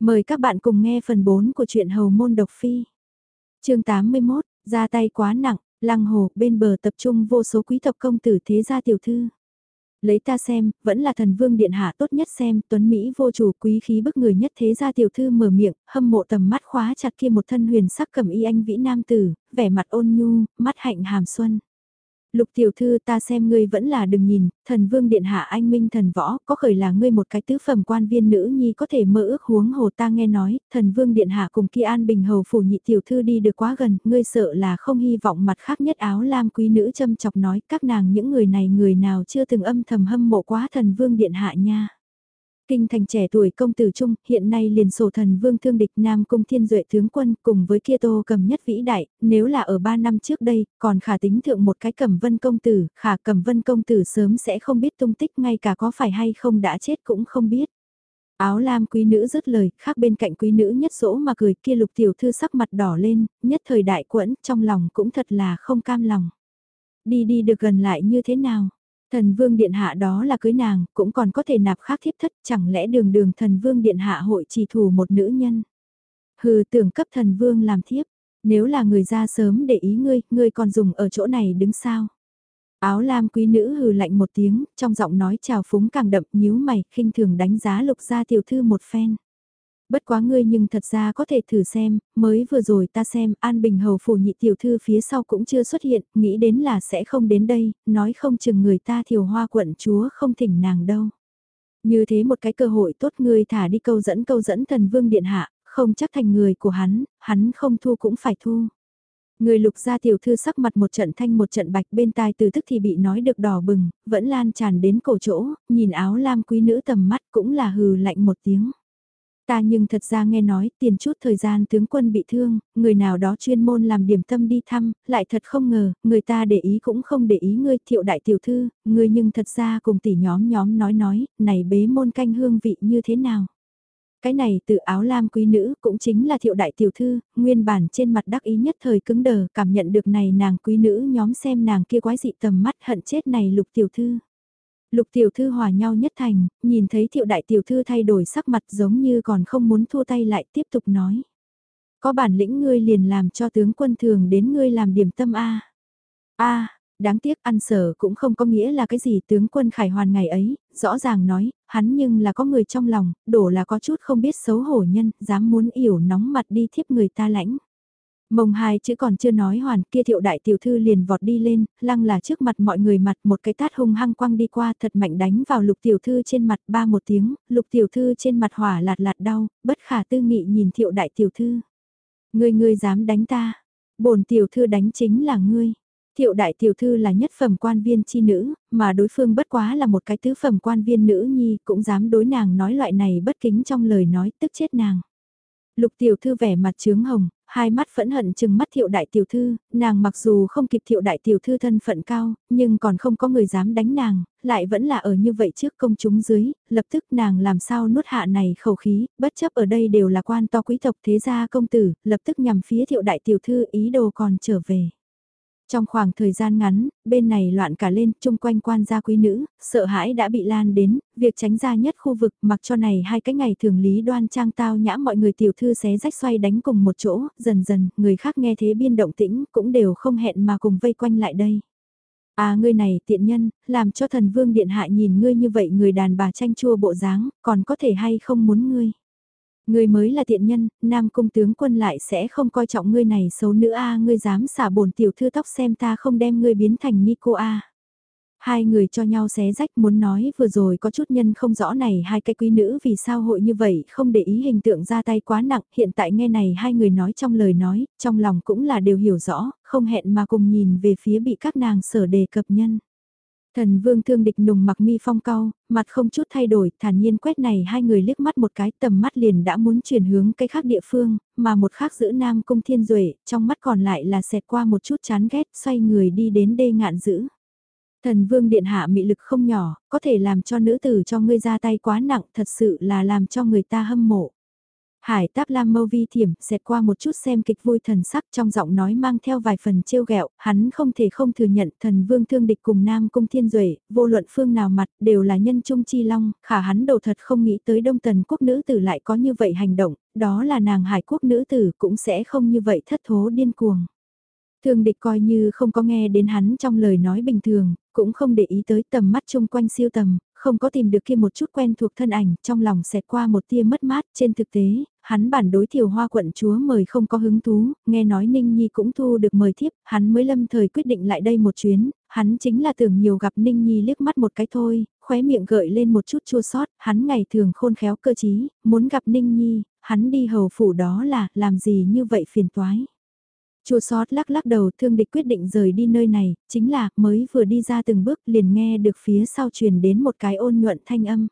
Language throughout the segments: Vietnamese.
Mời các bạn cùng nghe phần 4 của truyện Hầu Môn Độc Phi. chương 81, ra tay quá nặng, lăng hồ, bên bờ tập trung vô số quý tộc công tử thế gia tiểu thư. Lấy ta xem, vẫn là thần vương điện hạ tốt nhất xem, tuấn Mỹ vô chủ quý khí bức người nhất thế gia tiểu thư mở miệng, hâm mộ tầm mắt khóa chặt kia một thân huyền sắc cầm y anh vĩ nam tử, vẻ mặt ôn nhu, mắt hạnh hàm xuân. Lục tiểu thư ta xem ngươi vẫn là đừng nhìn, thần vương điện hạ anh minh thần võ, có khởi là ngươi một cái tứ phẩm quan viên nữ nhi có thể mơ ước huống hồ ta nghe nói, thần vương điện hạ cùng kia an bình hầu phủ nhị tiểu thư đi được quá gần, ngươi sợ là không hy vọng mặt khác nhất áo lam quý nữ châm chọc nói các nàng những người này người nào chưa từng âm thầm hâm mộ quá thần vương điện hạ nha. Kinh thành trẻ tuổi công tử trung, hiện nay liền sổ thần vương thương địch Nam Cung Thiên Duệ tướng quân cùng với kia tô cầm nhất vĩ đại, nếu là ở 3 năm trước đây, còn khả tính thượng một cái cầm vân công tử, khả cầm vân công tử sớm sẽ không biết tung tích ngay cả có phải hay không đã chết cũng không biết. Áo lam quý nữ dứt lời, khác bên cạnh quý nữ nhất dỗ mà cười kia lục tiểu thư sắc mặt đỏ lên, nhất thời đại quẫn, trong lòng cũng thật là không cam lòng. Đi đi được gần lại như thế nào? Thần vương điện hạ đó là cưới nàng, cũng còn có thể nạp khác thiếp thất, chẳng lẽ đường đường thần vương điện hạ hội chỉ thủ một nữ nhân. Hừ tưởng cấp thần vương làm thiếp, nếu là người ra sớm để ý ngươi, ngươi còn dùng ở chỗ này đứng sao. Áo lam quý nữ hừ lạnh một tiếng, trong giọng nói chào phúng càng đậm nhíu mày, khinh thường đánh giá lục gia tiểu thư một phen bất quá ngươi nhưng thật ra có thể thử xem, mới vừa rồi ta xem An Bình Hầu phủ nhị tiểu thư phía sau cũng chưa xuất hiện, nghĩ đến là sẽ không đến đây, nói không chừng người ta thiều hoa quận chúa không thỉnh nàng đâu. Như thế một cái cơ hội tốt ngươi thả đi câu dẫn câu dẫn thần vương điện hạ, không chắc thành người của hắn, hắn không thu cũng phải thu. Người lục gia tiểu thư sắc mặt một trận thanh một trận bạch bên tai từ thức thì bị nói được đỏ bừng, vẫn lan tràn đến cổ chỗ, nhìn áo lam quý nữ tầm mắt cũng là hừ lạnh một tiếng. Ta nhưng thật ra nghe nói tiền chút thời gian tướng quân bị thương, người nào đó chuyên môn làm điểm tâm đi thăm, lại thật không ngờ, người ta để ý cũng không để ý ngươi thiệu đại tiểu thư, ngươi nhưng thật ra cùng tỷ nhóm nhóm nói nói, này bế môn canh hương vị như thế nào. Cái này từ áo lam quý nữ cũng chính là thiệu đại tiểu thư, nguyên bản trên mặt đắc ý nhất thời cứng đờ, cảm nhận được này nàng quý nữ nhóm xem nàng kia quái dị tầm mắt hận chết này lục tiểu thư. Lục tiểu thư hòa nhau nhất thành, nhìn thấy thiệu đại tiểu thư thay đổi sắc mặt giống như còn không muốn thua tay lại tiếp tục nói. Có bản lĩnh ngươi liền làm cho tướng quân thường đến ngươi làm điểm tâm A. A, đáng tiếc ăn sở cũng không có nghĩa là cái gì tướng quân khải hoàn ngày ấy, rõ ràng nói, hắn nhưng là có người trong lòng, đổ là có chút không biết xấu hổ nhân, dám muốn yểu nóng mặt đi thiếp người ta lãnh. Mông hai chữ còn chưa nói hoàn kia thiệu đại tiểu thư liền vọt đi lên, lăng là trước mặt mọi người mặt một cái tát hung hăng quăng đi qua thật mạnh đánh vào lục tiểu thư trên mặt ba một tiếng, lục tiểu thư trên mặt hỏa lạt lạt đau, bất khả tư nghị nhìn thiệu đại tiểu thư. Ngươi ngươi dám đánh ta, bổn tiểu thư đánh chính là ngươi. Thiệu đại tiểu thư là nhất phẩm quan viên chi nữ, mà đối phương bất quá là một cái tứ phẩm quan viên nữ nhi cũng dám đối nàng nói loại này bất kính trong lời nói tức chết nàng. Lục tiểu thư vẻ mặt trướng hồng, hai mắt phẫn hận chừng mắt thiệu đại tiểu thư, nàng mặc dù không kịp thiệu đại tiểu thư thân phận cao, nhưng còn không có người dám đánh nàng, lại vẫn là ở như vậy trước công chúng dưới, lập tức nàng làm sao nuốt hạ này khẩu khí, bất chấp ở đây đều là quan to quý tộc thế gia công tử, lập tức nhằm phía thiệu đại tiểu thư ý đồ còn trở về. Trong khoảng thời gian ngắn, bên này loạn cả lên, chung quanh quan gia quý nữ, sợ hãi đã bị lan đến, việc tránh ra nhất khu vực mặc cho này hai cái ngày thường lý đoan trang tao nhã mọi người tiểu thư xé rách xoay đánh cùng một chỗ, dần dần, người khác nghe thế biên động tĩnh cũng đều không hẹn mà cùng vây quanh lại đây. À ngươi này tiện nhân, làm cho thần vương điện hạ nhìn ngươi như vậy người đàn bà tranh chua bộ dáng, còn có thể hay không muốn ngươi. Ngươi mới là tiện nhân, nam cung tướng quân lại sẽ không coi trọng ngươi này xấu nữ a ngươi dám xả bổn tiểu thư tóc xem ta không đem ngươi biến thành Nico a. Hai người cho nhau xé rách muốn nói vừa rồi có chút nhân không rõ này hai cái quý nữ vì sao hội như vậy không để ý hình tượng ra tay quá nặng hiện tại nghe này hai người nói trong lời nói, trong lòng cũng là đều hiểu rõ, không hẹn mà cùng nhìn về phía bị các nàng sở đề cập nhân. Thần vương thương địch nùng mặc mi phong cao, mặt không chút thay đổi, thản nhiên quét này hai người liếc mắt một cái tầm mắt liền đã muốn chuyển hướng cái khác địa phương, mà một khác giữ nam cung thiên duệ trong mắt còn lại là xẹt qua một chút chán ghét, xoay người đi đến đê ngạn giữ. Thần vương điện hạ mị lực không nhỏ, có thể làm cho nữ tử cho ngươi ra tay quá nặng thật sự là làm cho người ta hâm mộ. Hải táp lam mâu vi thiểm, xẹt qua một chút xem kịch vui thần sắc trong giọng nói mang theo vài phần trêu ghẹo hắn không thể không thừa nhận thần vương thương địch cùng nam cung thiên duệ vô luận phương nào mặt đều là nhân trung chi long, khả hắn đầu thật không nghĩ tới đông tần quốc nữ tử lại có như vậy hành động, đó là nàng hải quốc nữ tử cũng sẽ không như vậy thất thố điên cuồng. Thương địch coi như không có nghe đến hắn trong lời nói bình thường, cũng không để ý tới tầm mắt chung quanh siêu tầm, không có tìm được kia một chút quen thuộc thân ảnh, trong lòng xẹt qua một tia mất mát, trên thực tế, hắn bản đối thiểu hoa quận chúa mời không có hứng thú, nghe nói Ninh Nhi cũng thu được mời thiếp, hắn mới lâm thời quyết định lại đây một chuyến, hắn chính là tưởng nhiều gặp Ninh Nhi liếc mắt một cái thôi, khóe miệng gợi lên một chút chua sót, hắn ngày thường khôn khéo cơ chí, muốn gặp Ninh Nhi, hắn đi hầu phủ đó là, làm gì như vậy phiền toái. Chua sót lắc lắc đầu thương địch quyết định rời đi nơi này, chính là mới vừa đi ra từng bước liền nghe được phía sau truyền đến một cái ôn nhuận thanh âm.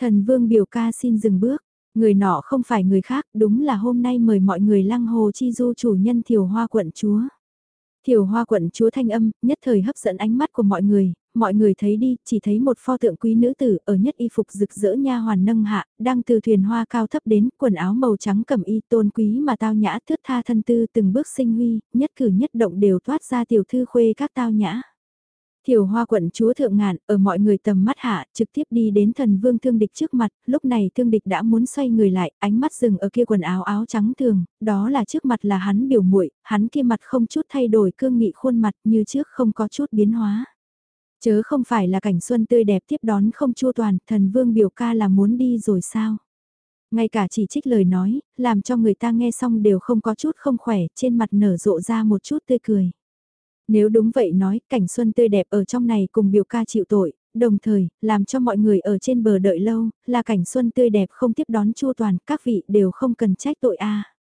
Thần vương biểu ca xin dừng bước, người nọ không phải người khác đúng là hôm nay mời mọi người lăng hồ chi du chủ nhân thiều hoa quận chúa. Thiều hoa quận chúa thanh âm, nhất thời hấp dẫn ánh mắt của mọi người, mọi người thấy đi, chỉ thấy một pho tượng quý nữ tử ở nhất y phục rực rỡ nha hoàn nâng hạ, đang từ thuyền hoa cao thấp đến, quần áo màu trắng cầm y tôn quý mà tao nhã thước tha thân tư từng bước sinh huy, nhất cử nhất động đều toát ra tiểu thư khuê các tao nhã. Thiểu hoa quận chúa thượng ngạn, ở mọi người tầm mắt hạ, trực tiếp đi đến thần vương thương địch trước mặt, lúc này thương địch đã muốn xoay người lại, ánh mắt dừng ở kia quần áo áo trắng thường, đó là trước mặt là hắn biểu muội hắn kia mặt không chút thay đổi cương nghị khuôn mặt như trước không có chút biến hóa. Chớ không phải là cảnh xuân tươi đẹp tiếp đón không chua toàn, thần vương biểu ca là muốn đi rồi sao? Ngay cả chỉ trích lời nói, làm cho người ta nghe xong đều không có chút không khỏe, trên mặt nở rộ ra một chút tươi cười. Nếu đúng vậy nói, cảnh xuân tươi đẹp ở trong này cùng biểu ca chịu tội, đồng thời, làm cho mọi người ở trên bờ đợi lâu, là cảnh xuân tươi đẹp không tiếp đón chua toàn, các vị đều không cần trách tội a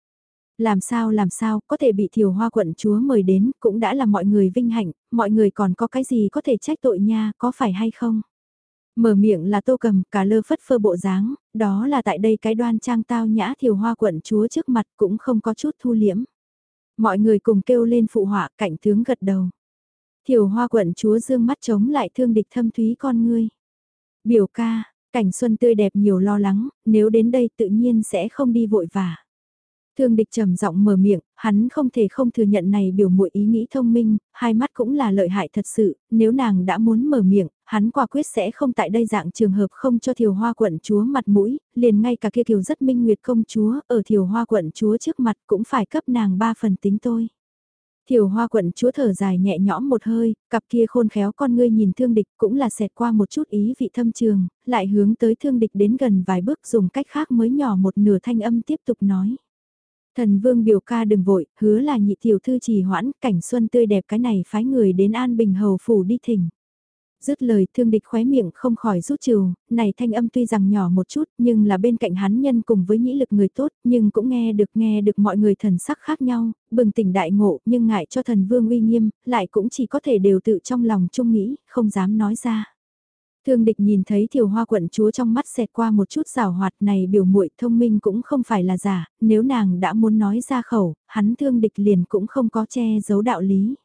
làm sao làm sao, có thể bị thiều hoa quận chúa mời đến, cũng đã là mọi người vinh hạnh, mọi người còn có cái gì có thể trách tội nha, có phải hay không? Mở miệng là tô cầm, cả lơ phất phơ bộ dáng, đó là tại đây cái đoan trang tao nhã thiều hoa quận chúa trước mặt cũng không có chút thu liễm. Mọi người cùng kêu lên phụ họa cảnh tướng gật đầu. Thiều hoa quận chúa dương mắt chống lại thương địch thâm thúy con ngươi. Biểu ca, cảnh xuân tươi đẹp nhiều lo lắng, nếu đến đây tự nhiên sẽ không đi vội vàng Thương địch trầm giọng mở miệng, hắn không thể không thừa nhận này biểu muội ý nghĩ thông minh, hai mắt cũng là lợi hại thật sự, nếu nàng đã muốn mở miệng, hắn quả quyết sẽ không tại đây dạng trường hợp không cho thiều hoa quận chúa mặt mũi, liền ngay cả kia kiều rất minh nguyệt công chúa, ở thiều hoa quận chúa trước mặt cũng phải cấp nàng ba phần tính tôi. Thiều hoa quận chúa thở dài nhẹ nhõm một hơi, cặp kia khôn khéo con ngươi nhìn thương địch cũng là xẹt qua một chút ý vị thâm trường, lại hướng tới thương địch đến gần vài bước dùng cách khác mới nhỏ một nửa thanh âm tiếp tục nói. Thần vương biểu ca đừng vội, hứa là nhị tiểu thư trì hoãn, cảnh xuân tươi đẹp cái này phái người đến an bình hầu phủ đi thỉnh. Dứt lời thương địch khóe miệng không khỏi rút trừ, này thanh âm tuy rằng nhỏ một chút nhưng là bên cạnh hắn nhân cùng với nhĩ lực người tốt nhưng cũng nghe được nghe được mọi người thần sắc khác nhau, bừng tỉnh đại ngộ nhưng ngại cho thần vương uy nghiêm, lại cũng chỉ có thể đều tự trong lòng chung nghĩ, không dám nói ra. Thương địch nhìn thấy thiều hoa quận chúa trong mắt xẹt qua một chút rào hoạt này biểu muội thông minh cũng không phải là giả, nếu nàng đã muốn nói ra khẩu, hắn thương địch liền cũng không có che giấu đạo lý.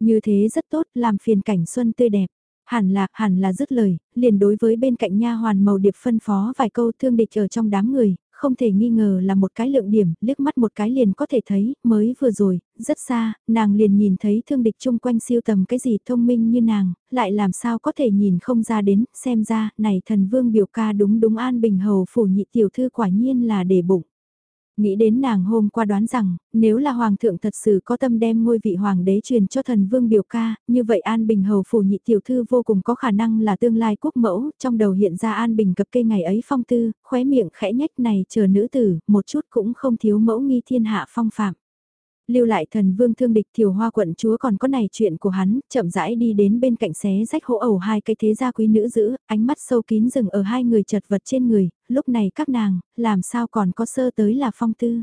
Như thế rất tốt làm phiền cảnh xuân tươi đẹp. Hẳn là, hẳn là dứt lời, liền đối với bên cạnh nha hoàn màu điệp phân phó vài câu thương địch ở trong đám người, không thể nghi ngờ là một cái lượng điểm, liếc mắt một cái liền có thể thấy, mới vừa rồi, rất xa, nàng liền nhìn thấy thương địch chung quanh siêu tầm cái gì thông minh như nàng, lại làm sao có thể nhìn không ra đến, xem ra, này thần vương biểu ca đúng đúng an bình hầu phủ nhị tiểu thư quả nhiên là để bụng. Nghĩ đến nàng hôm qua đoán rằng, nếu là hoàng thượng thật sự có tâm đem ngôi vị hoàng đế truyền cho thần vương biểu ca, như vậy An Bình hầu phủ nhị tiểu thư vô cùng có khả năng là tương lai quốc mẫu, trong đầu hiện ra An Bình cập kê ngày ấy phong tư, khóe miệng khẽ nhách này chờ nữ tử, một chút cũng không thiếu mẫu nghi thiên hạ phong phạm lưu lại thần vương thương địch thiều hoa quận chúa còn có này chuyện của hắn, chậm rãi đi đến bên cạnh xé rách hỗ ẩu hai cái thế gia quý nữ giữ, ánh mắt sâu kín rừng ở hai người chật vật trên người, lúc này các nàng, làm sao còn có sơ tới là phong tư.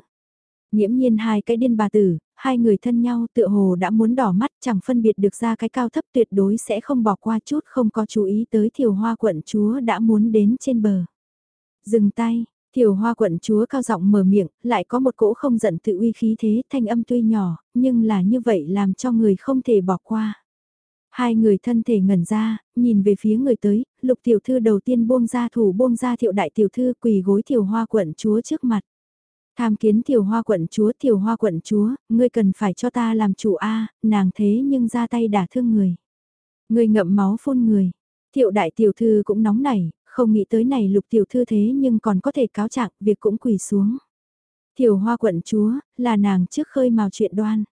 Nhiễm nhiên hai cái điên bà tử, hai người thân nhau tựa hồ đã muốn đỏ mắt chẳng phân biệt được ra cái cao thấp tuyệt đối sẽ không bỏ qua chút không có chú ý tới thiều hoa quận chúa đã muốn đến trên bờ. Dừng tay, Thiều hoa quận chúa cao giọng mở miệng, lại có một cỗ không giận tự uy khí thế, thanh âm tuy nhỏ, nhưng là như vậy làm cho người không thể bỏ qua. Hai người thân thể ngẩn ra, nhìn về phía người tới, lục tiểu thư đầu tiên buông ra thủ buông ra thiệu đại tiểu thư quỳ gối thiều hoa quận chúa trước mặt. Tham kiến tiểu hoa quận chúa, tiểu hoa quận chúa, ngươi cần phải cho ta làm chủ A, nàng thế nhưng ra tay đả thương người. Ngươi ngậm máu phun người. Thiệu đại tiểu thư cũng nóng nảy, không nghĩ tới này lục tiểu thư thế nhưng còn có thể cáo trạng, việc cũng quỳ xuống. Tiểu hoa quận chúa, là nàng trước khơi mào chuyện đoan.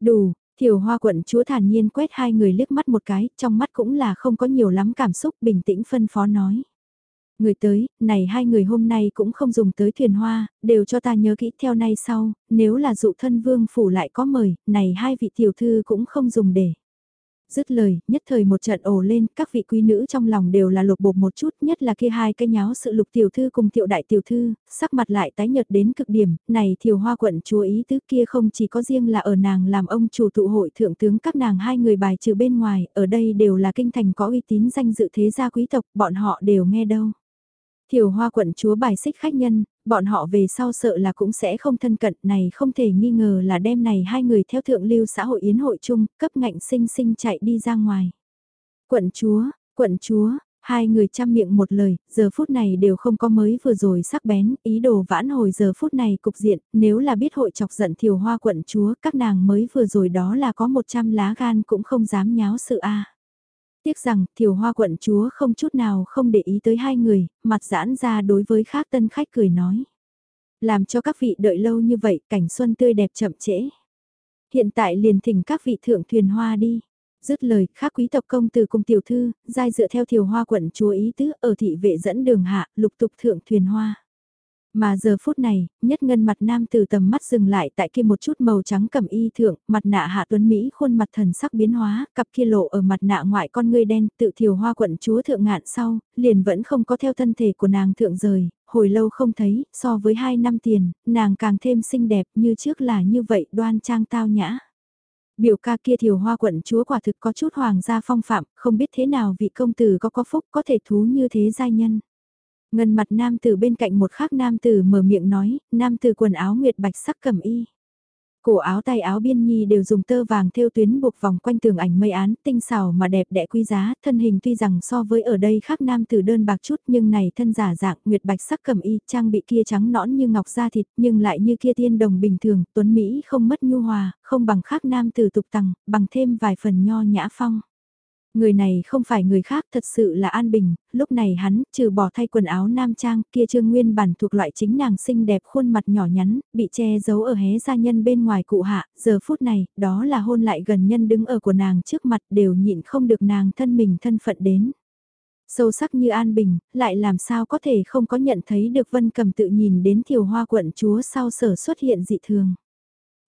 Đủ, tiểu hoa quận chúa thản nhiên quét hai người liếc mắt một cái, trong mắt cũng là không có nhiều lắm cảm xúc bình tĩnh phân phó nói. Người tới, này hai người hôm nay cũng không dùng tới thuyền hoa, đều cho ta nhớ kỹ theo nay sau, nếu là dụ thân vương phủ lại có mời, này hai vị tiểu thư cũng không dùng để. Dứt lời, nhất thời một trận ồ lên, các vị quý nữ trong lòng đều là lục bột một chút, nhất là kia hai cái nháo sự lục tiểu thư cùng tiểu đại tiểu thư, sắc mặt lại tái nhợt đến cực điểm, này thiều hoa quận chúa ý tứ kia không chỉ có riêng là ở nàng làm ông chủ tụ hội thượng tướng các nàng hai người bài trừ bên ngoài, ở đây đều là kinh thành có uy tín danh dự thế gia quý tộc, bọn họ đều nghe đâu. Thiều hoa quận chúa bài xích khách nhân, bọn họ về sau sợ là cũng sẽ không thân cận này không thể nghi ngờ là đêm này hai người theo thượng lưu xã hội yến hội chung cấp ngạnh sinh sinh chạy đi ra ngoài. Quận chúa, quận chúa, hai người chăm miệng một lời, giờ phút này đều không có mới vừa rồi sắc bén, ý đồ vãn hồi giờ phút này cục diện, nếu là biết hội chọc giận thiều hoa quận chúa, các nàng mới vừa rồi đó là có 100 lá gan cũng không dám nháo sự a Tiếc rằng, thiểu hoa quận chúa không chút nào không để ý tới hai người, mặt giãn ra đối với khác tân khách cười nói. Làm cho các vị đợi lâu như vậy, cảnh xuân tươi đẹp chậm trễ. Hiện tại liền thỉnh các vị thượng thuyền hoa đi. Dứt lời, khác quý tộc công từ cùng tiểu thư, giai dựa theo thiểu hoa quận chúa ý tứ ở thị vệ dẫn đường hạ, lục tục thượng thuyền hoa. Mà giờ phút này, nhất ngân mặt nam từ tầm mắt dừng lại tại kia một chút màu trắng cầm y thượng, mặt nạ hạ tuấn Mỹ khuôn mặt thần sắc biến hóa, cặp kia lộ ở mặt nạ ngoại con ngươi đen tự thiều hoa quận chúa thượng ngạn sau, liền vẫn không có theo thân thể của nàng thượng rời, hồi lâu không thấy, so với hai năm tiền, nàng càng thêm xinh đẹp như trước là như vậy đoan trang tao nhã. Biểu ca kia thiều hoa quận chúa quả thực có chút hoàng gia phong phạm, không biết thế nào vị công tử có có phúc có thể thú như thế giai nhân. Ngân mặt nam tử bên cạnh một khác nam tử mở miệng nói, nam tử quần áo nguyệt bạch sắc cẩm y. Cổ áo tay áo biên nhi đều dùng tơ vàng thêu tuyến buộc vòng quanh tường ảnh mây án, tinh xảo mà đẹp đẽ quý giá, thân hình tuy rằng so với ở đây khác nam tử đơn bạc chút nhưng này thân giả dạng nguyệt bạch sắc cầm y, trang bị kia trắng nõn như ngọc da thịt, nhưng lại như kia tiên đồng bình thường, tuấn Mỹ không mất nhu hòa, không bằng khác nam tử tục tằng, bằng thêm vài phần nho nhã phong. Người này không phải người khác thật sự là An Bình, lúc này hắn, trừ bỏ thay quần áo nam trang, kia trương nguyên bản thuộc loại chính nàng xinh đẹp khuôn mặt nhỏ nhắn, bị che giấu ở hé gia nhân bên ngoài cụ hạ, giờ phút này, đó là hôn lại gần nhân đứng ở của nàng trước mặt đều nhịn không được nàng thân mình thân phận đến. Sâu sắc như An Bình, lại làm sao có thể không có nhận thấy được Vân Cầm tự nhìn đến thiều hoa quận chúa sau sở xuất hiện dị thường.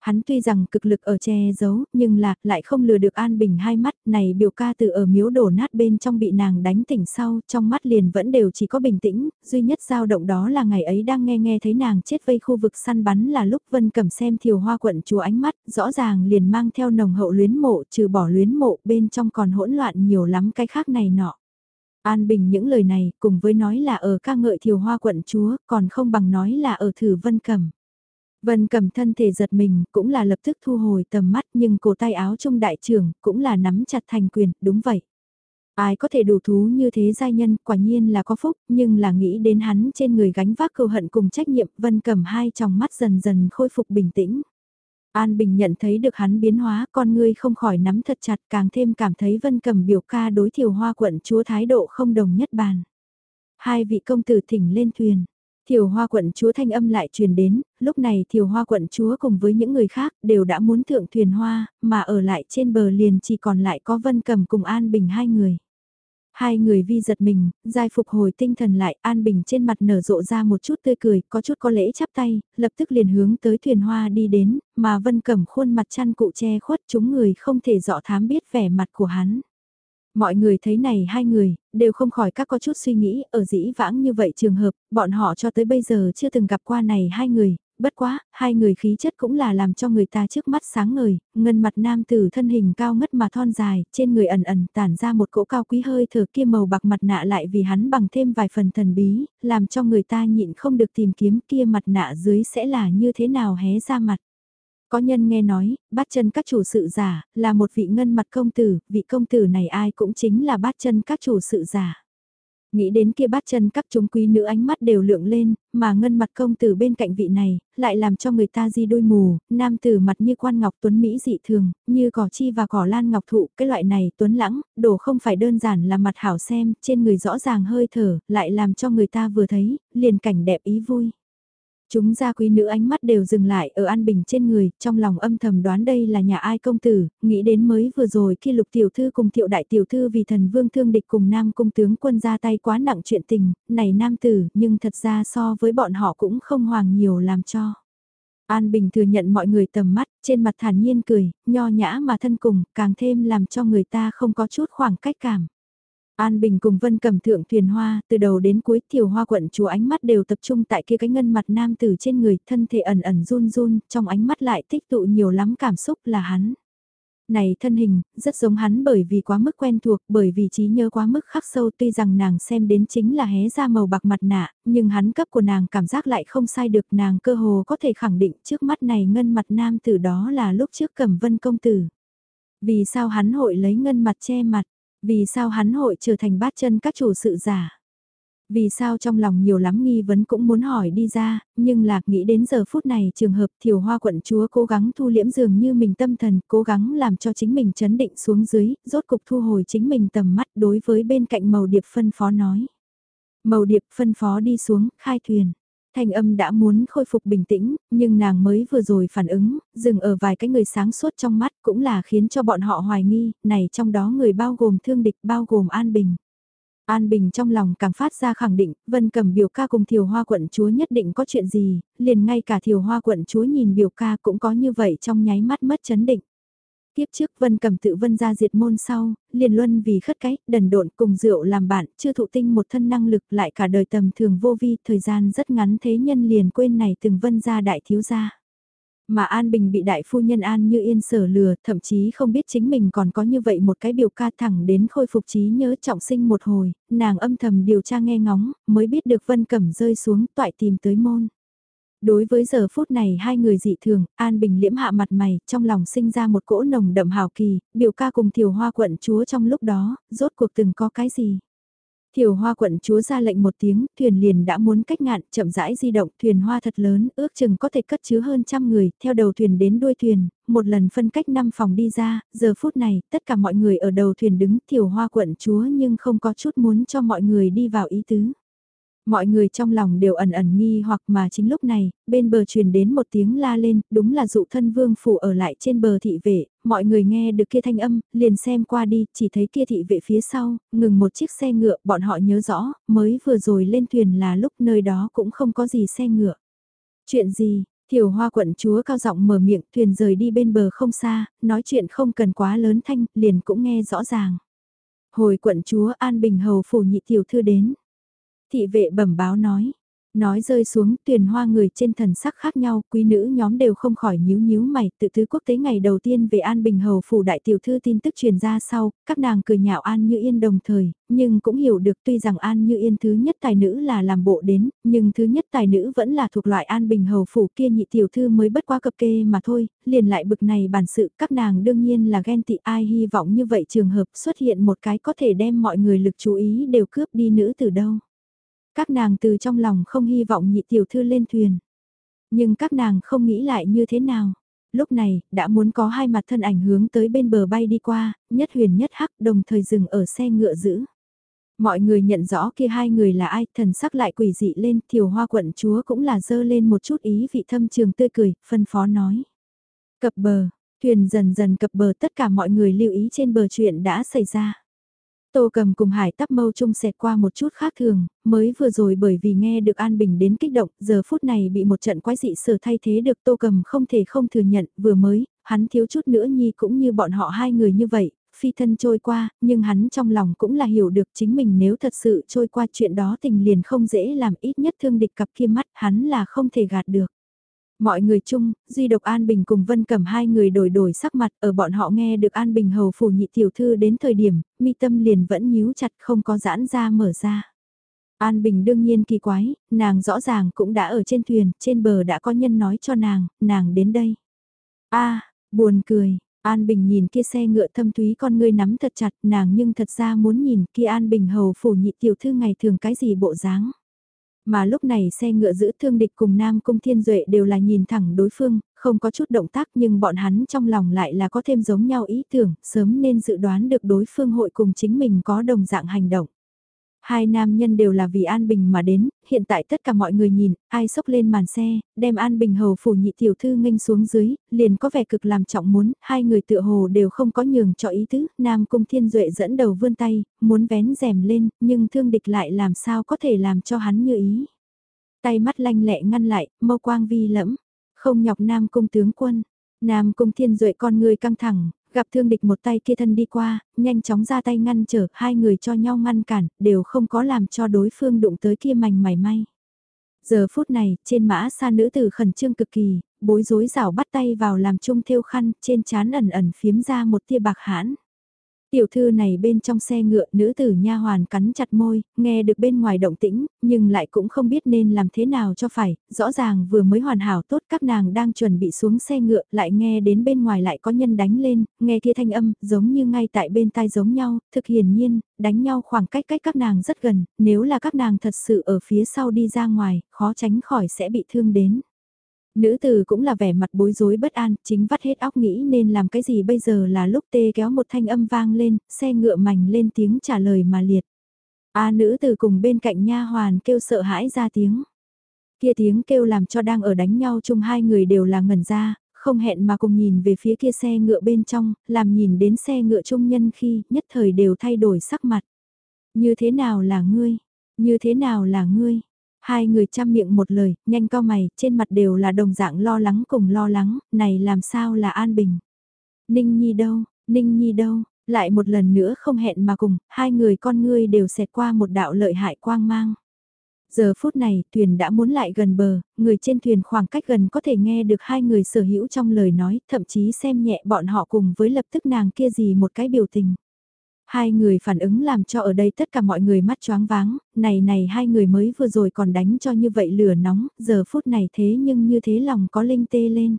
Hắn tuy rằng cực lực ở che giấu, nhưng là, lại không lừa được An Bình hai mắt, này biểu ca từ ở miếu đổ nát bên trong bị nàng đánh tỉnh sau, trong mắt liền vẫn đều chỉ có bình tĩnh, duy nhất dao động đó là ngày ấy đang nghe nghe thấy nàng chết vây khu vực săn bắn là lúc Vân cầm xem thiều hoa quận chúa ánh mắt, rõ ràng liền mang theo nồng hậu luyến mộ, trừ bỏ luyến mộ bên trong còn hỗn loạn nhiều lắm cái khác này nọ. An Bình những lời này, cùng với nói là ở ca ngợi thiều hoa quận chúa, còn không bằng nói là ở thử Vân cầm. Vân cầm thân thể giật mình, cũng là lập tức thu hồi tầm mắt nhưng cổ tay áo trong đại trưởng, cũng là nắm chặt thành quyền, đúng vậy. Ai có thể đủ thú như thế giai nhân, quả nhiên là có phúc, nhưng là nghĩ đến hắn trên người gánh vác cừu hận cùng trách nhiệm, vân cầm hai trong mắt dần dần khôi phục bình tĩnh. An Bình nhận thấy được hắn biến hóa, con ngươi không khỏi nắm thật chặt càng thêm cảm thấy vân cầm biểu ca đối thiểu hoa quận chúa thái độ không đồng nhất bàn. Hai vị công tử thỉnh lên thuyền, Thiều hoa quận chúa thanh âm lại truyền đến, lúc này thiều hoa quận chúa cùng với những người khác đều đã muốn thượng thuyền hoa, mà ở lại trên bờ liền chỉ còn lại có Vân Cầm cùng An Bình hai người. Hai người vi giật mình, giai phục hồi tinh thần lại, An Bình trên mặt nở rộ ra một chút tươi cười, có chút có lễ chắp tay, lập tức liền hướng tới thuyền hoa đi đến, mà Vân Cầm khuôn mặt chăn cụ che khuất chúng người không thể dọ thám biết vẻ mặt của hắn. Mọi người thấy này hai người, đều không khỏi các có chút suy nghĩ, ở dĩ vãng như vậy trường hợp, bọn họ cho tới bây giờ chưa từng gặp qua này hai người, bất quá, hai người khí chất cũng là làm cho người ta trước mắt sáng ngời, ngân mặt nam tử thân hình cao ngất mà thon dài, trên người ẩn ẩn tản ra một cỗ cao quý hơi thở kia màu bạc mặt nạ lại vì hắn bằng thêm vài phần thần bí, làm cho người ta nhịn không được tìm kiếm kia mặt nạ dưới sẽ là như thế nào hé ra mặt. Có nhân nghe nói, bát chân các chủ sự giả, là một vị ngân mặt công tử, vị công tử này ai cũng chính là bát chân các chủ sự giả. Nghĩ đến kia bát chân các chúng quý nữ ánh mắt đều lượng lên, mà ngân mặt công tử bên cạnh vị này, lại làm cho người ta di đôi mù, nam tử mặt như quan ngọc tuấn Mỹ dị thường, như cỏ chi và cỏ lan ngọc thụ, cái loại này tuấn lãng, đồ không phải đơn giản là mặt hảo xem, trên người rõ ràng hơi thở, lại làm cho người ta vừa thấy, liền cảnh đẹp ý vui. Chúng gia quý nữ ánh mắt đều dừng lại ở An Bình trên người, trong lòng âm thầm đoán đây là nhà ai công tử, nghĩ đến mới vừa rồi khi lục tiểu thư cùng thiệu đại tiểu thư vì thần vương thương địch cùng nam cung tướng quân ra tay quá nặng chuyện tình, này nam tử, nhưng thật ra so với bọn họ cũng không hoàng nhiều làm cho. An Bình thừa nhận mọi người tầm mắt, trên mặt thản nhiên cười, nho nhã mà thân cùng, càng thêm làm cho người ta không có chút khoảng cách cảm. An Bình cùng Vân cầm thượng thuyền hoa, từ đầu đến cuối tiểu hoa quận chúa ánh mắt đều tập trung tại kia cái ngân mặt nam tử trên người, thân thể ẩn ẩn run run, trong ánh mắt lại tích tụ nhiều lắm cảm xúc là hắn. Này thân hình, rất giống hắn bởi vì quá mức quen thuộc, bởi vì trí nhớ quá mức khắc sâu tuy rằng nàng xem đến chính là hé ra màu bạc mặt nạ, nhưng hắn cấp của nàng cảm giác lại không sai được nàng cơ hồ có thể khẳng định trước mắt này ngân mặt nam tử đó là lúc trước cầm vân công tử. Vì sao hắn hội lấy ngân mặt che mặt? Vì sao hắn hội trở thành bát chân các chủ sự giả? Vì sao trong lòng nhiều lắm nghi vấn cũng muốn hỏi đi ra, nhưng lạc nghĩ đến giờ phút này trường hợp thiểu hoa quận chúa cố gắng thu liễm dường như mình tâm thần, cố gắng làm cho chính mình chấn định xuống dưới, rốt cục thu hồi chính mình tầm mắt đối với bên cạnh màu điệp phân phó nói. Màu điệp phân phó đi xuống, khai thuyền. Thanh âm đã muốn khôi phục bình tĩnh, nhưng nàng mới vừa rồi phản ứng, dừng ở vài cái người sáng suốt trong mắt cũng là khiến cho bọn họ hoài nghi, này trong đó người bao gồm thương địch bao gồm An Bình. An Bình trong lòng càng phát ra khẳng định, Vân cầm biểu ca cùng Thiều Hoa quận chúa nhất định có chuyện gì, liền ngay cả Thiều Hoa quận chúa nhìn biểu ca cũng có như vậy trong nháy mắt mất chấn định. Tiếp trước Vân cầm tự Vân ra diệt môn sau, liền luân vì khất cái, đần độn cùng rượu làm bạn, chưa thụ tinh một thân năng lực lại cả đời tầm thường vô vi, thời gian rất ngắn thế nhân liền quên này từng Vân ra đại thiếu gia. Mà An Bình bị đại phu nhân An như yên sở lừa, thậm chí không biết chính mình còn có như vậy một cái biểu ca thẳng đến khôi phục trí nhớ trọng sinh một hồi, nàng âm thầm điều tra nghe ngóng, mới biết được Vân Cẩm rơi xuống toại tìm tới môn. Đối với giờ phút này hai người dị thường, An Bình liễm hạ mặt mày, trong lòng sinh ra một cỗ nồng đậm hào kỳ, biểu ca cùng thiều hoa quận chúa trong lúc đó, rốt cuộc từng có cái gì. Thiều hoa quận chúa ra lệnh một tiếng, thuyền liền đã muốn cách ngạn, chậm rãi di động, thuyền hoa thật lớn, ước chừng có thể cất chứa hơn trăm người, theo đầu thuyền đến đuôi thuyền, một lần phân cách năm phòng đi ra, giờ phút này, tất cả mọi người ở đầu thuyền đứng, thiều hoa quận chúa nhưng không có chút muốn cho mọi người đi vào ý tứ. Mọi người trong lòng đều ẩn ẩn nghi hoặc mà chính lúc này, bên bờ truyền đến một tiếng la lên, đúng là dụ thân vương phủ ở lại trên bờ thị vệ, mọi người nghe được kia thanh âm, liền xem qua đi, chỉ thấy kia thị vệ phía sau, ngừng một chiếc xe ngựa, bọn họ nhớ rõ, mới vừa rồi lên thuyền là lúc nơi đó cũng không có gì xe ngựa. Chuyện gì, Thiểu hoa quận chúa cao giọng mở miệng, thuyền rời đi bên bờ không xa, nói chuyện không cần quá lớn thanh, liền cũng nghe rõ ràng. Hồi quận chúa An Bình Hầu phủ nhị tiểu thư đến. Thị vệ bẩm báo nói. Nói rơi xuống tuyển hoa người trên thần sắc khác nhau, quý nữ nhóm đều không khỏi nhíu nhíu mày, tự thứ quốc tế ngày đầu tiên về An Bình Hầu phủ đại tiểu thư tin tức truyền ra sau, các nàng cười nhạo An Như Yên đồng thời, nhưng cũng hiểu được tuy rằng An Như Yên thứ nhất tài nữ là làm bộ đến, nhưng thứ nhất tài nữ vẫn là thuộc loại An Bình Hầu phủ kia nhị tiểu thư mới bất quá cập kê mà thôi, liền lại bực này bản sự các nàng đương nhiên là ghen tị ai hy vọng như vậy trường hợp xuất hiện một cái có thể đem mọi người lực chú ý đều cướp đi nữ từ đâu. Các nàng từ trong lòng không hy vọng nhị tiểu thư lên thuyền. Nhưng các nàng không nghĩ lại như thế nào. Lúc này, đã muốn có hai mặt thân ảnh hướng tới bên bờ bay đi qua, nhất huyền nhất hắc đồng thời dừng ở xe ngựa giữ. Mọi người nhận rõ kia hai người là ai, thần sắc lại quỷ dị lên, thiều hoa quận chúa cũng là dơ lên một chút ý vị thâm trường tươi cười, phân phó nói. Cập bờ, thuyền dần dần cập bờ tất cả mọi người lưu ý trên bờ chuyện đã xảy ra. Tô cầm cùng hải tắp mâu chung xẹt qua một chút khác thường, mới vừa rồi bởi vì nghe được An Bình đến kích động, giờ phút này bị một trận quái dị sở thay thế được tô cầm không thể không thừa nhận, vừa mới, hắn thiếu chút nữa nhi cũng như bọn họ hai người như vậy, phi thân trôi qua, nhưng hắn trong lòng cũng là hiểu được chính mình nếu thật sự trôi qua chuyện đó tình liền không dễ làm ít nhất thương địch cặp kia mắt hắn là không thể gạt được. Mọi người chung, duy độc An Bình cùng Vân Cẩm hai người đổi đổi sắc mặt ở bọn họ nghe được An Bình hầu phủ nhị tiểu thư đến thời điểm, mi tâm liền vẫn nhíu chặt không có giãn ra mở ra. An Bình đương nhiên kỳ quái, nàng rõ ràng cũng đã ở trên thuyền, trên bờ đã có nhân nói cho nàng, nàng đến đây. a buồn cười, An Bình nhìn kia xe ngựa thâm thúy con ngươi nắm thật chặt nàng nhưng thật ra muốn nhìn kia An Bình hầu phủ nhị tiểu thư ngày thường cái gì bộ dáng. Mà lúc này xe ngựa giữ thương địch cùng Nam Cung Thiên Duệ đều là nhìn thẳng đối phương, không có chút động tác nhưng bọn hắn trong lòng lại là có thêm giống nhau ý tưởng, sớm nên dự đoán được đối phương hội cùng chính mình có đồng dạng hành động. Hai nam nhân đều là vì An Bình mà đến, hiện tại tất cả mọi người nhìn, ai sốc lên màn xe, đem An Bình hầu phủ nhị tiểu thư nghênh xuống dưới, liền có vẻ cực làm trọng muốn, hai người tựa hồ đều không có nhường cho ý tứ, Nam Cung Thiên Duệ dẫn đầu vươn tay, muốn vén rèm lên, nhưng thương địch lại làm sao có thể làm cho hắn như ý. Tay mắt lanh lẹ ngăn lại, mâu quang vi lẫm, không nhọc Nam Cung tướng quân. Nam Cung Thiên Duệ con người căng thẳng, Gặp thương địch một tay kia thân đi qua, nhanh chóng ra tay ngăn trở, hai người cho nhau ngăn cản, đều không có làm cho đối phương đụng tới kia mảnh mảy may. Giờ phút này, trên mã xa nữ tử khẩn trương cực kỳ, bối rối rảo bắt tay vào làm chung theo khăn, trên chán ẩn ẩn phiếm ra một tia bạc hãn. Tiểu thư này bên trong xe ngựa nữ tử nha hoàn cắn chặt môi, nghe được bên ngoài động tĩnh, nhưng lại cũng không biết nên làm thế nào cho phải, rõ ràng vừa mới hoàn hảo tốt các nàng đang chuẩn bị xuống xe ngựa, lại nghe đến bên ngoài lại có nhân đánh lên, nghe kia thanh âm, giống như ngay tại bên tai giống nhau, thực hiển nhiên, đánh nhau khoảng cách cách các nàng rất gần, nếu là các nàng thật sự ở phía sau đi ra ngoài, khó tránh khỏi sẽ bị thương đến. Nữ tử cũng là vẻ mặt bối rối bất an, chính vắt hết óc nghĩ nên làm cái gì bây giờ là lúc tê kéo một thanh âm vang lên, xe ngựa mảnh lên tiếng trả lời mà liệt. A nữ tử cùng bên cạnh nha hoàn kêu sợ hãi ra tiếng. Kia tiếng kêu làm cho đang ở đánh nhau chung hai người đều là ngẩn ra, không hẹn mà cùng nhìn về phía kia xe ngựa bên trong, làm nhìn đến xe ngựa trung nhân khi nhất thời đều thay đổi sắc mặt. Như thế nào là ngươi? Như thế nào là ngươi? Hai người chăm miệng một lời, nhanh cao mày, trên mặt đều là đồng dạng lo lắng cùng lo lắng, này làm sao là an bình. Ninh Nhi đâu, Ninh Nhi đâu, lại một lần nữa không hẹn mà cùng, hai người con ngươi đều xẹt qua một đạo lợi hại quang mang. Giờ phút này, thuyền đã muốn lại gần bờ, người trên thuyền khoảng cách gần có thể nghe được hai người sở hữu trong lời nói, thậm chí xem nhẹ bọn họ cùng với lập tức nàng kia gì một cái biểu tình. Hai người phản ứng làm cho ở đây tất cả mọi người mắt choáng váng, này này hai người mới vừa rồi còn đánh cho như vậy lửa nóng, giờ phút này thế nhưng như thế lòng có linh tê lên.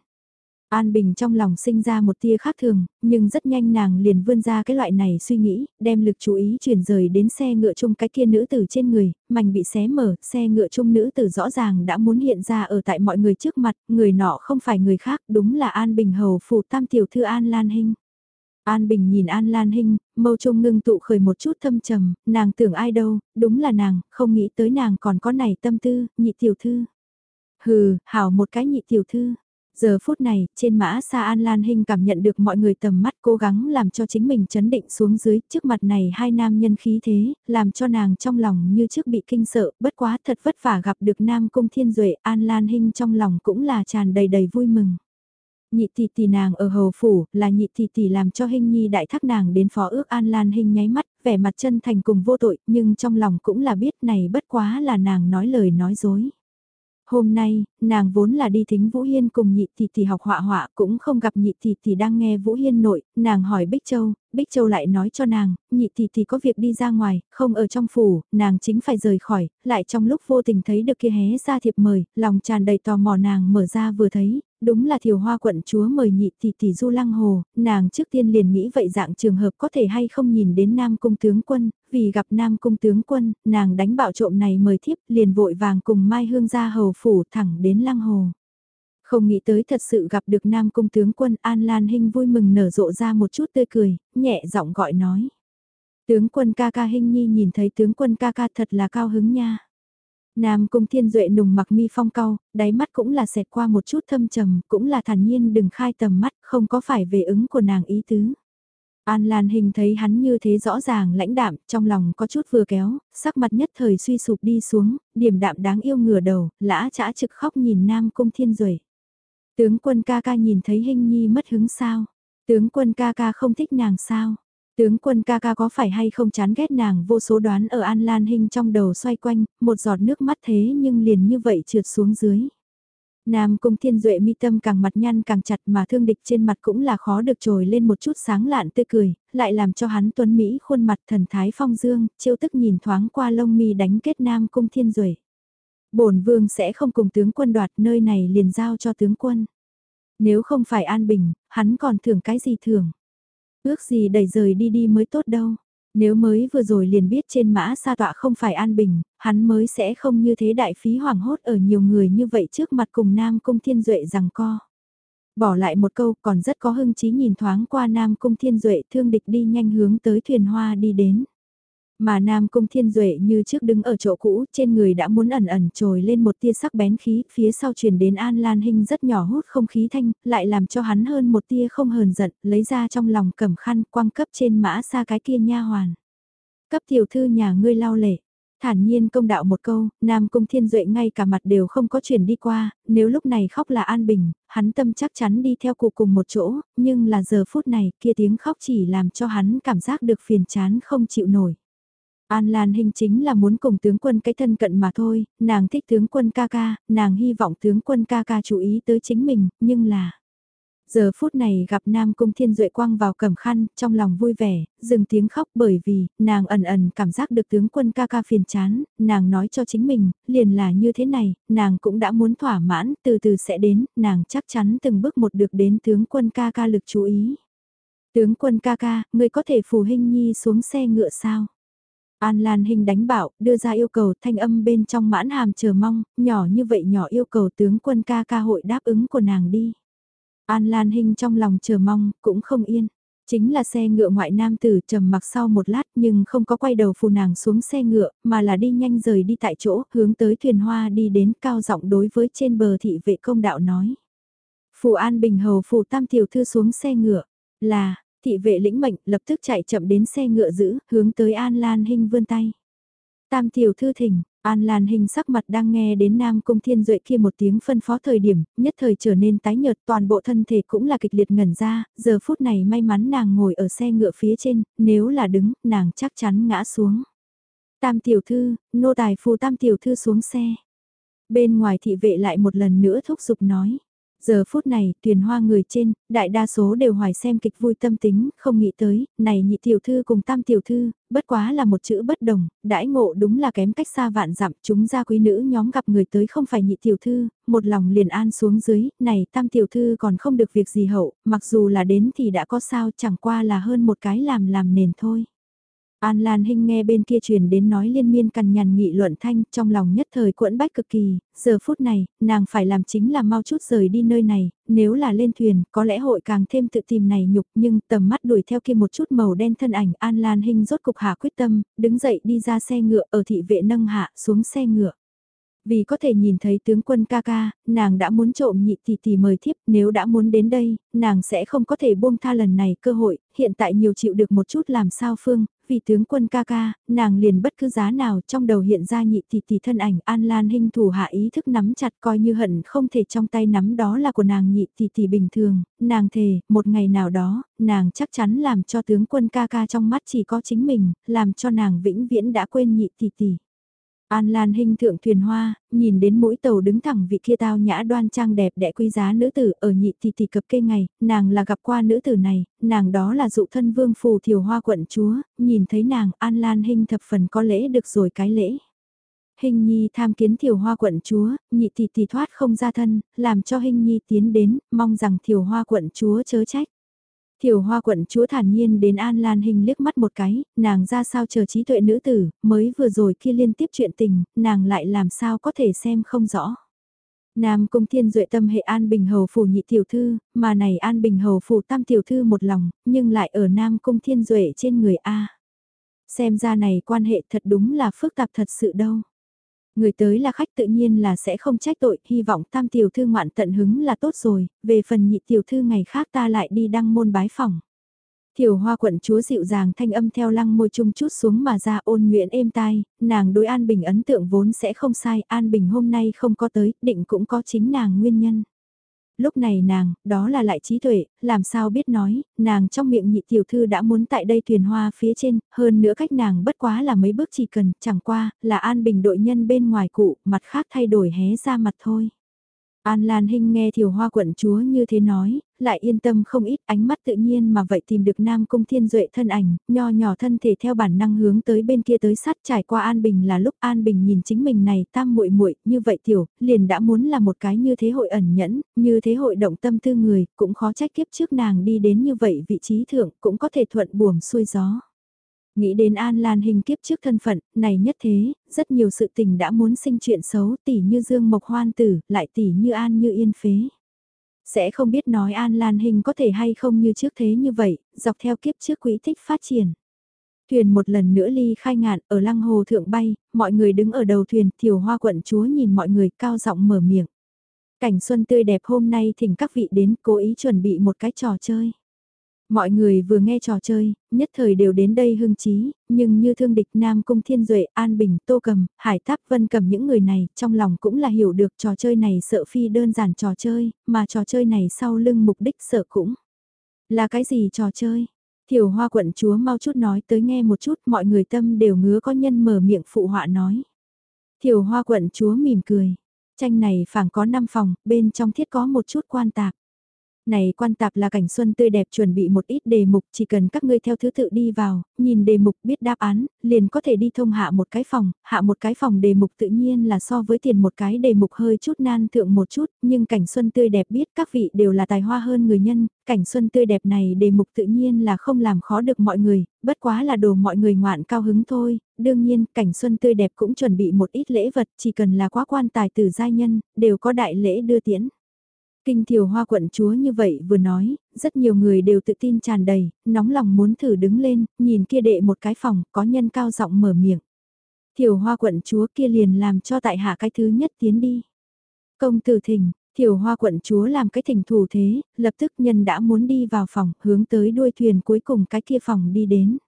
An Bình trong lòng sinh ra một tia khác thường, nhưng rất nhanh nàng liền vươn ra cái loại này suy nghĩ, đem lực chú ý chuyển rời đến xe ngựa chung cái kia nữ tử trên người, mảnh bị xé mở, xe ngựa chung nữ tử rõ ràng đã muốn hiện ra ở tại mọi người trước mặt, người nọ không phải người khác, đúng là An Bình hầu phủ tam tiểu thư An Lan Hinh. An Bình nhìn An Lan Hinh, mâu trung ngưng tụ khởi một chút thâm trầm, nàng tưởng ai đâu, đúng là nàng, không nghĩ tới nàng còn có này tâm tư, nhị tiểu thư. Hừ, hảo một cái nhị tiểu thư. Giờ phút này, trên mã xa An Lan Hinh cảm nhận được mọi người tầm mắt cố gắng làm cho chính mình chấn định xuống dưới, trước mặt này hai nam nhân khí thế, làm cho nàng trong lòng như trước bị kinh sợ, bất quá thật vất vả gặp được Nam Cung Thiên Duệ, An Lan Hinh trong lòng cũng là tràn đầy đầy vui mừng. Nhị tỷ tỷ nàng ở hầu phủ, là nhị tỷ tỷ làm cho hình nhi đại thác nàng đến phó ước an lan hình nháy mắt, vẻ mặt chân thành cùng vô tội, nhưng trong lòng cũng là biết này bất quá là nàng nói lời nói dối. Hôm nay, nàng vốn là đi thính Vũ Hiên cùng nhị tỷ tỷ học họa họa cũng không gặp nhị tỷ tỷ đang nghe Vũ Hiên nội, nàng hỏi Bích Châu, Bích Châu lại nói cho nàng, nhị tỷ tỷ có việc đi ra ngoài, không ở trong phủ, nàng chính phải rời khỏi, lại trong lúc vô tình thấy được kia hé ra thiệp mời, lòng tràn đầy tò mò nàng mở ra vừa thấy, đúng là thiều hoa quận chúa mời nhị tỷ tỷ du lăng hồ, nàng trước tiên liền nghĩ vậy dạng trường hợp có thể hay không nhìn đến Nam Cung tướng quân, vì gặp Nam Cung tướng quân, nàng đánh bạo trộm này mời thiếp liền vội vàng cùng Mai Hương ra hầu phủ thẳng đến lăng hồ. Không nghĩ tới thật sự gặp được Nam Cung tướng quân An Lan Hinh vui mừng nở rộ ra một chút tươi cười, nhẹ giọng gọi nói. Tướng quân ca ca Hinh Nhi nhìn thấy tướng quân ca ca thật là cao hứng nha. Nam Cung Thiên Duệ nùng mặc mi phong cau, đáy mắt cũng là xẹt qua một chút thâm trầm, cũng là thản nhiên đừng khai tầm mắt, không có phải về ứng của nàng ý tứ. An Lan Hình thấy hắn như thế rõ ràng lãnh đạm, trong lòng có chút vừa kéo, sắc mặt nhất thời suy sụp đi xuống, điểm đạm đáng yêu ngửa đầu, lã chả trực khóc nhìn Nam Cung Thiên Duệ. Tướng quân ca ca nhìn thấy Hình Nhi mất hứng sao? Tướng quân ca ca không thích nàng sao? Tướng quân ca ca có phải hay không chán ghét nàng vô số đoán ở An Lan Hinh trong đầu xoay quanh, một giọt nước mắt thế nhưng liền như vậy trượt xuống dưới. Nam cung thiên duệ mi tâm càng mặt nhăn càng chặt mà thương địch trên mặt cũng là khó được trồi lên một chút sáng lạn tươi cười, lại làm cho hắn tuấn Mỹ khuôn mặt thần thái phong dương, chiêu tức nhìn thoáng qua lông mi đánh kết Nam cung thiên duệ bổn vương sẽ không cùng tướng quân đoạt nơi này liền giao cho tướng quân. Nếu không phải An Bình, hắn còn thưởng cái gì thưởng? Ước gì đẩy rời đi đi mới tốt đâu. Nếu mới vừa rồi liền biết trên mã sa tọa không phải An Bình, hắn mới sẽ không như thế đại phí hoảng hốt ở nhiều người như vậy trước mặt cùng Nam Cung Thiên Duệ rằng co. Bỏ lại một câu còn rất có hưng trí nhìn thoáng qua Nam Cung Thiên Duệ thương địch đi nhanh hướng tới thuyền hoa đi đến. Mà Nam Cung Thiên Duệ như trước đứng ở chỗ cũ, trên người đã muốn ẩn ẩn trồi lên một tia sắc bén khí, phía sau truyền đến An Lan Hinh rất nhỏ hút không khí thanh, lại làm cho hắn hơn một tia không hờn giận, lấy ra trong lòng cầm khăn quăng cấp trên mã xa cái kia nha hoàn. Cấp tiểu thư nhà ngươi lau lệ. Thản nhiên công đạo một câu, Nam Cung Thiên Duệ ngay cả mặt đều không có chuyển đi qua, nếu lúc này khóc là An Bình, hắn tâm chắc chắn đi theo cụ cùng một chỗ, nhưng là giờ phút này kia tiếng khóc chỉ làm cho hắn cảm giác được phiền chán không chịu nổi. An Lan Hinh chính là muốn cùng tướng quân cái thân cận mà thôi, nàng thích tướng quân ca ca, nàng hy vọng tướng quân ca ca chú ý tới chính mình, nhưng là... Giờ phút này gặp Nam Cung Thiên Duệ quang vào cầm khăn, trong lòng vui vẻ, dừng tiếng khóc bởi vì, nàng ẩn ẩn cảm giác được tướng quân ca ca phiền chán, nàng nói cho chính mình, liền là như thế này, nàng cũng đã muốn thỏa mãn, từ từ sẽ đến, nàng chắc chắn từng bước một được đến tướng quân ca ca lực chú ý. Tướng quân ca ca, người có thể phù hình nhi xuống xe ngựa sao? An Lan Hinh đánh bảo, đưa ra yêu cầu thanh âm bên trong mãn hàm chờ mong, nhỏ như vậy nhỏ yêu cầu tướng quân ca ca hội đáp ứng của nàng đi. An Lan Hinh trong lòng chờ mong, cũng không yên. Chính là xe ngựa ngoại nam tử trầm mặc sau một lát nhưng không có quay đầu phù nàng xuống xe ngựa, mà là đi nhanh rời đi tại chỗ, hướng tới thuyền hoa đi đến cao giọng đối với trên bờ thị vệ công đạo nói. Phù An Bình Hầu phù tam tiểu thư xuống xe ngựa, là, Thị vệ lĩnh mệnh lập tức chạy chậm đến xe ngựa giữ, hướng tới An Lan Hinh vươn tay. Tam tiểu thư thỉnh, An Lan Hinh sắc mặt đang nghe đến Nam Cung Thiên Duệ kia một tiếng phân phó thời điểm, nhất thời trở nên tái nhợt toàn bộ thân thể cũng là kịch liệt ngẩn ra, giờ phút này may mắn nàng ngồi ở xe ngựa phía trên, nếu là đứng, nàng chắc chắn ngã xuống. Tam tiểu thư, nô tài phù tam tiểu thư xuống xe. Bên ngoài thị vệ lại một lần nữa thúc giục nói. Giờ phút này, tuyển hoa người trên, đại đa số đều hoài xem kịch vui tâm tính, không nghĩ tới, này nhị tiểu thư cùng tam tiểu thư, bất quá là một chữ bất đồng, đãi ngộ đúng là kém cách xa vạn dặm, chúng gia quý nữ nhóm gặp người tới không phải nhị tiểu thư, một lòng liền an xuống dưới, này tam tiểu thư còn không được việc gì hậu, mặc dù là đến thì đã có sao chẳng qua là hơn một cái làm làm nền thôi. An Lan Hinh nghe bên kia truyền đến nói liên miên cằn nhằn nghị luận thanh, trong lòng nhất thời cuộn bách cực kỳ, giờ phút này, nàng phải làm chính là mau chút rời đi nơi này, nếu là lên thuyền, có lẽ hội càng thêm tự tìm này nhục, nhưng tầm mắt đuổi theo kia một chút màu đen thân ảnh, An Lan Hinh rốt cục hạ quyết tâm, đứng dậy đi ra xe ngựa ở thị vệ nâng hạ xuống xe ngựa. Vì có thể nhìn thấy tướng quân ca ca, nàng đã muốn trộm nhị tỷ tỷ mời thiếp, nếu đã muốn đến đây, nàng sẽ không có thể buông tha lần này cơ hội, hiện tại nhiều chịu được một chút làm sao phương, vì tướng quân ca ca, nàng liền bất cứ giá nào trong đầu hiện ra nhị tỷ tỷ thân ảnh An Lan Hinh thủ hạ ý thức nắm chặt coi như hận không thể trong tay nắm đó là của nàng nhị tỷ tỷ bình thường, nàng thề, một ngày nào đó, nàng chắc chắn làm cho tướng quân ca ca trong mắt chỉ có chính mình, làm cho nàng vĩnh viễn đã quên nhị tỷ tỷ. An Lan Hinh thượng thuyền hoa, nhìn đến mũi tàu đứng thẳng vị kia tao nhã đoan trang đẹp đẽ quý giá nữ tử ở nhị thì thì cập kê ngày, nàng là gặp qua nữ tử này, nàng đó là dụ thân vương phù thiều hoa quận chúa, nhìn thấy nàng An Lan Hinh thập phần có lễ được rồi cái lễ. Hình Nhi tham kiến Thiều Hoa quận chúa, nhị thì thì thoát không ra thân, làm cho Hình Nhi tiến đến, mong rằng Thiều Hoa quận chúa chớ trách. Thiều hoa quận chúa thản nhiên đến An Lan Hình liếc mắt một cái, nàng ra sao chờ trí tuệ nữ tử, mới vừa rồi kia liên tiếp chuyện tình, nàng lại làm sao có thể xem không rõ. Nam Cung Thiên Duệ tâm hệ An Bình Hầu phủ nhị tiểu thư, mà này An Bình Hầu phủ tam tiểu thư một lòng, nhưng lại ở Nam Cung Thiên Duệ trên người A. Xem ra này quan hệ thật đúng là phức tạp thật sự đâu. Người tới là khách tự nhiên là sẽ không trách tội, hy vọng tam tiểu thư ngoạn tận hứng là tốt rồi, về phần nhị tiểu thư ngày khác ta lại đi đăng môn bái phòng. Tiểu hoa quận chúa dịu dàng thanh âm theo lăng môi trung chút xuống mà ra ôn nguyện êm tai, nàng đối An Bình ấn tượng vốn sẽ không sai, An Bình hôm nay không có tới, định cũng có chính nàng nguyên nhân. Lúc này nàng, đó là lại trí tuệ, làm sao biết nói, nàng trong miệng nhị tiểu thư đã muốn tại đây thuyền hoa phía trên, hơn nữa cách nàng bất quá là mấy bước chỉ cần, chẳng qua, là an bình đội nhân bên ngoài cụ, mặt khác thay đổi hé ra mặt thôi. An Lan Hinh nghe Thiều Hoa quận chúa như thế nói, lại yên tâm không ít ánh mắt tự nhiên mà vậy tìm được Nam Cung Thiên Duệ thân ảnh, nho nhỏ thân thể theo bản năng hướng tới bên kia tới sát trải qua An Bình là lúc An Bình nhìn chính mình này tam muội muội như vậy tiểu, liền đã muốn là một cái như thế hội ẩn nhẫn, như thế hội động tâm tư người, cũng khó trách kiếp trước nàng đi đến như vậy vị trí thượng cũng có thể thuận buồm xuôi gió. Nghĩ đến An Lan hình kiếp trước thân phận, này nhất thế, rất nhiều sự tình đã muốn sinh chuyện xấu tỉ như Dương Mộc Hoan Tử, lại tỉ như An như Yên Phế. Sẽ không biết nói An Lan hình có thể hay không như trước thế như vậy, dọc theo kiếp trước quỹ tích phát triển. Thuyền một lần nữa ly khai ngạn ở lăng hồ thượng bay, mọi người đứng ở đầu thuyền, thiểu hoa quận chúa nhìn mọi người cao giọng mở miệng. Cảnh xuân tươi đẹp hôm nay thỉnh các vị đến cố ý chuẩn bị một cái trò chơi. Mọi người vừa nghe trò chơi, nhất thời đều đến đây hưng trí, nhưng như thương địch Nam Cung Thiên Duệ, An Bình, Tô Cầm, Hải Táp Vân Cầm những người này, trong lòng cũng là hiểu được trò chơi này sợ phi đơn giản trò chơi, mà trò chơi này sau lưng mục đích sợ cũng. Là cái gì trò chơi? Thiểu hoa quận chúa mau chút nói tới nghe một chút mọi người tâm đều ngứa có nhân mở miệng phụ họa nói. Thiểu hoa quận chúa mỉm cười. Tranh này phảng có 5 phòng, bên trong thiết có một chút quan tạp. Này quan tạp là cảnh xuân tươi đẹp chuẩn bị một ít đề mục, chỉ cần các ngươi theo thứ tự đi vào, nhìn đề mục biết đáp án, liền có thể đi thông hạ một cái phòng, hạ một cái phòng đề mục tự nhiên là so với tiền một cái đề mục hơi chút nan thượng một chút, nhưng cảnh xuân tươi đẹp biết các vị đều là tài hoa hơn người nhân, cảnh xuân tươi đẹp này đề mục tự nhiên là không làm khó được mọi người, bất quá là đồ mọi người ngoạn cao hứng thôi, đương nhiên cảnh xuân tươi đẹp cũng chuẩn bị một ít lễ vật, chỉ cần là quá quan tài tử giai nhân, đều có đại lễ đưa tiễn. Kinh thiều hoa quận chúa như vậy vừa nói, rất nhiều người đều tự tin tràn đầy, nóng lòng muốn thử đứng lên, nhìn kia đệ một cái phòng, có nhân cao giọng mở miệng. Thiều hoa quận chúa kia liền làm cho tại hạ cái thứ nhất tiến đi. Công tử thỉnh, thiều hoa quận chúa làm cái thỉnh thủ thế, lập tức nhân đã muốn đi vào phòng, hướng tới đuôi thuyền cuối cùng cái kia phòng đi đến.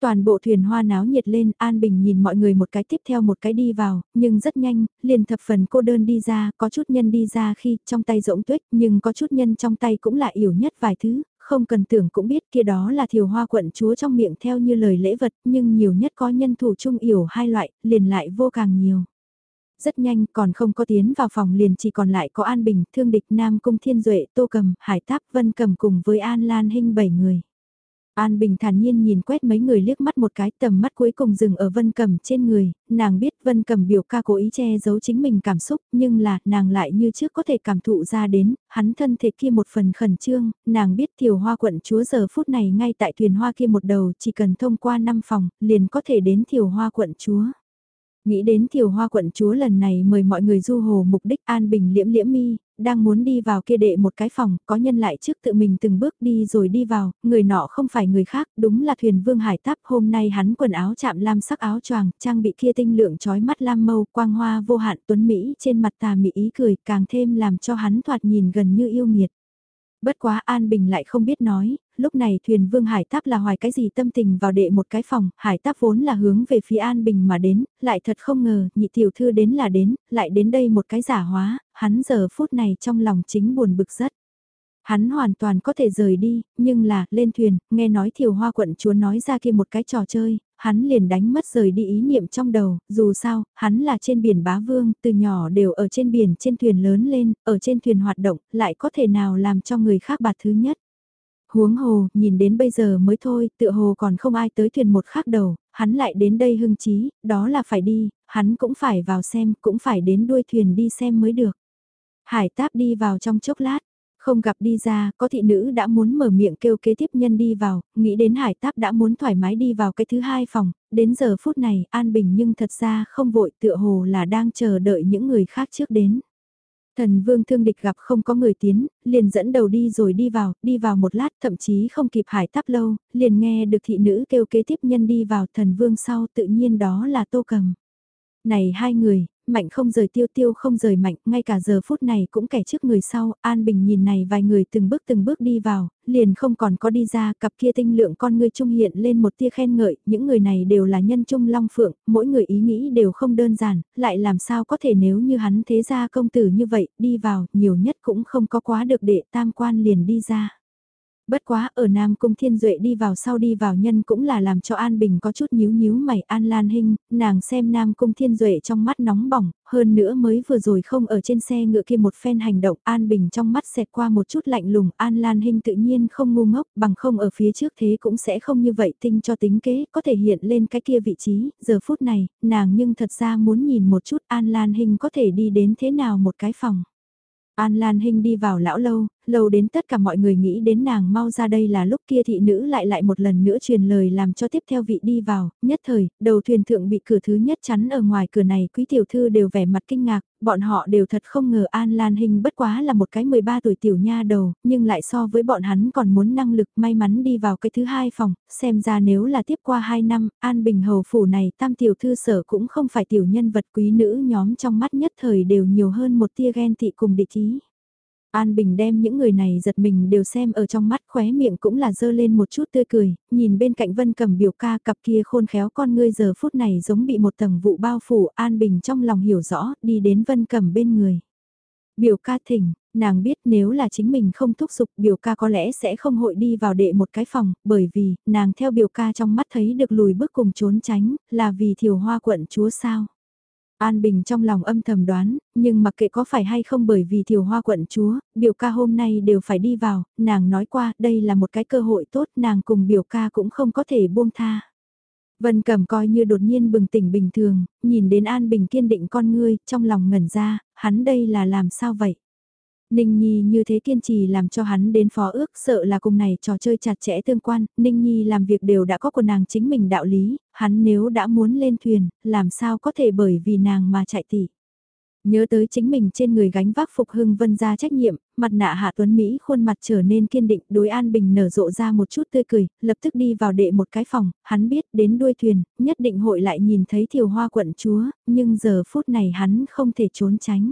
Toàn bộ thuyền hoa náo nhiệt lên, An Bình nhìn mọi người một cái tiếp theo một cái đi vào, nhưng rất nhanh, liền thập phần cô đơn đi ra, có chút nhân đi ra khi trong tay rỗng tuyết, nhưng có chút nhân trong tay cũng là yểu nhất vài thứ, không cần tưởng cũng biết kia đó là thiều hoa quận chúa trong miệng theo như lời lễ vật, nhưng nhiều nhất có nhân thủ chung yểu hai loại, liền lại vô càng nhiều. Rất nhanh còn không có tiến vào phòng liền chỉ còn lại có An Bình, Thương Địch Nam Cung Thiên Duệ, Tô Cầm, Hải Táp, Vân Cầm cùng với An Lan Hinh bảy người. An Bình thản nhiên nhìn quét mấy người liếc mắt một cái tầm mắt cuối cùng dừng ở Vân Cầm trên người, nàng biết Vân Cầm biểu ca cố ý che giấu chính mình cảm xúc nhưng là nàng lại như trước có thể cảm thụ ra đến, hắn thân thể kia một phần khẩn trương, nàng biết tiểu hoa quận chúa giờ phút này ngay tại thuyền hoa kia một đầu chỉ cần thông qua năm phòng liền có thể đến tiểu hoa quận chúa. Nghĩ đến thiều hoa quận chúa lần này mời mọi người du hồ mục đích an bình liễm liễm mi, đang muốn đi vào kia đệ một cái phòng, có nhân lại trước tự mình từng bước đi rồi đi vào, người nọ không phải người khác, đúng là thuyền vương hải táp, hôm nay hắn quần áo chạm lam sắc áo choàng, trang bị kia tinh lượng trói mắt lam mâu, quang hoa vô hạn tuấn Mỹ trên mặt tà mỹ ý cười, càng thêm làm cho hắn thoạt nhìn gần như yêu nghiệt. Bất quá An Bình lại không biết nói, lúc này thuyền vương Hải Táp là hoài cái gì tâm tình vào đệ một cái phòng, Hải Táp vốn là hướng về phía An Bình mà đến, lại thật không ngờ, nhị tiểu thư đến là đến, lại đến đây một cái giả hóa, hắn giờ phút này trong lòng chính buồn bực rất. Hắn hoàn toàn có thể rời đi, nhưng là, lên thuyền, nghe nói thiều hoa quận chúa nói ra kia một cái trò chơi, hắn liền đánh mất rời đi ý niệm trong đầu, dù sao, hắn là trên biển bá vương, từ nhỏ đều ở trên biển trên thuyền lớn lên, ở trên thuyền hoạt động, lại có thể nào làm cho người khác bạt thứ nhất. Huống hồ, nhìn đến bây giờ mới thôi, tựa hồ còn không ai tới thuyền một khác đầu, hắn lại đến đây hưng trí, đó là phải đi, hắn cũng phải vào xem, cũng phải đến đuôi thuyền đi xem mới được. Hải táp đi vào trong chốc lát, không gặp đi ra, có thị nữ đã muốn mở miệng kêu kế tiếp nhân đi vào, nghĩ đến hải táp đã muốn thoải mái đi vào cái thứ hai phòng, đến giờ phút này an bình nhưng thật ra không vội tựa hồ là đang chờ đợi những người khác trước đến. Thần vương thương địch gặp không có người tiến, liền dẫn đầu đi rồi đi vào, đi vào một lát thậm chí không kịp hải táp lâu, liền nghe được thị nữ kêu kế tiếp nhân đi vào thần vương sau tự nhiên đó là tô cầm. Này hai người, mạnh không rời tiêu tiêu không rời mạnh, ngay cả giờ phút này cũng kẻ trước người sau, An Bình nhìn này vài người từng bước từng bước đi vào, liền không còn có đi ra, cặp kia tinh lượng con người trung hiện lên một tia khen ngợi, những người này đều là nhân trung long phượng, mỗi người ý nghĩ đều không đơn giản, lại làm sao có thể nếu như hắn thế gia công tử như vậy, đi vào, nhiều nhất cũng không có quá được đệ tam quan liền đi ra. Bất quá ở Nam Cung Thiên Duệ đi vào sau đi vào nhân cũng là làm cho An Bình có chút nhíu nhíu mày. An Lan Hinh, nàng xem Nam Cung Thiên Duệ trong mắt nóng bỏng, hơn nữa mới vừa rồi không ở trên xe ngựa kia một phen hành động An Bình trong mắt xẹt qua một chút lạnh lùng. An Lan Hinh tự nhiên không ngu ngốc bằng không ở phía trước thế cũng sẽ không như vậy tinh cho tính kế có thể hiện lên cái kia vị trí, giờ phút này, nàng nhưng thật ra muốn nhìn một chút An Lan Hinh có thể đi đến thế nào một cái phòng. An Lan Hinh đi vào lão lâu, lâu đến tất cả mọi người nghĩ đến nàng mau ra đây là lúc kia thị nữ lại lại một lần nữa truyền lời làm cho tiếp theo vị đi vào, nhất thời, đầu thuyền thượng bị cửa thứ nhất chắn ở ngoài cửa này quý tiểu thư đều vẻ mặt kinh ngạc, bọn họ đều thật không ngờ An Lan hình bất quá là một cái 13 tuổi tiểu nha đầu, nhưng lại so với bọn hắn còn muốn năng lực may mắn đi vào cái thứ hai phòng, xem ra nếu là tiếp qua 2 năm, An Bình Hầu Phủ này tam tiểu thư sở cũng không phải tiểu nhân vật quý nữ nhóm trong mắt nhất thời đều nhiều hơn một tia ghen tị cùng địch ý. An Bình đem những người này giật mình đều xem ở trong mắt khóe miệng cũng là dơ lên một chút tươi cười, nhìn bên cạnh Vân cầm biểu ca cặp kia khôn khéo con ngươi giờ phút này giống bị một tầng vụ bao phủ An Bình trong lòng hiểu rõ đi đến Vân cầm bên người. Biểu ca thỉnh, nàng biết nếu là chính mình không thúc giục biểu ca có lẽ sẽ không hội đi vào đệ một cái phòng, bởi vì, nàng theo biểu ca trong mắt thấy được lùi bước cùng trốn tránh, là vì thiểu hoa quận chúa sao. An Bình trong lòng âm thầm đoán, nhưng mặc kệ có phải hay không bởi vì thiểu hoa quận chúa, biểu ca hôm nay đều phải đi vào, nàng nói qua đây là một cái cơ hội tốt, nàng cùng biểu ca cũng không có thể buông tha. Vân cẩm coi như đột nhiên bừng tỉnh bình thường, nhìn đến An Bình kiên định con ngươi, trong lòng ngẩn ra, hắn đây là làm sao vậy? Ninh Nhi như thế kiên trì làm cho hắn đến phó ước sợ là cùng này trò chơi chặt chẽ tương quan, Ninh Nhi làm việc đều đã có của nàng chính mình đạo lý, hắn nếu đã muốn lên thuyền, làm sao có thể bởi vì nàng mà chạy tỉ. Nhớ tới chính mình trên người gánh vác phục hưng vân ra trách nhiệm, mặt nạ hạ tuấn Mỹ khuôn mặt trở nên kiên định đối an bình nở rộ ra một chút tươi cười, lập tức đi vào đệ một cái phòng, hắn biết đến đuôi thuyền, nhất định hội lại nhìn thấy thiều hoa quận chúa, nhưng giờ phút này hắn không thể trốn tránh.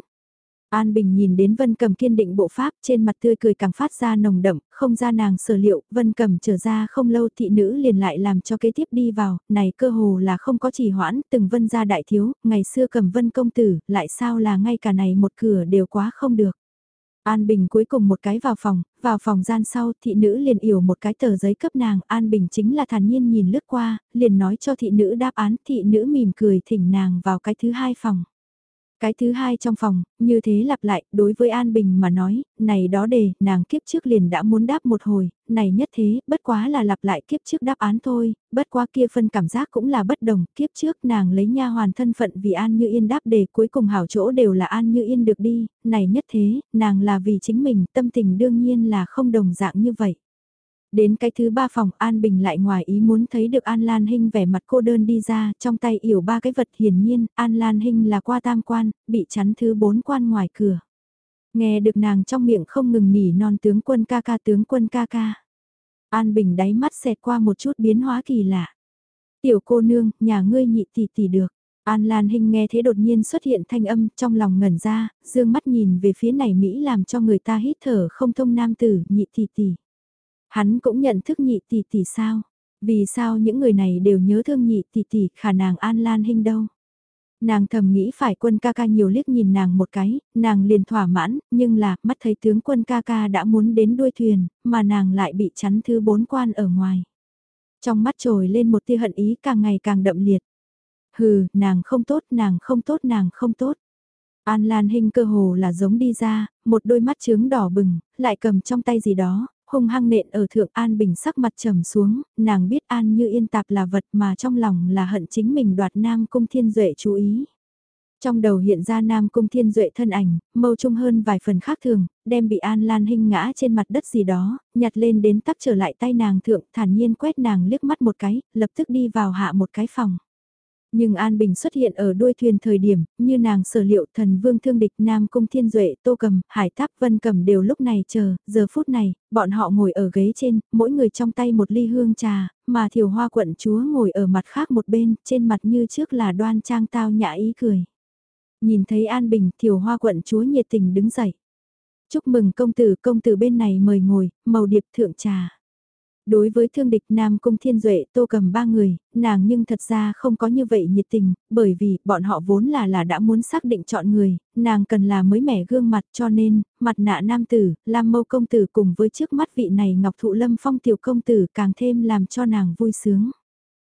An Bình nhìn đến Vân Cầm kiên định bộ pháp trên mặt tươi cười càng phát ra nồng đậm, không ra nàng sở liệu, Vân Cầm trở ra không lâu thị nữ liền lại làm cho kế tiếp đi vào, này cơ hồ là không có trì hoãn, từng Vân gia đại thiếu, ngày xưa cầm Vân công tử, lại sao là ngay cả này một cửa đều quá không được. An Bình cuối cùng một cái vào phòng, vào phòng gian sau thị nữ liền yểu một cái tờ giấy cấp nàng, An Bình chính là thản nhiên nhìn lướt qua, liền nói cho thị nữ đáp án, thị nữ mỉm cười thỉnh nàng vào cái thứ hai phòng. Cái thứ hai trong phòng, như thế lặp lại, đối với An Bình mà nói, này đó đề, nàng kiếp trước liền đã muốn đáp một hồi, này nhất thế, bất quá là lặp lại kiếp trước đáp án thôi, bất quá kia phân cảm giác cũng là bất đồng, kiếp trước nàng lấy nha hoàn thân phận vì An Như Yên đáp đề cuối cùng hảo chỗ đều là An Như Yên được đi, này nhất thế, nàng là vì chính mình, tâm tình đương nhiên là không đồng dạng như vậy. Đến cái thứ ba phòng An Bình lại ngoài ý muốn thấy được An Lan Hinh vẻ mặt cô đơn đi ra, trong tay yểu ba cái vật hiển nhiên, An Lan Hinh là qua tam quan, bị chắn thứ bốn quan ngoài cửa. Nghe được nàng trong miệng không ngừng nỉ non tướng quân ca ca tướng quân ca ca. An Bình đáy mắt xẹt qua một chút biến hóa kỳ lạ. Tiểu cô nương, nhà ngươi nhị tỷ tỷ được. An Lan Hinh nghe thế đột nhiên xuất hiện thanh âm trong lòng ngẩn ra, dương mắt nhìn về phía này Mỹ làm cho người ta hít thở không thông nam tử nhị tỷ tỷ. Hắn cũng nhận thức nhị tỷ tỷ sao? Vì sao những người này đều nhớ thương nhị tỷ tỷ khả nàng an lan hình đâu? Nàng thầm nghĩ phải quân ca ca nhiều liếc nhìn nàng một cái, nàng liền thỏa mãn, nhưng là, mắt thấy tướng quân ca ca đã muốn đến đuôi thuyền, mà nàng lại bị chắn thứ bốn quan ở ngoài. Trong mắt trồi lên một tia hận ý càng ngày càng đậm liệt. Hừ, nàng không tốt, nàng không tốt, nàng không tốt. An Lan Hinh cơ hồ là giống đi ra, một đôi mắt trướng đỏ bừng, lại cầm trong tay gì đó, hung hăng nện ở thượng An Bình sắc mặt trầm xuống, nàng biết An như yên tạp là vật mà trong lòng là hận chính mình đoạt Nam Cung Thiên Duệ chú ý. Trong đầu hiện ra Nam Cung Thiên Duệ thân ảnh, mâu trung hơn vài phần khác thường, đem bị An Lan Hinh ngã trên mặt đất gì đó, nhặt lên đến tắc trở lại tay nàng thượng, thản nhiên quét nàng liếc mắt một cái, lập tức đi vào hạ một cái phòng. Nhưng An Bình xuất hiện ở đuôi thuyền thời điểm, như nàng sở liệu thần vương thương địch Nam Cung Thiên Duệ, Tô Cầm, Hải Tháp Vân Cầm đều lúc này chờ, giờ phút này, bọn họ ngồi ở ghế trên, mỗi người trong tay một ly hương trà, mà thiểu hoa quận chúa ngồi ở mặt khác một bên, trên mặt như trước là đoan trang tao nhã ý cười. Nhìn thấy An Bình, thiểu hoa quận chúa nhiệt tình đứng dậy. Chúc mừng công tử, công tử bên này mời ngồi, màu điệp thượng trà. Đối với thương địch Nam Cung Thiên Duệ tô cầm ba người, nàng nhưng thật ra không có như vậy nhiệt tình, bởi vì bọn họ vốn là là đã muốn xác định chọn người, nàng cần là mới mẻ gương mặt cho nên, mặt nạ nam tử, Lam Mâu Công Tử cùng với trước mắt vị này Ngọc Thụ Lâm Phong Tiểu Công Tử càng thêm làm cho nàng vui sướng.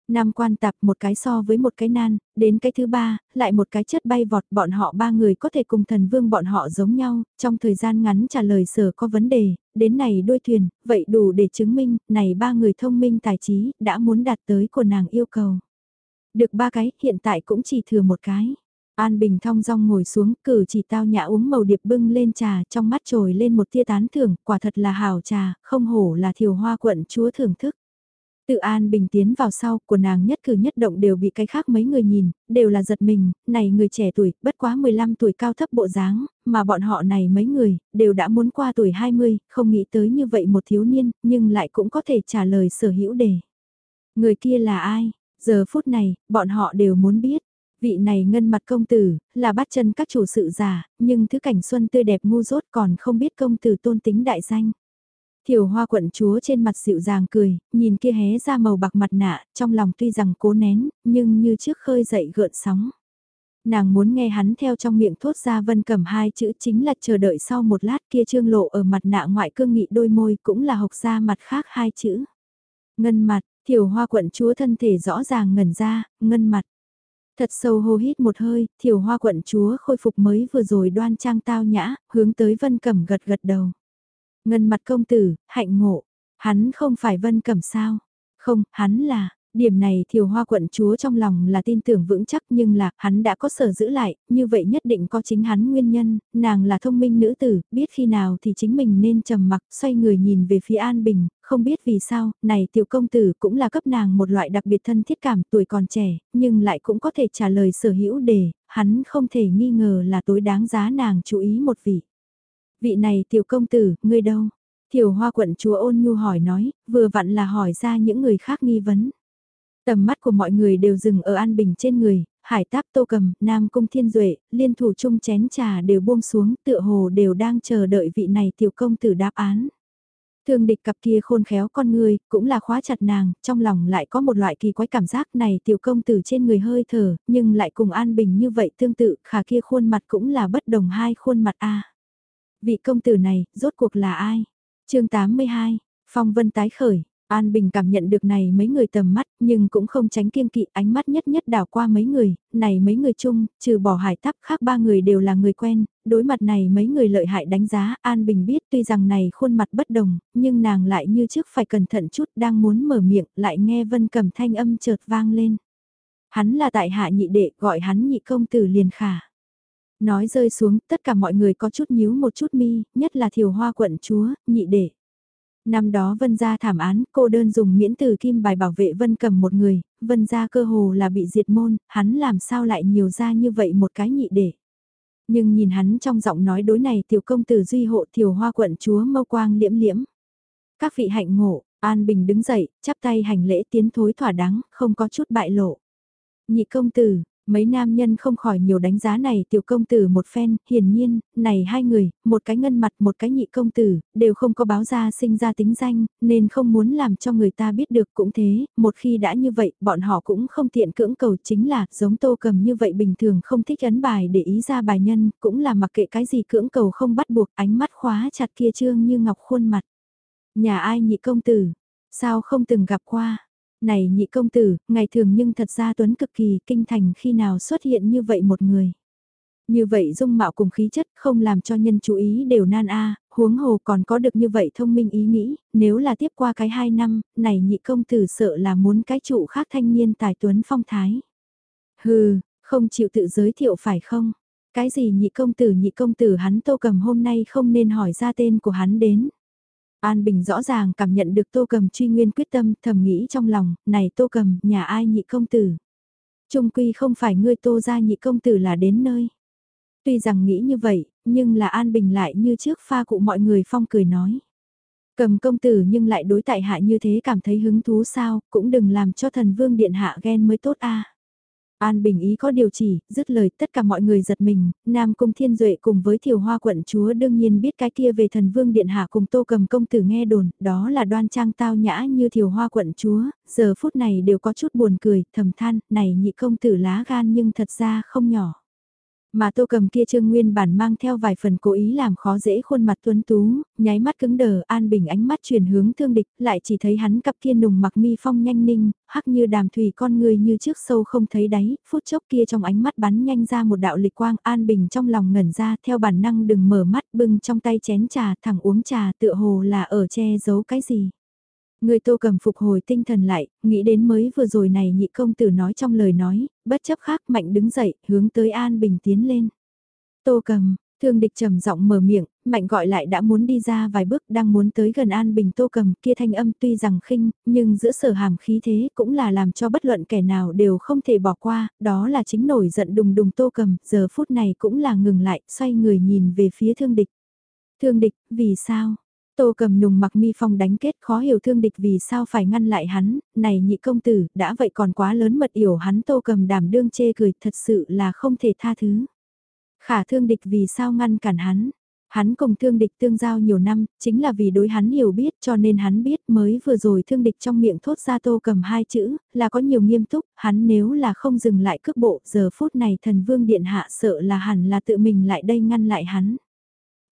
Nam quan tạp một cái so với một cái nan, đến cái thứ ba, lại một cái chất bay vọt bọn họ ba người có thể cùng thần vương bọn họ giống nhau, trong thời gian ngắn trả lời sở có vấn đề, đến này đôi thuyền, vậy đủ để chứng minh, này ba người thông minh tài trí, đã muốn đạt tới của nàng yêu cầu. Được ba cái, hiện tại cũng chỉ thừa một cái. An Bình thong dong ngồi xuống, cử chỉ tao nhã uống màu điệp bưng lên trà, trong mắt trồi lên một tia tán thưởng, quả thật là hào trà, không hổ là thiều hoa quận chúa thưởng thức. Tự an bình tiến vào sau, của nàng nhất cử nhất động đều bị cái khác mấy người nhìn, đều là giật mình, này người trẻ tuổi, bất quá 15 tuổi cao thấp bộ dáng, mà bọn họ này mấy người, đều đã muốn qua tuổi 20, không nghĩ tới như vậy một thiếu niên, nhưng lại cũng có thể trả lời sở hữu đề. Người kia là ai? Giờ phút này, bọn họ đều muốn biết. Vị này ngân mặt công tử, là bắt chân các chủ sự giả, nhưng thứ cảnh xuân tươi đẹp ngu dốt còn không biết công tử tôn tính đại danh. Thiểu hoa quận chúa trên mặt dịu dàng cười, nhìn kia hé ra màu bạc mặt nạ, trong lòng tuy rằng cố nén, nhưng như trước khơi dậy gợn sóng. Nàng muốn nghe hắn theo trong miệng thốt ra vân cầm hai chữ chính là chờ đợi sau một lát kia trương lộ ở mặt nạ ngoại cương nghị đôi môi cũng là hộc ra mặt khác hai chữ. Ngân mặt, thiểu hoa quận chúa thân thể rõ ràng ngẩn ra, ngân mặt. Thật sâu hô hít một hơi, thiểu hoa quận chúa khôi phục mới vừa rồi đoan trang tao nhã, hướng tới vân cẩm gật gật đầu. Ngân mặt công tử, hạnh ngộ, hắn không phải vân cẩm sao? Không, hắn là, điểm này thiều hoa quận chúa trong lòng là tin tưởng vững chắc nhưng là hắn đã có sở giữ lại, như vậy nhất định có chính hắn nguyên nhân, nàng là thông minh nữ tử, biết khi nào thì chính mình nên trầm mặc, xoay người nhìn về phía An Bình, không biết vì sao, này tiểu công tử cũng là cấp nàng một loại đặc biệt thân thiết cảm tuổi còn trẻ, nhưng lại cũng có thể trả lời sở hữu đề, hắn không thể nghi ngờ là tối đáng giá nàng chú ý một vị. Vị này tiểu công tử, ngươi đâu? Tiểu hoa quận chúa ôn nhu hỏi nói, vừa vặn là hỏi ra những người khác nghi vấn. Tầm mắt của mọi người đều dừng ở an bình trên người, hải táp tô cầm, nam cung thiên duệ, liên thủ chung chén trà đều buông xuống, tựa hồ đều đang chờ đợi vị này tiểu công tử đáp án. Thương địch cặp kia khôn khéo con người, cũng là khóa chặt nàng, trong lòng lại có một loại kỳ quái cảm giác này tiểu công tử trên người hơi thở, nhưng lại cùng an bình như vậy tương tự, khả kia khuôn mặt cũng là bất đồng hai khuôn mặt a Vị công tử này, rốt cuộc là ai? chương 82, Phong Vân tái khởi, An Bình cảm nhận được này mấy người tầm mắt, nhưng cũng không tránh kiêng kỵ ánh mắt nhất nhất đảo qua mấy người, này mấy người chung, trừ bỏ hải tắp khác ba người đều là người quen, đối mặt này mấy người lợi hại đánh giá, An Bình biết tuy rằng này khuôn mặt bất đồng, nhưng nàng lại như trước phải cẩn thận chút đang muốn mở miệng, lại nghe vân cầm thanh âm chợt vang lên. Hắn là tại hạ nhị đệ, gọi hắn nhị công tử liền khả. Nói rơi xuống, tất cả mọi người có chút nhíu một chút mi, nhất là thiều hoa quận chúa, nhị đệ. Năm đó Vân gia thảm án, cô đơn dùng miễn từ kim bài bảo vệ Vân cầm một người, Vân gia cơ hồ là bị diệt môn, hắn làm sao lại nhiều ra như vậy một cái nhị đệ. Nhưng nhìn hắn trong giọng nói đối này tiểu công tử duy hộ thiều hoa quận chúa mâu quang liễm liễm. Các vị hạnh ngộ, An Bình đứng dậy, chắp tay hành lễ tiến thối thỏa đáng, không có chút bại lộ. Nhị công tử, Mấy nam nhân không khỏi nhiều đánh giá này tiểu công tử một phen, hiển nhiên, này hai người, một cái ngân mặt một cái nhị công tử, đều không có báo ra sinh ra tính danh, nên không muốn làm cho người ta biết được cũng thế, một khi đã như vậy, bọn họ cũng không tiện cưỡng cầu chính là, giống tô cầm như vậy bình thường không thích ấn bài để ý ra bài nhân, cũng là mặc kệ cái gì cưỡng cầu không bắt buộc ánh mắt khóa chặt kia trương như ngọc khuôn mặt. Nhà ai nhị công tử, sao không từng gặp qua? Này nhị công tử, ngày thường nhưng thật ra Tuấn cực kỳ kinh thành khi nào xuất hiện như vậy một người. Như vậy dung mạo cùng khí chất không làm cho nhân chú ý đều nan a huống hồ còn có được như vậy thông minh ý nghĩ, nếu là tiếp qua cái hai năm, này nhị công tử sợ là muốn cái trụ khác thanh niên tài tuấn phong thái. Hừ, không chịu tự giới thiệu phải không? Cái gì nhị công tử nhị công tử hắn tô cầm hôm nay không nên hỏi ra tên của hắn đến. An Bình rõ ràng cảm nhận được Tô Cầm truy nguyên quyết tâm thầm nghĩ trong lòng, này Tô Cầm, nhà ai nhị công tử. Trung quy không phải ngươi Tô ra nhị công tử là đến nơi. Tuy rằng nghĩ như vậy, nhưng là An Bình lại như trước pha cụ mọi người phong cười nói. Cầm công tử nhưng lại đối tại hạ như thế cảm thấy hứng thú sao, cũng đừng làm cho thần vương điện hạ ghen mới tốt a An Bình ý có điều chỉ, dứt lời tất cả mọi người giật mình, Nam Cung Thiên Duệ cùng với Thiều Hoa quận chúa đương nhiên biết cái kia về thần vương điện hạ cùng tô cầm công tử nghe đồn, đó là đoan trang tao nhã như Thiều Hoa quận chúa, giờ phút này đều có chút buồn cười, thầm than, này nhị công tử lá gan nhưng thật ra không nhỏ. Mà tô cầm kia trương nguyên bản mang theo vài phần cố ý làm khó dễ khuôn mặt tuấn tú, nháy mắt cứng đờ an bình ánh mắt chuyển hướng thương địch, lại chỉ thấy hắn cặp kia nùng mặc mi phong nhanh ninh, hắc như đàm thủy con người như trước sâu không thấy đáy, phút chốc kia trong ánh mắt bắn nhanh ra một đạo lịch quang an bình trong lòng ngẩn ra theo bản năng đừng mở mắt bưng trong tay chén trà thẳng uống trà tựa hồ là ở che giấu cái gì. Người tô cầm phục hồi tinh thần lại, nghĩ đến mới vừa rồi này nhị công tử nói trong lời nói, bất chấp khác mạnh đứng dậy, hướng tới An Bình tiến lên. Tô cầm, thương địch trầm giọng mở miệng, mạnh gọi lại đã muốn đi ra vài bước đang muốn tới gần An Bình tô cầm kia thanh âm tuy rằng khinh, nhưng giữa sở hàm khí thế cũng là làm cho bất luận kẻ nào đều không thể bỏ qua, đó là chính nổi giận đùng đùng tô cầm, giờ phút này cũng là ngừng lại, xoay người nhìn về phía thương địch. Thương địch, vì sao? Tô cầm nùng mặc mi phong đánh kết khó hiểu thương địch vì sao phải ngăn lại hắn, này nhị công tử, đã vậy còn quá lớn mật yểu hắn tô cầm đảm đương chê cười, thật sự là không thể tha thứ. Khả thương địch vì sao ngăn cản hắn, hắn cùng thương địch tương giao nhiều năm, chính là vì đối hắn hiểu biết cho nên hắn biết mới vừa rồi thương địch trong miệng thốt ra tô cầm hai chữ, là có nhiều nghiêm túc, hắn nếu là không dừng lại cước bộ, giờ phút này thần vương điện hạ sợ là hẳn là tự mình lại đây ngăn lại hắn.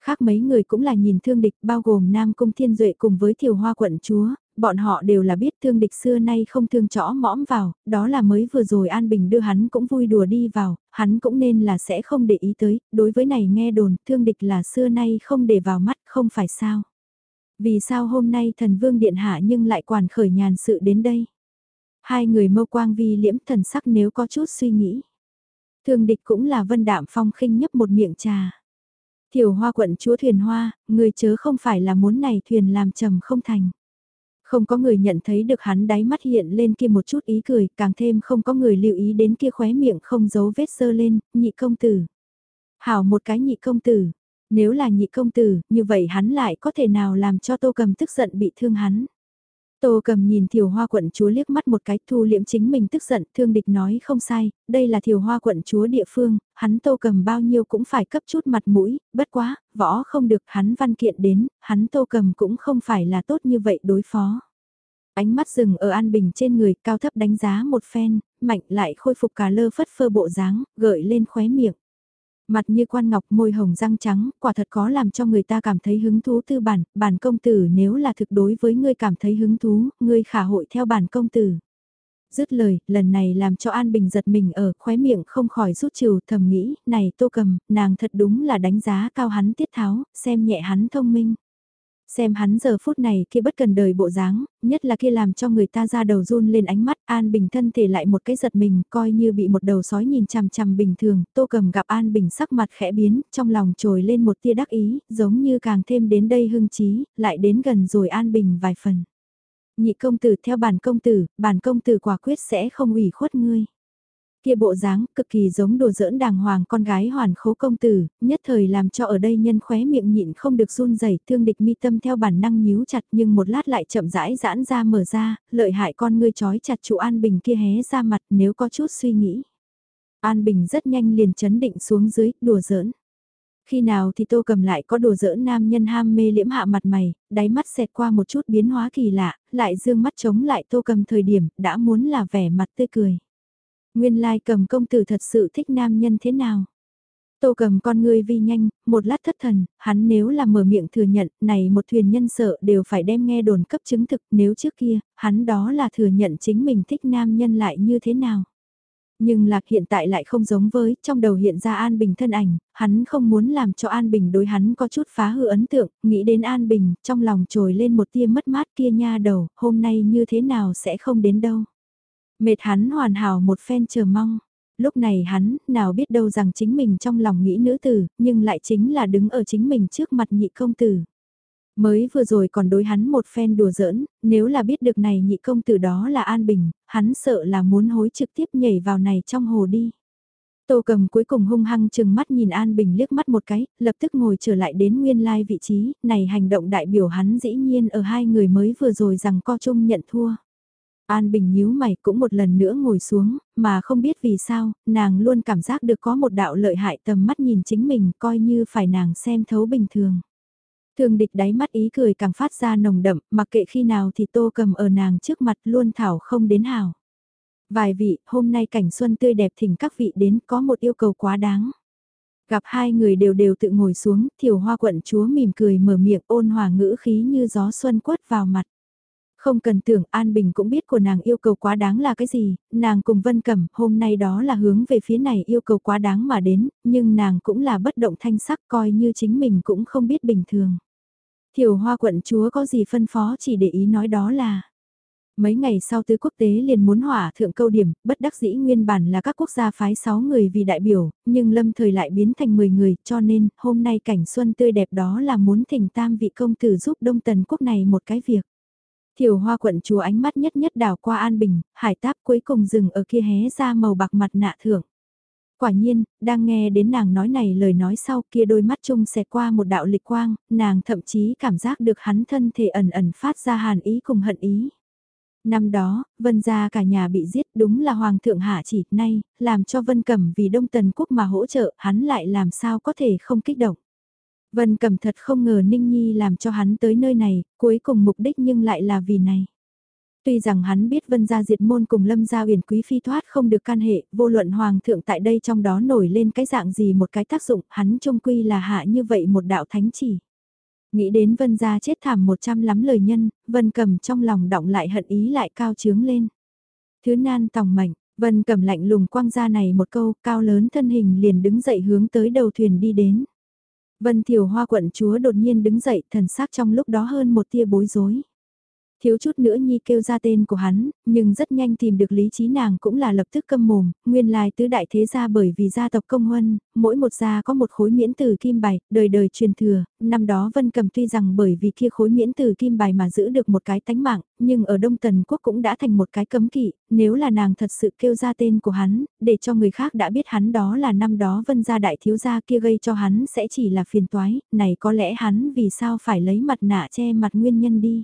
Khác mấy người cũng là nhìn thương địch bao gồm Nam Cung Thiên Duệ cùng với Thiều Hoa quận chúa, bọn họ đều là biết thương địch xưa nay không thương chõ mõm vào, đó là mới vừa rồi An Bình đưa hắn cũng vui đùa đi vào, hắn cũng nên là sẽ không để ý tới, đối với này nghe đồn thương địch là xưa nay không để vào mắt không phải sao. Vì sao hôm nay thần vương điện hạ nhưng lại quản khởi nhàn sự đến đây? Hai người mâu quang vi liễm thần sắc nếu có chút suy nghĩ. Thương địch cũng là vân đạm phong khinh nhấp một miệng trà. Tiểu hoa quận chúa thuyền hoa, người chớ không phải là muốn này thuyền làm trầm không thành. Không có người nhận thấy được hắn đáy mắt hiện lên kia một chút ý cười, càng thêm không có người lưu ý đến kia khóe miệng không giấu vết sơ lên, nhị công tử. Hảo một cái nhị công tử, nếu là nhị công tử, như vậy hắn lại có thể nào làm cho tô cầm tức giận bị thương hắn. Tô cầm nhìn thiều hoa quận chúa liếc mắt một cái thu liễm chính mình tức giận thương địch nói không sai, đây là thiều hoa quận chúa địa phương, hắn tô cầm bao nhiêu cũng phải cấp chút mặt mũi, bất quá, võ không được hắn văn kiện đến, hắn tô cầm cũng không phải là tốt như vậy đối phó. Ánh mắt rừng ở an bình trên người cao thấp đánh giá một phen, mạnh lại khôi phục cả lơ phất phơ bộ dáng, gợi lên khóe miệng. Mặt như quan ngọc môi hồng răng trắng, quả thật có làm cho người ta cảm thấy hứng thú tư bản, bản công tử nếu là thực đối với ngươi cảm thấy hứng thú, ngươi khả hội theo bản công tử. Dứt lời, lần này làm cho An Bình giật mình ở khóe miệng không khỏi rút trừ thầm nghĩ, này tô cầm, nàng thật đúng là đánh giá cao hắn tiết tháo, xem nhẹ hắn thông minh. Xem hắn giờ phút này kia bất cần đời bộ dáng, nhất là kia làm cho người ta ra đầu run lên ánh mắt An Bình thân thể lại một cái giật mình coi như bị một đầu sói nhìn chằm chằm bình thường, tô cầm gặp An Bình sắc mặt khẽ biến, trong lòng trồi lên một tia đắc ý, giống như càng thêm đến đây hưng trí, lại đến gần rồi An Bình vài phần. Nhị công tử theo bản công tử, bản công tử quả quyết sẽ không ủy khuất ngươi kia bộ dáng cực kỳ giống đồ dỡn đàng hoàng con gái hoàn khố công tử, nhất thời làm cho ở đây nhân khóe miệng nhịn không được run rẩy thương địch mi tâm theo bản năng nhíu chặt nhưng một lát lại chậm rãi giãn ra mở ra, lợi hại con ngươi chói chặt trụ An Bình kia hé ra mặt nếu có chút suy nghĩ. An Bình rất nhanh liền chấn định xuống dưới, đùa giỡn. Khi nào thì tô cầm lại có đùa giỡn nam nhân ham mê liễm hạ mặt mày, đáy mắt xẹt qua một chút biến hóa kỳ lạ, lại dương mắt chống lại tô cầm thời điểm đã muốn là vẻ mặt tươi cười. Nguyên lai cầm công tử thật sự thích nam nhân thế nào? Tô cầm con ngươi vi nhanh, một lát thất thần, hắn nếu là mở miệng thừa nhận, này một thuyền nhân sợ đều phải đem nghe đồn cấp chứng thực, nếu trước kia, hắn đó là thừa nhận chính mình thích nam nhân lại như thế nào. Nhưng lạc hiện tại lại không giống với, trong đầu hiện ra An Bình thân ảnh, hắn không muốn làm cho An Bình đối hắn có chút phá hư ấn tượng, nghĩ đến An Bình, trong lòng trồi lên một tia mất mát kia nha đầu, hôm nay như thế nào sẽ không đến đâu. Mệt hắn hoàn hảo một phen chờ mong. Lúc này hắn, nào biết đâu rằng chính mình trong lòng nghĩ nữ tử, nhưng lại chính là đứng ở chính mình trước mặt nhị công tử. Mới vừa rồi còn đối hắn một phen đùa giỡn, nếu là biết được này nhị công tử đó là An Bình, hắn sợ là muốn hối trực tiếp nhảy vào này trong hồ đi. Tô cầm cuối cùng hung hăng chừng mắt nhìn An Bình liếc mắt một cái, lập tức ngồi trở lại đến nguyên lai vị trí, này hành động đại biểu hắn dĩ nhiên ở hai người mới vừa rồi rằng co chung nhận thua. An Bình nhíu mày cũng một lần nữa ngồi xuống, mà không biết vì sao, nàng luôn cảm giác được có một đạo lợi hại tầm mắt nhìn chính mình coi như phải nàng xem thấu bình thường. Thường địch đáy mắt ý cười càng phát ra nồng đậm, mặc kệ khi nào thì tô cầm ở nàng trước mặt luôn thảo không đến hào. Vài vị, hôm nay cảnh xuân tươi đẹp thỉnh các vị đến có một yêu cầu quá đáng. Gặp hai người đều đều tự ngồi xuống, thiểu hoa quận chúa mỉm cười mở miệng ôn hòa ngữ khí như gió xuân quất vào mặt. Không cần tưởng An Bình cũng biết của nàng yêu cầu quá đáng là cái gì, nàng cùng Vân Cẩm hôm nay đó là hướng về phía này yêu cầu quá đáng mà đến, nhưng nàng cũng là bất động thanh sắc coi như chính mình cũng không biết bình thường. Thiểu hoa quận chúa có gì phân phó chỉ để ý nói đó là Mấy ngày sau tứ quốc tế liền muốn hỏa thượng câu điểm, bất đắc dĩ nguyên bản là các quốc gia phái 6 người vì đại biểu, nhưng lâm thời lại biến thành 10 người, cho nên hôm nay cảnh xuân tươi đẹp đó là muốn thỉnh tam vị công tử giúp Đông Tần quốc này một cái việc. Thiểu hoa quận chúa ánh mắt nhất nhất đảo qua An Bình, hải táp cuối cùng dừng ở kia hé ra màu bạc mặt nạ thưởng. Quả nhiên, đang nghe đến nàng nói này lời nói sau kia đôi mắt chung xẹt qua một đạo lịch quang, nàng thậm chí cảm giác được hắn thân thể ẩn ẩn phát ra hàn ý cùng hận ý. Năm đó, Vân gia cả nhà bị giết đúng là Hoàng thượng hạ chỉ nay, làm cho Vân Cẩm vì Đông Tần Quốc mà hỗ trợ, hắn lại làm sao có thể không kích động. Vân Cẩm thật không ngờ Ninh Nhi làm cho hắn tới nơi này, cuối cùng mục đích nhưng lại là vì này. Tuy rằng hắn biết Vân gia diệt môn cùng Lâm gia uyển quý phi thoát không được can hệ, vô luận Hoàng thượng tại đây trong đó nổi lên cái dạng gì một cái tác dụng, hắn trung quy là hạ như vậy một đạo thánh chỉ. Nghĩ đến Vân gia chết thảm một trăm lắm lời nhân, Vân cầm trong lòng động lại hận ý lại cao trướng lên. Thứ nan tòng mảnh Vân cầm lạnh lùng quang ra này một câu, cao lớn thân hình liền đứng dậy hướng tới đầu thuyền đi đến. Vân Thiều Hoa quận chúa đột nhiên đứng dậy, thần sắc trong lúc đó hơn một tia bối rối thiếu chút nữa Nhi kêu ra tên của hắn, nhưng rất nhanh tìm được lý trí nàng cũng là lập tức câm mồm, nguyên lai tứ đại thế gia bởi vì gia tộc công huân, mỗi một gia có một khối miễn từ kim bài, đời đời truyền thừa, năm đó Vân Cầm tuy rằng bởi vì kia khối miễn từ kim bài mà giữ được một cái tánh mạng, nhưng ở Đông Tần Quốc cũng đã thành một cái cấm kỵ, nếu là nàng thật sự kêu ra tên của hắn, để cho người khác đã biết hắn đó là năm đó Vân gia đại thiếu gia kia gây cho hắn sẽ chỉ là phiền toái, này có lẽ hắn vì sao phải lấy mặt nạ che mặt nguyên nhân đi.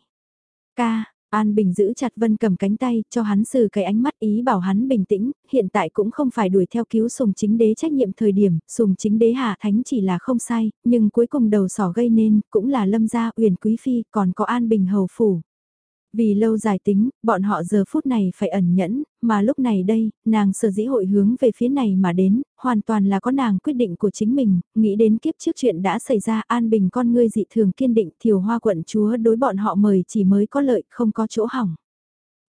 Ca, An Bình giữ chặt Vân cầm cánh tay, cho hắn xử cái ánh mắt ý bảo hắn bình tĩnh, hiện tại cũng không phải đuổi theo cứu sùng chính đế trách nhiệm thời điểm, sùng chính đế hạ thánh chỉ là không sai, nhưng cuối cùng đầu sỏ gây nên, cũng là lâm gia, uyển quý phi, còn có An Bình hầu phủ. Vì lâu dài tính, bọn họ giờ phút này phải ẩn nhẫn, mà lúc này đây, nàng sở dĩ hội hướng về phía này mà đến, hoàn toàn là có nàng quyết định của chính mình, nghĩ đến kiếp trước chuyện đã xảy ra an bình con ngươi dị thường kiên định thiều hoa quận chúa đối bọn họ mời chỉ mới có lợi không có chỗ hỏng.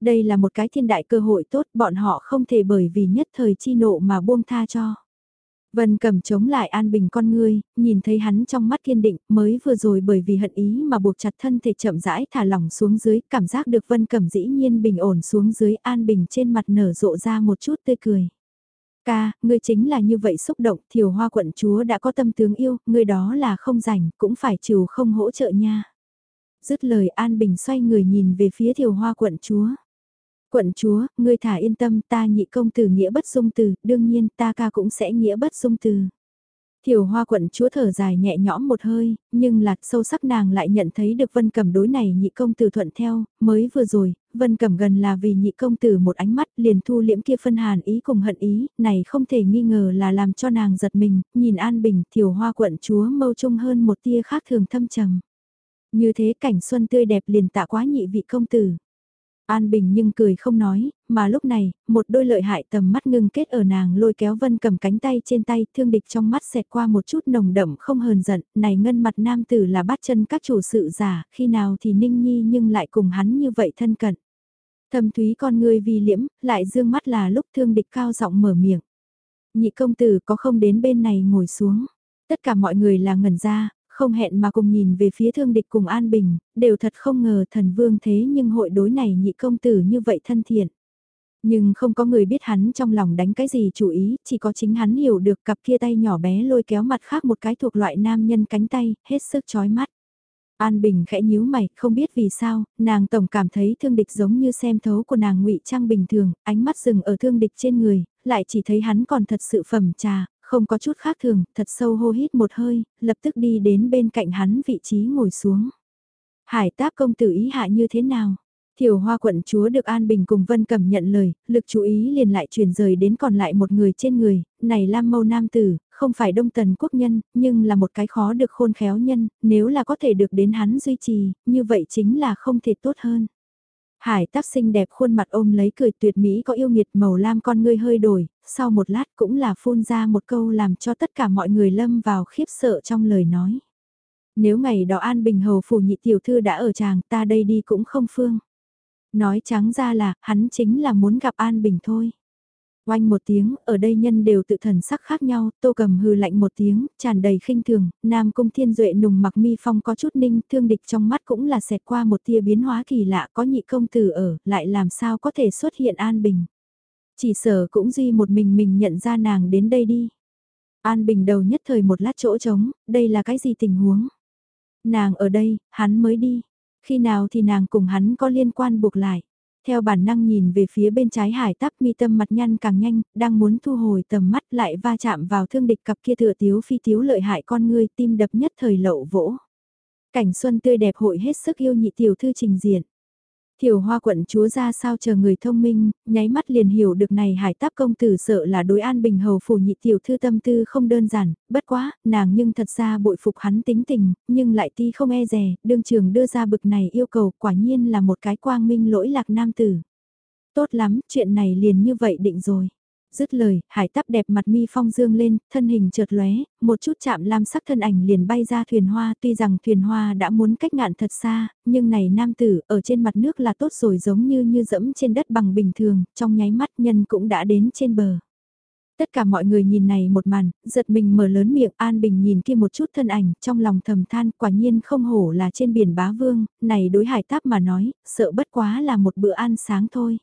Đây là một cái thiên đại cơ hội tốt bọn họ không thể bởi vì nhất thời chi nộ mà buông tha cho. Vân cầm chống lại an bình con ngươi, nhìn thấy hắn trong mắt kiên định, mới vừa rồi bởi vì hận ý mà buộc chặt thân thể chậm rãi thả lỏng xuống dưới, cảm giác được vân cầm dĩ nhiên bình ổn xuống dưới an bình trên mặt nở rộ ra một chút tươi cười. Ca, ngươi chính là như vậy xúc động, thiều hoa quận chúa đã có tâm tướng yêu, ngươi đó là không rảnh, cũng phải trừ không hỗ trợ nha. Dứt lời an bình xoay người nhìn về phía thiều hoa quận chúa quận chúa, ngươi thả yên tâm ta nhị công tử nghĩa bất dung từ, đương nhiên ta ca cũng sẽ nghĩa bất dung từ. Thiểu hoa quận chúa thở dài nhẹ nhõm một hơi, nhưng lạc sâu sắc nàng lại nhận thấy được vân cầm đối này nhị công tử thuận theo, mới vừa rồi, vân cầm gần là vì nhị công tử một ánh mắt liền thu liễm kia phân hàn ý cùng hận ý, này không thể nghi ngờ là làm cho nàng giật mình, nhìn an bình thiểu hoa quận chúa mâu trung hơn một tia khác thường thâm trầm. Như thế cảnh xuân tươi đẹp liền tạ quá nhị vị công tử. An Bình nhưng cười không nói, mà lúc này, một đôi lợi hại tầm mắt ngưng kết ở nàng lôi kéo Vân cầm cánh tay trên tay, thương địch trong mắt xẹt qua một chút nồng đậm không hờn giận, này ngân mặt nam tử là bắt chân các chủ sự giả, khi nào thì ninh nhi nhưng lại cùng hắn như vậy thân cận. Thâm thúy con người vì liễm, lại dương mắt là lúc thương địch cao giọng mở miệng. Nhị công tử có không đến bên này ngồi xuống. Tất cả mọi người là ngẩn ra, không hẹn mà cùng nhìn về phía thương địch cùng An Bình, đều thật không ngờ thần vương thế nhưng hội đối này nhị công tử như vậy thân thiện. Nhưng không có người biết hắn trong lòng đánh cái gì chủ ý, chỉ có chính hắn hiểu được cặp kia tay nhỏ bé lôi kéo mặt khác một cái thuộc loại nam nhân cánh tay, hết sức chói mắt. An Bình khẽ nhíu mày, không biết vì sao, nàng tổng cảm thấy thương địch giống như xem thấu của nàng ngụy trang bình thường, ánh mắt dừng ở thương địch trên người, lại chỉ thấy hắn còn thật sự phẩm trà, không có chút khác thường, thật sâu hô hít một hơi, lập tức đi đến bên cạnh hắn vị trí ngồi xuống. Hải táp công tử ý hạ như thế nào? Thiểu hoa quận chúa được An Bình cùng Vân cầm nhận lời, lực chú ý liền lại chuyển rời đến còn lại một người trên người, này Lam Mâu Nam Tử, không phải đông tần quốc nhân, nhưng là một cái khó được khôn khéo nhân, nếu là có thể được đến hắn duy trì, như vậy chính là không thể tốt hơn. Hải tác xinh đẹp khuôn mặt ôm lấy cười tuyệt mỹ có yêu nghiệt màu lam con ngươi hơi đổi, sau một lát cũng là phun ra một câu làm cho tất cả mọi người lâm vào khiếp sợ trong lời nói. Nếu ngày đó An Bình Hầu phủ nhị tiểu thư đã ở chàng ta đây đi cũng không phương. Nói trắng ra là, hắn chính là muốn gặp An Bình thôi. Oanh một tiếng, ở đây nhân đều tự thần sắc khác nhau, tô cầm hư lạnh một tiếng, tràn đầy khinh thường, nam cung thiên duệ nùng mặc mi phong có chút ninh, thương địch trong mắt cũng là xẹt qua một tia biến hóa kỳ lạ có nhị công tử ở, lại làm sao có thể xuất hiện An Bình. Chỉ sở cũng duy một mình mình nhận ra nàng đến đây đi. An Bình đầu nhất thời một lát chỗ trống, đây là cái gì tình huống? Nàng ở đây, hắn mới đi. Khi nào thì nàng cùng hắn có liên quan buộc lại. Theo bản năng nhìn về phía bên trái hải tắc mi tâm mặt nhăn càng nhanh, đang muốn thu hồi tầm mắt lại va chạm vào thương địch cặp kia thừa tiếu phi tiếu lợi hại con người tim đập nhất thời lậu vỗ. Cảnh xuân tươi đẹp hội hết sức yêu nhị tiểu thư trình diện. Thiểu hoa quận chúa ra sao chờ người thông minh, nháy mắt liền hiểu được này hải táp công tử sợ là đối an bình hầu phủ nhị tiểu thư tâm tư không đơn giản, bất quá, nàng nhưng thật ra bội phục hắn tính tình, nhưng lại ti không e rè, đương trường đưa ra bực này yêu cầu quả nhiên là một cái quang minh lỗi lạc nam tử. Tốt lắm, chuyện này liền như vậy định rồi dứt lời, hải tắp đẹp mặt mi phong dương lên, thân hình chợt lóe, một chút chạm lam sắc thân ảnh liền bay ra thuyền hoa, tuy rằng thuyền hoa đã muốn cách ngạn thật xa, nhưng này nam tử, ở trên mặt nước là tốt rồi giống như như dẫm trên đất bằng bình thường, trong nháy mắt nhân cũng đã đến trên bờ. Tất cả mọi người nhìn này một màn, giật mình mở lớn miệng An Bình nhìn kia một chút thân ảnh, trong lòng thầm than quả nhiên không hổ là trên biển bá vương, này đối hải táp mà nói, sợ bất quá là một bữa ăn sáng thôi.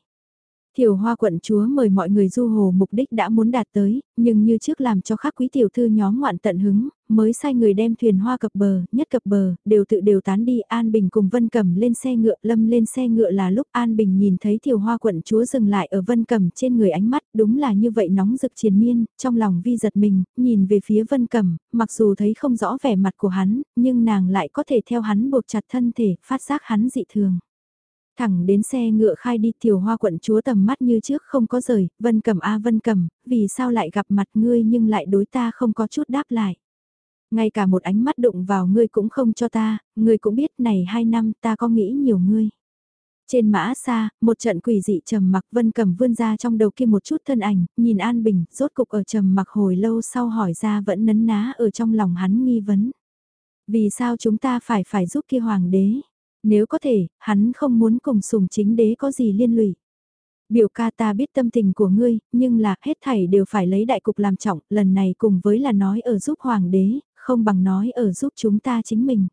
Thiểu hoa quận chúa mời mọi người du hồ mục đích đã muốn đạt tới, nhưng như trước làm cho các quý tiểu thư nhóm ngoạn tận hứng, mới sai người đem thuyền hoa cập bờ, nhất cập bờ, đều tự đều tán đi An Bình cùng Vân Cẩm lên xe ngựa, lâm lên xe ngựa là lúc An Bình nhìn thấy thiểu hoa quận chúa dừng lại ở Vân Cẩm trên người ánh mắt, đúng là như vậy nóng rực triền miên, trong lòng vi giật mình, nhìn về phía Vân Cẩm, mặc dù thấy không rõ vẻ mặt của hắn, nhưng nàng lại có thể theo hắn buộc chặt thân thể, phát giác hắn dị thường. Thẳng đến xe ngựa khai đi tiểu hoa quận chúa tầm mắt như trước không có rời, vân cầm a vân cầm, vì sao lại gặp mặt ngươi nhưng lại đối ta không có chút đáp lại. Ngay cả một ánh mắt đụng vào ngươi cũng không cho ta, ngươi cũng biết này hai năm ta có nghĩ nhiều ngươi. Trên mã xa, một trận quỷ dị trầm mặc vân cầm vươn ra trong đầu kia một chút thân ảnh, nhìn An Bình, rốt cục ở trầm mặc hồi lâu sau hỏi ra vẫn nấn ná ở trong lòng hắn nghi vấn. Vì sao chúng ta phải phải giúp kia hoàng đế? Nếu có thể, hắn không muốn cùng sùng chính đế có gì liên lụy. Biểu ca ta biết tâm tình của ngươi, nhưng là hết thảy đều phải lấy đại cục làm trọng, lần này cùng với là nói ở giúp hoàng đế, không bằng nói ở giúp chúng ta chính mình.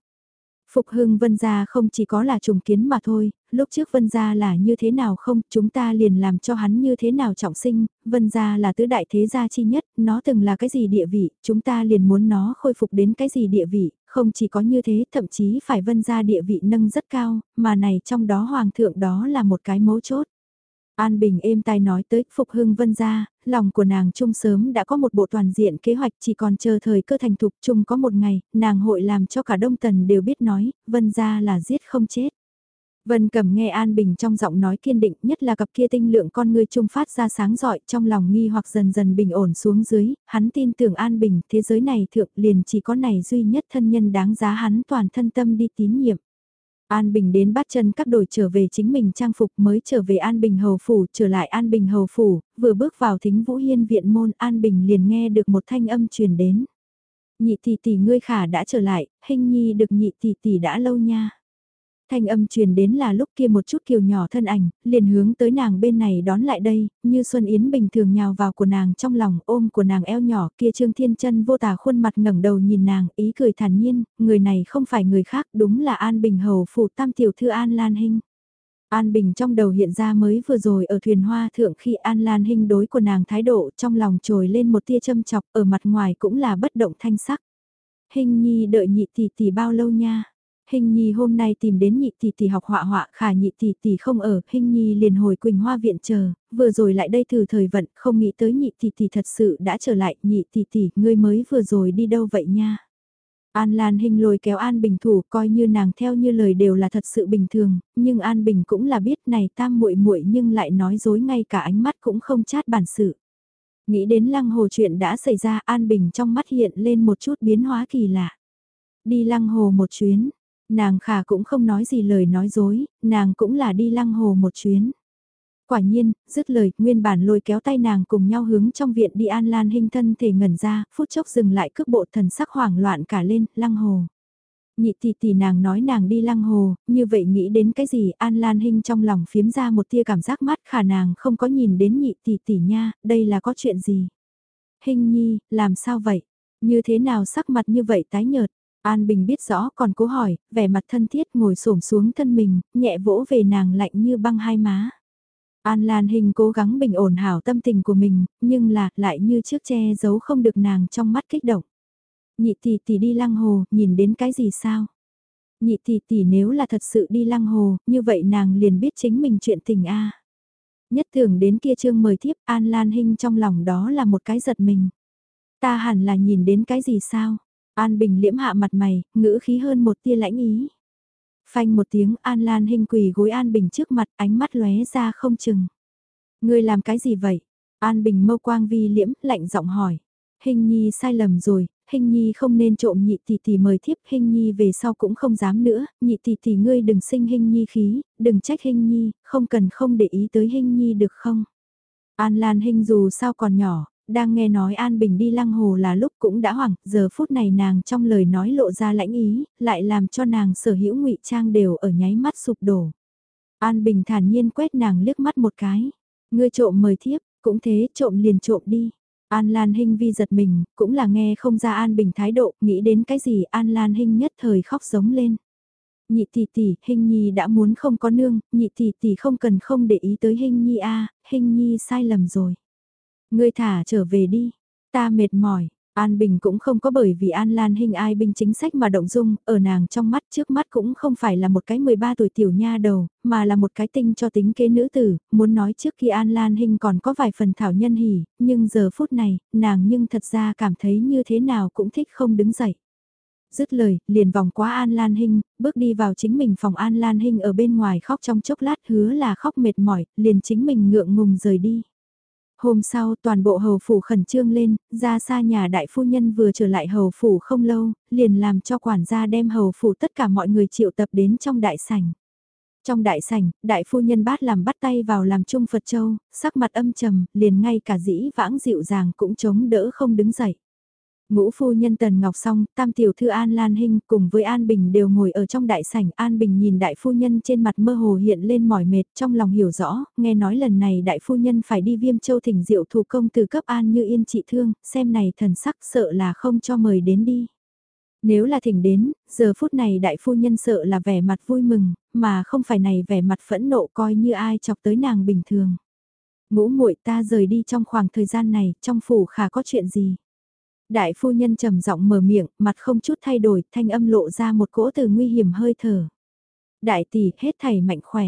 Phục hưng vân gia không chỉ có là trùng kiến mà thôi, lúc trước vân gia là như thế nào không, chúng ta liền làm cho hắn như thế nào trọng sinh, vân gia là tứ đại thế gia chi nhất, nó từng là cái gì địa vị, chúng ta liền muốn nó khôi phục đến cái gì địa vị, không chỉ có như thế, thậm chí phải vân gia địa vị nâng rất cao, mà này trong đó hoàng thượng đó là một cái mấu chốt. An Bình êm tai nói tới Phục Hưng Vân gia, lòng của nàng chung sớm đã có một bộ toàn diện kế hoạch chỉ còn chờ thời cơ thành thục chung có một ngày, nàng hội làm cho cả Đông Tần đều biết nói, Vân gia là giết không chết. Vân cầm nghe An Bình trong giọng nói kiên định nhất là cặp kia tinh lượng con người trung phát ra sáng rọi trong lòng nghi hoặc dần dần bình ổn xuống dưới, hắn tin tưởng An Bình thế giới này thượng liền chỉ có này duy nhất thân nhân đáng giá hắn toàn thân tâm đi tín nhiệm. An Bình đến bắt chân các đổi trở về chính mình trang phục mới trở về An Bình Hầu Phủ, trở lại An Bình Hầu Phủ, vừa bước vào thính Vũ Hiên viện môn An Bình liền nghe được một thanh âm truyền đến. Nhị tỷ tỷ ngươi khả đã trở lại, hình nhi được nhị tỷ tỷ đã lâu nha. Thanh âm truyền đến là lúc kia một chút kiều nhỏ thân ảnh, liền hướng tới nàng bên này đón lại đây, như Xuân Yến bình thường nhào vào của nàng trong lòng ôm của nàng eo nhỏ kia Trương Thiên chân vô tà khuôn mặt ngẩng đầu nhìn nàng, ý cười thản nhiên, người này không phải người khác đúng là An Bình Hầu phụ tam tiểu thư An Lan Hinh. An Bình trong đầu hiện ra mới vừa rồi ở thuyền hoa thượng khi An Lan Hinh đối của nàng thái độ trong lòng trồi lên một tia châm chọc ở mặt ngoài cũng là bất động thanh sắc. Hình nhi đợi nhị tỷ tỷ bao lâu nha? Hình Nhi hôm nay tìm đến nhị tỷ tỷ học họa họa, khả nhị tỷ tỷ không ở, Hình Nhi liền hồi Quỳnh Hoa viện chờ, vừa rồi lại đây thử thời vận, không nghĩ tới nhị tỷ tỷ thật sự đã trở lại, nhị tỷ tỷ, ngươi mới vừa rồi đi đâu vậy nha? An Lan Hinh lôi kéo An Bình thủ coi như nàng theo như lời đều là thật sự bình thường, nhưng An Bình cũng là biết này tam muội muội nhưng lại nói dối ngay cả ánh mắt cũng không chát bản sự. Nghĩ đến lăng hồ chuyện đã xảy ra An Bình trong mắt hiện lên một chút biến hóa kỳ lạ. Đi lăng hồ một chuyến, nàng khả cũng không nói gì lời nói dối, nàng cũng là đi lăng hồ một chuyến. Quả nhiên, dứt lời, nguyên bản lôi kéo tay nàng cùng nhau hướng trong viện đi An Lan hình thân thể ngẩn ra, phút chốc dừng lại cước bộ thần sắc hoảng loạn cả lên, lăng hồ. Nhị tỷ tỷ nàng nói nàng đi lăng hồ, như vậy nghĩ đến cái gì An Lan Hinh trong lòng phiếm ra một tia cảm giác mắt khả nàng không có nhìn đến nhị tỷ tỷ nha, đây là có chuyện gì. Hinh nhi, làm sao vậy? Như thế nào sắc mặt như vậy tái nhợt? An Bình biết rõ còn cố hỏi, vẻ mặt thân thiết ngồi xổm xuống thân mình, nhẹ vỗ về nàng lạnh như băng hai má. An Lan Hình cố gắng bình ổn hảo tâm tình của mình, nhưng là lại như chiếc che giấu không được nàng trong mắt kích động. Nhị tỷ tỷ đi lăng hồ, nhìn đến cái gì sao? Nhị tỷ tỷ nếu là thật sự đi lăng hồ, như vậy nàng liền biết chính mình chuyện tình a. Nhất thường đến kia trương mời thiếp An Lan Hinh trong lòng đó là một cái giật mình. Ta hẳn là nhìn đến cái gì sao? An Bình liễm hạ mặt mày, ngữ khí hơn một tia lãnh ý. Phanh một tiếng An Lan hình quỳ gối An Bình trước mặt ánh mắt lóe ra không chừng. Ngươi làm cái gì vậy? An Bình mâu quang vi liễm lạnh giọng hỏi. Hình nhi sai lầm rồi, hình nhi không nên trộm nhị tỷ tỷ mời thiếp hình nhi về sau cũng không dám nữa, nhị tỷ tỷ ngươi đừng sinh hình nhi khí, đừng trách hình nhi, không cần không để ý tới hình nhi được không? An Lan hình dù sao còn nhỏ, đang nghe nói An Bình đi lăng hồ là lúc cũng đã hoảng, giờ phút này nàng trong lời nói lộ ra lãnh ý, lại làm cho nàng sở hữu ngụy trang đều ở nháy mắt sụp đổ. An Bình thản nhiên quét nàng liếc mắt một cái. Ngươi trộm mời thiếp, cũng thế trộm liền trộm đi. An Lan Hinh vi giật mình, cũng là nghe không ra An Bình thái độ, nghĩ đến cái gì An Lan Hinh nhất thời khóc giống lên. Nhị tỷ tỷ, Hinh Nhi đã muốn không có nương, nhị tỷ tỷ không cần không để ý tới Hinh Nhi a, à, Hinh Nhi sai lầm rồi. Ngươi thả trở về đi, ta mệt mỏi. An Bình cũng không có bởi vì An Lan hình ai binh chính sách mà động dung, ở nàng trong mắt trước mắt cũng không phải là một cái 13 tuổi tiểu nha đầu, mà là một cái tinh cho tính kế nữ tử, muốn nói trước khi An Lan hình còn có vài phần thảo nhân hỉ, nhưng giờ phút này, nàng nhưng thật ra cảm thấy như thế nào cũng thích không đứng dậy. Dứt lời, liền vòng qua An Lan Hinh, bước đi vào chính mình phòng An Lan Hinh ở bên ngoài khóc trong chốc lát hứa là khóc mệt mỏi, liền chính mình ngượng ngùng rời đi. Hôm sau toàn bộ hầu phủ khẩn trương lên, ra xa nhà đại phu nhân vừa trở lại hầu phủ không lâu, liền làm cho quản gia đem hầu phủ tất cả mọi người triệu tập đến trong đại sảnh. Trong đại sảnh, đại phu nhân bát làm bắt tay vào làm chung Phật Châu, sắc mặt âm trầm, liền ngay cả dĩ vãng dịu dàng cũng chống đỡ không đứng dậy. Ngũ phu nhân Tần Ngọc Song, tam tiểu thư An Lan Hinh cùng với An Bình đều ngồi ở trong đại sảnh. An Bình nhìn đại phu nhân trên mặt mơ hồ hiện lên mỏi mệt trong lòng hiểu rõ, nghe nói lần này đại phu nhân phải đi viêm châu thỉnh diệu thủ công từ cấp An như yên trị thương, xem này thần sắc sợ là không cho mời đến đi. Nếu là thỉnh đến, giờ phút này đại phu nhân sợ là vẻ mặt vui mừng, mà không phải này vẻ mặt phẫn nộ coi như ai chọc tới nàng bình thường. Ngũ muội ta rời đi trong khoảng thời gian này, trong phủ khả có chuyện gì? Đại phu nhân trầm giọng mở miệng, mặt không chút thay đổi, thanh âm lộ ra một cỗ từ nguy hiểm hơi thở. Đại tỷ, hết thầy mạnh khỏe.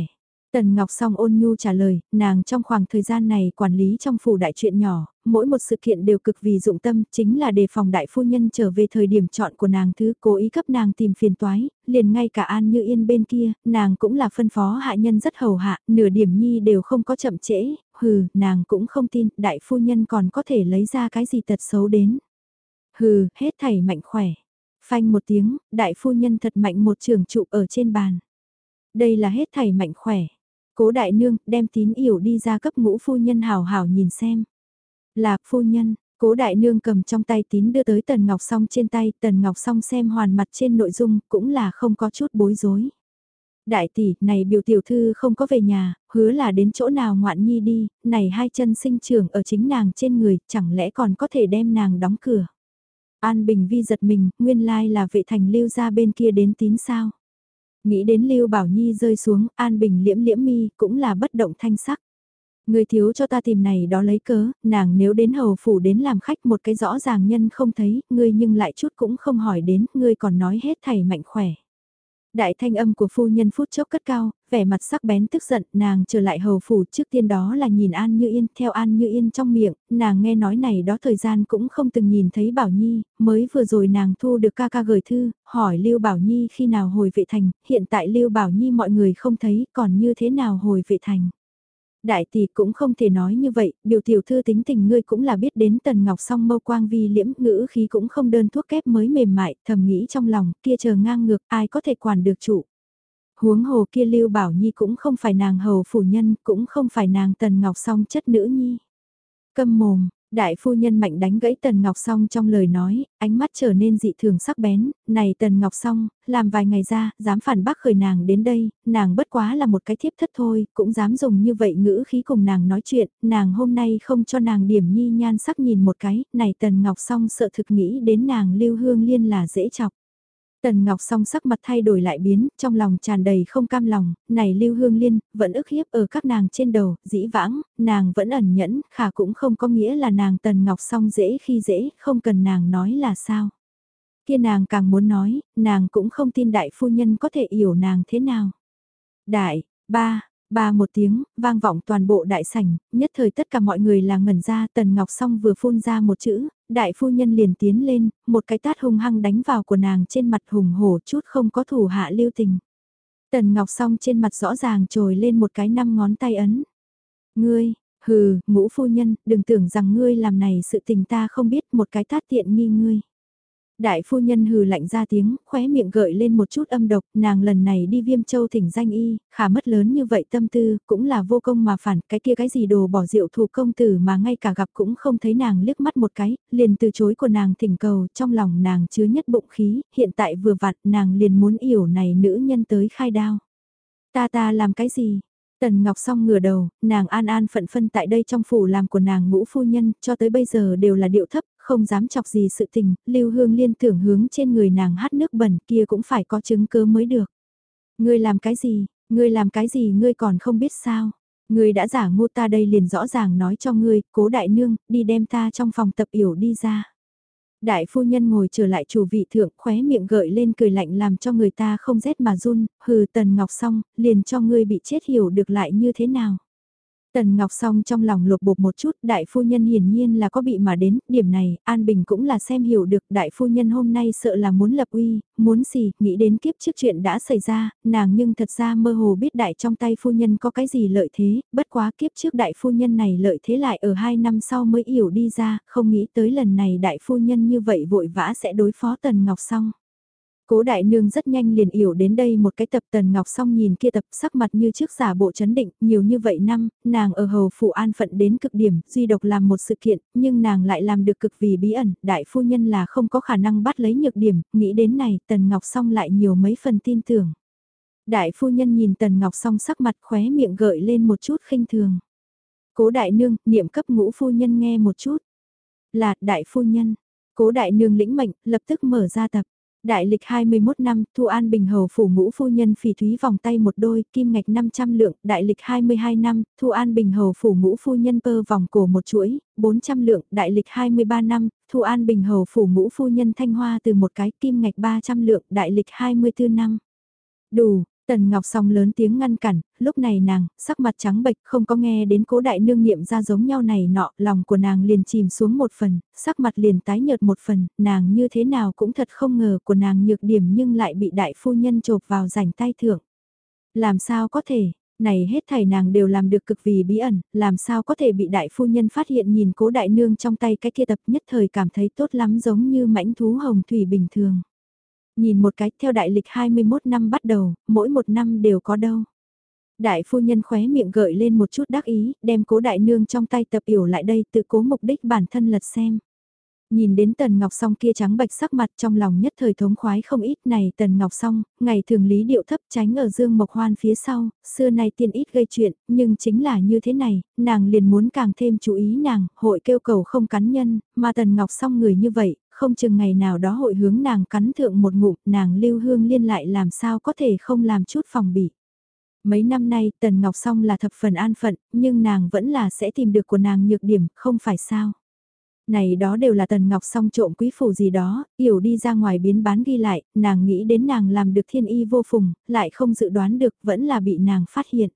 Tần Ngọc Song ôn nhu trả lời, nàng trong khoảng thời gian này quản lý trong phủ đại chuyện nhỏ, mỗi một sự kiện đều cực vì dụng tâm, chính là đề phòng đại phu nhân trở về thời điểm chọn của nàng thứ cố ý cấp nàng tìm phiền toái, liền ngay cả An Như Yên bên kia, nàng cũng là phân phó hạ nhân rất hầu hạ, nửa điểm nhi đều không có chậm trễ, hừ, nàng cũng không tin, đại phu nhân còn có thể lấy ra cái gì tật xấu đến. Hừ, hết thảy mạnh khỏe. Phanh một tiếng, đại phu nhân thật mạnh một trường trụ ở trên bàn. Đây là hết thảy mạnh khỏe. Cố đại nương, đem tín yểu đi ra cấp ngũ phu nhân hào hào nhìn xem. Là phu nhân, cố đại nương cầm trong tay tín đưa tới tần ngọc song trên tay, tần ngọc song xem hoàn mặt trên nội dung, cũng là không có chút bối rối. Đại tỷ, này biểu tiểu thư không có về nhà, hứa là đến chỗ nào ngoạn nhi đi, này hai chân sinh trưởng ở chính nàng trên người, chẳng lẽ còn có thể đem nàng đóng cửa. An Bình Vi giật mình, nguyên lai là vệ thành lưu ra bên kia đến tín sao. Nghĩ đến lưu bảo nhi rơi xuống, An Bình liễm liễm mi, cũng là bất động thanh sắc. Người thiếu cho ta tìm này đó lấy cớ, nàng nếu đến hầu phủ đến làm khách một cái rõ ràng nhân không thấy, ngươi nhưng lại chút cũng không hỏi đến, ngươi còn nói hết thầy mạnh khỏe. Đại thanh âm của phu nhân phút chốc cất cao, vẻ mặt sắc bén tức giận, nàng trở lại hầu phủ trước tiên đó là nhìn An Như Yên, theo An Như Yên trong miệng, nàng nghe nói này đó thời gian cũng không từng nhìn thấy Bảo Nhi, mới vừa rồi nàng thu được ca ca gửi thư, hỏi Lưu Bảo Nhi khi nào hồi vệ thành, hiện tại Lưu Bảo Nhi mọi người không thấy, còn như thế nào hồi vệ thành. Đại tỷ cũng không thể nói như vậy, biểu tiểu thư tính tình ngươi cũng là biết đến tần ngọc song mâu quang vi liễm ngữ khí cũng không đơn thuốc kép mới mềm mại, thầm nghĩ trong lòng, kia chờ ngang ngược, ai có thể quản được chủ. Huống hồ kia lưu bảo nhi cũng không phải nàng hầu phủ nhân, cũng không phải nàng tần ngọc song chất nữ nhi. Câm mồm, Đại phu nhân mạnh đánh gãy Tần Ngọc Song trong lời nói, ánh mắt trở nên dị thường sắc bén, này Tần Ngọc Song, làm vài ngày ra, dám phản bác khởi nàng đến đây, nàng bất quá là một cái thiếp thất thôi, cũng dám dùng như vậy ngữ khí cùng nàng nói chuyện, nàng hôm nay không cho nàng điểm nhi nhan sắc nhìn một cái, này Tần Ngọc Song sợ thực nghĩ đến nàng lưu hương liên là dễ chọc. Tần Ngọc song sắc mặt thay đổi lại biến, trong lòng tràn đầy không cam lòng, này Lưu Hương Liên, vẫn ức hiếp ở các nàng trên đầu, dĩ vãng, nàng vẫn ẩn nhẫn, khả cũng không có nghĩa là nàng Tần Ngọc song dễ khi dễ, không cần nàng nói là sao. Kia nàng càng muốn nói, nàng cũng không tin đại phu nhân có thể hiểu nàng thế nào. Đại, ba, Ba một tiếng, vang vọng toàn bộ đại sảnh, nhất thời tất cả mọi người là ngẩn ra, Tần Ngọc Song vừa phun ra một chữ, đại phu nhân liền tiến lên, một cái tát hung hăng đánh vào của nàng trên mặt hùng hổ chút không có thủ hạ lưu tình. Tần Ngọc Song trên mặt rõ ràng trồi lên một cái năm ngón tay ấn. Ngươi, hừ, ngũ phu nhân, đừng tưởng rằng ngươi làm này sự tình ta không biết một cái tát tiện nghi ngươi. Đại phu nhân hừ lạnh ra tiếng, khóe miệng gợi lên một chút âm độc, nàng lần này đi viêm châu thỉnh danh y, khả mất lớn như vậy tâm tư, cũng là vô công mà phản, cái kia cái gì đồ bỏ rượu thủ công tử mà ngay cả gặp cũng không thấy nàng liếc mắt một cái, liền từ chối của nàng thỉnh cầu, trong lòng nàng chứa nhất bụng khí, hiện tại vừa vặn nàng liền muốn yểu này nữ nhân tới khai đao. Ta ta làm cái gì? Tần Ngọc song ngửa đầu, nàng an an phận phân tại đây trong phủ làm của nàng ngũ phu nhân, cho tới bây giờ đều là điệu thấp, không dám chọc gì sự tình, lưu hương liên tưởng hướng trên người nàng hát nước bẩn kia cũng phải có chứng cứ mới được. Ngươi làm cái gì, ngươi làm cái gì ngươi còn không biết sao. Ngươi đã giả ngu ta đây liền rõ ràng nói cho ngươi, cố đại nương, đi đem ta trong phòng tập yểu đi ra. Đại phu nhân ngồi trở lại chủ vị thượng khóe miệng gợi lên cười lạnh làm cho người ta không rét mà run, hừ tần ngọc xong, liền cho ngươi bị chết hiểu được lại như thế nào. Tần Ngọc Song trong lòng lột bột một chút, đại phu nhân hiển nhiên là có bị mà đến, điểm này, An Bình cũng là xem hiểu được, đại phu nhân hôm nay sợ là muốn lập uy, muốn gì, nghĩ đến kiếp trước chuyện đã xảy ra, nàng nhưng thật ra mơ hồ biết đại trong tay phu nhân có cái gì lợi thế, bất quá kiếp trước đại phu nhân này lợi thế lại ở hai năm sau mới hiểu đi ra, không nghĩ tới lần này đại phu nhân như vậy vội vã sẽ đối phó Tần Ngọc Song. Cố đại nương rất nhanh liền yểu đến đây một cái tập tần ngọc xong nhìn kia tập sắc mặt như trước giả bộ chấn định, nhiều như vậy năm, nàng ở hầu phụ an phận đến cực điểm, duy độc làm một sự kiện, nhưng nàng lại làm được cực vì bí ẩn, đại phu nhân là không có khả năng bắt lấy nhược điểm, nghĩ đến này tần ngọc xong lại nhiều mấy phần tin tưởng. Đại phu nhân nhìn tần ngọc xong sắc mặt khóe miệng gợi lên một chút khinh thường. Cố đại nương, niệm cấp ngũ phu nhân nghe một chút. Là, đại phu nhân. Cố đại nương lĩnh mệnh, lập tức mở ra tập. Đại lịch 21 năm, Thu An Bình Hầu phủ ngũ phu nhân phỉ thúy vòng tay một đôi, kim ngạch 500 lượng, đại lịch 22 năm, Thu An Bình Hầu phủ ngũ phu nhân pơ vòng cổ một chuỗi, 400 lượng, đại lịch 23 năm, Thu An Bình Hầu phủ ngũ phu nhân thanh hoa từ một cái kim ngạch 300 lượng, đại lịch 24 năm. Đủ, Tần Ngọc Song lớn tiếng ngăn cản, lúc này nàng, sắc mặt trắng bệch không có nghe đến cố đại nương niệm ra giống nhau này nọ, lòng của nàng liền chìm xuống một phần, sắc mặt liền tái nhợt một phần, nàng như thế nào cũng thật không ngờ của nàng nhược điểm nhưng lại bị đại phu nhân chộp vào rảnh tay thưởng. Làm sao có thể, này hết thảy nàng đều làm được cực vì bí ẩn, làm sao có thể bị đại phu nhân phát hiện nhìn cố đại nương trong tay cái kia tập nhất thời cảm thấy tốt lắm giống như mãnh thú hồng thủy bình thường. Nhìn một cái theo đại lịch 21 năm bắt đầu, mỗi một năm đều có đâu. Đại phu nhân khóe miệng gợi lên một chút đắc ý, đem cố đại nương trong tay tập yểu lại đây tự cố mục đích bản thân lật xem. Nhìn đến Tần Ngọc Song kia trắng bạch sắc mặt trong lòng nhất thời thống khoái không ít này Tần Ngọc Song, ngày thường lý điệu thấp tránh ở Dương Mộc Hoan phía sau, xưa nay tiên ít gây chuyện, nhưng chính là như thế này, nàng liền muốn càng thêm chú ý nàng, hội kêu cầu không cắn nhân, mà Tần Ngọc Song người như vậy, không chừng ngày nào đó hội hướng nàng cắn thượng một ngụm, nàng lưu hương liên lại làm sao có thể không làm chút phòng bị. Mấy năm nay Tần Ngọc Song là thập phần an phận, nhưng nàng vẫn là sẽ tìm được của nàng nhược điểm, không phải sao. Này đó đều là Tần Ngọc song trộm quý phủ gì đó, yểu đi ra ngoài biến bán ghi lại, nàng nghĩ đến nàng làm được thiên y vô phùng, lại không dự đoán được vẫn là bị nàng phát hiện.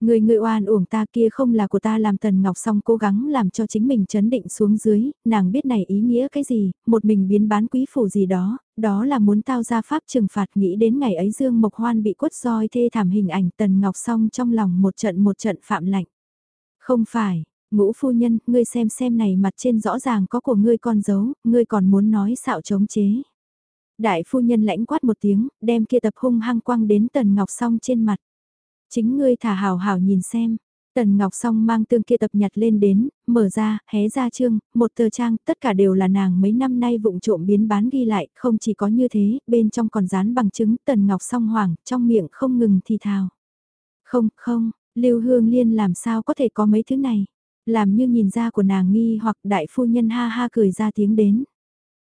Người người oan uổng ta kia không là của ta làm Tần Ngọc song cố gắng làm cho chính mình chấn định xuống dưới, nàng biết này ý nghĩa cái gì, một mình biến bán quý phủ gì đó, đó là muốn tao ra pháp trừng phạt nghĩ đến ngày ấy Dương Mộc Hoan bị quất roi thê thảm hình ảnh Tần Ngọc song trong lòng một trận một trận phạm lạnh. Không phải, ngũ phu nhân, ngươi xem xem này mặt trên rõ ràng có của ngươi con dấu, ngươi còn muốn nói xạo chống chế. Đại phu nhân lãnh quát một tiếng, đem kia tập hung hăng quăng đến Tần Ngọc song trên mặt. Chính ngươi thả hào hào nhìn xem. Tần Ngọc Song mang tương kia tập nhặt lên đến, mở ra, hé ra chương, một tờ trang, tất cả đều là nàng mấy năm nay vụng trộm biến bán ghi lại, không chỉ có như thế, bên trong còn dán bằng chứng Tần Ngọc Song hoảng, trong miệng không ngừng thì thào. Không, không, Lưu Hương Liên làm sao có thể có mấy thứ này, làm như nhìn ra của nàng nghi hoặc đại phu nhân ha ha cười ra tiếng đến.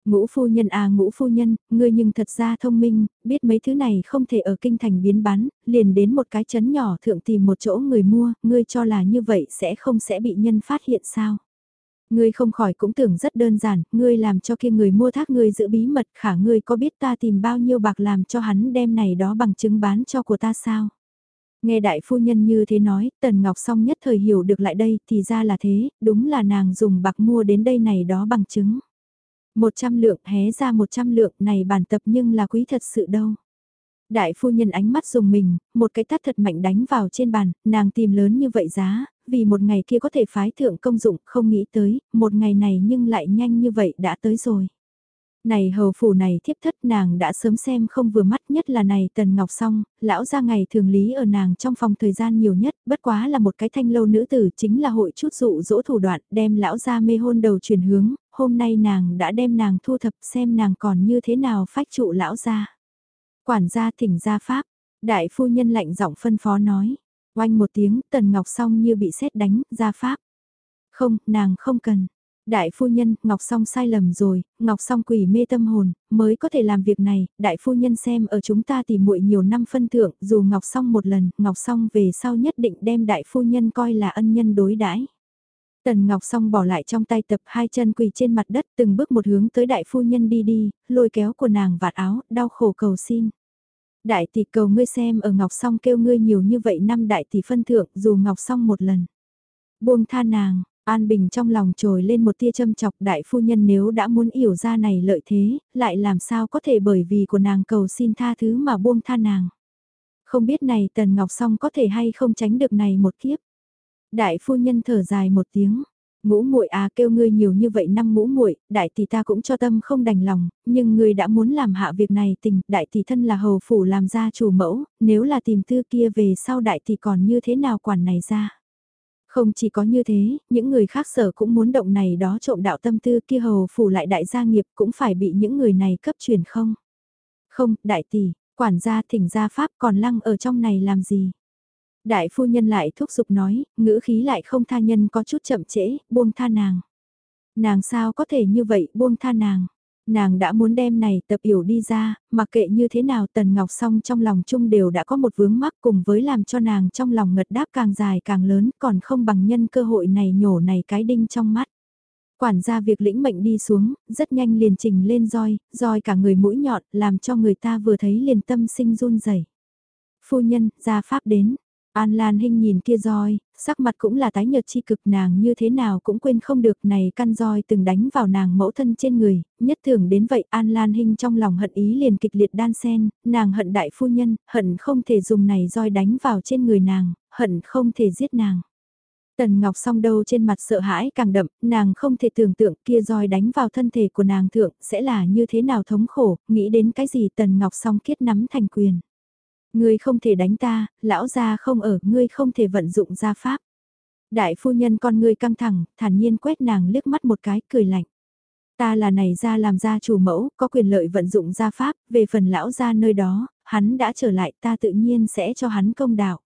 Ngũ phu nhân à ngũ phu nhân, ngươi nhưng thật ra thông minh, biết mấy thứ này không thể ở kinh thành biến bán, liền đến một cái chấn nhỏ thượng tìm một chỗ người mua, ngươi cho là như vậy sẽ không sẽ bị nhân phát hiện sao. Ngươi không khỏi cũng tưởng rất đơn giản, ngươi làm cho kia người mua thác ngươi giữ bí mật khả ngươi có biết ta tìm bao nhiêu bạc làm cho hắn đem này đó bằng chứng bán cho của ta sao? Nghe đại phu nhân như thế nói, Tần Ngọc Song nhất thời hiểu được lại đây, thì ra là thế, đúng là nàng dùng bạc mua đến đây này đó bằng chứng. Một trăm lượng hé ra một trăm lượng này bản tập nhưng là quý thật sự đâu. Đại phu nhân ánh mắt dùng mình, một cái tát thật mạnh đánh vào trên bàn, nàng tìm lớn như vậy giá, vì một ngày kia có thể phái thượng công dụng, không nghĩ tới, một ngày này nhưng lại nhanh như vậy đã tới rồi. Này hầu phủ này thiếp thất nàng đã sớm xem không vừa mắt nhất là này tần ngọc song, lão ra ngày thường lý ở nàng trong phòng thời gian nhiều nhất, bất quá là một cái thanh lâu nữ tử chính là hội chút dụ dỗ thủ đoạn đem lão ra mê hôn đầu chuyển hướng, hôm nay nàng đã đem nàng thu thập xem nàng còn như thế nào phách trụ lão ra. Quản gia thỉnh gia pháp, đại phu nhân lạnh giọng phân phó nói, oanh một tiếng tần ngọc song như bị sét đánh, gia pháp. Không, nàng không cần. Đại phu nhân, Ngọc Song sai lầm rồi, Ngọc Song quỷ mê tâm hồn, mới có thể làm việc này, đại phu nhân xem ở chúng ta thì muội nhiều năm phân thượng, dù Ngọc Song một lần, Ngọc Song về sau nhất định đem đại phu nhân coi là ân nhân đối đãi. Tần Ngọc Song bỏ lại trong tay tập hai chân quỳ trên mặt đất từng bước một hướng tới đại phu nhân đi đi, lôi kéo của nàng vạt áo, đau khổ cầu xin. Đại tỷ cầu ngươi xem ở Ngọc Song kêu ngươi nhiều như vậy năm đại tỷ phân thượng dù Ngọc Song một lần. Buông tha nàng, An Bình trong lòng trồi lên một tia châm chọc đại phu nhân nếu đã muốn hiểu ra này lợi thế, lại làm sao có thể bởi vì của nàng cầu xin tha thứ mà buông tha nàng. Không biết này Tần Ngọc Song có thể hay không tránh được này một kiếp. Đại phu nhân thở dài một tiếng, ngũ muội à kêu ngươi nhiều như vậy năm ngũ muội đại tỷ ta cũng cho tâm không đành lòng nhưng ngươi đã muốn làm hạ việc này tình đại tỷ thân là hầu phủ làm ra chủ mẫu nếu là tìm tư kia về sau đại tỷ còn như thế nào quản này ra không chỉ có như thế, những người khác sở cũng muốn động này đó trộm đạo tâm tư kia hầu phủ lại đại gia nghiệp cũng phải bị những người này cấp truyền không. Không, đại tỷ, quản gia thỉnh gia pháp còn lăng ở trong này làm gì. Đại phu nhân lại thúc giục nói, ngữ khí lại không tha nhân có chút chậm trễ, buông tha nàng. Nàng sao có thể như vậy buông tha nàng. Nàng đã muốn đem này tập hiểu đi ra, mặc kệ như thế nào Tần Ngọc Song trong lòng chung đều đã có một vướng mắc cùng với làm cho nàng trong lòng ngật đáp càng dài càng lớn còn không bằng nhân cơ hội này nhổ này cái đinh trong mắt. Quản gia việc lĩnh mệnh đi xuống, rất nhanh liền trình lên roi, roi cả người mũi nhọn, làm cho người ta vừa thấy liền tâm sinh run rẩy. Phu nhân, gia pháp đến, An Lan Hinh nhìn kia roi, sắc mặt cũng là tái nhợt chi cực nàng như thế nào cũng quên không được này căn roi từng đánh vào nàng mẫu thân trên người, nhất thường đến vậy An Lan Hinh trong lòng hận ý liền kịch liệt đan sen, nàng hận đại phu nhân, hận không thể dùng này roi đánh vào trên người nàng, hận không thể giết nàng. Tần Ngọc song đâu trên mặt sợ hãi càng đậm, nàng không thể tưởng tượng kia roi đánh vào thân thể của nàng thượng sẽ là như thế nào thống khổ, nghĩ đến cái gì Tần Ngọc song kiết nắm thành quyền. Ngươi không thể đánh ta, lão gia không ở, ngươi không thể vận dụng gia pháp. Đại phu nhân con ngươi căng thẳng, thản nhiên quét nàng liếc mắt một cái, cười lạnh. Ta là này ra làm gia chủ mẫu, có quyền lợi vận dụng gia pháp, về phần lão gia nơi đó, hắn đã trở lại ta tự nhiên sẽ cho hắn công đạo.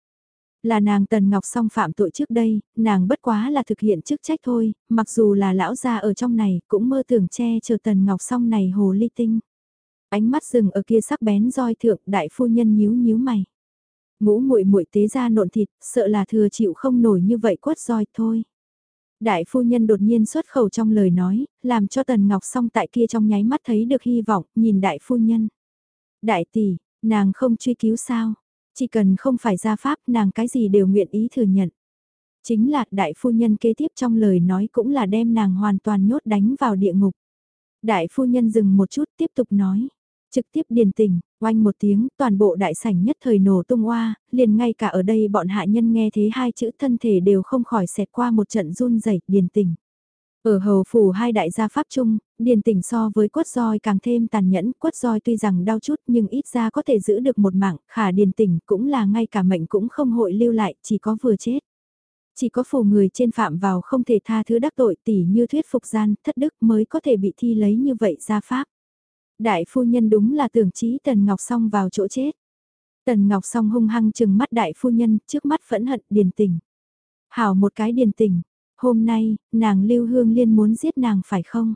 Là nàng Tần Ngọc song phạm tội trước đây, nàng bất quá là thực hiện chức trách thôi, mặc dù là lão gia ở trong này cũng mơ tưởng che chờ Tần Ngọc song này hồ ly tinh. Ánh mắt dừng ở kia sắc bén roi thượng, đại phu nhân nhíu nhíu mày. Ngũ muội muội tế ra nộn thịt, sợ là thừa chịu không nổi như vậy quất roi thôi. Đại phu nhân đột nhiên xuất khẩu trong lời nói, làm cho Tần Ngọc Song tại kia trong nháy mắt thấy được hy vọng, nhìn đại phu nhân. Đại tỷ, nàng không truy cứu sao? Chỉ cần không phải ra pháp nàng cái gì đều nguyện ý thừa nhận. Chính là đại phu nhân kế tiếp trong lời nói cũng là đem nàng hoàn toàn nhốt đánh vào địa ngục. Đại phu nhân dừng một chút tiếp tục nói. Trực tiếp điền tình, oanh một tiếng, toàn bộ đại sảnh nhất thời nổ tung oa, liền ngay cả ở đây bọn hạ nhân nghe thế hai chữ thân thể đều không khỏi xẹt qua một trận run rẩy điền tình. Ở hầu phủ hai đại gia pháp chung, điền tình so với quất roi càng thêm tàn nhẫn, quất roi tuy rằng đau chút nhưng ít ra có thể giữ được một mạng, khả điền tình cũng là ngay cả mệnh cũng không hội lưu lại, chỉ có vừa chết. Chỉ có phù người trên phạm vào không thể tha thứ đắc tội tỉ như thuyết phục gian, thất đức mới có thể bị thi lấy như vậy ra pháp. Đại phu nhân đúng là tưởng trí Tần Ngọc Song vào chỗ chết. Tần Ngọc Song hung hăng chừng mắt đại phu nhân, trước mắt phẫn hận điền tình. Hảo một cái điền tình, hôm nay, nàng Lưu Hương Liên muốn giết nàng phải không?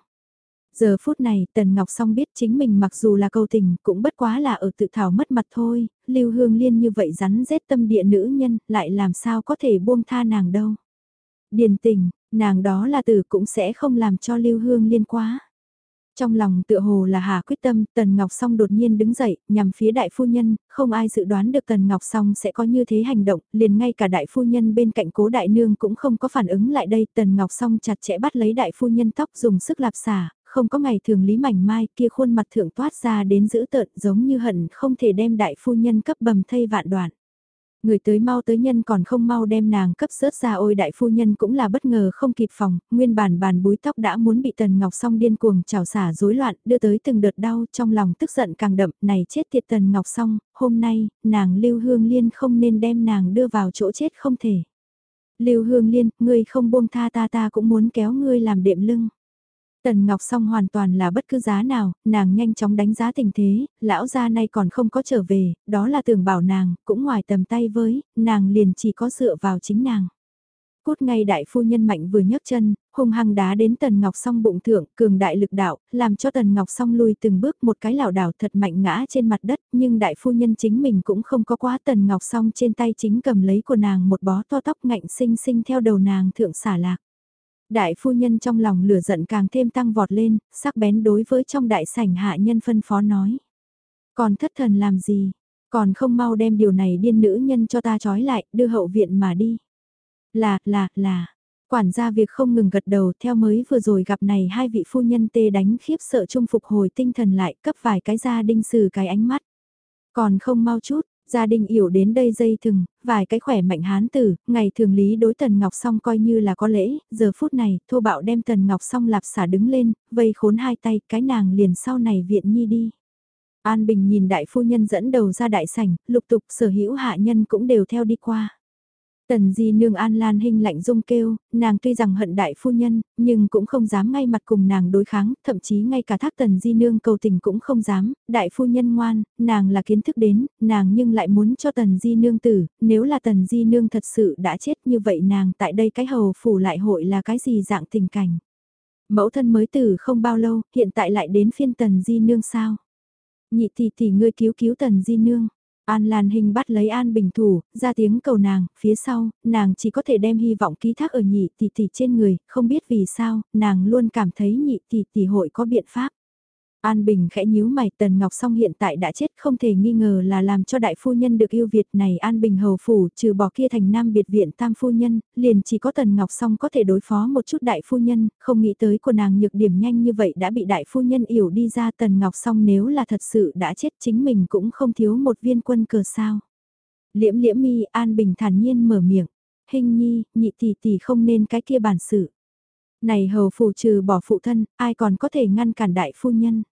Giờ phút này, Tần Ngọc Song biết chính mình mặc dù là câu tình, cũng bất quá là ở tự thảo mất mặt thôi, Lưu Hương Liên như vậy rắn rết tâm địa nữ nhân, lại làm sao có thể buông tha nàng đâu. Điền tình, nàng đó là tử cũng sẽ không làm cho Lưu Hương Liên quá. Trong lòng tựa hồ là hà quyết tâm, Tần Ngọc Song đột nhiên đứng dậy, nhằm phía đại phu nhân, không ai dự đoán được Tần Ngọc Song sẽ có như thế hành động, liền ngay cả đại phu nhân bên cạnh cố đại nương cũng không có phản ứng lại đây, Tần Ngọc Song chặt chẽ bắt lấy đại phu nhân tóc dùng sức lạp xả, không có ngày thường lý mảnh mai kia khuôn mặt thượng toát ra đến giữ tợn giống như hận không thể đem đại phu nhân cấp bầm thây vạn đoạn. Người tới mau tới nhân còn không mau đem nàng cấp rớt ra ôi đại phu nhân cũng là bất ngờ không kịp phòng, nguyên bản bàn búi tóc đã muốn bị tần ngọc song điên cuồng chảo xả rối loạn, đưa tới từng đợt đau trong lòng tức giận càng đậm, này chết tiệt tần ngọc song, hôm nay, nàng lưu hương liên không nên đem nàng đưa vào chỗ chết không thể. Lưu hương liên, ngươi không buông tha ta ta cũng muốn kéo ngươi làm đệm lưng. Tần Ngọc Song hoàn toàn là bất cứ giá nào, nàng nhanh chóng đánh giá tình thế, lão gia nay còn không có trở về, đó là tưởng bảo nàng, cũng ngoài tầm tay với, nàng liền chỉ có dựa vào chính nàng. Cút ngay đại phu nhân mạnh vừa nhấc chân, hung hăng đá đến Tần Ngọc Song bụng thượng, cường đại lực đạo, làm cho Tần Ngọc Song lùi từng bước một cái lảo đảo thật mạnh ngã trên mặt đất, nhưng đại phu nhân chính mình cũng không có quá Tần Ngọc Song trên tay chính cầm lấy của nàng một bó to tóc ngạnh sinh sinh theo đầu nàng thượng xả lạc. Đại phu nhân trong lòng lửa giận càng thêm tăng vọt lên, sắc bén đối với trong đại sảnh hạ nhân phân phó nói. Còn thất thần làm gì, còn không mau đem điều này điên nữ nhân cho ta trói lại, đưa hậu viện mà đi. Là, là, là, quản gia việc không ngừng gật đầu theo mới vừa rồi gặp này hai vị phu nhân tê đánh khiếp sợ chung phục hồi tinh thần lại cấp vài cái gia đinh sử cái ánh mắt. Còn không mau chút, Gia đình yểu đến đây dây thừng, vài cái khỏe mạnh hán tử, ngày thường lý đối Tần Ngọc Song coi như là có lễ, giờ phút này, thô bạo đem Tần Ngọc Song lạp xả đứng lên, vây khốn hai tay, cái nàng liền sau này viện nhi đi. An Bình nhìn đại phu nhân dẫn đầu ra đại sảnh, lục tục sở hữu hạ nhân cũng đều theo đi qua. Tần Di Nương An Lan Hinh lạnh dung kêu, nàng tuy rằng hận đại phu nhân, nhưng cũng không dám ngay mặt cùng nàng đối kháng, thậm chí ngay cả thác Tần Di Nương cầu tình cũng không dám, đại phu nhân ngoan, nàng là kiến thức đến, nàng nhưng lại muốn cho Tần Di Nương tử, nếu là Tần Di Nương thật sự đã chết như vậy nàng tại đây cái hầu phủ lại hội là cái gì dạng tình cảnh. Mẫu thân mới tử không bao lâu, hiện tại lại đến phiên Tần Di Nương sao? Nhị thì thì ngươi cứu cứu Tần Di Nương An Lan Hinh bắt lấy An Bình Thủ, ra tiếng cầu nàng, phía sau, nàng chỉ có thể đem hy vọng ký thác ở nhị tỷ tỷ trên người, không biết vì sao, nàng luôn cảm thấy nhị tỷ tỷ hội có biện pháp. An Bình khẽ nhíu mày Tần Ngọc Song hiện tại đã chết không thể nghi ngờ là làm cho đại phu nhân được yêu Việt này An Bình hầu phủ trừ bỏ kia thành nam biệt viện tam phu nhân, liền chỉ có Tần Ngọc Song có thể đối phó một chút đại phu nhân, không nghĩ tới của nàng nhược điểm nhanh như vậy đã bị đại phu nhân yểu đi ra Tần Ngọc Song nếu là thật sự đã chết chính mình cũng không thiếu một viên quân cờ sao. Liễm liễm mi An Bình thản nhiên mở miệng, hình nhi, nhị tỷ tỷ không nên cái kia bản sự. Này hầu phủ trừ bỏ phụ thân, ai còn có thể ngăn cản đại phu nhân.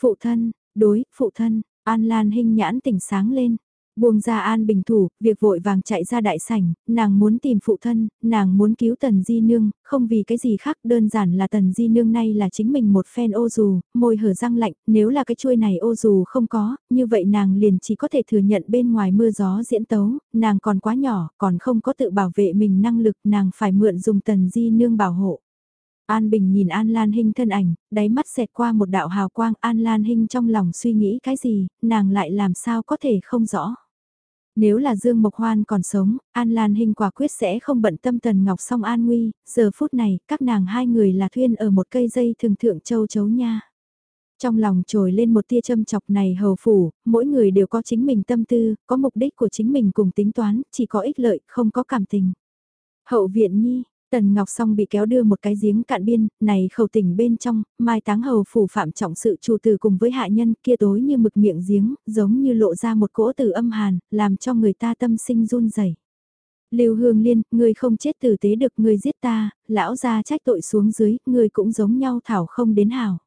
Phụ thân, đối, phụ thân, An Lan Hinh nhãn tỉnh sáng lên. Buông ra An Bình Thủ, việc vội vàng chạy ra đại sảnh, nàng muốn tìm phụ thân, nàng muốn cứu Tần Di Nương, không vì cái gì khác đơn giản là Tần Di Nương nay là chính mình một phen ô dù, môi hở răng lạnh, nếu là cái chuôi này ô dù không có, như vậy nàng liền chỉ có thể thừa nhận bên ngoài mưa gió diễn tấu, nàng còn quá nhỏ, còn không có tự bảo vệ mình năng lực, nàng phải mượn dùng Tần Di Nương bảo hộ. An Bình nhìn An Lan Hinh thân ảnh, đáy mắt xẹt qua một đạo hào quang An Lan Hinh trong lòng suy nghĩ cái gì, nàng lại làm sao có thể không rõ. Nếu là Dương Mộc Hoan còn sống, An Lan Hinh quả quyết sẽ không bận tâm Tần Ngọc song an nguy, giờ phút này, các nàng hai người là thuyên ở một cây dây thường thượng châu chấu nha. Trong lòng trồi lên một tia châm chọc này hầu phủ, mỗi người đều có chính mình tâm tư, có mục đích của chính mình cùng tính toán, chỉ có ích lợi, không có cảm tình. Hậu viện nhi, Tần Ngọc Song bị kéo đưa một cái giếng cạn biên, này khẩu tình bên trong, mai táng hầu phủ phạm trọng sự chủ từ cùng với hạ nhân kia tối như mực miệng giếng, giống như lộ ra một cỗ từ âm hàn, làm cho người ta tâm sinh run rẩy. Lưu Hương Liên, người không chết tử tế được người giết ta, lão gia trách tội xuống dưới, người cũng giống nhau thảo không đến hảo.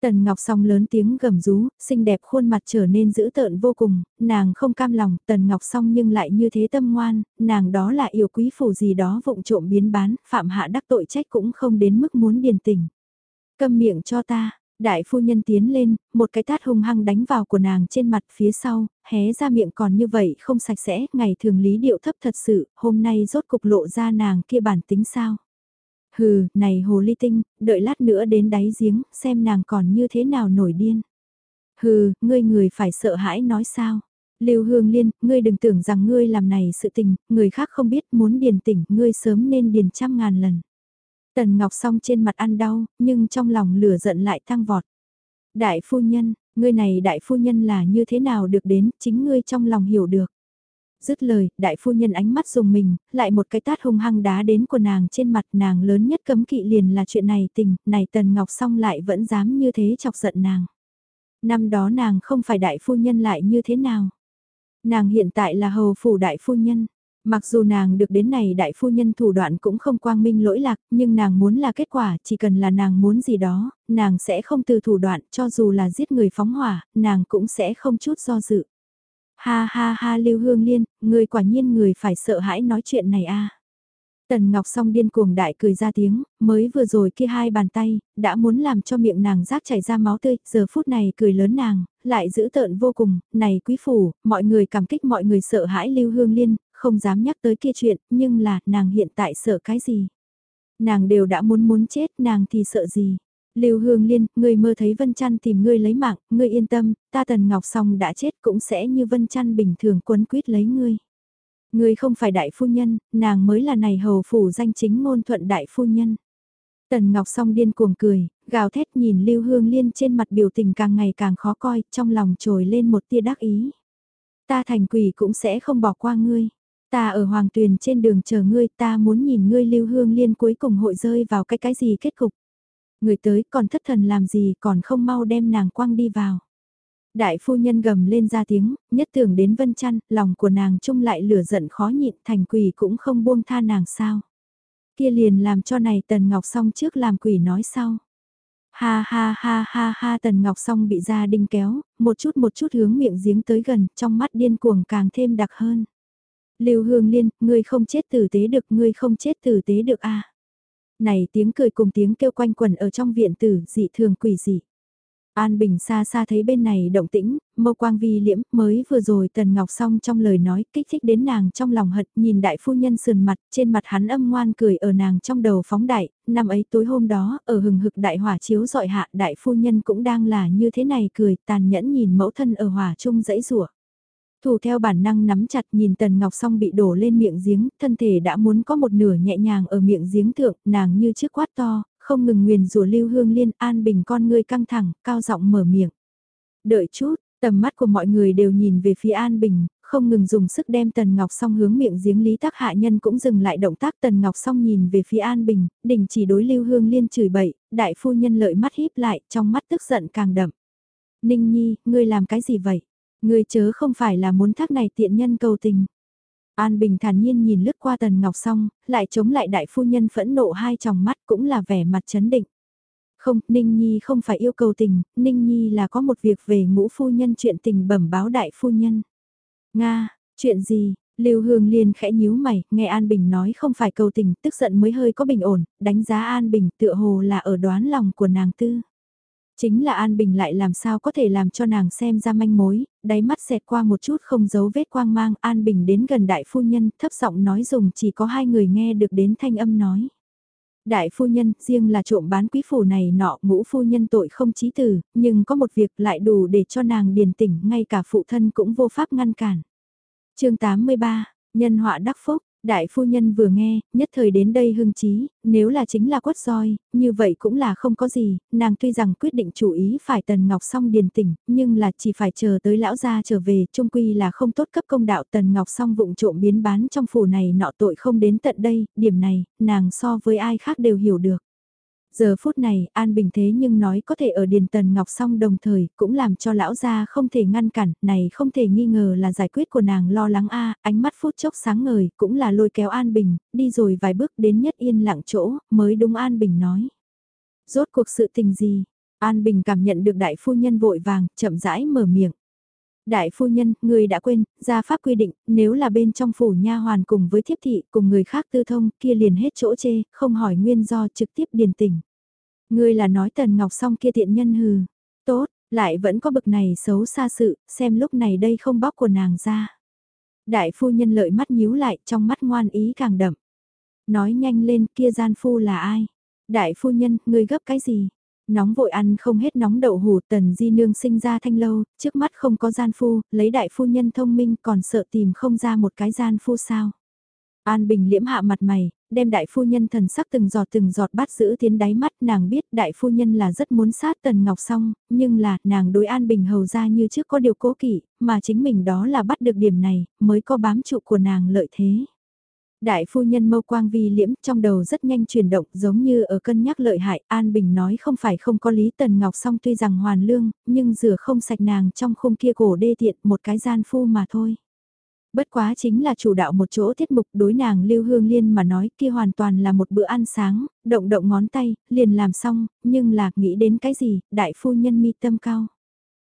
Tần Ngọc Song lớn tiếng gầm rú, xinh đẹp khuôn mặt trở nên dữ tợn vô cùng, nàng không cam lòng, Tần Ngọc Song nhưng lại như thế tâm ngoan, nàng đó là yêu quý phủ gì đó vụng trộm biến bán, phạm hạ đắc tội trách cũng không đến mức muốn điền tình. Câm miệng cho ta, đại phu nhân tiến lên, một cái tát hung hăng đánh vào của nàng trên mặt phía sau, hé ra miệng còn như vậy không sạch sẽ, ngày thường lý điệu thấp thật sự, hôm nay rốt cục lộ ra nàng kia bản tính sao. Hừ, này hồ ly tinh, đợi lát nữa đến đáy giếng, xem nàng còn như thế nào nổi điên. Hừ, ngươi người phải sợ hãi nói sao. Lưu Hương Liên, ngươi đừng tưởng rằng ngươi làm này sự tình, người khác không biết muốn điền tỉnh, ngươi sớm nên điền trăm ngàn lần. Tần Ngọc song trên mặt ăn đau, nhưng trong lòng lửa giận lại tăng vọt. Đại phu nhân, ngươi này đại phu nhân là như thế nào được đến, chính ngươi trong lòng hiểu được. Dứt lời, đại phu nhân ánh mắt dùng mình, lại một cái tát hung hăng đá đến của nàng trên mặt nàng lớn nhất cấm kỵ liền là chuyện này tình, này Tần Ngọc song lại vẫn dám như thế chọc giận nàng. Năm đó nàng không phải đại phu nhân lại như thế nào. Nàng hiện tại là hầu phủ đại phu nhân. Mặc dù nàng được đến này đại phu nhân thủ đoạn cũng không quang minh lỗi lạc, nhưng nàng muốn là kết quả, chỉ cần là nàng muốn gì đó, nàng sẽ không từ thủ đoạn, cho dù là giết người phóng hỏa, nàng cũng sẽ không chút do dự. Ha ha ha Lưu Hương Liên, người quả nhiên người phải sợ hãi nói chuyện này a. Tần Ngọc song điên cuồng đại cười ra tiếng, mới vừa rồi kia hai bàn tay, đã muốn làm cho miệng nàng rác chảy ra máu tươi, giờ phút này cười lớn nàng, lại giữ tợn vô cùng, này quý phủ, mọi người cảm kích mọi người sợ hãi Lưu Hương Liên, không dám nhắc tới kia chuyện, nhưng là, nàng hiện tại sợ cái gì? Nàng đều đã muốn muốn chết, nàng thì sợ gì? Lưu Hương Liên, ngươi mơ thấy Vân Chăn tìm ngươi lấy mạng, ngươi yên tâm, ta Tần Ngọc Song đã chết cũng sẽ như Vân Chăn bình thường quấn quýt lấy ngươi. Ngươi không phải đại phu nhân, nàng mới là này hầu phủ danh chính ngôn thuận đại phu nhân. Tần Ngọc Song điên cuồng cười, gào thét nhìn Lưu Hương Liên trên mặt biểu tình càng ngày càng khó coi, trong lòng trồi lên một tia đắc ý. Ta thành quỷ cũng sẽ không bỏ qua ngươi. Ta ở hoàng tuyền trên đường chờ ngươi, ta muốn nhìn ngươi Lưu Hương Liên cuối cùng hội rơi vào cái cái gì kết cục. Người tới còn thất thần làm gì còn không mau đem nàng quăng đi vào. Đại phu nhân gầm lên ra tiếng, nhất tưởng đến vân chăn, lòng của nàng chung lại lửa giận khó nhịn thành quỷ cũng không buông tha nàng sao. Kia liền làm cho này Tần Ngọc xong trước làm quỷ nói sau. Ha ha ha ha ha Tần Ngọc xong bị ra đinh kéo, một chút một chút hướng miệng giếng tới gần, trong mắt điên cuồng càng thêm đặc hơn. Lưu Hương Liên, ngươi không chết tử tế được, ngươi không chết tử tế được à. Này tiếng cười cùng tiếng kêu quanh quẩn ở trong viện tử dị thường quỷ dị. An Bình xa xa thấy bên này động tĩnh, mâu quang vi liễm, mới vừa rồi Tần Ngọc Song trong lời nói kích thích đến nàng trong lòng hận, nhìn đại phu nhân sườn mặt, trên mặt hắn âm ngoan cười ở nàng trong đầu phóng đại, năm ấy tối hôm đó, ở hừng hực đại hỏa chiếu dọi hạ, đại phu nhân cũng đang là như thế này cười, tàn nhẫn nhìn mẫu thân ở hỏa chung dãy rủa Thủ theo bản năng nắm chặt nhìn Tần Ngọc Song bị đổ lên miệng giếng, thân thể đã muốn có một nửa nhẹ nhàng ở miệng giếng thượng, nàng như chiếc quát to, không ngừng nguyền rủa lưu hương liên an bình con ngươi căng thẳng, cao giọng mở miệng. Đợi chút, tầm mắt của mọi người đều nhìn về phía an bình, không ngừng dùng sức đem Tần Ngọc Song hướng miệng giếng Lý Tắc Hạ Nhân cũng dừng lại động tác Tần Ngọc Song nhìn về phía An Bình, đình chỉ đối Lưu Hương Liên chửi bậy, đại phu nhân lợi mắt híp lại, trong mắt tức giận càng đậm. Ninh Nhi, ngươi làm cái gì vậy? Ngươi chớ không phải là muốn thác này tiện nhân cầu tình. An Bình thản nhiên nhìn lướt qua Tần Ngọc xong, lại chống lại đại phu nhân phẫn nộ hai tròng mắt cũng là vẻ mặt chấn định. Không, Ninh Nhi không phải yêu cầu tình, Ninh Nhi là có một việc về ngũ phu nhân chuyện tình bẩm báo đại phu nhân. Nga, chuyện gì? Lưu Hương Liên khẽ nhíu mày, nghe An Bình nói không phải cầu tình, tức giận mới hơi có bình ổn, đánh giá An Bình tựa hồ là ở đoán lòng của nàng tư. Chính là An Bình lại làm sao có thể làm cho nàng xem ra manh mối, đáy mắt xẹt qua một chút không giấu vết quang mang An Bình đến gần đại phu nhân thấp giọng nói dùng chỉ có hai người nghe được đến thanh âm nói. Đại phu nhân, riêng là trộm bán quý phủ này nọ, ngũ phu nhân tội không chí tử, nhưng có một việc lại đủ để cho nàng điền tỉnh, ngay cả phụ thân cũng vô pháp ngăn cản. chương 83, nhân họa đắc phúc, Đại phu nhân vừa nghe, nhất thời đến đây hưng trí, nếu là chính là quất roi, như vậy cũng là không có gì, nàng tuy rằng quyết định chủ ý phải Tần Ngọc song điền tỉnh, nhưng là chỉ phải chờ tới lão gia trở về, trung quy là không tốt cấp công đạo Tần Ngọc song vụng trộm biến bán trong phủ này nọ tội không đến tận đây, điểm này, nàng so với ai khác đều hiểu được. Giờ phút này, An Bình thế nhưng nói có thể ở Điền Tần Ngọc xong đồng thời, cũng làm cho lão gia không thể ngăn cản, này không thể nghi ngờ là giải quyết của nàng lo lắng a ánh mắt phút chốc sáng ngời, cũng là lôi kéo An Bình, đi rồi vài bước đến nhất yên lặng chỗ, mới đúng An Bình nói. Rốt cuộc sự tình gì? An Bình cảm nhận được đại phu nhân vội vàng, chậm rãi mở miệng. Đại phu nhân, người đã quên, gia pháp quy định, nếu là bên trong phủ nha hoàn cùng với thiếp thị cùng người khác tư thông kia liền hết chỗ chê, không hỏi nguyên do trực tiếp điền tỉnh. Ngươi là nói Tần Ngọc xong kia tiện nhân hừ. Tốt, lại vẫn có bực này xấu xa sự, xem lúc này đây không bóc của nàng ra. Đại phu nhân lợi mắt nhíu lại, trong mắt ngoan ý càng đậm. Nói nhanh lên kia gian phu là ai? Đại phu nhân, ngươi gấp cái gì? Nóng vội ăn không hết nóng đậu hủ tần di nương sinh ra thanh lâu, trước mắt không có gian phu, lấy đại phu nhân thông minh còn sợ tìm không ra một cái gian phu sao. An Bình liễm hạ mặt mày, đem đại phu nhân thần sắc từng giọt từng giọt bắt giữ tiến đáy mắt nàng biết đại phu nhân là rất muốn sát Tần Ngọc xong, nhưng là nàng đối An Bình hầu ra như trước có điều cố kỵ, mà chính mình đó là bắt được điểm này, mới có bám trụ của nàng lợi thế. Đại phu nhân mâu quang vi liễm trong đầu rất nhanh chuyển động giống như ở cân nhắc lợi hại, An Bình nói không phải không có lý Tần Ngọc song tuy rằng hoàn lương, nhưng rửa không sạch nàng trong khung kia cổ đê tiện một cái gian phu mà thôi. Bất quá chính là chủ đạo một chỗ tiết mục đối nàng Lưu Hương Liên mà nói kia hoàn toàn là một bữa ăn sáng, động động ngón tay, liền làm xong, nhưng là nghĩ đến cái gì, đại phu nhân mi tâm cao.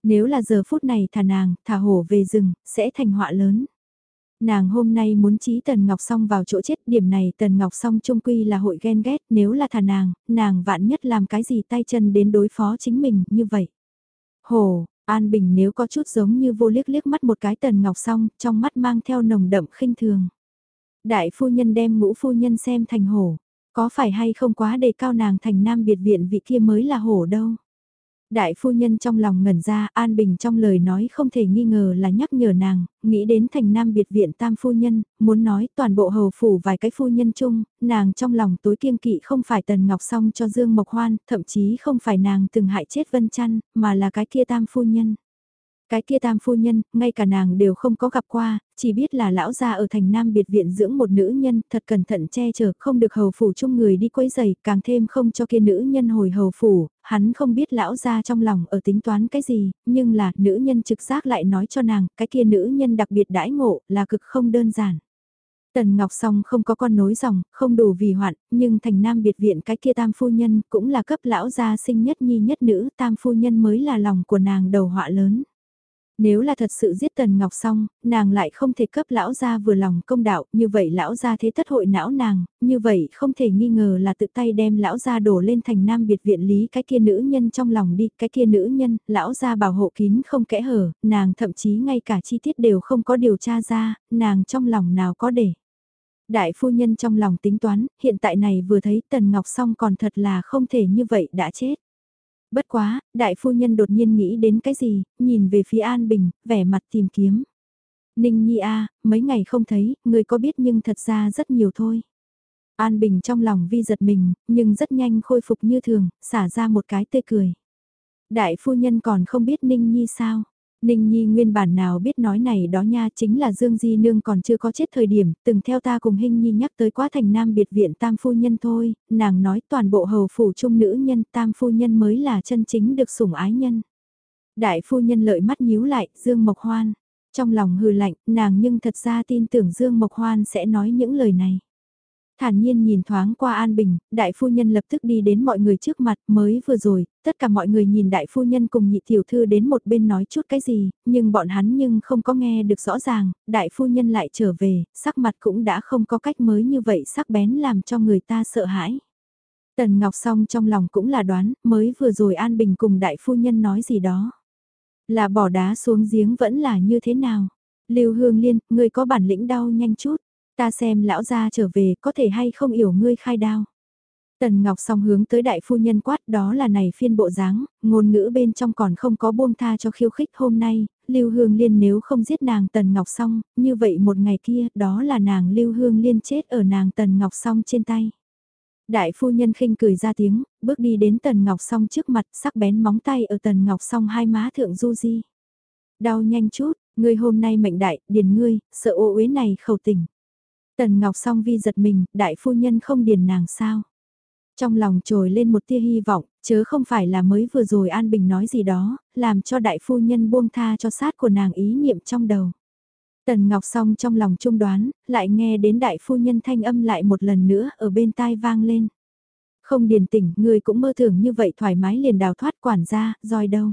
Nếu là giờ phút này thả nàng, thả hổ về rừng, sẽ thành họa lớn. Nàng hôm nay muốn trí Tần Ngọc Song vào chỗ chết, điểm này Tần Ngọc Song trung quy là hội ghen ghét, nếu là thả nàng, nàng vạn nhất làm cái gì tay chân đến đối phó chính mình, như vậy. Hồ, An Bình nếu có chút giống như vô liếc liếc mắt một cái tần ngọc song trong mắt mang theo nồng đậm khinh thường. Đại phu nhân đem ngũ phu nhân xem thành hổ, có phải hay không quá đề cao nàng thành nam biệt viện vị kia mới là hổ đâu. Đại phu nhân trong lòng ngẩn ra, An Bình trong lời nói không thể nghi ngờ là nhắc nhở nàng, nghĩ đến thành nam biệt viện tam phu nhân, muốn nói toàn bộ hầu phủ vài cái phu nhân chung, nàng trong lòng tối kiêng kỵ không phải Tần Ngọc Song cho Dương Mộc Hoan, thậm chí không phải nàng từng hại chết Vân Chăn, mà là cái kia tam phu nhân. Cái kia tam phu nhân, ngay cả nàng đều không có gặp qua, chỉ biết là lão gia ở thành nam biệt viện dưỡng một nữ nhân, thật cẩn thận che chở, không được hầu phủ chung người đi quấy giày, càng thêm không cho kia nữ nhân hồi hầu phủ, hắn không biết lão gia trong lòng ở tính toán cái gì, nhưng là nữ nhân trực giác lại nói cho nàng, cái kia nữ nhân đặc biệt đãi ngộ, là cực không đơn giản. Tần Ngọc Song không có con nối dòng, không đủ vì hoạn, nhưng thành nam biệt viện cái kia tam phu nhân cũng là cấp lão gia sinh nhất nhi nhất nữ, tam phu nhân mới là lòng của nàng đầu họa lớn. Nếu là thật sự giết Tần Ngọc xong, nàng lại không thể cấp lão gia vừa lòng công đạo, như vậy lão gia thế thất hội não nàng, như vậy không thể nghi ngờ là tự tay đem lão gia đổ lên thành nam biệt viện lý cái kia nữ nhân trong lòng đi, cái kia nữ nhân, lão gia bảo hộ kín không kẽ hở, nàng thậm chí ngay cả chi tiết đều không có điều tra ra, nàng trong lòng nào có để. Đại phu nhân trong lòng tính toán, hiện tại này vừa thấy Tần Ngọc xong còn thật là không thể như vậy đã chết. Bất quá, đại phu nhân đột nhiên nghĩ đến cái gì, nhìn về phía An Bình, vẻ mặt tìm kiếm. Ninh Nhi a, mấy ngày không thấy, người có biết nhưng thật ra rất nhiều thôi. An Bình trong lòng vi giật mình, nhưng rất nhanh khôi phục như thường, xả ra một cái tươi cười. Đại phu nhân còn không biết Ninh Nhi sao? Ninh Nhi nguyên bản nào biết nói này đó nha chính là Dương Di Nương còn chưa có chết thời điểm, từng theo ta cùng Hinh Nhi nhắc tới quá thành nam biệt viện tam phu nhân thôi, nàng nói toàn bộ hầu phủ trung nữ nhân tam phu nhân mới là chân chính được sủng ái nhân. Đại phu nhân lợi mắt nhíu lại, Dương Mộc Hoan. Trong lòng hừ lạnh, nàng nhưng thật ra tin tưởng Dương Mộc Hoan sẽ nói những lời này. Thản nhiên nhìn thoáng qua An Bình, đại phu nhân lập tức đi đến mọi người trước mặt mới vừa rồi, tất cả mọi người nhìn đại phu nhân cùng nhị tiểu thư đến một bên nói chút cái gì, nhưng bọn hắn nhưng không có nghe được rõ ràng, đại phu nhân lại trở về, sắc mặt cũng đã không có cách mới như vậy sắc bén làm cho người ta sợ hãi. Tần Ngọc Song trong lòng cũng là đoán, mới vừa rồi An Bình cùng đại phu nhân nói gì đó. Là bỏ đá xuống giếng vẫn là như thế nào? Lưu Hương Liên, người có bản lĩnh đau nhanh chút. Ta xem lão gia trở về có thể hay không hiểu ngươi khai đao. Tần Ngọc song hướng tới đại phu nhân quát đó là này phiên bộ dáng, ngôn ngữ bên trong còn không có buông tha cho khiêu khích hôm nay, Lưu Hương Liên nếu không giết nàng Tần Ngọc song, như vậy một ngày kia đó là nàng Lưu Hương Liên chết ở nàng Tần Ngọc song trên tay. Đại phu nhân khinh cười ra tiếng, bước đi đến Tần Ngọc song trước mặt sắc bén móng tay ở Tần Ngọc song hai má thượng du di. Đau nhanh chút, ngươi hôm nay mệnh đại, điền ngươi, sợ ô uế này khẩu tình. Tần Ngọc song vi giật mình, đại phu nhân không điền nàng sao. Trong lòng trồi lên một tia hy vọng, chớ không phải là mới vừa rồi An Bình nói gì đó, làm cho đại phu nhân buông tha cho sát của nàng ý niệm trong đầu. Tần Ngọc song trong lòng trung đoán, lại nghe đến đại phu nhân thanh âm lại một lần nữa ở bên tai vang lên. Không điền tỉnh, người cũng mơ tưởng như vậy thoải mái liền đào thoát quản gia, roi đâu.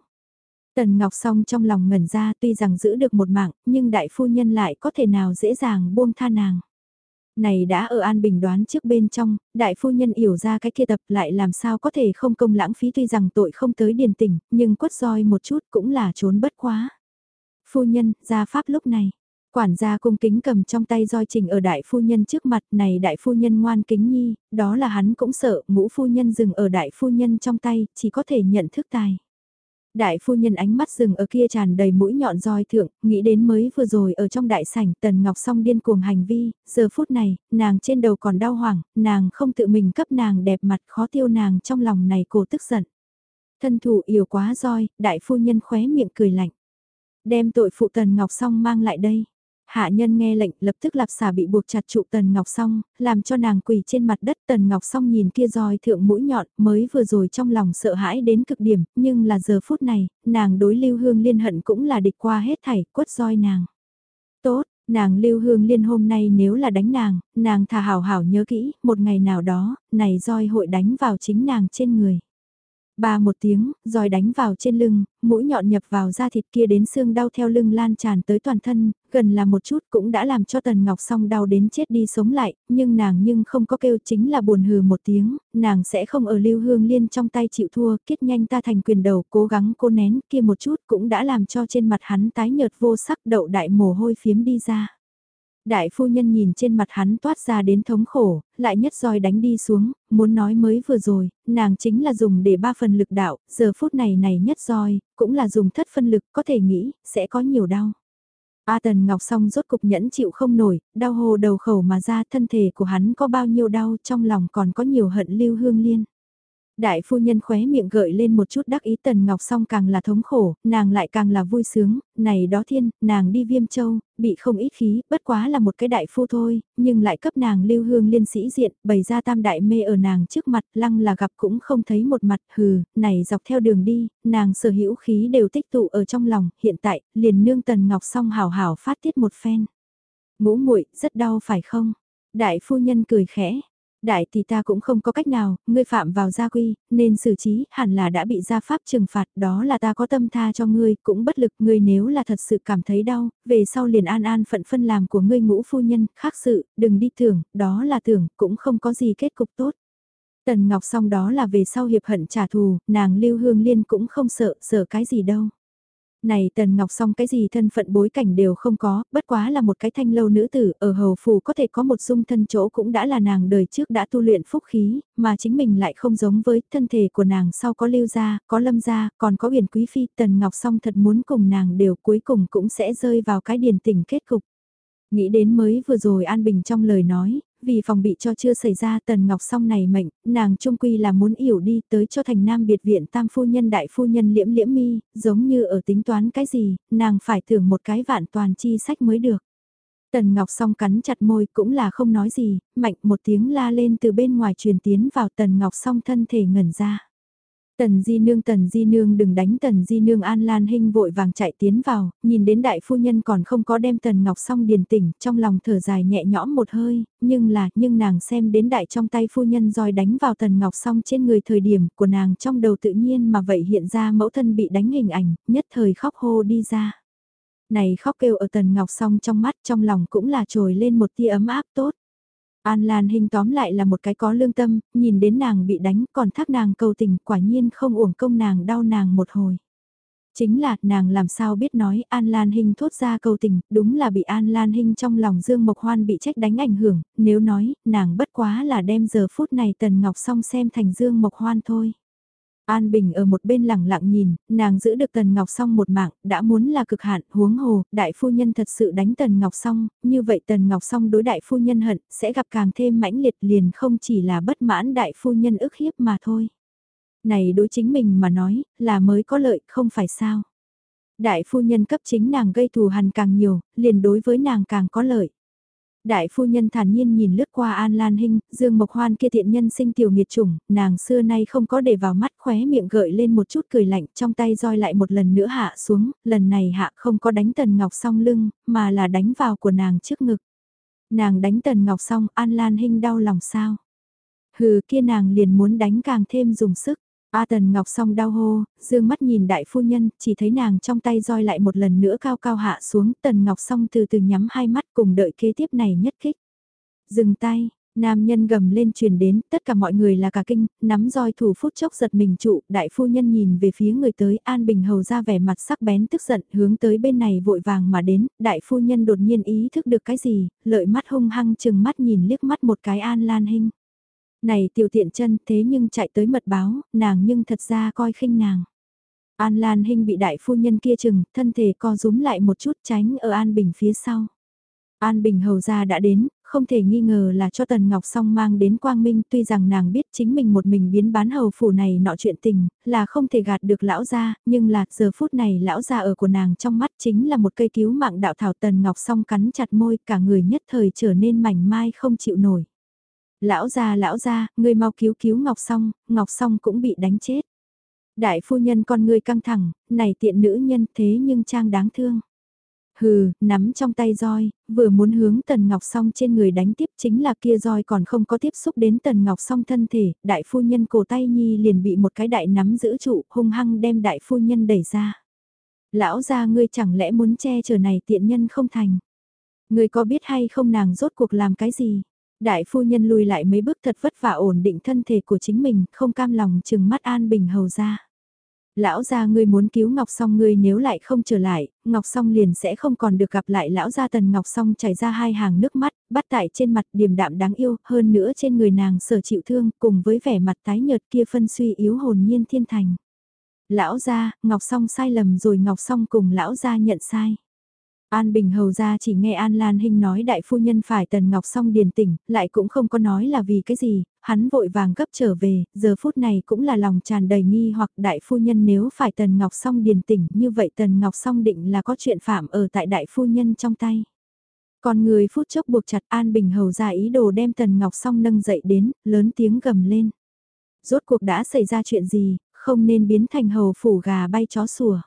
Tần Ngọc song trong lòng ngẩn ra tuy rằng giữ được một mạng, nhưng đại phu nhân lại có thể nào dễ dàng buông tha nàng. Này đã ở An Bình đoán trước bên trong, đại phu nhân hiểu ra cái kia tập lại làm sao có thể không công lãng phí tuy rằng tội không tới điền tỉnh, nhưng quất roi một chút cũng là trốn bất quá. Phu nhân, ra pháp lúc này. Quản gia cung kính cầm trong tay roi trình ở đại phu nhân trước mặt này đại phu nhân ngoan kính nhi, đó là hắn cũng sợ ngũ phu nhân dừng ở đại phu nhân trong tay, chỉ có thể nhận thức tài. Đại phu nhân ánh mắt rừng ở kia tràn đầy mũi nhọn roi thượng, nghĩ đến mới vừa rồi ở trong đại sảnh tần ngọc song điên cuồng hành vi, giờ phút này, nàng trên đầu còn đau hoảng, nàng không tự mình cấp nàng đẹp mặt khó tiêu nàng trong lòng này cổ tức giận. Thân thủ yếu quá roi, đại phu nhân khóe miệng cười lạnh. Đem tội phụ tần ngọc song mang lại đây. Hạ nhân nghe lệnh lập tức lạp xả bị buộc chặt trụ Tần Ngọc Song, làm cho nàng quỳ trên mặt đất Tần Ngọc Song nhìn kia roi thượng mũi nhọn mới vừa rồi trong lòng sợ hãi đến cực điểm, nhưng là giờ phút này, nàng đối lưu hương liên hận cũng là địch qua hết thảy, quất roi nàng. Tốt, nàng lưu hương liên hôm nay nếu là đánh nàng, nàng thà hảo hảo nhớ kỹ, một ngày nào đó, này roi hội đánh vào chính nàng trên người. Ba một tiếng, roi đánh vào trên lưng, mũi nhọn nhập vào da thịt kia đến xương đau theo lưng lan tràn tới toàn thân, gần là một chút cũng đã làm cho Tần Ngọc song đau đến chết đi sống lại, nhưng nàng nhưng không có kêu chính là buồn hừ một tiếng, nàng sẽ không ở lưu hương liên trong tay chịu thua, kết nhanh ta thành quyền đầu, cố gắng cô nén kia một chút cũng đã làm cho trên mặt hắn tái nhợt vô sắc đậu đại mồ hôi phiếm đi ra. Đại phu nhân nhìn trên mặt hắn toát ra đến thống khổ, lại nhất roi đánh đi xuống, muốn nói mới vừa rồi, nàng chính là dùng để ba phần lực đạo, giờ phút này này nhất roi, cũng là dùng thất phân lực, có thể nghĩ, sẽ có nhiều đau. A Tần Ngọc song rốt cục nhẫn chịu không nổi, đau hồ đầu khẩu mà ra thân thể của hắn có bao nhiêu đau trong lòng còn có nhiều hận lưu hương liên. Đại phu nhân khóe miệng gợi lên một chút đắc ý Tần Ngọc song càng là thống khổ, nàng lại càng là vui sướng, này đó thiên, nàng đi viêm châu, bị không ít khí, bất quá là một cái đại phu thôi, nhưng lại cấp nàng lưu hương liên sĩ diện, bày ra tam đại mê ở nàng trước mặt, lăng là gặp cũng không thấy một mặt, hừ, này dọc theo đường đi, nàng sở hữu khí đều tích tụ ở trong lòng, hiện tại, liền nương Tần Ngọc song hào hào phát tiết một phen. Ngũ muội rất đau phải không? Đại phu nhân cười khẽ, Đại thì ta cũng không có cách nào, ngươi phạm vào gia quy, nên xử trí, hẳn là đã bị gia pháp trừng phạt, đó là ta có tâm tha cho ngươi, cũng bất lực, ngươi nếu là thật sự cảm thấy đau, về sau liền an an phận phân làm của ngươi ngũ phu nhân, khác sự, đừng đi tưởng, đó là tưởng, cũng không có gì kết cục tốt. Tần Ngọc xong đó là về sau hiệp hận trả thù, nàng Lưu Hương Liên cũng không sợ, sợ cái gì đâu này Tần Ngọc song cái gì thân phận bối cảnh đều không có, bất quá là một cái thanh lâu nữ tử, ở hầu phù có thể có một dung thân chỗ cũng đã là nàng đời trước đã tu luyện phúc khí, mà chính mình lại không giống với thân thể của nàng sau có lưu gia, có lâm gia, còn có huyền quý phi, Tần Ngọc song thật muốn cùng nàng đều cuối cùng cũng sẽ rơi vào cái điền tình kết cục. Nghĩ đến mới vừa rồi An Bình trong lời nói, vì phòng bị cho chưa xảy ra tần ngọc song này mệnh, nàng trung quy là muốn yểu đi tới cho thành nam biệt viện tam phu nhân đại phu nhân liễm liễm mi, giống như ở tính toán cái gì, nàng phải thưởng một cái vạn toàn chi sách mới được. Tần Ngọc song cắn chặt môi cũng là không nói gì, mạnh một tiếng la lên từ bên ngoài truyền tiến vào Tần Ngọc song thân thể ngẩn ra. Tần Di Nương Tần Di Nương đừng đánh Tần Di Nương An Lan Hinh vội vàng chạy tiến vào, nhìn đến đại phu nhân còn không có đem Tần Ngọc xong điền tỉnh, trong lòng thở dài nhẹ nhõm một hơi, nhưng là, nhưng nàng xem đến đại trong tay phu nhân roi đánh vào Tần Ngọc xong trên người thời điểm của nàng trong đầu tự nhiên mà vậy hiện ra mẫu thân bị đánh hình ảnh, nhất thời khóc hô đi ra. Này khóc kêu ở Tần Ngọc xong trong mắt trong lòng cũng là trồi lên một tia ấm áp tốt. An Lan Hinh tóm lại là một cái có lương tâm, nhìn đến nàng bị đánh còn thác nàng cầu tình quả nhiên không uổng công nàng đau nàng một hồi. Chính là, nàng làm sao biết nói An Lan Hinh thốt ra cầu tình, đúng là bị An Lan Hinh trong lòng Dương Mộc Hoan bị trách đánh ảnh hưởng, nếu nói, nàng bất quá là đem giờ phút này Tần Ngọc Song xem thành Dương Mộc Hoan thôi. An Bình ở một bên lẳng lặng nhìn, nàng giữ được Tần Ngọc Song một mạng, đã muốn là cực hạn, huống hồ, đại phu nhân thật sự đánh Tần Ngọc Song, như vậy Tần Ngọc Song đối đại phu nhân hận, sẽ gặp càng thêm mãnh liệt liền không chỉ là bất mãn đại phu nhân ức hiếp mà thôi. Này đối chính mình mà nói, là mới có lợi, không phải sao. Đại phu nhân cấp chính nàng gây thù hằn càng nhiều, liền đối với nàng càng có lợi. Đại phu nhân thản nhiên nhìn lướt qua An Lan Hinh, Dương Mộc Hoan kia thiện nhân sinh tiểu nghiệt chủng, nàng xưa nay không có để vào mắt khóe miệng gợi lên một chút cười lạnh, trong tay roi lại một lần nữa hạ xuống, lần này hạ không có đánh Tần Ngọc song lưng, mà là đánh vào của nàng trước ngực. Nàng đánh Tần Ngọc song An Lan Hinh đau lòng sao? Hừ kia nàng liền muốn đánh càng thêm dùng sức. A Tần Ngọc song đau hô, dương mắt nhìn đại phu nhân, chỉ thấy nàng trong tay roi lại một lần nữa cao cao hạ xuống, Tần Ngọc song từ từ nhắm hai mắt cùng đợi kế tiếp này nhất kích. Dừng tay, nam nhân gầm lên truyền đến, tất cả mọi người là cả kinh, nắm roi thủ phút chốc giật mình trụ, đại phu nhân nhìn về phía người tới, An Bình Hầu ra vẻ mặt sắc bén tức giận, hướng tới bên này vội vàng mà đến, đại phu nhân đột nhiên ý thức được cái gì, lợi mắt hung hăng chừng mắt nhìn liếc mắt một cái An Lan Hinh. Này tiểu tiện chân thế nhưng chạy tới mật báo, nàng nhưng thật ra coi khinh nàng. An Lan Hinh bị đại phu nhân kia chừng, thân thể co rúm lại một chút tránh ở An Bình phía sau. An Bình hầu ra đã đến, không thể nghi ngờ là cho Tần Ngọc Song mang đến Quang Minh tuy rằng nàng biết chính mình một mình biến bán hầu phủ này nọ chuyện tình, là không thể gạt được lão gia, nhưng là giờ phút này lão gia ở của nàng trong mắt chính là một cây cứu mạng đạo thảo Tần Ngọc Song cắn chặt môi cả người nhất thời trở nên mảnh mai không chịu nổi. Lão gia lão gia, ngươi mau cứu cứu Ngọc Song, Ngọc Song cũng bị đánh chết. Đại phu nhân con ngươi căng thẳng, này tiện nữ nhân thế nhưng trang đáng thương. Hừ, nắm trong tay roi, vừa muốn hướng Tần Ngọc Song trên người đánh tiếp chính là kia roi còn không có tiếp xúc đến Tần Ngọc Song thân thể, đại phu nhân cổ tay nhi liền bị một cái đại nắm giữ trụ, hung hăng đem đại phu nhân đẩy ra. Lão gia ngươi chẳng lẽ muốn che chở này tiện nhân không thành. Ngươi có biết hay không nàng rốt cuộc làm cái gì? Đại phu nhân lùi lại mấy bước thật vất vả ổn định thân thể của chính mình, không cam lòng chừng mắt An Bình hầu ra. Lão gia ngươi muốn cứu Ngọc Song ngươi nếu lại không trở lại, Ngọc Song liền sẽ không còn được gặp lại lão gia Tần Ngọc Song chảy ra hai hàng nước mắt, bắt tại trên mặt điềm đạm đáng yêu, hơn nữa trên người nàng sở chịu thương, cùng với vẻ mặt tái nhợt kia phân suy yếu hồn nhiên thiên thành. Lão gia, Ngọc Song sai lầm rồi Ngọc Song cùng lão gia nhận sai. An Bình Hầu ra chỉ nghe An Lan Hinh nói đại phu nhân phải Tần Ngọc xong điền tỉnh, lại cũng không có nói là vì cái gì, hắn vội vàng gấp trở về, giờ phút này cũng là lòng tràn đầy nghi hoặc đại phu nhân nếu phải Tần Ngọc xong điền tỉnh như vậy Tần Ngọc xong định là có chuyện phạm ở tại đại phu nhân trong tay. Còn người phút chốc buộc chặt An Bình Hầu ra ý đồ đem Tần Ngọc xong nâng dậy đến, lớn tiếng gầm lên. Rốt cuộc đã xảy ra chuyện gì, không nên biến thành hầu phủ gà bay chó sủa.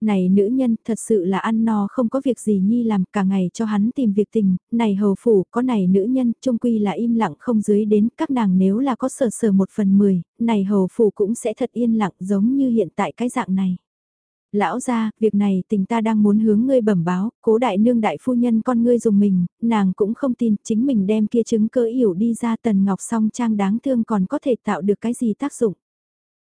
Này nữ nhân thật sự là ăn no không có việc gì nhi làm cả ngày cho hắn tìm việc tình, này hầu phủ có này nữ nhân trung quy là im lặng không dưới đến các nàng nếu là có sở sở một phần mười, này hầu phủ cũng sẽ thật yên lặng giống như hiện tại cái dạng này. Lão ra, việc này tình ta đang muốn hướng ngươi bẩm báo, cố đại nương đại phu nhân con ngươi dùng mình, nàng cũng không tin chính mình đem kia chứng cơ yểu đi ra tần ngọc song trang đáng thương còn có thể tạo được cái gì tác dụng.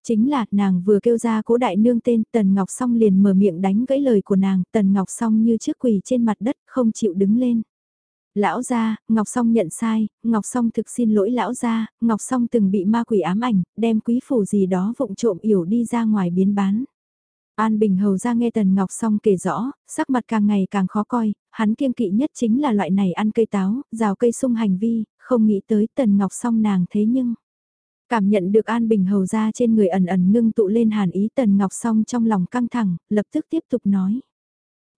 Chính là nàng vừa kêu ra cố đại nương tên Tần Ngọc Song liền mở miệng đánh gãy lời của nàng, Tần Ngọc Song như trước quỳ trên mặt đất không chịu đứng lên. Lão gia, Ngọc Song nhận sai, Ngọc Song thực xin lỗi lão gia, Ngọc Song từng bị ma quỷ ám ảnh, đem quý phủ gì đó vụng trộm yểu đi ra ngoài biến bán. An Bình Hầu ra nghe Tần Ngọc Song kể rõ, sắc mặt càng ngày càng khó coi, hắn kiêng kỵ nhất chính là loại này ăn cây táo, rào cây sung hành vi, không nghĩ tới Tần Ngọc Song nàng thế nhưng. Cảm nhận được An Bình hầu ra trên người ẩn ẩn ngưng tụ lên hàn ý Tần Ngọc Song trong lòng căng thẳng, lập tức tiếp tục nói.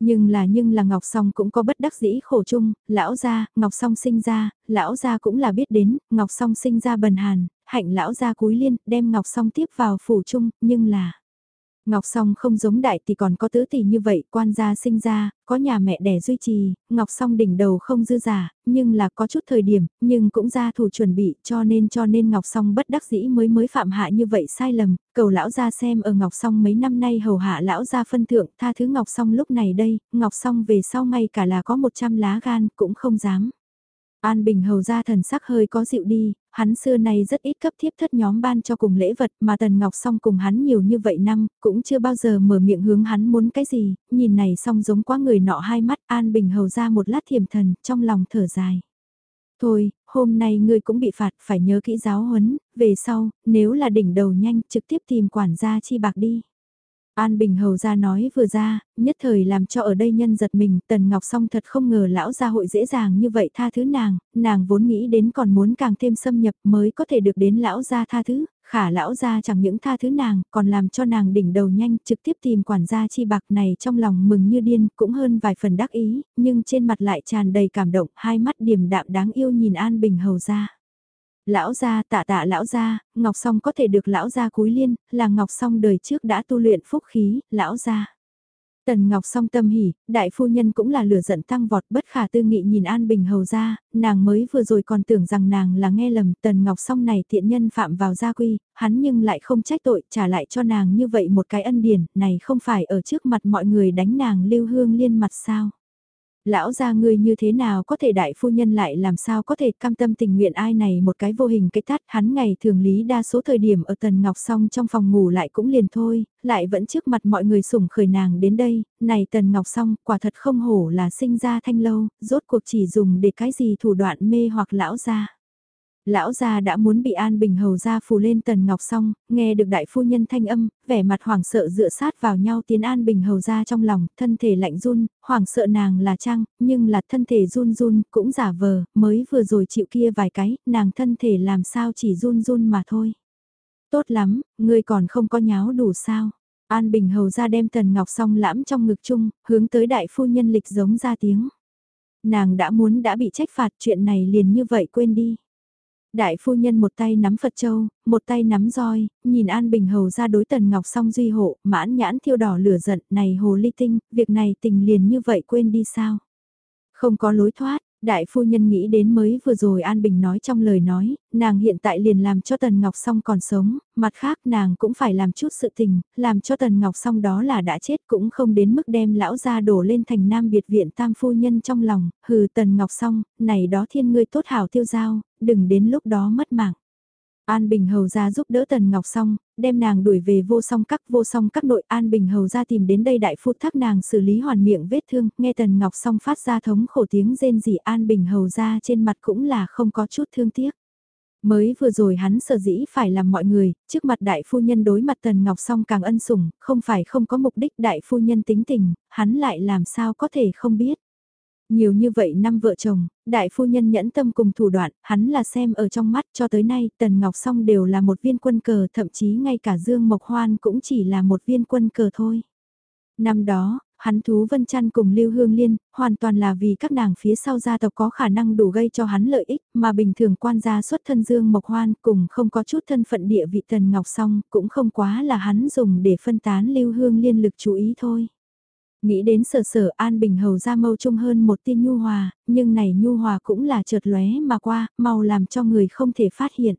Nhưng là nhưng là Ngọc Song cũng có bất đắc dĩ khổ chung, lão gia, Ngọc Song sinh ra, lão gia cũng là biết đến, Ngọc Song sinh ra bần hàn, hạnh lão gia cúi liên, đem Ngọc Song tiếp vào phủ chung, nhưng là... Ngọc Song không giống đại thì còn có tứ tỷ như vậy, quan gia sinh ra, có nhà mẹ đẻ duy trì, Ngọc Song đỉnh đầu không dư giả, nhưng là có chút thời điểm, nhưng cũng ra thủ chuẩn bị cho nên cho nên Ngọc Song bất đắc dĩ mới mới phạm hạ như vậy sai lầm, cầu lão gia xem ở Ngọc Song mấy năm nay hầu hạ lão gia phân thượng tha thứ Ngọc Song lúc này đây, Ngọc Song về sau ngay cả là có 100 lá gan cũng không dám. An Bình hầu ra thần sắc hơi có dịu đi, hắn xưa nay rất ít cấp thiếp thất nhóm ban cho cùng lễ vật mà Tần Ngọc Song cùng hắn nhiều như vậy năm, cũng chưa bao giờ mở miệng hướng hắn muốn cái gì, nhìn này song giống quá người nọ hai mắt An Bình hầu ra một lát thiềm thần, trong lòng thở dài. Thôi, hôm nay ngươi cũng bị phạt, phải nhớ kỹ giáo huấn, về sau, nếu là đỉnh đầu nhanh, trực tiếp tìm quản gia chi bạc đi. An Bình Hầu ra nói vừa ra, nhất thời làm cho ở đây nhân giật mình, Tần Ngọc Song thật không ngờ lão gia hội dễ dàng như vậy tha thứ nàng, nàng vốn nghĩ đến còn muốn càng thêm xâm nhập mới có thể được đến lão gia tha thứ, khả lão gia chẳng những tha thứ nàng, còn làm cho nàng đỉnh đầu nhanh trực tiếp tìm quản gia chi bạc này trong lòng mừng như điên, cũng hơn vài phần đắc ý, nhưng trên mặt lại tràn đầy cảm động, hai mắt điềm đạm đáng yêu nhìn An Bình Hầu ra. Lão gia tạ tạ lão gia, Ngọc Song có thể được lão gia cúi liên, là Ngọc Song đời trước đã tu luyện phúc khí, lão gia. Tần Ngọc song tâm hỉ, đại phu nhân cũng là lửa giận tăng vọt bất khả tư nghị nhìn An Bình hầu ra, nàng mới vừa rồi còn tưởng rằng nàng là nghe lầm Tần Ngọc song này thiện nhân phạm vào gia quy, hắn nhưng lại không trách tội trả lại cho nàng như vậy một cái ân điển, này không phải ở trước mặt mọi người đánh nàng lưu hương liên mặt sao lão gia ngươi như thế nào có thể đại phu nhân lại làm sao có thể cam tâm tình nguyện ai này một cái vô hình cái tắt hắn ngày thường lý đa số thời điểm ở tần ngọc song trong phòng ngủ lại cũng liền thôi, lại vẫn trước mặt mọi người sủng khởi nàng đến đây, này tần ngọc song quả thật không hổ là sinh ra thanh lâu, rốt cuộc chỉ dùng để cái gì thủ đoạn mê hoặc lão gia. Lão gia đã muốn bị An Bình hầu ra phù lên tần ngọc xong, nghe được đại phu nhân thanh âm, vẻ mặt hoảng sợ dựa sát vào nhau tiến An Bình hầu ra trong lòng, thân thể lạnh run, hoảng sợ nàng là trăng, nhưng là thân thể run run, cũng giả vờ, mới vừa rồi chịu kia vài cái, nàng thân thể làm sao chỉ run run mà thôi. Tốt lắm, ngươi còn không có nháo đủ sao. An Bình hầu ra đem tần ngọc xong lãm trong ngực chung, hướng tới đại phu nhân lịch giống ra tiếng. Nàng đã muốn đã bị trách phạt chuyện này liền như vậy quên đi. Đại phu nhân một tay nắm Phật Châu, một tay nắm roi, nhìn An Bình Hầu ra đối Tần Ngọc song duy hộ, mãn nhãn thiêu đỏ lửa giận, này hồ ly tinh, việc này tình liền như vậy quên đi sao? Không có lối thoát, đại phu nhân nghĩ đến mới vừa rồi An Bình nói trong lời nói, nàng hiện tại liền làm cho Tần Ngọc Song còn sống, mặt khác nàng cũng phải làm chút sự tình, làm cho Tần Ngọc Song đó là đã chết cũng không đến mức đem lão ra đổ lên thành nam biệt viện tam phu nhân trong lòng, hừ Tần Ngọc Song, này đó thiên ngươi tốt hảo tiêu giao, đừng đến lúc đó mất mạng. An Bình Hầu ra giúp đỡ Tần Ngọc Song, đem nàng đuổi về vô song các vô song các nội An Bình Hầu ra tìm đến đây đại phu thác nàng xử lý hoàn miệng vết thương, nghe Tần Ngọc Song phát ra thống khổ tiếng rên rỉ An Bình Hầu ra trên mặt cũng là không có chút thương tiếc. Mới vừa rồi hắn sở dĩ phải làm mọi người, trước mặt đại phu nhân đối mặt Tần Ngọc Song càng ân sủng, không phải không có mục đích đại phu nhân tính tình, hắn lại làm sao có thể không biết. Nhiều như vậy năm vợ chồng, đại phu nhân nhẫn tâm cùng thủ đoạn, hắn là xem ở trong mắt cho tới nay Tần Ngọc Song đều là một viên quân cờ thậm chí ngay cả Dương Mộc Hoan cũng chỉ là một viên quân cờ thôi. Năm đó, hắn thú Vân Trăn cùng Lưu Hương Liên, hoàn toàn là vì các nàng phía sau gia tộc có khả năng đủ gây cho hắn lợi ích, mà bình thường quan gia xuất thân Dương Mộc Hoan cùng không có chút thân phận địa vị Tần Ngọc Song cũng không quá là hắn dùng để phân tán Lưu Hương Liên lực chú ý thôi. Nghĩ đến sở sở An Bình Hầu ra mâu trung hơn một tiên nhu hòa, nhưng này nhu hòa cũng là chợt lóe mà qua, mau làm cho người không thể phát hiện.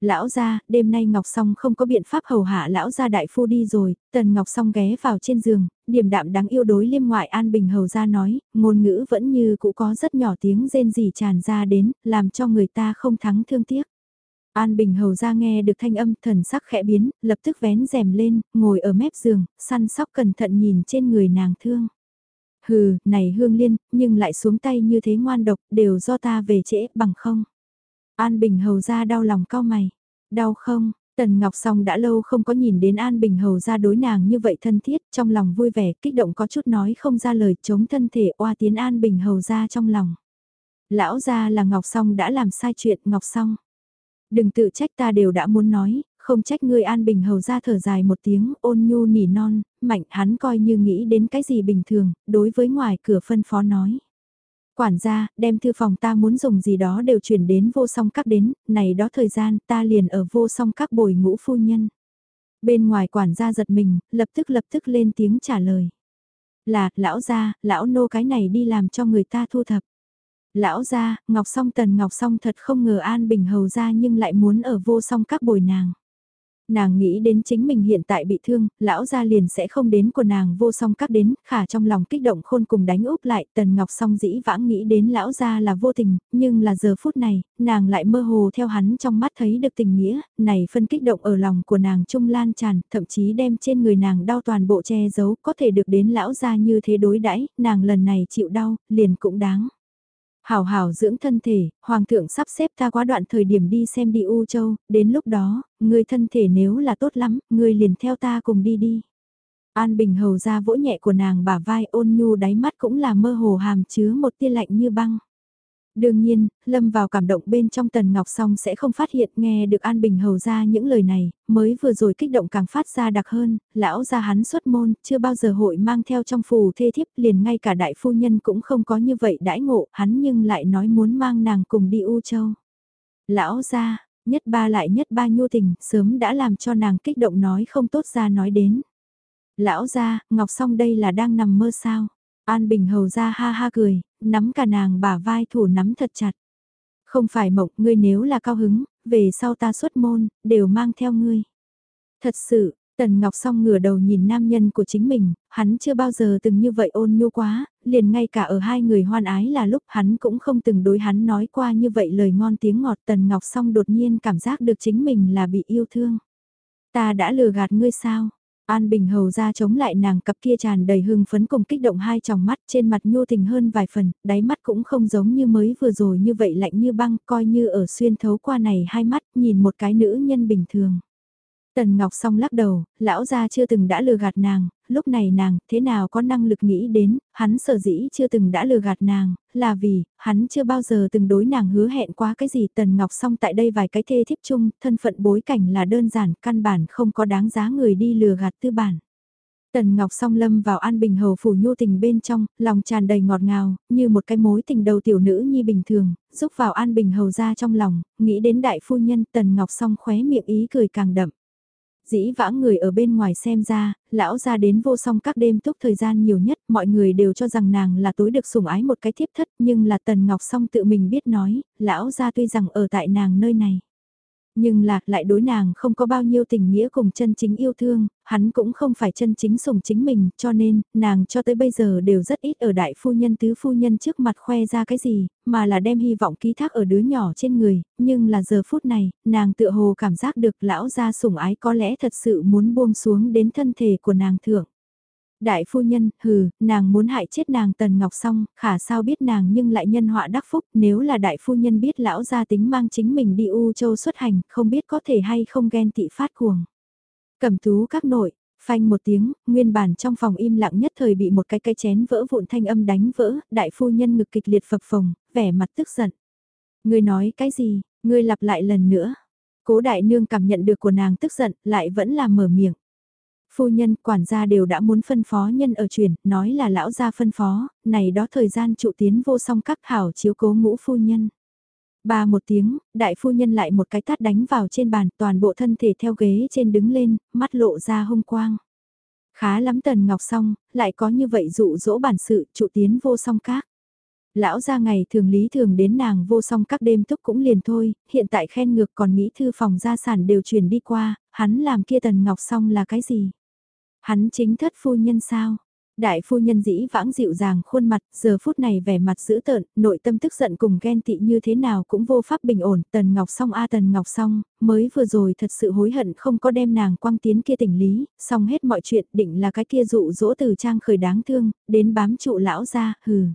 Lão gia, đêm nay Ngọc Song không có biện pháp hầu hạ lão gia đại phu đi rồi, Tần Ngọc Song ghé vào trên giường, điềm đạm đáng yêu đối liêm ngoại An Bình Hầu ra nói, ngôn ngữ vẫn như cũ có rất nhỏ tiếng rên rỉ tràn ra đến, làm cho người ta không thắng thương tiếc. An Bình Hầu ra nghe được thanh âm thần sắc khẽ biến, lập tức vén rèm lên, ngồi ở mép giường, săn sóc cẩn thận nhìn trên người nàng thương. Hừ, này hương liên, nhưng lại xuống tay như thế ngoan độc, đều do ta về trễ, bằng không. An Bình Hầu ra đau lòng cao mày. Đau không? Tần Ngọc Song đã lâu không có nhìn đến An Bình Hầu ra đối nàng như vậy thân thiết, trong lòng vui vẻ, kích động có chút nói không ra lời chống thân thể oa tiến An Bình Hầu ra trong lòng. Lão ra là Ngọc Song đã làm sai chuyện Ngọc Song. Đừng tự trách ta đều đã muốn nói, không trách ngươi An Bình hầu ra thở dài một tiếng ôn nhu nỉ non, mạnh hắn coi như nghĩ đến cái gì bình thường, đối với ngoài cửa phân phó nói. Quản gia, đem thư phòng ta muốn dùng gì đó đều chuyển đến vô song các đến, này đó thời gian ta liền ở vô song các bồi ngũ phu nhân. Bên ngoài quản gia giật mình, lập tức lập tức lên tiếng trả lời. Là, lão gia, lão nô cái này đi làm cho người ta thu thập. Lão gia, Ngọc Song Tần Ngọc Song thật không ngờ An Bình hầu ra nhưng lại muốn ở vô song các bồi nàng. Nàng nghĩ đến chính mình hiện tại bị thương, lão gia liền sẽ không đến của nàng vô song các đến, khả trong lòng kích động khôn cùng đánh úp lại, tần ngọc song dĩ vãng nghĩ đến lão gia là vô tình, nhưng là giờ phút này, nàng lại mơ hồ theo hắn trong mắt thấy được tình nghĩa, này phân kích động ở lòng của nàng trung lan tràn, thậm chí đem trên người nàng đau toàn bộ che giấu, có thể được đến lão gia như thế đối đãi nàng lần này chịu đau, liền cũng đáng. Hảo hảo dưỡng thân thể, Hoàng thượng sắp xếp ta quá đoạn thời điểm đi xem đi U Châu, đến lúc đó, người thân thể nếu là tốt lắm, người liền theo ta cùng đi đi. An Bình hầu ra vỗ nhẹ của nàng bả vai ôn nhu đáy mắt cũng là mơ hồ hàm chứa một tia lạnh như băng. Đương nhiên, lâm vào cảm động bên trong tần ngọc song sẽ không phát hiện nghe được An Bình hầu ra những lời này, mới vừa rồi kích động càng phát ra đặc hơn, lão ra hắn xuất môn, chưa bao giờ hội mang theo trong phù thê thiếp liền ngay cả đại phu nhân cũng không có như vậy đãi ngộ, hắn nhưng lại nói muốn mang nàng cùng đi U Châu. Lão ra, nhất ba lại nhất ba nhu tình, sớm đã làm cho nàng kích động nói không tốt ra nói đến. Lão ra, Ngọc song đây là đang nằm mơ sao? An Bình hầu ra ha ha cười, nắm cả nàng bả vai thủ nắm thật chặt. Không phải mộng, ngươi nếu là cao hứng, về sau ta xuất môn, đều mang theo ngươi. Thật sự, Tần Ngọc song ngửa đầu nhìn nam nhân của chính mình, hắn chưa bao giờ từng như vậy ôn nhu quá, liền ngay cả ở hai người hoan ái là lúc hắn cũng không từng đối hắn nói qua như vậy lời ngon tiếng ngọt. Tần Ngọc song đột nhiên cảm giác được chính mình là bị yêu thương. Ta đã lừa gạt ngươi sao? An Bình Hầu ra chống lại nàng cặp kia tràn đầy hưng phấn cùng kích động hai tròng mắt trên mặt nhô tình hơn vài phần, đáy mắt cũng không giống như mới vừa rồi như vậy lạnh như băng, coi như ở xuyên thấu qua này hai mắt nhìn một cái nữ nhân bình thường. Tần Ngọc song lắc đầu, lão gia chưa từng đã lừa gạt nàng, lúc này nàng thế nào có năng lực nghĩ đến, hắn sở dĩ chưa từng đã lừa gạt nàng, là vì, hắn chưa bao giờ từng đối nàng hứa hẹn quá cái gì. Tần Ngọc song tại đây vài cái thê thiếp chung, thân phận bối cảnh là đơn giản, căn bản không có đáng giá người đi lừa gạt tư bản. Tần Ngọc song lâm vào an bình hầu phủ nhu tình bên trong, lòng tràn đầy ngọt ngào, như một cái mối tình đầu tiểu nữ nhi bình thường, giúp vào an bình hầu ra trong lòng, nghĩ đến đại phu nhân Tần Ngọc song khóe miệng ý cười càng đậm dĩ vãng người ở bên ngoài xem ra, lão ra đến vô song các đêm túc thời gian nhiều nhất, mọi người đều cho rằng nàng là tối được sủng ái một cái thiếp thất, nhưng là Tần Ngọc song tự mình biết nói, lão ra tuy rằng ở tại nàng nơi này nhưng lạc lại đối nàng không có bao nhiêu tình nghĩa cùng chân chính yêu thương, hắn cũng không phải chân chính sủng chính mình, cho nên, nàng cho tới bây giờ đều rất ít ở đại phu nhân tứ phu nhân trước mặt khoe ra cái gì, mà là đem hy vọng ký thác ở đứa nhỏ trên người, nhưng là giờ phút này, nàng tựa hồ cảm giác được lão gia sủng ái có lẽ thật sự muốn buông xuống đến thân thể của nàng thượng. Đại phu nhân, hừ, nàng muốn hại chết nàng Tần Ngọc xong, khả sao biết nàng nhưng lại nhân họa đắc phúc, nếu là đại phu nhân biết lão gia tính mang chính mình đi U Châu xuất hành, không biết có thể hay không ghen tị phát cuồng. Cầm tú các nội, phanh một tiếng, nguyên bản trong phòng im lặng nhất thời bị một cái cây chén vỡ vụn thanh âm đánh vỡ, đại phu nhân ngực kịch liệt phập phồng, vẻ mặt tức giận. Ngươi nói cái gì, ngươi lặp lại lần nữa. Cố đại nương cảm nhận được của nàng tức giận, lại vẫn là mở miệng. Phu nhân, quản gia đều đã muốn phân phó nhân ở truyền, nói là lão gia phân phó, này đó thời gian trụ tiến vô song các hảo chiếu cố ngũ phu nhân. Ba một tiếng, đại phu nhân lại một cái tát đánh vào trên bàn, toàn bộ thân thể theo ghế trên đứng lên, mắt lộ ra hung quang. Khá lắm tần ngọc song, lại có như vậy dụ dỗ bản sự trụ tiến vô song các. Lão ra ngày thường lý thường đến nàng vô song các đêm thúc cũng liền thôi, hiện tại khen ngược còn nghĩ thư phòng gia sản đều truyền đi qua, hắn làm kia tần ngọc song là cái gì? Hắn chính thất phu nhân sao? Đại phu nhân dĩ vãng dịu dàng khuôn mặt, giờ phút này vẻ mặt dữ tợn, nội tâm tức giận cùng ghen tị như thế nào cũng vô pháp bình ổn, tần ngọc song a à, tần ngọc song, mới vừa rồi thật sự hối hận không có đem nàng quang tiến kia tỉnh lý, xong hết mọi chuyện định là cái kia dụ dỗ từ trang khởi đáng thương, đến bám trụ lão ra, hừ.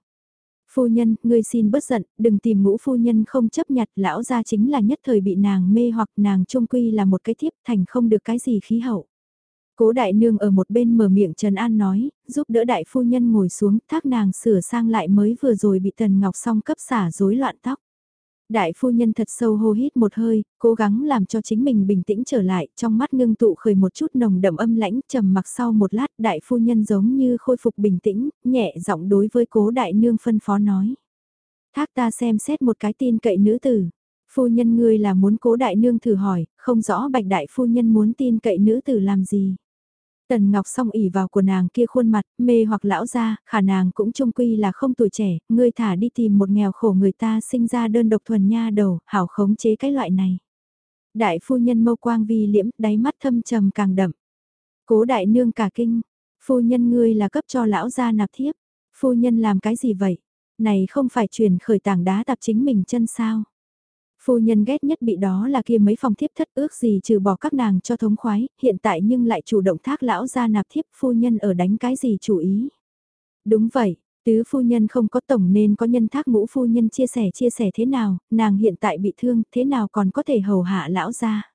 Phu nhân, ngươi xin bớt giận, đừng tìm ngũ phu nhân không chấp nhặt, lão ra chính là nhất thời bị nàng mê hoặc nàng trung quy là một cái thiếp thành không được cái gì khí hậu. Cố đại nương ở một bên mở miệng Trần An nói, giúp đỡ đại phu nhân ngồi xuống, thác nàng sửa sang lại mới vừa rồi bị Tần Ngọc song cấp xả rối loạn tóc. Đại phu nhân thật sâu hô hít một hơi, cố gắng làm cho chính mình bình tĩnh trở lại, trong mắt ngưng tụ khởi một chút nồng đậm âm lãnh, trầm mặc sau một lát, đại phu nhân giống như khôi phục bình tĩnh, nhẹ giọng đối với cố đại nương phân phó nói. Thác ta xem xét một cái tin cậy nữ tử. Phu nhân ngươi là muốn cố đại nương thử hỏi, không rõ bạch đại phu nhân muốn tin cậy nữ tử làm gì. Tần Ngọc song ỉ vào của nàng kia khuôn mặt, mê hoặc lão ra, khả nàng cũng trung quy là không tuổi trẻ, ngươi thả đi tìm một nghèo khổ người ta sinh ra đơn độc thuần nha đầu, hảo khống chế cái loại này. Đại phu nhân mâu quang vi liễm, đáy mắt thâm trầm càng đậm. Cố đại nương cả kinh, phu nhân ngươi là cấp cho lão ra nạp thiếp, phu nhân làm cái gì vậy? Này không phải truyền khởi tảng đá tạp chính mình chân sao? Phu nhân ghét nhất bị đó là kia mấy phòng thiếp thất ước gì trừ bỏ các nàng cho thống khoái, hiện tại nhưng lại chủ động thác lão gia nạp thiếp phu nhân ở đánh cái gì chủ ý. Đúng vậy, tứ phu nhân không có tổng nên có nhân thác ngũ phu nhân chia sẻ chia sẻ thế nào, nàng hiện tại bị thương, thế nào còn có thể hầu hạ lão gia.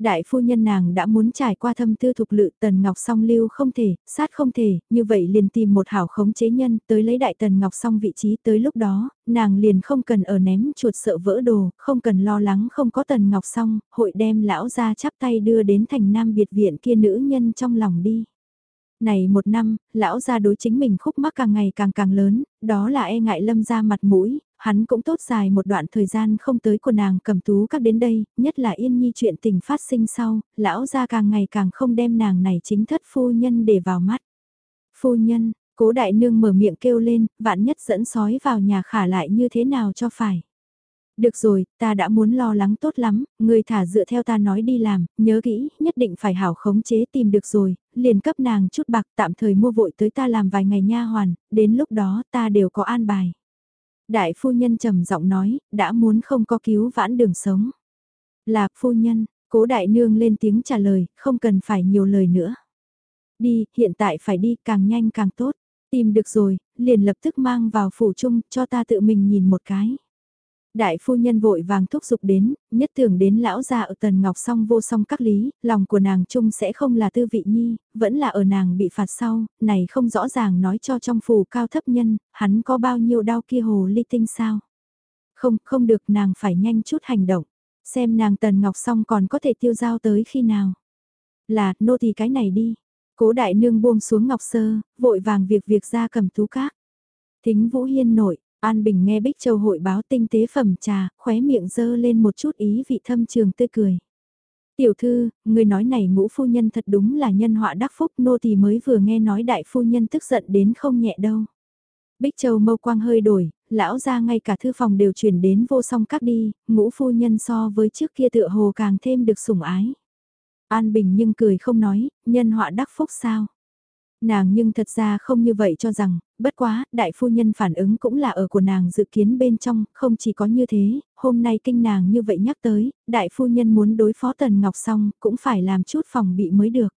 Đại phu nhân nàng đã muốn trải qua thâm tư thục lự tần ngọc song lưu không thể, sát không thể, như vậy liền tìm một hảo khống chế nhân tới lấy đại tần ngọc song vị trí tới lúc đó, nàng liền không cần ở ném chuột sợ vỡ đồ, không cần lo lắng không có tần ngọc song, hội đem lão ra chắp tay đưa đến thành nam biệt viện kia nữ nhân trong lòng đi. Này một năm, lão gia đối chính mình khúc mắc càng ngày càng càng lớn, đó là e ngại lâm ra mặt mũi, hắn cũng tốt dài một đoạn thời gian không tới của nàng cầm tú các đến đây, nhất là yên nhi chuyện tình phát sinh sau, lão gia càng ngày càng không đem nàng này chính thất phu nhân để vào mắt. Phu nhân, cố đại nương mở miệng kêu lên, vạn nhất dẫn sói vào nhà khả lại như thế nào cho phải. Được rồi, ta đã muốn lo lắng tốt lắm, người thả dựa theo ta nói đi làm, nhớ kỹ, nhất định phải hảo khống chế tìm được rồi, liền cấp nàng chút bạc tạm thời mua vội tới ta làm vài ngày nha hoàn, đến lúc đó ta đều có an bài. Đại phu nhân trầm giọng nói, đã muốn không có cứu vãn đường sống. Là phu nhân, cố đại nương lên tiếng trả lời, không cần phải nhiều lời nữa. Đi, hiện tại phải đi càng nhanh càng tốt. Tìm được rồi, liền lập tức mang vào phủ chung cho ta tự mình nhìn một cái. Đại phu nhân vội vàng thúc giục đến, nhất tưởng đến lão già ở tần ngọc song vô song các lý, lòng của nàng chung sẽ không là tư vị nhi, vẫn là ở nàng bị phạt sau, này không rõ ràng nói cho trong phù cao thấp nhân, hắn có bao nhiêu đau kia hồ ly tinh sao. Không, không được nàng phải nhanh chút hành động, xem nàng tần ngọc song còn có thể tiêu giao tới khi nào. Là, nô thì cái này đi. Cố đại nương buông xuống ngọc sơ, vội vàng việc việc ra cầm tú cát Thính Vũ Hiên nội, An Bình nghe Bích Châu hội báo tinh tế phẩm trà, khóe miệng dơ lên một chút ý vị thâm trường tươi cười. Tiểu thư, người nói này ngũ phu nhân thật đúng là nhân họa đắc phúc nô thì mới vừa nghe nói đại phu nhân tức giận đến không nhẹ đâu. Bích Châu mâu quang hơi đổi, lão ra ngay cả thư phòng đều chuyển đến vô song các đi, ngũ phu nhân so với trước kia tựa hồ càng thêm được sủng ái. An Bình nhưng cười không nói, nhân họa đắc phúc sao. Nàng nhưng thật ra không như vậy cho rằng, bất quá, đại phu nhân phản ứng cũng là ở của nàng dự kiến bên trong, không chỉ có như thế, hôm nay kinh nàng như vậy nhắc tới, đại phu nhân muốn đối phó Tần Ngọc xong, cũng phải làm chút phòng bị mới được.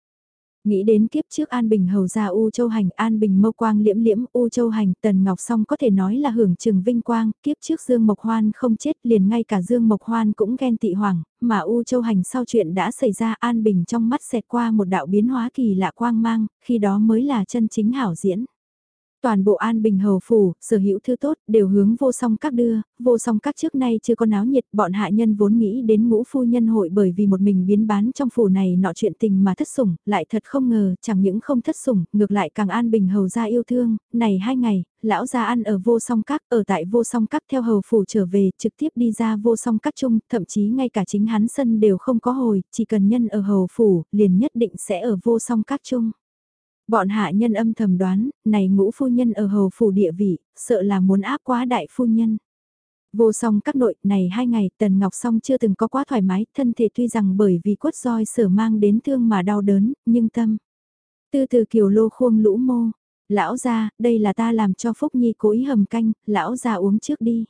Nghĩ đến kiếp trước An Bình hầu ra U Châu Hành, An Bình mâu quang liễm liễm U Châu Hành, Tần Ngọc Song có thể nói là hưởng trường vinh quang, kiếp trước Dương Mộc Hoan không chết liền ngay cả Dương Mộc Hoan cũng ghen tị hoàng, mà U Châu Hành sau chuyện đã xảy ra An Bình trong mắt xẹt qua một đạo biến hóa kỳ lạ quang mang, khi đó mới là chân chính hảo diễn. Toàn bộ an bình hầu phủ, sở hữu thư tốt, đều hướng vô song các đưa, vô song các trước nay chưa có náo nhiệt, bọn hạ nhân vốn nghĩ đến ngũ phu nhân hội bởi vì một mình biến bán trong phủ này nọ chuyện tình mà thất sủng, lại thật không ngờ, chẳng những không thất sủng, ngược lại càng an bình hầu ra yêu thương, này hai ngày, lão gia ăn ở vô song các, ở tại vô song các theo hầu phủ trở về, trực tiếp đi ra vô song các chung, thậm chí ngay cả chính hắn sân đều không có hồi, chỉ cần nhân ở hầu phủ, liền nhất định sẽ ở vô song các chung. Bọn hạ nhân âm thầm đoán, này ngũ phu nhân ở hầu phủ địa vị, sợ là muốn áp quá đại phu nhân. Vô song các nội này hai ngày Tần Ngọc Song chưa từng có quá thoải mái, thân thể tuy rằng bởi vì quất roi sở mang đến thương mà đau đớn, nhưng tâm. Tư từ kiều lô khuông lũ mô, lão ra, đây là ta làm cho Phúc Nhi cố ý hầm canh, lão ra uống trước đi.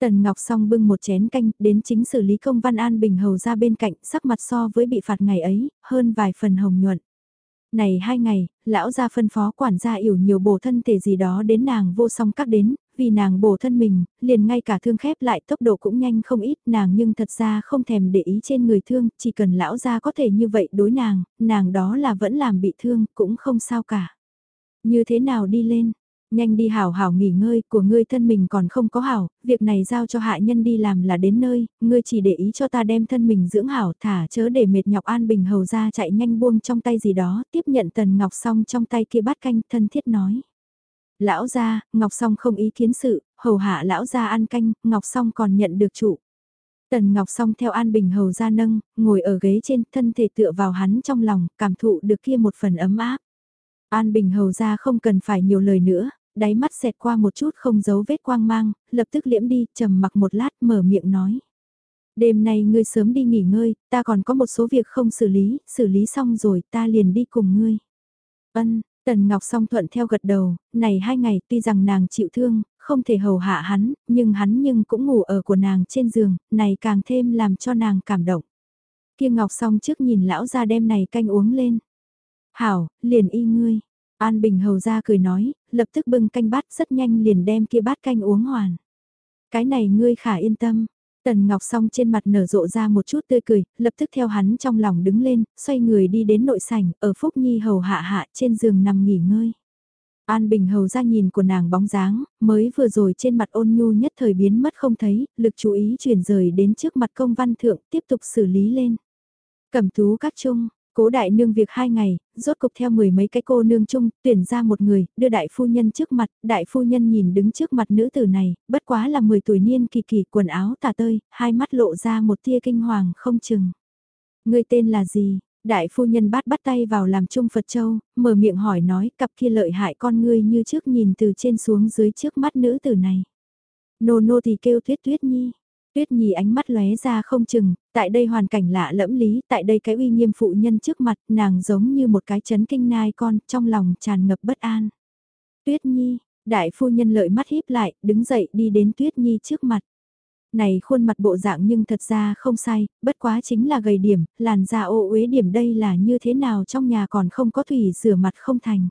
Tần Ngọc Song bưng một chén canh, đến chính xử lý công văn an bình hầu ra bên cạnh, sắc mặt so với bị phạt ngày ấy, hơn vài phần hồng nhuận. Này hai ngày, lão gia phân phó quản gia yểu nhiều bổ thân thể gì đó đến nàng vô song các đến, vì nàng bổ thân mình, liền ngay cả thương khép lại tốc độ cũng nhanh không ít nàng nhưng thật ra không thèm để ý trên người thương, chỉ cần lão gia có thể như vậy đối nàng, nàng đó là vẫn làm bị thương, cũng không sao cả. Như thế nào đi lên, nhanh đi hảo hảo nghỉ ngơi, của ngươi thân mình còn không có hảo, việc này giao cho hạ nhân đi làm là đến nơi, ngươi chỉ để ý cho ta đem thân mình dưỡng hảo thả chớ để mệt nhọc an bình hầu ra chạy nhanh buông trong tay gì đó, tiếp nhận tần ngọc song trong tay kia bát canh thân thiết nói. Lão gia, ngọc song không ý kiến sự, hầu hạ lão gia ăn canh, ngọc song còn nhận được trụ. Tần Ngọc Song theo An Bình Hầu ra nâng, ngồi ở ghế trên, thân thể tựa vào hắn trong lòng, cảm thụ được kia một phần ấm áp. An Bình Hầu ra không cần phải nhiều lời nữa, đáy mắt xẹt qua một chút không giấu vết quang mang, lập tức liễm đi, trầm mặc một lát mở miệng nói. Đêm nay ngươi sớm đi nghỉ ngơi, ta còn có một số việc không xử lý, xử lý xong rồi ta liền đi cùng ngươi. Ân, Tần Ngọc song thuận theo gật đầu, này hai ngày tuy rằng nàng chịu thương, không thể hầu hạ hắn, nhưng hắn nhưng cũng ngủ ở của nàng trên giường, này càng thêm làm cho nàng cảm động. Kia Ngọc song trước nhìn lão ra đem này canh uống lên. Hảo, liền y ngươi. An Bình hầu ra cười nói, lập tức bưng canh bát rất nhanh liền đem kia bát canh uống hoàn. Cái này ngươi khả yên tâm, Tần Ngọc Song trên mặt nở rộ ra một chút tươi cười, lập tức theo hắn trong lòng đứng lên, xoay người đi đến nội sảnh, ở Phúc Nhi hầu hạ hạ trên giường nằm nghỉ ngơi. An Bình hầu ra nhìn của nàng bóng dáng, mới vừa rồi trên mặt ôn nhu nhất thời biến mất không thấy, lực chú ý chuyển rời đến trước mặt công văn thượng tiếp tục xử lý lên. Cẩm tú các chung, Cố đại nương việc hai ngày, rốt cục theo mười mấy cái cô nương chung, tuyển ra một người, đưa đại phu nhân trước mặt, đại phu nhân nhìn đứng trước mặt nữ tử này, bất quá là 10 tuổi niên kỳ kỳ quần áo tà tơi, hai mắt lộ ra một tia kinh hoàng không chừng. Người tên là gì? Đại phu nhân bắt bắt tay vào làm chung Phật Châu, mở miệng hỏi nói cặp kia lợi hại con ngươi như trước nhìn từ trên xuống dưới trước mắt nữ tử này. Nô nô thì kêu tuyết tuyết nhi. Tuyết Nhi ánh mắt lóe ra không chừng, tại đây hoàn cảnh lạ lẫm lý, tại đây cái uy nghiêm phụ nhân trước mặt, nàng giống như một cái chấn kinh nai con, trong lòng tràn ngập bất an. Tuyết Nhi, đại phu nhân lợi mắt híp lại, đứng dậy đi đến Tuyết Nhi trước mặt. Này khuôn mặt bộ dạng nhưng thật ra không sai, bất quá chính là gầy điểm, làn da ô uế điểm đây là như thế nào trong nhà còn không có thủy rửa mặt không thành.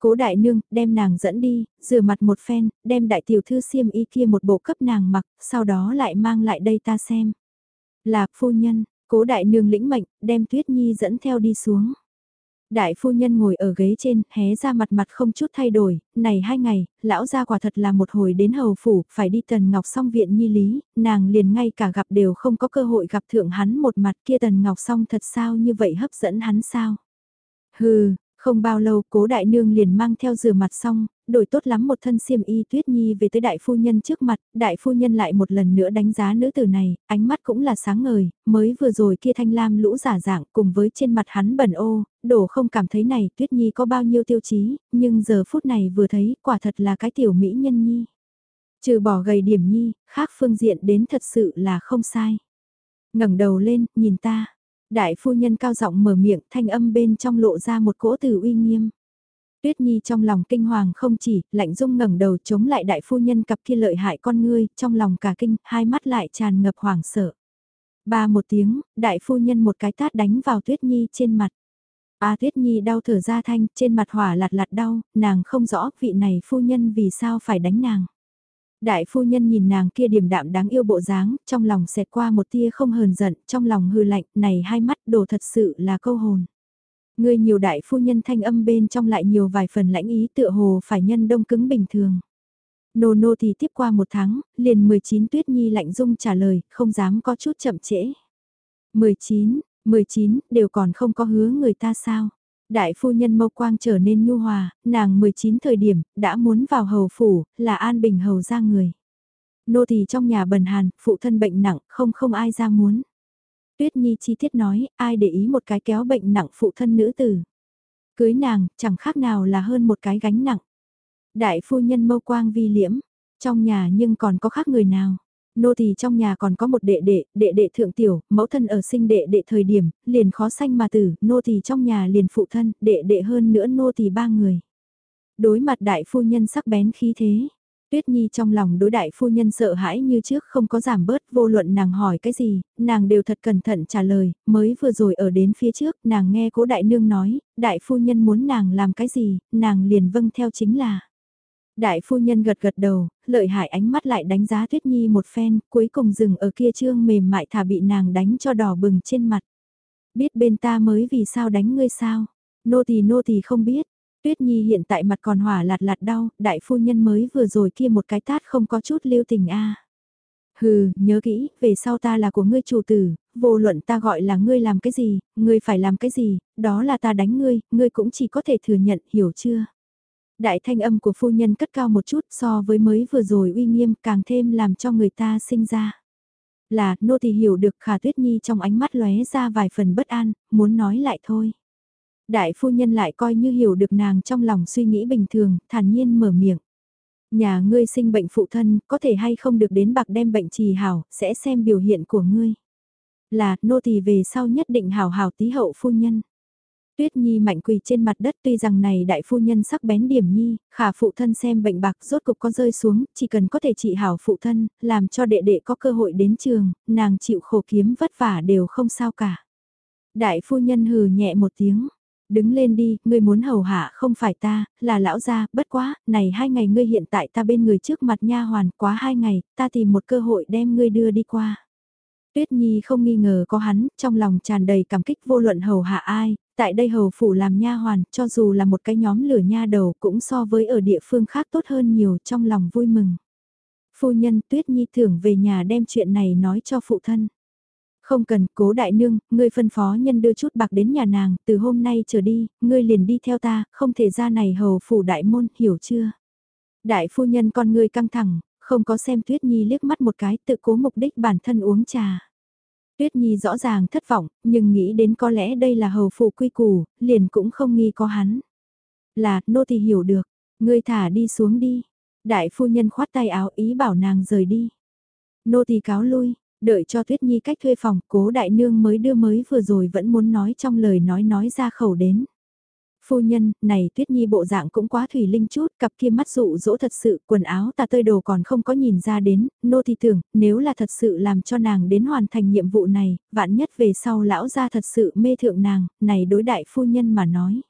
Cố đại nương, đem nàng dẫn đi, rửa mặt một phen, đem đại tiểu thư xiêm y kia một bộ cấp nàng mặc, sau đó lại mang lại đây ta xem. Là phu nhân, cố đại nương lĩnh mệnh, đem tuyết nhi dẫn theo đi xuống. Đại phu nhân ngồi ở ghế trên, hé ra mặt mặt không chút thay đổi, này hai ngày, lão gia quả thật là một hồi đến hầu phủ, phải đi tần ngọc song viện nhi lý, nàng liền ngay cả gặp đều không có cơ hội gặp thượng hắn một mặt kia tần ngọc song thật sao như vậy hấp dẫn hắn sao. Hừ, không bao lâu cố đại nương liền mang theo rửa mặt xong, đổi tốt lắm một thân xiêm y tuyết nhi về tới đại phu nhân trước mặt, đại phu nhân lại một lần nữa đánh giá nữ tử này, ánh mắt cũng là sáng ngời, mới vừa rồi kia thanh lam lũ giả dạng cùng với trên mặt hắn bẩn ô, đổ không cảm thấy này tuyết nhi có bao nhiêu tiêu chí, nhưng giờ phút này vừa thấy quả thật là cái tiểu mỹ nhân nhi. Trừ bỏ gầy điểm nhi, khác phương diện đến thật sự là không sai. ngẩng đầu lên, nhìn ta, Đại phu nhân cao giọng mở miệng thanh âm bên trong lộ ra một cỗ từ uy nghiêm. Tuyết Nhi trong lòng kinh hoàng không chỉ, lạnh dung ngẩng đầu chống lại đại phu nhân cặp kia lợi hại con ngươi, trong lòng cả kinh, hai mắt lại tràn ngập hoảng sợ. Ba một tiếng, đại phu nhân một cái tát đánh vào Tuyết Nhi trên mặt. A Tuyết Nhi đau thở ra thanh, trên mặt hỏa lạt lạt đau, nàng không rõ vị này phu nhân vì sao phải đánh nàng. Đại phu nhân nhìn nàng kia điềm đạm đáng yêu bộ dáng, trong lòng xẹt qua một tia không hờn giận, trong lòng hư lạnh, này hai mắt đồ thật sự là câu hồn. Người nhiều đại phu nhân thanh âm bên trong lại nhiều vài phần lãnh ý tựa hồ phải nhân đông cứng bình thường. Nô nô thì tiếp qua một tháng, liền 19 tuyết nhi lạnh dung trả lời, không dám có chút chậm trễ. 19, 19, đều còn không có hứa người ta sao. Đại phu nhân mâu quang trở nên nhu hòa, nàng 19 thời điểm, đã muốn vào hầu phủ, là an bình hầu ra người. Nô thì trong nhà bần hàn, phụ thân bệnh nặng, không không ai ra muốn. Tuyết Nhi chi tiết nói, ai để ý một cái kéo bệnh nặng phụ thân nữ tử. Cưới nàng, chẳng khác nào là hơn một cái gánh nặng. Đại phu nhân mâu quang vi liễm, trong nhà nhưng còn có khác người nào nô tỳ trong nhà còn có một đệ đệ, đệ đệ thượng tiểu, mẫu thân ở sinh đệ đệ thời điểm, liền khó sanh mà tử, nô tỳ trong nhà liền phụ thân, đệ đệ hơn nữa nô tỳ ba người. Đối mặt đại phu nhân sắc bén khí thế, Tuyết Nhi trong lòng đối đại phu nhân sợ hãi như trước không có giảm bớt vô luận nàng hỏi cái gì, nàng đều thật cẩn thận trả lời, mới vừa rồi ở đến phía trước nàng nghe cố đại nương nói, đại phu nhân muốn nàng làm cái gì, nàng liền vâng theo chính là. Đại phu nhân gật gật đầu, lợi hại ánh mắt lại đánh giá Tuyết Nhi một phen, cuối cùng dừng ở kia trương mềm mại thả bị nàng đánh cho đỏ bừng trên mặt. Biết bên ta mới vì sao đánh ngươi sao? Nô tỳ nô tỳ không biết. Tuyết Nhi hiện tại mặt còn hỏa lạt lạt đau, đại phu nhân mới vừa rồi kia một cái tát không có chút lưu tình a. Hừ, nhớ kỹ, về sau ta là của ngươi chủ tử, vô luận ta gọi là ngươi làm cái gì, ngươi phải làm cái gì, đó là ta đánh ngươi, ngươi cũng chỉ có thể thừa nhận, hiểu chưa? Đại thanh âm của phu nhân cất cao một chút so với mới vừa rồi uy nghiêm càng thêm làm cho người ta sinh ra. Là, nô thì hiểu được khả tuyết nhi trong ánh mắt lóe ra vài phần bất an, muốn nói lại thôi. Đại phu nhân lại coi như hiểu được nàng trong lòng suy nghĩ bình thường, thản nhiên mở miệng. Nhà ngươi sinh bệnh phụ thân, có thể hay không được đến bạc đem bệnh trì hảo, sẽ xem biểu hiện của ngươi. Là, nô tỳ về sau nhất định hảo hảo tí hậu phu nhân. Tuyết Nhi mạnh quỳ trên mặt đất tuy rằng này đại phu nhân sắc bén điểm nhi, khả phụ thân xem bệnh bạc rốt cục có rơi xuống, chỉ cần có thể trị hảo phụ thân, làm cho đệ đệ có cơ hội đến trường, nàng chịu khổ kiếm vất vả đều không sao cả. Đại phu nhân hừ nhẹ một tiếng, đứng lên đi, ngươi muốn hầu hạ không phải ta, là lão gia, bất quá, này hai ngày ngươi hiện tại ta bên người trước mặt nha hoàn, quá hai ngày, ta tìm một cơ hội đem ngươi đưa đi qua. Tuyết Nhi không nghi ngờ có hắn, trong lòng tràn đầy cảm kích vô luận hầu hạ ai, tại đây hầu phủ làm nha hoàn, cho dù là một cái nhóm lửa nha đầu cũng so với ở địa phương khác tốt hơn nhiều trong lòng vui mừng. Phu nhân Tuyết Nhi thưởng về nhà đem chuyện này nói cho phụ thân. Không cần, cố đại nương, ngươi phân phó nhân đưa chút bạc đến nhà nàng, từ hôm nay trở đi, ngươi liền đi theo ta, không thể ra này hầu phủ đại môn, hiểu chưa? Đại phu nhân con ngươi căng thẳng, không có xem Tuyết Nhi liếc mắt một cái tự cố mục đích bản thân uống trà. Tuyết Nhi rõ ràng thất vọng, nhưng nghĩ đến có lẽ đây là hầu phủ quy củ, liền cũng không nghi có hắn. Là, nô thì hiểu được, ngươi thả đi xuống đi. Đại phu nhân khoát tay áo ý bảo nàng rời đi. Nô thì cáo lui, đợi cho Tuyết Nhi cách thuê phòng, cố đại nương mới đưa mới vừa rồi vẫn muốn nói trong lời nói nói ra khẩu đến. Phu nhân, này Tuyết Nhi bộ dạng cũng quá thủy linh chút, cặp kia mắt dụ dỗ thật sự, quần áo tà tơi đồ còn không có nhìn ra đến, nô thì tưởng, nếu là thật sự làm cho nàng đến hoàn thành nhiệm vụ này, vạn nhất về sau lão ra thật sự mê thượng nàng, này đối đại phu nhân mà nói.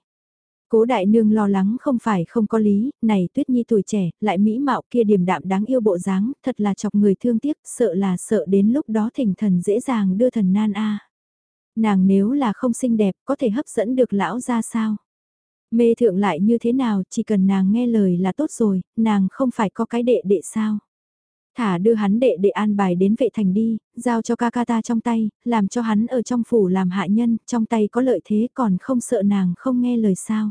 Cố đại nương lo lắng không phải không có lý, này tuyết nhi tuổi trẻ, lại mỹ mạo kia điềm đạm đáng yêu bộ dáng, thật là chọc người thương tiếc, sợ là sợ đến lúc đó thỉnh thần dễ dàng đưa thần nan a. Nàng nếu là không xinh đẹp, có thể hấp dẫn được lão ra sao? Mê thượng lại như thế nào, chỉ cần nàng nghe lời là tốt rồi, nàng không phải có cái đệ đệ sao? Thả đưa hắn đệ đệ an bài đến vệ thành đi, giao cho ca ca ta trong tay, làm cho hắn ở trong phủ làm hạ nhân, trong tay có lợi thế còn không sợ nàng không nghe lời sao.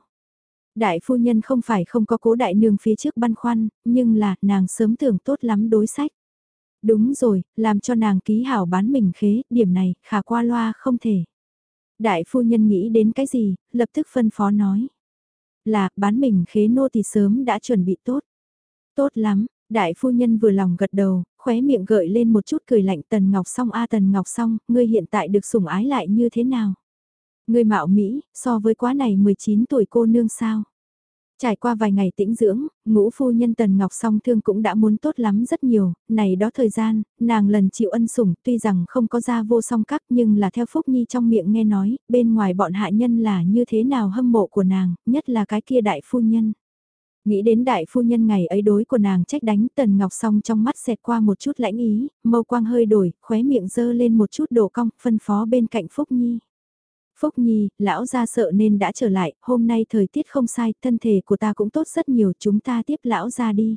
Đại phu nhân không phải không có cố đại nương phía trước băn khoăn, nhưng là nàng sớm tưởng tốt lắm đối sách. Đúng rồi, làm cho nàng ký hảo bán mình khế, điểm này, khả qua loa không thể. Đại phu nhân nghĩ đến cái gì, lập tức phân phó nói. Là, bán mình khế nô thì sớm đã chuẩn bị tốt. Tốt lắm, đại phu nhân vừa lòng gật đầu, khóe miệng gợi lên một chút cười lạnh Tần Ngọc Song a Tần Ngọc Song, ngươi hiện tại được sủng ái lại như thế nào? Ngươi mạo Mỹ, so với quá này 19 tuổi cô nương sao? Trải qua vài ngày tĩnh dưỡng, ngũ phu nhân Tần Ngọc song thương cũng đã muốn tốt lắm rất nhiều, này đó thời gian, nàng lần chịu ân sủng tuy rằng không có ra vô song các nhưng là theo Phúc Nhi trong miệng nghe nói, bên ngoài bọn hạ nhân là như thế nào hâm mộ của nàng, nhất là cái kia đại phu nhân. Nghĩ đến đại phu nhân ngày ấy đối của nàng trách đánh Tần Ngọc song trong mắt xẹt qua một chút lãnh ý, mâu quang hơi đổi, khóe miệng dơ lên một chút đổ cong, phân phó bên cạnh Phúc Nhi. Phúc Nhi, lão ra sợ nên đã trở lại, hôm nay thời tiết không sai, thân thể của ta cũng tốt rất nhiều, chúng ta tiếp lão ra đi.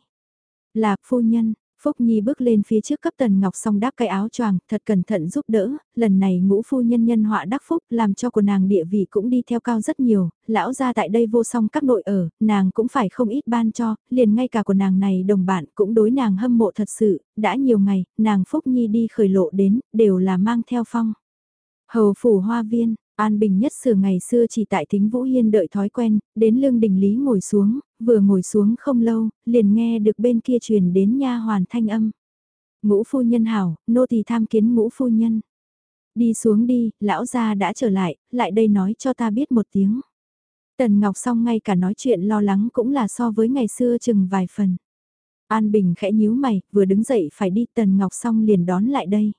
Là phu nhân, Phúc Nhi bước lên phía trước cấp Tần Ngọc xong đáp cái áo choàng, thật cẩn thận giúp đỡ, lần này ngũ phu nhân nhân họa đắc phúc làm cho của nàng địa vị cũng đi theo cao rất nhiều, lão ra tại đây vô song các nội ở, nàng cũng phải không ít ban cho, liền ngay cả của nàng này đồng bạn cũng đối nàng hâm mộ thật sự, đã nhiều ngày, nàng Phúc Nhi đi khởi lộ đến, đều là mang theo phong. Hầu phủ hoa viên, An Bình nhất sửa ngày xưa chỉ tại thính Vũ Hiên đợi thói quen, đến lương đình lý ngồi xuống, vừa ngồi xuống không lâu, liền nghe được bên kia truyền đến nha hoàn thanh âm. Ngũ phu nhân hảo, nô tỳ tham kiến ngũ phu nhân. Đi xuống đi, lão gia đã trở lại, lại đây nói cho ta biết một tiếng. Tần Ngọc xong ngay cả nói chuyện lo lắng cũng là so với ngày xưa chừng vài phần. An Bình khẽ nhíu mày, vừa đứng dậy phải đi Tần Ngọc xong liền đón lại đây.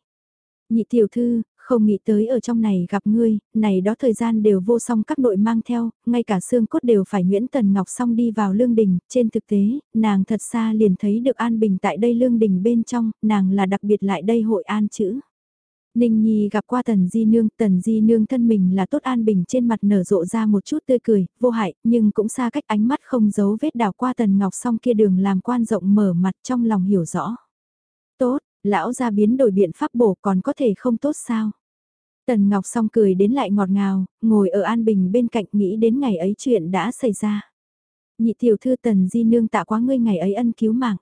Nhị tiểu thư, không nghĩ tới ở trong này gặp ngươi, này đó thời gian đều vô song các nội mang theo, ngay cả xương cốt đều phải Nguyễn Tần Ngọc xong đi vào lương đình, trên thực tế, nàng thật xa liền thấy được an bình tại đây lương đình bên trong, nàng là đặc biệt lại đây hội an chữ. Ninh Nhi gặp qua Tần Di Nương, Tần Di Nương thân mình là tốt an bình trên mặt nở rộ ra một chút tươi cười, vô hại, nhưng cũng xa cách ánh mắt không giấu vết đào qua Tần Ngọc song kia đường làm quan rộng mở mặt trong lòng hiểu rõ. Tốt, lão ra biến đổi biện pháp bổ còn có thể không tốt sao? Tần Ngọc song cười đến lại ngọt ngào, ngồi ở An Bình bên cạnh nghĩ đến ngày ấy chuyện đã xảy ra. Nhị tiểu thư Tần Di Nương tạ quá ngươi ngày ấy ân cứu mạng.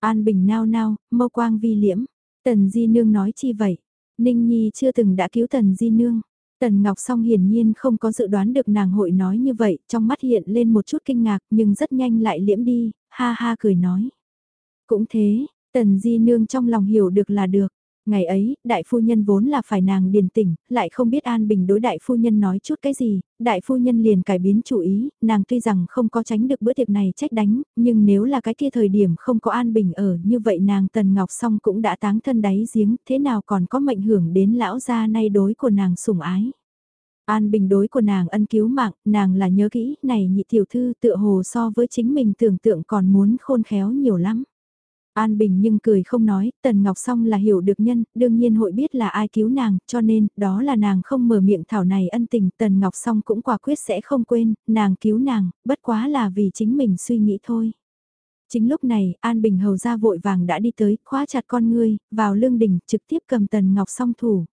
An Bình nao nao, mâu quang vi liễm. Tần Di Nương nói chi vậy? Ninh Nhi chưa từng đã cứu Tần Di Nương. Tần Ngọc Song hiển nhiên không có dự đoán được nàng hội nói như vậy, trong mắt hiện lên một chút kinh ngạc nhưng rất nhanh lại liễm đi, ha ha cười nói. Cũng thế, Tần Di Nương trong lòng hiểu được là được. Ngày ấy, đại phu nhân vốn là phải nàng điền tỉnh, lại không biết An Bình đối đại phu nhân nói chút cái gì, đại phu nhân liền cải biến chủ ý, nàng tuy rằng không có tránh được bữa tiệc này trách đánh, nhưng nếu là cái kia thời điểm không có An Bình ở như vậy nàng Tần Ngọc Song cũng đã táng thân đáy giếng, thế nào còn có mệnh hưởng đến lão gia nay đối của nàng sủng ái. An Bình đối của nàng ân cứu mạng, nàng là nhớ kỹ, này nhị tiểu thư tựa hồ so với chính mình tưởng tượng còn muốn khôn khéo nhiều lắm. An Bình nhưng cười không nói, Tần Ngọc Song là hiểu được nhân, đương nhiên hội biết là ai cứu nàng, cho nên, đó là nàng không mở miệng thảo này ân tình, Tần Ngọc Song cũng quả quyết sẽ không quên, nàng cứu nàng, bất quá là vì chính mình suy nghĩ thôi. Chính lúc này, An Bình hầu ra vội vàng đã đi tới, khóa chặt con ngươi, vào lương đỉnh, trực tiếp cầm Tần Ngọc Song thủ.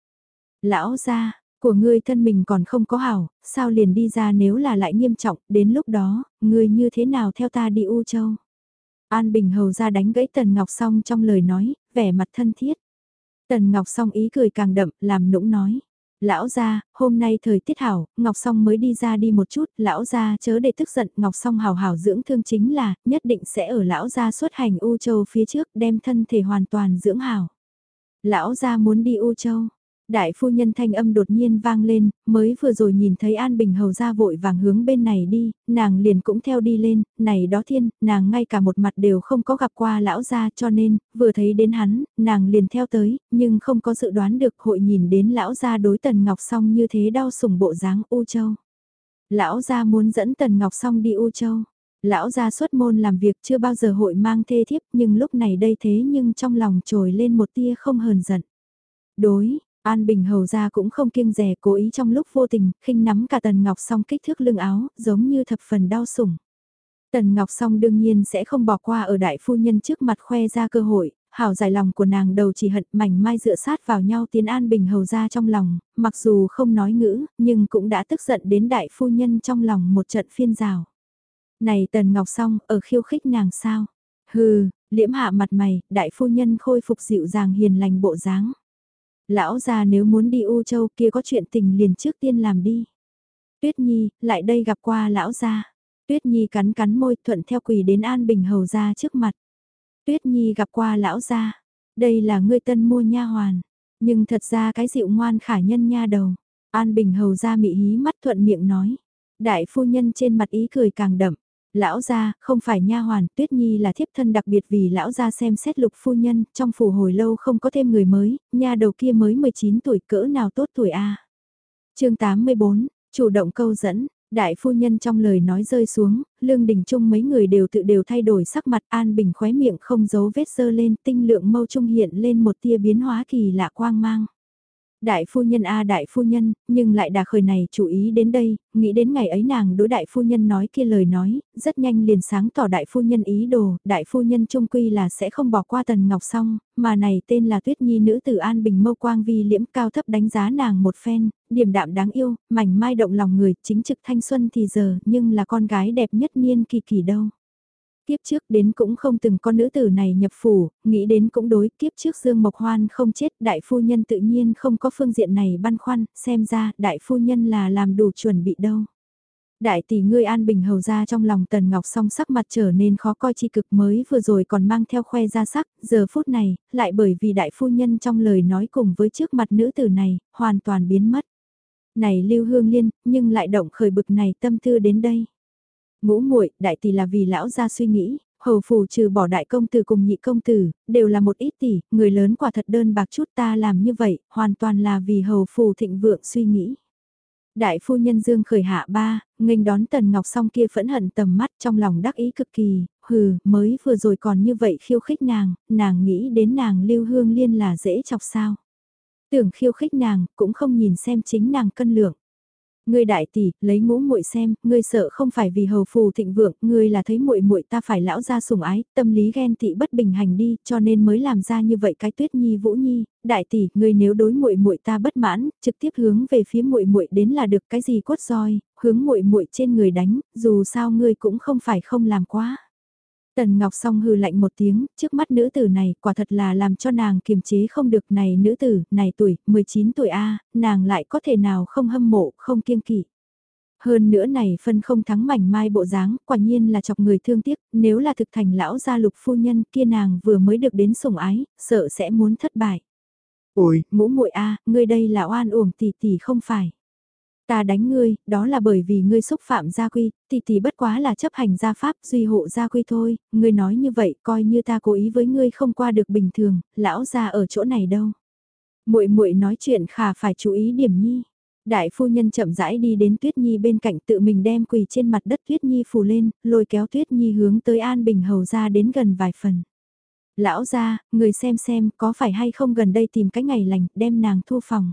Lão ra, của ngươi thân mình còn không có hảo, sao liền đi ra nếu là lại nghiêm trọng, đến lúc đó, ngươi như thế nào theo ta đi U Châu? An Bình hầu ra đánh gãy Tần Ngọc Song trong lời nói, vẻ mặt thân thiết. Tần Ngọc Song ý cười càng đậm, làm nũng nói. Lão gia, hôm nay thời tiết hảo, Ngọc Song mới đi ra đi một chút, lão gia chớ để tức giận, Ngọc Song hảo hảo dưỡng thương chính là, nhất định sẽ ở lão gia xuất hành U Châu phía trước, đem thân thể hoàn toàn dưỡng hảo. Lão gia muốn đi U Châu, Đại phu nhân thanh âm đột nhiên vang lên, mới vừa rồi nhìn thấy An Bình hầu ra vội vàng hướng bên này đi, nàng liền cũng theo đi lên, này đó thiên, nàng ngay cả một mặt đều không có gặp qua lão gia cho nên, vừa thấy đến hắn, nàng liền theo tới, nhưng không có dự đoán được hội nhìn đến lão gia đối Tần Ngọc Song như thế đau sủng bộ dáng U Châu. Lão gia muốn dẫn Tần Ngọc Song đi U Châu. Lão gia xuất môn làm việc chưa bao giờ hội mang thê thiếp nhưng lúc này đây thế nhưng trong lòng trồi lên một tia không hờn giận. Đối, An Bình hầu ra cũng không kiêng rẻ cố ý trong lúc vô tình, khinh nắm cả Tần Ngọc Song kích thước lưng áo, giống như thập phần đau sủng. Tần Ngọc Song đương nhiên sẽ không bỏ qua ở đại phu nhân trước mặt khoe ra cơ hội, hảo giải lòng của nàng đầu chỉ hận mảnh mai dựa sát vào nhau tiến An Bình hầu ra trong lòng, mặc dù không nói ngữ, nhưng cũng đã tức giận đến đại phu nhân trong lòng một trận phiên rào. Này Tần Ngọc Song, ở khiêu khích nàng sao? Hừ, liễm hạ mặt mày, đại phu nhân khôi phục dịu dàng hiền lành bộ dáng. Lão già nếu muốn đi U Châu kia có chuyện tình liền trước tiên làm đi. Tuyết Nhi, lại đây gặp qua lão gia. Tuyết Nhi cắn cắn môi thuận theo quỳ đến An Bình hầu ra trước mặt. Tuyết Nhi gặp qua lão gia. Đây là ngươi tân mua nha hoàn. Nhưng thật ra cái dịu ngoan khả nhân nha đầu. An Bình hầu ra mị hí mắt thuận miệng nói. Đại phu nhân trên mặt ý cười càng đậm lão gia, không phải nha hoàn, Tuyết Nhi là thiếp thân đặc biệt vì lão gia xem xét lục phu nhân, trong phủ hồi lâu không có thêm người mới, nha đầu kia mới 19 tuổi cỡ nào tốt tuổi a. À. Chương 84, chủ động câu dẫn, đại phu nhân trong lời nói rơi xuống, lương đình trung mấy người đều tự đều thay đổi sắc mặt an bình khóe miệng không giấu vết sơ lên tinh lượng mâu trung hiện lên một tia biến hóa kỳ lạ quang mang. Đại phu nhân a à, đại phu nhân, nhưng lại đà khởi này chú ý đến đây, nghĩ đến ngày ấy nàng đối đại phu nhân nói kia lời nói, rất nhanh liền sáng tỏ đại phu nhân ý đồ, đại phu nhân trung quy là sẽ không bỏ qua tần ngọc song, mà này tên là tuyết nhi nữ tử an bình mâu quang vi liễm cao thấp đánh giá nàng một phen, điểm đạm đáng yêu, mảnh mai động lòng người, chính trực thanh xuân thì giờ, nhưng là con gái đẹp nhất niên kỳ kỳ đâu. Kiếp trước đến cũng không từng con nữ tử này nhập phủ, nghĩ đến cũng đối kiếp trước Dương Mộc Hoan không chết, đại phu nhân tự nhiên không có phương diện này băn khoăn, xem ra đại phu nhân là làm đủ chuẩn bị đâu. Đại tỷ ngươi an bình hầu ra trong lòng tần ngọc song sắc mặt trở nên khó coi chi cực mới vừa rồi còn mang theo khoe ra sắc, giờ phút này, lại bởi vì đại phu nhân trong lời nói cùng với trước mặt nữ tử này, hoàn toàn biến mất. Này lưu hương liên, nhưng lại động khởi bực này tâm tư đến đây. Ngũ muội đại tỷ là vì lão gia suy nghĩ, hầu phủ trừ bỏ đại công tử cùng nhị công tử, đều là một ít tỷ, người lớn quả thật đơn bạc chút ta làm như vậy, hoàn toàn là vì hầu phủ thịnh vượng suy nghĩ. Đại phu nhân Dương khởi hạ ba, nghênh đón Tần Ngọc song kia phẫn hận tầm mắt trong lòng đắc ý cực kỳ, hừ, mới vừa rồi còn như vậy khiêu khích nàng, nàng nghĩ đến nàng lưu hương liên là dễ chọc sao. Tưởng khiêu khích nàng, cũng không nhìn xem chính nàng cân lượng. Ngươi đại tỷ, lấy ngũ muội xem, ngươi sợ không phải vì hầu phù thịnh vượng, ngươi là thấy muội muội ta phải lão ra sủng ái, tâm lý ghen tị bất bình hành đi, cho nên mới làm ra như vậy cái Tuyết Nhi Vũ Nhi, đại tỷ, ngươi nếu đối muội muội ta bất mãn, trực tiếp hướng về phía muội muội đến là được cái gì cốt roi, hướng muội muội trên người đánh, dù sao ngươi cũng không phải không làm quá. Tần Ngọc song hừ lạnh một tiếng, trước mắt nữ tử này quả thật là làm cho nàng kiềm chế không được này nữ tử, này tuổi, 19 tuổi A, nàng lại có thể nào không hâm mộ, không kiêng kỵ. Hơn nữa này phân không thắng mảnh mai bộ dáng, quả nhiên là chọc người thương tiếc, nếu là thực thành lão gia lục phu nhân kia nàng vừa mới được đến sủng ái, sợ sẽ muốn thất bại. Ôi, ngũ muội a, ngươi đây là oan uổng tỷ tỷ không phải. Ta đánh ngươi, đó là bởi vì ngươi xúc phạm gia quy, tỷ tỷ bất quá là chấp hành gia pháp duy hộ gia quy thôi, ngươi nói như vậy coi như ta cố ý với ngươi không qua được bình thường, lão gia ở chỗ này đâu. Muội muội nói chuyện khả phải chú ý điểm nhi. Đại phu nhân chậm rãi đi đến Tuyết Nhi bên cạnh tự mình đem quỳ trên mặt đất Tuyết Nhi phủ lên, lôi kéo Tuyết Nhi hướng tới An Bình Hầu ra đến gần vài phần. Lão ra, người xem xem có phải hay không gần đây tìm cái ngày lành đem nàng thu phòng.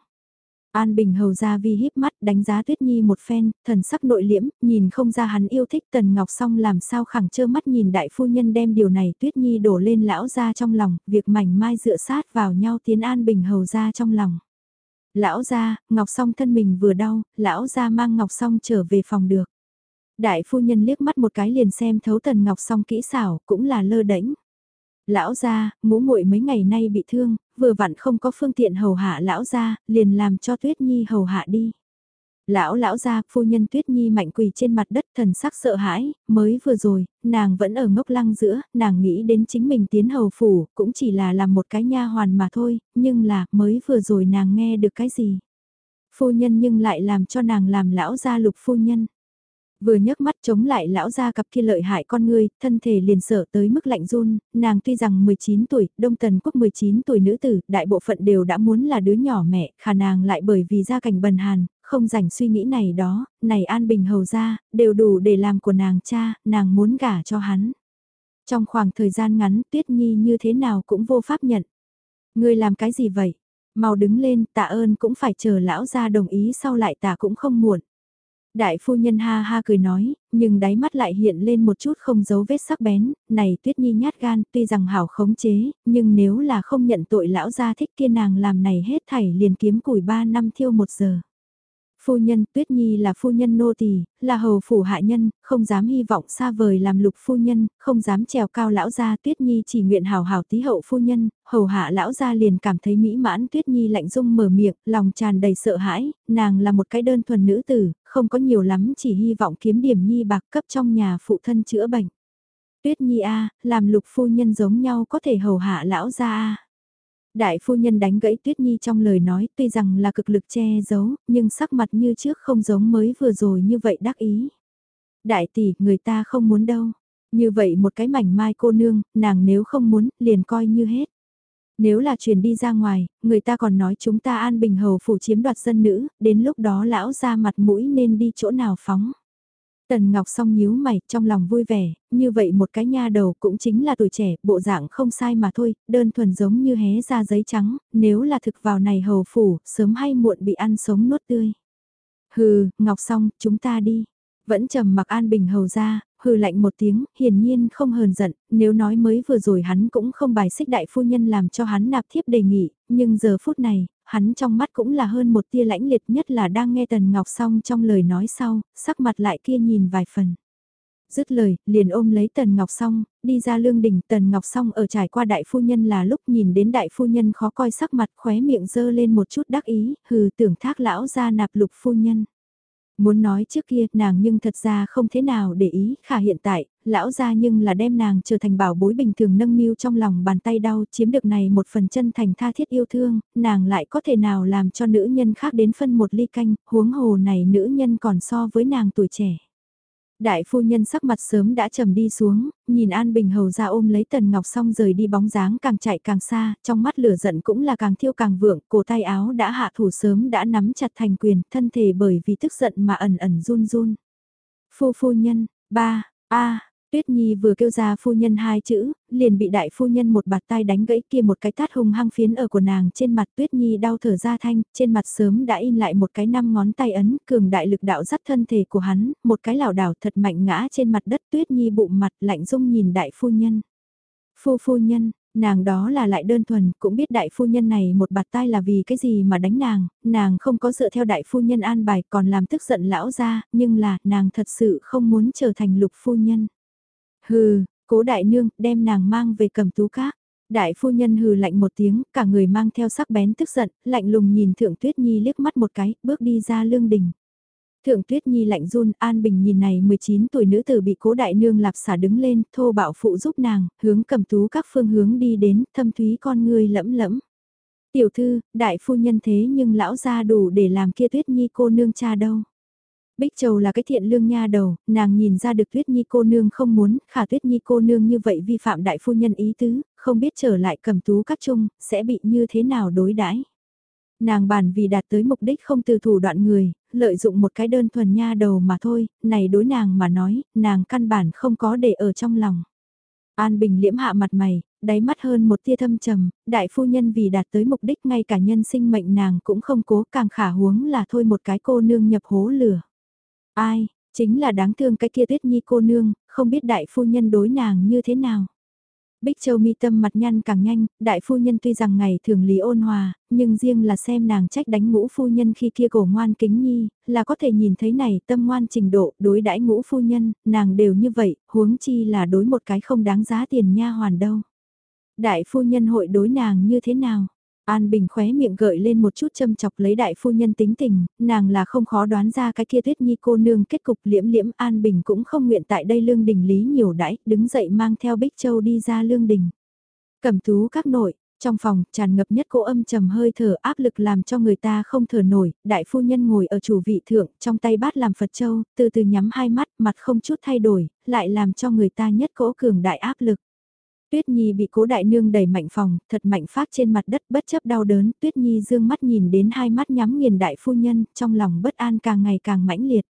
An Bình hầu ra vi híp mắt đánh giá Tuyết Nhi một phen, thần sắc nội liễm, nhìn không ra hắn yêu thích Tần Ngọc song làm sao khẳng trơ mắt nhìn đại phu nhân đem điều này Tuyết Nhi đổ lên lão ra trong lòng, việc mảnh mai dựa sát vào nhau tiến An Bình hầu ra trong lòng. Lão ra, Ngọc song thân mình vừa đau, lão ra mang Ngọc song trở về phòng được. Đại phu nhân liếc mắt một cái liền xem thấu Tần Ngọc song kỹ xảo, cũng là lơ đễnh. Lão gia, ngũ muội mấy ngày nay bị thương, vừa vặn không có phương tiện hầu hạ lão gia, liền làm cho Tuyết Nhi hầu hạ đi. Lão lão gia, phu nhân Tuyết Nhi mạnh quỳ trên mặt đất thần sắc sợ hãi, mới vừa rồi, nàng vẫn ở ngốc lăng giữa, nàng nghĩ đến chính mình tiến hầu phủ, cũng chỉ là làm một cái nha hoàn mà thôi, nhưng là, mới vừa rồi nàng nghe được cái gì. Phu nhân nhưng lại làm cho nàng làm lão gia lục phu nhân. Vừa nhấc mắt chống lại lão gia cặp kia lợi hại con người, thân thể liền sợ tới mức lạnh run, nàng tuy rằng 19 tuổi, Đông Tần Quốc 19 tuổi nữ tử, đại bộ phận đều đã muốn là đứa nhỏ mẹ, khả nàng lại bởi vì gia cảnh bần hàn, không rảnh suy nghĩ này đó, này an bình hầu ra, đều đủ để làm của nàng cha, nàng muốn gả cho hắn. Trong khoảng thời gian ngắn, Tuyết Nhi như thế nào cũng vô pháp nhận. Ngươi làm cái gì vậy? Mau đứng lên, tạ ơn cũng phải chờ lão gia đồng ý sau lại tạ cũng không muộn. Đại phu nhân ha ha cười nói, nhưng đáy mắt lại hiện lên một chút không giấu vết sắc bén, này tuyết nhi nhát gan tuy rằng hảo khống chế, nhưng nếu là không nhận tội lão gia thích kia nàng làm này hết thảy liền kiếm củi ba năm thiêu một giờ. Phu nhân Tuyết Nhi là phu nhân nô tỳ, là hầu phủ hạ nhân, không dám hy vọng xa vời làm lục phu nhân, không dám trèo cao lão gia Tuyết Nhi chỉ nguyện hào hào tí hậu phu nhân, hầu hạ lão gia liền cảm thấy mỹ mãn Tuyết Nhi lạnh dung mở miệng, lòng tràn đầy sợ hãi, nàng là một cái đơn thuần nữ tử, không có nhiều lắm chỉ hy vọng kiếm điểm Nhi bạc cấp trong nhà phụ thân chữa bệnh. Tuyết Nhi A, làm lục phu nhân giống nhau có thể hầu hạ lão gia A. Đại phu nhân đánh gãy Tuyết Nhi trong lời nói tuy rằng là cực lực che giấu, nhưng sắc mặt như trước không giống mới vừa rồi như vậy đắc ý. Đại tỷ, người ta không muốn đâu. Như vậy một cái mảnh mai cô nương, nàng nếu không muốn, liền coi như hết. Nếu là truyền đi ra ngoài, người ta còn nói chúng ta an bình hầu phủ chiếm đoạt dân nữ, đến lúc đó lão ra mặt mũi nên đi chỗ nào phóng. Tần Ngọc song nhíu mày, trong lòng vui vẻ, như vậy một cái nha đầu cũng chính là tuổi trẻ, bộ dạng không sai mà thôi, đơn thuần giống như hé ra giấy trắng, nếu là thực vào này hầu phủ, sớm hay muộn bị ăn sống nuốt tươi. Hừ, Ngọc song, chúng ta đi. Vẫn trầm mặc an bình hầu ra, hừ lạnh một tiếng, hiển nhiên không hờn giận, nếu nói mới vừa rồi hắn cũng không bài xích đại phu nhân làm cho hắn nạp thiếp đề nghị, nhưng giờ phút này, hắn trong mắt cũng là hơn một tia lãnh liệt nhất là đang nghe Tần Ngọc xong trong lời nói sau, sắc mặt lại kia nhìn vài phần. Dứt lời, liền ôm lấy Tần Ngọc xong, đi ra lương đỉnh Tần Ngọc xong ở trải qua đại phu nhân là lúc nhìn đến đại phu nhân khó coi sắc mặt khóe miệng dơ lên một chút đắc ý, hừ tưởng thác lão ra nạp lục phu nhân. Muốn nói trước kia nàng nhưng thật ra không thế nào để ý, khả hiện tại, lão ra nhưng là đem nàng trở thành bảo bối bình thường nâng niu trong lòng bàn tay đau chiếm được này một phần chân thành tha thiết yêu thương, nàng lại có thể nào làm cho nữ nhân khác đến phân một ly canh, huống hồ này nữ nhân còn so với nàng tuổi trẻ. Đại phu nhân sắc mặt sớm đã trầm đi xuống, nhìn An Bình Hầu ra ôm lấy Tần Ngọc xong rời đi bóng dáng càng chạy càng xa, trong mắt lửa giận cũng là càng thiêu càng vượng, cổ tay áo đã hạ thủ sớm đã nắm chặt thành quyền, thân thể bởi vì tức giận mà ẩn ẩn run run. Phu phu nhân, ba, a Tuyết Nhi vừa kêu ra phu nhân hai chữ, liền bị đại phu nhân một bạt tay đánh gãy kia một cái tát hung hăng phiến ở của nàng trên mặt Tuyết Nhi đau thở ra thanh, trên mặt sớm đã in lại một cái năm ngón tay ấn, cường đại lực đạo dắt thân thể của hắn, một cái lảo đảo thật mạnh ngã trên mặt đất Tuyết Nhi bụng mặt lạnh dung nhìn đại phu nhân. Phu phu nhân, nàng đó là lại đơn thuần, cũng biết đại phu nhân này một bạt tay là vì cái gì mà đánh nàng, nàng không có dựa theo đại phu nhân an bài còn làm tức giận lão ra, nhưng là nàng thật sự không muốn trở thành lục phu nhân. Hừ, Cố đại nương, đem nàng mang về cầm tú các. Đại phu nhân hừ lạnh một tiếng, cả người mang theo sắc bén tức giận, lạnh lùng nhìn Thượng Tuyết Nhi liếc mắt một cái, bước đi ra lương đình. Thượng Tuyết Nhi lạnh run, An Bình nhìn này 19 tuổi nữ tử bị cố đại nương lạp xả đứng lên, thô bạo phụ giúp nàng, hướng cầm tú các phương hướng đi đến, thâm thúy con người lẫm lẫm. Tiểu thư, đại phu nhân thế nhưng lão gia đủ để làm kia Tuyết Nhi cô nương cha đâu. Bích Châu là cái thiện lương nha đầu, nàng nhìn ra được Tuyết Nhi cô nương không muốn, khả Tuyết Nhi cô nương như vậy vi phạm đại phu nhân ý tứ, không biết trở lại cầm tú các chung, sẽ bị như thế nào đối đãi Nàng bản vì đạt tới mục đích không từ thủ đoạn người, lợi dụng một cái đơn thuần nha đầu mà thôi, này đối nàng mà nói, nàng căn bản không có để ở trong lòng. An Bình liễm hạ mặt mày, đáy mắt hơn một tia thâm trầm, đại phu nhân vì đạt tới mục đích ngay cả nhân sinh mệnh nàng cũng không cố càng khả huống là thôi một cái cô nương nhập hố lửa. Ai, chính là đáng thương cái kia tuyết nhi cô nương, không biết đại phu nhân đối nàng như thế nào. Bích Châu mi tâm mặt nhăn càng nhanh, đại phu nhân tuy rằng ngày thường lý ôn hòa, nhưng riêng là xem nàng trách đánh ngũ phu nhân khi kia cổ ngoan kính nhi, là có thể nhìn thấy này tâm ngoan trình độ đối đãi ngũ phu nhân, nàng đều như vậy, huống chi là đối một cái không đáng giá tiền nha hoàn đâu. Đại phu nhân hội đối nàng như thế nào? An Bình khóe miệng gợi lên một chút châm chọc lấy đại phu nhân tính tình, nàng là không khó đoán ra cái kia tuyết nhi cô nương kết cục liễm liễm An Bình cũng không nguyện tại đây lương đình lý nhiều đãi, đứng dậy mang theo Bích Châu đi ra lương đình. Cầm tú các nội, trong phòng tràn ngập nhất cỗ âm trầm hơi thở áp lực làm cho người ta không thở nổi, đại phu nhân ngồi ở chủ vị thượng trong tay bát làm Phật Châu, từ từ nhắm hai mắt, mặt không chút thay đổi, lại làm cho người ta nhất cỗ cường đại áp lực. Tuyết Nhi bị cố đại nương đẩy mạnh phòng, thật mạnh phát trên mặt đất bất chấp đau đớn, Tuyết Nhi dương mắt nhìn đến hai mắt nhắm nghiền đại phu nhân, trong lòng bất an càng ngày càng mãnh liệt.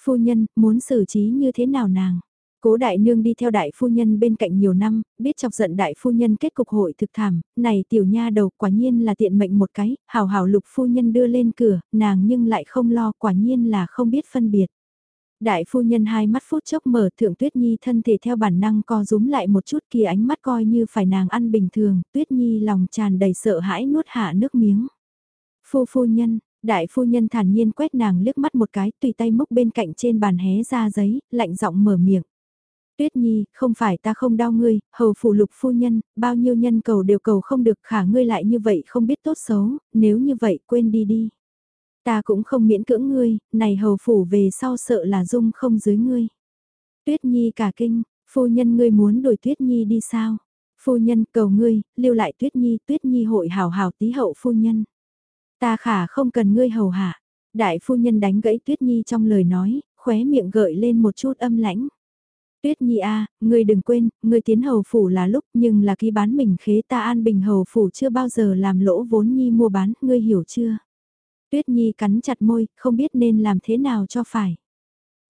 Phu nhân, muốn xử trí như thế nào nàng? Cố đại nương đi theo đại phu nhân bên cạnh nhiều năm, biết chọc giận đại phu nhân kết cục hội thực thảm, này tiểu nha đầu quả nhiên là tiện mệnh một cái, hào hào lục phu nhân đưa lên cửa, nàng nhưng lại không lo quả nhiên là không biết phân biệt. Đại phu nhân hai mắt phút chốc mở thượng Tuyết Nhi thân thể theo bản năng co rúm lại một chút kia ánh mắt coi như phải nàng ăn bình thường, Tuyết Nhi lòng tràn đầy sợ hãi nuốt hạ nước miếng. Phu phu nhân, đại phu nhân thản nhiên quét nàng liếc mắt một cái tùy tay múc bên cạnh trên bàn hé ra giấy, lạnh giọng mở miệng. Tuyết Nhi, không phải ta không đau ngươi, hầu phủ lục phu nhân, bao nhiêu nhân cầu đều cầu không được khả ngươi lại như vậy không biết tốt xấu, nếu như vậy quên đi đi. Ta cũng không miễn cưỡng ngươi, này hầu phủ về sau sợ là dung không dưới ngươi. Tuyết Nhi cả kinh, phu nhân ngươi muốn đổi Tuyết Nhi đi sao? Phu nhân cầu ngươi, lưu lại Tuyết Nhi, Tuyết Nhi hội hào hào tí hậu phu nhân. Ta khả không cần ngươi hầu hạ. Đại phu nhân đánh gãy Tuyết Nhi trong lời nói, khóe miệng gợi lên một chút âm lãnh. Tuyết Nhi a, ngươi đừng quên, ngươi tiến hầu phủ là lúc nhưng là ký bán mình khế ta an bình hầu phủ chưa bao giờ làm lỗ vốn Nhi mua bán, ngươi hiểu chưa? Tuyết Nhi cắn chặt môi, không biết nên làm thế nào cho phải.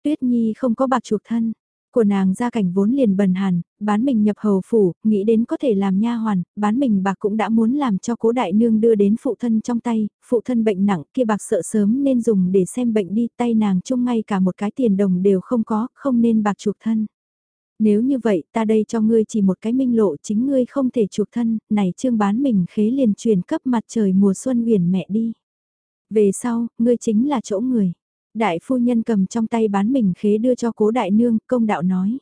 Tuyết Nhi không có bạc chuộc thân, của nàng gia cảnh vốn liền bần hàn, bán mình nhập hầu phủ, nghĩ đến có thể làm nha hoàn, bán mình bạc cũng đã muốn làm cho cố đại nương đưa đến phụ thân trong tay, phụ thân bệnh nặng kia bạc sợ sớm nên dùng để xem bệnh đi, tay nàng chung ngay cả một cái tiền đồng đều không có, không nên bạc chuộc thân. Nếu như vậy ta đây cho ngươi chỉ một cái minh lộ chính ngươi không thể chuộc thân, này trương bán mình khế liền truyền cấp mặt trời mùa xuân uyển mẹ đi. Về sau, ngươi chính là chỗ người. Đại phu nhân cầm trong tay bán mình khế đưa cho cố đại nương, công đạo nói.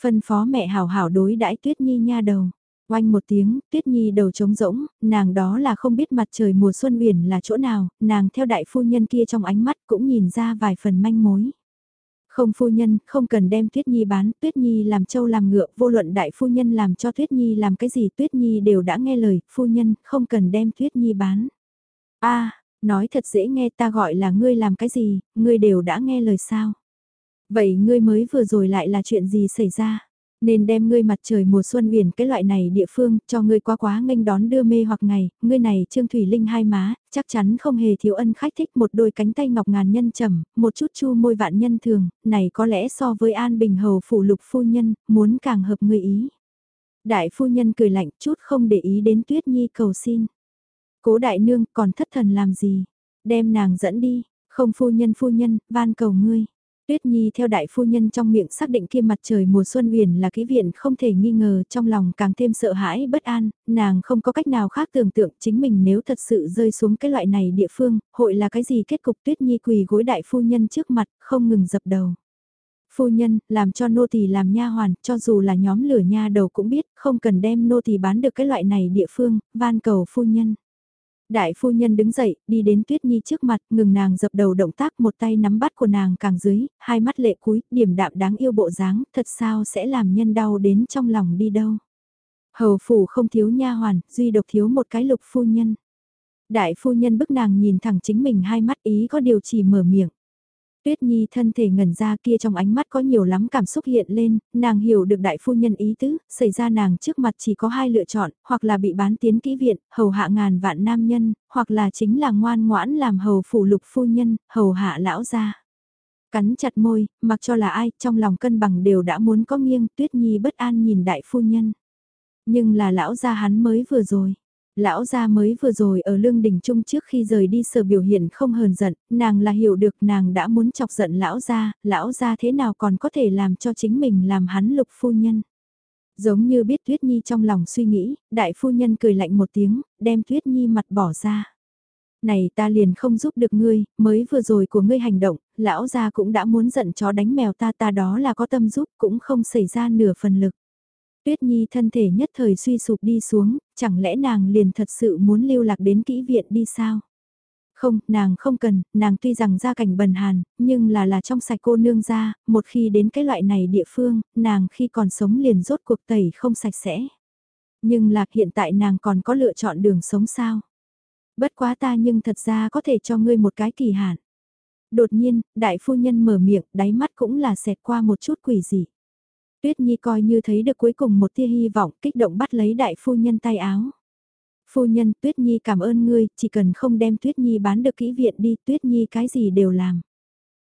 Phân phó mẹ hảo hảo đối đãi tuyết nhi nha đầu. Oanh một tiếng, tuyết nhi đầu trống rỗng, nàng đó là không biết mặt trời mùa xuân biển là chỗ nào, nàng theo đại phu nhân kia trong ánh mắt cũng nhìn ra vài phần manh mối. Không phu nhân, không cần đem Tuyết Nhi bán, Tuyết Nhi làm trâu làm ngựa, vô luận đại phu nhân làm cho Tuyết Nhi làm cái gì Tuyết Nhi đều đã nghe lời, phu nhân, không cần đem Tuyết Nhi bán. a nói thật dễ nghe ta gọi là ngươi làm cái gì, ngươi đều đã nghe lời sao. Vậy ngươi mới vừa rồi lại là chuyện gì xảy ra? Nên đem ngươi mặt trời mùa xuân biển cái loại này địa phương, cho ngươi quá quá nghênh đón đưa mê hoặc ngày, ngươi này Trương Thủy Linh hai má, chắc chắn không hề thiếu ân khách thích một đôi cánh tay ngọc ngàn nhân trầm, một chút chu môi vạn nhân thường, này có lẽ so với An Bình Hầu phủ lục phu nhân, muốn càng hợp ngươi ý. Đại phu nhân cười lạnh chút không để ý đến Tuyết Nhi cầu xin. Cố đại nương còn thất thần làm gì? Đem nàng dẫn đi, không phu nhân phu nhân, van cầu ngươi. Tuyết Nhi theo đại phu nhân trong miệng xác định kia mặt trời mùa xuân huyền là kỹ viện không thể nghi ngờ trong lòng càng thêm sợ hãi bất an, nàng không có cách nào khác tưởng tượng chính mình nếu thật sự rơi xuống cái loại này địa phương, hội là cái gì kết cục Tuyết Nhi quỳ gối đại phu nhân trước mặt, không ngừng dập đầu. Phu nhân, làm cho nô tỳ làm nha hoàn, cho dù là nhóm lửa nha đầu cũng biết, không cần đem nô tỳ bán được cái loại này địa phương, van cầu phu nhân. Đại phu nhân đứng dậy, đi đến Tuyết Nhi trước mặt, ngừng nàng dập đầu động tác một tay nắm bắt của nàng càng dưới, hai mắt lệ cúi, điểm đạm đáng yêu bộ dáng, thật sao sẽ làm nhân đau đến trong lòng đi đâu. Hầu phủ không thiếu nha hoàn, duy độc thiếu một cái lục phu nhân. Đại phu nhân bức nàng nhìn thẳng chính mình hai mắt ý có điều chỉ mở miệng. Tuyết Nhi thân thể ngẩn ra kia trong ánh mắt có nhiều lắm cảm xúc hiện lên, nàng hiểu được đại phu nhân ý tứ, xảy ra nàng trước mặt chỉ có hai lựa chọn, hoặc là bị bán tiến kỹ viện, hầu hạ ngàn vạn nam nhân, hoặc là chính là ngoan ngoãn làm hầu phủ lục phu nhân, hầu hạ lão gia. Cắn chặt môi, mặc cho là ai, trong lòng cân bằng đều đã muốn có nghiêng, Tuyết Nhi bất an nhìn đại phu nhân. Nhưng là lão gia hắn mới vừa rồi. Lão gia mới vừa rồi ở lương đỉnh trung trước khi rời đi sở biểu hiện không hờn giận, nàng là hiểu được nàng đã muốn chọc giận lão gia, lão gia thế nào còn có thể làm cho chính mình làm hắn lục phu nhân. Giống như biết Tuyết Nhi trong lòng suy nghĩ, đại phu nhân cười lạnh một tiếng, đem Tuyết Nhi mặt bỏ ra. Này ta liền không giúp được ngươi, mới vừa rồi của ngươi hành động, lão gia cũng đã muốn giận chó đánh mèo ta ta đó là có tâm giúp cũng không xảy ra nửa phần lực. Tuyết Nhi thân thể nhất thời suy sụp đi xuống, chẳng lẽ nàng liền thật sự muốn lưu lạc đến kỹ viện đi sao? Không, nàng không cần, nàng tuy rằng gia cảnh bần hàn, nhưng là là trong sạch cô nương ra, một khi đến cái loại này địa phương, nàng khi còn sống liền rốt cuộc tẩy không sạch sẽ. Nhưng lạc hiện tại nàng còn có lựa chọn đường sống sao? Bất quá ta nhưng thật ra có thể cho ngươi một cái kỳ hạn. Đột nhiên, đại phu nhân mở miệng, đáy mắt cũng là xẹt qua một chút quỷ dị. Tuyết Nhi coi như thấy được cuối cùng một tia hy vọng kích động bắt lấy đại phu nhân tay áo. Phu nhân Tuyết Nhi cảm ơn ngươi, chỉ cần không đem Tuyết Nhi bán được kỹ viện đi, Tuyết Nhi cái gì đều làm.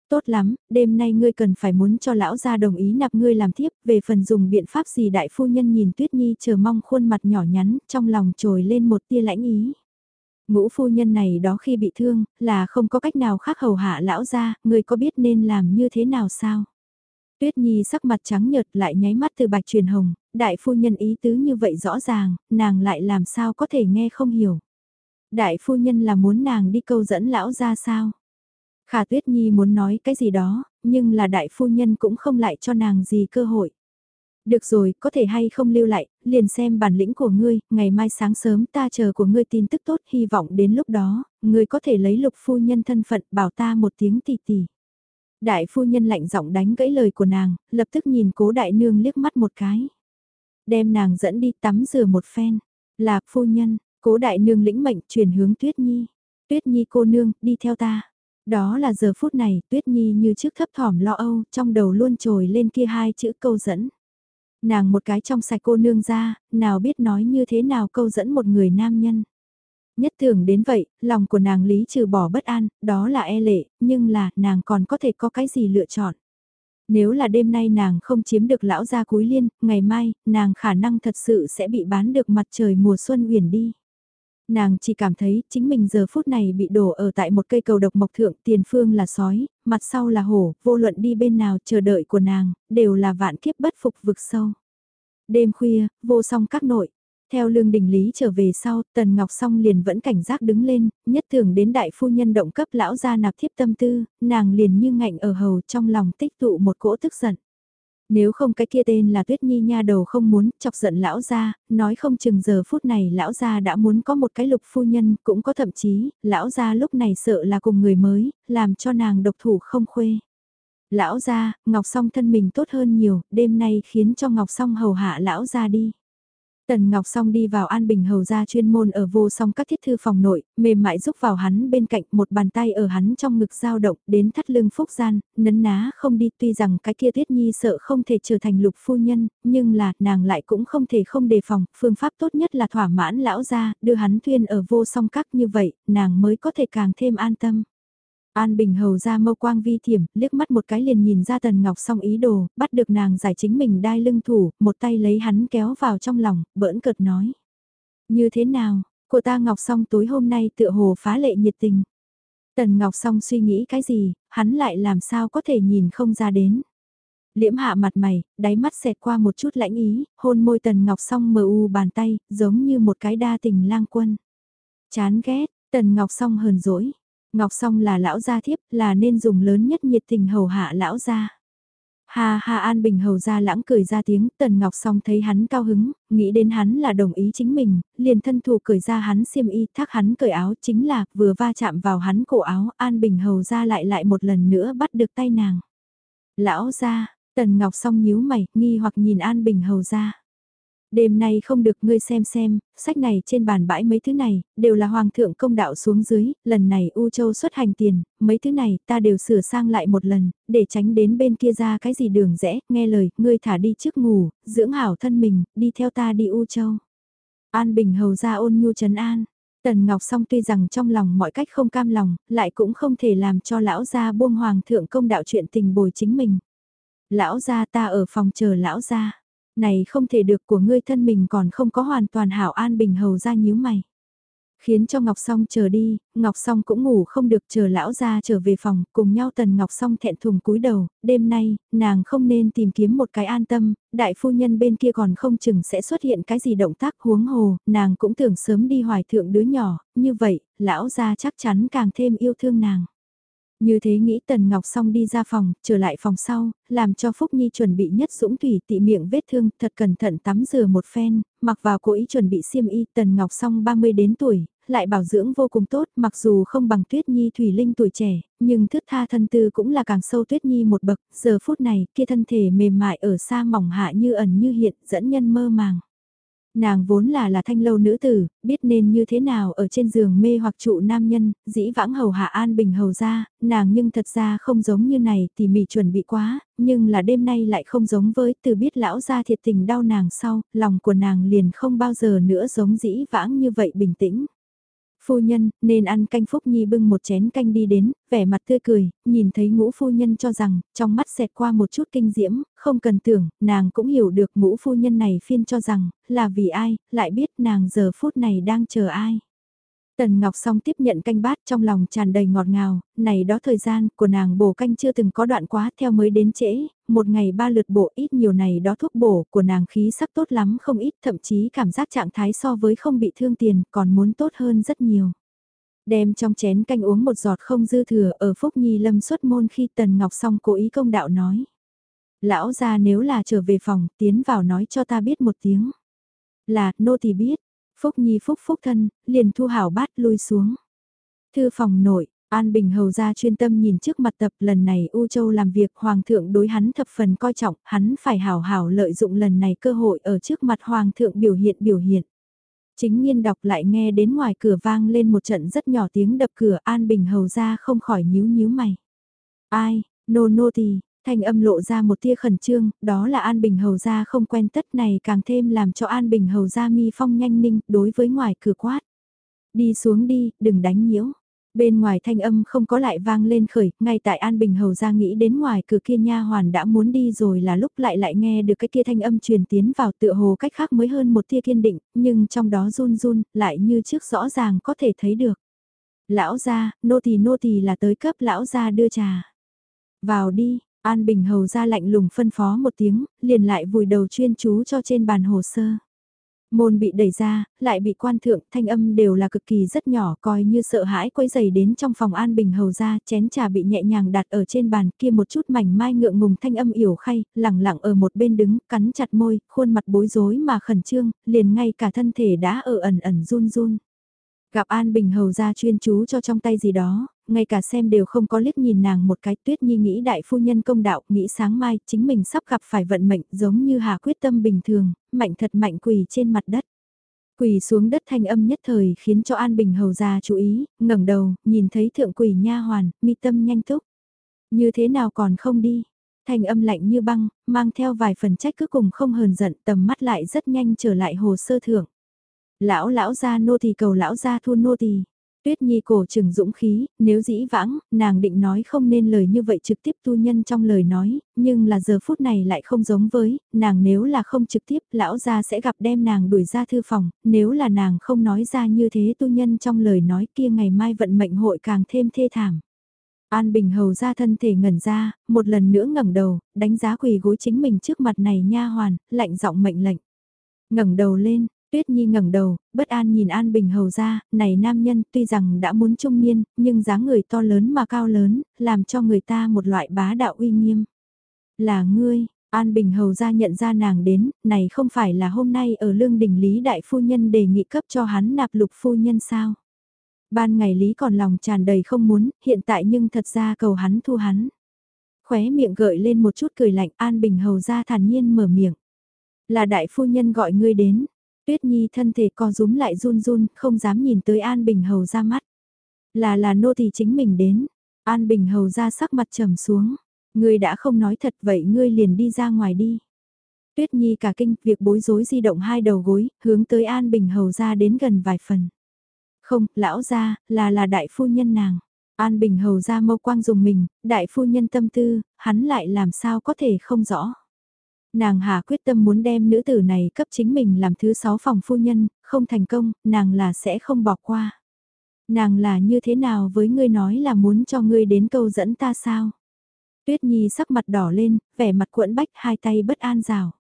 Tốt lắm, đêm nay ngươi cần phải muốn cho lão gia đồng ý nạp ngươi làm thiếp, về phần dùng biện pháp gì đại phu nhân nhìn Tuyết Nhi chờ mong khuôn mặt nhỏ nhắn, trong lòng trồi lên một tia lãnh ý. Ngũ phu nhân này đó khi bị thương, là không có cách nào khác hầu hạ lão gia, ngươi có biết nên làm như thế nào sao? Tuyết Nhi sắc mặt trắng nhợt lại nháy mắt từ bạch truyền hồng, đại phu nhân ý tứ như vậy rõ ràng, nàng lại làm sao có thể nghe không hiểu. Đại phu nhân là muốn nàng đi câu dẫn lão ra sao? Khả Tuyết Nhi muốn nói cái gì đó, nhưng là đại phu nhân cũng không lại cho nàng gì cơ hội. Được rồi, có thể hay không lưu lại, liền xem bản lĩnh của ngươi, ngày mai sáng sớm ta chờ của ngươi tin tức tốt, hy vọng đến lúc đó, ngươi có thể lấy lục phu nhân thân phận bảo ta một tiếng tỷ tỷ. Đại phu nhân lạnh giọng đánh gãy lời của nàng, lập tức nhìn cố đại nương liếc mắt một cái. Đem nàng dẫn đi tắm rửa một phen. Là phu nhân, cố đại nương lĩnh mệnh chuyển hướng Tuyết Nhi. Tuyết Nhi cô nương, đi theo ta. Đó là giờ phút này, Tuyết Nhi như trước thấp thỏm lo âu, trong đầu luôn trồi lên kia hai chữ câu dẫn. Nàng một cái trong sạch cô nương ra, nào biết nói như thế nào câu dẫn một người nam nhân. Nhất thường đến vậy, lòng của nàng lý trừ bỏ bất an, đó là e lệ, nhưng là nàng còn có thể có cái gì lựa chọn. Nếu là đêm nay nàng không chiếm được lão gia cúi liên, ngày mai, nàng khả năng thật sự sẽ bị bán được mặt trời mùa xuân huyền đi. Nàng chỉ cảm thấy chính mình giờ phút này bị đổ ở tại một cây cầu độc mộc thượng tiền phương là sói, mặt sau là hổ, vô luận đi bên nào chờ đợi của nàng, đều là vạn kiếp bất phục vực sâu. Đêm khuya, vô song các nội, theo lương đình lý trở về sau, Tần Ngọc Song liền vẫn cảnh giác đứng lên, nhất thường đến đại phu nhân động cấp lão gia nạp thiếp tâm tư, nàng liền như ngạnh ở hầu trong lòng tích tụ một cỗ tức giận. Nếu không cái kia tên là Tuyết Nhi nha đầu không muốn chọc giận lão gia, nói không chừng giờ phút này lão gia đã muốn có một cái lục phu nhân, cũng có thậm chí, lão gia lúc này sợ là cùng người mới, làm cho nàng độc thủ không khuê. Lão gia, Ngọc Song thân mình tốt hơn nhiều, đêm nay khiến cho Ngọc Song hầu hạ lão gia đi. Tần Ngọc Song đi vào An Bình Hầu ra chuyên môn ở vô song các thiết thư phòng nội, mềm mại giúp vào hắn bên cạnh một bàn tay ở hắn trong ngực dao động đến thắt lưng phúc gian, nấn ná không đi tuy rằng cái kia Tuyết Nhi sợ không thể trở thành lục phu nhân, nhưng là nàng lại cũng không thể không đề phòng, phương pháp tốt nhất là thỏa mãn lão ra, đưa hắn thuyên ở vô song các như vậy, nàng mới có thể càng thêm an tâm. An Bình hầu ra mâu quang vi thiểm, liếc mắt một cái liền nhìn ra Tần Ngọc xong ý đồ, bắt được nàng giải chính mình đai lưng thủ, một tay lấy hắn kéo vào trong lòng, bỡn cợt nói. Như thế nào, cô ta Ngọc xong tối hôm nay tựa hồ phá lệ nhiệt tình. Tần Ngọc xong suy nghĩ cái gì, hắn lại làm sao có thể nhìn không ra đến. Liễm hạ mặt mày, đáy mắt xẹt qua một chút lãnh ý, hôn môi Tần Ngọc xong mờ u bàn tay, giống như một cái đa tình lang quân. Chán ghét, Tần Ngọc xong hờn dỗi, Ngọc Song là lão gia thiếp, là nên dùng lớn nhất nhiệt tình hầu hạ lão gia. Ha ha An Bình hầu ra lãng cười ra tiếng, Tần Ngọc Song thấy hắn cao hứng, nghĩ đến hắn là đồng ý chính mình, liền thân thủ cười ra hắn xiêm y, thác hắn cởi áo, chính là vừa va chạm vào hắn cổ áo, An Bình hầu ra lại lại một lần nữa bắt được tay nàng. Lão ra, Tần Ngọc Song nhíu mày, nghi hoặc nhìn An Bình hầu ra. Đêm nay không được ngươi xem xem, sách này trên bàn bãi mấy thứ này, đều là hoàng thượng công đạo xuống dưới, lần này U Châu xuất hành tiền, mấy thứ này ta đều sửa sang lại một lần, để tránh đến bên kia ra cái gì đường rẽ, nghe lời, ngươi thả đi trước ngủ, dưỡng hảo thân mình, đi theo ta đi U Châu. An Bình hầu ra ôn nhu trấn an. Tần Ngọc Song tuy rằng trong lòng mọi cách không cam lòng, lại cũng không thể làm cho lão gia buông hoàng thượng công đạo chuyện tình bồi chính mình. Lão gia ta ở phòng chờ lão gia này không thể được của ngươi thân mình còn không có hoàn toàn hảo an bình hầu ra nhíu mày. Khiến cho Ngọc Song chờ đi, Ngọc Song cũng ngủ không được chờ lão ra trở về phòng, cùng nhau tần Ngọc Song thẹn thùng cúi đầu, đêm nay, nàng không nên tìm kiếm một cái an tâm, đại phu nhân bên kia còn không chừng sẽ xuất hiện cái gì động tác huống hồ, nàng cũng tưởng sớm đi hoài thượng đứa nhỏ, như vậy, lão ra chắc chắn càng thêm yêu thương nàng. Như thế nghĩ Tần Ngọc xong đi ra phòng, trở lại phòng sau, làm cho Phúc Nhi chuẩn bị nhất dũng thủy tị miệng vết thương, thật cẩn thận tắm rửa một phen, mặc vào cố ý chuẩn bị xiêm y Tần Ngọc xong 30 đến tuổi, lại bảo dưỡng vô cùng tốt, mặc dù không bằng Tuyết Nhi Thủy Linh tuổi trẻ, nhưng thức tha thân tư cũng là càng sâu Tuyết Nhi một bậc, giờ phút này kia thân thể mềm mại ở xa mỏng hạ như ẩn như hiện, dẫn nhân mơ màng. Nàng vốn là là thanh lâu nữ tử, biết nên như thế nào ở trên giường mê hoặc trụ nam nhân, dĩ vãng hầu hạ an bình hầu ra, nàng nhưng thật ra không giống như này tỉ mỉ chuẩn bị quá, nhưng là đêm nay lại không giống với từ biết lão ra thiệt tình đau nàng sau, lòng của nàng liền không bao giờ nữa giống dĩ vãng như vậy bình tĩnh. Phu nhân, nên ăn canh Phúc Nhi bưng một chén canh đi đến, vẻ mặt tươi cười, nhìn thấy ngũ phu nhân cho rằng, trong mắt xẹt qua một chút kinh diễm, không cần tưởng, nàng cũng hiểu được ngũ phu nhân này phiên cho rằng, là vì ai, lại biết nàng giờ phút này đang chờ ai. Tần Ngọc Song tiếp nhận canh bát trong lòng tràn đầy ngọt ngào, này đó thời gian của nàng bổ canh chưa từng có đoạn quá theo mới đến trễ, một ngày ba lượt bổ ít nhiều này đó thuốc bổ của nàng khí sắc tốt lắm không ít thậm chí cảm giác trạng thái so với không bị thương tiền còn muốn tốt hơn rất nhiều. Đem trong chén canh uống một giọt không dư thừa ở Phúc Nhi lâm xuất môn khi Tần Ngọc Song cố ý công đạo nói. Lão ra nếu là trở về phòng tiến vào nói cho ta biết một tiếng. Là, nô thì biết, Phúc Nhi phúc phúc thân, liền thu hảo bát lui xuống. Thư phòng nội, An Bình hầu ra chuyên tâm nhìn trước mặt tập lần này U Châu làm việc Hoàng thượng đối hắn thập phần coi trọng, hắn phải hảo hảo lợi dụng lần này cơ hội ở trước mặt Hoàng thượng biểu hiện biểu hiện. Chính nhiên đọc lại nghe đến ngoài cửa vang lên một trận rất nhỏ tiếng đập cửa An Bình hầu ra không khỏi nhíu nhíu mày. Ai, nô nô thì, thanh âm lộ ra một tia khẩn trương, đó là An Bình Hầu Gia không quen tất này càng thêm làm cho An Bình Hầu Gia mi phong nhanh ninh đối với ngoài cửa quát. Đi xuống đi, đừng đánh nhiễu. Bên ngoài thanh âm không có lại vang lên khởi, ngay tại An Bình Hầu Gia nghĩ đến ngoài cửa kia nha hoàn đã muốn đi rồi là lúc lại lại nghe được cái kia thanh âm truyền tiến vào tựa hồ cách khác mới hơn một tia kiên định, nhưng trong đó run run, lại như trước rõ ràng có thể thấy được. Lão gia, nô tỳ nô tỳ là tới cấp lão gia đưa trà. Vào đi, An Bình Hầu ra lạnh lùng phân phó một tiếng, liền lại vùi đầu chuyên chú cho trên bàn hồ sơ. Môn bị đẩy ra, lại bị quan thượng, thanh âm đều là cực kỳ rất nhỏ, coi như sợ hãi quấy giày đến trong phòng An Bình Hầu ra, chén trà bị nhẹ nhàng đặt ở trên bàn kia một chút mảnh mai ngượng ngùng thanh âm yểu khay, lẳng lặng ở một bên đứng, cắn chặt môi, khuôn mặt bối rối mà khẩn trương, liền ngay cả thân thể đã ở ẩn ẩn run run. Gặp An Bình Hầu ra chuyên chú cho trong tay gì đó, ngay cả xem đều không có liếc nhìn nàng một cái tuyết nhi nghĩ đại phu nhân công đạo, nghĩ sáng mai chính mình sắp gặp phải vận mệnh giống như hà quyết tâm bình thường, mạnh thật mạnh quỳ trên mặt đất. Quỳ xuống đất thanh âm nhất thời khiến cho An Bình hầu ra chú ý, ngẩng đầu, nhìn thấy thượng quỳ nha hoàn, mi tâm nhanh thúc Như thế nào còn không đi? Thanh âm lạnh như băng, mang theo vài phần trách cứ cùng không hờn giận tầm mắt lại rất nhanh trở lại hồ sơ thượng Lão lão gia nô tỳ cầu lão gia thu nô tỳ Tuyết Nhi cổ trừng dũng khí, nếu dĩ vãng, nàng định nói không nên lời như vậy trực tiếp tu nhân trong lời nói, nhưng là giờ phút này lại không giống với, nàng nếu là không trực tiếp, lão gia sẽ gặp đem nàng đuổi ra thư phòng, nếu là nàng không nói ra như thế tu nhân trong lời nói kia ngày mai vận mệnh hội càng thêm thê thảm. An Bình hầu ra thân thể ngẩn ra, một lần nữa ngẩng đầu, đánh giá quỳ gối chính mình trước mặt này nha hoàn, lạnh giọng mệnh lệnh. ngẩng đầu lên, Tuyết Nhi ngẩng đầu, bất an nhìn An Bình hầu ra, này nam nhân tuy rằng đã muốn trung niên, nhưng dáng người to lớn mà cao lớn, làm cho người ta một loại bá đạo uy nghiêm. Là ngươi, An Bình Hầu ra nhận ra nàng đến, này không phải là hôm nay ở lương đình Lý Đại Phu Nhân đề nghị cấp cho hắn nạp lục phu nhân sao? Ban ngày Lý còn lòng tràn đầy không muốn, hiện tại nhưng thật ra cầu hắn thu hắn. Khóe miệng gợi lên một chút cười lạnh An Bình Hầu ra thản nhiên mở miệng. Là Đại Phu Nhân gọi ngươi đến. Tuyết Nhi thân thể co rúm lại run run, không dám nhìn tới An Bình Hầu ra mắt. Là là nô thì chính mình đến. An Bình Hầu ra sắc mặt trầm xuống. Ngươi đã không nói thật vậy ngươi liền đi ra ngoài đi. Tuyết Nhi cả kinh, việc bối rối di động hai đầu gối, hướng tới An Bình Hầu ra đến gần vài phần. Không, lão ra, là là đại phu nhân nàng. An Bình Hầu ra mâu quang dùng mình, đại phu nhân tâm tư, hắn lại làm sao có thể không rõ. Nàng hà quyết tâm muốn đem nữ tử này cấp chính mình làm thứ sáu phòng phu nhân, không thành công, nàng là sẽ không bỏ qua. Nàng là như thế nào với ngươi nói là muốn cho ngươi đến câu dẫn ta sao? Tuyết Nhi sắc mặt đỏ lên, vẻ mặt cuộn bách hai tay bất an rào.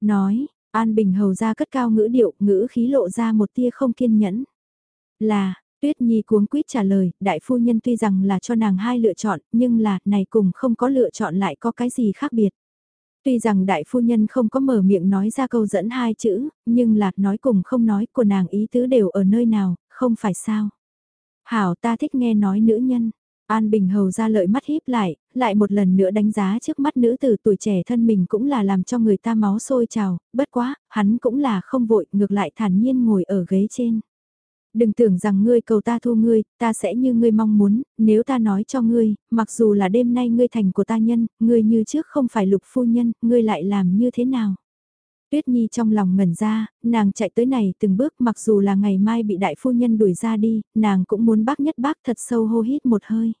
Nói, An Bình hầu ra cất cao ngữ điệu, ngữ khí lộ ra một tia không kiên nhẫn. Là, Tuyết Nhi cuống quýt trả lời, đại phu nhân tuy rằng là cho nàng hai lựa chọn, nhưng là, này cùng không có lựa chọn lại có cái gì khác biệt. Tuy rằng đại phu nhân không có mở miệng nói ra câu dẫn hai chữ, nhưng là nói cùng không nói của nàng ý tứ đều ở nơi nào, không phải sao. Hảo ta thích nghe nói nữ nhân, An Bình Hầu ra lợi mắt híp lại, lại một lần nữa đánh giá trước mắt nữ tử tuổi trẻ thân mình cũng là làm cho người ta máu sôi trào, bất quá, hắn cũng là không vội, ngược lại thản nhiên ngồi ở ghế trên. Đừng tưởng rằng ngươi cầu ta thu ngươi, ta sẽ như ngươi mong muốn, nếu ta nói cho ngươi, mặc dù là đêm nay ngươi thành của ta nhân, ngươi như trước không phải lục phu nhân, ngươi lại làm như thế nào? Tuyết Nhi trong lòng ngẩn ra, nàng chạy tới này từng bước mặc dù là ngày mai bị đại phu nhân đuổi ra đi, nàng cũng muốn bác nhất bác thật sâu hô hít một hơi.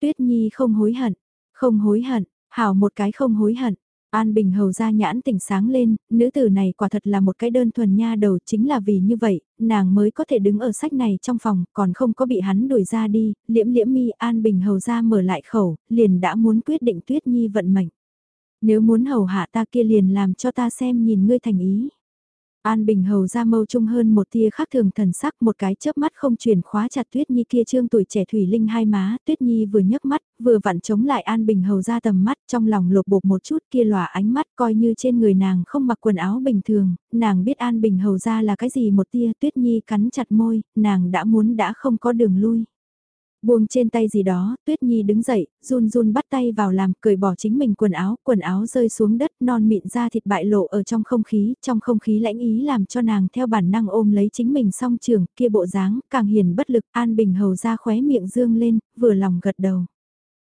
Tuyết Nhi không hối hận, không hối hận, hảo một cái không hối hận. An Bình hầu ra nhãn tỉnh sáng lên, nữ tử này quả thật là một cái đơn thuần nha đầu chính là vì như vậy, nàng mới có thể đứng ở sách này trong phòng, còn không có bị hắn đuổi ra đi, liễm liễm mi An Bình hầu ra mở lại khẩu, liền đã muốn quyết định Tuyết Nhi vận mệnh. Nếu muốn hầu hạ ta kia liền làm cho ta xem nhìn ngươi thành ý. An Bình Hầu ra mâu trung hơn một tia khác thường thần sắc một cái chớp mắt không chuyển khóa chặt Tuyết Nhi kia trương tuổi trẻ thủy linh hai má, Tuyết Nhi vừa nhấc mắt, vừa vặn chống lại An Bình Hầu ra tầm mắt trong lòng lột bột một chút kia lòa ánh mắt coi như trên người nàng không mặc quần áo bình thường, nàng biết An Bình Hầu ra là cái gì một tia Tuyết Nhi cắn chặt môi, nàng đã muốn đã không có đường lui. Buông trên tay gì đó, Tuyết Nhi đứng dậy, run run bắt tay vào làm, cởi bỏ chính mình quần áo, quần áo rơi xuống đất, non mịn ra thịt bại lộ ở trong không khí, trong không khí lãnh ý làm cho nàng theo bản năng ôm lấy chính mình song trường, kia bộ dáng, càng hiền bất lực, an bình hầu ra khóe miệng dương lên, vừa lòng gật đầu.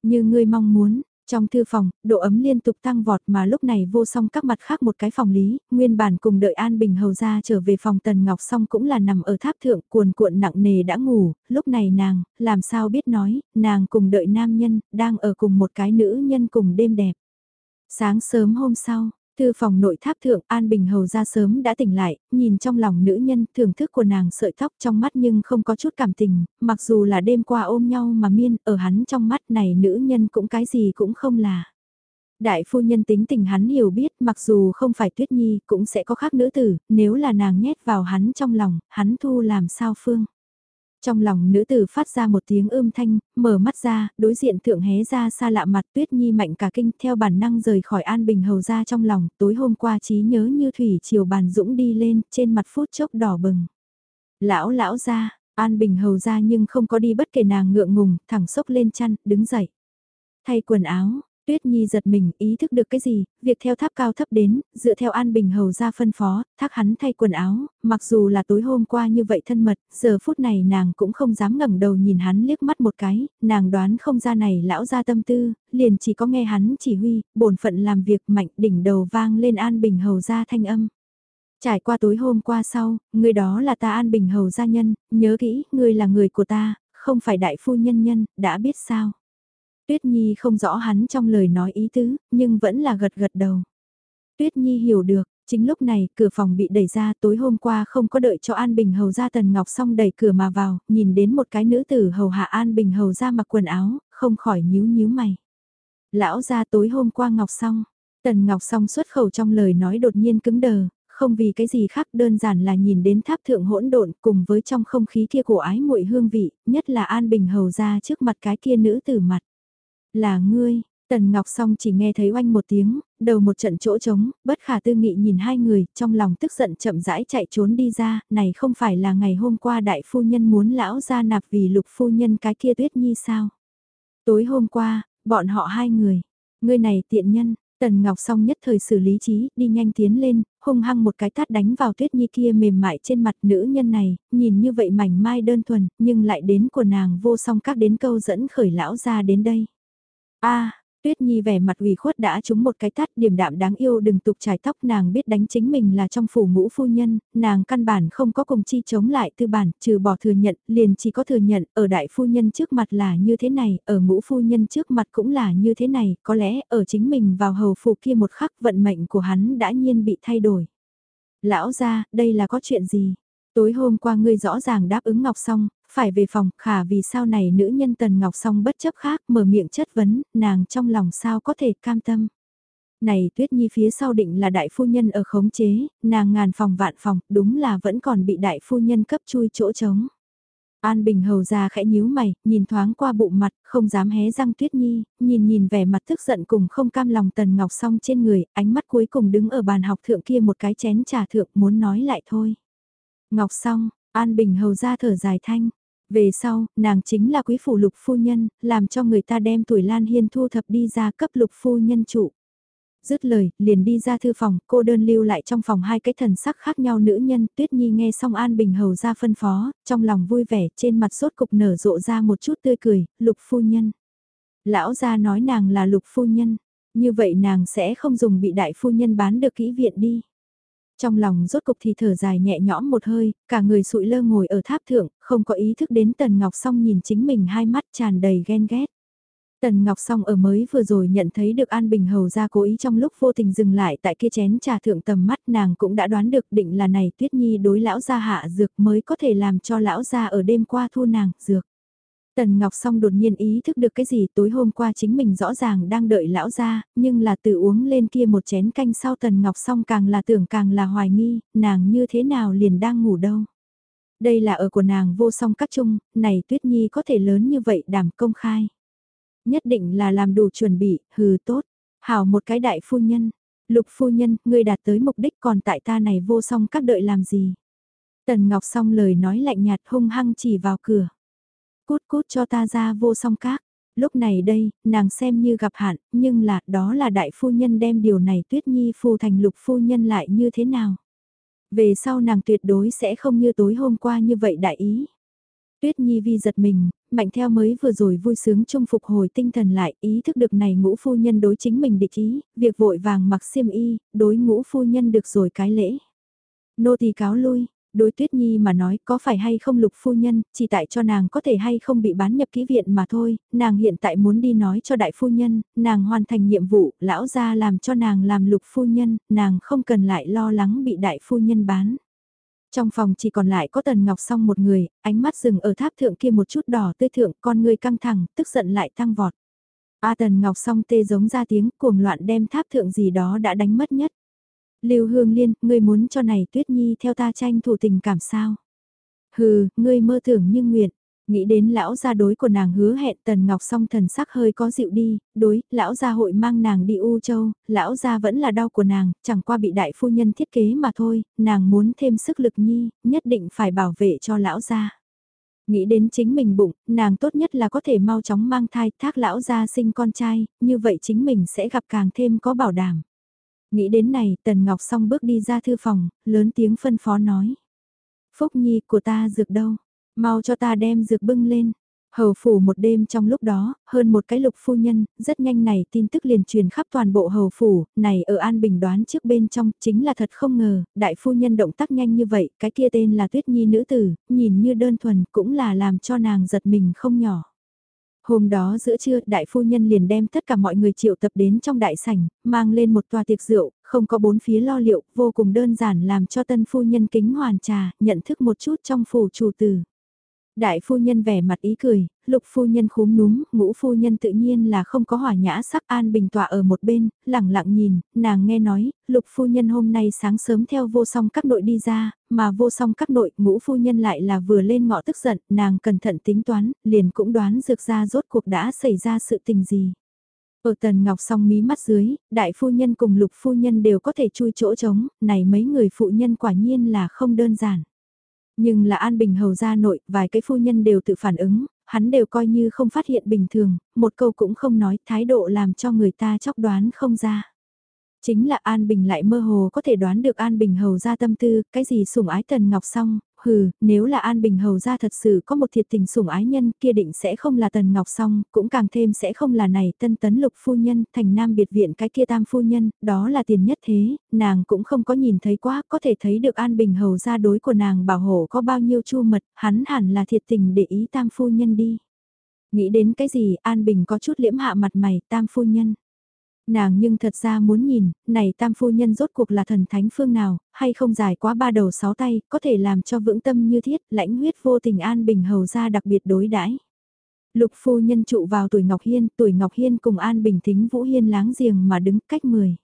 Như ngươi mong muốn, trong thư phòng, độ ấm liên tục tăng vọt mà lúc này vô song các mặt khác một cái phòng lý, nguyên bản cùng đợi An Bình Hầu ra trở về phòng Tần Ngọc song cũng là nằm ở tháp thượng cuồn cuộn nặng nề đã ngủ, lúc này nàng, làm sao biết nói, nàng cùng đợi nam nhân, đang ở cùng một cái nữ nhân cùng đêm đẹp. Sáng sớm hôm sau, Thư phòng nội tháp thượng An Bình Hầu ra sớm đã tỉnh lại, nhìn trong lòng nữ nhân thưởng thức của nàng sợi tóc trong mắt nhưng không có chút cảm tình, mặc dù là đêm qua ôm nhau mà miên, ở hắn trong mắt này nữ nhân cũng cái gì cũng không là. Đại phu nhân tính tình hắn hiểu biết mặc dù không phải tuyết nhi cũng sẽ có khác nữ tử, nếu là nàng nhét vào hắn trong lòng, hắn thu làm sao phương. Trong lòng nữ tử phát ra một tiếng ưm thanh, mở mắt ra, đối diện thượng hé ra xa lạ mặt tuyết nhi mạnh cả kinh theo bản năng rời khỏi an bình hầu ra trong lòng, tối hôm qua trí nhớ như thủy chiều bàn dũng đi lên, trên mặt phút chốc đỏ bừng. Lão lão ra, an bình hầu ra nhưng không có đi bất kể nàng ngượng ngùng, thẳng sốc lên chăn, đứng dậy. Thay quần áo, Tuyết Nhi giật mình, ý thức được cái gì, việc theo tháp cao thấp đến, dựa theo An Bình Hầu ra phân phó, thác hắn thay quần áo, mặc dù là tối hôm qua như vậy thân mật, giờ phút này nàng cũng không dám ngẩng đầu nhìn hắn liếc mắt một cái, nàng đoán không ra này lão ra tâm tư, liền chỉ có nghe hắn chỉ huy, bổn phận làm việc mạnh đỉnh đầu vang lên An Bình Hầu ra thanh âm. Trải qua tối hôm qua sau, người đó là ta An Bình Hầu gia nhân, nhớ kỹ, người là người của ta, không phải đại phu nhân nhân, đã biết sao. Tuyết Nhi không rõ hắn trong lời nói ý tứ, nhưng vẫn là gật gật đầu. Tuyết Nhi hiểu được, chính lúc này cửa phòng bị đẩy ra tối hôm qua không có đợi cho An Bình Hầu ra Tần Ngọc xong đẩy cửa mà vào, nhìn đến một cái nữ tử hầu hạ An Bình Hầu ra mặc quần áo, không khỏi nhíu nhíu mày. Lão ra tối hôm qua Ngọc xong, Tần Ngọc xong xuất khẩu trong lời nói đột nhiên cứng đờ, không vì cái gì khác đơn giản là nhìn đến tháp thượng hỗn độn cùng với trong không khí kia của ái muội hương vị, nhất là An Bình Hầu ra trước mặt cái kia nữ tử mặt. Là ngươi, Tần Ngọc Song chỉ nghe thấy oanh một tiếng, đầu một trận chỗ trống, bất khả tư nghị nhìn hai người, trong lòng tức giận chậm rãi chạy trốn đi ra, này không phải là ngày hôm qua đại phu nhân muốn lão ra nạp vì lục phu nhân cái kia tuyết nhi sao? Tối hôm qua, bọn họ hai người, ngươi này tiện nhân, Tần Ngọc Song nhất thời xử lý trí, đi nhanh tiến lên, hung hăng một cái tát đánh vào tuyết nhi kia mềm mại trên mặt nữ nhân này, nhìn như vậy mảnh mai đơn thuần, nhưng lại đến của nàng vô song các đến câu dẫn khởi lão ra đến đây a Tuyết Nhi vẻ mặt ủy khuất đã trúng một cái tát điểm đạm đáng yêu đừng tục trải tóc nàng biết đánh chính mình là trong phủ ngũ phu nhân, nàng căn bản không có cùng chi chống lại tư bản, trừ bỏ thừa nhận, liền chỉ có thừa nhận, ở đại phu nhân trước mặt là như thế này, ở ngũ phu nhân trước mặt cũng là như thế này, có lẽ ở chính mình vào hầu phủ kia một khắc vận mệnh của hắn đã nhiên bị thay đổi. Lão ra, đây là có chuyện gì? Tối hôm qua ngươi rõ ràng đáp ứng Ngọc xong, phải về phòng, khả vì sao này nữ nhân Tần Ngọc song bất chấp khác, mở miệng chất vấn, nàng trong lòng sao có thể cam tâm. Này Tuyết Nhi phía sau định là đại phu nhân ở khống chế, nàng ngàn phòng vạn phòng, đúng là vẫn còn bị đại phu nhân cấp chui chỗ trống. An Bình hầu ra khẽ nhíu mày, nhìn thoáng qua bụng mặt, không dám hé răng Tuyết Nhi, nhìn nhìn vẻ mặt tức giận cùng không cam lòng Tần Ngọc song trên người, ánh mắt cuối cùng đứng ở bàn học thượng kia một cái chén trà thượng muốn nói lại thôi. Ngọc song, An Bình hầu ra thở dài thanh, về sau, nàng chính là quý phủ lục phu nhân, làm cho người ta đem tuổi Lan Hiên thu thập đi ra cấp lục phu nhân trụ. Dứt lời, liền đi ra thư phòng, cô đơn lưu lại trong phòng hai cái thần sắc khác nhau nữ nhân, Tuyết Nhi nghe xong An Bình Hầu ra phân phó, trong lòng vui vẻ, trên mặt sốt cục nở rộ ra một chút tươi cười, lục phu nhân. Lão ra nói nàng là lục phu nhân, như vậy nàng sẽ không dùng bị đại phu nhân bán được kỹ viện đi. Trong lòng rốt cục thì thở dài nhẹ nhõm một hơi, cả người sụi lơ ngồi ở tháp thượng, không có ý thức đến Tần Ngọc Song nhìn chính mình hai mắt tràn đầy ghen ghét. Tần Ngọc Song ở mới vừa rồi nhận thấy được An Bình Hầu ra cố ý trong lúc vô tình dừng lại tại kia chén trà thượng tầm mắt nàng cũng đã đoán được định là này Tuyết Nhi đối lão gia hạ dược mới có thể làm cho lão gia ở đêm qua thu nàng dược. Tần Ngọc Song đột nhiên ý thức được cái gì tối hôm qua chính mình rõ ràng đang đợi lão ra, nhưng là từ uống lên kia một chén canh sau Tần Ngọc Song càng là tưởng càng là hoài nghi, nàng như thế nào liền đang ngủ đâu. Đây là ở của nàng vô song các chung, này Tuyết Nhi có thể lớn như vậy đảm công khai. Nhất định là làm đủ chuẩn bị, hừ tốt, hảo một cái đại phu nhân, lục phu nhân, ngươi đạt tới mục đích còn tại ta này vô song các đợi làm gì. Tần Ngọc Song lời nói lạnh nhạt hung hăng chỉ vào cửa. Cút cút cho ta ra vô song các. Lúc này đây, nàng xem như gặp hạn, nhưng là, đó là đại phu nhân đem điều này tuyết nhi phù thành lục phu nhân lại như thế nào. Về sau nàng tuyệt đối sẽ không như tối hôm qua như vậy đại ý. Tuyết Nhi vi giật mình, mạnh theo mới vừa rồi vui sướng chung phục hồi tinh thần lại, ý thức được này ngũ phu nhân đối chính mình địch ý, việc vội vàng mặc xiêm y, đối ngũ phu nhân được rồi cái lễ. Nô tỳ cáo lui, đối Tuyết Nhi mà nói có phải hay không lục phu nhân, chỉ tại cho nàng có thể hay không bị bán nhập ký viện mà thôi, nàng hiện tại muốn đi nói cho đại phu nhân, nàng hoàn thành nhiệm vụ, lão gia làm cho nàng làm lục phu nhân, nàng không cần lại lo lắng bị đại phu nhân bán. Trong phòng chỉ còn lại có Tần Ngọc Song một người, ánh mắt dừng ở tháp thượng kia một chút đỏ tươi thượng, con người căng thẳng, tức giận lại tăng vọt. A Tần Ngọc Song tê giống ra tiếng cuồng loạn đem tháp thượng gì đó đã đánh mất nhất. Lưu Hương Liên, ngươi muốn cho này Tuyết Nhi theo ta tranh thủ tình cảm sao? Hừ, ngươi mơ tưởng như nguyện. Nghĩ đến lão gia đối của nàng hứa hẹn Tần Ngọc song thần sắc hơi có dịu đi, đối, lão gia hội mang nàng đi U Châu, lão gia vẫn là đau của nàng, chẳng qua bị đại phu nhân thiết kế mà thôi, nàng muốn thêm sức lực nhi, nhất định phải bảo vệ cho lão gia. Nghĩ đến chính mình bụng, nàng tốt nhất là có thể mau chóng mang thai thác lão gia sinh con trai, như vậy chính mình sẽ gặp càng thêm có bảo đảm. Nghĩ đến này, Tần Ngọc xong bước đi ra thư phòng, lớn tiếng phân phó nói. Phúc Nhi của ta dược đâu? Mau cho ta đem dược bưng lên. Hầu phủ một đêm trong lúc đó, hơn một cái lục phu nhân, rất nhanh này tin tức liền truyền khắp toàn bộ hầu phủ, này ở An Bình đoán trước bên trong, chính là thật không ngờ, đại phu nhân động tác nhanh như vậy, cái kia tên là Tuyết Nhi nữ tử, nhìn như đơn thuần, cũng là làm cho nàng giật mình không nhỏ. Hôm đó giữa trưa, đại phu nhân liền đem tất cả mọi người triệu tập đến trong đại sảnh, mang lên một tòa tiệc rượu, không có bốn phía lo liệu, vô cùng đơn giản làm cho tân phu nhân kính hoàn trà, nhận thức một chút trong phủ chủ tử. Đại phu nhân vẻ mặt ý cười, lục phu nhân khúm núm, ngũ phu nhân tự nhiên là không có hỏa nhã sắc an bình tọa ở một bên, lẳng lặng nhìn, nàng nghe nói, lục phu nhân hôm nay sáng sớm theo vô song các nội đi ra, mà vô song các nội ngũ phu nhân lại là vừa lên ngọ tức giận, nàng cẩn thận tính toán, liền cũng đoán dược ra rốt cuộc đã xảy ra sự tình gì. Ở tần ngọc song mí mắt dưới, đại phu nhân cùng lục phu nhân đều có thể chui chỗ trống, này mấy người phụ nhân quả nhiên là không đơn giản. Nhưng là An Bình Hầu gia nội, vài cái phu nhân đều tự phản ứng, hắn đều coi như không phát hiện bình thường, một câu cũng không nói, thái độ làm cho người ta chóc đoán không ra. Chính là An Bình lại mơ hồ có thể đoán được An Bình hầu ra tâm tư, cái gì sủng ái Tần Ngọc Song, hừ, nếu là An Bình hầu ra thật sự có một thiệt tình sủng ái nhân kia định sẽ không là Tần Ngọc Song, cũng càng thêm sẽ không là này tân tấn lục phu nhân, thành nam biệt viện cái kia tam phu nhân, đó là tiền nhất thế, nàng cũng không có nhìn thấy quá, có thể thấy được An Bình hầu ra đối của nàng bảo hộ có bao nhiêu chu mật, hắn hẳn là thiệt tình để ý tam phu nhân đi. Nghĩ đến cái gì An Bình có chút liễm hạ mặt mày tam phu nhân. Nàng nhưng thật ra muốn nhìn, này tam phu nhân rốt cuộc là thần thánh phương nào, hay không dài quá ba đầu sáu tay, có thể làm cho vững tâm như thiết, lãnh huyết vô tình an bình hầu ra đặc biệt đối đãi. Lục phu nhân trụ vào tuổi Ngọc Hiên, tuổi Ngọc Hiên cùng An Bình Thính Vũ Hiên láng giềng mà đứng cách mười.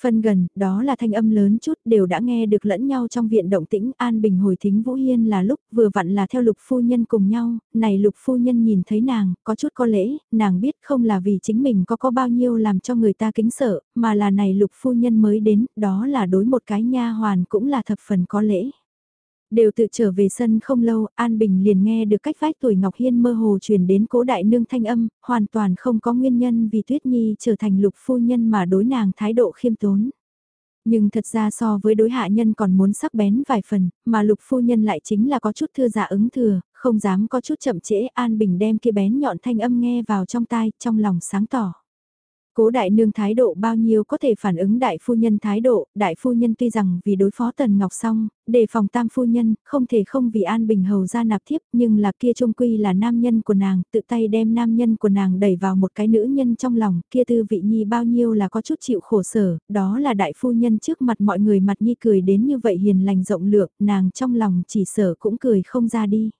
Phân gần, đó là thanh âm lớn chút đều đã nghe được lẫn nhau trong viện động tĩnh An Bình hồi thính Vũ Hiên là lúc vừa vặn là theo lục phu nhân cùng nhau, này lục phu nhân nhìn thấy nàng, có chút có lễ, nàng biết không là vì chính mình có có bao nhiêu làm cho người ta kính sợ, mà là này lục phu nhân mới đến, đó là đối một cái nha hoàn cũng là thập phần có lễ. Đều tự trở về sân không lâu, An Bình liền nghe được cách vách tuổi Ngọc Hiên mơ hồ truyền đến cố đại nương thanh âm, hoàn toàn không có nguyên nhân vì Tuyết Nhi trở thành lục phu nhân mà đối nàng thái độ khiêm tốn. Nhưng thật ra so với đối hạ nhân còn muốn sắc bén vài phần, mà lục phu nhân lại chính là có chút thưa giả ứng thừa, không dám có chút chậm trễ An Bình đem kia bén nhọn thanh âm nghe vào trong tai, trong lòng sáng tỏ. Cố đại nương thái độ bao nhiêu có thể phản ứng đại phu nhân thái độ, đại phu nhân tuy rằng vì đối phó Tần Ngọc xong, đề phòng tam phu nhân, không thể không vì An Bình hầu ra nạp thiếp, nhưng là kia trung quy là nam nhân của nàng, tự tay đem nam nhân của nàng đẩy vào một cái nữ nhân trong lòng, kia tư vị nhi bao nhiêu là có chút chịu khổ sở, đó là đại phu nhân trước mặt mọi người mặt nhi cười đến như vậy hiền lành rộng lượng, nàng trong lòng chỉ sở cũng cười không ra đi.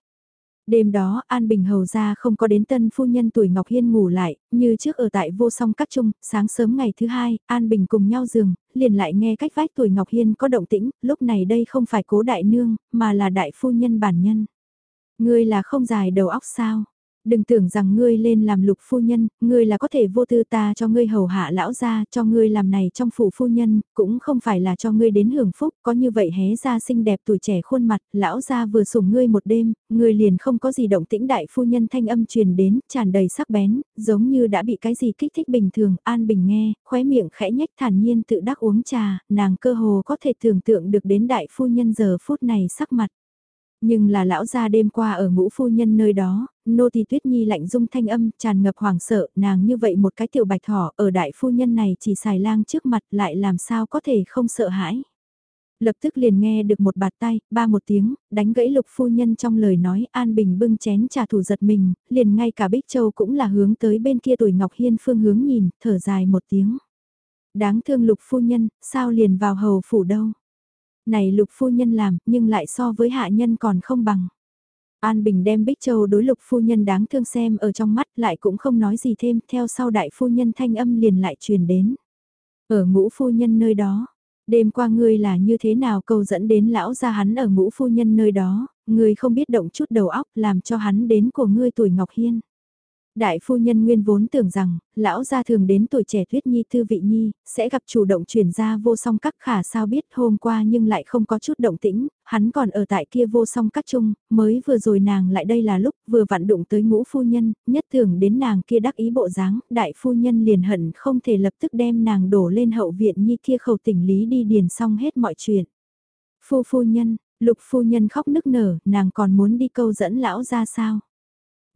Đêm đó An Bình hầu ra không có đến tân phu nhân tuổi Ngọc Hiên ngủ lại, như trước ở tại vô song các trung, sáng sớm ngày thứ hai, An Bình cùng nhau giường, liền lại nghe cách vách tuổi Ngọc Hiên có động tĩnh, lúc này đây không phải cố đại nương, mà là đại phu nhân bản nhân. Ngươi là không dài đầu óc sao? Đừng tưởng rằng ngươi lên làm lục phu nhân, ngươi là có thể vô tư ta cho ngươi hầu hạ lão gia, cho ngươi làm này trong phủ phu nhân, cũng không phải là cho ngươi đến hưởng phúc, có như vậy hé ra xinh đẹp tuổi trẻ khuôn mặt, lão gia vừa sủng ngươi một đêm, ngươi liền không có gì động tĩnh đại phu nhân thanh âm truyền đến, tràn đầy sắc bén, giống như đã bị cái gì kích thích bình thường, an bình nghe, khóe miệng khẽ nhếch thản nhiên tự đắc uống trà, nàng cơ hồ có thể tưởng tượng được đến đại phu nhân giờ phút này sắc mặt. Nhưng là lão gia đêm qua ở ngũ phu nhân nơi đó, nô tỳ tuyết nhi lạnh dung thanh âm tràn ngập hoảng sợ, nàng như vậy một cái tiểu bạch thỏ ở đại phu nhân này chỉ xài lang trước mặt lại làm sao có thể không sợ hãi. Lập tức liền nghe được một bạt tay, ba một tiếng, đánh gãy lục phu nhân trong lời nói an bình bưng chén trà thủ giật mình, liền ngay cả Bích Châu cũng là hướng tới bên kia tuổi Ngọc Hiên phương hướng nhìn, thở dài một tiếng. Đáng thương lục phu nhân, sao liền vào hầu phủ đâu này lục phu nhân làm, nhưng lại so với hạ nhân còn không bằng. An Bình đem Bích Châu đối lục phu nhân đáng thương xem ở trong mắt lại cũng không nói gì thêm, theo sau đại phu nhân thanh âm liền lại truyền đến. Ở ngũ phu nhân nơi đó, đêm qua ngươi là như thế nào câu dẫn đến lão gia hắn ở ngũ phu nhân nơi đó, ngươi không biết động chút đầu óc làm cho hắn đến của ngươi tuổi Ngọc Hiên. Đại phu nhân nguyên vốn tưởng rằng, lão gia thường đến tuổi trẻ tuyết nhi thư vị nhi, sẽ gặp chủ động chuyển ra vô song các khả sao biết hôm qua nhưng lại không có chút động tĩnh, hắn còn ở tại kia vô song các chung, mới vừa rồi nàng lại đây là lúc vừa vặn đụng tới ngũ phu nhân, nhất tưởng đến nàng kia đắc ý bộ dáng, đại phu nhân liền hận không thể lập tức đem nàng đổ lên hậu viện nhi kia khẩu tỉnh lý đi điền xong hết mọi chuyện. Phu phu nhân, lục phu nhân khóc nức nở, nàng còn muốn đi câu dẫn lão ra sao?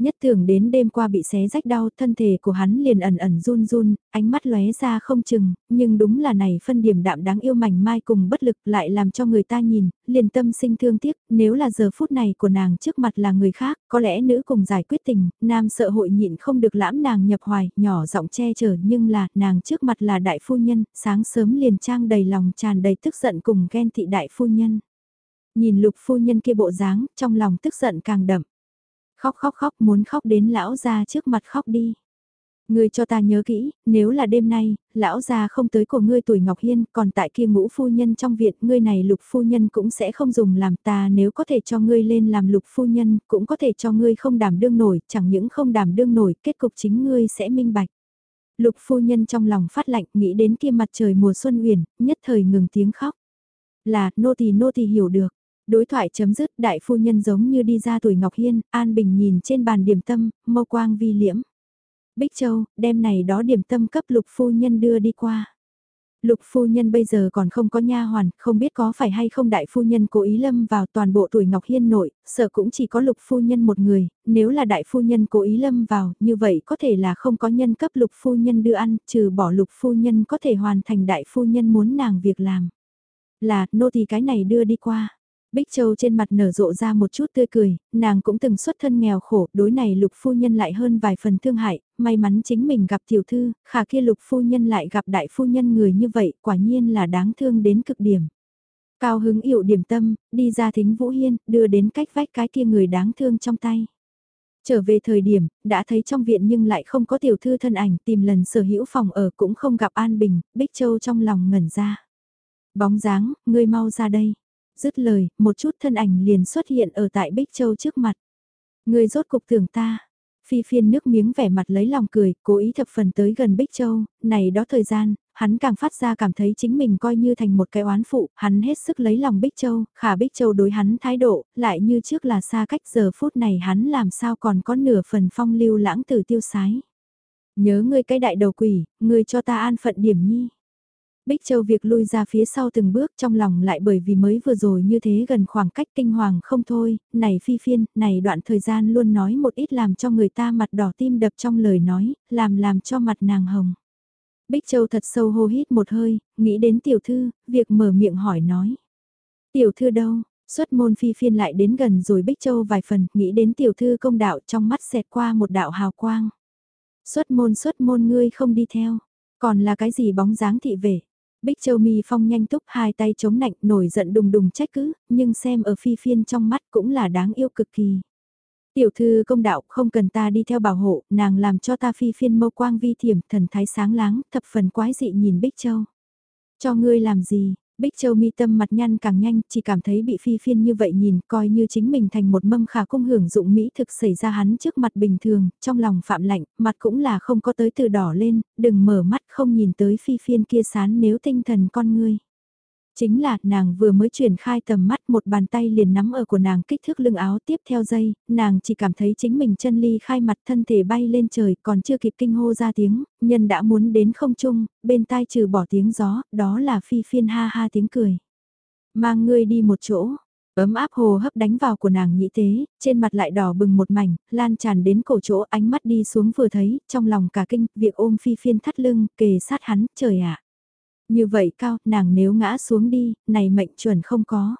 Nhất tưởng đến đêm qua bị xé rách đau, thân thể của hắn liền ẩn ẩn run run, ánh mắt lóe ra không chừng, nhưng đúng là này phân điểm đạm đáng yêu mảnh mai cùng bất lực lại làm cho người ta nhìn, liền tâm sinh thương tiếc, nếu là giờ phút này của nàng trước mặt là người khác, có lẽ nữ cùng giải quyết tình, nam sợ hội nhịn không được lãm nàng nhập hoài, nhỏ giọng che chở nhưng là, nàng trước mặt là đại phu nhân, sáng sớm liền trang đầy lòng tràn đầy tức giận cùng ghen thị đại phu nhân. Nhìn lục phu nhân kia bộ dáng, trong lòng tức giận càng đậm. Khóc khóc khóc muốn khóc đến lão ra trước mặt khóc đi. Ngươi cho ta nhớ kỹ, nếu là đêm nay, lão già không tới của ngươi tuổi Ngọc Hiên, còn tại kia ngũ phu nhân trong viện, ngươi này lục phu nhân cũng sẽ không dùng làm ta nếu có thể cho ngươi lên làm lục phu nhân, cũng có thể cho ngươi không đảm đương nổi, chẳng những không đảm đương nổi, kết cục chính ngươi sẽ minh bạch. Lục phu nhân trong lòng phát lạnh nghĩ đến kia mặt trời mùa xuân huyền, nhất thời ngừng tiếng khóc. Là, nô tỳ nô tỳ hiểu được. Đối thoại chấm dứt đại phu nhân giống như đi ra tuổi Ngọc Hiên, An Bình nhìn trên bàn điểm tâm, mâu quang vi liễm. Bích Châu, đem này đó điểm tâm cấp lục phu nhân đưa đi qua. Lục phu nhân bây giờ còn không có nha hoàn, không biết có phải hay không đại phu nhân cố ý lâm vào toàn bộ tuổi Ngọc Hiên nội, sợ cũng chỉ có lục phu nhân một người, nếu là đại phu nhân cố ý lâm vào, như vậy có thể là không có nhân cấp lục phu nhân đưa ăn, trừ bỏ lục phu nhân có thể hoàn thành đại phu nhân muốn nàng việc làm. Là, nô thì cái này đưa đi qua. Bích Châu trên mặt nở rộ ra một chút tươi cười, nàng cũng từng xuất thân nghèo khổ, đối này lục phu nhân lại hơn vài phần thương hại, may mắn chính mình gặp tiểu thư, khả kia lục phu nhân lại gặp đại phu nhân người như vậy, quả nhiên là đáng thương đến cực điểm. Cao hứng yểu điểm tâm, đi ra thính Vũ Hiên, đưa đến cách vách cái kia người đáng thương trong tay. Trở về thời điểm, đã thấy trong viện nhưng lại không có tiểu thư thân ảnh, tìm lần sở hữu phòng ở cũng không gặp An Bình, Bích Châu trong lòng ngẩn ra. Bóng dáng, ngươi mau ra đây. Dứt lời, một chút thân ảnh liền xuất hiện ở tại Bích Châu trước mặt. Người rốt cục tưởng ta. Phi phiên nước miếng vẻ mặt lấy lòng cười, cố ý thập phần tới gần Bích Châu, này đó thời gian, hắn càng phát ra cảm thấy chính mình coi như thành một cái oán phụ, hắn hết sức lấy lòng Bích Châu, khả Bích Châu đối hắn thái độ, lại như trước là xa cách giờ phút này hắn làm sao còn có nửa phần phong lưu lãng tử tiêu sái. Nhớ ngươi cái đại đầu quỷ, ngươi cho ta an phận điểm nhi. Bích Châu việc lui ra phía sau từng bước trong lòng lại bởi vì mới vừa rồi như thế gần khoảng cách kinh hoàng không thôi, này phi phiên, này đoạn thời gian luôn nói một ít làm cho người ta mặt đỏ tim đập trong lời nói, làm làm cho mặt nàng hồng. Bích Châu thật sâu hô hít một hơi, nghĩ đến tiểu thư, việc mở miệng hỏi nói. Tiểu thư đâu? Xuất môn phi phiên lại đến gần rồi Bích Châu vài phần, nghĩ đến tiểu thư công đạo trong mắt xẹt qua một đạo hào quang. Xuất môn xuất môn ngươi không đi theo, còn là cái gì bóng dáng thị vệ. Bích Châu Mi Phong nhanh túc hai tay chống nạnh nổi giận đùng đùng trách cứ, nhưng xem ở phi phiên trong mắt cũng là đáng yêu cực kỳ. Tiểu thư công đạo không cần ta đi theo bảo hộ, nàng làm cho ta phi phiên mâu quang vi thiểm thần thái sáng láng, thập phần quái dị nhìn Bích Châu. Cho ngươi làm gì, Bích Châu mi tâm mặt nhăn càng nhanh, chỉ cảm thấy bị phi phiên như vậy nhìn, coi như chính mình thành một mâm khả cung hưởng dụng mỹ thực xảy ra hắn trước mặt bình thường, trong lòng phạm lạnh, mặt cũng là không có tới từ đỏ lên, đừng mở mắt không nhìn tới phi phiên kia sán nếu tinh thần con ngươi. Chính là, nàng vừa mới chuyển khai tầm mắt một bàn tay liền nắm ở của nàng kích thước lưng áo tiếp theo dây, nàng chỉ cảm thấy chính mình chân ly khai mặt thân thể bay lên trời còn chưa kịp kinh hô ra tiếng, nhân đã muốn đến không chung, bên tai trừ bỏ tiếng gió, đó là phi phiên ha ha tiếng cười. Mang ngươi đi một chỗ, ấm áp hồ hấp đánh vào của nàng nhĩ tế, trên mặt lại đỏ bừng một mảnh, lan tràn đến cổ chỗ ánh mắt đi xuống vừa thấy, trong lòng cả kinh, việc ôm phi phiên thắt lưng, kề sát hắn, trời ạ. Như vậy cao, nàng nếu ngã xuống đi, này mệnh chuẩn không có.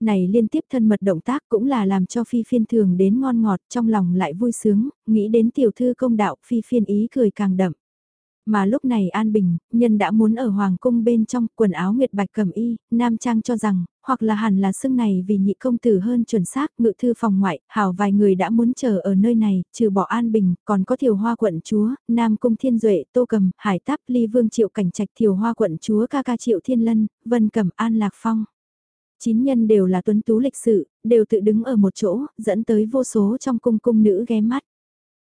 Này liên tiếp thân mật động tác cũng là làm cho phi phiên thường đến ngon ngọt trong lòng lại vui sướng, nghĩ đến tiểu thư công đạo phi phiên ý cười càng đậm. Mà lúc này An Bình, nhân đã muốn ở Hoàng cung bên trong quần áo nguyệt bạch cầm y, Nam Trang cho rằng, hoặc là hẳn là xưng này vì nhị công tử hơn chuẩn xác, ngự thư phòng ngoại, hảo vài người đã muốn chờ ở nơi này, trừ bỏ An Bình, còn có thiều hoa quận chúa, Nam Cung Thiên Duệ, Tô Cầm, Hải Táp, Ly Vương Triệu Cảnh Trạch thiều hoa quận chúa ca ca Triệu Thiên Lân, Vân Cầm An Lạc Phong. Chín nhân đều là tuấn tú lịch sự, đều tự đứng ở một chỗ, dẫn tới vô số trong cung cung nữ ghé mắt.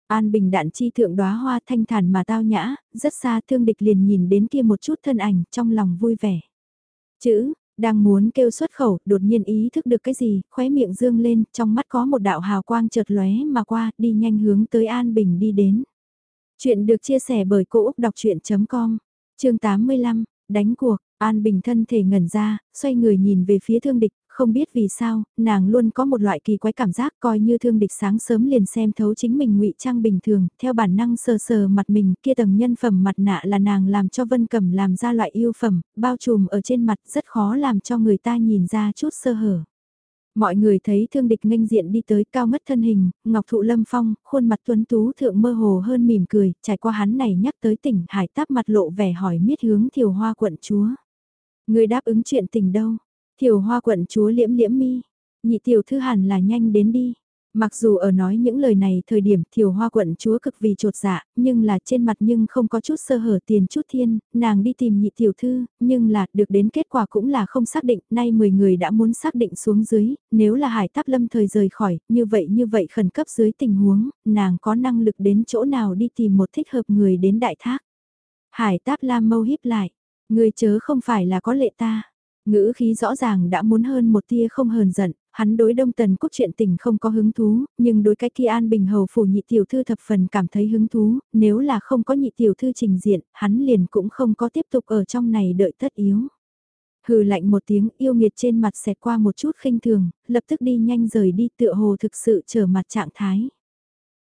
An Bình đạn chi thượng đóa hoa thanh thản mà tao nhã, rất xa thương địch liền nhìn đến kia một chút thân ảnh trong lòng vui vẻ. Chữ, đang muốn kêu xuất khẩu, đột nhiên ý thức được cái gì, khóe miệng dương lên, trong mắt có một đạo hào quang chợt lóe mà qua, đi nhanh hướng tới An Bình đi đến. Chuyện được chia sẻ bởi Cô Úc Đọc Chuyện.com, chương 85, đánh cuộc, An Bình thân thể ngẩn ra, xoay người nhìn về phía thương địch, không biết vì sao, nàng luôn có một loại kỳ quái cảm giác coi như thương địch sáng sớm liền xem thấu chính mình ngụy trang bình thường, theo bản năng sờ sờ mặt mình, kia tầng nhân phẩm mặt nạ là nàng làm cho Vân Cẩm làm ra loại yêu phẩm, bao trùm ở trên mặt rất khó làm cho người ta nhìn ra chút sơ hở. Mọi người thấy thương địch nghênh diện đi tới cao ngất thân hình, ngọc thụ lâm phong, khuôn mặt tuấn tú thượng mơ hồ hơn mỉm cười, trải qua hắn này nhắc tới tỉnh hải táp mặt lộ vẻ hỏi miết hướng thiều hoa quận chúa. Người đáp ứng chuyện tình đâu, Thiều hoa quận chúa liễm liễm mi, nhị tiểu thư hẳn là nhanh đến đi. Mặc dù ở nói những lời này thời điểm thiều hoa quận chúa cực vì trột dạ, nhưng là trên mặt nhưng không có chút sơ hở tiền chút thiên, nàng đi tìm nhị tiểu thư, nhưng là được đến kết quả cũng là không xác định, nay 10 người đã muốn xác định xuống dưới, nếu là hải táp lâm thời rời khỏi, như vậy như vậy khẩn cấp dưới tình huống, nàng có năng lực đến chỗ nào đi tìm một thích hợp người đến đại thác. Hải táp lam mâu híp lại, người chớ không phải là có lệ ta. Ngữ khí rõ ràng đã muốn hơn một tia không hờn giận, hắn đối đông tần quốc chuyện tình không có hứng thú, nhưng đối cái kia an bình hầu phủ nhị tiểu thư thập phần cảm thấy hứng thú, nếu là không có nhị tiểu thư trình diện, hắn liền cũng không có tiếp tục ở trong này đợi tất yếu. Hừ lạnh một tiếng yêu nghiệt trên mặt xẹt qua một chút khinh thường, lập tức đi nhanh rời đi tựa hồ thực sự trở mặt trạng thái.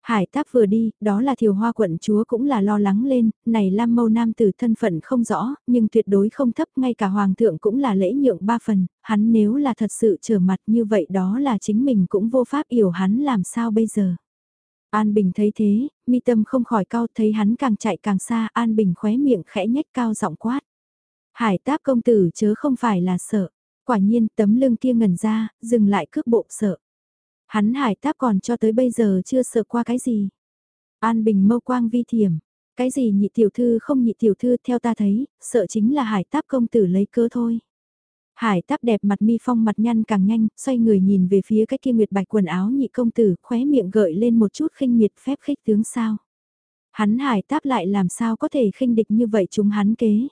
Hải táp vừa đi, đó là thiều hoa quận chúa cũng là lo lắng lên, này Lam Mâu Nam tử thân phận không rõ, nhưng tuyệt đối không thấp, ngay cả Hoàng thượng cũng là lễ nhượng ba phần, hắn nếu là thật sự trở mặt như vậy đó là chính mình cũng vô pháp hiểu hắn làm sao bây giờ. An Bình thấy thế, mi tâm không khỏi cao thấy hắn càng chạy càng xa, An Bình khóe miệng khẽ nhếch cao giọng quát. Hải táp công tử chớ không phải là sợ, quả nhiên tấm lưng kia ngẩn ra, dừng lại cước bộ sợ. Hắn hải táp còn cho tới bây giờ chưa sợ qua cái gì. An Bình mâu quang vi thiểm. Cái gì nhị tiểu thư không nhị tiểu thư theo ta thấy, sợ chính là hải táp công tử lấy cơ thôi. Hải táp đẹp mặt mi phong mặt nhăn càng nhanh, xoay người nhìn về phía cái kia nguyệt bạch quần áo nhị công tử, khóe miệng gợi lên một chút khinh miệt phép khích tướng sao. Hắn hải táp lại làm sao có thể khinh địch như vậy chúng hắn kế.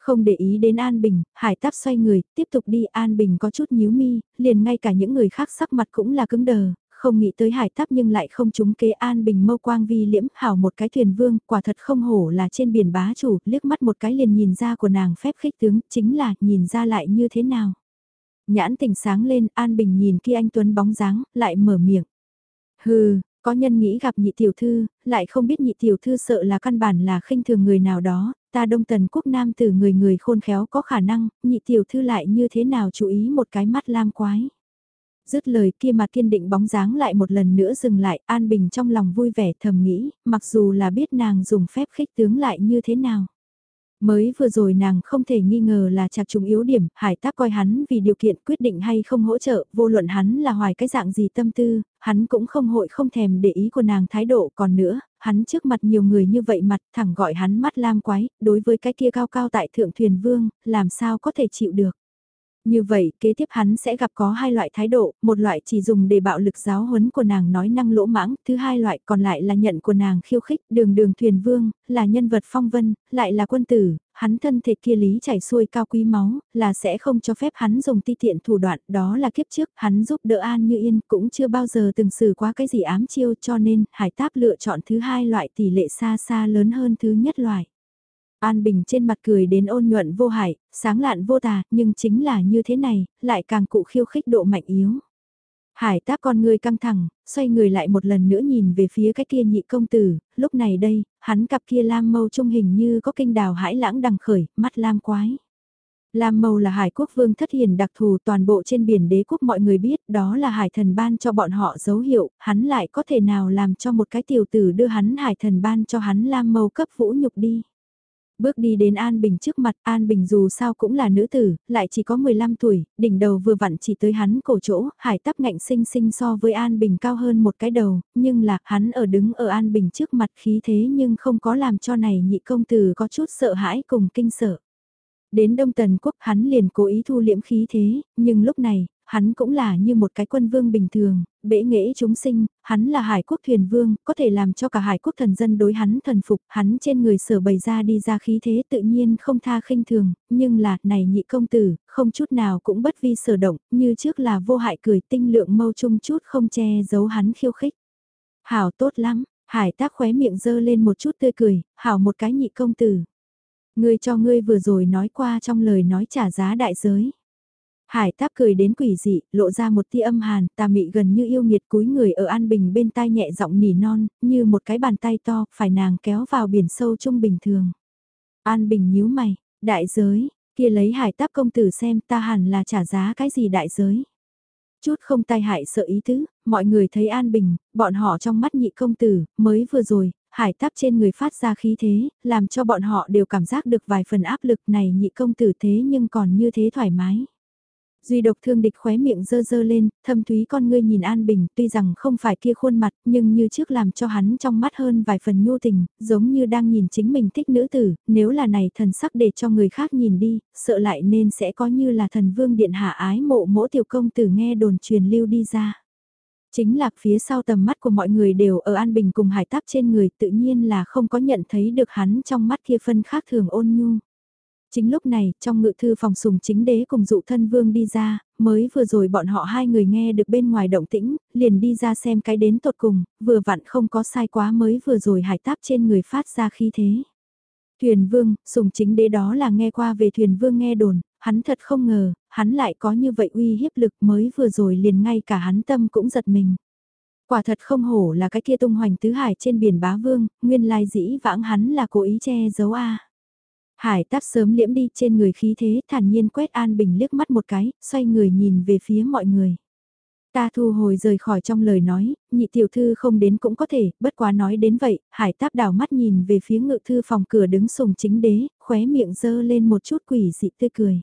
Không để ý đến An Bình, Hải Táp xoay người, tiếp tục đi An Bình có chút nhíu mi, liền ngay cả những người khác sắc mặt cũng là cứng đờ, không nghĩ tới Hải Táp nhưng lại không trúng kế An Bình mâu quang vi liễm hảo một cái thuyền vương, quả thật không hổ là trên biển bá chủ, liếc mắt một cái liền nhìn ra của nàng phép khích tướng, chính là nhìn ra lại như thế nào. Nhãn tỉnh sáng lên, An Bình nhìn kia anh Tuấn bóng dáng, lại mở miệng. Hừ, có nhân nghĩ gặp nhị tiểu thư, lại không biết nhị tiểu thư sợ là căn bản là khinh thường người nào đó, ta đông tần quốc nam từ người người khôn khéo có khả năng, nhị tiểu thư lại như thế nào chú ý một cái mắt lam quái. Dứt lời kia mặt kiên định bóng dáng lại một lần nữa dừng lại, An Bình trong lòng vui vẻ thầm nghĩ, mặc dù là biết nàng dùng phép khích tướng lại như thế nào. Mới vừa rồi nàng không thể nghi ngờ là chạc trùng yếu điểm, hải táp coi hắn vì điều kiện quyết định hay không hỗ trợ, vô luận hắn là hoài cái dạng gì tâm tư, hắn cũng không hội không thèm để ý của nàng thái độ còn nữa, hắn trước mặt nhiều người như vậy mặt thẳng gọi hắn mắt lam quái, đối với cái kia cao cao tại thượng thuyền vương, làm sao có thể chịu được. Như vậy, kế tiếp hắn sẽ gặp có hai loại thái độ, một loại chỉ dùng để bạo lực giáo huấn của nàng nói năng lỗ mãng, thứ hai loại còn lại là nhận của nàng khiêu khích, đường đường thuyền vương, là nhân vật phong vân, lại là quân tử, hắn thân thể kia lý chảy xuôi cao quý máu, là sẽ không cho phép hắn dùng ti tiện thủ đoạn, đó là kiếp trước, hắn giúp đỡ An Như Yên, cũng chưa bao giờ từng xử qua cái gì ám chiêu cho nên, hải táp lựa chọn thứ hai loại tỷ lệ xa xa lớn hơn thứ nhất loại. An Bình trên mặt cười đến ôn nhuận vô hại, sáng lạn vô tà, nhưng chính là như thế này, lại càng cụ khiêu khích độ mạnh yếu. Hải tác con người căng thẳng, xoay người lại một lần nữa nhìn về phía cái kia nhị công tử, lúc này đây, hắn cặp kia lam mâu trung hình như có kinh đào hải lãng đằng khởi, mắt lam quái. Lam mâu là hải quốc vương thất hiền đặc thù toàn bộ trên biển đế quốc mọi người biết đó là hải thần ban cho bọn họ dấu hiệu, hắn lại có thể nào làm cho một cái tiểu tử đưa hắn hải thần ban cho hắn lam mâu cấp vũ nhục đi. Bước đi đến An Bình trước mặt, An Bình dù sao cũng là nữ tử, lại chỉ có 15 tuổi, đỉnh đầu vừa vặn chỉ tới hắn cổ chỗ, hải tắp ngạnh sinh sinh so với An Bình cao hơn một cái đầu, nhưng là hắn ở đứng ở An Bình trước mặt khí thế nhưng không có làm cho này nhị công tử có chút sợ hãi cùng kinh sợ. Đến Đông Tần Quốc hắn liền cố ý thu liễm khí thế, nhưng lúc này, hắn cũng là như một cái quân vương bình thường, bể nghệ chúng sinh, hắn là hải quốc thuyền vương, có thể làm cho cả hải quốc thần dân đối hắn thần phục, hắn trên người sở bày ra đi ra khí thế tự nhiên không tha khinh thường, nhưng là, này nhị công tử, không chút nào cũng bất vi sở động, như trước là vô hại cười tinh lượng mâu chung chút không che giấu hắn khiêu khích. Hảo tốt lắm, hải tác khóe miệng dơ lên một chút tươi cười, hảo một cái nhị công tử. Ngươi cho ngươi vừa rồi nói qua trong lời nói trả giá đại giới. Hải táp cười đến quỷ dị, lộ ra một tia âm hàn, tà mị gần như yêu nghiệt cúi người ở An Bình bên tai nhẹ giọng nỉ non, như một cái bàn tay to, phải nàng kéo vào biển sâu trung bình thường. An Bình nhíu mày, đại giới, kia lấy hải táp công tử xem ta hẳn là trả giá cái gì đại giới. Chút không tai hại sợ ý tứ, mọi người thấy An Bình, bọn họ trong mắt nhị công tử, mới vừa rồi, hải táp trên người phát ra khí thế, làm cho bọn họ đều cảm giác được vài phần áp lực này nhị công tử thế nhưng còn như thế thoải mái. Duy độc thương địch khóe miệng dơ dơ lên, thâm thúy con ngươi nhìn An Bình, tuy rằng không phải kia khuôn mặt, nhưng như trước làm cho hắn trong mắt hơn vài phần nhu tình, giống như đang nhìn chính mình thích nữ tử, nếu là này thần sắc để cho người khác nhìn đi, sợ lại nên sẽ có như là thần vương điện hạ ái mộ mỗ tiểu công tử nghe đồn truyền lưu đi ra. Chính là phía sau tầm mắt của mọi người đều ở An Bình cùng hải táp trên người tự nhiên là không có nhận thấy được hắn trong mắt kia phân khác thường ôn nhu. Chính lúc này, trong ngự thư phòng sùng chính đế cùng dụ thân vương đi ra, mới vừa rồi bọn họ hai người nghe được bên ngoài động tĩnh, liền đi ra xem cái đến tột cùng, vừa vặn không có sai quá mới vừa rồi hải táp trên người phát ra khi thế. Thuyền vương, sùng chính đế đó là nghe qua về thuyền vương nghe đồn, hắn thật không ngờ, hắn lại có như vậy uy hiếp lực mới vừa rồi liền ngay cả hắn tâm cũng giật mình. Quả thật không hổ là cái kia tung hoành tứ hải trên biển bá vương, nguyên lai dĩ vãng hắn là cố ý che giấu a. Hải táp sớm liễm đi trên người khí thế thản nhiên quét An Bình liếc mắt một cái, xoay người nhìn về phía mọi người. Ta thu hồi rời khỏi trong lời nói, nhị tiểu thư không đến cũng có thể, bất quá nói đến vậy, hải táp đảo mắt nhìn về phía ngự thư phòng cửa đứng sùng chính đế, khóe miệng dơ lên một chút quỷ dị tươi cười.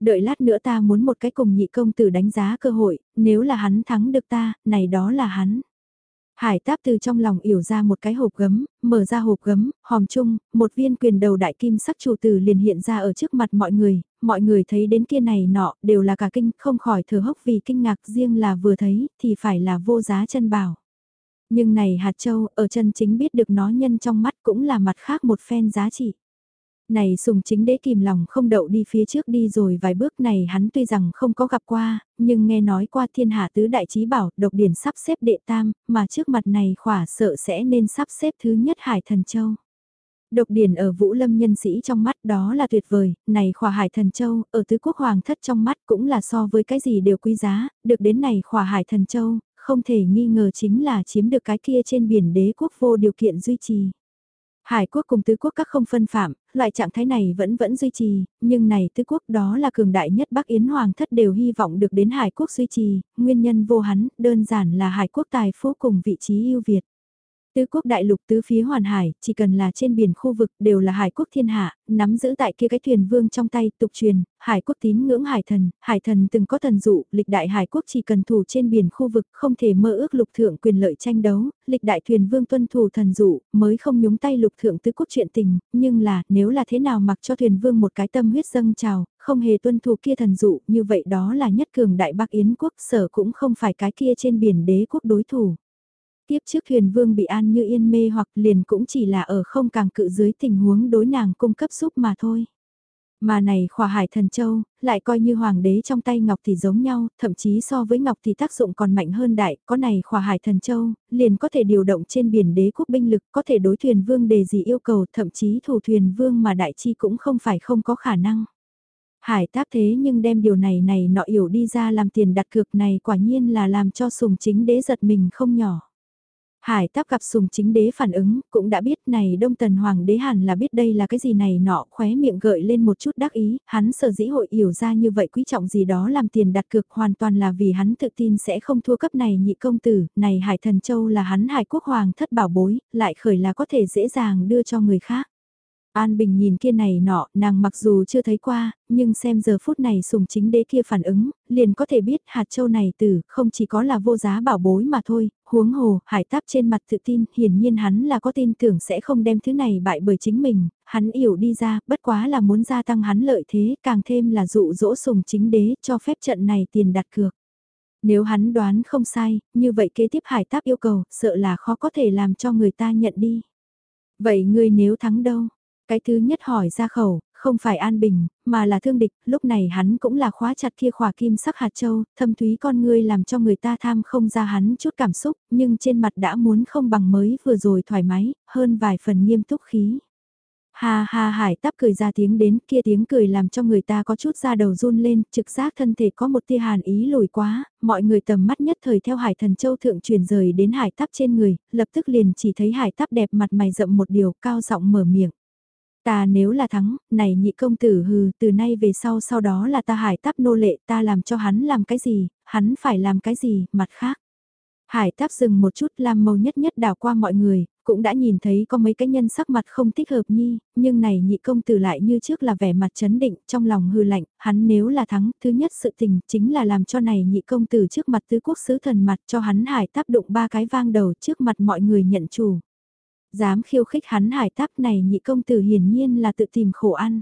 Đợi lát nữa ta muốn một cái cùng nhị công tử đánh giá cơ hội, nếu là hắn thắng được ta, này đó là hắn. Hải táp từ trong lòng yểu ra một cái hộp gấm, mở ra hộp gấm, hòm chung, một viên quyền đầu đại kim sắc chủ tử liền hiện ra ở trước mặt mọi người, mọi người thấy đến kia này nọ, đều là cả kinh, không khỏi thở hốc vì kinh ngạc riêng là vừa thấy, thì phải là vô giá chân bảo. Nhưng này hạt châu, ở chân chính biết được nó nhân trong mắt cũng là mặt khác một phen giá trị. Này sùng chính đế kìm lòng không đậu đi phía trước đi rồi vài bước này hắn tuy rằng không có gặp qua, nhưng nghe nói qua thiên hạ tứ đại trí bảo độc điển sắp xếp đệ tam, mà trước mặt này khỏa sợ sẽ nên sắp xếp thứ nhất hải thần châu. Độc điển ở Vũ Lâm nhân sĩ trong mắt đó là tuyệt vời, này khỏa hải thần châu, ở tứ quốc hoàng thất trong mắt cũng là so với cái gì đều quý giá, được đến này khỏa hải thần châu, không thể nghi ngờ chính là chiếm được cái kia trên biển đế quốc vô điều kiện duy trì. Hải quốc cùng tứ quốc các không phân phạm, loại trạng thái này vẫn vẫn duy trì, nhưng này tứ quốc đó là cường đại nhất Bắc Yến Hoàng thất đều hy vọng được đến Hải quốc duy trì, nguyên nhân vô hắn, đơn giản là Hải quốc tài phú cùng vị trí ưu việt. Tứ quốc đại lục tứ phía hoàn hải, chỉ cần là trên biển khu vực đều là hải quốc thiên hạ, nắm giữ tại kia cái thuyền vương trong tay tục truyền, hải quốc tín ngưỡng hải thần, hải thần từng có thần dụ, lịch đại hải quốc chỉ cần thủ trên biển khu vực không thể mơ ước lục thượng quyền lợi tranh đấu, lịch đại thuyền vương tuân thủ thần dụ mới không nhúng tay lục thượng tứ quốc chuyện tình, nhưng là nếu là thế nào mặc cho thuyền vương một cái tâm huyết dâng trào, không hề tuân thủ kia thần dụ như vậy đó là nhất cường đại Bắc Yến quốc sở cũng không phải cái kia trên biển đế quốc đối thủ. Tiếp trước thuyền vương bị an như yên mê hoặc liền cũng chỉ là ở không càng cự dưới tình huống đối nàng cung cấp giúp mà thôi. Mà này khỏa hải thần châu, lại coi như hoàng đế trong tay ngọc thì giống nhau, thậm chí so với ngọc thì tác dụng còn mạnh hơn đại, có này khỏa hải thần châu, liền có thể điều động trên biển đế quốc binh lực, có thể đối thuyền vương đề gì yêu cầu, thậm chí thủ thuyền vương mà đại chi cũng không phải không có khả năng. Hải táp thế nhưng đem điều này này nọ hiểu đi ra làm tiền đặt cược này quả nhiên là làm cho sùng chính đế giật mình không nhỏ. Hải táp gặp sùng chính đế phản ứng, cũng đã biết này đông tần hoàng đế hẳn là biết đây là cái gì này nọ, khóe miệng gợi lên một chút đắc ý, hắn sở dĩ hội hiểu ra như vậy quý trọng gì đó làm tiền đặt cược hoàn toàn là vì hắn tự tin sẽ không thua cấp này nhị công tử, này hải thần châu là hắn hải quốc hoàng thất bảo bối, lại khởi là có thể dễ dàng đưa cho người khác. An Bình nhìn kia này nọ, nàng mặc dù chưa thấy qua, nhưng xem giờ phút này sùng chính đế kia phản ứng, liền có thể biết hạt châu này từ không chỉ có là vô giá bảo bối mà thôi, huống hồ, hải táp trên mặt tự tin, hiển nhiên hắn là có tin tưởng sẽ không đem thứ này bại bởi chính mình, hắn hiểu đi ra, bất quá là muốn gia tăng hắn lợi thế, càng thêm là dụ dỗ sùng chính đế cho phép trận này tiền đặt cược. Nếu hắn đoán không sai, như vậy kế tiếp hải táp yêu cầu, sợ là khó có thể làm cho người ta nhận đi. Vậy ngươi nếu thắng đâu? Cái thứ nhất hỏi ra khẩu, không phải an bình, mà là thương địch, lúc này hắn cũng là khóa chặt kia khỏa kim sắc hạt châu, thâm thúy con ngươi làm cho người ta tham không ra hắn chút cảm xúc, nhưng trên mặt đã muốn không bằng mới vừa rồi thoải mái, hơn vài phần nghiêm túc khí. Ha ha hải tắp cười ra tiếng đến kia tiếng cười làm cho người ta có chút da đầu run lên, trực giác thân thể có một tia hàn ý lùi quá, mọi người tầm mắt nhất thời theo hải thần châu thượng truyền rời đến hải tắp trên người, lập tức liền chỉ thấy hải tắp đẹp mặt mày rậm một điều cao giọng mở miệng. Ta nếu là thắng, này nhị công tử hừ, từ nay về sau sau đó là ta hải táp nô lệ, ta làm cho hắn làm cái gì, hắn phải làm cái gì, mặt khác. Hải táp dừng một chút làm màu nhất nhất đảo qua mọi người, cũng đã nhìn thấy có mấy cái nhân sắc mặt không thích hợp nhi, nhưng này nhị công tử lại như trước là vẻ mặt chấn định, trong lòng hư lạnh, hắn nếu là thắng, thứ nhất sự tình chính là làm cho này nhị công tử trước mặt tứ quốc sứ thần mặt cho hắn hải táp đụng ba cái vang đầu trước mặt mọi người nhận chủ. Dám khiêu khích hắn hải táp này nhị công tử hiển nhiên là tự tìm khổ ăn.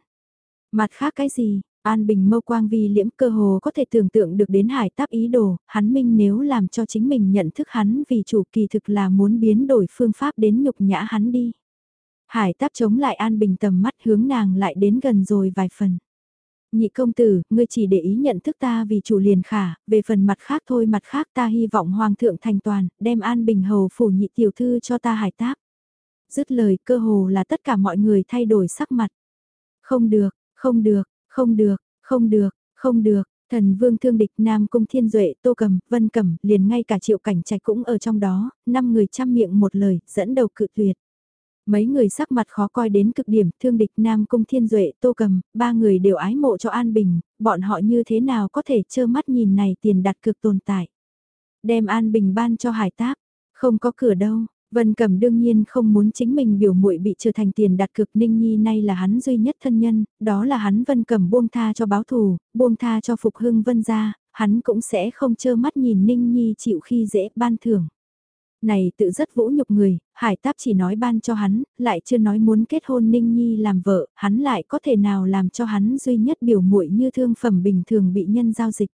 Mặt khác cái gì, An Bình mâu quang vi liễm cơ hồ có thể tưởng tượng được đến hải táp ý đồ, hắn minh nếu làm cho chính mình nhận thức hắn vì chủ kỳ thực là muốn biến đổi phương pháp đến nhục nhã hắn đi. Hải táp chống lại An Bình tầm mắt hướng nàng lại đến gần rồi vài phần. Nhị công tử, ngươi chỉ để ý nhận thức ta vì chủ liền khả, về phần mặt khác thôi mặt khác ta hy vọng Hoàng thượng thành toàn, đem An Bình hầu phủ nhị tiểu thư cho ta hải táp. Dứt lời cơ hồ là tất cả mọi người thay đổi sắc mặt. Không được, không được, không được, không được, không được, thần vương thương địch Nam Cung Thiên Duệ, Tô Cầm, Vân Cẩm, liền ngay cả triệu cảnh trạch cũng ở trong đó, năm người chăm miệng một lời, dẫn đầu cự tuyệt. Mấy người sắc mặt khó coi đến cực điểm, thương địch Nam Cung Thiên Duệ, Tô Cầm, ba người đều ái mộ cho An Bình, bọn họ như thế nào có thể trơ mắt nhìn này tiền đặt cực tồn tại. Đem An Bình ban cho hải táp, không có cửa đâu, Vân Cẩm đương nhiên không muốn chính mình biểu muội bị trở thành tiền đặt cược. Ninh Nhi nay là hắn duy nhất thân nhân, đó là hắn Vân Cẩm buông tha cho báo thù, buông tha cho phục hưng Vân gia, hắn cũng sẽ không trơ mắt nhìn Ninh Nhi chịu khi dễ ban thưởng. Này tự rất vũ nhục người, Hải Táp chỉ nói ban cho hắn, lại chưa nói muốn kết hôn Ninh Nhi làm vợ, hắn lại có thể nào làm cho hắn duy nhất biểu muội như thương phẩm bình thường bị nhân giao dịch.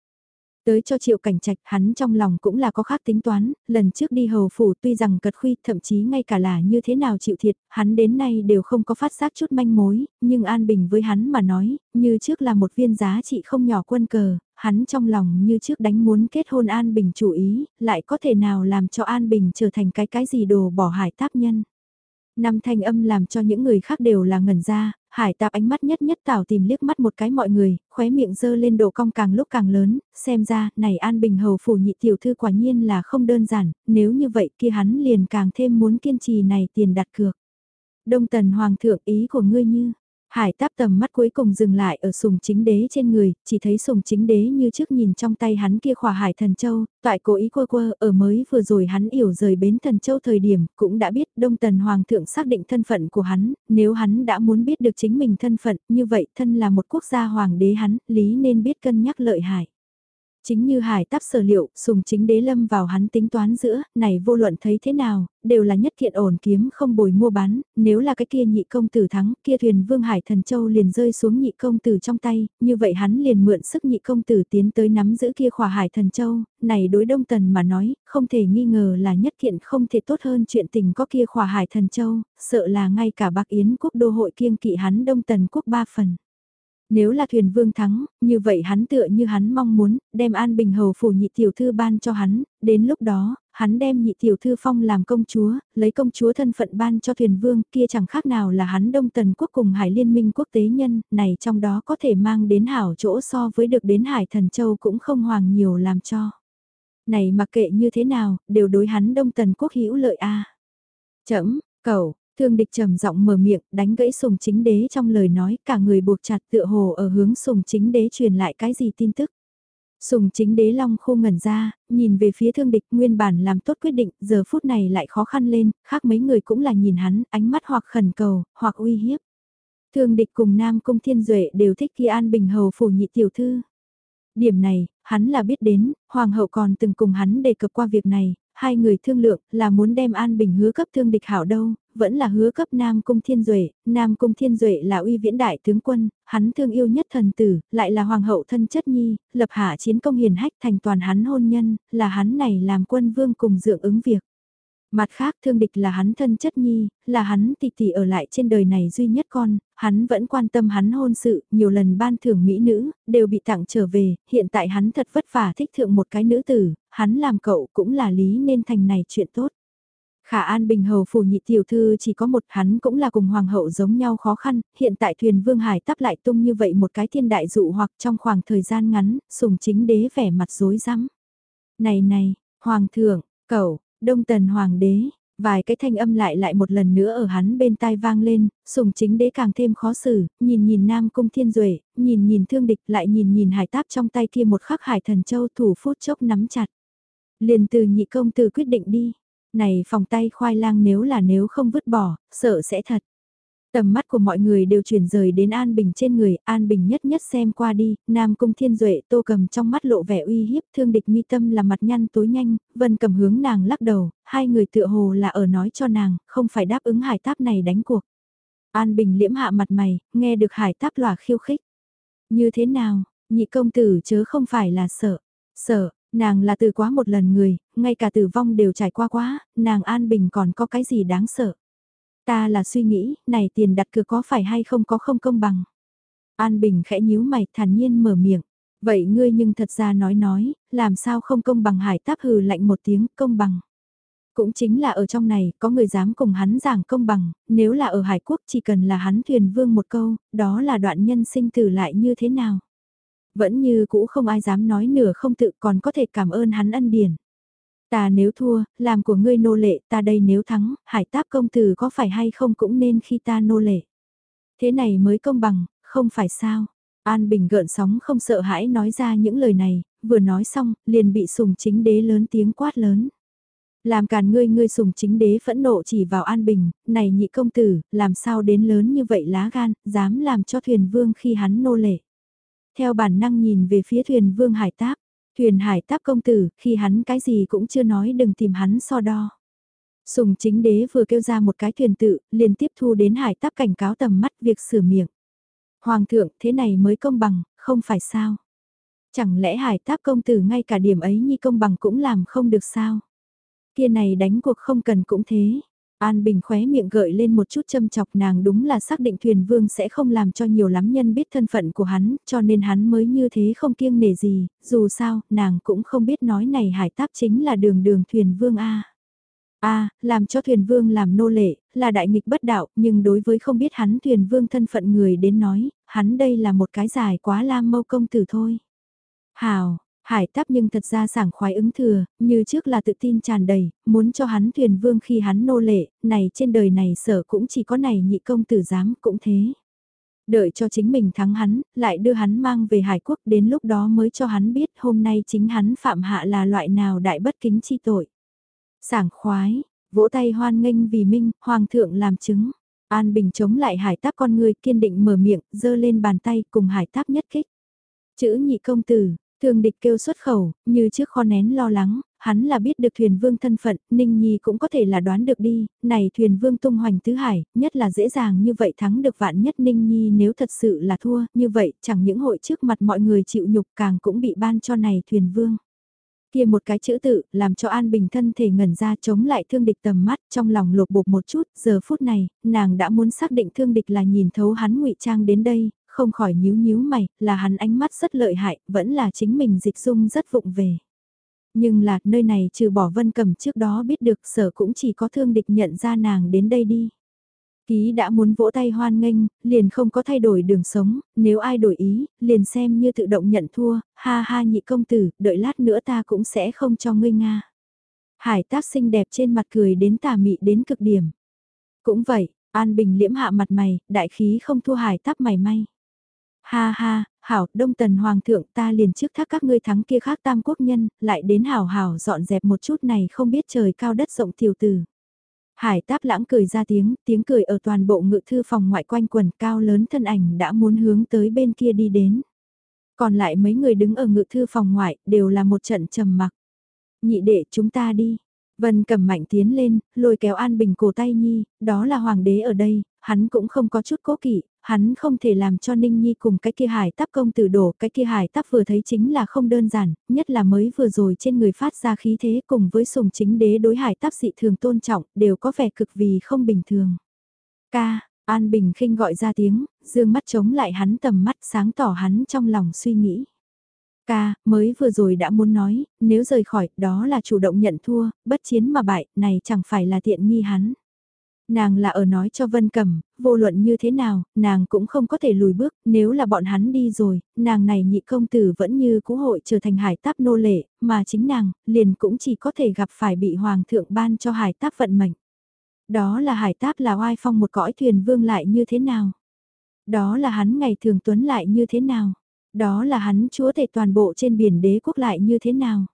Tới cho triệu cảnh trạch hắn trong lòng cũng là có khác tính toán, lần trước đi hầu phủ tuy rằng cật khuy thậm chí ngay cả là như thế nào chịu thiệt, hắn đến nay đều không có phát giác chút manh mối, nhưng an bình với hắn mà nói, như trước là một viên giá trị không nhỏ quân cờ, hắn trong lòng như trước đánh muốn kết hôn an bình chủ ý, lại có thể nào làm cho an bình trở thành cái cái gì đồ bỏ hải tác nhân. Năm thanh âm làm cho những người khác đều là ngẩn ra, hải tạp ánh mắt nhất nhất tảo tìm liếc mắt một cái mọi người, khóe miệng dơ lên độ cong càng lúc càng lớn, xem ra, này An Bình Hầu phủ nhị tiểu thư quả nhiên là không đơn giản, nếu như vậy kia hắn liền càng thêm muốn kiên trì này tiền đặt cược. Đông tần hoàng thượng ý của ngươi như, Hải táp tầm mắt cuối cùng dừng lại ở sùng chính đế trên người, chỉ thấy sùng chính đế như trước nhìn trong tay hắn kia khỏa hải thần châu, toại cố ý quơ quơ ở mới vừa rồi hắn yểu rời bến thần châu thời điểm, cũng đã biết đông tần hoàng thượng xác định thân phận của hắn, nếu hắn đã muốn biết được chính mình thân phận, như vậy thân là một quốc gia hoàng đế hắn, lý nên biết cân nhắc lợi hại. Chính như hải táp sở liệu, sùng chính đế lâm vào hắn tính toán giữa, này vô luận thấy thế nào, đều là nhất thiện ổn kiếm không bồi mua bán, nếu là cái kia nhị công tử thắng, kia thuyền vương hải thần châu liền rơi xuống nhị công tử trong tay, như vậy hắn liền mượn sức nhị công tử tiến tới nắm giữ kia khỏa hải thần châu, này đối đông tần mà nói, không thể nghi ngờ là nhất thiện không thể tốt hơn chuyện tình có kia khỏa hải thần châu, sợ là ngay cả bạc yến quốc đô hội kiêng kỵ hắn đông tần quốc ba phần. Nếu là thuyền vương thắng, như vậy hắn tựa như hắn mong muốn, đem An Bình Hầu phủ nhị tiểu thư ban cho hắn, đến lúc đó, hắn đem nhị tiểu thư phong làm công chúa, lấy công chúa thân phận ban cho thuyền vương kia chẳng khác nào là hắn đông tần quốc cùng hải liên minh quốc tế nhân, này trong đó có thể mang đến hảo chỗ so với được đến hải thần châu cũng không hoàng nhiều làm cho. Này mặc kệ như thế nào, đều đối hắn đông tần quốc hữu lợi a Chấm, cầu, Thương địch trầm giọng mở miệng, đánh gãy sùng chính đế trong lời nói, cả người buộc chặt tựa hồ ở hướng sùng chính đế truyền lại cái gì tin tức. Sùng chính đế long khô ngẩn ra, nhìn về phía thương địch nguyên bản làm tốt quyết định, giờ phút này lại khó khăn lên, khác mấy người cũng là nhìn hắn, ánh mắt hoặc khẩn cầu, hoặc uy hiếp. Thương địch cùng Nam Cung Thiên Duệ đều thích khi An Bình Hầu phủ nhị tiểu thư. Điểm này, hắn là biết đến, Hoàng hậu còn từng cùng hắn đề cập qua việc này, hai người thương lượng là muốn đem An Bình hứa cấp thương địch hảo đâu, vẫn là hứa cấp Nam Cung Thiên Duệ, Nam Cung Thiên Duệ là uy viễn đại tướng quân, hắn thương yêu nhất thần tử, lại là hoàng hậu thân chất nhi, lập hạ chiến công hiền hách thành toàn hắn hôn nhân, là hắn này làm quân vương cùng dưỡng ứng việc. Mặt khác thương địch là hắn thân chất nhi, là hắn tỷ tỷ ở lại trên đời này duy nhất con, hắn vẫn quan tâm hắn hôn sự, nhiều lần ban thưởng mỹ nữ, đều bị tặng trở về, hiện tại hắn thật vất vả thích thượng một cái nữ tử, hắn làm cậu cũng là lý nên thành này chuyện tốt. Khả An Bình Hầu phủ nhị tiểu thư chỉ có một hắn cũng là cùng hoàng hậu giống nhau khó khăn, hiện tại thuyền Vương Hải tắp lại tung như vậy một cái thiên đại dụ hoặc trong khoảng thời gian ngắn, sùng chính đế vẻ mặt rối rắm. Này này, hoàng thượng, cậu, đông tần hoàng đế, vài cái thanh âm lại lại một lần nữa ở hắn bên tai vang lên, sùng chính đế càng thêm khó xử, nhìn nhìn nam cung thiên duệ nhìn nhìn thương địch lại nhìn nhìn hải táp trong tay kia một khắc hải thần châu thủ phút chốc nắm chặt. Liền từ nhị công từ quyết định đi này phòng tay khoai lang nếu là nếu không vứt bỏ, sợ sẽ thật. Tầm mắt của mọi người đều chuyển rời đến An Bình trên người, An Bình nhất nhất xem qua đi, Nam Cung Thiên Duệ tô cầm trong mắt lộ vẻ uy hiếp, thương địch mi tâm là mặt nhăn tối nhanh, vân cầm hướng nàng lắc đầu, hai người tựa hồ là ở nói cho nàng, không phải đáp ứng hải táp này đánh cuộc. An Bình liễm hạ mặt mày, nghe được hải táp lòa khiêu khích. Như thế nào, nhị công tử chớ không phải là sợ. Sợ, nàng là từ quá một lần người, ngay cả tử vong đều trải qua quá, nàng an bình còn có cái gì đáng sợ. Ta là suy nghĩ, này tiền đặt cược có phải hay không có không công bằng. An Bình khẽ nhíu mày thản nhiên mở miệng. Vậy ngươi nhưng thật ra nói nói, làm sao không công bằng hải táp hừ lạnh một tiếng công bằng. Cũng chính là ở trong này, có người dám cùng hắn giảng công bằng, nếu là ở Hải Quốc chỉ cần là hắn thuyền vương một câu, đó là đoạn nhân sinh tử lại như thế nào. Vẫn như cũ không ai dám nói nửa không tự còn có thể cảm ơn hắn ân điển. Ta nếu thua, làm của ngươi nô lệ, ta đây nếu thắng, hải táp công tử có phải hay không cũng nên khi ta nô lệ. Thế này mới công bằng, không phải sao. An Bình gợn sóng không sợ hãi nói ra những lời này, vừa nói xong, liền bị sùng chính đế lớn tiếng quát lớn. Làm càn ngươi ngươi sùng chính đế phẫn nộ chỉ vào An Bình, này nhị công tử, làm sao đến lớn như vậy lá gan, dám làm cho thuyền vương khi hắn nô lệ. Theo bản năng nhìn về phía thuyền vương hải táp, thuyền hải táp công tử, khi hắn cái gì cũng chưa nói đừng tìm hắn so đo. Sùng chính đế vừa kêu ra một cái thuyền tự, liền tiếp thu đến hải táp cảnh cáo tầm mắt việc sửa miệng. Hoàng thượng, thế này mới công bằng, không phải sao? Chẳng lẽ hải táp công tử ngay cả điểm ấy nhi công bằng cũng làm không được sao? Kia này đánh cuộc không cần cũng thế. An Bình khóe miệng gợi lên một chút châm chọc nàng đúng là xác định thuyền vương sẽ không làm cho nhiều lắm nhân biết thân phận của hắn, cho nên hắn mới như thế không kiêng nể gì, dù sao, nàng cũng không biết nói này hải táp chính là đường đường thuyền vương A. A, làm cho thuyền vương làm nô lệ, là đại nghịch bất đạo, nhưng đối với không biết hắn thuyền vương thân phận người đến nói, hắn đây là một cái dài quá lam mâu công tử thôi. Hào, Hải táp nhưng thật ra sảng khoái ứng thừa, như trước là tự tin tràn đầy, muốn cho hắn thuyền vương khi hắn nô lệ, này trên đời này sở cũng chỉ có này nhị công tử dám cũng thế. Đợi cho chính mình thắng hắn, lại đưa hắn mang về Hải quốc đến lúc đó mới cho hắn biết hôm nay chính hắn phạm hạ là loại nào đại bất kính chi tội. Sảng khoái, vỗ tay hoan nghênh vì minh, hoàng thượng làm chứng. An Bình chống lại hải táp con người kiên định mở miệng, giơ lên bàn tay cùng hải táp nhất kích. Chữ nhị công tử, Thương địch kêu xuất khẩu, như trước kho nén lo lắng, hắn là biết được thuyền vương thân phận, Ninh Nhi cũng có thể là đoán được đi, này thuyền vương tung hoành tứ hải, nhất là dễ dàng như vậy thắng được vạn nhất Ninh Nhi nếu thật sự là thua, như vậy chẳng những hội trước mặt mọi người chịu nhục càng cũng bị ban cho này thuyền vương. Kia một cái chữ tự, làm cho An Bình thân thể ngẩn ra chống lại thương địch tầm mắt trong lòng lột bột một chút, giờ phút này, nàng đã muốn xác định thương địch là nhìn thấu hắn ngụy trang đến đây, không khỏi nhíu nhíu mày, là hắn ánh mắt rất lợi hại, vẫn là chính mình dịch dung rất vụng về. Nhưng là, nơi này trừ bỏ vân cầm trước đó biết được sở cũng chỉ có thương địch nhận ra nàng đến đây đi. Ký đã muốn vỗ tay hoan nghênh, liền không có thay đổi đường sống, nếu ai đổi ý, liền xem như tự động nhận thua, ha ha nhị công tử, đợi lát nữa ta cũng sẽ không cho ngươi Nga. Hải tác xinh đẹp trên mặt cười đến tà mị đến cực điểm. Cũng vậy, An Bình liễm hạ mặt mày, đại khí không thua hải tác mày may. Ha ha, hảo, đông tần hoàng thượng ta liền trước thác các ngươi thắng kia khác tam quốc nhân, lại đến hảo hảo dọn dẹp một chút này không biết trời cao đất rộng tiểu tử. Hải táp lãng cười ra tiếng, tiếng cười ở toàn bộ ngự thư phòng ngoại quanh quần cao lớn thân ảnh đã muốn hướng tới bên kia đi đến. Còn lại mấy người đứng ở ngự thư phòng ngoại đều là một trận trầm mặc. Nhị đệ chúng ta đi. Vân cầm mạnh tiến lên, lôi kéo An Bình cổ tay Nhi, đó là hoàng đế ở đây, hắn cũng không có chút cố kỵ, hắn không thể làm cho Ninh Nhi cùng cái kia hải táp công tử đổ, cái kia hải táp vừa thấy chính là không đơn giản, nhất là mới vừa rồi trên người phát ra khí thế cùng với sùng chính đế đối hải táp dị thường tôn trọng, đều có vẻ cực vì không bình thường. Ca, An Bình khinh gọi ra tiếng, dương mắt chống lại hắn tầm mắt sáng tỏ hắn trong lòng suy nghĩ. Ca, mới vừa rồi đã muốn nói, nếu rời khỏi, đó là chủ động nhận thua, bất chiến mà bại, này chẳng phải là tiện nghi hắn. Nàng là ở nói cho Vân Cẩm, vô luận như thế nào, nàng cũng không có thể lùi bước, nếu là bọn hắn đi rồi, nàng này nhị công tử vẫn như cũ hội trở thành hải táp nô lệ, mà chính nàng, liền cũng chỉ có thể gặp phải bị hoàng thượng ban cho hải táp vận mệnh. Đó là hải táp là oai phong một cõi thuyền vương lại như thế nào? Đó là hắn ngày thường tuấn lại như thế nào? Đó là hắn chúa thể toàn bộ trên biển đế quốc lại như thế nào?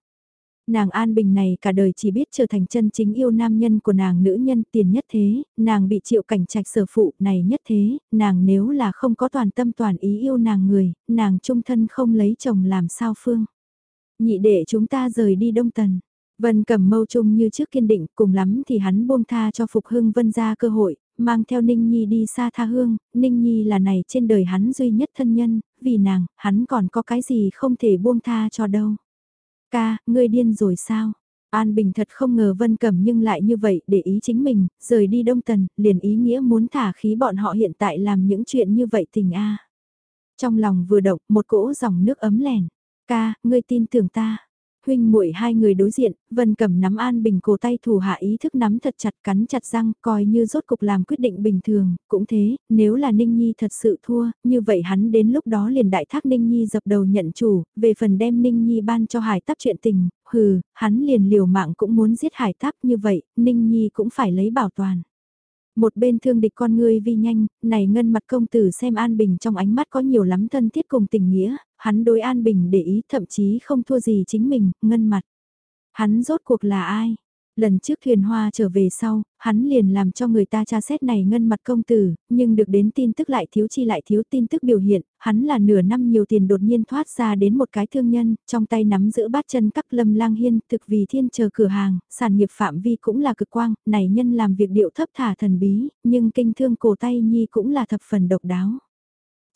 Nàng An Bình này cả đời chỉ biết trở thành chân chính yêu nam nhân của nàng nữ nhân tiền nhất thế, nàng bị triệu cảnh trạch sở phụ này nhất thế, nàng nếu là không có toàn tâm toàn ý yêu nàng người, nàng trung thân không lấy chồng làm sao phương. Nhị đệ chúng ta rời đi Đông Tần. Vân cầm mâu trung như trước kiên định, cùng lắm thì hắn buông tha cho Phục Hưng Vân ra cơ hội, mang theo Ninh Nhi đi xa tha hương, Ninh Nhi là này trên đời hắn duy nhất thân nhân, vì nàng, hắn còn có cái gì không thể buông tha cho đâu. Ca, ngươi điên rồi sao? An Bình thật không ngờ Vân Cẩm nhưng lại như vậy để ý chính mình, rời đi Đông Tần, liền ý nghĩa muốn thả khí bọn họ hiện tại làm những chuyện như vậy tình a. Trong lòng vừa động, một cỗ dòng nước ấm lèn. Ca, ngươi tin tưởng ta huynh muội hai người đối diện, Vân Cẩm nắm An Bình cổ tay thủ hạ ý thức nắm thật chặt cắn chặt răng, coi như rốt cục làm quyết định bình thường, cũng thế, nếu là Ninh Nhi thật sự thua, như vậy hắn đến lúc đó liền đại thác Ninh Nhi dập đầu nhận chủ, về phần đem Ninh Nhi ban cho hải Táp chuyện tình, hừ, hắn liền liều mạng cũng muốn giết hải Táp như vậy, Ninh Nhi cũng phải lấy bảo toàn. Một bên thương địch con ngươi vi nhanh, này ngân mặt công tử xem An Bình trong ánh mắt có nhiều lắm thân thiết cùng tình nghĩa, hắn đối An Bình để ý thậm chí không thua gì chính mình, ngân mặt. Hắn rốt cuộc là ai? Lần trước thuyền hoa trở về sau, hắn liền làm cho người ta tra xét này ngân mặt công tử, nhưng được đến tin tức lại thiếu chi lại thiếu tin tức biểu hiện, hắn là nửa năm nhiều tiền đột nhiên thoát ra đến một cái thương nhân, trong tay nắm giữ bát chân cắp lâm lang hiên, thực vì thiên chờ cửa hàng, sản nghiệp phạm vi cũng là cực quang, này nhân làm việc điệu thấp thả thần bí, nhưng kinh thương cổ tay nhi cũng là thập phần độc đáo.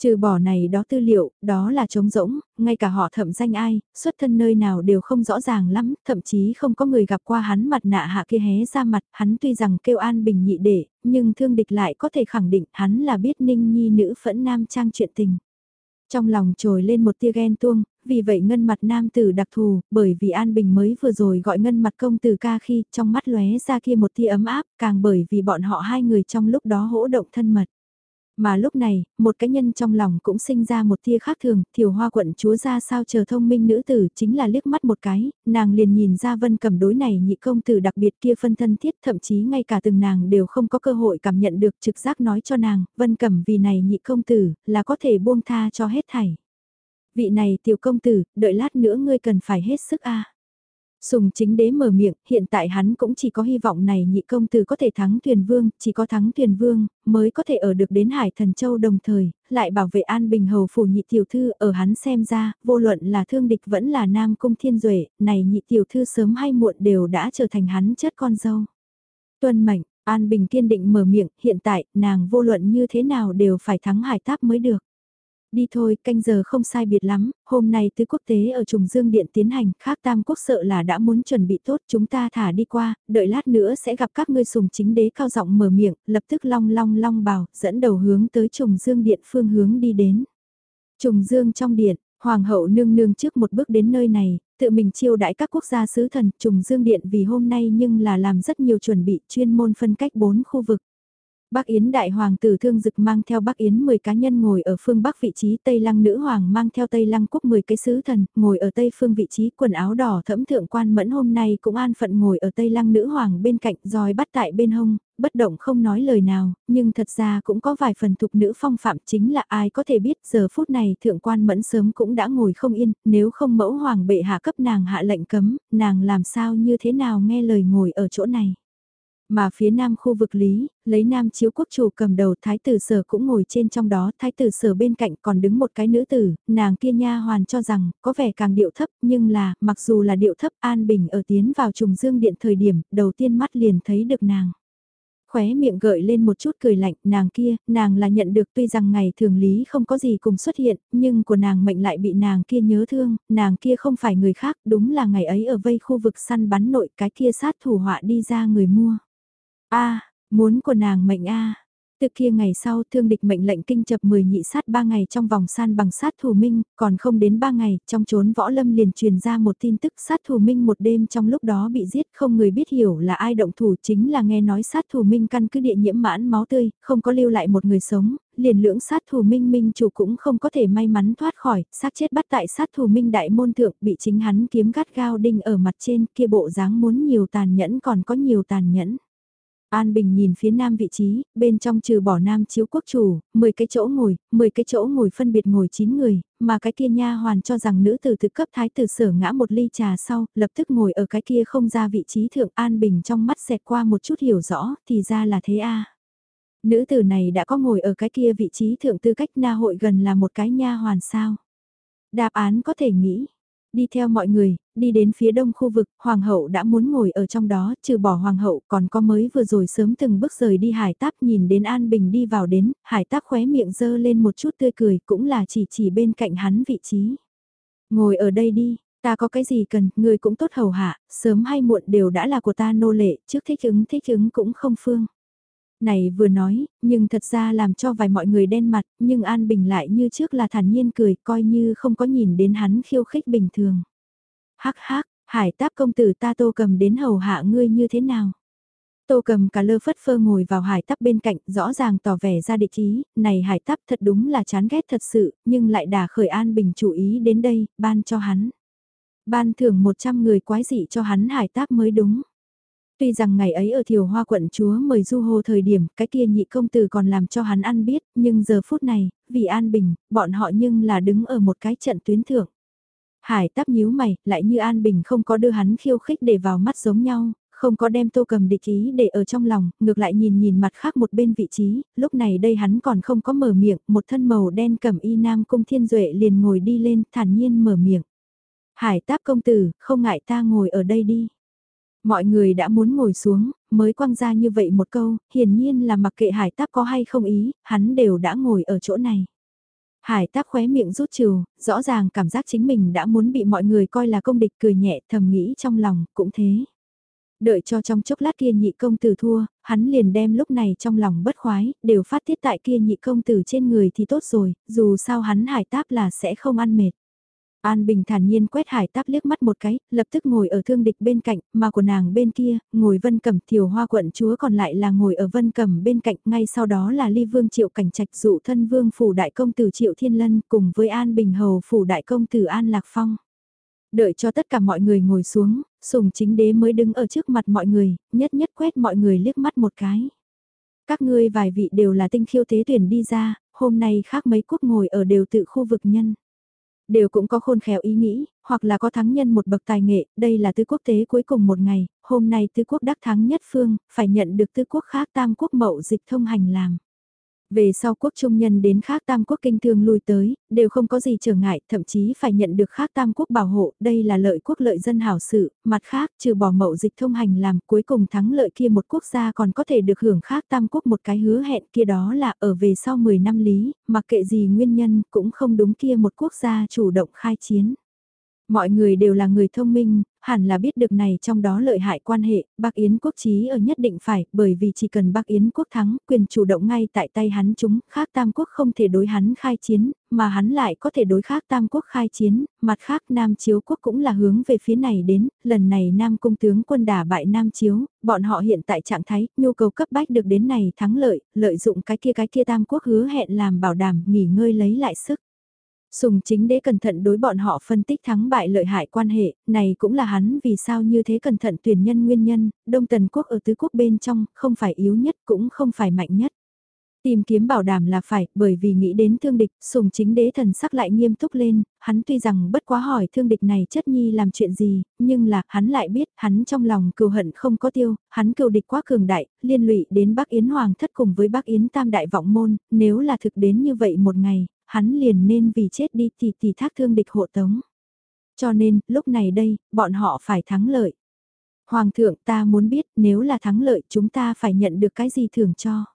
Trừ bỏ này đó tư liệu, đó là trống rỗng, ngay cả họ thậm danh ai, xuất thân nơi nào đều không rõ ràng lắm, thậm chí không có người gặp qua hắn mặt nạ hạ kia hé ra mặt, hắn tuy rằng kêu an bình nhị để, nhưng thương địch lại có thể khẳng định hắn là biết ninh nhi nữ phẫn nam trang chuyện tình. Trong lòng trồi lên một tia ghen tuông, vì vậy ngân mặt nam tử đặc thù, bởi vì An Bình mới vừa rồi gọi ngân mặt công tử ca khi trong mắt lóe ra kia một tia ấm áp, càng bởi vì bọn họ hai người trong lúc đó hỗ động thân mật. Mà lúc này, một cái nhân trong lòng cũng sinh ra một tia khác thường, thiểu hoa quận chúa ra sao chờ thông minh nữ tử chính là liếc mắt một cái, nàng liền nhìn ra vân cầm đối này nhị công tử đặc biệt kia phân thân thiết thậm chí ngay cả từng nàng đều không có cơ hội cảm nhận được trực giác nói cho nàng, vân cầm vì này nhị công tử là có thể buông tha cho hết thảy. Vị này tiểu công tử, đợi lát nữa ngươi cần phải hết sức a Sùng chính đế mở miệng, hiện tại hắn cũng chỉ có hy vọng này nhị công tử có thể thắng thuyền vương, chỉ có thắng thuyền vương, mới có thể ở được đến Hải Thần Châu đồng thời, lại bảo vệ an bình hầu phủ nhị tiểu thư ở hắn xem ra, vô luận là thương địch vẫn là nam cung thiên duệ này nhị tiểu thư sớm hay muộn đều đã trở thành hắn chất con dâu. Tuân mệnh, An Bình kiên định mở miệng, hiện tại, nàng vô luận như thế nào đều phải thắng hải táp mới được. Đi thôi, canh giờ không sai biệt lắm, hôm nay tứ quốc tế ở Trùng Dương Điện tiến hành, khác tam quốc sợ là đã muốn chuẩn bị tốt, chúng ta thả đi qua, đợi lát nữa sẽ gặp các ngươi sùng chính đế cao giọng mở miệng, lập tức long long long bào, dẫn đầu hướng tới Trùng Dương Điện phương hướng đi đến. Trùng Dương trong điện, Hoàng hậu nương nương trước một bước đến nơi này, tự mình chiêu đãi các quốc gia sứ thần trùng dương điện vì hôm nay nhưng là làm rất nhiều chuẩn bị chuyên môn phân cách bốn khu vực. Bắc Yến đại hoàng tử thương dực mang theo Bắc Yến 10 cá nhân ngồi ở phương Bắc vị trí Tây Lăng nữ hoàng mang theo Tây Lăng quốc 10 cái sứ thần, ngồi ở Tây phương vị trí quần áo đỏ thẫm thượng quan mẫn hôm nay cũng an phận ngồi ở Tây Lăng nữ hoàng bên cạnh roi bắt tại bên hông, bất động không nói lời nào, nhưng thật ra cũng có vài phần thục nữ phong phạm chính là ai có thể biết giờ phút này thượng quan mẫn sớm cũng đã ngồi không yên, nếu không mẫu hoàng bệ hạ cấp nàng hạ lệnh cấm, nàng làm sao như thế nào nghe lời ngồi ở chỗ này. Mà phía nam khu vực Lý, lấy nam chiếu quốc chủ cầm đầu thái tử sở cũng ngồi trên trong đó, thái tử sở bên cạnh còn đứng một cái nữ tử, nàng kia nha hoàn cho rằng có vẻ càng điệu thấp nhưng là, mặc dù là điệu thấp an bình ở tiến vào trùng dương điện thời điểm, đầu tiên mắt liền thấy được nàng. Khóe miệng gợi lên một chút cười lạnh, nàng kia, nàng là nhận được tuy rằng ngày thường lý không có gì cùng xuất hiện, nhưng của nàng mệnh lại bị nàng kia nhớ thương, nàng kia không phải người khác, đúng là ngày ấy ở vây khu vực săn bắn nội cái kia sát thủ họa đi ra người mua a muốn của nàng mệnh a Từ kia ngày sau thương địch mệnh lệnh kinh chập 10 nhị sát 3 ngày trong vòng san bằng sát thủ minh, còn không đến 3 ngày, trong chốn võ lâm liền truyền ra một tin tức sát thủ minh một đêm trong lúc đó bị giết không người biết hiểu là ai động thủ chính là nghe nói sát thủ minh căn cứ địa nhiễm mãn máu tươi, không có lưu lại một người sống, liền lưỡng sát thủ minh minh chủ cũng không có thể may mắn thoát khỏi, xác chết bắt tại sát thủ minh đại môn thượng bị chính hắn kiếm gắt gao đinh ở mặt trên kia bộ dáng muốn nhiều tàn nhẫn còn có nhiều tàn nhẫn. An Bình nhìn phía nam vị trí, bên trong trừ bỏ nam chiếu quốc chủ, 10 cái chỗ ngồi, 10 cái chỗ ngồi phân biệt ngồi 9 người, mà cái kia nha hoàn cho rằng nữ tử thực cấp thái tử sở ngã một ly trà sau, lập tức ngồi ở cái kia không ra vị trí thượng An Bình trong mắt xẹt qua một chút hiểu rõ, thì ra là thế a. Nữ tử này đã có ngồi ở cái kia vị trí thượng tư cách na hội gần là một cái nha hoàn sao. Đáp án có thể nghĩ, Đi theo mọi người, đi đến phía đông khu vực, hoàng hậu đã muốn ngồi ở trong đó, trừ bỏ hoàng hậu còn có mới vừa rồi sớm từng bước rời đi hải táp nhìn đến An Bình đi vào đến, hải táp khóe miệng dơ lên một chút tươi cười cũng là chỉ chỉ bên cạnh hắn vị trí. Ngồi ở đây đi, ta có cái gì cần, người cũng tốt hầu hạ, sớm hay muộn đều đã là của ta nô lệ, trước thích ứng thích ứng cũng không phương. Này vừa nói, nhưng thật ra làm cho vài mọi người đen mặt, nhưng An Bình lại như trước là thản nhiên cười, coi như không có nhìn đến hắn khiêu khích bình thường. Hắc hắc, hải táp công tử ta tô cầm đến hầu hạ ngươi như thế nào? Tô cầm cả lơ phất phơ ngồi vào hải tắp bên cạnh, rõ ràng tỏ vẻ ra địch ý, này hải tắp thật đúng là chán ghét thật sự, nhưng lại đà khởi an bình chủ ý đến đây, ban cho hắn. Ban thưởng 100 người quái dị cho hắn hải táp mới đúng. Tuy rằng ngày ấy ở thiều hoa quận chúa mời du hồ thời điểm, cái kia nhị công tử còn làm cho hắn ăn biết, nhưng giờ phút này, vì an bình, bọn họ nhưng là đứng ở một cái trận tuyến thượng. Hải tắp nhíu mày, lại như an bình không có đưa hắn khiêu khích để vào mắt giống nhau, không có đem tô cầm địch ý để ở trong lòng, ngược lại nhìn nhìn mặt khác một bên vị trí, lúc này đây hắn còn không có mở miệng, một thân màu đen cầm y nam cung thiên duệ liền ngồi đi lên, thản nhiên mở miệng. Hải táp công tử, không ngại ta ngồi ở đây đi. Mọi người đã muốn ngồi xuống, mới quăng ra như vậy một câu, hiển nhiên là mặc kệ hải táp có hay không ý, hắn đều đã ngồi ở chỗ này. Hải táp khóe miệng rút trừ, rõ ràng cảm giác chính mình đã muốn bị mọi người coi là công địch cười nhẹ thầm nghĩ trong lòng, cũng thế. Đợi cho trong chốc lát kia nhị công tử thua, hắn liền đem lúc này trong lòng bất khoái, đều phát tiết tại kia nhị công tử trên người thì tốt rồi, dù sao hắn hải táp là sẽ không ăn mệt. An Bình thản nhiên quét hải táp liếc mắt một cái, lập tức ngồi ở thương địch bên cạnh, mà của nàng bên kia, ngồi vân cẩm thiều hoa quận chúa còn lại là ngồi ở vân cẩm bên cạnh, ngay sau đó là ly vương triệu cảnh trạch dụ thân vương phủ đại công tử triệu thiên lân cùng với An Bình hầu phủ đại công tử An Lạc Phong. Đợi cho tất cả mọi người ngồi xuống, sùng chính đế mới đứng ở trước mặt mọi người, nhất nhất quét mọi người liếc mắt một cái. Các ngươi vài vị đều là tinh khiêu tế tuyển đi ra, hôm nay khác mấy quốc ngồi ở đều tự khu vực nhân đều cũng có khôn khéo ý nghĩ, hoặc là có thắng nhân một bậc tài nghệ, đây là tứ quốc tế cuối cùng một ngày, hôm nay tứ quốc đắc thắng nhất phương, phải nhận được tứ quốc khác tam quốc mậu dịch thông hành làm. Về sau quốc trung nhân đến khác tam quốc kinh thương lui tới, đều không có gì trở ngại, thậm chí phải nhận được khác tam quốc bảo hộ, đây là lợi quốc lợi dân hảo sự, mặt khác trừ bỏ mậu dịch thông hành làm cuối cùng thắng lợi kia một quốc gia còn có thể được hưởng khác tam quốc một cái hứa hẹn kia đó là ở về sau 10 năm lý, mặc kệ gì nguyên nhân cũng không đúng kia một quốc gia chủ động khai chiến. Mọi người đều là người thông minh, hẳn là biết được này trong đó lợi hại quan hệ, Bắc Yến quốc chí ở nhất định phải, bởi vì chỉ cần Bắc Yến quốc thắng, quyền chủ động ngay tại tay hắn chúng, khác Tam quốc không thể đối hắn khai chiến, mà hắn lại có thể đối khác Tam quốc khai chiến, mặt khác Nam Chiếu quốc cũng là hướng về phía này đến, lần này Nam cung tướng quân đả bại Nam Chiếu, bọn họ hiện tại trạng thái, nhu cầu cấp bách được đến này thắng lợi, lợi dụng cái kia cái kia Tam quốc hứa hẹn làm bảo đảm nghỉ ngơi lấy lại sức. Sùng chính đế cẩn thận đối bọn họ phân tích thắng bại lợi hại quan hệ, này cũng là hắn vì sao như thế cẩn thận tuyển nhân nguyên nhân, Đông Tần Quốc ở tứ quốc bên trong, không phải yếu nhất cũng không phải mạnh nhất. Tìm kiếm bảo đảm là phải, bởi vì nghĩ đến thương địch, sùng chính đế thần sắc lại nghiêm túc lên, hắn tuy rằng bất quá hỏi thương địch này chất nhi làm chuyện gì, nhưng là, hắn lại biết, hắn trong lòng cừu hận không có tiêu, hắn cừu địch quá cường đại, liên lụy đến Bắc Yến Hoàng thất cùng với Bắc Yến Tam Đại Vọng Môn, nếu là thực đến như vậy một ngày, hắn liền nên vì chết đi thì thì thác thương địch hộ tống. Cho nên, lúc này đây, bọn họ phải thắng lợi. Hoàng thượng ta muốn biết nếu là thắng lợi chúng ta phải nhận được cái gì thưởng cho.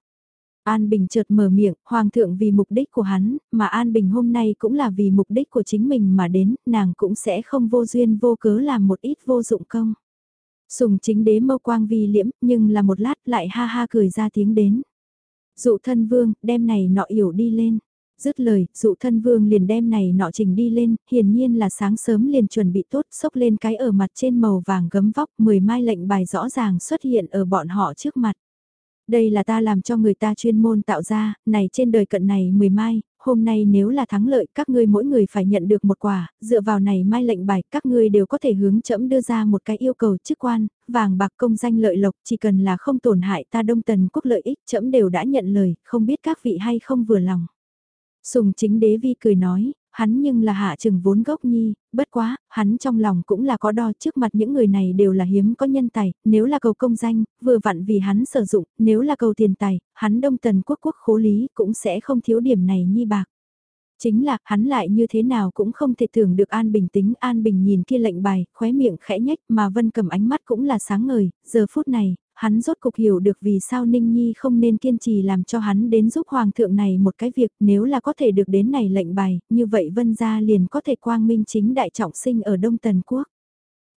An Bình chợt mở miệng, Hoàng thượng vì mục đích của hắn, mà An Bình hôm nay cũng là vì mục đích của chính mình mà đến, nàng cũng sẽ không vô duyên vô cớ làm một ít vô dụng công. Sùng chính đế mâu quang vi liễm, nhưng là một lát lại ha ha cười ra tiếng đến. Dụ thân vương, đem này nọ yểu đi lên. Dứt lời, dụ thân vương liền đem này nọ trình đi lên, hiển nhiên là sáng sớm liền chuẩn bị tốt, sốc lên cái ở mặt trên màu vàng gấm vóc, 10 mai lệnh bài rõ ràng xuất hiện ở bọn họ trước mặt. Đây là ta làm cho người ta chuyên môn tạo ra, này trên đời cận này 10 mai, hôm nay nếu là thắng lợi các ngươi mỗi người phải nhận được một quả, dựa vào này mai lệnh bài các ngươi đều có thể hướng chẫm đưa ra một cái yêu cầu chức quan, vàng bạc công danh lợi lộc chỉ cần là không tổn hại ta đông tần quốc lợi ích chẫm đều đã nhận lời, không biết các vị hay không vừa lòng. Sùng chính đế vi cười nói, hắn nhưng là hạ trừng vốn gốc nhi, bất quá, hắn trong lòng cũng là có đo trước mặt những người này đều là hiếm có nhân tài, nếu là cầu công danh, vừa vặn vì hắn sử dụng, nếu là cầu tiền tài, hắn đông tần quốc quốc khố lý cũng sẽ không thiếu điểm này nhi bạc. Chính là, hắn lại như thế nào cũng không thể tưởng được An Bình tính. An Bình nhìn kia lệnh bài, khóe miệng khẽ nhách mà Vân cầm ánh mắt cũng là sáng ngời. Giờ phút này, hắn rốt cục hiểu được vì sao Ninh Nhi không nên kiên trì làm cho hắn đến giúp Hoàng thượng này một cái việc nếu là có thể được đến này lệnh bài, như vậy Vân gia liền có thể quang minh chính đại trọng sinh ở Đông Tần Quốc.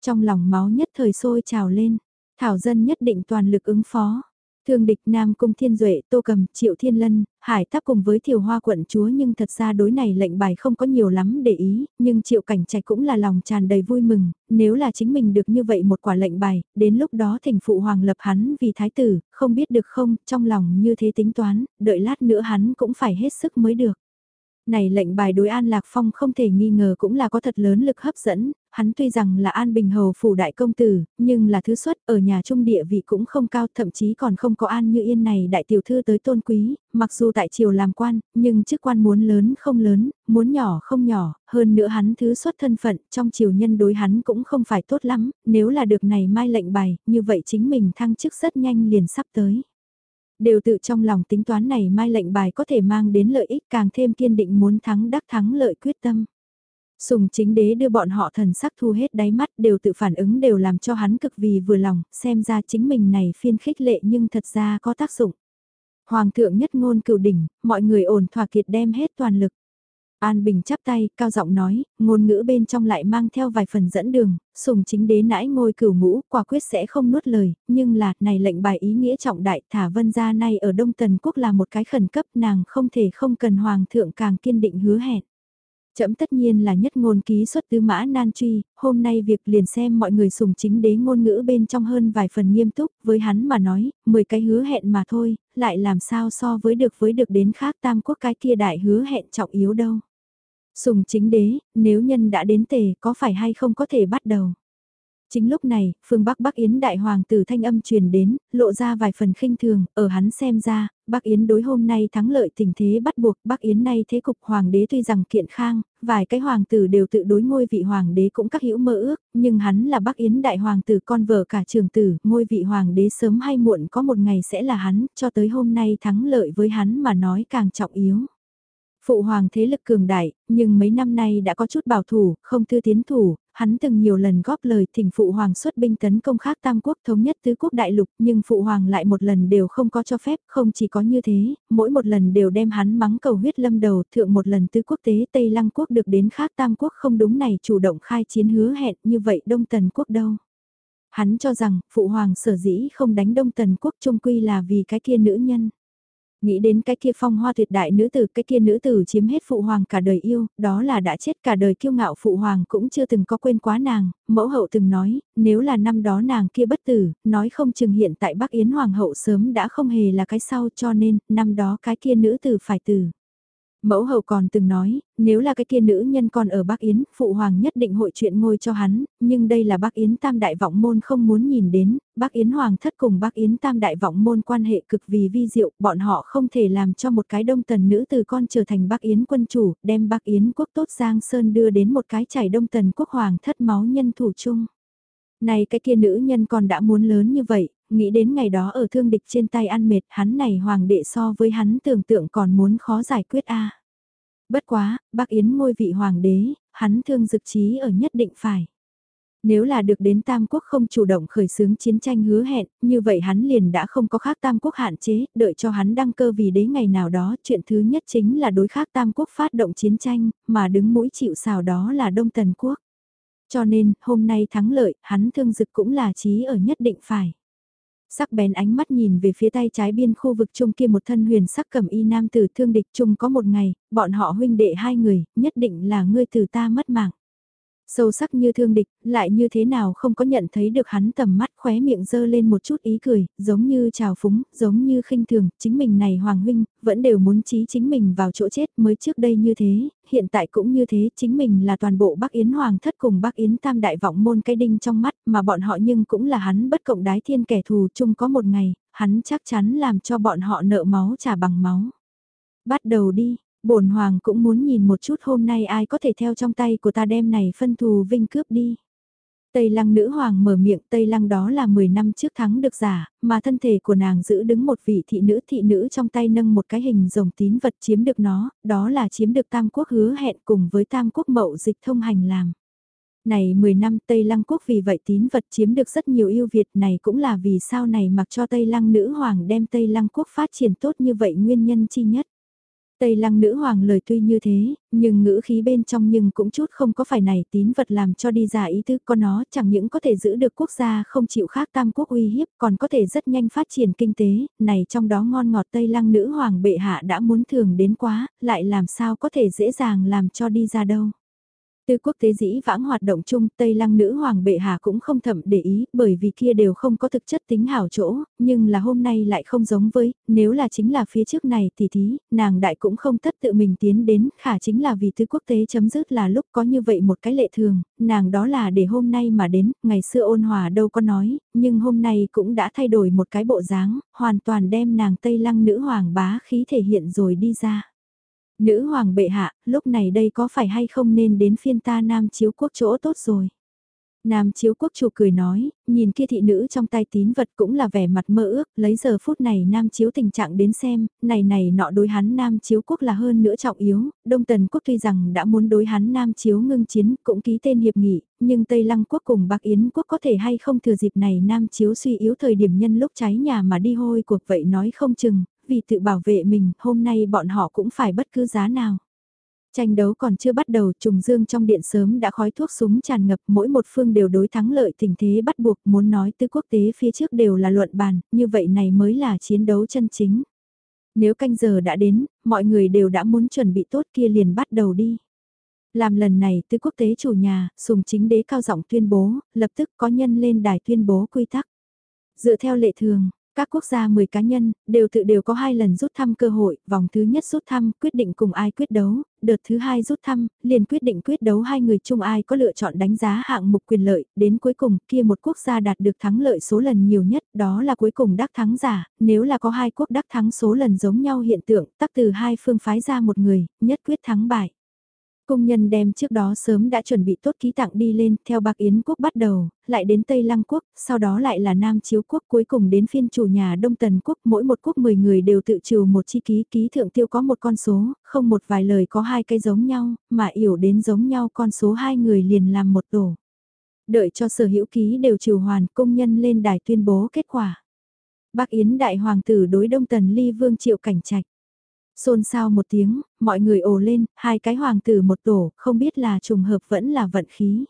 Trong lòng máu nhất thời sôi trào lên, Thảo dân nhất định toàn lực ứng phó. Thương địch Nam Cung Thiên Duệ, Tô Cầm, Triệu Thiên Lân, Hải tháp cùng với Thiều Hoa quận chúa nhưng thật ra đối này lệnh bài không có nhiều lắm để ý, nhưng Triệu Cảnh Trạch cũng là lòng tràn đầy vui mừng, nếu là chính mình được như vậy một quả lệnh bài, đến lúc đó thỉnh phụ hoàng lập hắn vì thái tử, không biết được không, trong lòng như thế tính toán, đợi lát nữa hắn cũng phải hết sức mới được. Này lệnh bài đối An Lạc Phong không thể nghi ngờ cũng là có thật lớn lực hấp dẫn, hắn tuy rằng là An Bình Hầu phủ đại công tử, nhưng là thứ xuất ở nhà trung địa vị cũng không cao, thậm chí còn không có An Như Yên này đại tiểu thư tới tôn quý, mặc dù tại triều làm quan, nhưng chức quan muốn lớn không lớn, muốn nhỏ không nhỏ, hơn nữa hắn thứ xuất thân phận, trong triều nhân đối hắn cũng không phải tốt lắm, nếu là được này mai lệnh bài, như vậy chính mình thăng chức rất nhanh liền sắp tới. Đều tự trong lòng tính toán này mai lệnh bài có thể mang đến lợi ích càng thêm kiên định muốn thắng đắc thắng lợi quyết tâm. Sùng chính đế đưa bọn họ thần sắc thu hết đáy mắt đều tự phản ứng đều làm cho hắn cực vì vừa lòng, xem ra chính mình này phiên khích lệ nhưng thật ra có tác dụng. Hoàng thượng nhất ngôn cửu đỉnh, mọi người ổn thỏa kiệt đem hết toàn lực. An Bình chắp tay, cao giọng nói, ngôn ngữ bên trong lại mang theo vài phần dẫn đường, sùng chính đế nãi ngôi cửu ngũ, quả quyết sẽ không nuốt lời, nhưng là, này lệnh bài ý nghĩa trọng đại, thả vân gia nay ở Đông Tần Quốc là một cái khẩn cấp nàng không thể không cần hoàng thượng càng kiên định hứa hẹn. Chậm tất nhiên là nhất ngôn ký xuất tứ mã nan truy, hôm nay việc liền xem mọi người sùng chính đế ngôn ngữ bên trong hơn vài phần nghiêm túc, với hắn mà nói, 10 cái hứa hẹn mà thôi, lại làm sao so với được với được đến khác tam quốc cái kia đại hứa hẹn trọng yếu đâu. Sùng chính đế, nếu nhân đã đến tề có phải hay không có thể bắt đầu. Chính lúc này, phương Bắc Bắc Yến đại hoàng tử thanh âm truyền đến, lộ ra vài phần khinh thường, ở hắn xem ra, Bắc Yến đối hôm nay thắng lợi tình thế bắt buộc, Bắc Yến nay thế cục hoàng đế tuy rằng kiện khang, vài cái hoàng tử đều tự đối ngôi vị hoàng đế cũng các hữu mơ ước, nhưng hắn là Bắc Yến đại hoàng tử con vợ cả trường tử, ngôi vị hoàng đế sớm hay muộn có một ngày sẽ là hắn, cho tới hôm nay thắng lợi với hắn mà nói càng trọng yếu. Phụ hoàng thế lực cường đại, nhưng mấy năm nay đã có chút bảo thủ, không thư tiến thủ, hắn từng nhiều lần góp lời thỉnh phụ hoàng xuất binh tấn công khác tam quốc thống nhất tứ quốc đại lục, nhưng phụ hoàng lại một lần đều không có cho phép, không chỉ có như thế, mỗi một lần đều đem hắn mắng cầu huyết lâm đầu, thượng một lần tứ quốc tế Tây Lăng quốc được đến khác tam quốc không đúng này chủ động khai chiến hứa hẹn như vậy đông tần quốc đâu. Hắn cho rằng, phụ hoàng sở dĩ không đánh đông tần quốc trung quy là vì cái kia nữ nhân. Nghĩ đến cái kia phong hoa tuyệt đại nữ tử, cái kia nữ tử chiếm hết phụ hoàng cả đời yêu, đó là đã chết cả đời kiêu ngạo phụ hoàng cũng chưa từng có quên quá nàng, mẫu hậu từng nói, nếu là năm đó nàng kia bất tử, nói không chừng hiện tại Bắc Yến hoàng hậu sớm đã không hề là cái sau cho nên, năm đó cái kia nữ tử phải tử. Mẫu hậu còn từng nói, nếu là cái kia nữ nhân còn ở Bắc Yến, phụ hoàng nhất định hội chuyện ngôi cho hắn, nhưng đây là Bắc Yến tam đại vọng môn không muốn nhìn đến, Bắc Yến hoàng thất cùng Bắc Yến tam đại vọng môn quan hệ cực vì vi diệu, bọn họ không thể làm cho một cái đông tần nữ từ con trở thành Bắc Yến quân chủ, đem Bắc Yến quốc tốt Giang Sơn đưa đến một cái chảy đông tần quốc hoàng thất máu nhân thủ chung. Này cái kia nữ nhân còn đã muốn lớn như vậy, nghĩ đến ngày đó ở thương địch trên tay ăn mệt hắn này hoàng đệ so với hắn tưởng tượng còn muốn khó giải quyết a Bất quá, bác Yến ngôi vị hoàng đế, hắn thương dực trí ở nhất định phải. Nếu là được đến Tam Quốc không chủ động khởi xướng chiến tranh hứa hẹn, như vậy hắn liền đã không có khác Tam Quốc hạn chế, đợi cho hắn đăng cơ vì đế ngày nào đó, chuyện thứ nhất chính là đối khác Tam Quốc phát động chiến tranh, mà đứng mũi chịu xào đó là Đông Tần Quốc. Cho nên, hôm nay thắng lợi, hắn thương dực cũng là trí ở nhất định phải sắc bén ánh mắt nhìn về phía tay trái biên khu vực trung kia một thân huyền sắc cầm y nam tử thương địch chung có một ngày, bọn họ huynh đệ hai người, nhất định là ngươi từ ta mất mạng. Sâu sắc như thương địch, lại như thế nào không có nhận thấy được hắn tầm mắt khóe miệng dơ lên một chút ý cười, giống như trào phúng, giống như khinh thường, chính mình này Hoàng Huynh, vẫn đều muốn trí chính mình vào chỗ chết mới trước đây như thế, hiện tại cũng như thế, chính mình là toàn bộ Bắc Yến Hoàng thất cùng Bắc Yến Tam Đại Vọng môn cái đinh trong mắt, mà bọn họ nhưng cũng là hắn bất cộng đái thiên kẻ thù chung có một ngày, hắn chắc chắn làm cho bọn họ nợ máu trả bằng máu. Bắt đầu đi, bổn hoàng cũng muốn nhìn một chút hôm nay ai có thể theo trong tay của ta đem này phân thù vinh cướp đi. Tây lăng nữ hoàng mở miệng Tây lăng đó là 10 năm trước thắng được giả, mà thân thể của nàng giữ đứng một vị thị nữ thị nữ trong tay nâng một cái hình rồng tín vật chiếm được nó, đó là chiếm được tam quốc hứa hẹn cùng với tam quốc mậu dịch thông hành làm. Này 10 năm Tây Lăng quốc vì vậy tín vật chiếm được rất nhiều yêu Việt này cũng là vì sao này mặc cho Tây Lăng nữ hoàng đem Tây Lăng quốc phát triển tốt như vậy nguyên nhân chi nhất. Tây lăng nữ hoàng lời tuy như thế, nhưng ngữ khí bên trong nhưng cũng chút không có phải này tín vật làm cho đi ra ý tư con nó chẳng những có thể giữ được quốc gia không chịu khác tam quốc uy hiếp còn có thể rất nhanh phát triển kinh tế, này trong đó ngon ngọt Tây lăng nữ hoàng bệ hạ đã muốn thường đến quá, lại làm sao có thể dễ dàng làm cho đi ra đâu. Từ quốc tế dĩ vãng hoạt động chung, Tây Lăng nữ hoàng bệ hạ cũng không thầm để ý, bởi vì kia đều không có thực chất tính hảo chỗ, nhưng là hôm nay lại không giống với, nếu là chính là phía trước này thì thí, nàng đại cũng không thất tự mình tiến đến, khả chính là vì thứ quốc tế chấm dứt là lúc có như vậy một cái lệ thường, nàng đó là để hôm nay mà đến, ngày xưa ôn hòa đâu có nói, nhưng hôm nay cũng đã thay đổi một cái bộ dáng, hoàn toàn đem nàng Tây Lăng nữ hoàng bá khí thể hiện rồi đi ra. Nữ hoàng bệ hạ, lúc này đây có phải hay không nên đến phiên ta nam chiếu quốc chỗ tốt rồi. Nam chiếu quốc chủ cười nói, nhìn kia thị nữ trong tay tín vật cũng là vẻ mặt mơ ước, lấy giờ phút này Nam chiếu tình trạng đến xem, này này nọ đối hắn Nam chiếu quốc là hơn nữa trọng yếu, Đông Tần quốc tuy rằng đã muốn đối hắn Nam chiếu ngưng chiến cũng ký tên hiệp nghị, nhưng Tây Lăng quốc cùng Bắc Yến quốc có thể hay không thừa dịp này Nam chiếu suy yếu thời điểm nhân lúc cháy nhà mà đi hôi cuộc vậy nói không chừng, vì tự bảo vệ mình, hôm nay bọn họ cũng phải bất cứ giá nào. Tranh đấu còn chưa bắt đầu, trùng dương trong điện sớm đã khói thuốc súng tràn ngập, mỗi một phương đều đối thắng lợi tình thế bắt buộc, muốn nói tư quốc tế phía trước đều là luận bàn, như vậy này mới là chiến đấu chân chính. Nếu canh giờ đã đến, mọi người đều đã muốn chuẩn bị tốt kia liền bắt đầu đi. Làm lần này tư quốc tế chủ nhà, sùng chính đế cao giọng tuyên bố, lập tức có nhân lên đài tuyên bố quy tắc. Dựa theo lệ thường, các quốc gia 10 cá nhân, đều tự đều có hai lần rút thăm cơ hội, vòng thứ nhất rút thăm, quyết định cùng ai quyết đấu, đợt thứ hai rút thăm, liền quyết định quyết đấu hai người chung ai có lựa chọn đánh giá hạng mục quyền lợi, đến cuối cùng kia một quốc gia đạt được thắng lợi số lần nhiều nhất, đó là cuối cùng đắc thắng giả, nếu là có hai quốc đắc thắng số lần giống nhau hiện tượng, tắc từ hai phương phái ra một người, nhất quyết thắng bại. Công nhân đem trước đó sớm đã chuẩn bị tốt ký tặng đi lên, theo Bạc Yến quốc bắt đầu, lại đến Tây Lăng quốc, sau đó lại là Nam Chiếu quốc cuối cùng đến phiên chủ nhà Đông Tần quốc, mỗi một quốc 10 người đều tự trừ một chi ký, ký thượng tiêu có một con số, không một vài lời có hai cái giống nhau, mà yểu đến giống nhau con số hai người liền làm một tổ. Đợi cho sở hữu ký đều trừ hoàn, công nhân lên đài tuyên bố kết quả. Bác Yến đại hoàng tử đối Đông Tần Ly Vương Triệu Cảnh Trạch Xôn xao một tiếng, mọi người ồ lên, hai cái hoàng tử một tổ, không biết là trùng hợp vẫn là vận khí.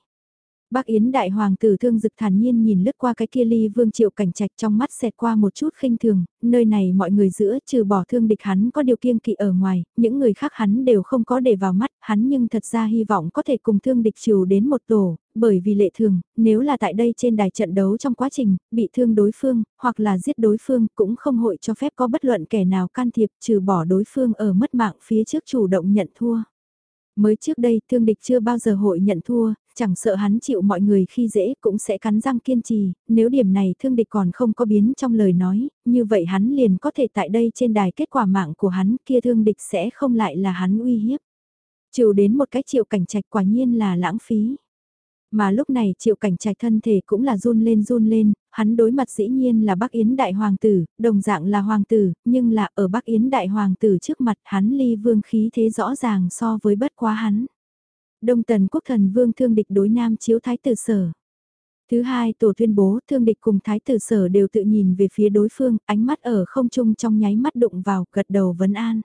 Bác Yến đại hoàng tử thương dực thản nhiên nhìn lướt qua cái kia ly vương triệu cảnh trạch trong mắt xẹt qua một chút khinh thường, nơi này mọi người giữa trừ bỏ thương địch hắn có điều kiêng kỵ ở ngoài, những người khác hắn đều không có để vào mắt, hắn nhưng thật ra hy vọng có thể cùng thương địch chiều đến một tổ, bởi vì lệ thường, nếu là tại đây trên đài trận đấu trong quá trình, bị thương đối phương, hoặc là giết đối phương, cũng không hội cho phép có bất luận kẻ nào can thiệp trừ bỏ đối phương ở mất mạng phía trước chủ động nhận thua. Mới trước đây thương địch chưa bao giờ hội nhận thua, chẳng sợ hắn chịu mọi người khi dễ cũng sẽ cắn răng kiên trì, nếu điểm này thương địch còn không có biến trong lời nói, như vậy hắn liền có thể tại đây trên đài kết quả mạng của hắn kia thương địch sẽ không lại là hắn uy hiếp. Chịu đến một cái chịu cảnh trạch quả nhiên là lãng phí. Mà lúc này triệu cảnh trạch thân thể cũng là run lên run lên, hắn đối mặt dĩ nhiên là Bắc Yến Đại Hoàng tử, đồng dạng là Hoàng tử, nhưng là ở Bắc Yến Đại Hoàng tử trước mặt hắn ly vương khí thế rõ ràng so với bất quá hắn. Đông Tần Quốc thần vương thương địch đối nam chiếu thái tử sở. Thứ hai tổ tuyên bố thương địch cùng thái tử sở đều tự nhìn về phía đối phương, ánh mắt ở không trung trong nháy mắt đụng vào, gật đầu vấn an.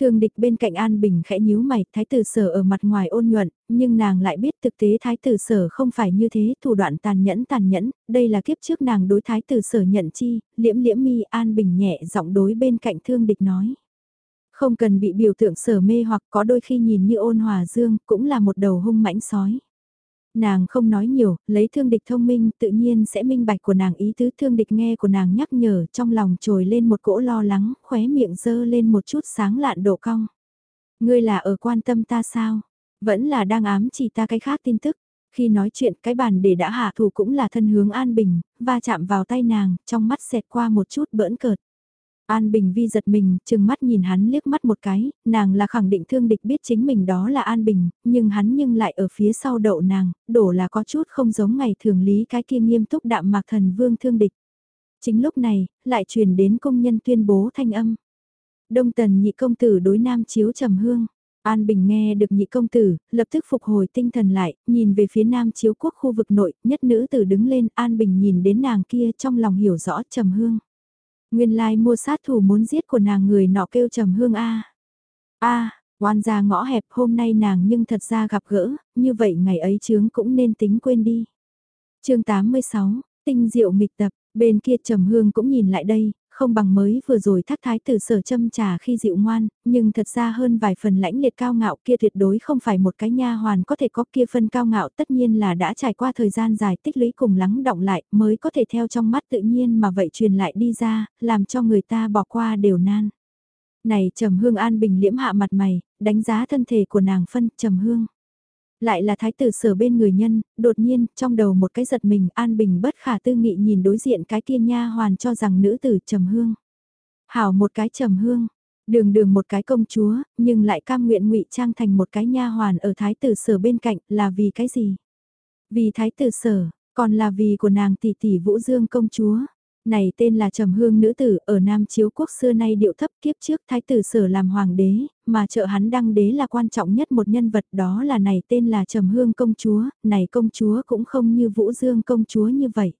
Thương địch bên cạnh An Bình khẽ nhíu mày, thái tử sở ở mặt ngoài ôn nhuận, nhưng nàng lại biết thực tế thái tử sở không phải như thế, thủ đoạn tàn nhẫn tàn nhẫn, đây là kiếp trước nàng đối thái tử sở nhận chi, liễm liễm mi An Bình nhẹ giọng đối bên cạnh thương địch nói. Không cần bị biểu tượng sở mê hoặc có đôi khi nhìn như ôn hòa dương, cũng là một đầu hung mãnh sói. Nàng không nói nhiều, lấy thương địch thông minh tự nhiên sẽ minh bạch của nàng ý tứ thương địch nghe của nàng nhắc nhở trong lòng trồi lên một cỗ lo lắng, khóe miệng dơ lên một chút sáng lạn độ cong. Ngươi là ở quan tâm ta sao? Vẫn là đang ám chỉ ta cái khác tin tức. Khi nói chuyện cái bàn để đã hạ thủ cũng là thân hướng an bình, va chạm vào tay nàng, trong mắt xẹt qua một chút bỡn cợt. An Bình Vi giật mình, chừng mắt nhìn hắn liếc mắt một cái, nàng là khẳng định thương địch biết chính mình đó là An Bình, nhưng hắn nhưng lại ở phía sau đậu nàng, đổ là có chút không giống ngày thường lý cái kia nghiêm túc đạm mạc thần vương thương địch. Chính lúc này, lại truyền đến công nhân tuyên bố thanh âm. Đông tần nhị công tử đối nam chiếu trầm hương. An Bình nghe được nhị công tử, lập tức phục hồi tinh thần lại, nhìn về phía nam chiếu quốc khu vực nội, nhất nữ tử đứng lên, An Bình nhìn đến nàng kia trong lòng hiểu rõ trầm hương. Nguyên lai mua sát thủ muốn giết của nàng người nọ kêu trầm hương A. A, oan ra ngõ hẹp hôm nay nàng nhưng thật ra gặp gỡ, như vậy ngày ấy chướng cũng nên tính quên đi. chương 86, tinh diệu nghịch tập, bên kia trầm hương cũng nhìn lại đây, không bằng mới vừa rồi thác thái tử sở châm trà khi dịu ngoan, nhưng thật ra hơn vài phần lãnh liệt cao ngạo kia tuyệt đối không phải một cái nha hoàn có thể có kia phân cao ngạo tất nhiên là đã trải qua thời gian dài tích lũy cùng lắng động lại mới có thể theo trong mắt tự nhiên mà vậy truyền lại đi ra, làm cho người ta bỏ qua đều nan. Này trầm hương an bình liễm hạ mặt mày, đánh giá thân thể của nàng phân trầm hương. Lại là thái tử sở bên người nhân, đột nhiên, trong đầu một cái giật mình, an bình bất khả tư nghị nhìn đối diện cái kia nha hoàn cho rằng nữ tử trầm hương. Hảo một cái trầm hương, đường đường một cái công chúa, nhưng lại cam nguyện ngụy trang thành một cái nha hoàn ở thái tử sở bên cạnh, là vì cái gì? Vì thái tử sở, còn là vì của nàng tỷ tỷ Vũ Dương công chúa. Này tên là Trầm Hương nữ tử ở Nam Chiếu quốc xưa nay điệu thấp kiếp trước thái tử sở làm hoàng đế, mà trợ hắn đăng đế là quan trọng nhất một nhân vật đó là này tên là Trầm Hương công chúa, này công chúa cũng không như Vũ Dương công chúa như vậy.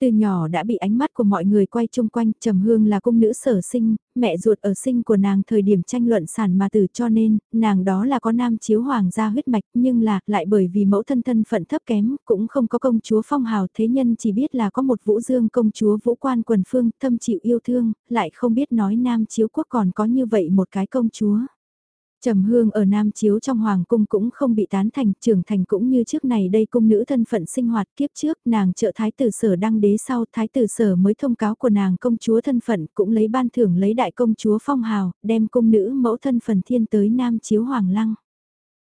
Từ nhỏ đã bị ánh mắt của mọi người quay chung quanh, Trầm Hương là cung nữ sở sinh, mẹ ruột ở sinh của nàng thời điểm tranh luận sản mà tử cho nên, nàng đó là có nam chiếu hoàng gia huyết mạch nhưng là lại bởi vì mẫu thân thân phận thấp kém, cũng không có công chúa phong hào thế nhân chỉ biết là có một vũ dương công chúa vũ quan quần phương thâm chịu yêu thương, lại không biết nói nam chiếu quốc còn có như vậy một cái công chúa. Trầm Hương ở Nam Chiếu trong Hoàng Cung cũng không bị tán thành, trưởng thành cũng như trước này đây cung nữ thân phận sinh hoạt kiếp trước, nàng trợ thái tử sở đăng đế sau, thái tử sở mới thông cáo của nàng công chúa thân phận cũng lấy ban thưởng lấy đại công chúa phong hào, đem cung nữ mẫu thân phần thiên tới Nam Chiếu Hoàng Lăng.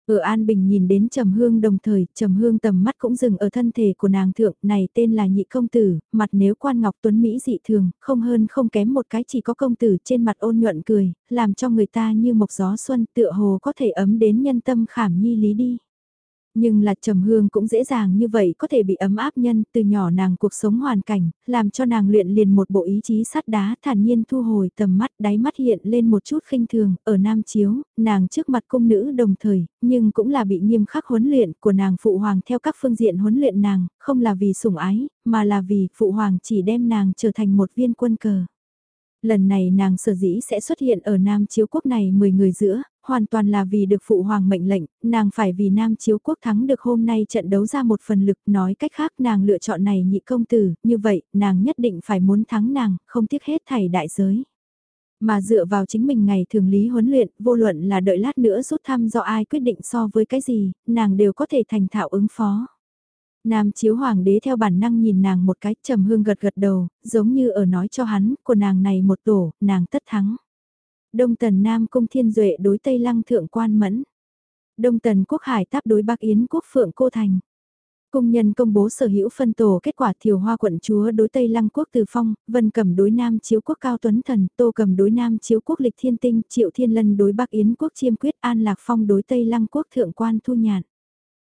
Ở An Bình nhìn đến Trầm Hương đồng thời, Trầm Hương tầm mắt cũng dừng ở thân thể của nàng thượng, này tên là nhị công tử, mặt nếu quan ngọc tuấn Mỹ dị thường, không hơn không kém một cái chỉ có công tử trên mặt ôn nhuận cười, làm cho người ta như mộc gió xuân tựa hồ có thể ấm đến nhân tâm khảm nhi lý đi nhưng là trầm hương cũng dễ dàng như vậy có thể bị ấm áp nhân từ nhỏ nàng cuộc sống hoàn cảnh, làm cho nàng luyện liền một bộ ý chí sắt đá thản nhiên thu hồi tầm mắt đáy mắt hiện lên một chút khinh thường, ở Nam Chiếu, nàng trước mặt cung nữ đồng thời, nhưng cũng là bị nghiêm khắc huấn luyện của nàng phụ hoàng theo các phương diện huấn luyện nàng, không là vì sủng ái, mà là vì phụ hoàng chỉ đem nàng trở thành một viên quân cờ. Lần này nàng sở dĩ sẽ xuất hiện ở Nam Chiếu Quốc này 10 người giữa, hoàn toàn là vì được phụ hoàng mệnh lệnh, nàng phải vì Nam Chiếu Quốc thắng được hôm nay trận đấu ra một phần lực nói cách khác nàng lựa chọn này nhị công tử, như vậy nàng nhất định phải muốn thắng nàng, không tiếc hết thảy đại giới. Mà dựa vào chính mình ngày thường lý huấn luyện, vô luận là đợi lát nữa rút thăm do ai quyết định so với cái gì, nàng đều có thể thành thạo ứng phó. Nam chiếu hoàng đế theo bản năng nhìn nàng một cái trầm hương gật gật đầu, giống như ở nói cho hắn, của nàng này một tổ, nàng tất thắng. Đông tần Nam cung thiên duệ đối Tây lăng thượng quan mẫn. Đông tần quốc hải táp đối Bắc Yến quốc phượng cô thành. Cung nhân công bố sở hữu phân tổ kết quả thiều hoa quận chúa đối Tây Lăng quốc từ phong, vân cầm đối Nam chiếu quốc cao tuấn thần, tô cầm đối Nam chiếu quốc lịch thiên tinh, triệu thiên lân đối Bắc Yến quốc chiêm quyết an lạc phong đối Tây Lăng quốc thượng quan thu nhạn.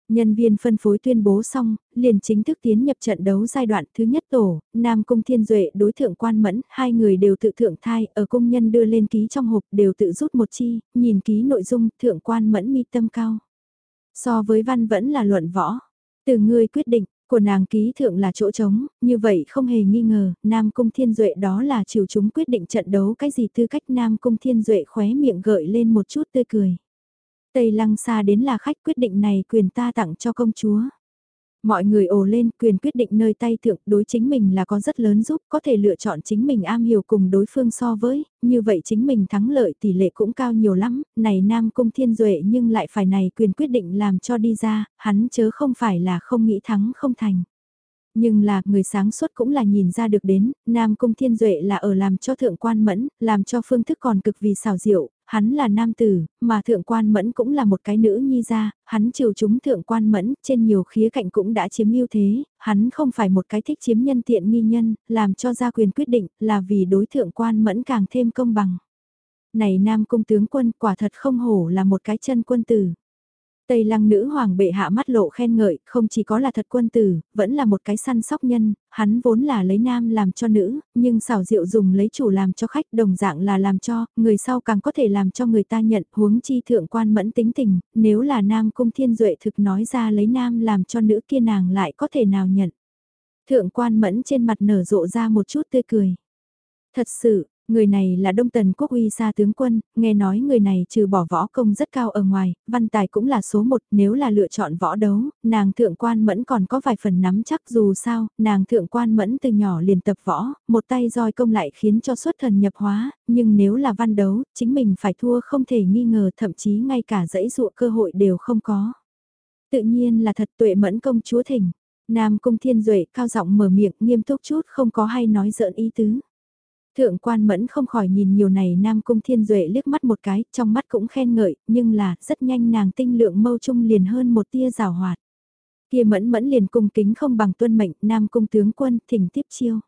Nhân viên phân phối tuyên bố xong, liền chính thức tiến nhập trận đấu giai đoạn thứ nhất tổ, Nam Cung Thiên Duệ đối thượng quan mẫn, hai người đều tự thượng thai, ở công nhân đưa lên ký trong hộp đều tự rút một chi, nhìn ký nội dung thượng quan mẫn mi tâm cao. So với văn vẫn là luận võ, từ người quyết định, của nàng ký thượng là chỗ trống, như vậy không hề nghi ngờ, Nam Cung Thiên Duệ đó là chiều chúng quyết định trận đấu cái gì tư cách Nam Cung Thiên Duệ khóe miệng gợi lên một chút tươi cười. Tây Lăng xa đến là khách quyết định này quyền ta tặng cho công chúa. Mọi người ồ lên quyền quyết định nơi tay thượng đối chính mình là có rất lớn giúp có thể lựa chọn chính mình am hiểu cùng đối phương so với, như vậy chính mình thắng lợi tỷ lệ cũng cao nhiều lắm, này Nam Cung Thiên Duệ nhưng lại phải này quyền quyết định làm cho đi ra, hắn chớ không phải là không nghĩ thắng không thành nhưng là người sáng suốt cũng là nhìn ra được đến, Nam Cung Thiên Duệ là ở làm cho thượng quan mẫn, làm cho phương thức còn cực vì xảo diệu, hắn là nam tử, mà thượng quan mẫn cũng là một cái nữ nhi ra, hắn chiều chúng thượng quan mẫn, trên nhiều khía cạnh cũng đã chiếm ưu thế, hắn không phải một cái thích chiếm nhân tiện nghi nhân, làm cho gia quyền quyết định, là vì đối thượng quan mẫn càng thêm công bằng. Này nam cung tướng quân quả thật không hổ là một cái chân quân tử. Tây lăng nữ hoàng bệ hạ mắt lộ khen ngợi, không chỉ có là thật quân tử, vẫn là một cái săn sóc nhân, hắn vốn là lấy nam làm cho nữ, nhưng xảo diệu dùng lấy chủ làm cho khách đồng dạng là làm cho, người sau càng có thể làm cho người ta nhận huống chi thượng quan mẫn tính tình, nếu là nam cung thiên duệ thực nói ra lấy nam làm cho nữ kia nàng lại có thể nào nhận. Thượng quan mẫn trên mặt nở rộ ra một chút tươi cười. Thật sự, Người này là Đông Tần Quốc uy xa tướng quân, nghe nói người này trừ bỏ võ công rất cao ở ngoài, văn tài cũng là số một, nếu là lựa chọn võ đấu, nàng thượng quan mẫn còn có vài phần nắm chắc dù sao, nàng thượng quan mẫn từ nhỏ liền tập võ, một tay roi công lại khiến cho xuất thần nhập hóa, nhưng nếu là văn đấu, chính mình phải thua không thể nghi ngờ thậm chí ngay cả dãy dụa cơ hội đều không có. Tự nhiên là thật tuệ mẫn công chúa thỉnh. Nam Cung Thiên Duệ cao giọng mở miệng nghiêm túc chút không có hay nói giỡn ý tứ. Thượng quan mẫn không khỏi nhìn nhiều này Nam Cung Thiên Duệ liếc mắt một cái, trong mắt cũng khen ngợi, nhưng là, rất nhanh nàng tinh lượng mâu trung liền hơn một tia rào hoạt. Kia mẫn mẫn liền cung kính không bằng tuân mệnh, Nam Cung tướng quân, thỉnh tiếp chiêu.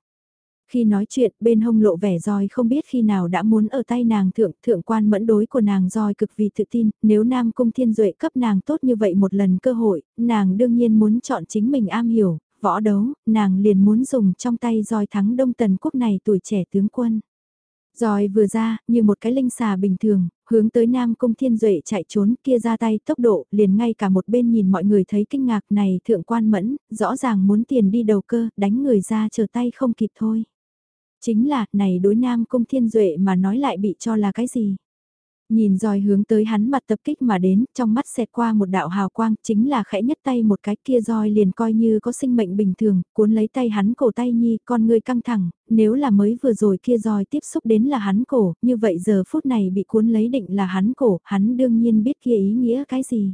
Khi nói chuyện, bên hông lộ vẻ roi không biết khi nào đã muốn ở tay nàng thượng, thượng quan mẫn đối của nàng roi cực vì tự tin, nếu Nam Cung Thiên Duệ cấp nàng tốt như vậy một lần cơ hội, nàng đương nhiên muốn chọn chính mình am hiểu, võ đấu, nàng liền muốn dùng trong tay roi thắng đông tần quốc này tuổi trẻ tướng quân. Roi vừa ra, như một cái linh xà bình thường, hướng tới Nam Cung Thiên Duệ chạy trốn kia ra tay tốc độ, liền ngay cả một bên nhìn mọi người thấy kinh ngạc này thượng quan mẫn, rõ ràng muốn tiền đi đầu cơ, đánh người ra chờ tay không kịp thôi. Chính là, này đối Nam Cung Thiên Duệ mà nói lại bị cho là cái gì? Nhìn roi hướng tới hắn mặt tập kích mà đến, trong mắt xẹt qua một đạo hào quang, chính là khẽ nhất tay một cái kia roi liền coi như có sinh mệnh bình thường, cuốn lấy tay hắn cổ tay nhi, con người căng thẳng, nếu là mới vừa rồi kia roi tiếp xúc đến là hắn cổ, như vậy giờ phút này bị cuốn lấy định là hắn cổ, hắn đương nhiên biết kia ý nghĩa cái gì.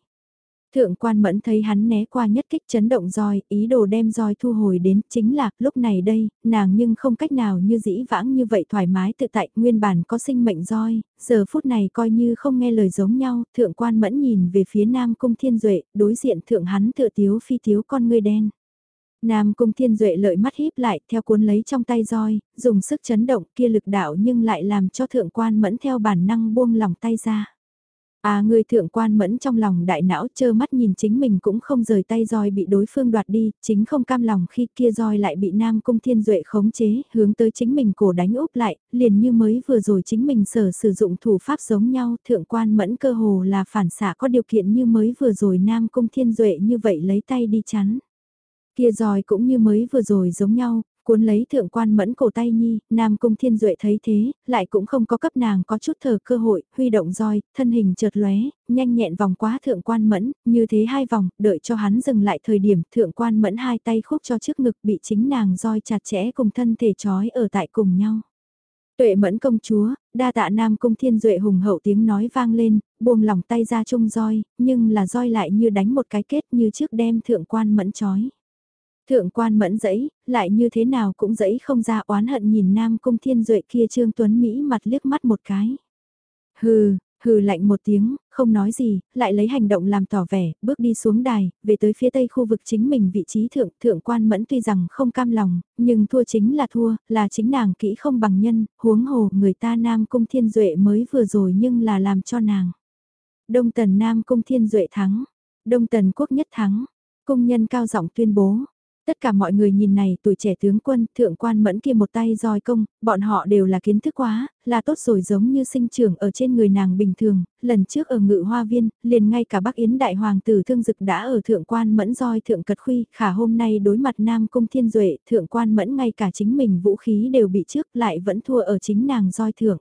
Thượng quan mẫn thấy hắn né qua nhất kích chấn động roi, ý đồ đem roi thu hồi đến, chính là, lúc này đây, nàng nhưng không cách nào như dĩ vãng như vậy thoải mái tự tại, nguyên bản có sinh mệnh roi, giờ phút này coi như không nghe lời giống nhau, thượng quan mẫn nhìn về phía nam cung thiên duệ đối diện thượng hắn tựa tiếu phi tiếu con ngươi đen. Nam cung thiên duệ lợi mắt híp lại theo cuốn lấy trong tay roi, dùng sức chấn động kia lực đạo nhưng lại làm cho thượng quan mẫn theo bản năng buông lòng tay ra. À người thượng quan mẫn trong lòng đại não chơ mắt nhìn chính mình cũng không rời tay roi bị đối phương đoạt đi, chính không cam lòng khi kia roi lại bị Nam Cung Thiên Duệ khống chế, hướng tới chính mình cổ đánh úp lại, liền như mới vừa rồi chính mình sở sử dụng thủ pháp giống nhau, thượng quan mẫn cơ hồ là phản xạ có điều kiện như mới vừa rồi Nam Cung Thiên Duệ như vậy lấy tay đi chắn. Kia roi cũng như mới vừa rồi giống nhau, cuốn lấy thượng quan mẫn cổ tay nhi, Nam Cung Thiên Duệ thấy thế, lại cũng không có cấp nàng có chút thở cơ hội, huy động roi, thân hình chợt lóe, nhanh nhẹn vòng quá thượng quan mẫn, như thế hai vòng, đợi cho hắn dừng lại thời điểm thượng quan mẫn hai tay khúc cho trước ngực bị chính nàng roi chặt chẽ cùng thân thể trói ở tại cùng nhau. Tuệ mẫn công chúa, đa tạ Nam Cung Thiên Duệ hùng hậu tiếng nói vang lên, buông lòng tay ra chung roi, nhưng là roi lại như đánh một cái kết như trước đem thượng quan mẫn trói. Thượng quan mẫn dẫy, lại như thế nào cũng dẫy không ra oán hận nhìn Nam Cung Thiên Duệ kia Trương Tuấn Mỹ mặt liếc mắt một cái. Hừ, hừ lạnh một tiếng, không nói gì, lại lấy hành động làm tỏ vẻ, bước đi xuống đài, về tới phía tây khu vực chính mình vị trí thượng, thượng quan mẫn tuy rằng không cam lòng, nhưng thua chính là thua, là chính nàng kỹ không bằng nhân, huống hồ người ta Nam Cung Thiên Duệ mới vừa rồi nhưng là làm cho nàng. Đông Tần Nam Cung Thiên Duệ thắng, Đông Tần Quốc nhất thắng, cung nhân cao giọng tuyên bố, Tất cả mọi người nhìn này tuổi trẻ tướng quân, thượng quan mẫn kia một tay roi công, bọn họ đều là kiến thức quá, là tốt rồi giống như sinh trưởng ở trên người nàng bình thường, lần trước ở ngự hoa viên, liền ngay cả bác Yến đại hoàng tử thương dực đã ở thượng quan mẫn roi thượng cật khuy, khả hôm nay đối mặt nam cung thiên duệ, thượng quan mẫn ngay cả chính mình vũ khí đều bị trước lại vẫn thua ở chính nàng roi thượng.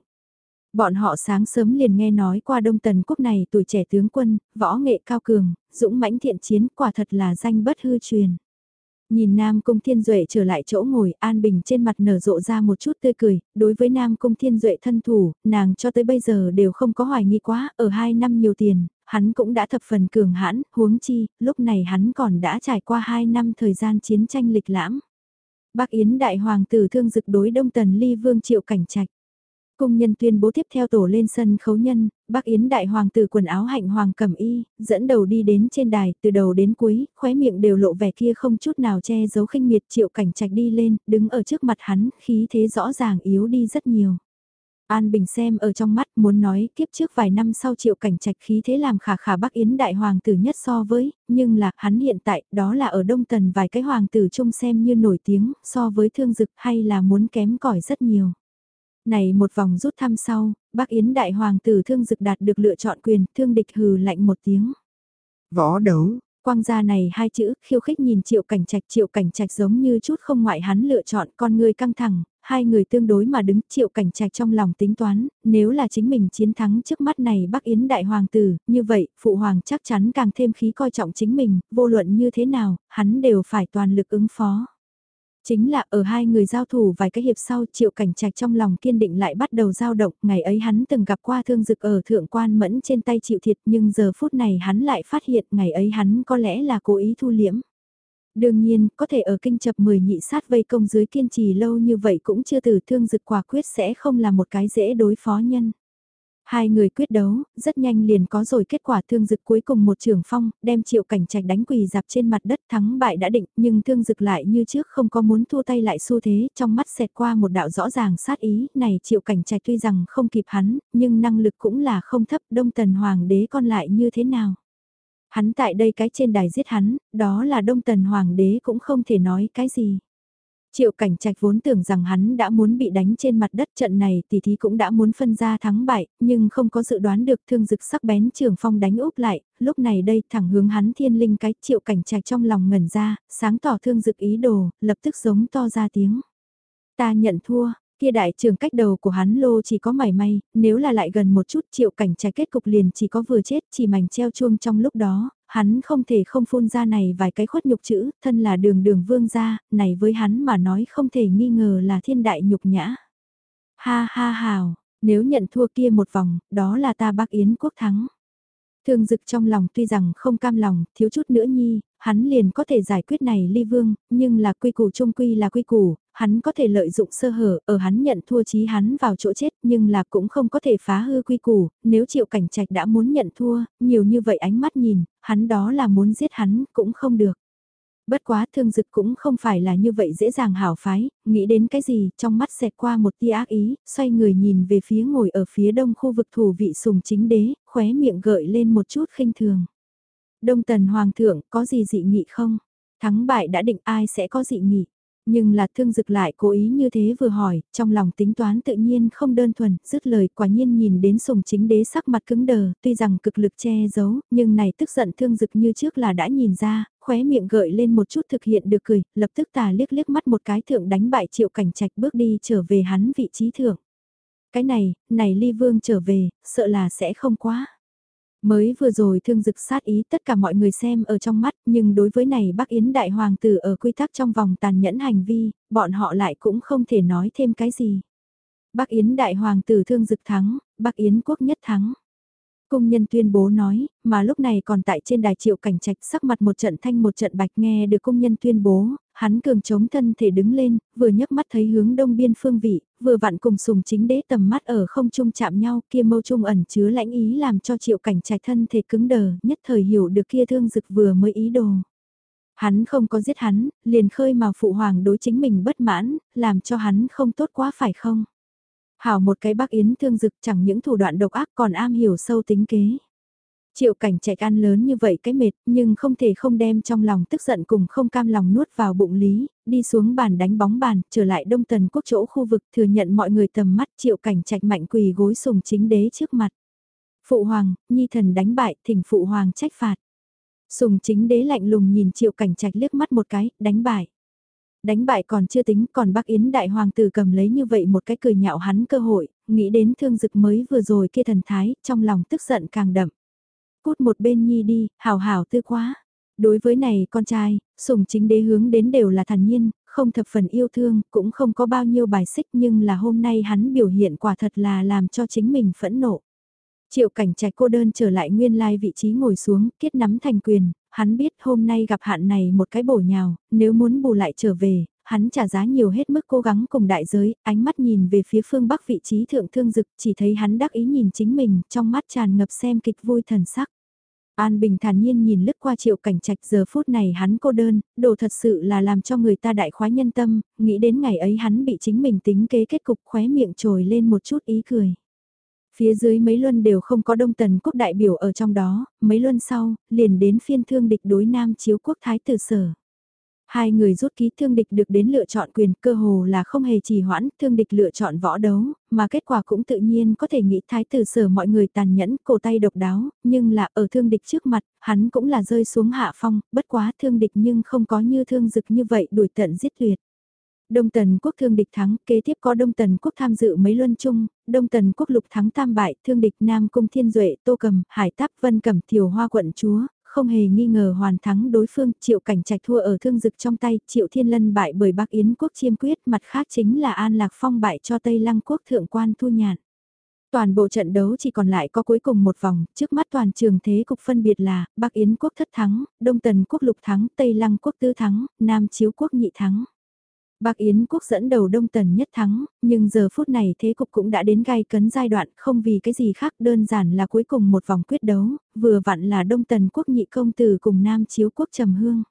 Bọn họ sáng sớm liền nghe nói qua Đông Tần quốc này tuổi trẻ tướng quân, võ nghệ cao cường, dũng mãnh thiện chiến quả thật là danh bất hư truyền. Nhìn Nam Cung Thiên Duệ trở lại chỗ ngồi, An Bình trên mặt nở rộ ra một chút tươi cười, đối với Nam Cung Thiên Duệ thân thủ, nàng cho tới bây giờ đều không có hoài nghi quá, ở hai năm nhiều tiền, hắn cũng đã thập phần cường hãn, huống chi, lúc này hắn còn đã trải qua hai năm thời gian chiến tranh lịch lãm. Bắc Yến Đại Hoàng tử thương dực đối Đông Tần Ly Vương Triệu Cảnh Trạch. Cung nhân tuyên bố tiếp theo tổ lên sân khấu nhân, bác Yến đại hoàng tử quần áo hạnh hoàng cẩm y, dẫn đầu đi đến trên đài, từ đầu đến cuối, khóe miệng đều lộ vẻ kia không chút nào che giấu khinh miệt triệu cảnh trạch đi lên, đứng ở trước mặt hắn, khí thế rõ ràng yếu đi rất nhiều. An Bình xem ở trong mắt muốn nói kiếp trước vài năm sau triệu cảnh trạch khí thế làm khả khả Bắc Yến đại hoàng tử nhất so với, nhưng là hắn hiện tại đó là ở Đông Tần vài cái hoàng tử chung xem như nổi tiếng so với thương dực hay là muốn kém cỏi rất nhiều. Này một vòng rút thăm sau, Bắc Yến đại hoàng tử thương dực đạt được lựa chọn quyền, thương địch hừ lạnh một tiếng. Võ đấu, Quang gia này hai chữ khiêu khích nhìn triệu cảnh trạch triệu cảnh trạch giống như chút không ngoại hắn lựa chọn con người căng thẳng, hai người tương đối mà đứng triệu cảnh trạch trong lòng tính toán, nếu là chính mình chiến thắng trước mắt này Bắc Yến đại hoàng tử, như vậy phụ hoàng chắc chắn càng thêm khí coi trọng chính mình, vô luận như thế nào, hắn đều phải toàn lực ứng phó. Chính là ở hai người giao thủ vài cái hiệp sau triệu cảnh trạch trong lòng kiên định lại bắt đầu giao động, ngày ấy hắn từng gặp qua thương dực ở thượng quan mẫn trên tay chịu thiệt nhưng giờ phút này hắn lại phát hiện ngày ấy hắn có lẽ là cố ý thu liễm. Đương nhiên, có thể ở kinh chập 10 nhị sát vây công dưới kiên trì lâu như vậy cũng chưa từ thương dực quả quyết sẽ không là một cái dễ đối phó nhân. Hai người quyết đấu, rất nhanh liền có rồi kết quả thương dực cuối cùng một trường phong, đem triệu cảnh trạch đánh quỳ dạp trên mặt đất thắng bại đã định, nhưng thương dực lại như trước không có muốn thua tay lại xu thế, trong mắt xẹt qua một đạo rõ ràng sát ý, này triệu cảnh trạch tuy rằng không kịp hắn, nhưng năng lực cũng là không thấp, đông tần hoàng đế con lại như thế nào. Hắn tại đây cái trên đài giết hắn, đó là đông tần hoàng đế cũng không thể nói cái gì. Triệu cảnh trạch vốn tưởng rằng hắn đã muốn bị đánh trên mặt đất trận này tỷ thí cũng đã muốn phân ra thắng bại, nhưng không có dự đoán được thương dực sắc bén trường phong đánh úp lại, lúc này đây thẳng hướng hắn thiên linh cái triệu cảnh trạch trong lòng ngẩn ra, sáng tỏ thương dực ý đồ, lập tức giống to ra tiếng. Ta nhận thua, kia đại trường cách đầu của hắn lô chỉ có mảy may, nếu là lại gần một chút triệu cảnh trái kết cục liền chỉ có vừa chết chỉ mảnh treo chuông trong lúc đó, hắn không thể không phun ra này vài cái khuất nhục chữ, thân là đường đường vương gia, này với hắn mà nói không thể nghi ngờ là thiên đại nhục nhã. Ha ha hào, nếu nhận thua kia một vòng, đó là ta bác Yến quốc thắng. Thương dực trong lòng tuy rằng không cam lòng, thiếu chút nữa nhi, hắn liền có thể giải quyết này ly vương, nhưng là quy củ trung quy là quy củ, hắn có thể lợi dụng sơ hở, ở hắn nhận thua chí hắn vào chỗ chết nhưng là cũng không có thể phá hư quy củ, nếu triệu cảnh trạch đã muốn nhận thua, nhiều như vậy ánh mắt nhìn, hắn đó là muốn giết hắn, cũng không được. Bất quá thương dực cũng không phải là như vậy dễ dàng hảo phái, nghĩ đến cái gì, trong mắt xẹt qua một tia ác ý, xoay người nhìn về phía ngồi ở phía đông khu vực thủ vị sùng chính đế, khóe miệng gợi lên một chút khinh thường. Đông tần hoàng thượng, có gì dị nghị không? Thắng bại đã định ai sẽ có dị nghị? Nhưng là thương dực lại cố ý như thế vừa hỏi, trong lòng tính toán tự nhiên không đơn thuần, dứt lời quả nhiên nhìn đến sùng chính đế sắc mặt cứng đờ, tuy rằng cực lực che giấu, nhưng này tức giận thương dực như trước là đã nhìn ra, khóe miệng gợi lên một chút thực hiện được cười, lập tức tà liếc liếc mắt một cái thượng đánh bại triệu cảnh trạch bước đi trở về hắn vị trí thượng. Cái này, này ly vương trở về, sợ là sẽ không quá. Mới vừa rồi thương dực sát ý tất cả mọi người xem ở trong mắt, nhưng đối với này Bắc Yến Đại Hoàng tử ở quy tắc trong vòng tàn nhẫn hành vi, bọn họ lại cũng không thể nói thêm cái gì. Bắc Yến Đại Hoàng tử thương dực thắng, Bắc Yến quốc nhất thắng. Cung nhân tuyên bố nói, mà lúc này còn tại trên đài triệu cảnh trạch sắc mặt một trận thanh một trận bạch nghe được cung nhân tuyên bố, hắn cường chống thân thể đứng lên, vừa nhấc mắt thấy hướng đông biên phương vị, vừa vặn cùng sùng chính đế tầm mắt ở không trung chạm nhau kia mâu trung ẩn chứa lãnh ý làm cho triệu cảnh trạch thân thể cứng đờ, nhất thời hiểu được kia thương dực vừa mới ý đồ. Hắn không có giết hắn, liền khơi mà phụ hoàng đối chính mình bất mãn, làm cho hắn không tốt quá phải không? Hảo một cái bác yến thương dực chẳng những thủ đoạn độc ác còn am hiểu sâu tính kế. Triệu cảnh chạy ăn lớn như vậy cái mệt, nhưng không thể không đem trong lòng tức giận cùng không cam lòng nuốt vào bụng lý, đi xuống bàn đánh bóng bàn, trở lại đông tần quốc chỗ khu vực thừa nhận mọi người tầm mắt triệu cảnh trạch mạnh quỳ gối sùng chính đế trước mặt. Phụ hoàng, nhi thần đánh bại, thỉnh phụ hoàng trách phạt. Sùng chính đế lạnh lùng nhìn triệu cảnh trạch liếc mắt một cái, đánh bại. Đánh bại còn chưa tính, còn Bắc Yến đại hoàng tử cầm lấy như vậy một cái cười nhạo hắn cơ hội, nghĩ đến thương dực mới vừa rồi kia thần thái, trong lòng tức giận càng đậm. Cút một bên nhi đi, hào hào tư quá. Đối với này con trai, sùng chính đế hướng đến đều là thản nhiên, không thập phần yêu thương, cũng không có bao nhiêu bài xích nhưng là hôm nay hắn biểu hiện quả thật là làm cho chính mình phẫn nộ. Triệu cảnh trạch cô đơn trở lại nguyên lai vị trí ngồi xuống, kết nắm thành quyền, hắn biết hôm nay gặp hạn này một cái bổ nhào, nếu muốn bù lại trở về, hắn trả giá nhiều hết mức cố gắng cùng đại giới, ánh mắt nhìn về phía phương bắc vị trí thượng thương dực, chỉ thấy hắn đắc ý nhìn chính mình, trong mắt tràn ngập xem kịch vui thần sắc. An Bình thản nhiên nhìn lướt qua triệu cảnh trạch giờ phút này hắn cô đơn, đồ thật sự là làm cho người ta đại khoái nhân tâm, nghĩ đến ngày ấy hắn bị chính mình tính kế kết cục khóe miệng trồi lên một chút ý cười. Phía dưới mấy luân đều không có đông tần quốc đại biểu ở trong đó, mấy luân sau, liền đến phiên thương địch đối nam chiếu quốc thái tử sở. Hai người rút ký thương địch được đến lựa chọn quyền cơ hồ là không hề trì hoãn, thương địch lựa chọn võ đấu, mà kết quả cũng tự nhiên có thể nghĩ thái tử sở mọi người tàn nhẫn, cổ tay độc đáo, nhưng là ở thương địch trước mặt, hắn cũng là rơi xuống hạ phong, bất quá thương địch nhưng không có như thương dực như vậy đuổi tận giết tuyệt. Đông Tần quốc thương địch thắng, kế tiếp có Đông Tần quốc tham dự mấy luân chung, Đông Tần quốc lục thắng tam bại, thương địch Nam Cung Thiên Duệ, Tô Cầm, Hải Táp, Vân Cẩm, Thiều Hoa quận chúa, không hề nghi ngờ hoàn thắng đối phương, Triệu Cảnh Trạch thua ở thương dực trong tay, Triệu Thiên Lân bại bởi Bắc Yến quốc chiêm quyết, mặt khác chính là An Lạc Phong bại cho Tây Lăng quốc thượng quan thu nhàn. Toàn bộ trận đấu chỉ còn lại có cuối cùng một vòng, trước mắt toàn trường thế cục phân biệt là, Bắc Yến quốc thất thắng, Đông Tần quốc lục thắng, Tây Lăng quốc tư thắng, Nam Chiếu quốc nhị thắng. Bác Yến quốc dẫn đầu Đông Tần nhất thắng, nhưng giờ phút này thế cục cũng đã đến gai cấn giai đoạn không vì cái gì khác đơn giản là cuối cùng một vòng quyết đấu, vừa vặn là Đông Tần quốc nhị công tử cùng Nam Chiếu quốc trầm hương.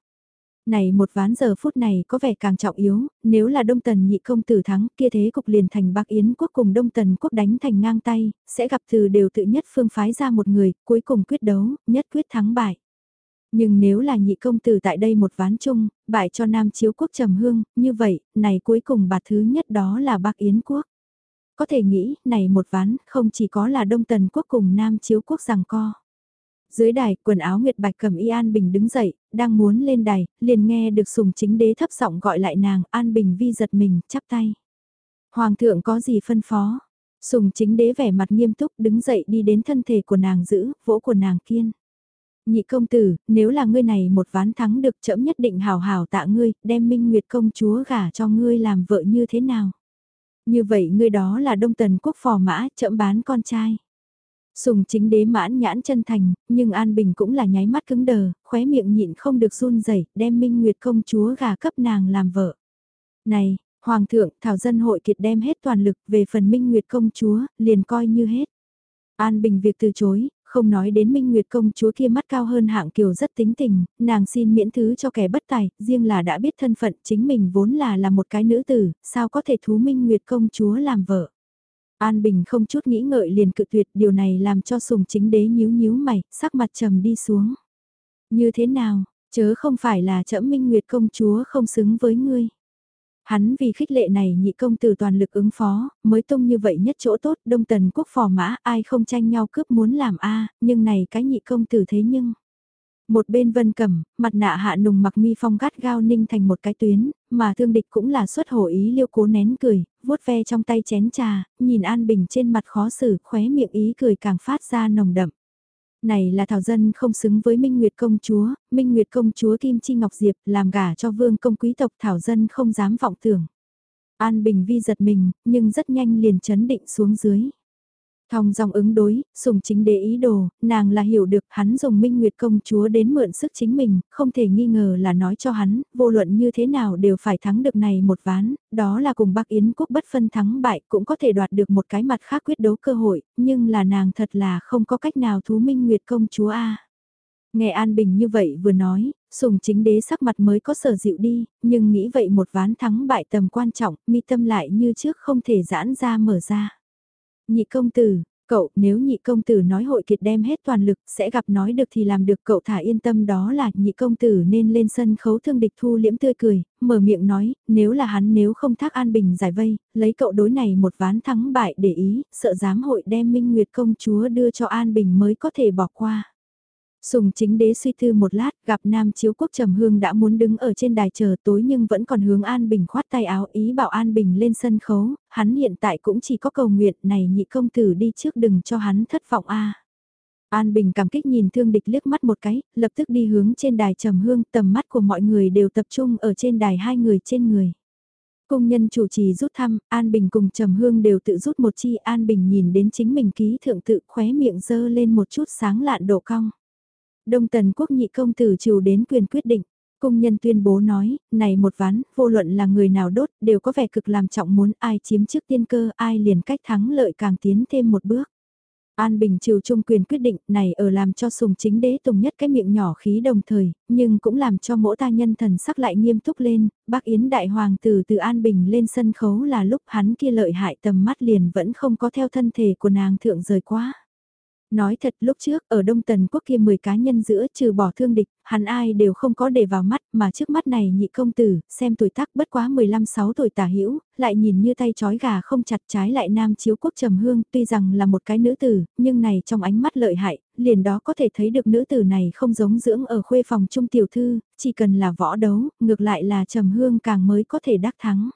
Này một ván giờ phút này có vẻ càng trọng yếu, nếu là Đông Tần nhị công tử thắng kia thế cục liền thành Bắc Yến quốc cùng Đông Tần quốc đánh thành ngang tay, sẽ gặp từ đều tự nhất phương phái ra một người, cuối cùng quyết đấu, nhất quyết thắng bại. Nhưng nếu là nhị công tử tại đây một ván chung, bại cho Nam Chiếu Quốc trầm hương, như vậy, này cuối cùng bà thứ nhất đó là Bắc Yến Quốc. Có thể nghĩ, này một ván, không chỉ có là Đông Tần Quốc cùng Nam Chiếu Quốc rằng co. Dưới đài, quần áo Nguyệt Bạch cầm y An Bình đứng dậy, đang muốn lên đài, liền nghe được sùng chính đế thấp giọng gọi lại nàng, An Bình vi giật mình, chắp tay. Hoàng thượng có gì phân phó? Sùng chính đế vẻ mặt nghiêm túc đứng dậy đi đến thân thể của nàng giữ, vỗ của nàng kiên. Nhị công tử, nếu là ngươi này một ván thắng được trẫm nhất định hào hào tạ ngươi, đem minh nguyệt công chúa gả cho ngươi làm vợ như thế nào? Như vậy ngươi đó là đông tần quốc phò mã, trẫm bán con trai. Sùng chính đế mãn nhãn chân thành, nhưng An Bình cũng là nháy mắt cứng đờ, khóe miệng nhịn không được run rẩy đem minh nguyệt công chúa gả cấp nàng làm vợ. Này, Hoàng thượng, Thảo dân hội kiệt đem hết toàn lực về phần minh nguyệt công chúa, liền coi như hết. An Bình việc từ chối, không nói đến Minh Nguyệt công chúa kia mắt cao hơn hạng kiều rất tính tình, nàng xin miễn thứ cho kẻ bất tài, riêng là đã biết thân phận chính mình vốn là là một cái nữ tử, sao có thể thú Minh Nguyệt công chúa làm vợ. An Bình không chút nghĩ ngợi liền cự tuyệt điều này làm cho sùng chính đế nhíu nhíu mày, sắc mặt trầm đi xuống. Như thế nào, chớ không phải là trẫm Minh Nguyệt công chúa không xứng với ngươi. Hắn vì khích lệ này nhị công tử toàn lực ứng phó, mới tung như vậy nhất chỗ tốt, đông tần quốc phò mã, ai không tranh nhau cướp muốn làm a nhưng này cái nhị công tử thế nhưng. Một bên vân cầm, mặt nạ hạ nùng mặc mi phong gắt gao ninh thành một cái tuyến, mà thương địch cũng là xuất hổ ý liêu cố nén cười, vuốt ve trong tay chén trà, nhìn An Bình trên mặt khó xử, khóe miệng ý cười càng phát ra nồng đậm. Này là Thảo Dân không xứng với Minh Nguyệt Công Chúa, Minh Nguyệt Công Chúa Kim Chi Ngọc Diệp làm gả cho vương công quý tộc Thảo Dân không dám vọng tưởng. An Bình Vi giật mình, nhưng rất nhanh liền chấn định xuống dưới. Thong dòng ứng đối, sùng chính đế ý đồ, nàng là hiểu được hắn dùng minh nguyệt công chúa đến mượn sức chính mình, không thể nghi ngờ là nói cho hắn, vô luận như thế nào đều phải thắng được này một ván, đó là cùng Bắc Yến quốc bất phân thắng bại cũng có thể đoạt được một cái mặt khác quyết đấu cơ hội, nhưng là nàng thật là không có cách nào thú minh nguyệt công chúa a Nghe An Bình như vậy vừa nói, sùng chính đế sắc mặt mới có sở dịu đi, nhưng nghĩ vậy một ván thắng bại tầm quan trọng, mi tâm lại như trước không thể giãn ra mở ra. Nhị công tử, cậu nếu nhị công tử nói hội kiệt đem hết toàn lực sẽ gặp nói được thì làm được cậu thả yên tâm đó là nhị công tử nên lên sân khấu thương địch thu liễm tươi cười, mở miệng nói, nếu là hắn nếu không thác an bình giải vây, lấy cậu đối này một ván thắng bại để ý, sợ dám hội đem minh nguyệt công chúa đưa cho an bình mới có thể bỏ qua. Sùng chính đế suy tư một lát, gặp Nam Chiếu Quốc Trầm Hương đã muốn đứng ở trên đài chờ tối nhưng vẫn còn hướng An Bình khoát tay áo ý bảo An Bình lên sân khấu, hắn hiện tại cũng chỉ có cầu nguyện này nhị công tử đi trước đừng cho hắn thất vọng a. An Bình cảm kích nhìn thương địch liếc mắt một cái, lập tức đi hướng trên đài Trầm Hương, tầm mắt của mọi người đều tập trung ở trên đài hai người trên người. Công nhân chủ trì rút thăm, An Bình cùng Trầm Hương đều tự rút một chi, An Bình nhìn đến chính mình ký thượng tự khóe miệng dơ lên một chút sáng lạn độ cong. Đông tần quốc nhị công tử trừ đến quyền quyết định. Cung nhân tuyên bố nói, này một ván, vô luận là người nào đốt, đều có vẻ cực làm trọng muốn ai chiếm trước tiên cơ, ai liền cách thắng lợi càng tiến thêm một bước. An Bình trừ trung quyền quyết định này ở làm cho sùng chính đế tùng nhất cái miệng nhỏ khí đồng thời, nhưng cũng làm cho mỗi ta nhân thần sắc lại nghiêm túc lên, bác Yến Đại Hoàng tử từ An Bình lên sân khấu là lúc hắn kia lợi hại tầm mắt liền vẫn không có theo thân thể của nàng thượng rời quá. Nói thật lúc trước ở Đông Tần quốc kia 10 cá nhân giữa trừ bỏ thương địch, hắn ai đều không có để vào mắt mà trước mắt này nhị công tử, xem tuổi tác bất quá 15-6 tuổi tả hữu lại nhìn như tay chói gà không chặt trái lại nam chiếu quốc trầm hương tuy rằng là một cái nữ tử, nhưng này trong ánh mắt lợi hại, liền đó có thể thấy được nữ tử này không giống dưỡng ở khuê phòng trung tiểu thư, chỉ cần là võ đấu, ngược lại là trầm hương càng mới có thể đắc thắng.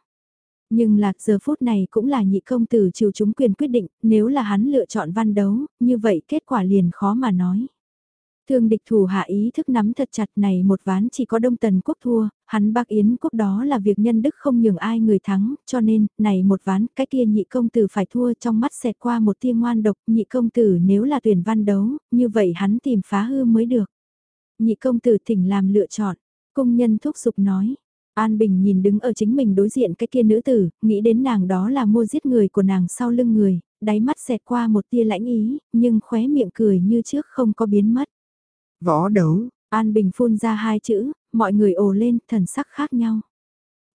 Nhưng là giờ phút này cũng là nhị công tử chịu chúng quyền quyết định, nếu là hắn lựa chọn văn đấu, như vậy kết quả liền khó mà nói. Thương địch thủ hạ ý thức nắm thật chặt này một ván chỉ có đông tần quốc thua, hắn bác yến quốc đó là việc nhân đức không nhường ai người thắng, cho nên, này một ván, cái kia nhị công tử phải thua trong mắt xẹt qua một tia ngoan độc, nhị công tử nếu là tuyển văn đấu, như vậy hắn tìm phá hư mới được. Nhị công tử thỉnh làm lựa chọn, công nhân thúc giục nói, An Bình nhìn đứng ở chính mình đối diện cái kia nữ tử, nghĩ đến nàng đó là mua giết người của nàng sau lưng người, đáy mắt xẹt qua một tia lãnh ý, nhưng khóe miệng cười như trước không có biến mất. Võ đấu, An Bình phun ra hai chữ, mọi người ồ lên, thần sắc khác nhau.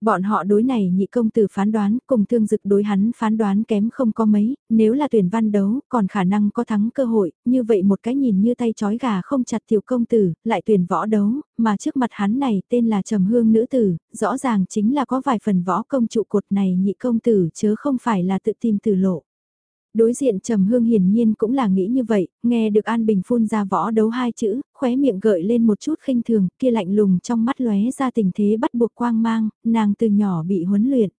Bọn họ đối này nhị công tử phán đoán cùng thương dực đối hắn phán đoán kém không có mấy, nếu là tuyển văn đấu còn khả năng có thắng cơ hội, như vậy một cái nhìn như tay chói gà không chặt tiểu công tử, lại tuyển võ đấu, mà trước mặt hắn này tên là trầm hương nữ tử, rõ ràng chính là có vài phần võ công trụ cột này nhị công tử chớ không phải là tự tìm từ lộ. Đối diện Trầm Hương hiển nhiên cũng là nghĩ như vậy, nghe được An Bình phun ra võ đấu hai chữ, khóe miệng gợi lên một chút khinh thường, kia lạnh lùng trong mắt lóe ra tình thế bắt buộc quang mang, nàng từ nhỏ bị huấn luyện.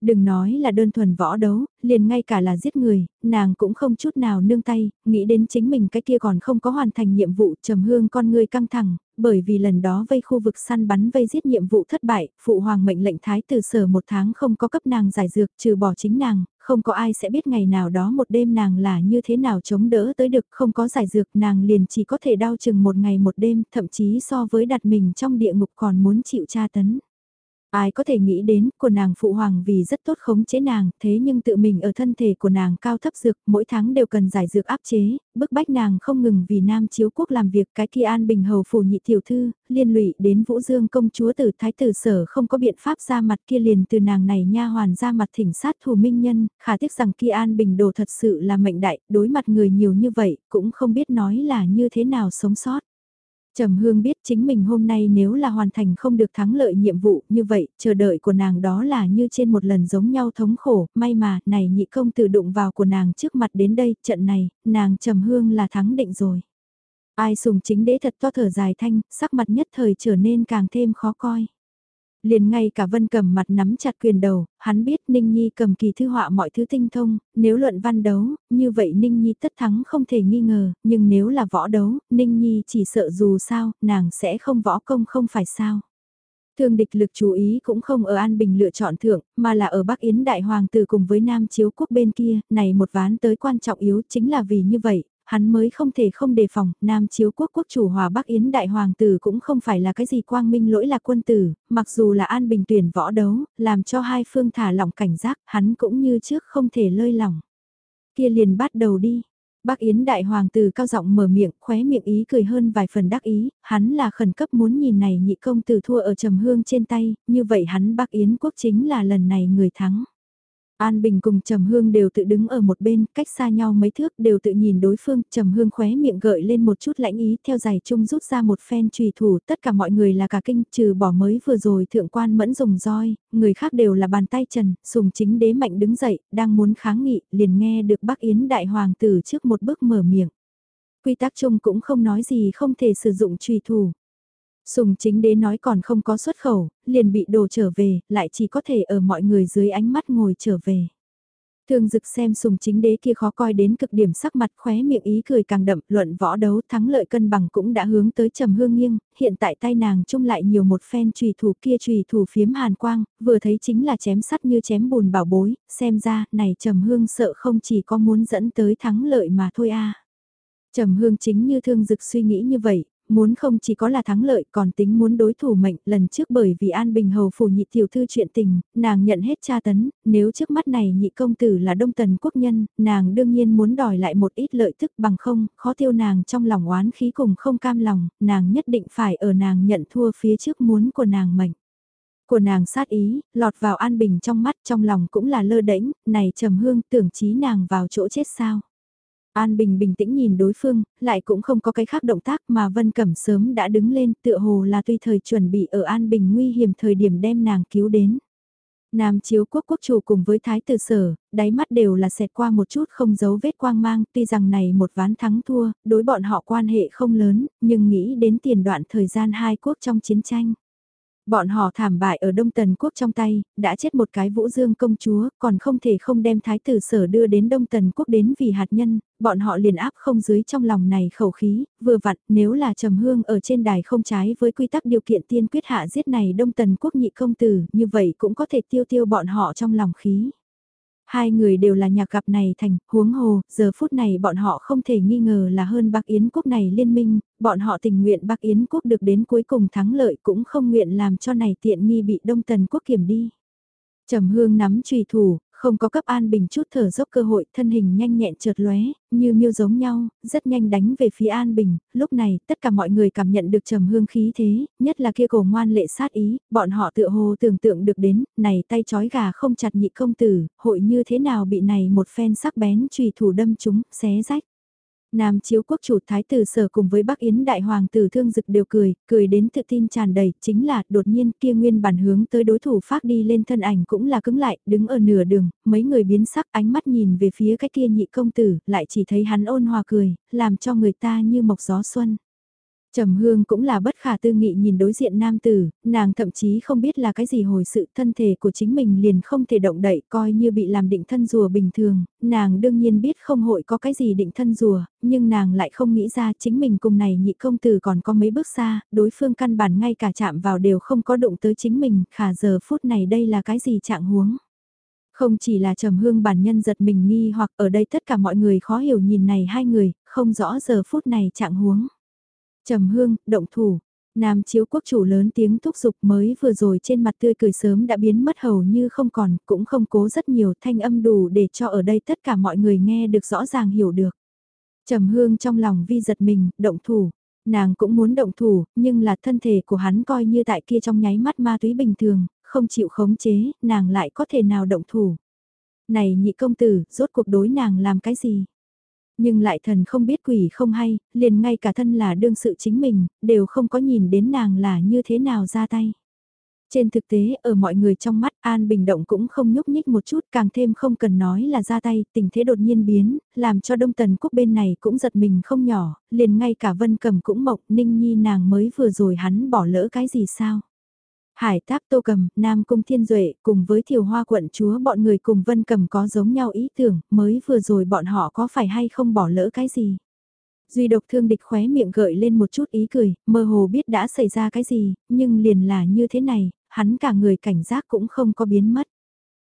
Đừng nói là đơn thuần võ đấu, liền ngay cả là giết người, nàng cũng không chút nào nương tay, nghĩ đến chính mình cái kia còn không có hoàn thành nhiệm vụ trầm hương con người căng thẳng, bởi vì lần đó vây khu vực săn bắn vây giết nhiệm vụ thất bại, phụ hoàng mệnh lệnh thái từ sở một tháng không có cấp nàng giải dược trừ bỏ chính nàng, không có ai sẽ biết ngày nào đó một đêm nàng là như thế nào chống đỡ tới được, không có giải dược, nàng liền chỉ có thể đau chừng một ngày một đêm, thậm chí so với đặt mình trong địa ngục còn muốn chịu tra tấn. Ai có thể nghĩ đến, của nàng phụ hoàng vì rất tốt khống chế nàng, thế nhưng tự mình ở thân thể của nàng cao thấp dược, mỗi tháng đều cần giải dược áp chế, bức bách nàng không ngừng vì nam chiếu quốc làm việc cái kia an bình hầu phủ nhị tiểu thư, liên lụy đến vũ dương công chúa tử thái tử sở không có biện pháp ra mặt kia liền từ nàng này nha hoàn ra mặt thỉnh sát thù minh nhân, khả tiếc rằng kia an bình đồ thật sự là mệnh đại, đối mặt người nhiều như vậy, cũng không biết nói là như thế nào sống sót. Trầm Hương biết chính mình hôm nay nếu là hoàn thành không được thắng lợi nhiệm vụ như vậy, chờ đợi của nàng đó là như trên một lần giống nhau thống khổ, may mà, này nhị công tử đụng vào của nàng trước mặt đến đây, trận này, nàng Trầm Hương là thắng định rồi. Ai sùng chính đế thật to thở dài thanh, sắc mặt nhất thời trở nên càng thêm khó coi. Liền ngay cả Vân cầm mặt nắm chặt quyền đầu, hắn biết Ninh Nhi cầm kỳ thư họa mọi thứ tinh thông, nếu luận văn đấu, như vậy Ninh Nhi tất thắng không thể nghi ngờ, nhưng nếu là võ đấu, Ninh Nhi chỉ sợ dù sao, nàng sẽ không võ công không phải sao. Thương địch lực chú ý cũng không ở An Bình lựa chọn thượng, mà là ở Bắc Yến Đại Hoàng tử cùng với Nam Chiếu Quốc bên kia, này một ván tới quan trọng yếu chính là vì như vậy, hắn mới không thể không đề phòng, Nam Chiếu quốc quốc chủ hòa Bắc Yến Đại Hoàng tử cũng không phải là cái gì quang minh lỗi là quân tử, mặc dù là an bình tuyển võ đấu, làm cho hai phương thả lỏng cảnh giác, hắn cũng như trước không thể lơi lỏng. Kia liền bắt đầu đi. Bắc Yến Đại Hoàng tử cao giọng mở miệng, khóe miệng ý cười hơn vài phần đắc ý, hắn là khẩn cấp muốn nhìn này nhị công tử thua ở trầm hương trên tay, như vậy hắn Bắc Yến quốc chính là lần này người thắng. An Bình cùng Trầm Hương đều tự đứng ở một bên, cách xa nhau mấy thước đều tự nhìn đối phương, Trầm Hương khóe miệng gợi lên một chút lãnh ý, theo giày chung rút ra một phen trùy thủ, tất cả mọi người là cả kinh, trừ bỏ mới vừa rồi thượng quan mẫn dùng roi, người khác đều là bàn tay trần, sùng chính đế mạnh đứng dậy, đang muốn kháng nghị, liền nghe được Bắc Yến đại hoàng tử trước một bước mở miệng. Quy tắc chung cũng không nói gì không thể sử dụng trùy thủ. Sùng chính đế nói còn không có xuất khẩu, liền bị đồ trở về, lại chỉ có thể ở mọi người dưới ánh mắt ngồi trở về. Thương dực xem sùng chính đế kia khó coi đến cực điểm sắc mặt khóe miệng ý cười càng đậm, luận võ đấu thắng lợi cân bằng cũng đã hướng tới trầm hương nghiêng, hiện tại tay nàng chung lại nhiều một phen trùy thủ kia trùy thủ phiếm hàn quang, vừa thấy chính là chém sắt như chém bùn bảo bối, xem ra, này trầm hương sợ không chỉ có muốn dẫn tới thắng lợi mà thôi a Trầm hương chính như thương dực suy nghĩ như vậy, muốn không chỉ có là thắng lợi còn tính muốn đối thủ mệnh lần trước bởi vì An Bình Hầu phủ nhị tiểu thư chuyện tình, nàng nhận hết tra tấn, nếu trước mắt này nhị công tử là đông tần quốc nhân, nàng đương nhiên muốn đòi lại một ít lợi tức bằng không, khó tiêu nàng trong lòng oán khí cùng không cam lòng, nàng nhất định phải ở nàng nhận thua phía trước muốn của nàng mệnh của nàng sát ý, lọt vào An Bình trong mắt trong lòng cũng là lơ đễnh, này trầm hương tưởng chí nàng vào chỗ chết sao. An Bình bình tĩnh nhìn đối phương, lại cũng không có cái khác động tác mà Vân Cẩm sớm đã đứng lên tựa hồ là tuy thời chuẩn bị ở An Bình nguy hiểm thời điểm đem nàng cứu đến. Nam chiếu quốc quốc chủ cùng với thái tử sở, đáy mắt đều là xẹt qua một chút không giấu vết quang mang, tuy rằng này một ván thắng thua, đối bọn họ quan hệ không lớn, nhưng nghĩ đến tiền đoạn thời gian hai quốc trong chiến tranh. Bọn họ thảm bại ở Đông Tần Quốc trong tay, đã chết một cái Vũ Dương công chúa, còn không thể không đem thái tử sở đưa đến Đông Tần Quốc đến vì hạt nhân, bọn họ liền áp không dưới trong lòng này khẩu khí, vừa vặn nếu là trầm hương ở trên đài không trái với quy tắc điều kiện tiên quyết hạ giết này Đông Tần Quốc nhị công tử, như vậy cũng có thể tiêu tiêu bọn họ trong lòng khí. Hai người đều là nhạc gặp này thành, huống hồ, giờ phút này bọn họ không thể nghi ngờ là hơn Bắc Yến quốc này liên minh, bọn họ tình nguyện Bắc Yến quốc được đến cuối cùng thắng lợi cũng không nguyện làm cho này tiện nghi bị Đông Tần quốc kiểm đi. Trầm hương nắm trùy thủ, không có cấp An Bình chút thở dốc cơ hội, thân hình nhanh nhẹn trượt lóe, như miêu giống nhau, rất nhanh đánh về phía An Bình, lúc này, tất cả mọi người cảm nhận được trầm hương khí thế, nhất là kia cổ ngoan lệ sát ý, bọn họ tựa hồ tưởng tượng được đến, này tay chói gà không chặt nhị công tử, hội như thế nào bị này một phen sắc bén trùy thủ đâm chúng, xé rách. Nam chiếu quốc chủ thái tử sở cùng với Bắc Yến đại hoàng tử thương dực đều cười, cười đến tự tin tràn đầy, chính là đột nhiên kia nguyên bản hướng tới đối thủ phát đi lên thân ảnh cũng là cứng lại, đứng ở nửa đường, mấy người biến sắc ánh mắt nhìn về phía cái kia nhị công tử, lại chỉ thấy hắn ôn hòa cười, làm cho người ta như mộc gió xuân. Trầm Hương cũng là bất khả tư nghị nhìn đối diện nam tử, nàng thậm chí không biết là cái gì hồi sự thân thể của chính mình liền không thể động đậy coi như bị làm định thân rùa bình thường, nàng đương nhiên biết không hội có cái gì định thân rùa, nhưng nàng lại không nghĩ ra chính mình cùng này nhị công tử còn có mấy bước xa, đối phương căn bản ngay cả chạm vào đều không có động tới chính mình, khả giờ phút này đây là cái gì trạng huống. Không chỉ là trầm hương bản nhân giật mình nghi hoặc ở đây tất cả mọi người khó hiểu nhìn này hai người, không rõ giờ phút này trạng huống. Trầm hương, động thủ. Nam chiếu quốc chủ lớn tiếng thúc giục mới vừa rồi trên mặt tươi cười sớm đã biến mất hầu như không còn, cũng không cố rất nhiều thanh âm đủ để cho ở đây tất cả mọi người nghe được rõ ràng hiểu được. Trầm hương trong lòng vi giật mình, động thủ. Nàng cũng muốn động thủ, nhưng là thân thể của hắn coi như tại kia trong nháy mắt ma túy bình thường, không chịu khống chế, nàng lại có thể nào động thủ. Này nhị công tử, rốt cuộc đối nàng làm cái gì? Nhưng lại thần không biết quỷ không hay, liền ngay cả thân là đương sự chính mình, đều không có nhìn đến nàng là như thế nào ra tay. Trên thực tế, ở mọi người trong mắt, An Bình Động cũng không nhúc nhích một chút, càng thêm không cần nói là ra tay, tình thế đột nhiên biến, làm cho Đông Tần Quốc bên này cũng giật mình không nhỏ, liền ngay cả Vân Cầm cũng mộc, Ninh Nhi nàng mới vừa rồi hắn bỏ lỡ cái gì sao. Hải Tháp Tô Cầm, Nam Cung Thiên Duệ cùng với Thiều Hoa quận chúa bọn người cùng Vân Cầm có giống nhau ý tưởng, mới vừa rồi bọn họ có phải hay không bỏ lỡ cái gì. Duy độc thương địch khóe miệng gợi lên một chút ý cười, mơ hồ biết đã xảy ra cái gì, nhưng liền là như thế này, hắn cả người cảnh giác cũng không có biến mất.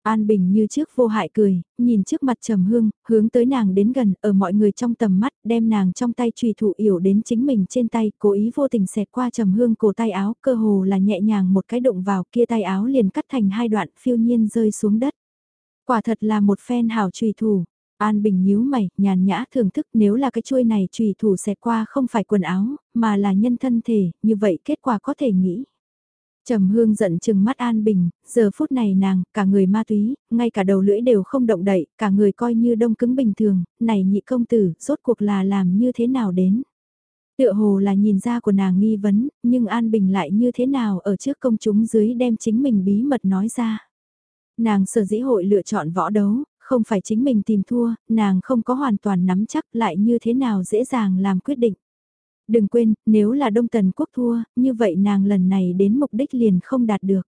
An Bình như trước vô hại cười, nhìn trước mặt trầm hương, hướng tới nàng đến gần, ở mọi người trong tầm mắt, đem nàng trong tay trùy thủ yểu đến chính mình trên tay, cố ý vô tình xẹt qua trầm hương cổ tay áo, cơ hồ là nhẹ nhàng một cái động vào kia tay áo liền cắt thành hai đoạn phiêu nhiên rơi xuống đất. Quả thật là một phen hảo trùy thủ. An Bình nhíu mày, nhàn nhã thưởng thức nếu là cái chuôi này trùy thủ xẹt qua không phải quần áo, mà là nhân thân thể, như vậy kết quả có thể nghĩ. Trầm hương giận chừng mắt An Bình, giờ phút này nàng, cả người ma túy, ngay cả đầu lưỡi đều không động đậy, cả người coi như đông cứng bình thường, này nhị công tử, rốt cuộc là làm như thế nào đến. Tựa hồ là nhìn ra của nàng nghi vấn, nhưng An Bình lại như thế nào ở trước công chúng dưới đem chính mình bí mật nói ra. Nàng sở dĩ hội lựa chọn võ đấu, không phải chính mình tìm thua, nàng không có hoàn toàn nắm chắc lại như thế nào dễ dàng làm quyết định. Đừng quên, nếu là Đông Tần Quốc thua, như vậy nàng lần này đến mục đích liền không đạt được.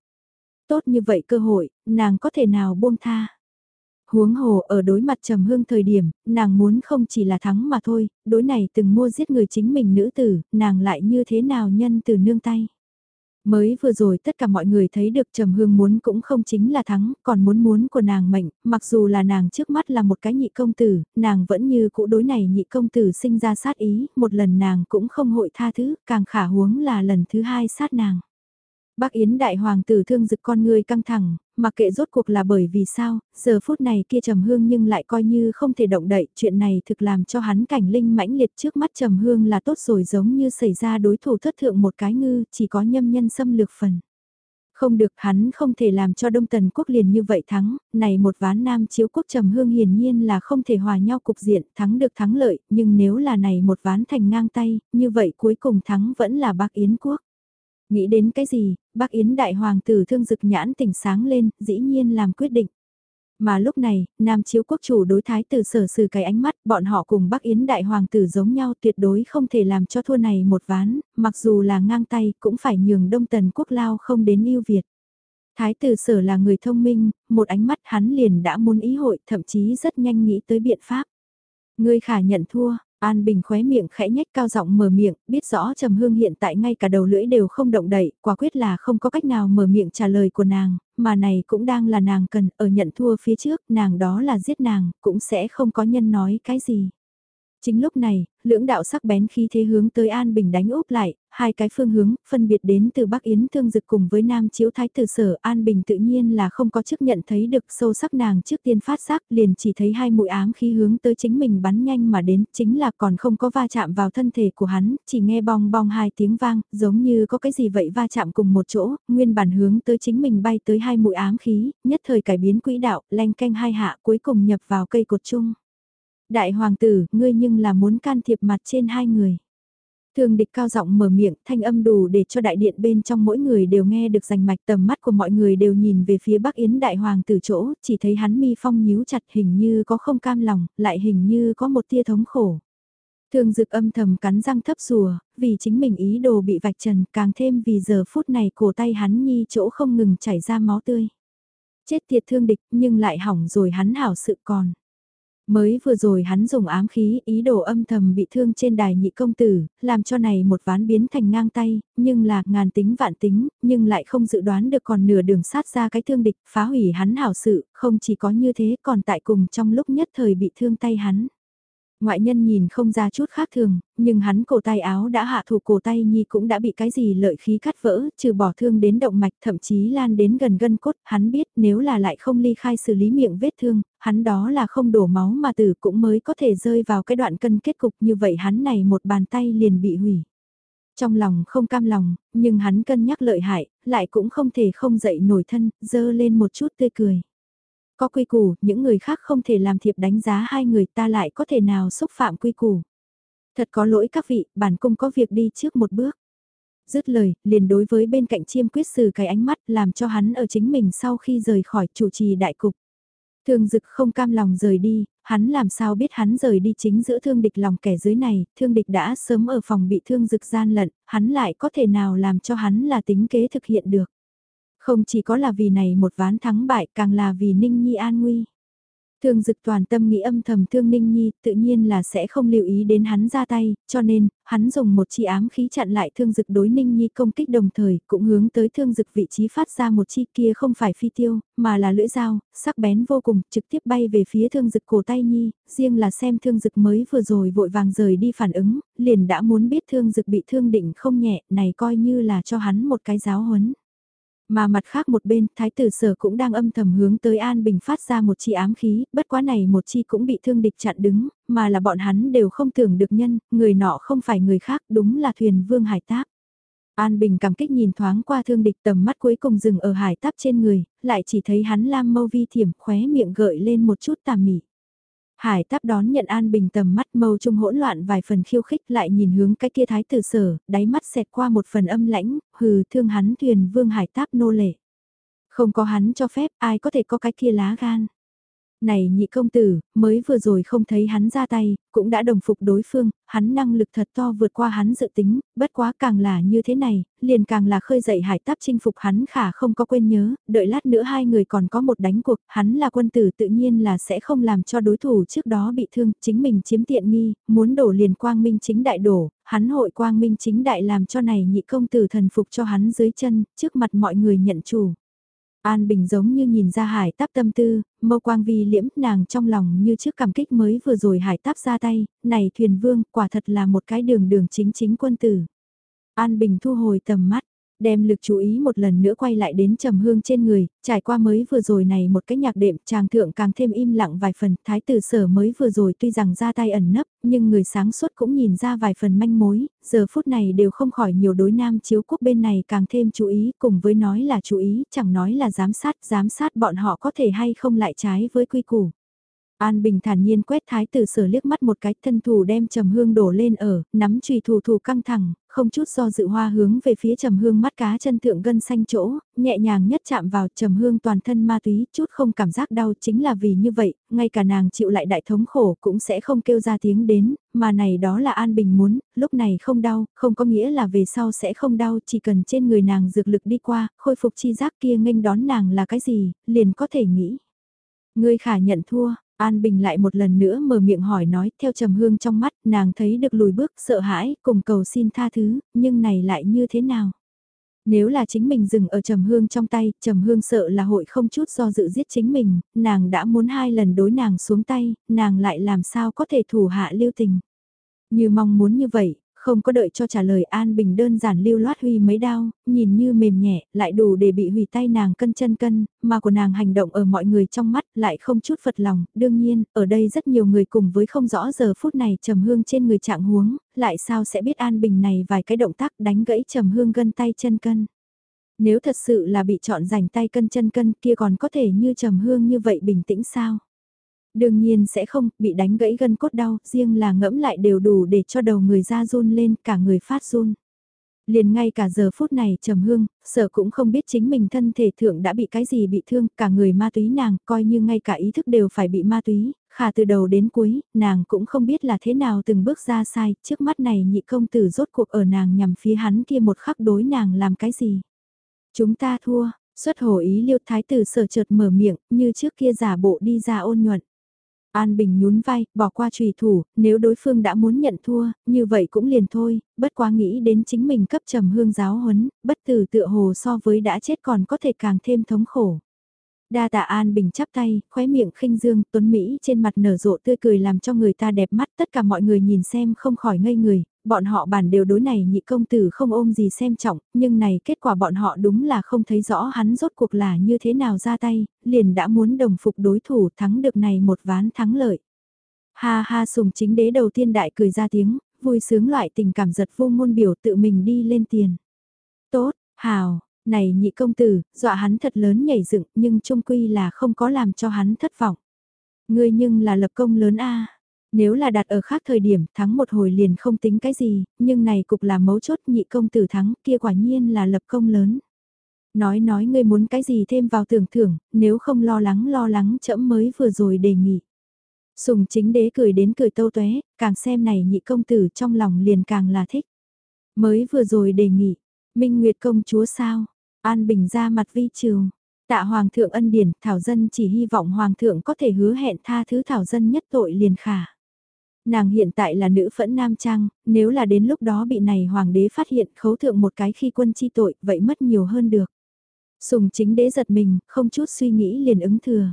Tốt như vậy cơ hội, nàng có thể nào buông tha. Huống hồ ở đối mặt trầm hương thời điểm, nàng muốn không chỉ là thắng mà thôi, đối này từng mua giết người chính mình nữ tử, nàng lại như thế nào nhân từ nương tay. Mới vừa rồi tất cả mọi người thấy được Trầm Hương muốn cũng không chính là thắng, còn muốn muốn của nàng mệnh, mặc dù là nàng trước mắt là một cái nhị công tử, nàng vẫn như cũ đối này nhị công tử sinh ra sát ý, một lần nàng cũng không hội tha thứ, càng khả huống là lần thứ hai sát nàng. Bác Yến đại hoàng tử thương dực con người căng thẳng, mặc kệ rốt cuộc là bởi vì sao, giờ phút này kia trầm hương nhưng lại coi như không thể động đậy, chuyện này thực làm cho hắn cảnh linh mãnh liệt trước mắt trầm hương là tốt rồi giống như xảy ra đối thủ thất thượng một cái ngư, chỉ có nhâm nhân xâm lược phần. Không được hắn không thể làm cho Đông Tần quốc liền như vậy thắng, này một ván nam chiếu quốc trầm hương hiển nhiên là không thể hòa nhau cục diện, thắng được thắng lợi, nhưng nếu là này một ván thành ngang tay, như vậy cuối cùng thắng vẫn là bác Yến quốc. Nghĩ đến cái gì, bác Yến đại hoàng tử thương dực nhãn tỉnh sáng lên, dĩ nhiên làm quyết định. Mà lúc này, Nam Chiếu Quốc chủ đối thái tử sở sử cái ánh mắt, bọn họ cùng Bắc Yến Đại Hoàng tử giống nhau tuyệt đối không thể làm cho thua này một ván, mặc dù là ngang tay cũng phải nhường Đông Tần Quốc lao không đến yêu Việt. Thái tử sở là người thông minh, một ánh mắt hắn liền đã muốn ý hội, thậm chí rất nhanh nghĩ tới biện pháp. Người khả nhận thua, An Bình khóe miệng khẽ nhếch cao giọng mở miệng, biết rõ Trầm Hương hiện tại ngay cả đầu lưỡi đều không động đậy, quả quyết là không có cách nào mở miệng trả lời của nàng, mà này cũng đang là nàng cần, ở nhận thua phía trước, nàng đó là giết nàng, cũng sẽ không có nhân nói cái gì. Chính lúc này, lưỡng đạo sắc bén khí thế hướng tới An Bình đánh úp lại, hai cái phương hướng, phân biệt đến từ Bắc Yến Thương Dực cùng với Nam Chiếu Thái Tử Sở An Bình tự nhiên là không có chức nhận thấy được sâu sắc nàng trước tiên phát sắc liền chỉ thấy hai mũi ám khí hướng tới chính mình bắn nhanh mà đến, chính là còn không có va chạm vào thân thể của hắn, chỉ nghe bong bong hai tiếng vang, giống như có cái gì vậy va chạm cùng một chỗ, nguyên bản hướng tới chính mình bay tới hai mũi ám khí, nhất thời cải biến quỹ đạo, len canh hai hạ cuối cùng nhập vào cây cột chung. Đại hoàng tử, ngươi nhưng là muốn can thiệp mặt trên hai người. Thường địch cao giọng mở miệng, thanh âm đủ để cho đại điện bên trong mỗi người đều nghe được rành mạch tầm mắt của mọi người đều nhìn về phía Bắc Yến đại hoàng tử chỗ, chỉ thấy hắn mi phong nhíu chặt hình như có không cam lòng, lại hình như có một tia thống khổ. Thường dực âm thầm cắn răng thấp rùa, vì chính mình ý đồ bị vạch trần, càng thêm vì giờ phút này cổ tay hắn nhi chỗ không ngừng chảy ra máu tươi. Chết tiệt thương địch nhưng lại hỏng rồi hắn hảo sự còn. Mới vừa rồi hắn dùng ám khí, ý đồ âm thầm bị thương trên đài nhị công tử, làm cho này một ván biến thành ngang tay, nhưng là ngàn tính vạn tính, nhưng lại không dự đoán được còn nửa đường sát ra cái thương địch, phá hủy hắn hảo sự, không chỉ có như thế còn tại cùng trong lúc nhất thời bị thương tay hắn. Ngoại nhân nhìn không ra chút khác thường, nhưng hắn cổ tay áo đã hạ thủ cổ tay nhi cũng đã bị cái gì lợi khí cắt vỡ, trừ bỏ thương đến động mạch thậm chí lan đến gần gân cốt, hắn biết nếu là lại không ly khai xử lý miệng vết thương, hắn đó là không đổ máu mà tử cũng mới có thể rơi vào cái đoạn cân kết cục như vậy hắn này một bàn tay liền bị hủy. Trong lòng không cam lòng, nhưng hắn cân nhắc lợi hại, lại cũng không thể không dậy nổi thân, dơ lên một chút tươi cười. Có quy củ, những người khác không thể làm thiệp đánh giá hai người ta lại có thể nào xúc phạm quy củ. Thật có lỗi các vị, bản cung có việc đi trước một bước. Dứt lời, liền đối với bên cạnh chiêm quyết xử cái ánh mắt làm cho hắn ở chính mình sau khi rời khỏi chủ trì đại cục. Thương dực không cam lòng rời đi, hắn làm sao biết hắn rời đi chính giữa thương địch lòng kẻ dưới này, thương địch đã sớm ở phòng bị thương dực gian lận, hắn lại có thể nào làm cho hắn là tính kế thực hiện được. Không chỉ có là vì này một ván thắng bại càng là vì Ninh Nhi an nguy. Thương dực toàn tâm nghĩ âm thầm thương Ninh Nhi tự nhiên là sẽ không lưu ý đến hắn ra tay, cho nên, hắn dùng một chi ám khí chặn lại thương dực đối Ninh Nhi công kích đồng thời, cũng hướng tới thương dực vị trí phát ra một chi kia không phải phi tiêu, mà là lưỡi dao, sắc bén vô cùng, trực tiếp bay về phía thương dực cổ tay Nhi, riêng là xem thương dực mới vừa rồi vội vàng rời đi phản ứng, liền đã muốn biết thương dực bị thương định không nhẹ, này coi như là cho hắn một cái giáo huấn. Mà mặt khác một bên, thái tử sở cũng đang âm thầm hướng tới An Bình phát ra một chi ám khí, bất quá này một chi cũng bị thương địch chặn đứng, mà là bọn hắn đều không tưởng được nhân, người nọ không phải người khác, đúng là thuyền vương hải táp. An Bình cảm kích nhìn thoáng qua thương địch tầm mắt cuối cùng dừng ở hải táp trên người, lại chỉ thấy hắn lam mâu vi thiểm khóe miệng gợi lên một chút tà mỉ. Hải táp đón nhận An Bình tầm mắt mâu trung hỗn loạn vài phần khiêu khích lại nhìn hướng cái kia thái tử sở, đáy mắt xẹt qua một phần âm lãnh, hừ thương hắn thuyền vương hải táp nô lệ. Không có hắn cho phép ai có thể có cái kia lá gan. Này nhị công tử, mới vừa rồi không thấy hắn ra tay, cũng đã đồng phục đối phương, hắn năng lực thật to vượt qua hắn dự tính, bất quá càng là như thế này, liền càng là khơi dậy hải táp chinh phục hắn khả không có quên nhớ, đợi lát nữa hai người còn có một đánh cuộc, hắn là quân tử tự nhiên là sẽ không làm cho đối thủ trước đó bị thương, chính mình chiếm tiện nghi, muốn đổ liền quang minh chính đại đổ, hắn hội quang minh chính đại làm cho này nhị công tử thần phục cho hắn dưới chân, trước mặt mọi người nhận chủ. An Bình giống như nhìn ra hải táp tâm tư, mâu quang vi liễm nàng trong lòng như trước cảm kích mới vừa rồi hải táp ra tay, này thuyền vương quả thật là một cái đường đường chính chính quân tử. An Bình thu hồi tầm mắt, đem lực chú ý một lần nữa quay lại đến trầm hương trên người, trải qua mới vừa rồi này một cái nhạc đệm chàng thượng càng thêm im lặng vài phần, thái tử sở mới vừa rồi tuy rằng ra tay ẩn nấp, nhưng người sáng suốt cũng nhìn ra vài phần manh mối, giờ phút này đều không khỏi nhiều đối nam chiếu quốc bên này càng thêm chú ý, cùng với nói là chú ý, chẳng nói là giám sát, giám sát bọn họ có thể hay không lại trái với quy củ. An Bình thản nhiên quét thái tử sở liếc mắt một cái thân thủ đem trầm hương đổ lên ở, nắm trùy thủ thủ căng thẳng, không chút do dự hoa hướng về phía trầm hương mắt cá chân thượng gân xanh chỗ, nhẹ nhàng nhất chạm vào trầm hương toàn thân ma túy, chút không cảm giác đau chính là vì như vậy, ngay cả nàng chịu lại đại thống khổ cũng sẽ không kêu ra tiếng đến, mà này đó là An Bình muốn, lúc này không đau, không có nghĩa là về sau sẽ không đau, chỉ cần trên người nàng dược lực đi qua, khôi phục chi giác kia nghênh đón nàng là cái gì, liền có thể nghĩ. Ngươi khả nhận thua, An Bình lại một lần nữa mở miệng hỏi nói, theo trầm hương trong mắt, nàng thấy được lùi bước, sợ hãi, cùng cầu xin tha thứ, nhưng này lại như thế nào? Nếu là chính mình dừng ở trầm hương trong tay, trầm hương sợ là hội không chút do dự giết chính mình, nàng đã muốn hai lần đối nàng xuống tay, nàng lại làm sao có thể thủ hạ lưu tình. Như mong muốn như vậy, không có đợi cho trả lời An Bình đơn giản lưu loát huy mấy đao, nhìn như mềm nhẹ, lại đủ để bị hủy tay nàng cân chân cân, mà của nàng hành động ở mọi người trong mắt lại không chút phật lòng. Đương nhiên, ở đây rất nhiều người cùng với không rõ giờ phút này trầm hương trên người trạng huống, lại sao sẽ biết An Bình này vài cái động tác đánh gãy trầm hương gân tay chân cân. Nếu thật sự là bị chọn rảnh tay cân chân cân kia còn có thể như trầm hương như vậy bình tĩnh sao? Đương nhiên sẽ không, bị đánh gãy gân cốt đau, riêng là ngẫm lại đều đủ để cho đầu người ra run lên, cả người phát run. Liền ngay cả giờ phút này trầm hương, sợ cũng không biết chính mình thân thể thượng đã bị cái gì bị thương, cả người ma túy nàng, coi như ngay cả ý thức đều phải bị ma túy, khả từ đầu đến cuối, nàng cũng không biết là thế nào từng bước ra sai, trước mắt này nhị công tử rốt cuộc ở nàng nhằm phía hắn kia một khắc đối nàng làm cái gì. Chúng ta thua, xuất hồ ý liêu thái tử sở chợt mở miệng, như trước kia giả bộ đi ra ôn nhuận. An Bình nhún vai, bỏ qua trùy thủ, nếu đối phương đã muốn nhận thua, như vậy cũng liền thôi, bất quá nghĩ đến chính mình cấp trầm hương giáo huấn, bất tử tựa hồ so với đã chết còn có thể càng thêm thống khổ. Đa tạ An Bình chắp tay, khóe miệng khinh dương, tuấn Mỹ trên mặt nở rộ tươi cười làm cho người ta đẹp mắt, tất cả mọi người nhìn xem không khỏi ngây người, bọn họ bản đều đối này nhị công tử không ôm gì xem trọng, nhưng này kết quả bọn họ đúng là không thấy rõ hắn rốt cuộc là như thế nào ra tay, liền đã muốn đồng phục đối thủ thắng được này một ván thắng lợi. Ha ha sùng chính đế đầu tiên đại cười ra tiếng, vui sướng loại tình cảm giật vô ngôn biểu tự mình đi lên tiền. Tốt, hào, này nhị công tử, dọa hắn thật lớn nhảy dựng nhưng trung quy là không có làm cho hắn thất vọng. Ngươi nhưng là lập công lớn a nếu là đặt ở khác thời điểm thắng một hồi liền không tính cái gì, nhưng này cục là mấu chốt nhị công tử thắng kia quả nhiên là lập công lớn. Nói nói ngươi muốn cái gì thêm vào tưởng thưởng, nếu không lo lắng lo lắng chậm mới vừa rồi đề nghị. Sùng chính đế cười đến cười tâu tuế, càng xem này nhị công tử trong lòng liền càng là thích. Mới vừa rồi đề nghị, Minh Nguyệt công chúa sao, An Bình ra mặt vi trường. Tạ Hoàng thượng ân điển, Thảo Dân chỉ hy vọng Hoàng thượng có thể hứa hẹn tha thứ Thảo Dân nhất tội liền khả. Nàng hiện tại là nữ phẫn nam trang, nếu là đến lúc đó bị này hoàng đế phát hiện khấu thượng một cái khi quân chi tội, vậy mất nhiều hơn được. Sùng chính đế giật mình, không chút suy nghĩ liền ứng thừa.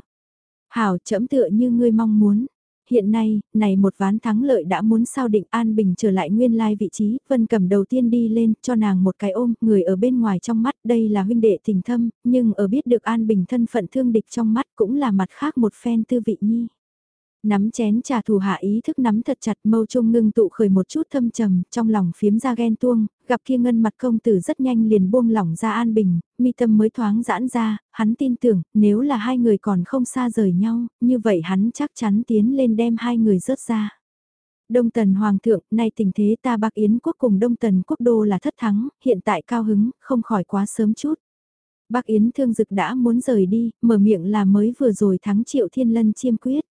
Hảo chậm tựa như ngươi mong muốn. Hiện nay, này một ván thắng lợi đã muốn sao định An Bình trở lại nguyên lai vị trí, Vân cầm đầu tiên đi lên, cho nàng một cái ôm, người ở bên ngoài trong mắt, đây là huynh đệ tình thâm, nhưng ở biết được An Bình thân phận thương địch trong mắt cũng là mặt khác một phen tư vị nhi nắm chén trà thủ hạ ý thức nắm thật chặt mâu trung ngưng tụ khởi một chút thâm trầm, trong lòng phiếm ra ghen tuông, gặp kia ngân mặt công tử rất nhanh liền buông lỏng ra an bình, mi tâm mới thoáng giãn ra, hắn tin tưởng, nếu là hai người còn không xa rời nhau, như vậy hắn chắc chắn tiến lên đem hai người rớt ra. Đông Tần Hoàng thượng, nay tình thế ta bạc Yến quốc cùng Đông Tần quốc đô là thất thắng, hiện tại cao hứng, không khỏi quá sớm chút. Bác Yến thương dực đã muốn rời đi, mở miệng là mới vừa rồi thắng triệu thiên lân chiêm quyết.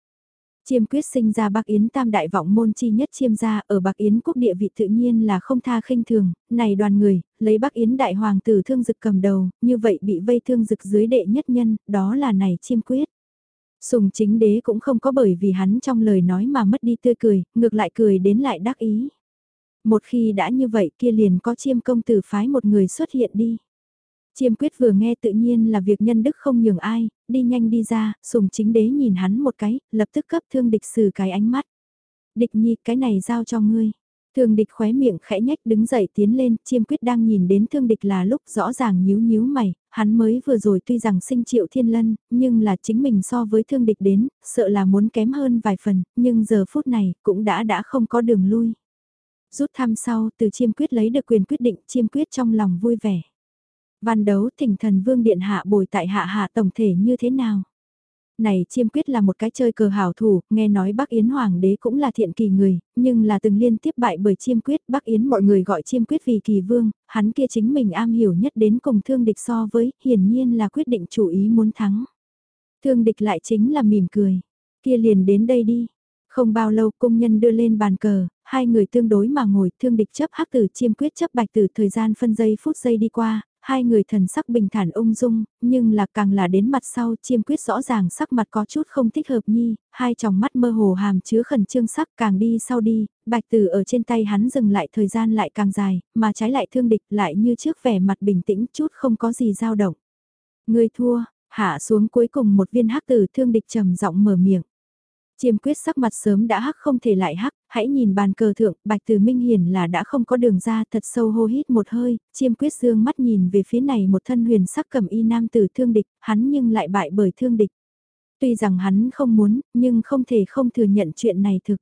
Chiêm quyết sinh ra Bắc Yến tam đại vọng môn chi nhất chiêm gia ở Bắc Yến quốc địa vị tự nhiên là không tha khinh thường, này đoàn người, lấy Bắc Yến đại hoàng tử thương dực cầm đầu, như vậy bị vây thương dực dưới đệ nhất nhân, đó là này chiêm quyết. Sùng chính đế cũng không có bởi vì hắn trong lời nói mà mất đi tươi cười, ngược lại cười đến lại đắc ý. Một khi đã như vậy kia liền có chiêm công tử phái một người xuất hiện đi. Chiêm quyết vừa nghe tự nhiên là việc nhân đức không nhường ai, đi nhanh đi ra, sùng chính đế nhìn hắn một cái, lập tức cấp thương địch sử cái ánh mắt. Địch nhi cái này giao cho ngươi. Thương địch khóe miệng khẽ nhách đứng dậy tiến lên, chiêm quyết đang nhìn đến thương địch là lúc rõ ràng nhíu nhíu mày, hắn mới vừa rồi tuy rằng sinh triệu thiên lân, nhưng là chính mình so với thương địch đến, sợ là muốn kém hơn vài phần, nhưng giờ phút này cũng đã đã không có đường lui. Rút thăm sau, từ chiêm quyết lấy được quyền quyết định, chiêm quyết trong lòng vui vẻ. Văn đấu thỉnh thần vương điện hạ bồi tại hạ hạ tổng thể như thế nào? Này chiêm quyết là một cái chơi cờ hảo thủ, nghe nói Bắc Yến Hoàng đế cũng là thiện kỳ người, nhưng là từng liên tiếp bại bởi chiêm quyết Bắc Yến mọi người gọi chiêm quyết vì kỳ vương, hắn kia chính mình am hiểu nhất đến cùng thương địch so với, hiển nhiên là quyết định chủ ý muốn thắng. Thương địch lại chính là mỉm cười, kia liền đến đây đi. Không bao lâu công nhân đưa lên bàn cờ, hai người tương đối mà ngồi thương địch chấp hắc tử chiêm quyết chấp bạch tử thời gian phân giây phút giây đi qua, hai người thần sắc bình thản ung dung, nhưng là càng là đến mặt sau chiêm quyết rõ ràng sắc mặt có chút không thích hợp nhi, hai tròng mắt mơ hồ hàm chứa khẩn trương sắc càng đi sau đi, bạch tử ở trên tay hắn dừng lại thời gian lại càng dài, mà trái lại thương địch lại như trước vẻ mặt bình tĩnh chút không có gì dao động. Người thua, hạ xuống cuối cùng một viên hắc tử thương địch trầm giọng mở miệng. Chiêm quyết sắc mặt sớm đã hắc không thể lại hắc, hãy nhìn bàn cờ thượng, bạch từ minh hiển là đã không có đường ra thật sâu hô hít một hơi, chiêm quyết dương mắt nhìn về phía này một thân huyền sắc cầm y nam tử thương địch, hắn nhưng lại bại bởi thương địch. Tuy rằng hắn không muốn, nhưng không thể không thừa nhận chuyện này thực.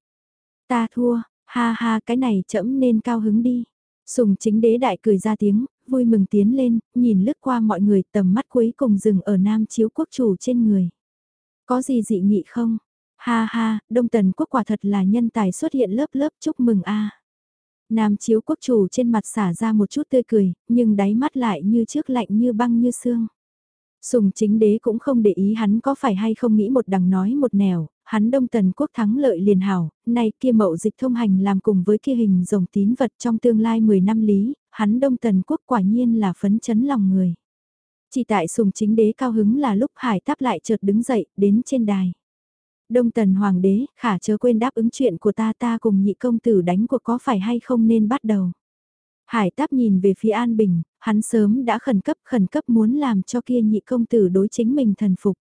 Ta thua, ha ha cái này chậm nên cao hứng đi. Sùng chính đế đại cười ra tiếng, vui mừng tiến lên, nhìn lướt qua mọi người tầm mắt cuối cùng dừng ở nam chiếu quốc chủ trên người. Có gì dị nghị không? Ha ha, Đông Tần quốc quả thật là nhân tài xuất hiện lớp lớp chúc mừng a. Nam chiếu quốc chủ trên mặt xả ra một chút tươi cười, nhưng đáy mắt lại như trước lạnh như băng như xương. Sùng chính đế cũng không để ý hắn có phải hay không nghĩ một đằng nói một nẻo, hắn đông tần quốc thắng lợi liền hảo, nay kia mậu dịch thông hành làm cùng với kia hình rồng tín vật trong tương lai 10 năm lý, hắn đông tần quốc quả nhiên là phấn chấn lòng người. Chỉ tại sùng chính đế cao hứng là lúc hải táp lại chợt đứng dậy, đến trên đài. Đông tần hoàng đế, khả chớ quên đáp ứng chuyện của ta ta cùng nhị công tử đánh cuộc có phải hay không nên bắt đầu. Hải táp nhìn về phía An Bình, hắn sớm đã khẩn cấp khẩn cấp muốn làm cho kia nhị công tử đối chính mình thần phục.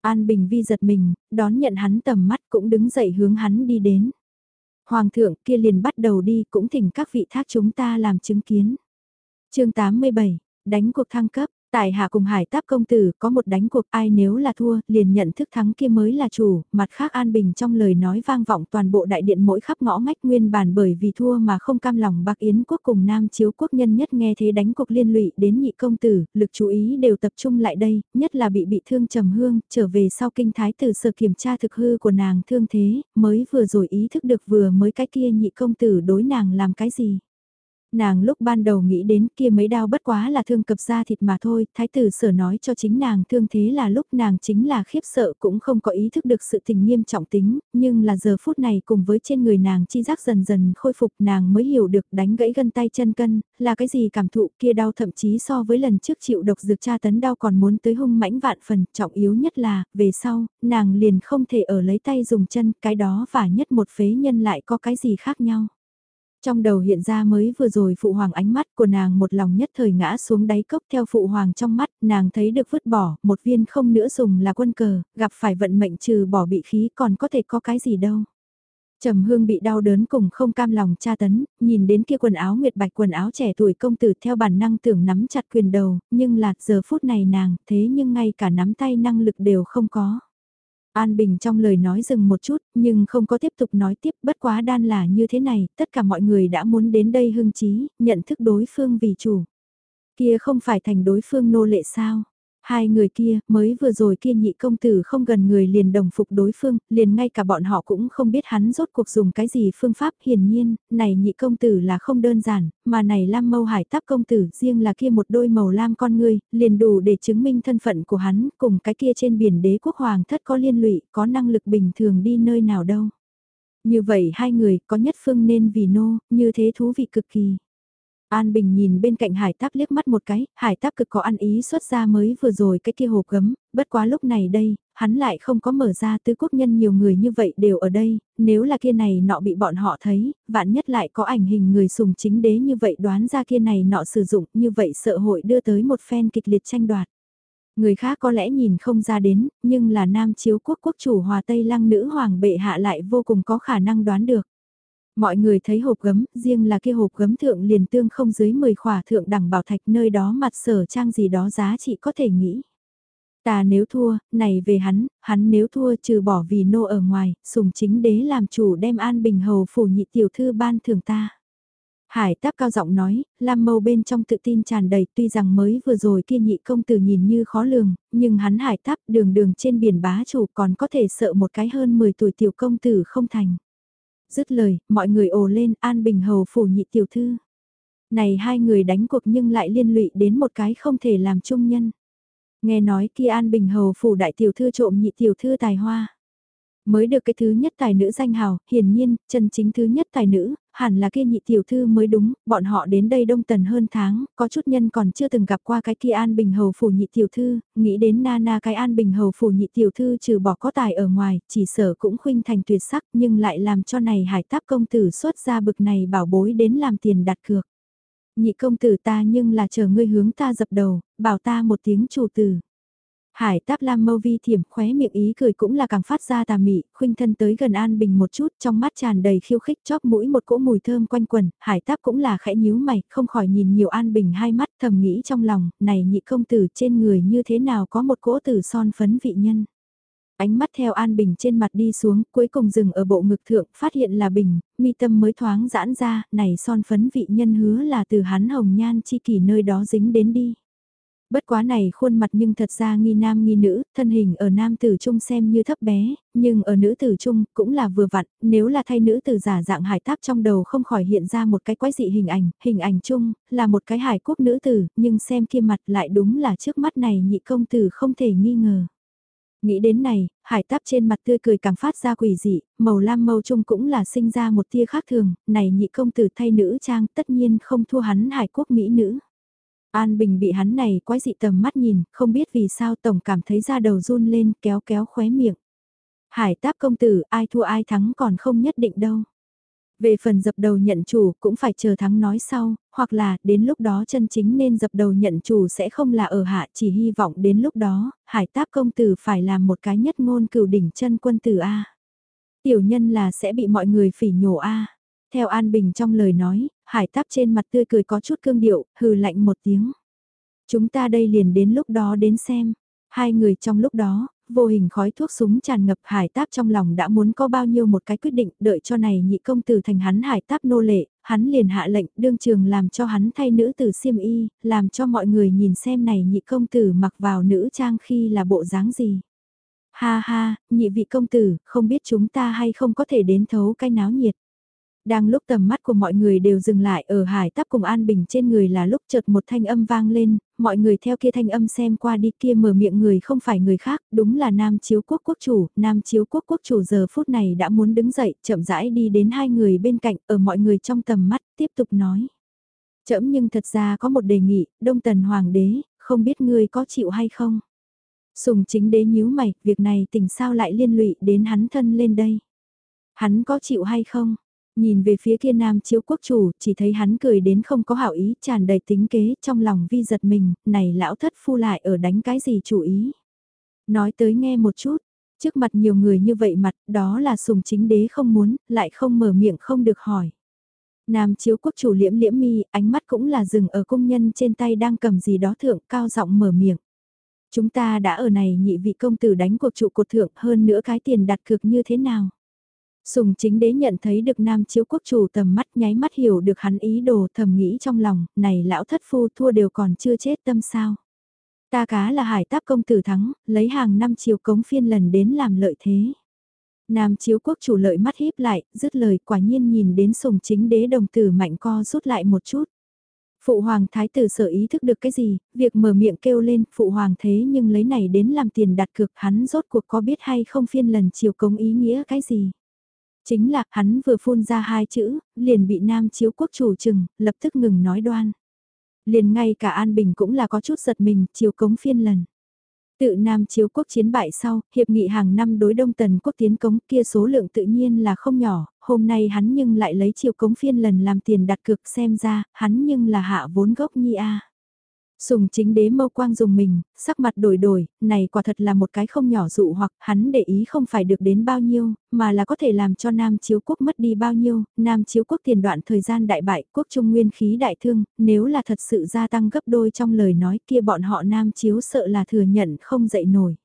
An Bình vi giật mình, đón nhận hắn tầm mắt cũng đứng dậy hướng hắn đi đến. Hoàng thượng kia liền bắt đầu đi cũng thỉnh các vị thác chúng ta làm chứng kiến. chương 87, đánh cuộc thăng cấp, Tại hạ cùng hải táp công tử có một đánh cuộc ai nếu là thua liền nhận thức thắng kia mới là chủ, mặt khác an bình trong lời nói vang vọng toàn bộ đại điện mỗi khắp ngõ ngách nguyên bản bởi vì thua mà không cam lòng bạc yến quốc cùng nam chiếu quốc nhân nhất nghe thế đánh cuộc liên lụy đến nhị công tử, lực chú ý đều tập trung lại đây, nhất là bị bị thương trầm hương, trở về sau kinh thái tử sở kiểm tra thực hư của nàng thương thế, mới vừa rồi ý thức được vừa mới cái kia nhị công tử đối nàng làm cái gì. Nàng lúc ban đầu nghĩ đến kia mấy đau bất quá là thương cập da thịt mà thôi, thái tử sở nói cho chính nàng thương thế là lúc nàng chính là khiếp sợ cũng không có ý thức được sự tình nghiêm trọng tính, nhưng là giờ phút này cùng với trên người nàng chi giác dần dần khôi phục nàng mới hiểu được đánh gãy gân tay chân cân, là cái gì cảm thụ kia đau thậm chí so với lần trước chịu độc dược tra tấn đau còn muốn tới hung mãnh vạn phần, trọng yếu nhất là, về sau, nàng liền không thể ở lấy tay dùng chân, cái đó và nhất một phế nhân lại có cái gì khác nhau. Trong đầu hiện ra mới vừa rồi phụ hoàng ánh mắt của nàng một lòng nhất thời ngã xuống đáy cốc theo phụ hoàng trong mắt, nàng thấy được vứt bỏ, một viên không nữa dùng là quân cờ, gặp phải vận mệnh trừ bỏ bị khí còn có thể có cái gì đâu. Trầm Hương bị đau đớn cùng không cam lòng tra tấn, nhìn đến kia quần áo nguyệt bạch quần áo trẻ tuổi công tử theo bản năng tưởng nắm chặt quyền đầu, nhưng là giờ phút này nàng, thế nhưng ngay cả nắm tay năng lực đều không có. An Bình trong lời nói dừng một chút, nhưng không có tiếp tục nói tiếp bất quá đan là như thế này, tất cả mọi người đã muốn đến đây hưng trí, nhận thức đối phương vì chủ. Kia không phải thành đối phương nô lệ sao? Hai người kia, mới vừa rồi kia nhị công tử không gần người liền đồng phục đối phương, liền ngay cả bọn họ cũng không biết hắn rốt cuộc dùng cái gì phương pháp hiển nhiên, này nhị công tử là không đơn giản, mà này lam mâu hải táp công tử riêng là kia một đôi màu lam con người, liền đủ để chứng minh thân phận của hắn, cùng cái kia trên biển đế quốc hoàng thất có liên lụy, có năng lực bình thường đi nơi nào đâu. Như vậy hai người có nhất phương nên vì nô, như thế thú vị cực kỳ. An Bình nhìn bên cạnh hải táp liếc mắt một cái, hải táp cực có ăn ý xuất ra mới vừa rồi cái kia hộp gấm, bất quá lúc này đây, hắn lại không có mở ra tứ quốc nhân nhiều người như vậy đều ở đây, nếu là kia này nọ bị bọn họ thấy, vạn nhất lại có ảnh hình người sùng chính đế như vậy đoán ra kia này nọ sử dụng như vậy sợ hội đưa tới một phen kịch liệt tranh đoạt. Người khác có lẽ nhìn không ra đến, nhưng là nam chiếu quốc quốc chủ hòa Tây lăng nữ hoàng bệ hạ lại vô cùng có khả năng đoán được. Mọi người thấy hộp gấm, riêng là kia hộp gấm thượng liền tương không dưới 10 khỏa thượng đẳng bảo thạch nơi đó mặt sở trang gì đó giá trị có thể nghĩ. Ta nếu thua, này về hắn, hắn nếu thua trừ bỏ vì nô ở ngoài, sùng chính đế làm chủ đem an bình hầu phủ nhị tiểu thư ban thường ta. Hải táp cao giọng nói, Lam Mâu bên trong tự tin tràn đầy tuy rằng mới vừa rồi kia nhị công tử nhìn như khó lường, nhưng hắn hải táp đường đường trên biển bá chủ còn có thể sợ một cái hơn 10 tuổi tiểu công tử không thành. Dứt lời, mọi người ồ lên An Bình Hầu phủ nhị tiểu thư. Này hai người đánh cuộc nhưng lại liên lụy đến một cái không thể làm chung nhân. Nghe nói kia An Bình Hầu phủ đại tiểu thư trộm nhị tiểu thư tài hoa. Mới được cái thứ nhất tài nữ danh hào, hiển nhiên, chân chính thứ nhất tài nữ, hẳn là kia nhị tiểu thư mới đúng, bọn họ đến đây đông tần hơn tháng, có chút nhân còn chưa từng gặp qua cái kia an bình hầu phủ nhị tiểu thư, nghĩ đến na na cái an bình hầu phủ nhị tiểu thư trừ bỏ có tài ở ngoài, chỉ sở cũng khuynh thành tuyệt sắc nhưng lại làm cho này hải táp công tử xuất ra bực này bảo bối đến làm tiền đặt cược. Nhị công tử ta nhưng là chờ ngươi hướng ta dập đầu, bảo ta một tiếng chủ tử. Hải táp lam mâu vi thiểm khóe miệng ý cười cũng là càng phát ra tà mị, khuynh thân tới gần An Bình một chút trong mắt tràn đầy khiêu khích chóp mũi một cỗ mùi thơm quanh quần, hải táp cũng là khẽ nhíu mày, không khỏi nhìn nhiều An Bình hai mắt thầm nghĩ trong lòng, này nhị công tử trên người như thế nào có một cỗ tử son phấn vị nhân. Ánh mắt theo An Bình trên mặt đi xuống, cuối cùng dừng ở bộ ngực thượng, phát hiện là Bình, mi tâm mới thoáng giãn ra, này son phấn vị nhân hứa là từ hắn hồng nhan chi kỷ nơi đó dính đến đi. Bất quá này khuôn mặt nhưng thật ra nghi nam nghi nữ, thân hình ở nam tử trung xem như thấp bé, nhưng ở nữ tử trung cũng là vừa vặn, nếu là thay nữ tử giả dạng hải táp trong đầu không khỏi hiện ra một cái quái dị hình ảnh, hình ảnh chung là một cái hải quốc nữ tử, nhưng xem kia mặt lại đúng là trước mắt này nhị công tử không thể nghi ngờ. Nghĩ đến này, hải táp trên mặt tươi cười càng phát ra quỷ dị, màu lam màu trung cũng là sinh ra một tia khác thường, này nhị công tử thay nữ trang tất nhiên không thua hắn hải quốc mỹ nữ. An Bình bị hắn này quái dị tầm mắt nhìn, không biết vì sao tổng cảm thấy da đầu run lên kéo kéo khóe miệng. Hải táp công tử ai thua ai thắng còn không nhất định đâu. Về phần dập đầu nhận chủ cũng phải chờ thắng nói sau, hoặc là đến lúc đó chân chính nên dập đầu nhận chủ sẽ không là ở hạ chỉ hy vọng đến lúc đó, hải táp công tử phải làm một cái nhất ngôn cửu đỉnh chân quân tử A. Tiểu nhân là sẽ bị mọi người phỉ nhổ A. Theo An Bình trong lời nói, hải táp trên mặt tươi cười có chút cương điệu, hừ lạnh một tiếng. Chúng ta đây liền đến lúc đó đến xem. Hai người trong lúc đó, vô hình khói thuốc súng tràn ngập hải táp trong lòng đã muốn có bao nhiêu một cái quyết định đợi cho này nhị công tử thành hắn hải táp nô lệ, hắn liền hạ lệnh đương trường làm cho hắn thay nữ tử xiêm y, làm cho mọi người nhìn xem này nhị công tử mặc vào nữ trang khi là bộ dáng gì. Ha ha, nhị vị công tử, không biết chúng ta hay không có thể đến thấu cái náo nhiệt. Đang lúc tầm mắt của mọi người đều dừng lại ở hải tắp cùng An Bình trên người là lúc chợt một thanh âm vang lên, mọi người theo kia thanh âm xem qua đi kia mở miệng người không phải người khác, đúng là Nam Chiếu Quốc Quốc Chủ, Nam Chiếu Quốc Quốc Chủ giờ phút này đã muốn đứng dậy, chậm rãi đi đến hai người bên cạnh, ở mọi người trong tầm mắt, tiếp tục nói. Chậm nhưng thật ra có một đề nghị, Đông Tần Hoàng đế, không biết ngươi có chịu hay không? Sùng chính đế nhíu mày, việc này tình sao lại liên lụy đến hắn thân lên đây? Hắn có chịu hay không? Nhìn về phía kia nam chiếu quốc chủ, chỉ thấy hắn cười đến không có hảo ý, tràn đầy tính kế, trong lòng vi giật mình, này lão thất phu lại ở đánh cái gì chủ ý. Nói tới nghe một chút, trước mặt nhiều người như vậy mặt, đó là sùng chính đế không muốn, lại không mở miệng không được hỏi. Nam chiếu quốc chủ liễm liễm mi, ánh mắt cũng là dừng ở cung nhân trên tay đang cầm gì đó thượng cao giọng mở miệng. Chúng ta đã ở này nhị vị công tử đánh cuộc trụ cột thượng hơn nữa cái tiền đặt cược như thế nào. Sùng chính đế nhận thấy được nam chiếu quốc chủ tầm mắt nháy mắt hiểu được hắn ý đồ thầm nghĩ trong lòng, này lão thất phu thua đều còn chưa chết tâm sao. Ta cá là hải táp công tử thắng, lấy hàng năm chiều cống phiên lần đến làm lợi thế. Nam chiếu quốc chủ lợi mắt híp lại, dứt lời quả nhiên nhìn đến sùng chính đế đồng tử mạnh co rút lại một chút. Phụ hoàng thái tử sở ý thức được cái gì, việc mở miệng kêu lên phụ hoàng thế nhưng lấy này đến làm tiền đặt cược hắn rốt cuộc có biết hay không phiên lần chiều cống ý nghĩa cái gì. Chính là hắn vừa phun ra hai chữ, liền bị nam chiếu quốc chủ chừng, lập tức ngừng nói đoan. Liền ngay cả An Bình cũng là có chút giật mình, chiều cống phiên lần. Tự Nam chiếu quốc chiến bại sau, hiệp nghị hàng năm đối đông tần quốc tiến cống kia số lượng tự nhiên là không nhỏ, hôm nay hắn nhưng lại lấy chiều cống phiên lần làm tiền đặt cược xem ra, hắn nhưng là hạ vốn gốc nhi a. Sùng chính đế mâu quang dùng mình, sắc mặt đổi đổi, này quả thật là một cái không nhỏ dụ hoặc hắn để ý không phải được đến bao nhiêu, mà là có thể làm cho Nam Chiếu Quốc mất đi bao nhiêu, Nam Chiếu Quốc tiền đoạn thời gian đại bại, quốc trung nguyên khí đại thương, nếu là thật sự gia tăng gấp đôi trong lời nói kia bọn họ Nam Chiếu sợ là thừa nhận không dậy nổi.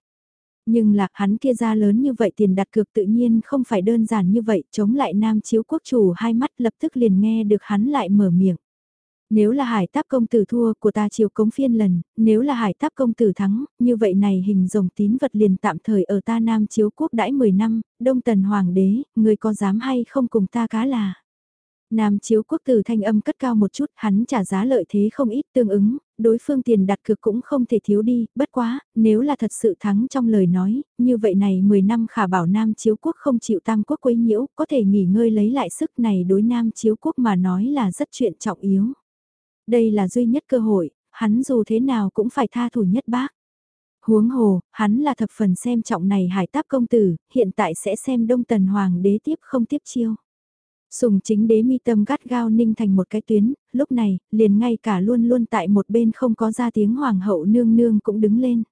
Nhưng là hắn kia ra lớn như vậy tiền đặt cược tự nhiên không phải đơn giản như vậy, chống lại Nam Chiếu Quốc chủ hai mắt lập tức liền nghe được hắn lại mở miệng. Nếu là hải táp công tử thua của ta chiều cống phiên lần, nếu là hải táp công tử thắng, như vậy này hình rồng tín vật liền tạm thời ở ta Nam chiếu quốc đãi 10 năm, Đông Tần Hoàng đế, người có dám hay không cùng ta cá là. Nam chiếu quốc tử thanh âm cất cao một chút, hắn trả giá lợi thế không ít tương ứng, đối phương tiền đặt cược cũng không thể thiếu đi, bất quá, nếu là thật sự thắng trong lời nói, như vậy này 10 năm khả bảo Nam chiếu quốc không chịu tam quốc quấy nhiễu, có thể nghỉ ngơi lấy lại sức này đối Nam chiếu quốc mà nói là rất chuyện trọng yếu. Đây là duy nhất cơ hội, hắn dù thế nào cũng phải tha thủ nhất bác. Huống hồ, hắn là thập phần xem trọng này hải táp công tử, hiện tại sẽ xem đông tần hoàng đế tiếp không tiếp chiêu. Sùng chính đế mi tâm gắt gao ninh thành một cái tuyến, lúc này, liền ngay cả luôn luôn tại một bên không có ra tiếng hoàng hậu nương nương cũng đứng lên.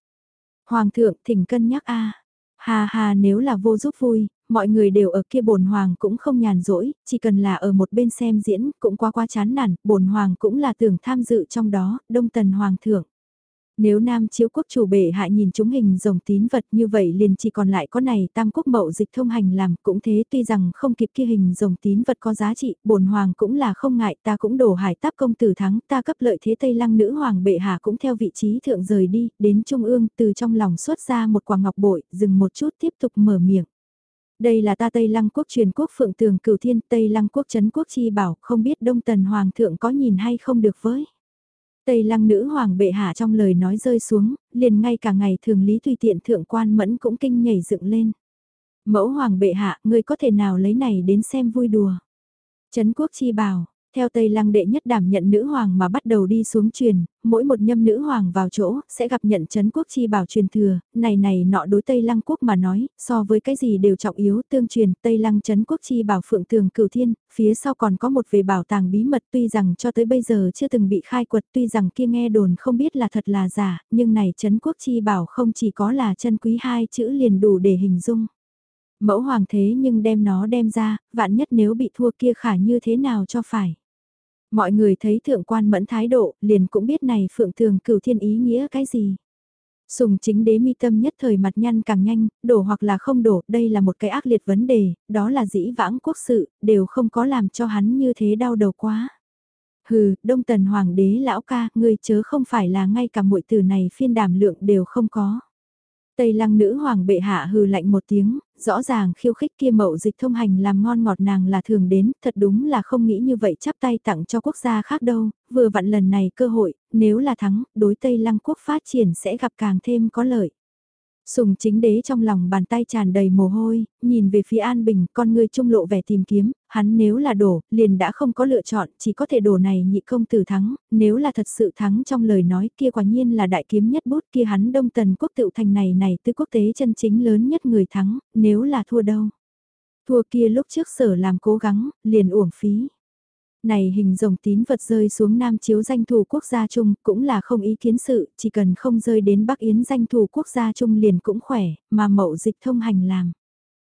Hoàng thượng thỉnh cân nhắc a Hà hà nếu là vô giúp vui, mọi người đều ở kia bổn hoàng cũng không nhàn rỗi, chỉ cần là ở một bên xem diễn cũng quá quá chán nản, bổn hoàng cũng là tưởng tham dự trong đó, đông tần hoàng thượng. Nếu Nam chiếu quốc chủ bệ hại nhìn chúng hình rồng tín vật như vậy liền chỉ còn lại có này tam quốc mậu dịch thông hành làm cũng thế tuy rằng không kịp kia hình rồng tín vật có giá trị, bổn hoàng cũng là không ngại ta cũng đổ hải táp công tử thắng ta cấp lợi thế Tây Lăng nữ hoàng bệ hạ cũng theo vị trí thượng rời đi, đến trung ương từ trong lòng xuất ra một quả ngọc bội, dừng một chút tiếp tục mở miệng. Đây là ta Tây Lăng quốc truyền quốc phượng tường cửu thiên Tây Lăng quốc chấn quốc chi bảo không biết Đông Tần Hoàng thượng có nhìn hay không được với. Tây Lăng nữ hoàng bệ hạ trong lời nói rơi xuống, liền ngay cả ngày thường lý tùy tiện thượng quan mẫn cũng kinh nhảy dựng lên. Mẫu hoàng bệ hạ, người có thể nào lấy này đến xem vui đùa. Trấn quốc chi bảo, theo Tây Lăng đệ nhất đảm nhận nữ hoàng mà bắt đầu đi xuống truyền, mỗi một nhâm nữ hoàng vào chỗ sẽ gặp nhận chấn quốc chi bảo truyền thừa, này này nọ đối Tây Lăng quốc mà nói, so với cái gì đều trọng yếu tương truyền Tây Lăng chấn quốc chi bảo phượng tường cửu thiên, phía sau còn có một về bảo tàng bí mật tuy rằng cho tới bây giờ chưa từng bị khai quật tuy rằng kia nghe đồn không biết là thật là giả, nhưng này chấn quốc chi bảo không chỉ có là chân quý hai chữ liền đủ để hình dung. Mẫu hoàng thế nhưng đem nó đem ra, vạn nhất nếu bị thua kia khả như thế nào cho phải. Mọi người thấy thượng quan mẫn thái độ, liền cũng biết này phượng thường cửu thiên ý nghĩa cái gì. Sùng chính đế mi tâm nhất thời mặt nhăn càng nhanh, đổ hoặc là không đổ, đây là một cái ác liệt vấn đề, đó là dĩ vãng quốc sự, đều không có làm cho hắn như thế đau đầu quá. Hừ, đông tần hoàng đế lão ca, ngươi chớ không phải là ngay cả muội từ này phiên đảm lượng đều không có. Tây lăng nữ hoàng bệ hạ hừ lạnh một tiếng, rõ ràng khiêu khích kia mậu dịch thông hành làm ngon ngọt nàng là thường đến, thật đúng là không nghĩ như vậy chắp tay tặng cho quốc gia khác đâu, vừa vặn lần này cơ hội, nếu là thắng, đối Tây lăng quốc phát triển sẽ gặp càng thêm có lợi. Sùng chính đế trong lòng bàn tay tràn đầy mồ hôi, nhìn về phía An Bình, con người trung lộ vẻ tìm kiếm, hắn nếu là đổ, liền đã không có lựa chọn, chỉ có thể đổ này nhị công tử thắng, nếu là thật sự thắng trong lời nói kia quả nhiên là đại kiếm nhất bút kia hắn đông tần quốc tự thành này này tư quốc tế chân chính lớn nhất người thắng, nếu là thua đâu. Thua kia lúc trước sở làm cố gắng, liền uổng phí này hình rồng tín vật rơi xuống Nam chiếu danh thủ quốc gia chung cũng là không ý kiến sự, chỉ cần không rơi đến Bắc Yến danh thủ quốc gia chung liền cũng khỏe, mà mậu dịch thông hành làm.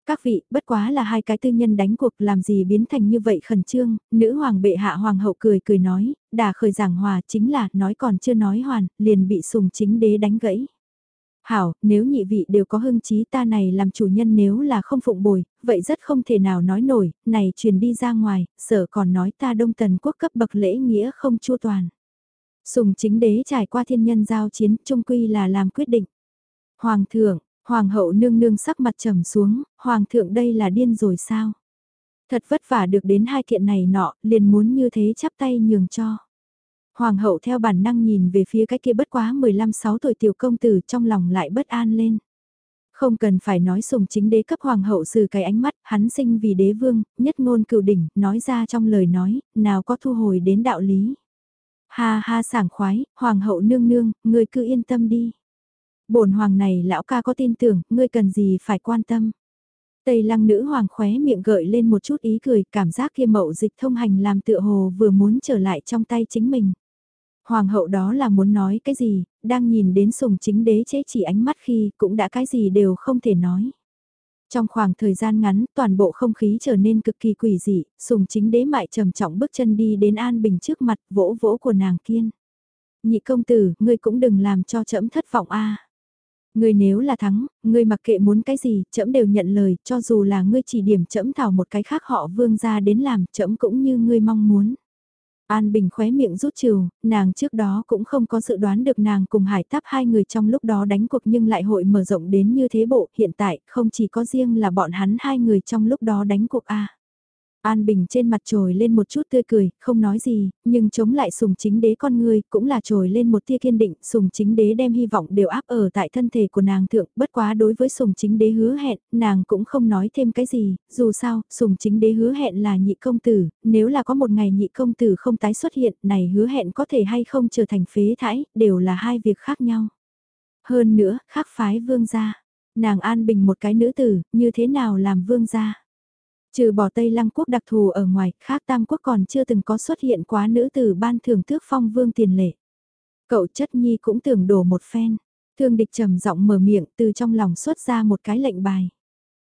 Các vị, bất quá là hai cái tư nhân đánh cuộc làm gì biến thành như vậy khẩn trương, nữ hoàng bệ hạ hoàng hậu cười cười nói, đà khởi giảng hòa chính là nói còn chưa nói hoàn, liền bị sùng chính đế đánh gãy. Hảo, nếu nhị vị đều có hưng trí ta này làm chủ nhân nếu là không phụng bồi, vậy rất không thể nào nói nổi, này truyền đi ra ngoài, sở còn nói ta đông tần quốc cấp bậc lễ nghĩa không chua toàn. Sùng chính đế trải qua thiên nhân giao chiến, trung quy là làm quyết định. Hoàng thượng, hoàng hậu nương nương sắc mặt trầm xuống, hoàng thượng đây là điên rồi sao? Thật vất vả được đến hai kiện này nọ, liền muốn như thế chắp tay nhường cho. Hoàng hậu theo bản năng nhìn về phía cái kia bất quá 15-6 tuổi tiểu công tử trong lòng lại bất an lên. Không cần phải nói sùng chính đế cấp hoàng hậu xử cái ánh mắt, hắn sinh vì đế vương, nhất ngôn cựu đỉnh, nói ra trong lời nói, nào có thu hồi đến đạo lý. Ha ha sảng khoái, hoàng hậu nương nương, ngươi cứ yên tâm đi. bổn hoàng này lão ca có tin tưởng, ngươi cần gì phải quan tâm. Tây lăng nữ hoàng khóe miệng gợi lên một chút ý cười, cảm giác kia mậu dịch thông hành làm tựa hồ vừa muốn trở lại trong tay chính mình. Hoàng hậu đó là muốn nói cái gì, đang nhìn đến sùng chính đế chế chỉ ánh mắt khi cũng đã cái gì đều không thể nói. Trong khoảng thời gian ngắn, toàn bộ không khí trở nên cực kỳ quỷ dị, sùng chính đế mại trầm trọng bước chân đi đến An Bình trước mặt, vỗ vỗ của nàng kiên. Nhị công tử, ngươi cũng đừng làm cho trẫm thất vọng a. Ngươi nếu là thắng, ngươi mặc kệ muốn cái gì, trẫm đều nhận lời, cho dù là ngươi chỉ điểm trẫm thảo một cái khác họ vương ra đến làm, trẫm cũng như ngươi mong muốn. An Bình khóe miệng rút trừ, nàng trước đó cũng không có dự đoán được nàng cùng hải táp hai người trong lúc đó đánh cuộc nhưng lại hội mở rộng đến như thế bộ, hiện tại không chỉ có riêng là bọn hắn hai người trong lúc đó đánh cuộc a. An Bình trên mặt trồi lên một chút tươi cười, không nói gì, nhưng chống lại sùng chính đế con người cũng là trồi lên một tia kiên định, sùng chính đế đem hy vọng đều áp ở tại thân thể của nàng thượng, bất quá đối với sùng chính đế hứa hẹn, nàng cũng không nói thêm cái gì, dù sao, sùng chính đế hứa hẹn là nhị công tử, nếu là có một ngày nhị công tử không tái xuất hiện, này hứa hẹn có thể hay không trở thành phế thải, đều là hai việc khác nhau. Hơn nữa, khác phái vương gia, nàng An Bình một cái nữ tử, như thế nào làm vương gia? Trừ bỏ Tây Lăng quốc đặc thù ở ngoài, khác Tam quốc còn chưa từng có xuất hiện quá nữ tử ban thưởng tước phong vương tiền lệ. Cậu chất nhi cũng tưởng đổ một phen. Thương địch trầm giọng mở miệng từ trong lòng xuất ra một cái lệnh bài.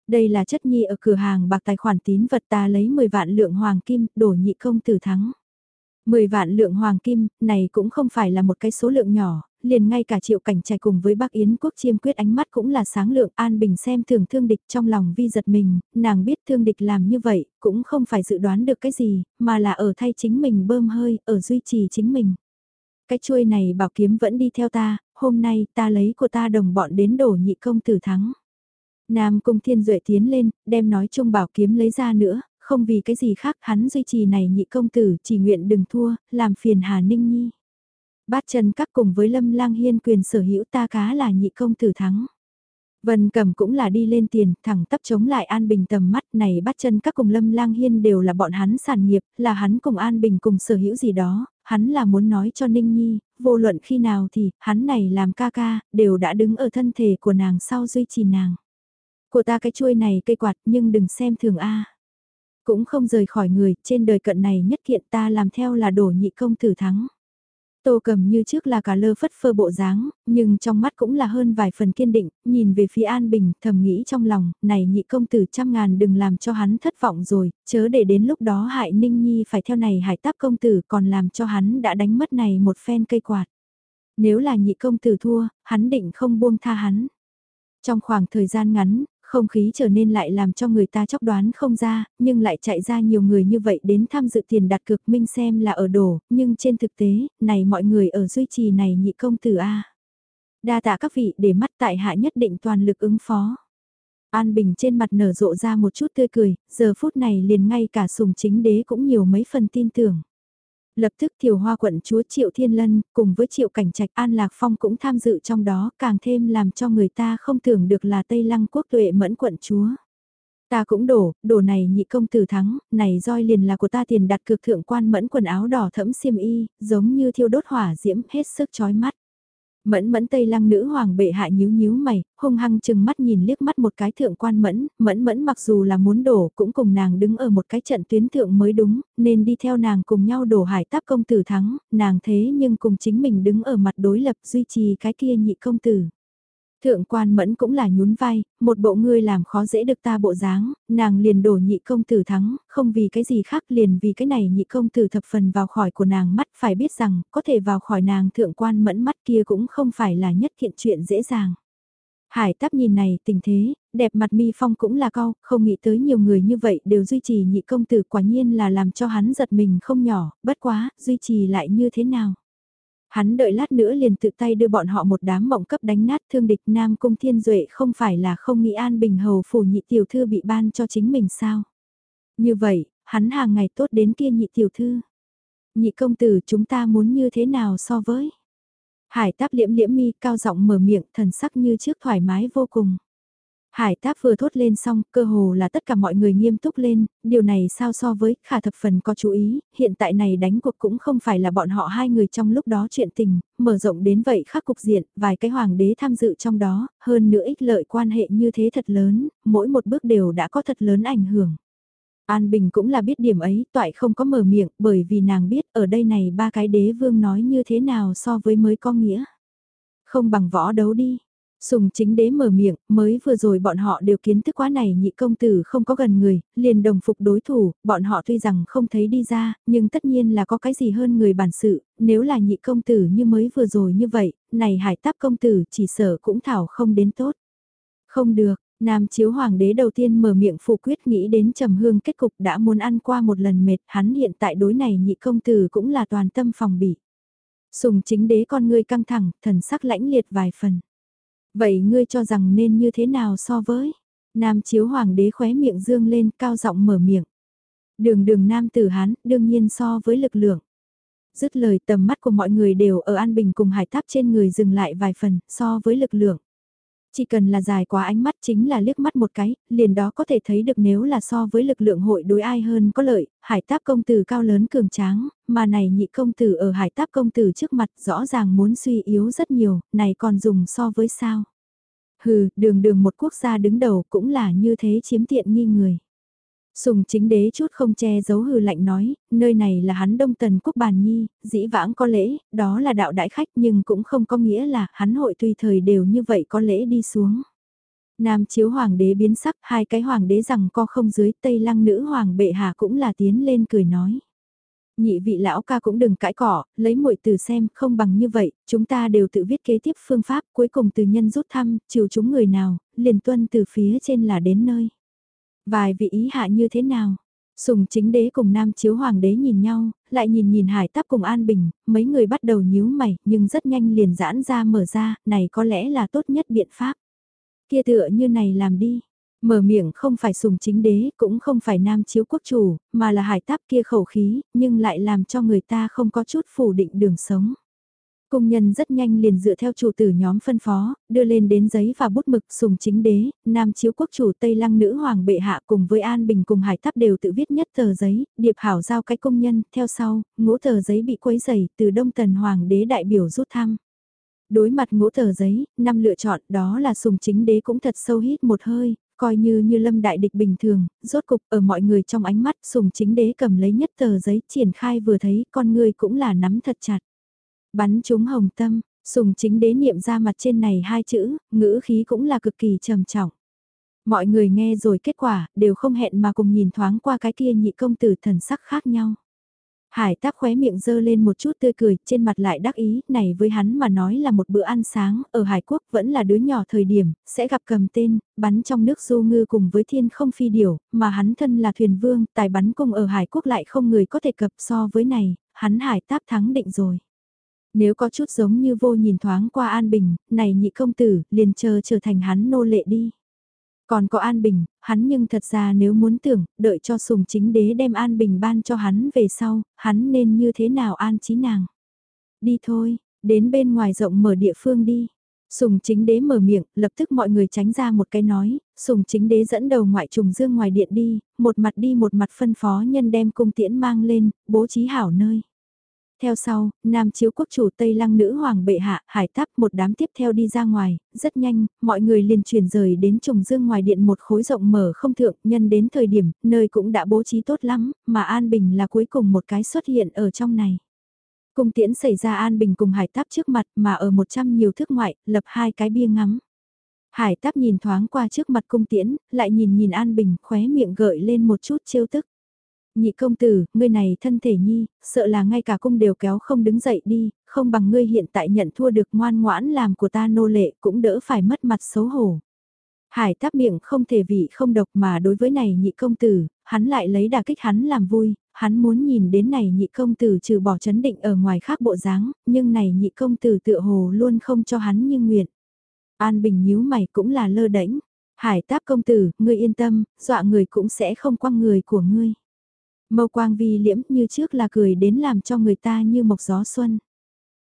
Đây là chất nhi ở cửa hàng bạc tài khoản tín vật ta lấy 10 vạn lượng hoàng kim, đổ nhị công tử thắng. 10 vạn lượng hoàng kim, này cũng không phải là một cái số lượng nhỏ, liền ngay cả triệu cảnh trai cùng với bác Yến quốc chiêm quyết ánh mắt cũng là sáng lượng an bình xem thường thương địch trong lòng vi giật mình, nàng biết thương địch làm như vậy, cũng không phải dự đoán được cái gì, mà là ở thay chính mình bơm hơi, ở duy trì chính mình. Cái chuôi này bảo kiếm vẫn đi theo ta, hôm nay ta lấy của ta đồng bọn đến đổ nhị công tử thắng. Nam Cung Thiên Duệ tiến lên, đem nói chung bảo kiếm lấy ra nữa, không vì cái gì khác hắn duy trì này nhị công tử chỉ nguyện đừng thua, làm phiền Hà Ninh Nhi. Bát chân các cùng với Lâm Lang Hiên quyền sở hữu ta cá là nhị công tử thắng. Vân Cẩm cũng là đi lên tiền, thẳng tắp chống lại An Bình tầm mắt này bắt chân các cùng Lâm Lang Hiên đều là bọn hắn sản nghiệp, là hắn cùng An Bình cùng sở hữu gì đó, hắn là muốn nói cho Ninh Nhi, vô luận khi nào thì, hắn này làm ca ca, đều đã đứng ở thân thể của nàng sau duy trì nàng. Của ta cái chuôi này cây quạt nhưng đừng xem thường A. Cũng không rời khỏi người, trên đời cận này nhất kiện ta làm theo là đổ nhị công tử thắng. Tô cầm như trước là cả lơ phất phơ bộ dáng, nhưng trong mắt cũng là hơn vài phần kiên định, nhìn về phía An Bình, thầm nghĩ trong lòng, này nhị công tử trăm ngàn đừng làm cho hắn thất vọng rồi, chớ để đến lúc đó hại Ninh Nhi phải theo này hải táp công tử còn làm cho hắn đã đánh mất này một phen cây quạt. Nếu là nhị công tử thua, hắn định không buông tha hắn. Trong khoảng thời gian ngắn, không khí trở nên lại làm cho người ta chóc đoán không ra, nhưng lại chạy ra nhiều người như vậy đến tham dự tiền đặt cược minh xem là ở đổ, nhưng trên thực tế, này mọi người ở duy trì này nhị công tử A. Đa tạ các vị để mắt tại hạ nhất định toàn lực ứng phó. An Bình trên mặt nở rộ ra một chút tươi cười, giờ phút này liền ngay cả sùng chính đế cũng nhiều mấy phần tin tưởng. Lập tức tiểu hoa quận chúa Triệu Thiên Lân cùng với Triệu Cảnh Trạch An Lạc Phong cũng tham dự trong đó càng thêm làm cho người ta không tưởng được là Tây Lăng quốc tuệ mẫn quận chúa. Ta cũng đổ, đổ này nhị công tử thắng, này roi liền là của ta tiền đặt cược thượng quan mẫn quần áo đỏ thẫm xiêm y, giống như thiêu đốt hỏa diễm hết sức chói mắt. Mẫn mẫn tây lăng nữ hoàng bệ hạ nhíu nhíu mày, hung hăng chừng mắt nhìn liếc mắt một cái thượng quan mẫn, mẫn mẫn mặc dù là muốn đổ cũng cùng nàng đứng ở một cái trận tuyến thượng mới đúng, nên đi theo nàng cùng nhau đổ hải táp công tử thắng, nàng thế nhưng cùng chính mình đứng ở mặt đối lập duy trì cái kia nhị công tử. Thượng quan mẫn cũng là nhún vai, một bộ ngươi làm khó dễ được ta bộ dáng, nàng liền đổ nhị công tử thắng, không vì cái gì khác liền vì cái này nhị công tử thập phần vào khỏi của nàng mắt phải biết rằng có thể vào khỏi nàng thượng quan mẫn mắt kia cũng không phải là nhất thiện chuyện dễ dàng. Hải tắp nhìn này tình thế, đẹp mặt mi phong cũng là cao, không nghĩ tới nhiều người như vậy đều duy trì nhị công tử quả nhiên là làm cho hắn giật mình không nhỏ, bất quá, duy trì lại như thế nào. Hắn đợi lát nữa liền tự tay đưa bọn họ một đám mộng cấp đánh nát thương địch Nam Cung Thiên Duệ không phải là không nghĩ an bình hầu phủ nhị tiểu thư bị ban cho chính mình sao. Như vậy, hắn hàng ngày tốt đến kia nhị tiểu thư. Nhị công tử chúng ta muốn như thế nào so với. Hải táp liễm liễm mi cao giọng mở miệng thần sắc như trước thoải mái vô cùng. Hải táp vừa thốt lên xong, cơ hồ là tất cả mọi người nghiêm túc lên, điều này sao so với, khả thập phần có chú ý, hiện tại này đánh cuộc cũng không phải là bọn họ hai người trong lúc đó chuyện tình, mở rộng đến vậy khác cục diện, vài cái hoàng đế tham dự trong đó, hơn nữa ích lợi quan hệ như thế thật lớn, mỗi một bước đều đã có thật lớn ảnh hưởng. An Bình cũng là biết điểm ấy, toại không có mở miệng, bởi vì nàng biết ở đây này ba cái đế vương nói như thế nào so với mới có nghĩa. Không bằng võ đấu đi, Sùng chính đế mở miệng, mới vừa rồi bọn họ đều kiến thức quá này nhị công tử không có gần người, liền đồng phục đối thủ, bọn họ tuy rằng không thấy đi ra, nhưng tất nhiên là có cái gì hơn người bản sự, nếu là nhị công tử như mới vừa rồi như vậy, này hải táp công tử chỉ sợ cũng thảo không đến tốt. Không được, Nam chiếu hoàng đế đầu tiên mở miệng phủ quyết nghĩ đến trầm hương kết cục đã muốn ăn qua một lần mệt, hắn hiện tại đối này nhị công tử cũng là toàn tâm phòng bị. Sùng chính đế con ngươi căng thẳng, thần sắc lãnh liệt vài phần. Vậy ngươi cho rằng nên như thế nào so với? Nam chiếu hoàng đế khóe miệng dương lên, cao giọng mở miệng. Đường đường nam tử hán, đương nhiên so với lực lượng. Dứt lời, tầm mắt của mọi người đều ở an bình cùng hải tháp trên người dừng lại vài phần, so với lực lượng. Chỉ cần là dài quá ánh mắt chính là liếc mắt một cái, liền đó có thể thấy được nếu là so với lực lượng hội đối ai hơn có lợi, hải táp công tử cao lớn cường tráng, mà này nhị công tử ở hải táp công tử trước mặt rõ ràng muốn suy yếu rất nhiều, này còn dùng so với sao. Hừ, đường đường một quốc gia đứng đầu cũng là như thế chiếm tiện nghi người. Sùng chính đế chút không che giấu hừ lạnh nói, nơi này là hắn đông tần quốc bàn nhi, dĩ vãng có lễ, đó là đạo đại khách nhưng cũng không có nghĩa là hắn hội tùy thời đều như vậy có lễ đi xuống. Nam chiếu hoàng đế biến sắc, hai cái hoàng đế rằng co không dưới tây lăng nữ hoàng bệ hạ cũng là tiến lên cười nói. Nhị vị lão ca cũng đừng cãi cỏ, lấy muội từ xem, không bằng như vậy, chúng ta đều tự viết kế tiếp phương pháp, cuối cùng từ nhân rút thăm, chiều chúng người nào, liền tuân từ phía trên là đến nơi. Vài vị ý hạ như thế nào? Sùng chính đế cùng nam chiếu hoàng đế nhìn nhau, lại nhìn nhìn hải táp cùng an bình, mấy người bắt đầu nhíu mày, nhưng rất nhanh liền giãn ra mở ra, này có lẽ là tốt nhất biện pháp. Kia tựa như này làm đi. Mở miệng không phải sùng chính đế, cũng không phải nam chiếu quốc chủ, mà là hải táp kia khẩu khí, nhưng lại làm cho người ta không có chút phủ định đường sống. Công nhân rất nhanh liền dựa theo chủ tử nhóm phân phó, đưa lên đến giấy và bút mực sùng chính đế, nam chiếu quốc chủ Tây Lăng nữ hoàng bệ hạ cùng với An Bình cùng Hải Tháp đều tự viết nhất tờ giấy, điệp hảo giao cái công nhân, theo sau, ngũ tờ giấy bị quấy dày từ Đông Tần Hoàng đế đại biểu rút thăm. Đối mặt ngũ tờ giấy, năm lựa chọn đó là sùng chính đế cũng thật sâu hít một hơi, coi như như lâm đại địch bình thường, rốt cục ở mọi người trong ánh mắt sùng chính đế cầm lấy nhất tờ giấy triển khai vừa thấy con người cũng là nắm thật chặt. Bắn chúng hồng tâm, sùng chính đế niệm ra mặt trên này hai chữ, ngữ khí cũng là cực kỳ trầm trọng. Mọi người nghe rồi kết quả, đều không hẹn mà cùng nhìn thoáng qua cái kia nhị công tử thần sắc khác nhau. Hải tác khóe miệng dơ lên một chút tươi cười, trên mặt lại đắc ý, này với hắn mà nói là một bữa ăn sáng, ở Hải Quốc vẫn là đứa nhỏ thời điểm, sẽ gặp cầm tên, bắn trong nước du ngư cùng với thiên không phi điểu, mà hắn thân là thuyền vương, tài bắn cung ở Hải Quốc lại không người có thể cập so với này, hắn Hải tác thắng định rồi. Nếu có chút giống như vô nhìn thoáng qua An Bình, này nhị công tử, liền chờ trở thành hắn nô lệ đi. Còn có An Bình, hắn nhưng thật ra nếu muốn tưởng, đợi cho sùng chính đế đem An Bình ban cho hắn về sau, hắn nên như thế nào an trí nàng. Đi thôi, đến bên ngoài rộng mở địa phương đi. Sùng chính đế mở miệng, lập tức mọi người tránh ra một cái nói, sùng chính đế dẫn đầu ngoại trùng dương ngoài điện đi, một mặt đi một mặt phân phó nhân đem cung tiễn mang lên, bố trí hảo nơi. Theo sau, Nam chiếu quốc chủ Tây Lăng nữ hoàng bệ hạ, hải táp một đám tiếp theo đi ra ngoài, rất nhanh, mọi người liền chuyển rời đến trùng dương ngoài điện một khối rộng mở không thượng, nhân đến thời điểm, nơi cũng đã bố trí tốt lắm, mà An Bình là cuối cùng một cái xuất hiện ở trong này. Cung tiễn xảy ra An Bình cùng hải táp trước mặt mà ở một trăm nhiều thước ngoại, lập hai cái bia ngắm. Hải táp nhìn thoáng qua trước mặt cung tiễn, lại nhìn nhìn An Bình, khóe miệng gợi lên một chút trêu tức. Nhị công tử, ngươi này thân thể nhi, sợ là ngay cả cung đều kéo không đứng dậy đi, không bằng ngươi hiện tại nhận thua được ngoan ngoãn làm của ta nô lệ cũng đỡ phải mất mặt xấu hổ. Hải táp miệng không thể vị không độc mà đối với này nhị công tử, hắn lại lấy đà kích hắn làm vui, hắn muốn nhìn đến này nhị công tử trừ bỏ chấn định ở ngoài khác bộ dáng, nhưng này nhị công tử tựa hồ luôn không cho hắn như nguyện. An Bình nhíu mày cũng là lơ đễnh. Hải táp công tử, ngươi yên tâm, dọa người cũng sẽ không quăng người của ngươi. Mâu quang vi liễm như trước là cười đến làm cho người ta như mộc gió xuân.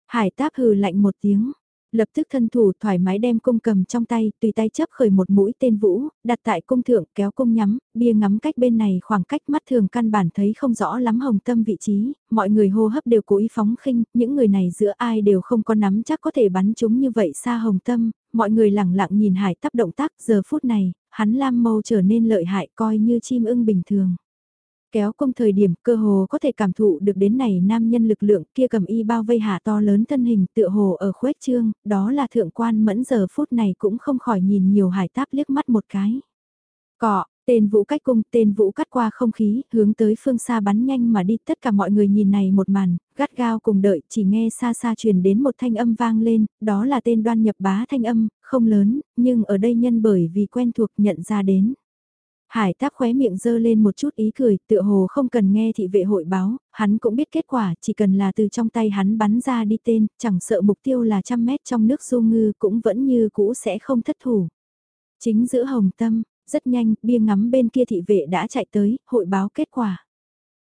Hải táp hừ lạnh một tiếng, lập tức thân thủ thoải mái đem cung cầm trong tay, tùy tay chấp khởi một mũi tên vũ, đặt tại cung thượng kéo cung nhắm, bia ngắm cách bên này khoảng cách mắt thường căn bản thấy không rõ lắm hồng tâm vị trí, mọi người hô hấp đều cố ý phóng khinh, những người này giữa ai đều không có nắm chắc có thể bắn chúng như vậy xa hồng tâm, mọi người lẳng lặng nhìn hải tắp động tác giờ phút này, hắn lam mâu trở nên lợi hại coi như chim ưng bình thường. Kéo công thời điểm cơ hồ có thể cảm thụ được đến này nam nhân lực lượng kia cầm y bao vây hạ to lớn thân hình tựa hồ ở khuếch trương, đó là thượng quan mẫn giờ phút này cũng không khỏi nhìn nhiều hải táp liếc mắt một cái. Cọ, tên vũ cách cung, tên vũ cắt qua không khí, hướng tới phương xa bắn nhanh mà đi tất cả mọi người nhìn này một màn, gắt gao cùng đợi chỉ nghe xa xa truyền đến một thanh âm vang lên, đó là tên đoan nhập bá thanh âm, không lớn, nhưng ở đây nhân bởi vì quen thuộc nhận ra đến. Hải táp khóe miệng dơ lên một chút ý cười, tựa hồ không cần nghe thị vệ hội báo, hắn cũng biết kết quả, chỉ cần là từ trong tay hắn bắn ra đi tên, chẳng sợ mục tiêu là trăm mét trong nước du ngư cũng vẫn như cũ sẽ không thất thủ. Chính giữa hồng tâm, rất nhanh, bia ngắm bên kia thị vệ đã chạy tới, hội báo kết quả.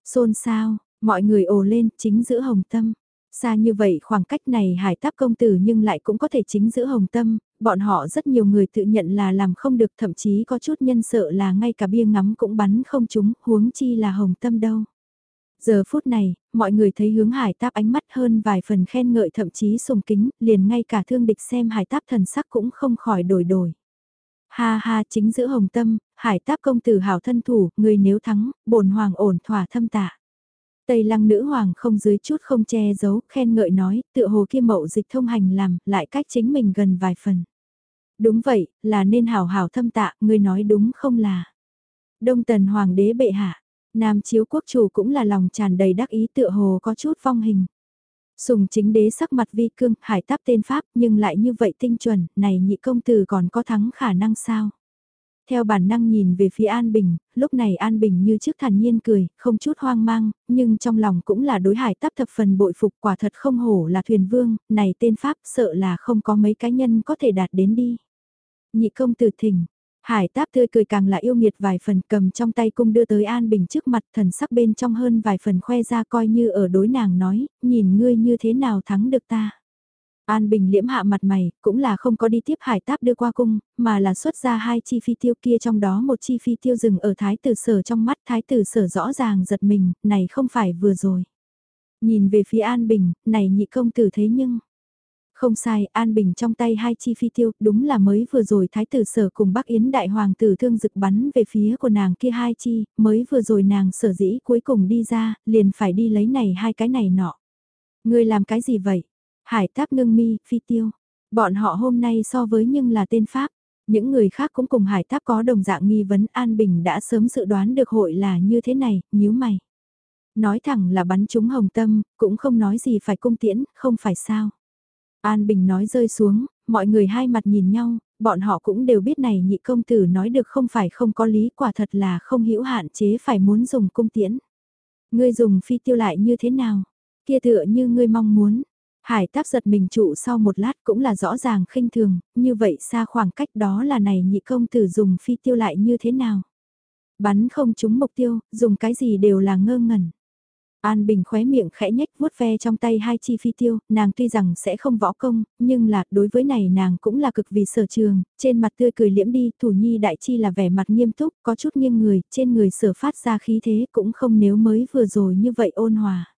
Xôn xao, mọi người ồ lên, chính giữa hồng tâm. Xa như vậy khoảng cách này hải táp công tử nhưng lại cũng có thể chính giữa hồng tâm, bọn họ rất nhiều người tự nhận là làm không được thậm chí có chút nhân sợ là ngay cả bia ngắm cũng bắn không trúng, huống chi là hồng tâm đâu. Giờ phút này, mọi người thấy hướng hải táp ánh mắt hơn vài phần khen ngợi thậm chí sùng kính, liền ngay cả thương địch xem hải táp thần sắc cũng không khỏi đổi đổi. Ha ha chính giữa hồng tâm, hải táp công tử hảo thân thủ, người nếu thắng, bổn hoàng ổn thỏa thâm tạ. Tây lăng nữ hoàng không dưới chút không che giấu, khen ngợi nói, tựa hồ kia mậu dịch thông hành làm, lại cách chính mình gần vài phần. Đúng vậy, là nên hảo hảo thâm tạ, ngươi nói đúng không là. Đông tần hoàng đế bệ hạ, nam chiếu quốc chủ cũng là lòng tràn đầy đắc ý tựa hồ có chút phong hình. Sùng chính đế sắc mặt vi cương, hải táp tên Pháp nhưng lại như vậy tinh chuẩn, này nhị công tử còn có thắng khả năng sao? Theo bản năng nhìn về phía An Bình, lúc này An Bình như trước thản nhiên cười, không chút hoang mang, nhưng trong lòng cũng là đối hải tắp thập phần bội phục quả thật không hổ là thuyền vương, này tên Pháp sợ là không có mấy cá nhân có thể đạt đến đi. Nhị công tử thỉnh, Hải táp tươi cười càng là yêu nghiệt vài phần cầm trong tay cung đưa tới An Bình trước mặt thần sắc bên trong hơn vài phần khoe ra coi như ở đối nàng nói, nhìn ngươi như thế nào thắng được ta. An Bình liễm hạ mặt mày, cũng là không có đi tiếp hải táp đưa qua cung, mà là xuất ra hai chi phi tiêu kia trong đó một chi phi tiêu dừng ở thái tử sở trong mắt thái tử sở rõ ràng giật mình, này không phải vừa rồi. Nhìn về phía An Bình, này nhị công tử thế nhưng... Không sai, An Bình trong tay hai chi phi tiêu, đúng là mới vừa rồi thái tử sở cùng Bắc Yến đại hoàng tử thương dực bắn về phía của nàng kia hai chi, mới vừa rồi nàng sở dĩ cuối cùng đi ra, liền phải đi lấy này hai cái này nọ. Ngươi làm cái gì vậy? Hải táp ngưng mi, phi tiêu. Bọn họ hôm nay so với nhưng là tên Pháp. Những người khác cũng cùng hải táp có đồng dạng nghi vấn An Bình đã sớm dự đoán được hội là như thế này, nhíu mày. Nói thẳng là bắn chúng hồng tâm, cũng không nói gì phải cung tiễn, không phải sao. An Bình nói rơi xuống, mọi người hai mặt nhìn nhau, bọn họ cũng đều biết này nhị công tử nói được không phải không có lý quả thật là không hữu hạn chế phải muốn dùng cung tiễn. Ngươi dùng phi tiêu lại như thế nào? Kia tựa như ngươi mong muốn. Hải táp giật mình trụ sau một lát cũng là rõ ràng khinh thường, như vậy xa khoảng cách đó là này nhị công tử dùng phi tiêu lại như thế nào? Bắn không trúng mục tiêu, dùng cái gì đều là ngơ ngẩn. An Bình khóe miệng khẽ nhếch vuốt ve trong tay hai chi phi tiêu, nàng tuy rằng sẽ không võ công, nhưng là đối với này nàng cũng là cực vì sở trường, trên mặt tươi cười liễm đi, thủ nhi đại chi là vẻ mặt nghiêm túc, có chút nghiêng người, trên người sở phát ra khí thế cũng không nếu mới vừa rồi như vậy ôn hòa.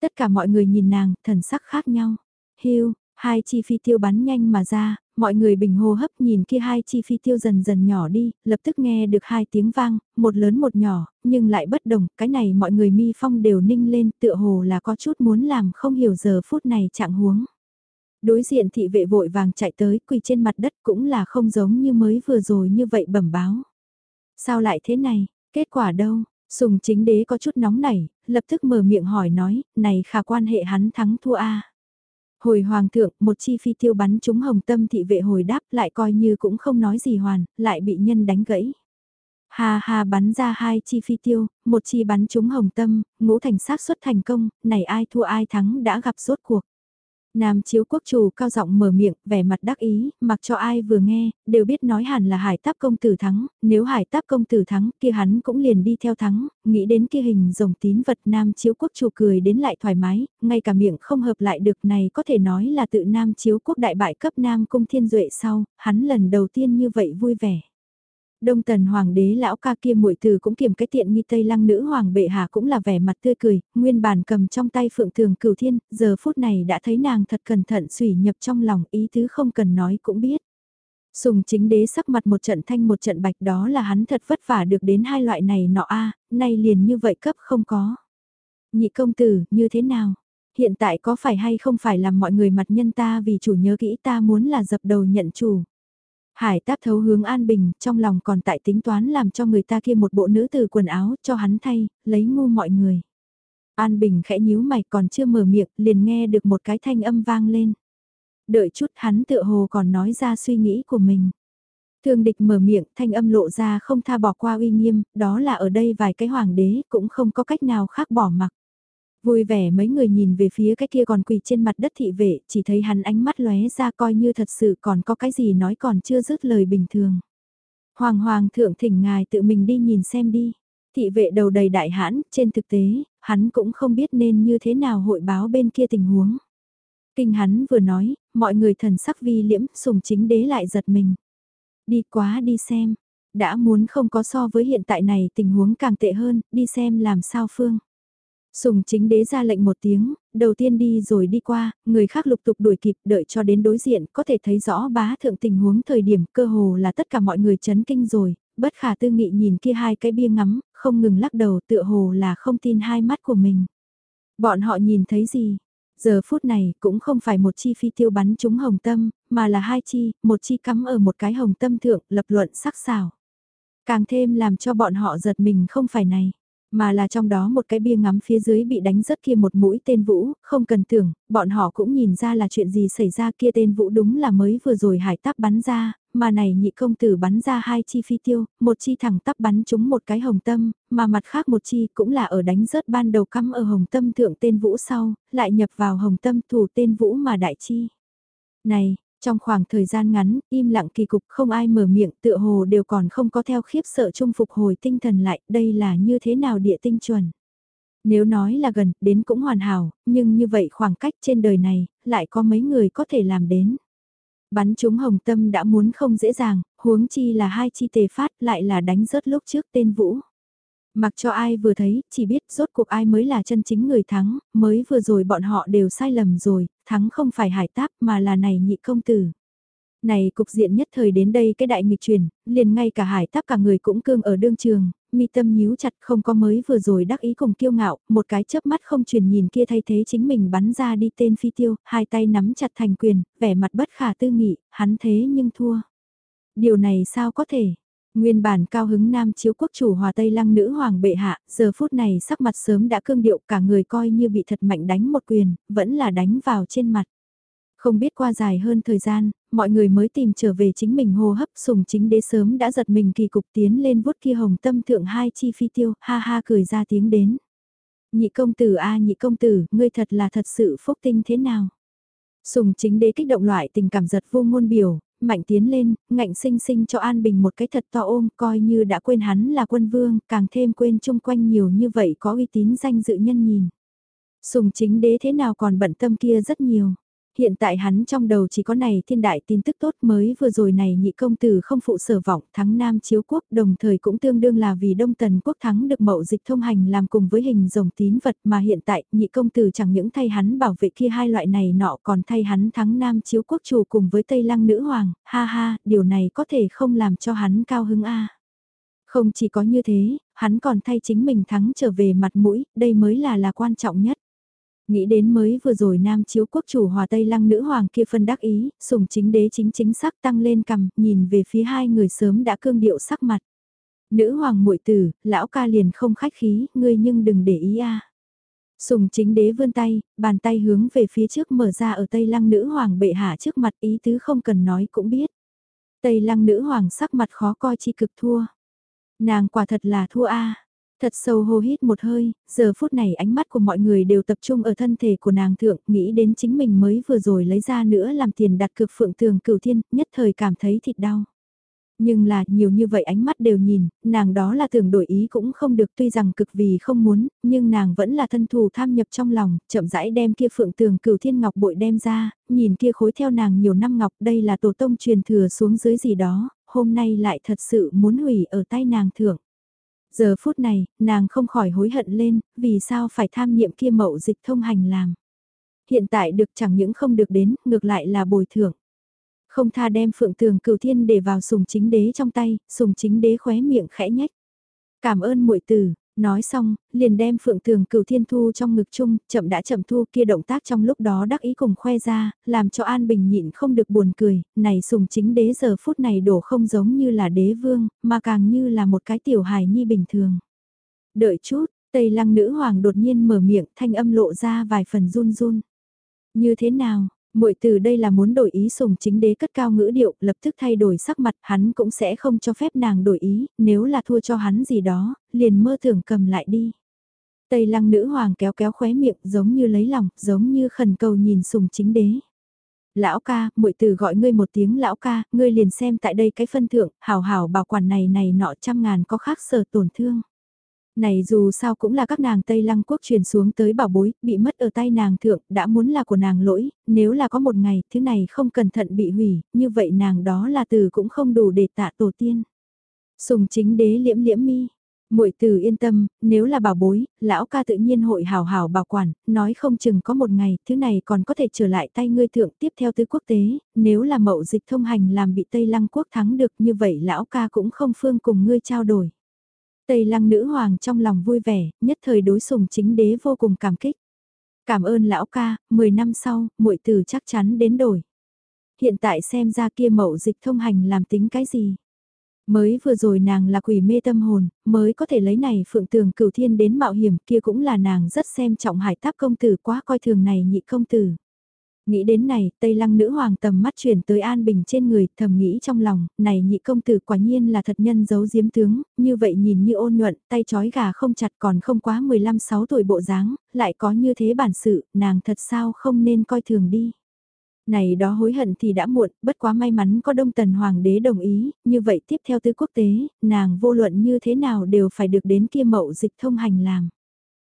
Tất cả mọi người nhìn nàng, thần sắc khác nhau. Hiu, hai chi phi tiêu bắn nhanh mà ra, mọi người bình hô hấp nhìn kia hai chi phi tiêu dần dần nhỏ đi, lập tức nghe được hai tiếng vang, một lớn một nhỏ, nhưng lại bất đồng, cái này mọi người mi phong đều ninh lên tựa hồ là có chút muốn làm không hiểu giờ phút này trạng huống. Đối diện thị vệ vội vàng chạy tới quỳ trên mặt đất cũng là không giống như mới vừa rồi như vậy bẩm báo. Sao lại thế này, kết quả đâu, Sùng chính đế có chút nóng nảy, lập tức mở miệng hỏi nói, này khả quan hệ hắn thắng thua a Hồi hoàng thượng, một chi phi tiêu bắn trúng hồng tâm thị vệ hồi đáp lại coi như cũng không nói gì hoàn, lại bị nhân đánh gãy. Ha ha bắn ra hai chi phi tiêu, một chi bắn trúng hồng tâm, ngũ thành sát xuất thành công, này ai thua ai thắng đã gặp rốt cuộc. Nam chiếu quốc chủ cao giọng mở miệng, vẻ mặt đắc ý, mặc cho ai vừa nghe, đều biết nói hẳn là hải táp công tử thắng, nếu hải táp công tử thắng, kia hắn cũng liền đi theo thắng, nghĩ đến kia hình rồng tín vật Nam chiếu quốc chủ cười đến lại thoải mái, ngay cả miệng không hợp lại được này có thể nói là tự Nam chiếu quốc đại bại cấp Nam cung thiên duệ sau, hắn lần đầu tiên như vậy vui vẻ. Đông tần hoàng đế lão ca kia muội từ cũng kiểm cái tiện nghi tây lăng nữ hoàng bệ hạ cũng là vẻ mặt tươi cười, nguyên bản cầm trong tay phượng thường cửu thiên, giờ phút này đã thấy nàng thật cẩn thận sủy nhập trong lòng ý tứ không cần nói cũng biết. Sùng chính đế sắc mặt một trận thanh một trận bạch đó là hắn thật vất vả được đến hai loại này nọ a nay liền như vậy cấp không có. Nhị công tử, như thế nào? Hiện tại có phải hay không phải làm mọi người mặt nhân ta vì chủ nhớ kỹ ta muốn là dập đầu nhận chủ. Hải táp thấu hướng An Bình, trong lòng còn tại tính toán làm cho người ta kia một bộ nữ từ quần áo cho hắn thay, lấy ngu mọi người. An Bình khẽ nhíu mày còn chưa mở miệng, liền nghe được một cái thanh âm vang lên. Đợi chút hắn tựa hồ còn nói ra suy nghĩ của mình. Thương địch mở miệng, thanh âm lộ ra không tha bỏ qua uy nghiêm, đó là ở đây vài cái hoàng đế cũng không có cách nào khác bỏ mặc. Vui vẻ mấy người nhìn về phía cái kia còn quỳ trên mặt đất thị vệ, chỉ thấy hắn ánh mắt lóe ra coi như thật sự còn có cái gì nói còn chưa dứt lời bình thường. Hoàng hoàng thượng thỉnh ngài tự mình đi nhìn xem đi. Thị vệ đầu đầy đại hãn, trên thực tế, hắn cũng không biết nên như thế nào hội báo bên kia tình huống. Kinh hắn vừa nói, mọi người thần sắc vi liễm, sùng chính đế lại giật mình. Đi quá đi xem, đã muốn không có so với hiện tại này tình huống càng tệ hơn, đi xem làm sao phương. Sùng chính đế ra lệnh một tiếng, đầu tiên đi rồi đi qua, người khác lục tục đuổi kịp đợi cho đến đối diện có thể thấy rõ bá thượng tình huống thời điểm cơ hồ là tất cả mọi người chấn kinh rồi, bất khả tư nghị nhìn kia hai cái bia ngắm, không ngừng lắc đầu tựa hồ là không tin hai mắt của mình. Bọn họ nhìn thấy gì? Giờ phút này cũng không phải một chi phi tiêu bắn trúng hồng tâm, mà là hai chi, một chi cắm ở một cái hồng tâm thượng lập luận sắc xảo. Càng thêm làm cho bọn họ giật mình không phải này. Mà là trong đó một cái bia ngắm phía dưới bị đánh rớt kia một mũi tên vũ, không cần tưởng, bọn họ cũng nhìn ra là chuyện gì xảy ra kia tên vũ đúng là mới vừa rồi hải táp bắn ra, mà này nhị công tử bắn ra hai chi phi tiêu, một chi thẳng tắp bắn trúng một cái hồng tâm, mà mặt khác một chi cũng là ở đánh rớt ban đầu cắm ở hồng tâm thượng tên vũ sau, lại nhập vào hồng tâm thủ tên vũ mà đại chi. Này, trong khoảng thời gian ngắn, im lặng kỳ cục không ai mở miệng tựa hồ đều còn không có theo khiếp sợ chung phục hồi tinh thần lại, đây là như thế nào địa tinh chuẩn. Nếu nói là gần, đến cũng hoàn hảo, nhưng như vậy khoảng cách trên đời này, lại có mấy người có thể làm đến. Bắn chúng hồng tâm đã muốn không dễ dàng, huống chi là hai chi tề phát lại là đánh rớt lúc trước tên Vũ. Mặc cho ai vừa thấy, chỉ biết rốt cuộc ai mới là chân chính người thắng, mới vừa rồi bọn họ đều sai lầm rồi, thắng không phải hải táp mà là này nhị công tử. Này cục diện nhất thời đến đây cái đại nghịch truyền, liền ngay cả hải táp cả người cũng cương ở đương trường, mi tâm nhíu chặt không có mới vừa rồi đắc ý cùng kiêu ngạo, một cái chớp mắt không truyền nhìn kia thay thế chính mình bắn ra đi tên phi tiêu, hai tay nắm chặt thành quyền, vẻ mặt bất khả tư nghị, hắn thế nhưng thua. Điều này sao có thể, Nguyên bản cao hứng nam chiếu quốc chủ hòa Tây Lăng nữ hoàng bệ hạ, giờ phút này sắc mặt sớm đã cương điệu cả người coi như bị thật mạnh đánh một quyền, vẫn là đánh vào trên mặt. Không biết qua dài hơn thời gian, mọi người mới tìm trở về chính mình hô hấp sùng chính đế sớm đã giật mình kỳ cục tiến lên vuốt kia hồng tâm thượng hai chi phi tiêu, ha ha cười ra tiếng đến. Nhị công tử a nhị công tử, ngươi thật là thật sự phúc tinh thế nào? Sùng chính đế kích động loại tình cảm giật vô ngôn biểu, mạnh tiến lên, ngạnh sinh sinh cho An Bình một cái thật to ôm, coi như đã quên hắn là quân vương, càng thêm quên chung quanh nhiều như vậy có uy tín danh dự nhân nhìn. Sùng chính đế thế nào còn bận tâm kia rất nhiều. Hiện tại hắn trong đầu chỉ có này thiên đại tin tức tốt mới vừa rồi này nhị công tử không phụ sở vọng thắng Nam chiếu quốc đồng thời cũng tương đương là vì Đông Tần quốc thắng được mậu dịch thông hành làm cùng với hình rồng tín vật mà hiện tại nhị công tử chẳng những thay hắn bảo vệ kia hai loại này nọ còn thay hắn thắng Nam chiếu quốc chủ cùng với Tây Lăng nữ hoàng, ha ha, điều này có thể không làm cho hắn cao hứng a. Không chỉ có như thế, hắn còn thay chính mình thắng trở về mặt mũi, đây mới là là quan trọng nhất. Nghĩ đến mới vừa rồi Nam chiếu quốc chủ hòa Tây Lăng nữ hoàng kia phân đắc ý, sùng chính đế chính chính sắc tăng lên cầm, nhìn về phía hai người sớm đã cương điệu sắc mặt. Nữ hoàng muội tử, lão ca liền không khách khí, ngươi nhưng đừng để ý a. À. Sùng chính đế vươn tay, bàn tay hướng về phía trước mở ra ở Tây Lăng nữ hoàng bệ hạ trước mặt ý tứ không cần nói cũng biết. Tây Lăng nữ hoàng sắc mặt khó coi chi cực thua. Nàng quả thật là thua a. À. Thật sâu hô hít một hơi, giờ phút này ánh mắt của mọi người đều tập trung ở thân thể của nàng thượng, nghĩ đến chính mình mới vừa rồi lấy ra nữa làm tiền đặt cược phượng tường cửu thiên, nhất thời cảm thấy thịt đau. Nhưng là nhiều như vậy ánh mắt đều nhìn, nàng đó là tưởng đổi ý cũng không được tuy rằng cực vì không muốn, nhưng nàng vẫn là thân thù tham nhập trong lòng, chậm rãi đem kia phượng tường cửu thiên ngọc bội đem ra, nhìn kia khối theo nàng nhiều năm ngọc đây là tổ tông truyền thừa xuống dưới gì đó, hôm nay lại thật sự muốn hủy ở tay nàng thượng Giờ phút này, nàng không khỏi hối hận lên, vì sao phải tham nhiệm kia mậu dịch thông hành làm. Hiện tại được chẳng những không được đến, ngược lại là bồi thưởng. Không tha đem phượng tường cửu thiên để vào sùng chính đế trong tay, sùng chính đế khóe miệng khẽ nhách. Cảm ơn muội tử, nói xong, liền đem phượng tường cửu thiên thu trong ngực chung, chậm đã chậm thu kia động tác trong lúc đó đắc ý cùng khoe ra, làm cho An Bình nhịn không được buồn cười, này sùng chính đế giờ phút này đổ không giống như là đế vương, mà càng như là một cái tiểu hài nhi bình thường. Đợi chút, Tây lăng nữ hoàng đột nhiên mở miệng thanh âm lộ ra vài phần run run. Như thế nào, muội từ đây là muốn đổi ý sùng chính đế cất cao ngữ điệu, lập tức thay đổi sắc mặt, hắn cũng sẽ không cho phép nàng đổi ý, nếu là thua cho hắn gì đó, liền mơ tưởng cầm lại đi. Tây lăng nữ hoàng kéo kéo khóe miệng giống như lấy lòng, giống như khẩn cầu nhìn sùng chính đế. Lão ca, muội từ gọi ngươi một tiếng lão ca, ngươi liền xem tại đây cái phân thượng, hào hào bảo quản này này nọ trăm ngàn có khác sở tổn thương này dù sao cũng là các nàng Tây Lăng quốc truyền xuống tới bảo bối, bị mất ở tay nàng thượng, đã muốn là của nàng lỗi, nếu là có một ngày, thứ này không cẩn thận bị hủy, như vậy nàng đó là từ cũng không đủ để tạ tổ tiên. Sùng chính đế liễm liễm mi. Muội từ yên tâm, nếu là bảo bối, lão ca tự nhiên hội hào hào bảo quản, nói không chừng có một ngày, thứ này còn có thể trở lại tay ngươi thượng tiếp theo tứ quốc tế, nếu là mậu dịch thông hành làm bị Tây Lăng quốc thắng được như vậy lão ca cũng không phương cùng ngươi trao đổi. Tây lăng nữ hoàng trong lòng vui vẻ, nhất thời đối sùng chính đế vô cùng cảm kích. Cảm ơn lão ca, 10 năm sau, muội tử chắc chắn đến đổi. Hiện tại xem ra kia mậu dịch thông hành làm tính cái gì. Mới vừa rồi nàng là quỷ mê tâm hồn, mới có thể lấy này phượng tường cửu thiên đến mạo hiểm kia cũng là nàng rất xem trọng hải táp công tử quá coi thường này nhị công tử. Nghĩ đến này, Tây Lăng nữ hoàng tầm mắt chuyển tới An Bình trên người, thầm nghĩ trong lòng, này nhị công tử quả nhiên là thật nhân giấu diếm tướng, như vậy nhìn như ôn nhuận, tay chói gà không chặt còn không quá 15-6 tuổi bộ dáng, lại có như thế bản sự, nàng thật sao không nên coi thường đi. Này đó hối hận thì đã muộn, bất quá may mắn có Đông Tần Hoàng đế đồng ý, như vậy tiếp theo tứ quốc tế, nàng vô luận như thế nào đều phải được đến kia mậu dịch thông hành làm.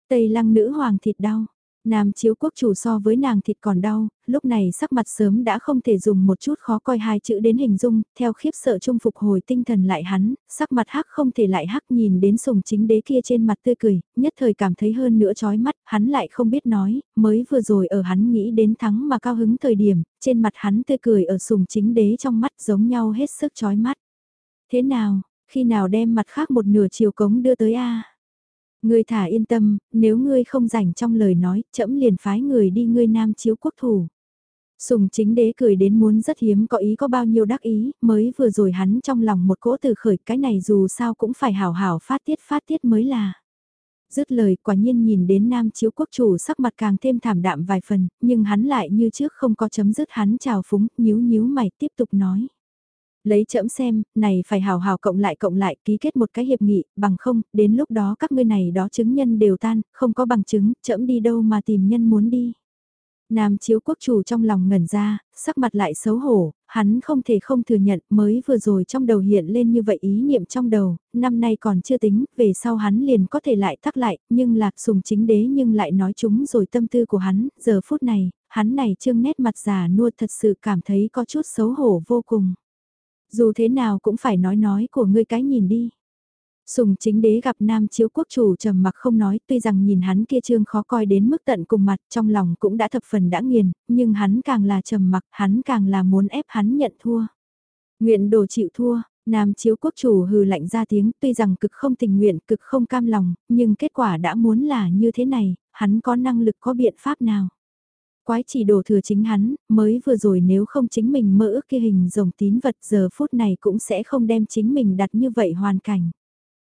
Tây Lăng nữ hoàng thịt đau Nam chiếu quốc chủ so với nàng thịt còn đau, lúc này sắc mặt sớm đã không thể dùng một chút khó coi hai chữ đến hình dung, theo khiếp sợ trung phục hồi tinh thần lại hắn, sắc mặt hắc không thể lại hắc nhìn đến sùng chính đế kia trên mặt tươi cười, nhất thời cảm thấy hơn nữa chói mắt, hắn lại không biết nói, mới vừa rồi ở hắn nghĩ đến thắng mà cao hứng thời điểm, trên mặt hắn tươi cười ở sùng chính đế trong mắt giống nhau hết sức chói mắt. Thế nào, khi nào đem mặt khác một nửa chiều cống đưa tới a Ngươi thả yên tâm, nếu ngươi không rảnh trong lời nói, trẫm liền phái người đi ngươi nam chiếu quốc thủ. Sùng chính đế cười đến muốn rất hiếm có ý có bao nhiêu đắc ý, mới vừa rồi hắn trong lòng một cỗ từ khởi cái này dù sao cũng phải hảo hảo phát tiết phát tiết mới là. Dứt lời quả nhiên nhìn đến nam chiếu quốc chủ sắc mặt càng thêm thảm đạm vài phần, nhưng hắn lại như trước không có chấm dứt hắn chào phúng, nhíu nhíu mày tiếp tục nói. Lấy chậm xem, này phải hào hào cộng lại cộng lại ký kết một cái hiệp nghị, bằng không, đến lúc đó các ngươi này đó chứng nhân đều tan, không có bằng chứng, chậm đi đâu mà tìm nhân muốn đi. Nam chiếu quốc chủ trong lòng ngẩn ra, sắc mặt lại xấu hổ, hắn không thể không thừa nhận mới vừa rồi trong đầu hiện lên như vậy ý niệm trong đầu, năm nay còn chưa tính, về sau hắn liền có thể lại thắc lại, nhưng lạc sùng chính đế nhưng lại nói chúng rồi tâm tư của hắn, giờ phút này, hắn này trương nét mặt già nua thật sự cảm thấy có chút xấu hổ vô cùng. Dù thế nào cũng phải nói nói của ngươi cái nhìn đi. Sùng chính đế gặp nam chiếu quốc chủ trầm mặc không nói tuy rằng nhìn hắn kia trương khó coi đến mức tận cùng mặt trong lòng cũng đã thập phần đã nghiền, nhưng hắn càng là trầm mặc hắn càng là muốn ép hắn nhận thua. Nguyện đồ chịu thua, nam chiếu quốc chủ hừ lạnh ra tiếng tuy rằng cực không tình nguyện cực không cam lòng, nhưng kết quả đã muốn là như thế này, hắn có năng lực có biện pháp nào. Quái chỉ đổ thừa chính hắn, mới vừa rồi nếu không chính mình mơ ước kia hình rồng tín vật giờ phút này cũng sẽ không đem chính mình đặt như vậy hoàn cảnh.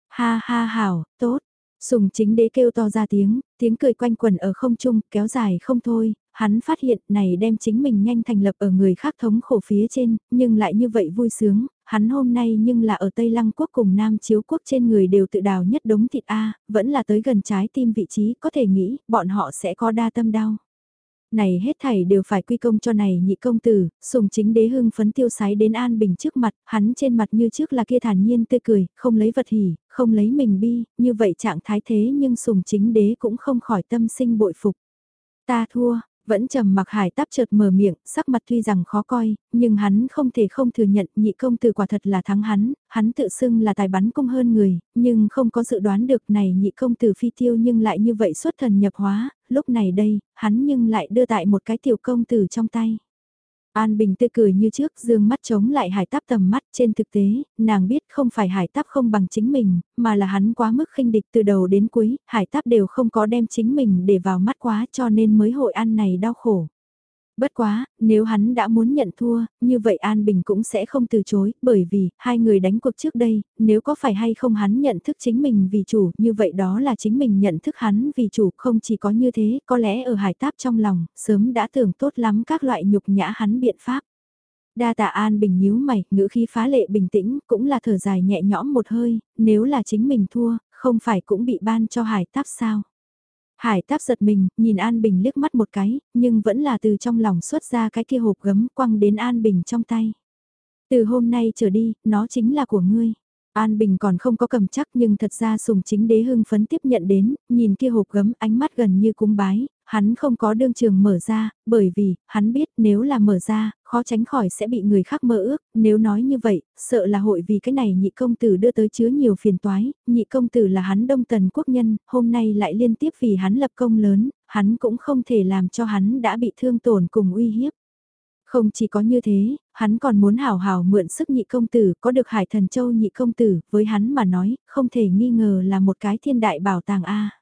Ha ha hảo, tốt. Sùng chính đế kêu to ra tiếng, tiếng cười quanh quần ở không trung, kéo dài không thôi, hắn phát hiện này đem chính mình nhanh thành lập ở người khác thống khổ phía trên, nhưng lại như vậy vui sướng, hắn hôm nay nhưng là ở Tây Lăng Quốc cùng Nam Chiếu Quốc trên người đều tự đào nhất đống thịt A, vẫn là tới gần trái tim vị trí, có thể nghĩ, bọn họ sẽ có đa tâm đau này hết thảy đều phải quy công cho này nhị công tử, sùng chính đế hưng phấn tiêu sái đến An Bình trước mặt, hắn trên mặt như trước là kia thản nhiên tươi cười, không lấy vật hỉ, không lấy mình bi, như vậy trạng thái thế nhưng sùng chính đế cũng không khỏi tâm sinh bội phục. Ta thua, vẫn trầm mặc hải táp chợt mở miệng, sắc mặt tuy rằng khó coi, nhưng hắn không thể không thừa nhận nhị công tử quả thật là thắng hắn, hắn tự xưng là tài bắn cung hơn người, nhưng không có dự đoán được này nhị công tử phi tiêu nhưng lại như vậy xuất thần nhập hóa, lúc này đây, hắn nhưng lại đưa tại một cái tiểu công tử trong tay. An Bình tươi cười như trước dương mắt chống lại hải táp tầm mắt trên thực tế, nàng biết không phải hải táp không bằng chính mình, mà là hắn quá mức khinh địch từ đầu đến cuối, hải táp đều không có đem chính mình để vào mắt quá cho nên mới hội ăn này đau khổ. Bất quá, nếu hắn đã muốn nhận thua, như vậy An Bình cũng sẽ không từ chối, bởi vì, hai người đánh cuộc trước đây, nếu có phải hay không hắn nhận thức chính mình vì chủ, như vậy đó là chính mình nhận thức hắn vì chủ, không chỉ có như thế, có lẽ ở hải táp trong lòng, sớm đã tưởng tốt lắm các loại nhục nhã hắn biện pháp. Đa tạ An Bình nhíu mày, ngữ khí phá lệ bình tĩnh, cũng là thở dài nhẹ nhõm một hơi, nếu là chính mình thua, không phải cũng bị ban cho hải táp sao. Hải táp giật mình, nhìn An Bình liếc mắt một cái, nhưng vẫn là từ trong lòng xuất ra cái kia hộp gấm quăng đến An Bình trong tay. Từ hôm nay trở đi, nó chính là của ngươi. An Bình còn không có cầm chắc nhưng thật ra sùng chính đế hưng phấn tiếp nhận đến, nhìn kia hộp gấm ánh mắt gần như cúng bái, hắn không có đương trường mở ra, bởi vì, hắn biết nếu là mở ra, khó tránh khỏi sẽ bị người khác mơ ước, nếu nói như vậy, sợ là hội vì cái này nhị công tử đưa tới chứa nhiều phiền toái, nhị công tử là hắn đông tần quốc nhân, hôm nay lại liên tiếp vì hắn lập công lớn, hắn cũng không thể làm cho hắn đã bị thương tổn cùng uy hiếp. Không chỉ có như thế, hắn còn muốn hào hào mượn sức nhị công tử, có được hải thần châu nhị công tử, với hắn mà nói, không thể nghi ngờ là một cái thiên đại bảo tàng A.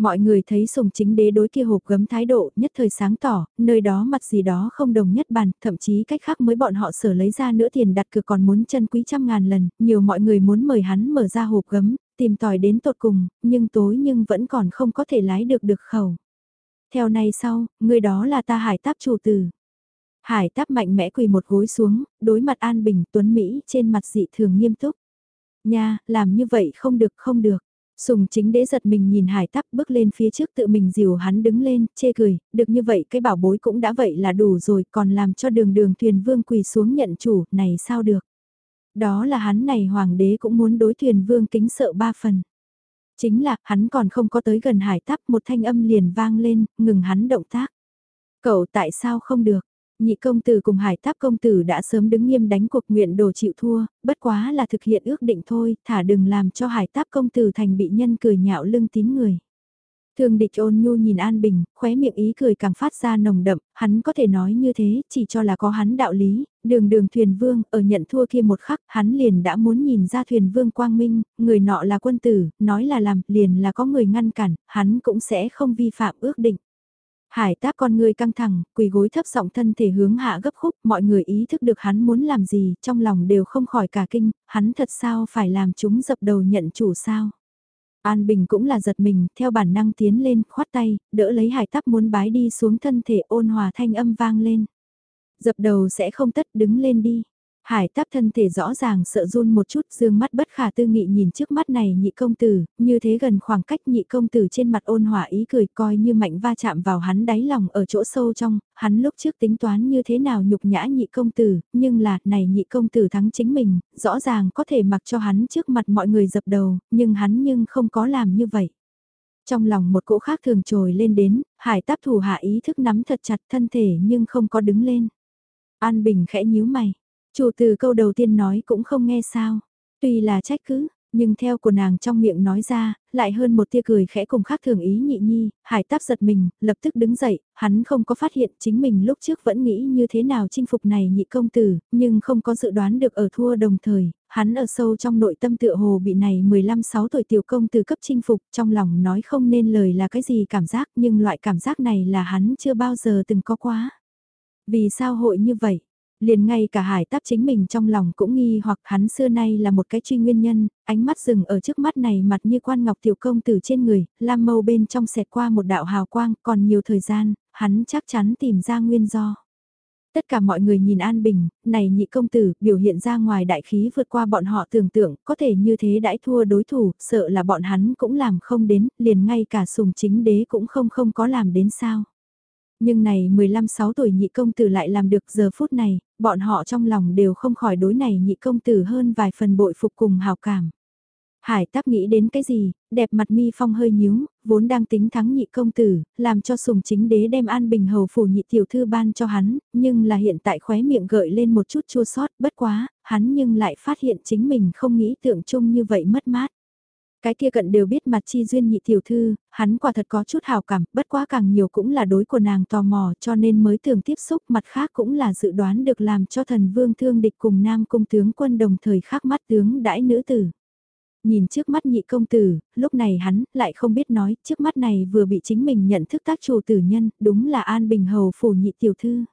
Mọi người thấy sùng chính đế đối kia hộp gấm thái độ nhất thời sáng tỏ, nơi đó mặt gì đó không đồng nhất bàn, thậm chí cách khác mới bọn họ sở lấy ra nữa tiền đặt cược còn muốn chân quý trăm ngàn lần, nhiều mọi người muốn mời hắn mở ra hộp gấm, tìm tòi đến tột cùng, nhưng tối nhưng vẫn còn không có thể lái được được khẩu. Theo này sau, người đó là ta hải táp chủ tử. Hải táp mạnh mẽ quỳ một gối xuống, đối mặt an bình tuấn Mỹ trên mặt dị thường nghiêm túc. Nha, làm như vậy không được không được. Sùng chính đế giật mình nhìn hải tắp bước lên phía trước tự mình dìu hắn đứng lên, chê cười, được như vậy cái bảo bối cũng đã vậy là đủ rồi còn làm cho đường đường thuyền vương quỳ xuống nhận chủ, này sao được. Đó là hắn này hoàng đế cũng muốn đối thuyền vương kính sợ ba phần. Chính là hắn còn không có tới gần hải tắp một thanh âm liền vang lên, ngừng hắn động tác. Cậu tại sao không được? Nhị công tử cùng hải táp công tử đã sớm đứng nghiêm đánh cuộc nguyện đồ chịu thua, bất quá là thực hiện ước định thôi, thả đừng làm cho hải táp công tử thành bị nhân cười nhạo lưng tín người. Thường địch ôn nhu nhìn An Bình, khóe miệng ý cười càng phát ra nồng đậm, hắn có thể nói như thế, chỉ cho là có hắn đạo lý, đường đường thuyền vương, ở nhận thua kia một khắc, hắn liền đã muốn nhìn ra thuyền vương quang minh, người nọ là quân tử, nói là làm, liền là có người ngăn cản, hắn cũng sẽ không vi phạm ước định. Hải táp con người căng thẳng, quỳ gối thấp giọng thân thể hướng hạ gấp khúc, mọi người ý thức được hắn muốn làm gì, trong lòng đều không khỏi cả kinh, hắn thật sao phải làm chúng dập đầu nhận chủ sao. An Bình cũng là giật mình, theo bản năng tiến lên, khoát tay, đỡ lấy hải táp muốn bái đi xuống thân thể ôn hòa thanh âm vang lên. Dập đầu sẽ không tất đứng lên đi. Hải táp thân thể rõ ràng sợ run một chút dương mắt bất khả tư nghị nhìn trước mắt này nhị công tử, như thế gần khoảng cách nhị công tử trên mặt ôn hòa ý cười coi như mạnh va chạm vào hắn đáy lòng ở chỗ sâu trong, hắn lúc trước tính toán như thế nào nhục nhã nhị công tử, nhưng là này nhị công tử thắng chính mình, rõ ràng có thể mặc cho hắn trước mặt mọi người dập đầu, nhưng hắn nhưng không có làm như vậy. Trong lòng một cỗ khác thường trồi lên đến, hải táp thủ hạ ý thức nắm thật chặt thân thể nhưng không có đứng lên. An Bình khẽ nhíu mày, Chủ từ câu đầu tiên nói cũng không nghe sao. Tuy là trách cứ, nhưng theo của nàng trong miệng nói ra, lại hơn một tia cười khẽ cùng khác thường ý nhị nhi, hải táp giật mình, lập tức đứng dậy, hắn không có phát hiện chính mình lúc trước vẫn nghĩ như thế nào chinh phục này nhị công tử, nhưng không có dự đoán được ở thua đồng thời, hắn ở sâu trong nội tâm tựa hồ bị này 15-6 tuổi tiểu công tử cấp chinh phục, trong lòng nói không nên lời là cái gì cảm giác nhưng loại cảm giác này là hắn chưa bao giờ từng có quá. Vì sao hội như vậy? Liền ngay cả hải táp chính mình trong lòng cũng nghi hoặc hắn xưa nay là một cái truy nguyên nhân, ánh mắt dừng ở trước mắt này mặt như quan ngọc tiểu công tử trên người, lam mâu bên trong xẹt qua một đạo hào quang, còn nhiều thời gian, hắn chắc chắn tìm ra nguyên do. Tất cả mọi người nhìn An Bình, này nhị công tử, biểu hiện ra ngoài đại khí vượt qua bọn họ tưởng tượng, có thể như thế đãi thua đối thủ, sợ là bọn hắn cũng làm không đến, liền ngay cả sùng chính đế cũng không không có làm đến sao. Nhưng này 15-6 tuổi nhị công tử lại làm được giờ phút này, bọn họ trong lòng đều không khỏi đối này nhị công tử hơn vài phần bội phục cùng hào cảm. Hải táp nghĩ đến cái gì, đẹp mặt mi phong hơi nhíu, vốn đang tính thắng nhị công tử, làm cho sùng chính đế đem an bình hầu phủ nhị tiểu thư ban cho hắn, nhưng là hiện tại khóe miệng gợi lên một chút chua sót, bất quá, hắn nhưng lại phát hiện chính mình không nghĩ tượng chung như vậy mất mát. Cái kia cận đều biết mặt chi duyên nhị tiểu thư, hắn quả thật có chút hào cảm, bất quá càng nhiều cũng là đối của nàng tò mò cho nên mới thường tiếp xúc mặt khác cũng là dự đoán được làm cho thần vương thương địch cùng nam cung tướng quân đồng thời khắc mắt tướng đãi nữ tử. Nhìn trước mắt nhị công tử, lúc này hắn lại không biết nói, trước mắt này vừa bị chính mình nhận thức tác chủ tử nhân, đúng là An Bình Hầu phủ nhị tiểu thư.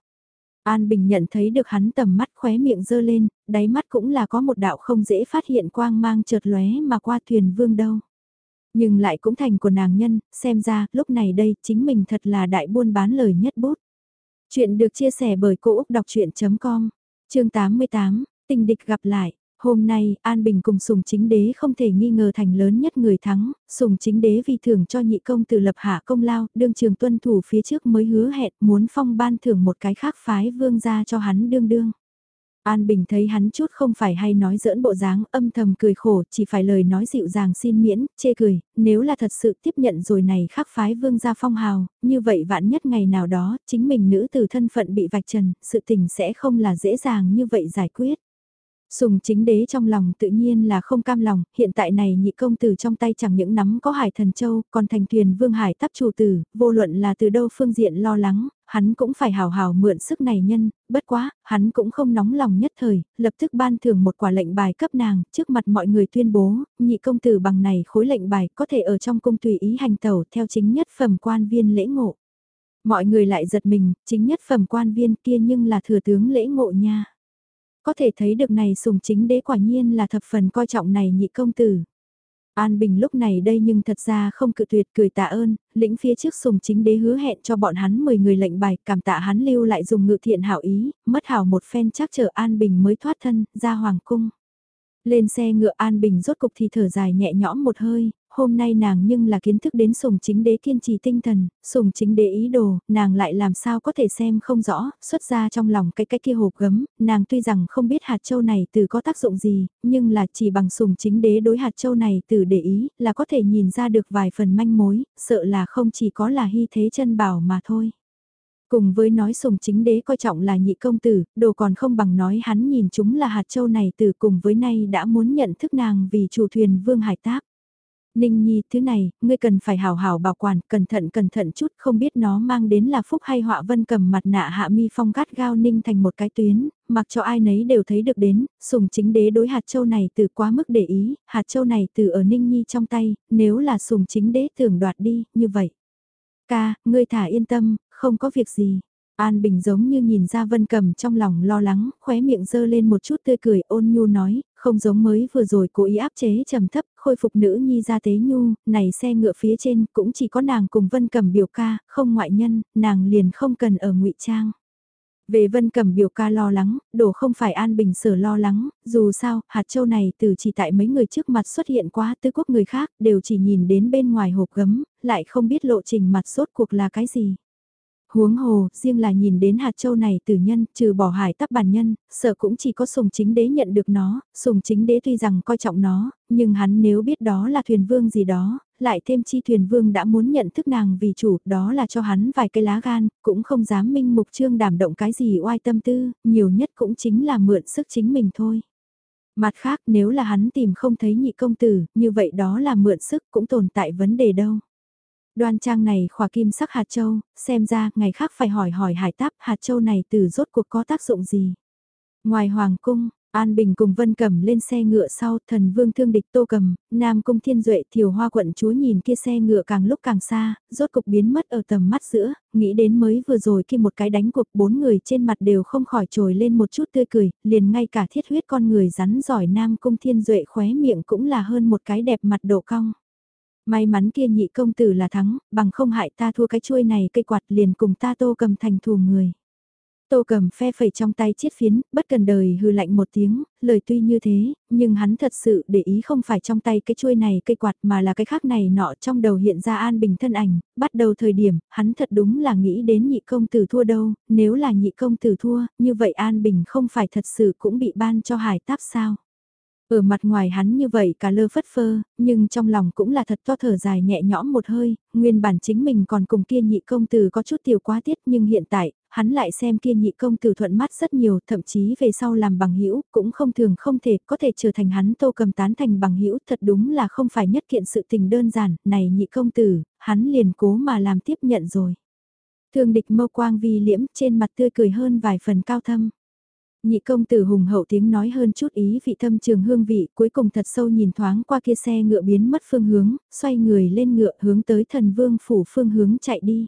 An Bình nhận thấy được hắn tầm mắt khóe miệng dơ lên, đáy mắt cũng là có một đạo không dễ phát hiện quang mang chợt lóe mà qua thuyền vương đâu. Nhưng lại cũng thành của nàng nhân, xem ra lúc này đây chính mình thật là đại buôn bán lời nhất bút. Chuyện được chia sẻ bởi Cô Úc Đọc Chuyện.com, chương 88, tình địch gặp lại. Hôm nay, An Bình cùng Sùng Chính Đế không thể nghi ngờ thành lớn nhất người thắng, Sùng Chính Đế vì thưởng cho nhị công từ lập hạ công lao, đương trường tuân thủ phía trước mới hứa hẹn muốn phong ban thưởng một cái khác phái vương ra cho hắn đương đương. An Bình thấy hắn chút không phải hay nói giỡn bộ dáng âm thầm cười khổ, chỉ phải lời nói dịu dàng xin miễn, chê cười, nếu là thật sự tiếp nhận rồi này khắc phái vương gia phong hào, như vậy vạn nhất ngày nào đó, chính mình nữ từ thân phận bị vạch trần, sự tình sẽ không là dễ dàng như vậy giải quyết. Sùng chính đế trong lòng tự nhiên là không cam lòng, hiện tại này nhị công tử trong tay chẳng những nắm có hải thần châu, còn thành thuyền vương hải tắp chủ tử, vô luận là từ đâu phương diện lo lắng, hắn cũng phải hào hào mượn sức này nhân, bất quá, hắn cũng không nóng lòng nhất thời, lập tức ban thưởng một quả lệnh bài cấp nàng, trước mặt mọi người tuyên bố, nhị công tử bằng này khối lệnh bài có thể ở trong cung tùy ý hành tẩu theo chính nhất phẩm quan viên lễ ngộ. Mọi người lại giật mình, chính nhất phẩm quan viên kia nhưng là thừa tướng lễ ngộ nha có thể thấy được này sùng chính đế quả nhiên là thập phần coi trọng này nhị công tử. An Bình lúc này đây nhưng thật ra không cự tuyệt cười tạ ơn, lĩnh phía trước sùng chính đế hứa hẹn cho bọn hắn 10 người lệnh bài cảm tạ hắn lưu lại dùng ngự thiện hảo ý, mất hảo một phen chắc chờ An Bình mới thoát thân, ra hoàng cung. Lên xe ngựa An Bình rốt cục thì thở dài nhẹ nhõm một hơi, hôm nay nàng nhưng là kiến thức đến sùng chính đế kiên trì tinh thần, sùng chính đế ý đồ, nàng lại làm sao có thể xem không rõ, xuất ra trong lòng cái cái kia hộp gấm, nàng tuy rằng không biết hạt châu này từ có tác dụng gì, nhưng là chỉ bằng sùng chính đế đối hạt châu này từ để ý, là có thể nhìn ra được vài phần manh mối, sợ là không chỉ có là hy thế chân bảo mà thôi. Cùng với nói sùng chính đế coi trọng là nhị công tử, đồ còn không bằng nói hắn nhìn chúng là hạt châu này từ cùng với nay đã muốn nhận thức nàng vì chủ thuyền vương hải táp. Ninh Nhi, thứ này, ngươi cần phải hào hào bảo quản, cẩn thận cẩn thận chút, không biết nó mang đến là phúc hay họa vân cầm mặt nạ hạ mi phong gắt gao ninh thành một cái tuyến, mặc cho ai nấy đều thấy được đến, sùng chính đế đối hạt châu này từ quá mức để ý, hạt châu này từ ở Ninh Nhi trong tay, nếu là sùng chính đế tưởng đoạt đi, như vậy. Ca, ngươi thả yên tâm, không có việc gì. An Bình giống như nhìn ra Vân Cầm trong lòng lo lắng, khóe miệng dơ lên một chút tươi cười ôn nhu nói, không giống mới vừa rồi cố ý áp chế trầm thấp, khôi phục nữ nhi ra tế nhu, này xe ngựa phía trên cũng chỉ có nàng cùng Vân Cầm biểu ca, không ngoại nhân, nàng liền không cần ở ngụy trang. Về Vân Cẩm biểu ca lo lắng, đổ không phải An Bình sở lo lắng, dù sao, hạt châu này từ chỉ tại mấy người trước mặt xuất hiện quá tư quốc người khác, đều chỉ nhìn đến bên ngoài hộp gấm, lại không biết lộ trình mặt sốt cuộc là cái gì. Huống hồ, riêng là nhìn đến hạt châu này từ nhân, trừ bỏ hải tắp bản nhân, sợ cũng chỉ có sùng chính đế nhận được nó, sùng chính đế tuy rằng coi trọng nó, nhưng hắn nếu biết đó là thuyền vương gì đó, lại thêm chi thuyền vương đã muốn nhận thức nàng vì chủ, đó là cho hắn vài cây lá gan, cũng không dám minh mục trương đảm động cái gì oai tâm tư, nhiều nhất cũng chính là mượn sức chính mình thôi. Mặt khác nếu là hắn tìm không thấy nhị công tử, như vậy đó là mượn sức cũng tồn tại vấn đề đâu. Đoan trang này khỏa kim sắc hạt châu, xem ra ngày khác phải hỏi hỏi hải táp hạt châu này từ rốt cuộc có tác dụng gì. Ngoài hoàng cung, An Bình cùng Vân Cẩm lên xe ngựa sau, thần vương thương địch tô cầm, Nam Cung Thiên Duệ thiều hoa quận chúa nhìn kia xe ngựa càng lúc càng xa, rốt cục biến mất ở tầm mắt giữa, nghĩ đến mới vừa rồi khi một cái đánh cuộc bốn người trên mặt đều không khỏi trồi lên một chút tươi cười, liền ngay cả thiết huyết con người rắn giỏi Nam Cung Thiên Duệ khóe miệng cũng là hơn một cái đẹp mặt độ cong. May mắn kia nhị công tử là thắng, bằng không hại ta thua cái chuôi này cây quạt liền cùng ta tô cầm thành thù người. Tô cầm phe phẩy trong tay chiết phiến, bất cần đời hư lạnh một tiếng, lời tuy như thế, nhưng hắn thật sự để ý không phải trong tay cái chuôi này cây quạt mà là cái khác này nọ trong đầu hiện ra an bình thân ảnh, bắt đầu thời điểm, hắn thật đúng là nghĩ đến nhị công tử thua đâu, nếu là nhị công tử thua, như vậy an bình không phải thật sự cũng bị ban cho hải táp sao. Ở mặt ngoài hắn như vậy cả lơ phất phơ, nhưng trong lòng cũng là thật to thở dài nhẹ nhõm một hơi, nguyên bản chính mình còn cùng kia nhị công tử có chút tiểu quá tiết nhưng hiện tại, hắn lại xem kia nhị công tử thuận mắt rất nhiều, thậm chí về sau làm bằng hữu cũng không thường không thể có thể trở thành hắn tô cầm tán thành bằng hữu thật đúng là không phải nhất kiện sự tình đơn giản, này nhị công tử, hắn liền cố mà làm tiếp nhận rồi. Thương địch mâu quang vi liễm trên mặt tươi cười hơn vài phần cao thâm. Nhị công tử hùng hậu tiếng nói hơn chút ý vị thâm trường hương vị, cuối cùng thật sâu nhìn thoáng qua kia xe ngựa biến mất phương hướng, xoay người lên ngựa hướng tới thần vương phủ phương hướng chạy đi.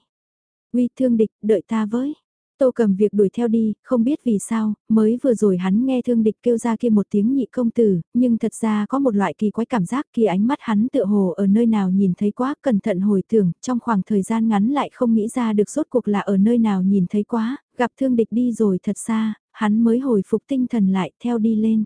Uy thương địch, đợi ta với. Tô cầm việc đuổi theo đi, không biết vì sao, mới vừa rồi hắn nghe thương địch kêu ra kia một tiếng nhị công tử, nhưng thật ra có một loại kỳ quái cảm giác kỳ ánh mắt hắn tựa hồ ở nơi nào nhìn thấy quá, cẩn thận hồi tưởng, trong khoảng thời gian ngắn lại không nghĩ ra được rốt cuộc là ở nơi nào nhìn thấy quá, gặp thương địch đi rồi thật xa, hắn mới hồi phục tinh thần lại theo đi lên.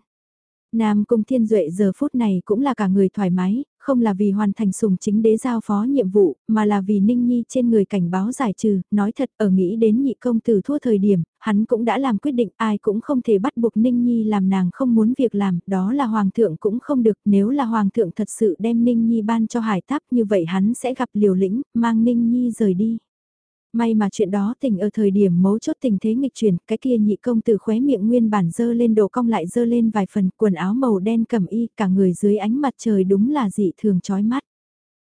Nam Cung Thiên Duệ giờ phút này cũng là cả người thoải mái, không là vì hoàn thành sùng chính đế giao phó nhiệm vụ, mà là vì Ninh Nhi trên người cảnh báo giải trừ, nói thật ở nghĩ đến nhị công tử thua thời điểm, hắn cũng đã làm quyết định ai cũng không thể bắt buộc Ninh Nhi làm nàng không muốn việc làm, đó là Hoàng thượng cũng không được, nếu là Hoàng thượng thật sự đem Ninh Nhi ban cho hải táp như vậy hắn sẽ gặp liều lĩnh, mang Ninh Nhi rời đi. May mà chuyện đó tình ở thời điểm mấu chốt tình thế nghịch chuyển, cái kia nhị công tử khóe miệng nguyên bản dơ lên đồ cong lại dơ lên vài phần quần áo màu đen cầm y cả người dưới ánh mặt trời đúng là dị thường chói mắt.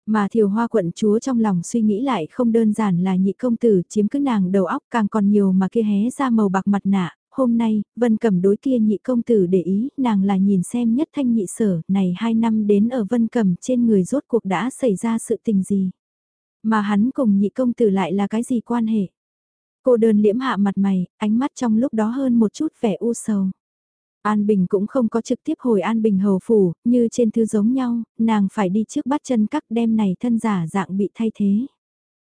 Mà thiều hoa quận chúa trong lòng suy nghĩ lại không đơn giản là nhị công tử chiếm cứ nàng đầu óc càng còn nhiều mà kia hé ra màu bạc mặt nạ. Hôm nay, Vân Cẩm đối kia nhị công tử để ý, nàng là nhìn xem nhất thanh nhị sở, này hai năm đến ở Vân Cẩm trên người rốt cuộc đã xảy ra sự tình gì. Mà hắn cùng nhị công tử lại là cái gì quan hệ? Cô đơn liễm hạ mặt mày, ánh mắt trong lúc đó hơn một chút vẻ u sầu. An Bình cũng không có trực tiếp hồi An Bình hầu phủ, như trên thư giống nhau, nàng phải đi trước bắt chân các đem này thân giả dạng bị thay thế.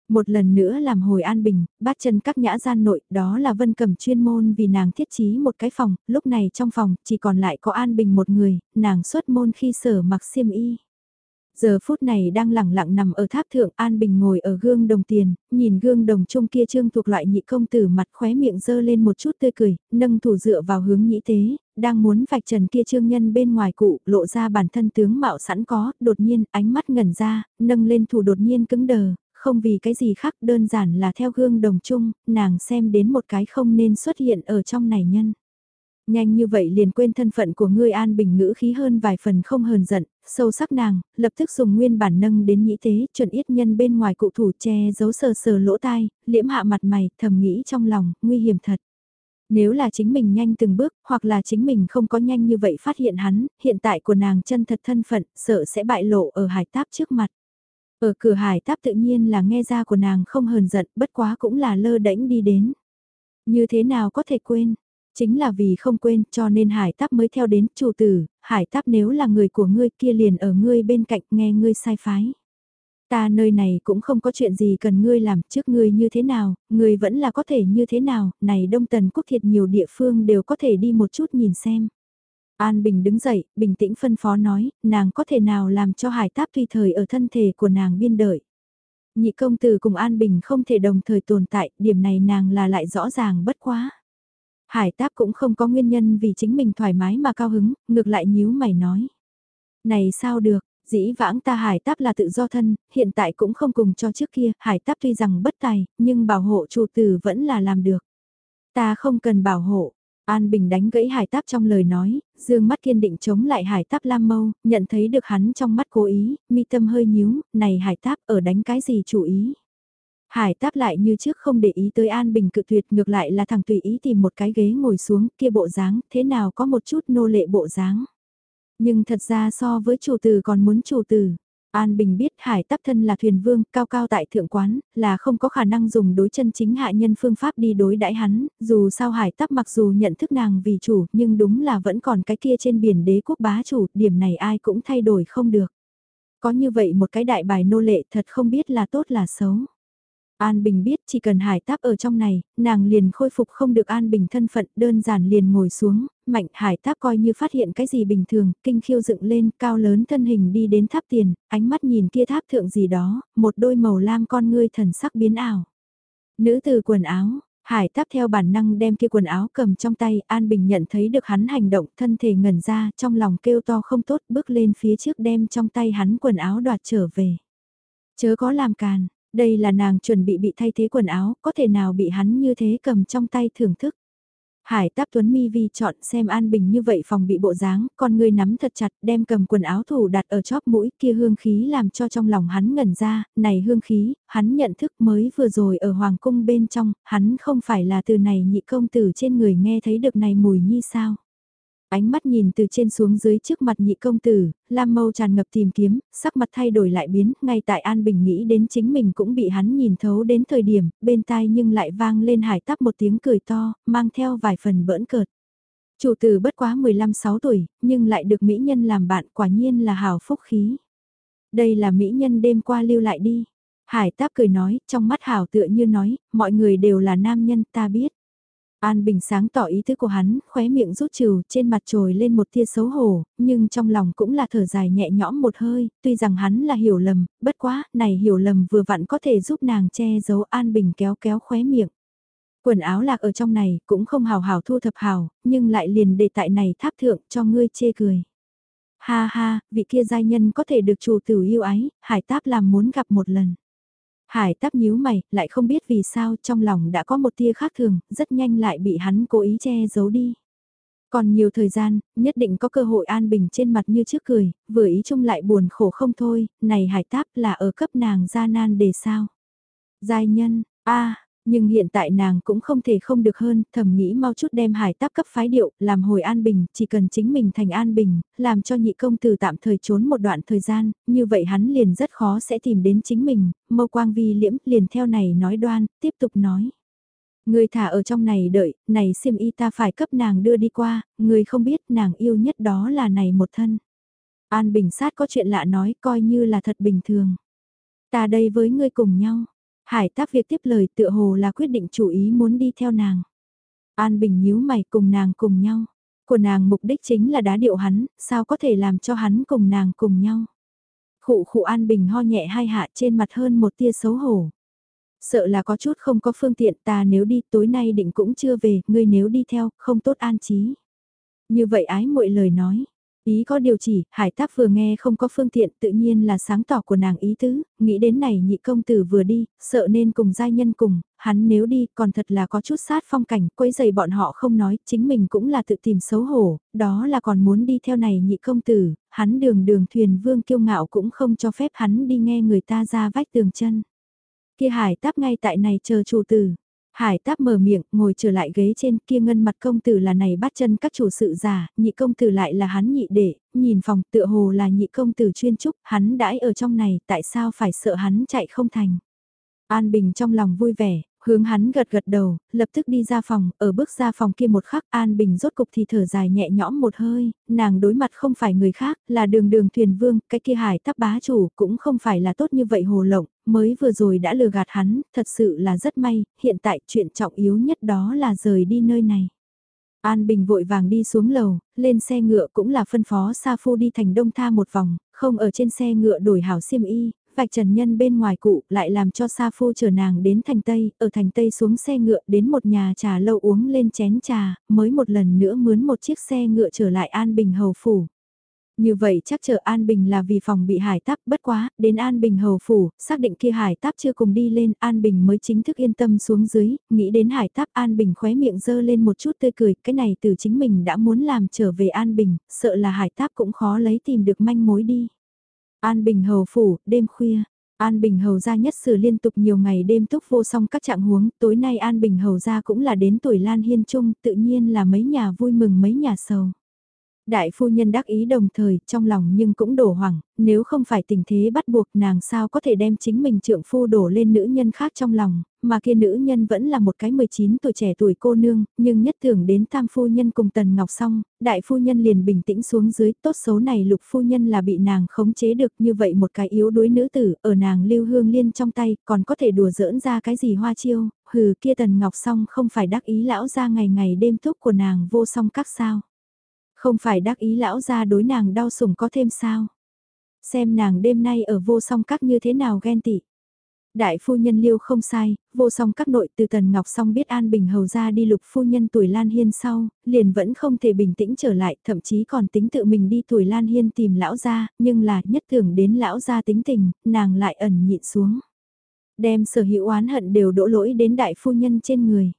Một lần nữa làm hồi An Bình, bắt chân các nhã gian nội, đó là Vân cầm chuyên môn vì nàng thiết trí một cái phòng, lúc này trong phòng chỉ còn lại có An Bình một người, nàng xuất môn khi sở mặc xiêm y. Giờ phút này đang lẳng lặng nằm ở tháp thượng An Bình ngồi ở gương đồng tiền, nhìn gương đồng trung kia trương thuộc loại nhị công tử mặt khóe miệng dơ lên một chút tươi cười, nâng thủ dựa vào hướng nhĩ tế, đang muốn vạch trần kia trương nhân bên ngoài cụ, lộ ra bản thân tướng mạo sẵn có, đột nhiên ánh mắt ngẩn ra, nâng lên thủ đột nhiên cứng đờ, không vì cái gì khác đơn giản là theo gương đồng chung, nàng xem đến một cái không nên xuất hiện ở trong này nhân. Nhanh như vậy liền quên thân phận của ngươi an bình ngữ khí hơn vài phần không hờn giận, sâu sắc nàng, lập tức dùng nguyên bản nâng đến nhĩ tế, chuẩn yết nhân bên ngoài cụ thủ che giấu sờ sờ lỗ tai, liễm hạ mặt mày, thầm nghĩ trong lòng, nguy hiểm thật. Nếu là chính mình nhanh từng bước, hoặc là chính mình không có nhanh như vậy phát hiện hắn, hiện tại của nàng chân thật thân phận, sợ sẽ bại lộ ở hải táp trước mặt. Ở cửa hải táp tự nhiên là nghe ra của nàng không hờn giận, bất quá cũng là lơ đễnh đi đến. Như thế nào có thể quên, Chính là vì không quên cho nên hải táp mới theo đến chủ tử, hải táp nếu là người của ngươi kia liền ở ngươi bên cạnh nghe ngươi sai phái. Ta nơi này cũng không có chuyện gì cần ngươi làm trước ngươi như thế nào, ngươi vẫn là có thể như thế nào, này Đông Tần Quốc thiệt nhiều địa phương đều có thể đi một chút nhìn xem. An Bình đứng dậy, bình tĩnh phân phó nói, nàng có thể nào làm cho hải táp tùy thời ở thân thể của nàng biên đợi. Nhị công tử cùng An Bình không thể đồng thời tồn tại, điểm này nàng là lại rõ ràng bất quá. Hải táp cũng không có nguyên nhân vì chính mình thoải mái mà cao hứng, ngược lại nhíu mày nói. Này sao được, dĩ vãng ta hải táp là tự do thân, hiện tại cũng không cùng cho trước kia, hải táp tuy rằng bất tài, nhưng bảo hộ chủ tử vẫn là làm được. Ta không cần bảo hộ, An Bình đánh gãy hải táp trong lời nói, dương mắt kiên định chống lại hải táp lam mâu, nhận thấy được hắn trong mắt cố ý, mi tâm hơi nhíu, này hải táp ở đánh cái gì chủ ý. Hải táp lại như trước không để ý tới An Bình cự tuyệt ngược lại là thằng tùy ý tìm một cái ghế ngồi xuống kia bộ dáng, thế nào có một chút nô lệ bộ dáng. Nhưng thật ra so với chủ tử còn muốn chủ tử. An Bình biết hải tắp thân là thuyền vương, cao cao tại thượng quán, là không có khả năng dùng đối chân chính hạ nhân phương pháp đi đối đãi hắn, dù sao hải tắp mặc dù nhận thức nàng vì chủ, nhưng đúng là vẫn còn cái kia trên biển đế quốc bá chủ, điểm này ai cũng thay đổi không được. Có như vậy một cái đại bài nô lệ thật không biết là tốt là xấu. An Bình biết chỉ cần hải táp ở trong này, nàng liền khôi phục không được An Bình thân phận đơn giản liền ngồi xuống, mạnh hải táp coi như phát hiện cái gì bình thường, kinh khiêu dựng lên cao lớn thân hình đi đến tháp tiền, ánh mắt nhìn kia tháp thượng gì đó, một đôi màu lam con ngươi thần sắc biến ảo. Nữ từ quần áo, Hải táp theo bản năng đem kia quần áo cầm trong tay, An Bình nhận thấy được hắn hành động, thân thể ngẩn ra, trong lòng kêu to không tốt, bước lên phía trước đem trong tay hắn quần áo đoạt trở về. Chớ có làm càn, đây là nàng chuẩn bị bị thay thế quần áo, có thể nào bị hắn như thế cầm trong tay thưởng thức. Hải táp tuấn mi vi chọn xem an bình như vậy phòng bị bộ dáng, con người nắm thật chặt đem cầm quần áo thủ đặt ở chóp mũi kia hương khí làm cho trong lòng hắn ngẩn ra, này hương khí, hắn nhận thức mới vừa rồi ở hoàng cung bên trong, hắn không phải là từ này nhị công tử trên người nghe thấy được này mùi nhi sao ánh mắt nhìn từ trên xuống dưới trước mặt nhị công tử, Lam Mâu tràn ngập tìm kiếm, sắc mặt thay đổi lại biến, ngay tại An Bình nghĩ đến chính mình cũng bị hắn nhìn thấu đến thời điểm, bên tai nhưng lại vang lên hải tắp một tiếng cười to, mang theo vài phần bỡn cợt. Chủ tử bất quá 15-6 tuổi, nhưng lại được mỹ nhân làm bạn quả nhiên là hào phúc khí. Đây là mỹ nhân đêm qua lưu lại đi. Hải táp cười nói, trong mắt hảo tựa như nói, mọi người đều là nam nhân ta biết. An Bình sáng tỏ ý thức của hắn, khóe miệng rút trừ, trên mặt trồi lên một tia xấu hổ, nhưng trong lòng cũng là thở dài nhẹ nhõm một hơi, tuy rằng hắn là hiểu lầm, bất quá, này hiểu lầm vừa vặn có thể giúp nàng che giấu An Bình kéo kéo khóe miệng. Quần áo lạc ở trong này, cũng không hào hào thu thập hào, nhưng lại liền để tại này tháp thượng cho ngươi chê cười. Ha ha, vị kia giai nhân có thể được chủ tử yêu ái, hải táp làm muốn gặp một lần. Hải tắp nhíu mày, lại không biết vì sao trong lòng đã có một tia khác thường, rất nhanh lại bị hắn cố ý che giấu đi. Còn nhiều thời gian, nhất định có cơ hội an bình trên mặt như trước cười, vừa ý chung lại buồn khổ không thôi, này hải táp là ở cấp nàng gia nan để sao. Giai nhân, a nhưng hiện tại nàng cũng không thể không được hơn, thầm nghĩ mau chút đem hải táp cấp phái điệu, làm hồi an bình, chỉ cần chính mình thành an bình, làm cho nhị công tử tạm thời trốn một đoạn thời gian, như vậy hắn liền rất khó sẽ tìm đến chính mình, mâu quang vi liễm liền theo này nói đoan, tiếp tục nói. Người thả ở trong này đợi, này xiêm y ta phải cấp nàng đưa đi qua, người không biết nàng yêu nhất đó là này một thân. An Bình sát có chuyện lạ nói coi như là thật bình thường. Ta đây với ngươi cùng nhau. Hải táp việc tiếp lời tựa hồ là quyết định chủ ý muốn đi theo nàng. An Bình nhíu mày cùng nàng cùng nhau. Của nàng mục đích chính là đá điệu hắn, sao có thể làm cho hắn cùng nàng cùng nhau. Khụ khụ An Bình ho nhẹ hai hạ trên mặt hơn một tia xấu hổ. Sợ là có chút không có phương tiện ta nếu đi tối nay định cũng chưa về, ngươi nếu đi theo, không tốt an trí. Như vậy ái muội lời nói, Ý có điều chỉ, hải táp vừa nghe không có phương tiện tự nhiên là sáng tỏ của nàng ý tứ, nghĩ đến này nhị công tử vừa đi, sợ nên cùng giai nhân cùng, hắn nếu đi còn thật là có chút sát phong cảnh, quấy giày bọn họ không nói, chính mình cũng là tự tìm xấu hổ, đó là còn muốn đi theo này nhị công tử, hắn đường đường thuyền vương kiêu ngạo cũng không cho phép hắn đi nghe người ta ra vách tường chân. Kia hải táp ngay tại này chờ chủ tử. Hải táp mở miệng, ngồi trở lại ghế trên kia ngân mặt công tử là này bắt chân các chủ sự giả, nhị công tử lại là hắn nhị đệ, nhìn phòng tựa hồ là nhị công tử chuyên trúc, hắn đãi ở trong này, tại sao phải sợ hắn chạy không thành. An Bình trong lòng vui vẻ, hướng hắn gật gật đầu, lập tức đi ra phòng, ở bước ra phòng kia một khắc An Bình rốt cục thì thở dài nhẹ nhõm một hơi, nàng đối mặt không phải người khác, là đường đường thuyền vương, cái kia hải tắp bá chủ, cũng không phải là tốt như vậy hồ lộng, mới vừa rồi đã lừa gạt hắn, thật sự là rất may, hiện tại chuyện trọng yếu nhất đó là rời đi nơi này. An Bình vội vàng đi xuống lầu, lên xe ngựa cũng là phân phó Sa Phu đi thành đông tha một vòng, không ở trên xe ngựa đổi hảo xiêm y, vạch trần nhân bên ngoài cụ lại làm cho Sa Phu chờ nàng đến thành Tây, ở thành Tây xuống xe ngựa đến một nhà trà lâu uống lên chén trà, mới một lần nữa mướn một chiếc xe ngựa trở lại An Bình Hầu Phủ. Như vậy chắc chờ An Bình là vì phòng bị hải táp bất quá, đến An Bình hầu phủ, xác định kia hải táp chưa cùng đi lên, An Bình mới chính thức yên tâm xuống dưới, nghĩ đến hải táp An Bình khóe miệng dơ lên một chút tươi cười, cái này từ chính mình đã muốn làm trở về An Bình, sợ là hải táp cũng khó lấy tìm được manh mối đi. An Bình hầu phủ, đêm khuya, An Bình Hầu gia nhất sử liên tục nhiều ngày đêm túc vô song các trạng huống, tối nay An Bình Hầu gia cũng là đến tuổi Lan Hiên Trung, tự nhiên là mấy nhà vui mừng mấy nhà sầu. Đại phu nhân đắc ý đồng thời, trong lòng nhưng cũng đổ hoảng, nếu không phải tình thế bắt buộc nàng sao có thể đem chính mình trượng phu đổ lên nữ nhân khác trong lòng, mà kia nữ nhân vẫn là một cái 19 tuổi trẻ tuổi cô nương, nhưng nhất tưởng đến tam phu nhân cùng tần ngọc song, đại phu nhân liền bình tĩnh xuống dưới, tốt xấu này lục phu nhân là bị nàng khống chế được như vậy một cái yếu đuối nữ tử, ở nàng lưu hương liên trong tay, còn có thể đùa giỡn ra cái gì hoa chiêu, hừ kia tần ngọc song không phải đắc ý lão ra ngày ngày đêm thúc của nàng vô song các sao. Không phải đắc ý lão ra đối nàng đau sủng có thêm sao. Xem nàng đêm nay ở vô song các như thế nào ghen tị. Đại phu nhân liêu không sai, vô song các nội từ tần ngọc song biết an bình hầu ra đi lục phu nhân tuổi Lan Hiên sau, liền vẫn không thể bình tĩnh trở lại, thậm chí còn tính tự mình đi tuổi Lan Hiên tìm lão gia, nhưng là nhất thường đến lão gia tính tình, nàng lại ẩn nhịn xuống. Đem sở hữu oán hận đều đổ lỗi đến đại phu nhân trên người.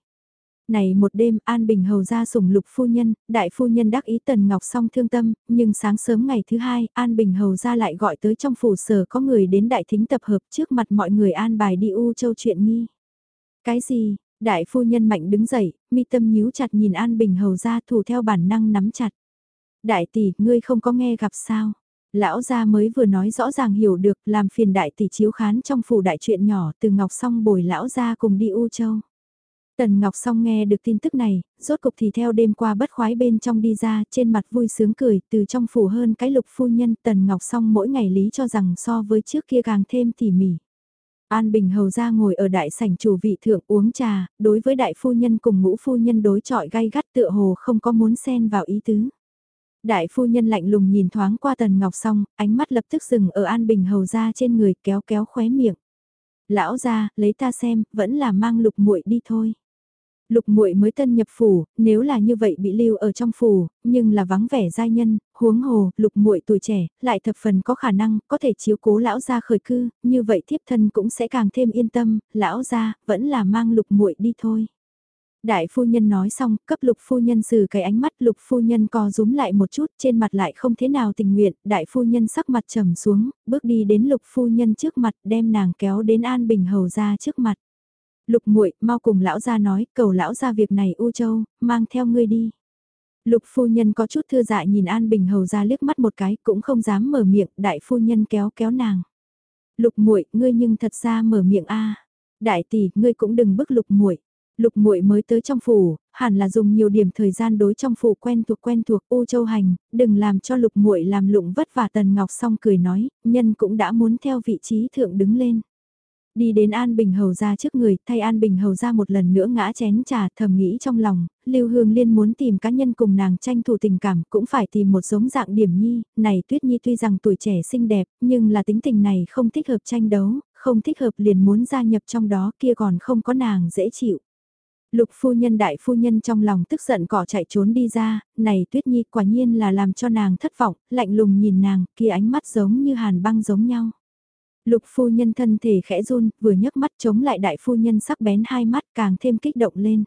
Này một đêm An Bình Hầu ra sủng lục phu nhân, đại phu nhân đắc ý Tần Ngọc song thương tâm, nhưng sáng sớm ngày thứ hai An Bình Hầu ra lại gọi tới trong phủ sở có người đến đại thính tập hợp trước mặt mọi người an bài đi U Châu chuyện nghi. Cái gì? Đại phu nhân mạnh đứng dậy, mi tâm nhíu chặt nhìn An Bình Hầu ra thủ theo bản năng nắm chặt. Đại tỷ, ngươi không có nghe gặp sao? Lão gia mới vừa nói rõ ràng hiểu được làm phiền đại tỷ chiếu khán trong phủ đại chuyện nhỏ từ Ngọc song bồi lão gia cùng đi U Châu. Tần Ngọc Song nghe được tin tức này, rốt cục thì theo đêm qua bất khoái bên trong đi ra, trên mặt vui sướng cười, từ trong phủ hơn cái lục phu nhân Tần Ngọc Song mỗi ngày lý cho rằng so với trước kia càng thêm tỉ mỉ. An Bình Hầu ra ngồi ở đại sảnh chủ vị thượng uống trà, đối với đại phu nhân cùng ngũ phu nhân đối trọi gay gắt tựa hồ không có muốn xen vào ý tứ. Đại phu nhân lạnh lùng nhìn thoáng qua Tần Ngọc Song, ánh mắt lập tức dừng ở An Bình Hầu ra trên người kéo kéo khóe miệng. Lão ra, lấy ta xem, vẫn là mang lục muội đi thôi. Lục muội mới tân nhập phủ, nếu là như vậy bị lưu ở trong phủ, nhưng là vắng vẻ giai nhân, huống hồ, lục muội tuổi trẻ, lại thập phần có khả năng, có thể chiếu cố lão gia khởi cư, như vậy thiếp thân cũng sẽ càng thêm yên tâm, lão gia, vẫn là mang lục muội đi thôi. Đại phu nhân nói xong, cấp lục phu nhân xử cái ánh mắt lục phu nhân co rúm lại một chút, trên mặt lại không thế nào tình nguyện, đại phu nhân sắc mặt trầm xuống, bước đi đến lục phu nhân trước mặt đem nàng kéo đến an bình hầu ra trước mặt. Lục muội mau cùng lão gia nói, cầu lão gia việc này U Châu, mang theo ngươi đi. Lục phu nhân có chút thưa dại nhìn An Bình hầu ra liếc mắt một cái, cũng không dám mở miệng, đại phu nhân kéo kéo nàng. Lục muội, ngươi nhưng thật ra mở miệng a. Đại tỷ, ngươi cũng đừng bức Lục muội. Lục muội mới tới trong phủ, hẳn là dùng nhiều điểm thời gian đối trong phủ quen thuộc quen thuộc U Châu hành, đừng làm cho Lục muội làm lụng vất vả Tần Ngọc xong cười nói, nhân cũng đã muốn theo vị trí thượng đứng lên. Đi đến An Bình Hầu ra trước người, thay An Bình Hầu ra một lần nữa ngã chén trà thầm nghĩ trong lòng, Lưu Hương Liên muốn tìm cá nhân cùng nàng tranh thủ tình cảm cũng phải tìm một giống dạng điểm nhi, này Tuyết Nhi tuy rằng tuổi trẻ xinh đẹp, nhưng là tính tình này không thích hợp tranh đấu, không thích hợp liền muốn gia nhập trong đó kia còn không có nàng dễ chịu. Lục phu nhân đại phu nhân trong lòng tức giận cỏ chạy trốn đi ra, này Tuyết Nhi quả nhiên là làm cho nàng thất vọng, lạnh lùng nhìn nàng, kia ánh mắt giống như hàn băng giống nhau. Lục phu nhân thân thể khẽ run, vừa nhấc mắt chống lại đại phu nhân sắc bén hai mắt càng thêm kích động lên.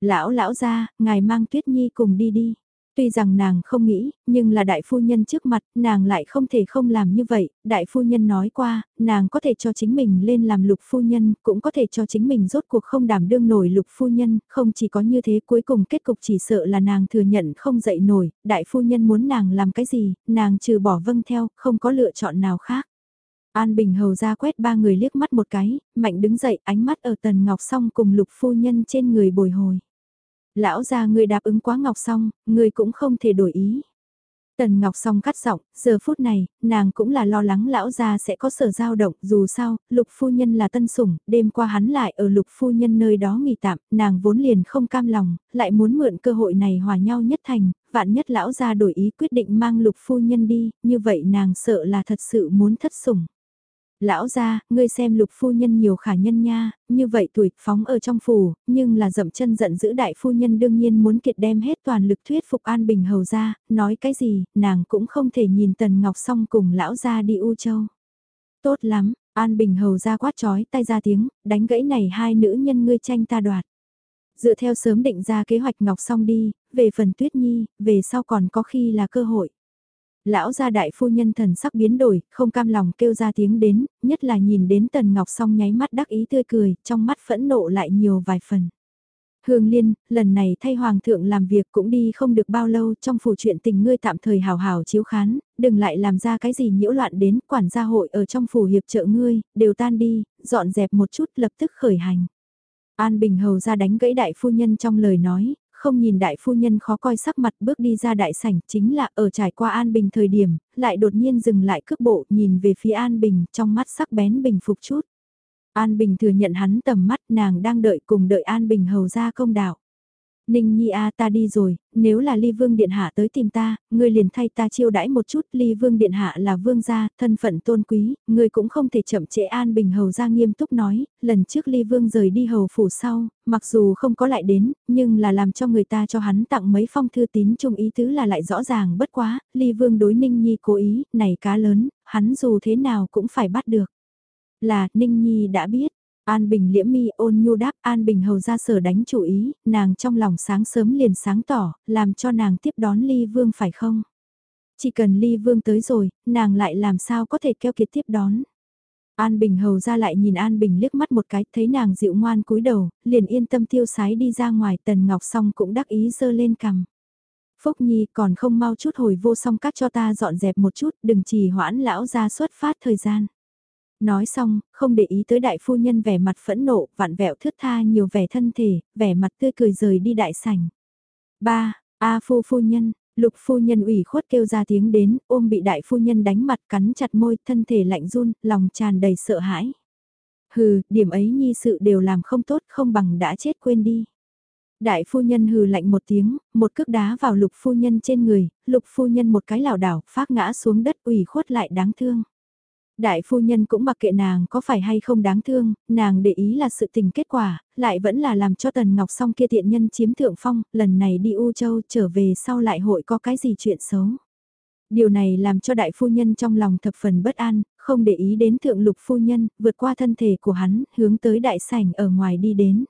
Lão lão ra, ngài mang tuyết nhi cùng đi đi. Tuy rằng nàng không nghĩ, nhưng là đại phu nhân trước mặt, nàng lại không thể không làm như vậy. Đại phu nhân nói qua, nàng có thể cho chính mình lên làm lục phu nhân, cũng có thể cho chính mình rốt cuộc không đảm đương nổi lục phu nhân, không chỉ có như thế cuối cùng kết cục chỉ sợ là nàng thừa nhận không dậy nổi, đại phu nhân muốn nàng làm cái gì, nàng trừ bỏ vâng theo, không có lựa chọn nào khác. An Bình Hầu ra quét ba người liếc mắt một cái, mạnh đứng dậy ánh mắt ở Tần Ngọc Song cùng lục phu nhân trên người bồi hồi. Lão ra người đáp ứng quá Ngọc Song, người cũng không thể đổi ý. Tần Ngọc Song cắt giọng, giờ phút này, nàng cũng là lo lắng lão gia sẽ có sở dao động, dù sao, lục phu nhân là tân sủng, đêm qua hắn lại ở lục phu nhân nơi đó nghỉ tạm, nàng vốn liền không cam lòng, lại muốn mượn cơ hội này hòa nhau nhất thành, vạn nhất lão gia đổi ý quyết định mang lục phu nhân đi, như vậy nàng sợ là thật sự muốn thất sủng. Lão gia, ngươi xem lục phu nhân nhiều khả nhân nha, như vậy tuổi phóng ở trong phủ, nhưng là dậm chân giận giữ đại phu nhân đương nhiên muốn kiệt đem hết toàn lực thuyết phục An Bình hầu ra, nói cái gì, nàng cũng không thể nhìn Tần Ngọc song cùng lão gia đi U Châu. Tốt lắm, An Bình hầu ra quát chói tay ra tiếng, đánh gãy này hai nữ nhân ngươi tranh ta đoạt. Dựa theo sớm định ra kế hoạch Ngọc song đi, về phần Tuyết Nhi, về sau còn có khi là cơ hội. Lão gia đại phu nhân thần sắc biến đổi, không cam lòng kêu ra tiếng đến, nhất là nhìn đến Tần Ngọc song nháy mắt đắc ý tươi cười, trong mắt phẫn nộ lại nhiều vài phần. Hương Liên, lần này thay Hoàng thượng làm việc cũng đi không được bao lâu trong phủ chuyện tình ngươi tạm thời hào hào chiếu khán, đừng lại làm ra cái gì nhiễu loạn đến quản gia hội ở trong phủ hiệp trợ ngươi, đều tan đi, dọn dẹp một chút lập tức khởi hành. An Bình Hầu ra đánh gãy đại phu nhân trong lời nói, không nhìn đại phu nhân khó coi sắc mặt bước đi ra đại sảnh chính là ở trải qua An Bình thời điểm, lại đột nhiên dừng lại cước bộ nhìn về phía An Bình trong mắt sắc bén bình phục chút. An Bình thừa nhận hắn tầm mắt nàng đang đợi cùng đợi An Bình hầu ra công đạo. Ninh Nhi a ta đi rồi, nếu là Ly Vương Điện Hạ tới tìm ta, ngươi liền thay ta chiêu đãi một chút, Ly Vương Điện Hạ là vương gia, thân phận tôn quý, ngươi cũng không thể chậm trễ An Bình hầu ra nghiêm túc nói, lần trước Ly Vương rời đi hầu phủ sau, mặc dù không có lại đến, nhưng là làm cho người ta cho hắn tặng mấy phong thư tín chung ý tứ là lại rõ ràng bất quá, Ly Vương đối Ninh Nhi cố ý, này cá lớn, hắn dù thế nào cũng phải bắt được. Là, Ninh Nhi đã biết. An Bình liễm mi ôn nhu đáp An Bình hầu ra sở đánh chủ ý, nàng trong lòng sáng sớm liền sáng tỏ, làm cho nàng tiếp đón Ly Vương phải không? Chỉ cần Ly Vương tới rồi, nàng lại làm sao có thể keo kiệt tiếp đón. An Bình hầu ra lại nhìn An Bình liếc mắt một cái, thấy nàng dịu ngoan cúi đầu, liền yên tâm tiêu sái đi ra ngoài, Tần Ngọc Song cũng đắc ý dơ lên cằm. Phúc Nhi còn không mau chút hồi vô song cắt cho ta dọn dẹp một chút, đừng trì hoãn lão ra xuất phát thời gian. Nói xong, không để ý tới đại phu nhân vẻ mặt phẫn nộ, vặn vẹo thướt tha nhiều vẻ thân thể, vẻ mặt tươi cười rời đi đại sảnh. ba A phu phu nhân, lục phu nhân ủy khuất kêu ra tiếng đến, ôm bị đại phu nhân đánh mặt cắn chặt môi, thân thể lạnh run, lòng tràn đầy sợ hãi. Hừ, điểm ấy nhi sự đều làm không tốt, không bằng đã chết quên đi. Đại phu nhân hừ lạnh một tiếng, một cước đá vào lục phu nhân trên người, lục phu nhân một cái lảo đảo, phát ngã xuống đất ủy khuất lại đáng thương. Đại phu nhân cũng mặc kệ nàng có phải hay không đáng thương, nàng để ý là sự tình kết quả, lại vẫn là làm cho Tần Ngọc song kia tiện nhân chiếm thượng phong, lần này đi U Châu trở về sau lại hội có cái gì chuyện xấu. Điều này làm cho đại phu nhân trong lòng thập phần bất an, không để ý đến thượng lục phu nhân, vượt qua thân thể của hắn, hướng tới đại sảnh ở ngoài đi đến.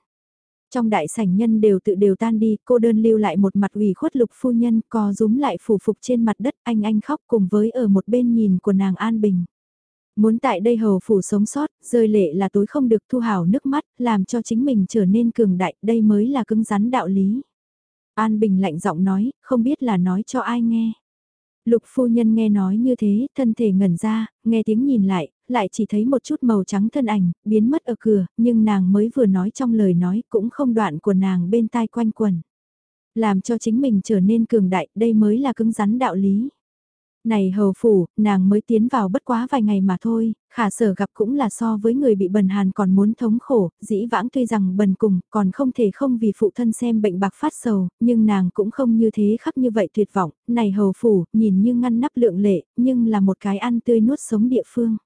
Trong đại sảnh nhân đều tự đều tan đi, cô đơn lưu lại một mặt ủy khuất lục phu nhân, co rúm lại phủ phục trên mặt đất, anh anh khóc cùng với ở một bên nhìn của nàng An Bình. Muốn tại đây hầu phủ sống sót, rơi lệ là tối không được thu hào nước mắt, làm cho chính mình trở nên cường đại, đây mới là cứng rắn đạo lý. An Bình lạnh giọng nói, không biết là nói cho ai nghe. Lục phu nhân nghe nói như thế, thân thể ngẩn ra, nghe tiếng nhìn lại, lại chỉ thấy một chút màu trắng thân ảnh, biến mất ở cửa, nhưng nàng mới vừa nói trong lời nói cũng không đoạn của nàng bên tai quanh quần. Làm cho chính mình trở nên cường đại, đây mới là cứng rắn đạo lý. Này hầu phủ, nàng mới tiến vào bất quá vài ngày mà thôi, khả sở gặp cũng là so với người bị bần hàn còn muốn thống khổ, dĩ vãng tuy rằng bần cùng, còn không thể không vì phụ thân xem bệnh bạc phát sầu, nhưng nàng cũng không như thế khắc như vậy tuyệt vọng, này hầu phủ, nhìn như ngăn nắp lượng lệ, nhưng là một cái ăn tươi nuốt sống địa phương.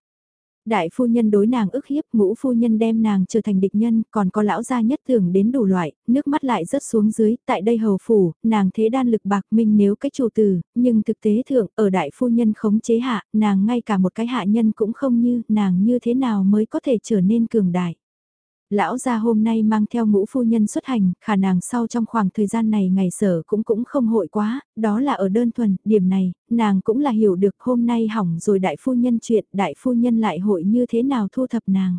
Đại phu nhân đối nàng ức hiếp, ngũ phu nhân đem nàng trở thành địch nhân, còn có lão gia nhất thường đến đủ loại, nước mắt lại rớt xuống dưới, tại đây hầu phủ, nàng thế đan lực bạc minh nếu cái chủ tử, nhưng thực tế thượng, ở đại phu nhân khống chế hạ, nàng ngay cả một cái hạ nhân cũng không như, nàng như thế nào mới có thể trở nên cường đại lão gia hôm nay mang theo ngũ phu nhân xuất hành, khả năng sau trong khoảng thời gian này ngày sở cũng cũng không hội quá, đó là ở đơn thuần, điểm này, nàng cũng là hiểu được hôm nay hỏng rồi đại phu nhân chuyện, đại phu nhân lại hội như thế nào thu thập nàng.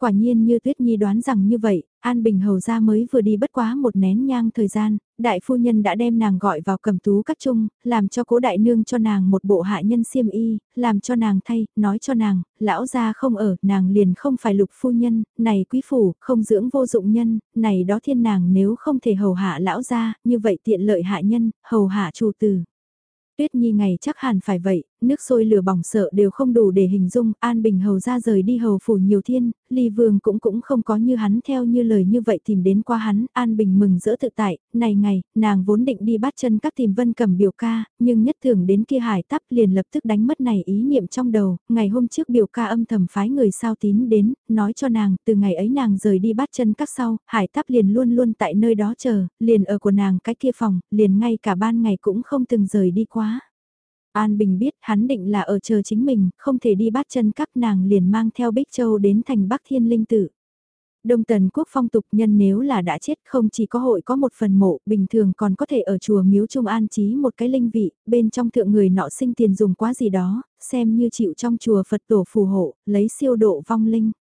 Quả nhiên như Tuyết Nhi đoán rằng như vậy, An Bình Hầu ra mới vừa đi bất quá một nén nhang thời gian, đại phu nhân đã đem nàng gọi vào cầm tú các chung, làm cho cố đại nương cho nàng một bộ hạ nhân xiêm y, làm cho nàng thay, nói cho nàng, lão gia không ở, nàng liền không phải lục phu nhân, này quý phủ, không dưỡng vô dụng nhân, này đó thiên nàng nếu không thể hầu hạ lão gia, như vậy tiện lợi hạ nhân, hầu hạ chủ tử. Tuyết Nhi ngày chắc hẳn phải vậy, nước sôi lửa bỏng sợ đều không đủ để hình dung, An Bình hầu ra rời đi hầu phủ nhiều thiên, Ly Vương cũng cũng không có như hắn theo như lời như vậy tìm đến qua hắn, An Bình mừng rỡ tự tại, này ngày, nàng vốn định đi bắt chân các tìm vân cầm biểu ca, nhưng nhất thường đến kia hải tắp liền lập tức đánh mất này ý niệm trong đầu, ngày hôm trước biểu ca âm thầm phái người sao tín đến, nói cho nàng, từ ngày ấy nàng rời đi bắt chân các sau, hải tắp liền luôn luôn tại nơi đó chờ, liền ở của nàng cái kia phòng, liền ngay cả ban ngày cũng không từng rời đi quá. An Bình biết hắn định là ở chờ chính mình, không thể đi bắt chân các nàng liền mang theo Bích Châu đến thành Bắc Thiên Linh Tử. Đông Tần quốc phong tục nhân nếu là đã chết không chỉ có hội có một phần mộ, bình thường còn có thể ở chùa miếu trung an trí một cái linh vị, bên trong thượng người nọ sinh tiền dùng quá gì đó, xem như chịu trong chùa Phật tổ phù hộ, lấy siêu độ vong linh.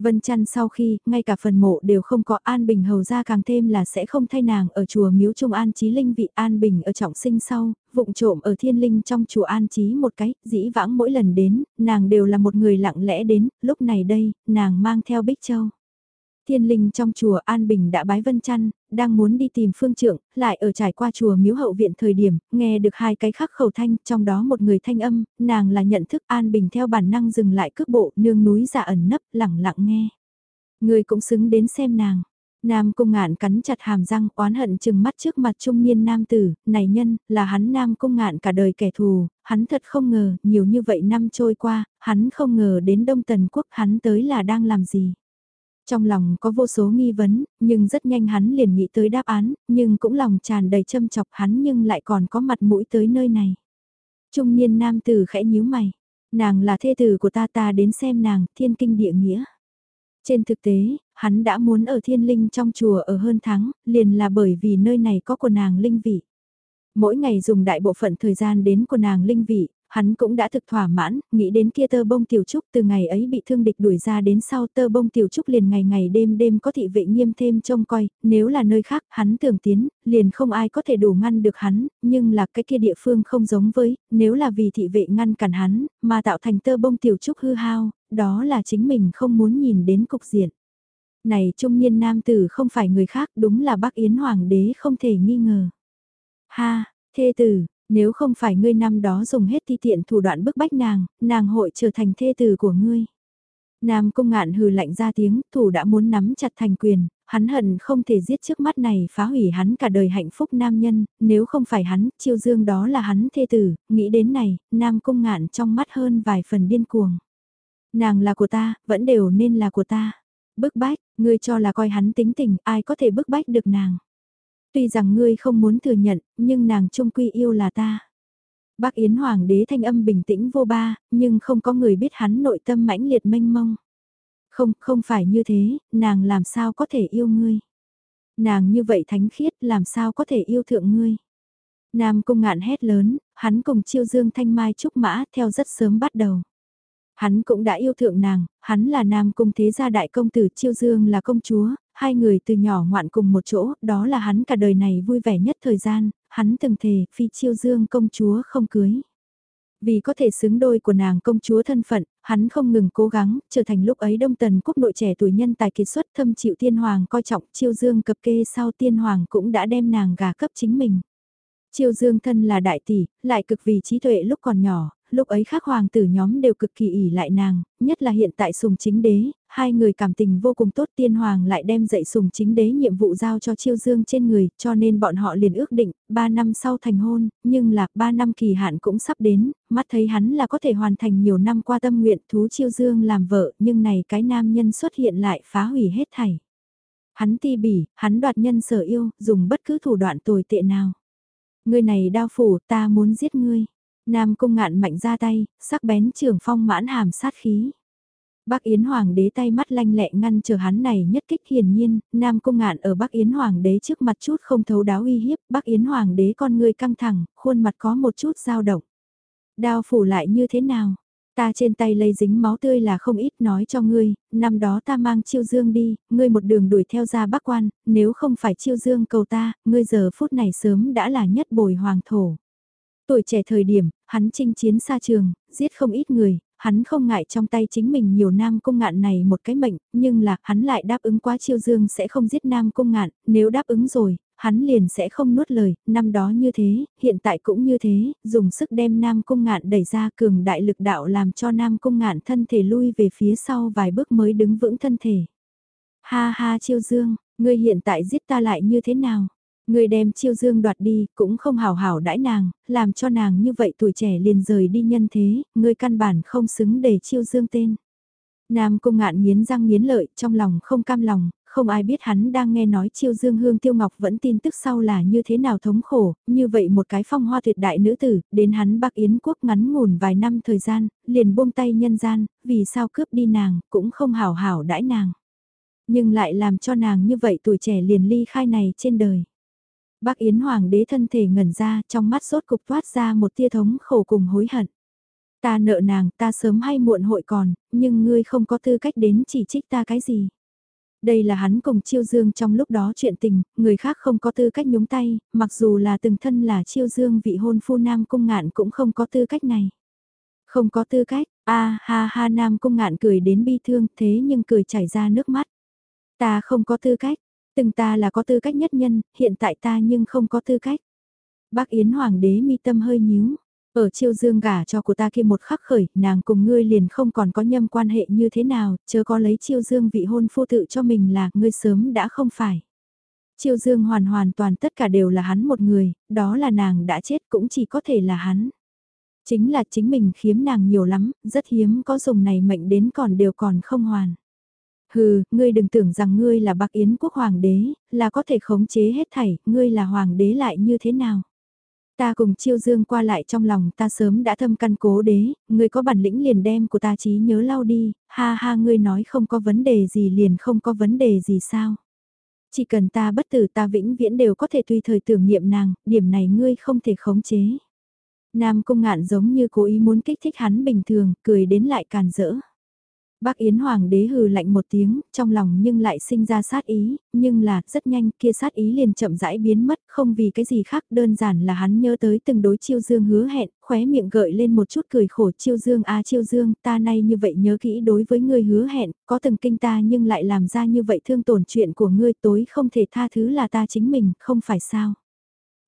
Vân chăn sau khi, ngay cả phần mộ đều không có An Bình hầu ra càng thêm là sẽ không thay nàng ở chùa miếu trung an trí linh vị An Bình ở trọng sinh sau, vụng trộm ở thiên linh trong chùa an trí một cái, dĩ vãng mỗi lần đến, nàng đều là một người lặng lẽ đến, lúc này đây, nàng mang theo Bích Châu. Thiên linh trong chùa An Bình đã bái vân chăn, đang muốn đi tìm phương trượng, lại ở trải qua chùa miếu hậu viện thời điểm, nghe được hai cái khắc khẩu thanh, trong đó một người thanh âm, nàng là nhận thức An Bình theo bản năng dừng lại cước bộ, nương núi giả ẩn nấp, lặng lặng nghe. Người cũng xứng đến xem nàng. Nam Cung Ngạn cắn chặt hàm răng oán hận chừng mắt trước mặt trung niên nam tử, này nhân, là hắn Nam Cung Ngạn cả đời kẻ thù, hắn thật không ngờ, nhiều như vậy năm trôi qua, hắn không ngờ đến Đông Tần Quốc hắn tới là đang làm gì. Trong lòng có vô số nghi vấn, nhưng rất nhanh hắn liền nghĩ tới đáp án, nhưng cũng lòng tràn đầy châm chọc hắn nhưng lại còn có mặt mũi tới nơi này. Trung niên nam tử khẽ nhíu mày, nàng là thê tử của ta ta đến xem nàng, thiên kinh địa nghĩa. Trên thực tế, hắn đã muốn ở thiên linh trong chùa ở hơn tháng, liền là bởi vì nơi này có của nàng linh vị. Mỗi ngày dùng đại bộ phận thời gian đến của nàng linh vị, hắn cũng đã thực thỏa mãn, nghĩ đến kia tơ bông tiểu trúc từ ngày ấy bị thương địch đuổi ra đến sau tơ bông tiểu trúc liền ngày ngày đêm đêm có thị vệ nghiêm thêm trông coi, nếu là nơi khác hắn tưởng tiến, liền không ai có thể đủ ngăn được hắn, nhưng là cái kia địa phương không giống với, nếu là vì thị vệ ngăn cản hắn, mà tạo thành tơ bông tiểu trúc hư hao, đó là chính mình không muốn nhìn đến cục diện. Này trung niên nam tử không phải người khác đúng là bác Yến Hoàng đế không thể nghi ngờ. Ha, thê tử, nếu không phải ngươi năm đó dùng hết ti tiện thủ đoạn bức bách nàng, nàng hội trở thành thê tử của ngươi. Nam công ngạn hừ lạnh ra tiếng, thủ đã muốn nắm chặt thành quyền, hắn hận không thể giết trước mắt này phá hủy hắn cả đời hạnh phúc nam nhân, nếu không phải hắn, chiêu dương đó là hắn thê tử, nghĩ đến này, Nam công ngạn trong mắt hơn vài phần điên cuồng. Nàng là của ta, vẫn đều nên là của ta. Bức bách, ngươi cho là coi hắn tính tình, ai có thể bức bách được nàng. Tuy rằng ngươi không muốn thừa nhận, nhưng nàng trung quy yêu là ta. Bác Yến Hoàng đế thanh âm bình tĩnh vô ba, nhưng không có người biết hắn nội tâm mãnh liệt mênh mông. Không, không phải như thế, nàng làm sao có thể yêu ngươi. Nàng như vậy thánh khiết làm sao có thể yêu thượng ngươi. Nam cung ngạn hét lớn, hắn cùng chiêu dương thanh mai trúc mã theo rất sớm bắt đầu. Hắn cũng đã yêu thượng nàng, hắn là nam cung thế gia đại công tử chiêu dương là công chúa, hai người từ nhỏ ngoạn cùng một chỗ, đó là hắn cả đời này vui vẻ nhất thời gian, hắn từng thề phi chiêu dương công chúa không cưới. Vì có thể xứng đôi của nàng công chúa thân phận, hắn không ngừng cố gắng, trở thành lúc ấy đông tần quốc nội trẻ tuổi nhân tài kiệt xuất thâm chịu tiên hoàng coi trọng chiêu dương cập kê sau tiên hoàng cũng đã đem nàng gà cấp chính mình. Chiêu dương thân là đại tỷ, lại cực vì trí tuệ lúc còn nhỏ, lúc ấy khác hoàng tử nhóm đều cực kỳ ỉ lại nàng, nhất là hiện tại sùng chính đế, hai người cảm tình vô cùng tốt tiên hoàng lại đem dạy sùng chính đế nhiệm vụ giao cho chiêu dương trên người, cho nên bọn họ liền ước định, ba năm sau thành hôn, nhưng là ba năm kỳ hạn cũng sắp đến, mắt thấy hắn là có thể hoàn thành nhiều năm qua tâm nguyện thú chiêu dương làm vợ, nhưng này cái nam nhân xuất hiện lại phá hủy hết thảy. Hắn ti bỉ, hắn đoạt nhân sở yêu, dùng bất cứ thủ đoạn tồi tệ nào. Ngươi này đao phủ, ta muốn giết ngươi. Nam cung ngạn mạnh ra tay, sắc bén trường phong mãn hàm sát khí. Bắc Yến Hoàng đế tay mắt lanh lẹ ngăn chờ hắn này nhất kích hiển nhiên, Nam Cung Ngạn ở Bắc Yến Hoàng đế trước mặt chút không thấu đáo uy hiếp, Bắc Yến Hoàng đế con người căng thẳng, khuôn mặt có một chút dao động. Đao phủ lại như thế nào? Ta trên tay lây dính máu tươi là không ít nói cho ngươi, năm đó ta mang chiêu dương đi, ngươi một đường đuổi theo ra bắc quan, nếu không phải chiêu dương cầu ta, ngươi giờ phút này sớm đã là nhất bồi hoàng thổ. Tuổi trẻ thời điểm, hắn chinh chiến xa trường, giết không ít người, hắn không ngại trong tay chính mình nhiều nam cung ngạn này một cái mệnh, nhưng là hắn lại đáp ứng quá chiêu dương sẽ không giết nam cung ngạn, nếu đáp ứng rồi, hắn liền sẽ không nuốt lời, năm đó như thế, hiện tại cũng như thế, dùng sức đem nam cung ngạn đẩy ra cường đại lực đạo làm cho nam cung ngạn thân thể lui về phía sau vài bước mới đứng vững thân thể. Ha ha chiêu dương, ngươi hiện tại giết ta lại như thế nào? Người đem chiêu dương đoạt đi, cũng không hảo hảo đãi nàng, làm cho nàng như vậy tuổi trẻ liền rời đi nhân thế, người căn bản không xứng để chiêu dương tên. Nam cung ngạn nghiến răng nghiến lợi, trong lòng không cam lòng, không ai biết hắn đang nghe nói chiêu dương hương tiêu ngọc vẫn tin tức sau là như thế nào thống khổ, như vậy một cái phong hoa tuyệt đại nữ tử, đến hắn Bắc Yến quốc ngắn ngủn vài năm thời gian, liền buông tay nhân gian, vì sao cướp đi nàng, cũng không hảo hảo đãi nàng. Nhưng lại làm cho nàng như vậy tuổi trẻ liền ly khai này trên đời. Bác Yến Hoàng đế thân thể ngẩn ra, trong mắt sốt cục toát ra một tia thống khổ cùng hối hận. Ta nợ nàng, ta sớm hay muộn hội còn, nhưng ngươi không có tư cách đến chỉ trích ta cái gì. Đây là hắn cùng Chiêu Dương trong lúc đó chuyện tình, người khác không có tư cách nhúng tay, mặc dù là từng thân là Chiêu Dương vị hôn phu Nam Cung Ngạn cũng không có tư cách này. Không có tư cách, a ha ha Nam Cung Ngạn cười đến bi thương thế nhưng cười chảy ra nước mắt. Ta không có tư cách, từng ta là có tư cách nhất nhân, hiện tại ta nhưng không có tư cách. Bác Yến Hoàng đế mi tâm hơi nhíu, ở chiêu dương gả cho của ta kia một khắc khởi, nàng cùng ngươi liền không còn có nhâm quan hệ như thế nào, chớ có lấy chiêu dương vị hôn phu tự cho mình là ngươi sớm đã không phải. Chiêu dương hoàn hoàn toàn tất cả đều là hắn một người, đó là nàng đã chết cũng chỉ có thể là hắn. Chính là chính mình khiếm nàng nhiều lắm, rất hiếm có dùng này mệnh đến còn đều còn không hoàn. Hừ, ngươi đừng tưởng rằng ngươi là bạc yến quốc hoàng đế, là có thể khống chế hết thảy, ngươi là hoàng đế lại như thế nào. Ta cùng chiêu dương qua lại trong lòng ta sớm đã thâm căn cố đế, ngươi có bản lĩnh liền đem của ta trí nhớ lau đi, ha ha ngươi nói không có vấn đề gì liền không có vấn đề gì sao. Chỉ cần ta bất tử ta vĩnh viễn đều có thể tùy thời tưởng niệm nàng, điểm này ngươi không thể khống chế. Nam cung ngạn giống như cố ý muốn kích thích hắn bình thường, cười đến lại càn rỡ. Bác Yến Hoàng đế hừ lạnh một tiếng, trong lòng nhưng lại sinh ra sát ý, nhưng là, rất nhanh kia sát ý liền chậm rãi biến mất, không vì cái gì khác, đơn giản là hắn nhớ tới từng đối chiêu dương hứa hẹn, khóe miệng gợi lên một chút cười khổ chiêu dương a chiêu dương, ta nay như vậy nhớ kỹ đối với ngươi hứa hẹn, có từng kinh ta nhưng lại làm ra như vậy thương tổn chuyện của ngươi tối không thể tha thứ là ta chính mình, không phải sao.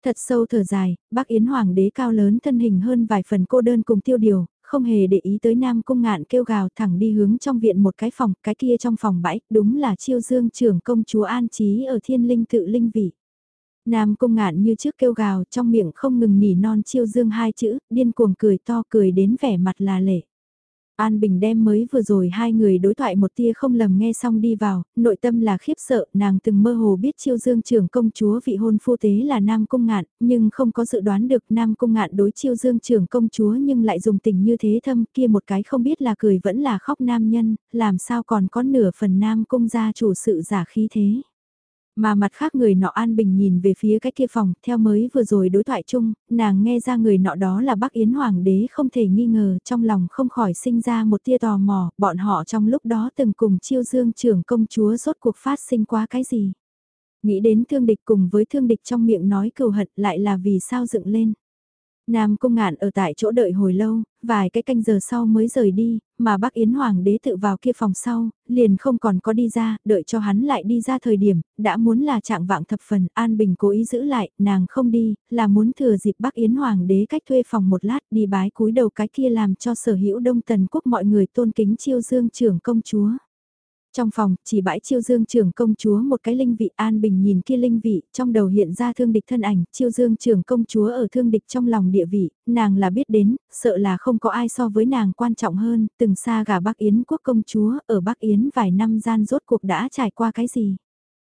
Thật sâu thở dài, bác Yến Hoàng đế cao lớn thân hình hơn vài phần cô đơn cùng tiêu điều, không hề để ý tới Nam Cung Ngạn kêu gào thẳng đi hướng trong viện một cái phòng, cái kia trong phòng bãi, đúng là chiêu dương trưởng công chúa An Trí ở thiên linh tự linh vị. Nam Cung Ngạn như trước kêu gào trong miệng không ngừng nỉ non chiêu dương hai chữ, điên cuồng cười to cười đến vẻ mặt là lệ. An Bình đem mới vừa rồi hai người đối thoại một tia không lầm nghe xong đi vào, nội tâm là khiếp sợ, nàng từng mơ hồ biết chiêu dương trưởng công chúa vị hôn phu tế là Nam Cung Ngạn, nhưng không có dự đoán được Nam Cung Ngạn đối chiêu dương trưởng công chúa nhưng lại dùng tình như thế thâm kia một cái không biết là cười vẫn là khóc nam nhân, làm sao còn có nửa phần Nam Cung gia chủ sự giả khí thế. Mà mặt khác người nọ an bình nhìn về phía cái kia phòng, theo mới vừa rồi đối thoại chung, nàng nghe ra người nọ đó là bác Yến Hoàng đế không thể nghi ngờ, trong lòng không khỏi sinh ra một tia tò mò, bọn họ trong lúc đó từng cùng chiêu dương trưởng công chúa rốt cuộc phát sinh qua cái gì. Nghĩ đến thương địch cùng với thương địch trong miệng nói cừu hận lại là vì sao dựng lên. Nam Cung Ngạn ở tại chỗ đợi hồi lâu, vài cái canh giờ sau mới rời đi, mà bác Yến Hoàng đế tự vào kia phòng sau, liền không còn có đi ra, đợi cho hắn lại đi ra thời điểm, đã muốn là trạng vạng thập phần, An Bình cố ý giữ lại, nàng không đi, là muốn thừa dịp bác Yến Hoàng đế cách thuê phòng một lát đi bái cúi đầu cái kia làm cho sở hữu đông tần quốc mọi người tôn kính chiêu dương trưởng công chúa. Trong phòng, chỉ bãi chiêu dương trưởng công chúa một cái linh vị an bình nhìn kia linh vị, trong đầu hiện ra thương địch thân ảnh, chiêu dương trưởng công chúa ở thương địch trong lòng địa vị, nàng là biết đến, sợ là không có ai so với nàng quan trọng hơn, từng xa gả Bắc Yến quốc công chúa, ở Bắc Yến vài năm gian rốt cuộc đã trải qua cái gì.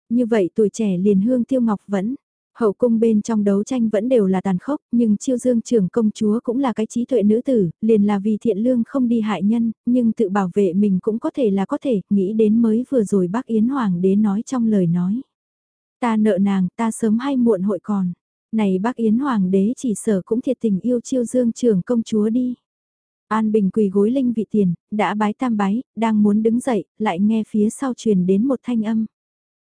Như vậy tuổi trẻ liền hương tiêu ngọc vẫn, Hậu cung bên trong đấu tranh vẫn đều là tàn khốc, nhưng chiêu dương trưởng công chúa cũng là cái trí tuệ nữ tử, liền là vì thiện lương không đi hại nhân, nhưng tự bảo vệ mình cũng có thể là có thể, nghĩ đến mới vừa rồi bác Yến Hoàng đế nói trong lời nói. Ta nợ nàng, ta sớm hay muộn hội còn. Này bác Yến Hoàng đế chỉ sở cũng thiệt tình yêu chiêu dương trưởng công chúa đi. An Bình quỳ gối linh vị tiền, đã bái tam bái, đang muốn đứng dậy, lại nghe phía sau truyền đến một thanh âm.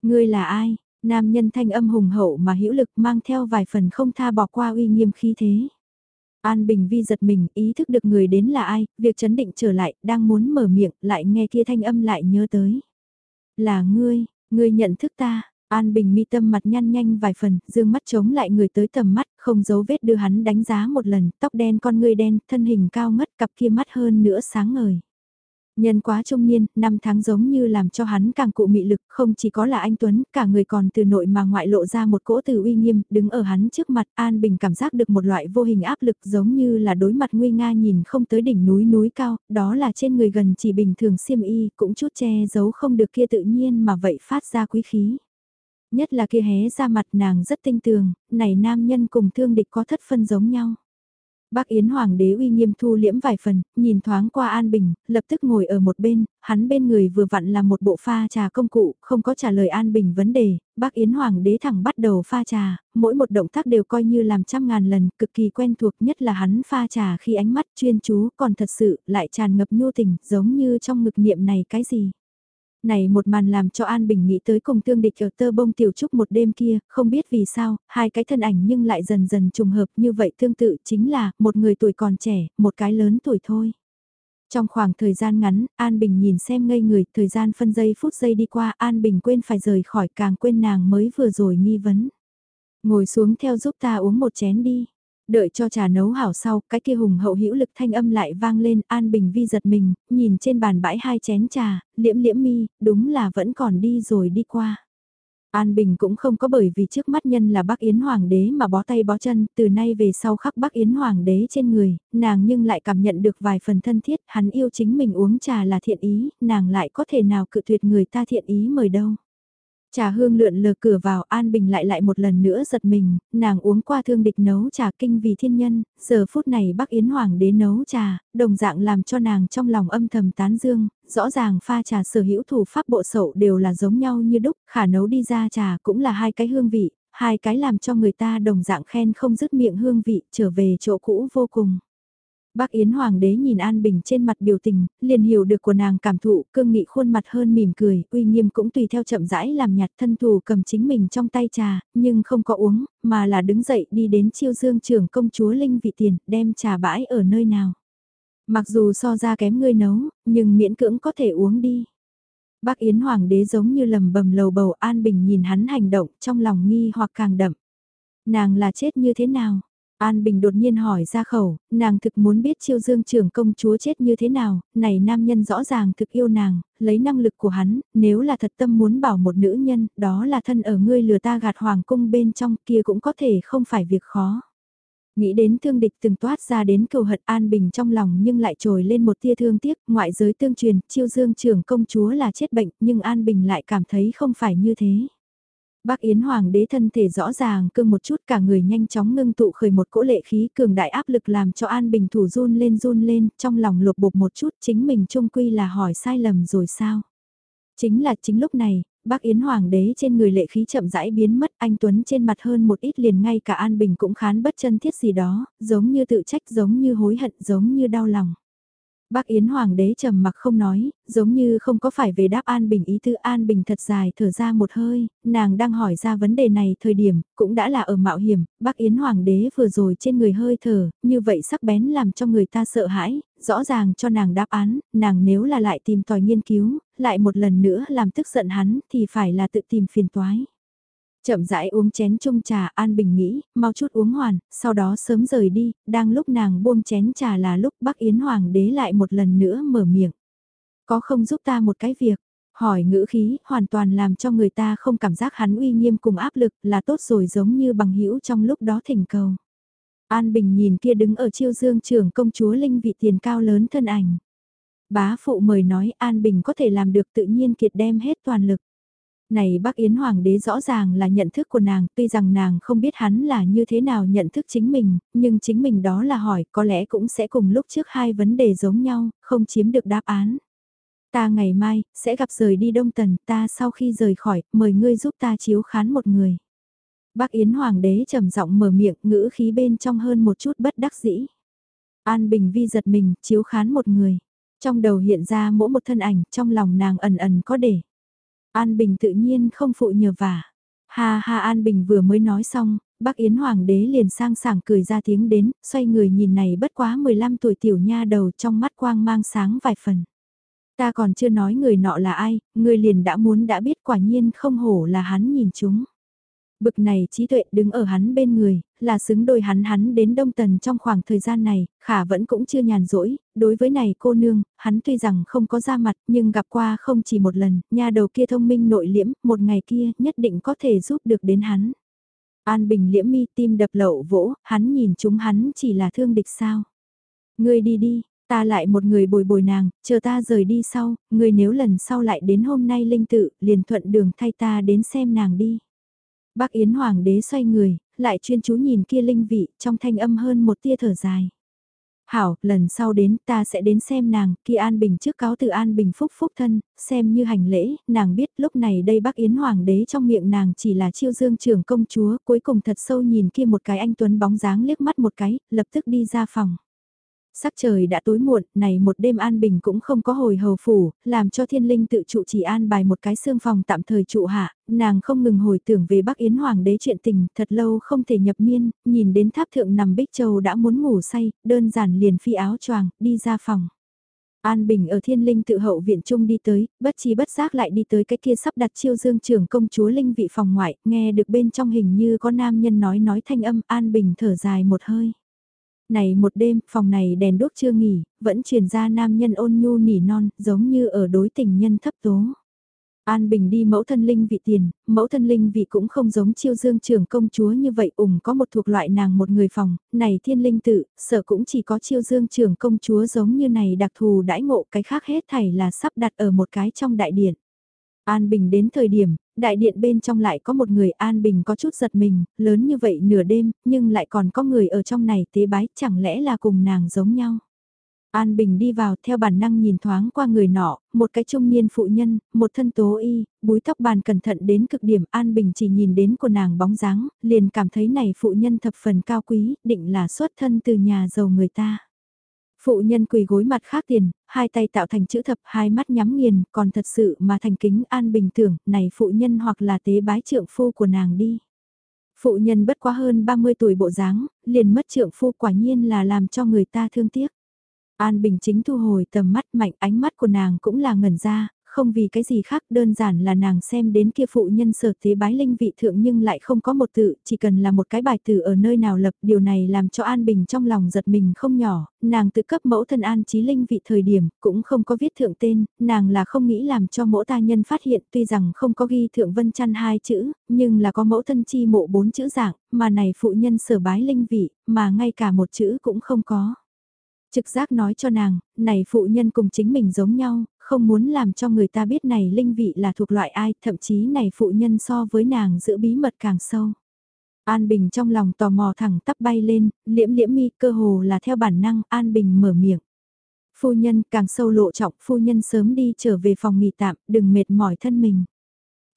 Ngươi là ai? Nam nhân thanh âm hùng hậu mà hữu lực mang theo vài phần không tha bỏ qua uy nghiêm khí thế. An Bình Vi giật mình, ý thức được người đến là ai, việc chấn định trở lại, đang muốn mở miệng, lại nghe kia thanh âm lại nhớ tới. Là ngươi, ngươi nhận thức ta, An Bình mi tâm mặt nhăn nhanh vài phần, dương mắt chống lại người tới tầm mắt, không giấu vết đưa hắn đánh giá một lần, tóc đen con ngươi đen, thân hình cao ngất, cặp kia mắt hơn nữa sáng ngời. Nhân quá trung niên, năm tháng giống như làm cho hắn càng cụ mị lực, không chỉ có là anh Tuấn, cả người còn từ nội mà ngoại lộ ra một cỗ từ uy nghiêm, đứng ở hắn trước mặt, An Bình cảm giác được một loại vô hình áp lực giống như là đối mặt nguy nga nhìn không tới đỉnh núi núi cao, đó là trên người gần chỉ bình thường xiêm y, cũng chút che giấu không được kia tự nhiên mà vậy phát ra quý khí. Nhất là kia hé ra mặt nàng rất tinh tường, này nam nhân cùng thương địch có thất phân giống nhau. Bác Yến Hoàng đế uy nghiêm thu liễm vài phần, nhìn thoáng qua An Bình, lập tức ngồi ở một bên, hắn bên người vừa vặn là một bộ pha trà công cụ, không có trả lời An Bình vấn đề, bác Yến Hoàng đế thẳng bắt đầu pha trà, mỗi một động tác đều coi như làm trăm ngàn lần, cực kỳ quen thuộc nhất là hắn pha trà khi ánh mắt chuyên chú, còn thật sự lại tràn ngập nhu tình, giống như trong ngực niệm này cái gì. Này một màn làm cho An Bình nghĩ tới cùng tương địch ở tơ bông tiểu trúc một đêm kia, không biết vì sao, hai cái thân ảnh nhưng lại dần dần trùng hợp như vậy tương tự chính là một người tuổi còn trẻ, một cái lớn tuổi thôi. Trong khoảng thời gian ngắn, An Bình nhìn xem ngây người, thời gian phân giây phút giây đi qua, An Bình quên phải rời khỏi càng quên nàng mới vừa rồi nghi vấn. Ngồi xuống theo giúp ta uống một chén đi. Đợi cho trà nấu hảo sau, cái kia hùng hậu hữu lực thanh âm lại vang lên, An Bình Vi giật mình, nhìn trên bàn bãi hai chén trà, liễm liễm mi, đúng là vẫn còn đi rồi đi qua. An Bình cũng không có bởi vì trước mắt nhân là bác Yến Hoàng đế mà bó tay bó chân, từ nay về sau khắc bác Yến Hoàng đế trên người, nàng nhưng lại cảm nhận được vài phần thân thiết, hắn yêu chính mình uống trà là thiện ý, nàng lại có thể nào cự tuyệt người ta thiện ý mời đâu. Trà hương lượn lờ cửa vào An Bình lại lại một lần nữa giật mình, nàng uống qua thương địch nấu trà kinh vì thiên nhân, giờ phút này bác Yến Hoàng đế nấu trà, đồng dạng làm cho nàng trong lòng âm thầm tán dương, rõ ràng pha trà sở hữu thủ pháp bộ sậu đều là giống nhau như đúc, khả nấu đi ra trà cũng là hai cái hương vị, hai cái làm cho người ta đồng dạng khen không dứt miệng hương vị trở về chỗ cũ vô cùng. Bác Yến Hoàng đế nhìn An Bình trên mặt biểu tình, liền hiểu được của nàng cảm thụ, cương nghị khuôn mặt hơn mỉm cười, uy nghiêm cũng tùy theo chậm rãi làm nhạt thân thủ cầm chính mình trong tay trà, nhưng không có uống, mà là đứng dậy đi đến chiêu dương trưởng công chúa Linh vị tiền, đem trà bãi ở nơi nào. Mặc dù so ra kém ngươi nấu, nhưng miễn cưỡng có thể uống đi. Bác Yến Hoàng đế giống như lầm bầm lầu bầu An Bình nhìn hắn hành động trong lòng nghi hoặc càng đậm. Nàng là chết như thế nào? An Bình đột nhiên hỏi ra khẩu, nàng thực muốn biết chiêu dương trưởng công chúa chết như thế nào, này nam nhân rõ ràng thực yêu nàng, lấy năng lực của hắn, nếu là thật tâm muốn bảo một nữ nhân, đó là thân ở ngươi lừa ta gạt hoàng cung bên trong kia cũng có thể không phải việc khó. Nghĩ đến thương địch từng toát ra đến cầu hận An Bình trong lòng nhưng lại trồi lên một tia thương tiếc, ngoại giới tương truyền, chiêu dương trưởng công chúa là chết bệnh, nhưng An Bình lại cảm thấy không phải như thế. Bác Yến Hoàng đế thân thể rõ ràng cương một chút cả người nhanh chóng ngưng tụ khởi một cỗ lệ khí cường đại áp lực làm cho An Bình thủ run lên run lên, trong lòng lột bột một chút chính mình trung quy là hỏi sai lầm rồi sao. Chính là chính lúc này, bác Yến Hoàng đế trên người lệ khí chậm rãi biến mất anh Tuấn trên mặt hơn một ít liền ngay cả An Bình cũng khán bất chân thiết gì đó, giống như tự trách giống như hối hận giống như đau lòng. Bác Yến Hoàng đế trầm mặc không nói, giống như không có phải về đáp An Bình ý tư An Bình thật dài thở ra một hơi, nàng đang hỏi ra vấn đề này thời điểm, cũng đã là ở mạo hiểm, bác Yến Hoàng đế vừa rồi trên người hơi thở, như vậy sắc bén làm cho người ta sợ hãi, rõ ràng cho nàng đáp án, nàng nếu là lại tìm tòi nghiên cứu, lại một lần nữa làm tức giận hắn thì phải là tự tìm phiền toái. Chậm rãi uống chén chung trà An Bình nghĩ, mau chút uống hoàn, sau đó sớm rời đi, đang lúc nàng buông chén trà là lúc Bắc Yến Hoàng đế lại một lần nữa mở miệng. Có không giúp ta một cái việc? Hỏi ngữ khí, hoàn toàn làm cho người ta không cảm giác hắn uy nghiêm cùng áp lực là tốt rồi giống như bằng hữu trong lúc đó thỉnh cầu. An Bình nhìn kia đứng ở chiêu dương trưởng công chúa Linh vị tiền cao lớn thân ảnh. Bá phụ mời nói An Bình có thể làm được tự nhiên kiệt đem hết toàn lực. Này bác Yến Hoàng đế rõ ràng là nhận thức của nàng, tuy rằng nàng không biết hắn là như thế nào nhận thức chính mình, nhưng chính mình đó là hỏi có lẽ cũng sẽ cùng lúc trước hai vấn đề giống nhau, không chiếm được đáp án. Ta ngày mai, sẽ gặp rời đi Đông Tần, ta sau khi rời khỏi, mời ngươi giúp ta chiếu khán một người. Bác Yến Hoàng đế trầm giọng mở miệng, ngữ khí bên trong hơn một chút bất đắc dĩ. An Bình Vi giật mình, chiếu khán một người. Trong đầu hiện ra mỗi một thân ảnh, trong lòng nàng ẩn ẩn có để. An Bình tự nhiên không phụ nhờ vả. Ha ha An Bình vừa mới nói xong, bác Yến Hoàng đế liền sang sảng cười ra tiếng đến, xoay người nhìn này bất quá 15 tuổi tiểu nha đầu trong mắt quang mang sáng vài phần. Ta còn chưa nói người nọ là ai, người liền đã muốn đã biết quả nhiên không hổ là hắn nhìn chúng. Bực này trí tuệ đứng ở hắn bên người, là xứng đôi hắn hắn đến Đông Tần trong khoảng thời gian này, khả vẫn cũng chưa nhàn rỗi, đối với này cô nương, hắn tuy rằng không có ra mặt nhưng gặp qua không chỉ một lần, nhà đầu kia thông minh nội liễm, một ngày kia nhất định có thể giúp được đến hắn. An Bình liễm mi tim đập lậu vỗ, hắn nhìn chúng hắn chỉ là thương địch sao. Ngươi đi đi, ta lại một người bồi bồi nàng, chờ ta rời đi sau, ngươi nếu lần sau lại đến hôm nay linh tự, liền thuận đường thay ta đến xem nàng đi. Bác Yến Hoàng đế xoay người, lại chuyên chú nhìn kia linh vị, trong thanh âm hơn một tia thở dài. Hảo, lần sau đến ta sẽ đến xem nàng, kia An Bình trước cáo từ An Bình phúc phúc thân, xem như hành lễ, nàng biết lúc này đây bác Yến Hoàng đế trong miệng nàng chỉ là chiêu dương trưởng công chúa, cuối cùng thật sâu nhìn kia một cái anh Tuấn bóng dáng liếc mắt một cái, lập tức đi ra phòng. Sắc trời đã tối muộn, này một đêm an bình cũng không có hồi hầu phủ, làm cho thiên linh tự trụ chỉ an bài một cái xương phòng tạm thời trụ hạ, nàng không ngừng hồi tưởng về Bắc Yến Hoàng đế chuyện tình, thật lâu không thể nhập miên, nhìn đến tháp thượng nằm Bích Châu đã muốn ngủ say, đơn giản liền phi áo choàng, đi ra phòng. An Bình ở thiên linh tự hậu viện trung đi tới, bất chi bất giác lại đi tới cái kia sắp đặt chiêu dương trưởng công chúa linh vị phòng ngoại, nghe được bên trong hình như có nam nhân nói nói thanh âm An Bình thở dài một hơi. Này một đêm, phòng này đèn đốt chưa nghỉ, vẫn truyền ra nam nhân ôn nhu nỉ non, giống như ở đối tình nhân thấp tố. An Bình đi mẫu thân linh vị tiền, mẫu thân linh vị cũng không giống chiêu dương trưởng công chúa như vậy ủng có một thuộc loại nàng một người phòng, này thiên linh tự, sở cũng chỉ có chiêu dương trưởng công chúa giống như này đặc thù đãi ngộ cái khác hết thảy là sắp đặt ở một cái trong đại điện. An Bình đến thời điểm, đại điện bên trong lại có một người An Bình có chút giật mình, lớn như vậy nửa đêm, nhưng lại còn có người ở trong này tế bái, chẳng lẽ là cùng nàng giống nhau. An Bình đi vào theo bản năng nhìn thoáng qua người nọ, một cái trung niên phụ nhân, một thân tố y, búi tóc bàn cẩn thận đến cực điểm An Bình chỉ nhìn đến của nàng bóng dáng, liền cảm thấy này phụ nhân thập phần cao quý, định là xuất thân từ nhà giàu người ta. Phụ nhân quỳ gối mặt khác tiền, hai tay tạo thành chữ thập, hai mắt nhắm nghiền, còn thật sự mà thành kính an bình tưởng, này phụ nhân hoặc là tế bái trượng phu của nàng đi. Phụ nhân bất quá hơn 30 tuổi bộ dáng, liền mất trượng phu quả nhiên là làm cho người ta thương tiếc. An Bình chính thu hồi tầm mắt mạnh ánh mắt của nàng cũng là ngẩn ra, không vì cái gì khác đơn giản là nàng xem đến kia phụ nhân sở tế bái linh vị thượng nhưng lại không có một tự, chỉ cần là một cái bài tử ở nơi nào lập, điều này làm cho An Bình trong lòng giật mình không nhỏ, nàng tự cấp mẫu thân An trí linh vị thời điểm, cũng không có viết thượng tên, nàng là không nghĩ làm cho mỗi ta nhân phát hiện tuy rằng không có ghi thượng vân chăn hai chữ, nhưng là có mẫu thân chi mộ bốn chữ dạng, mà này phụ nhân sở bái linh vị, mà ngay cả một chữ cũng không có. Trực giác nói cho nàng, này phụ nhân cùng chính mình giống nhau, không muốn làm cho người ta biết này linh vị là thuộc loại ai, thậm chí này phụ nhân so với nàng giữ bí mật càng sâu. An Bình trong lòng tò mò thẳng tắp bay lên, liễm liễm mi cơ hồ là theo bản năng, An Bình mở miệng. Phu nhân càng sâu lộ trọng, phu nhân sớm đi trở về phòng nghỉ tạm, đừng mệt mỏi thân mình.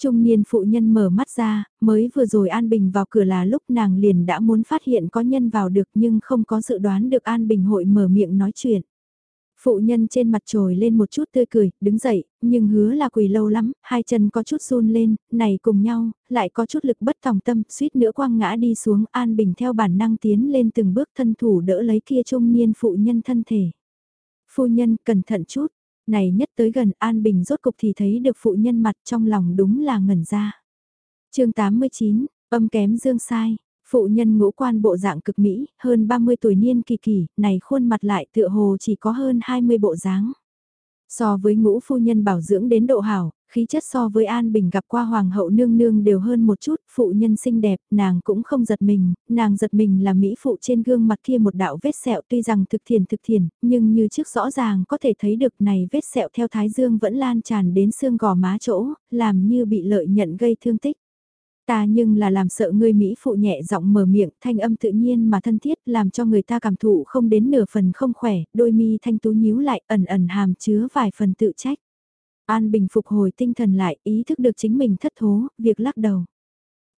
Trung niên phụ nhân mở mắt ra, mới vừa rồi An Bình vào cửa là lúc nàng liền đã muốn phát hiện có nhân vào được nhưng không có dự đoán được An Bình hội mở miệng nói chuyện. Phụ nhân trên mặt trồi lên một chút tươi cười, đứng dậy, nhưng hứa là quỳ lâu lắm, hai chân có chút run lên, này cùng nhau, lại có chút lực bất tòng tâm, suýt nữa quăng ngã đi xuống, An Bình theo bản năng tiến lên từng bước thân thủ đỡ lấy kia trung niên phụ nhân thân thể. Phu nhân, cẩn thận chút, này nhất tới gần An Bình rốt cục thì thấy được phụ nhân mặt trong lòng đúng là ngẩn ra. chương 89, âm kém dương sai, Phụ nhân ngũ quan bộ dạng cực mỹ, hơn 30 tuổi niên kỳ kỳ, này khuôn mặt lại tựa hồ chỉ có hơn 20 bộ dáng. So với ngũ phu nhân bảo dưỡng đến độ hảo, khí chất so với An Bình gặp qua hoàng hậu nương nương đều hơn một chút, phụ nhân xinh đẹp, nàng cũng không giật mình, nàng giật mình là mỹ phụ trên gương mặt kia một đạo vết sẹo tuy rằng thực thiền thực thiền, nhưng như trước rõ ràng có thể thấy được này vết sẹo theo thái dương vẫn lan tràn đến xương gò má chỗ, làm như bị lợi nhận gây thương tích. Ta nhưng là làm sợ ngươi Mỹ phụ nhẹ giọng mở miệng, thanh âm tự nhiên mà thân thiết, làm cho người ta cảm thụ không đến nửa phần không khỏe, đôi mi thanh tú nhíu lại, ẩn ẩn hàm chứa vài phần tự trách. An Bình phục hồi tinh thần lại, ý thức được chính mình thất thố, việc lắc đầu.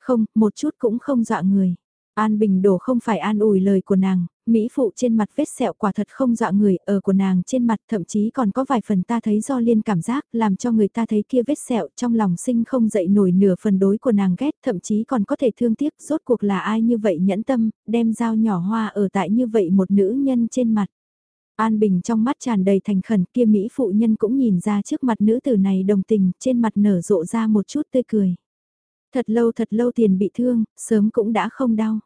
Không, một chút cũng không dọa người. An Bình đổ không phải an ủi lời của nàng, Mỹ phụ trên mặt vết sẹo quả thật không dọa người, ở của nàng trên mặt thậm chí còn có vài phần ta thấy do liên cảm giác, làm cho người ta thấy kia vết sẹo trong lòng sinh không dậy nổi nửa phần đối của nàng ghét, thậm chí còn có thể thương tiếc, rốt cuộc là ai như vậy nhẫn tâm, đem dao nhỏ hoa ở tại như vậy một nữ nhân trên mặt. An Bình trong mắt tràn đầy thành khẩn kia Mỹ phụ nhân cũng nhìn ra trước mặt nữ tử này đồng tình, trên mặt nở rộ ra một chút tươi cười. Thật lâu thật lâu tiền bị thương, sớm cũng đã không đau.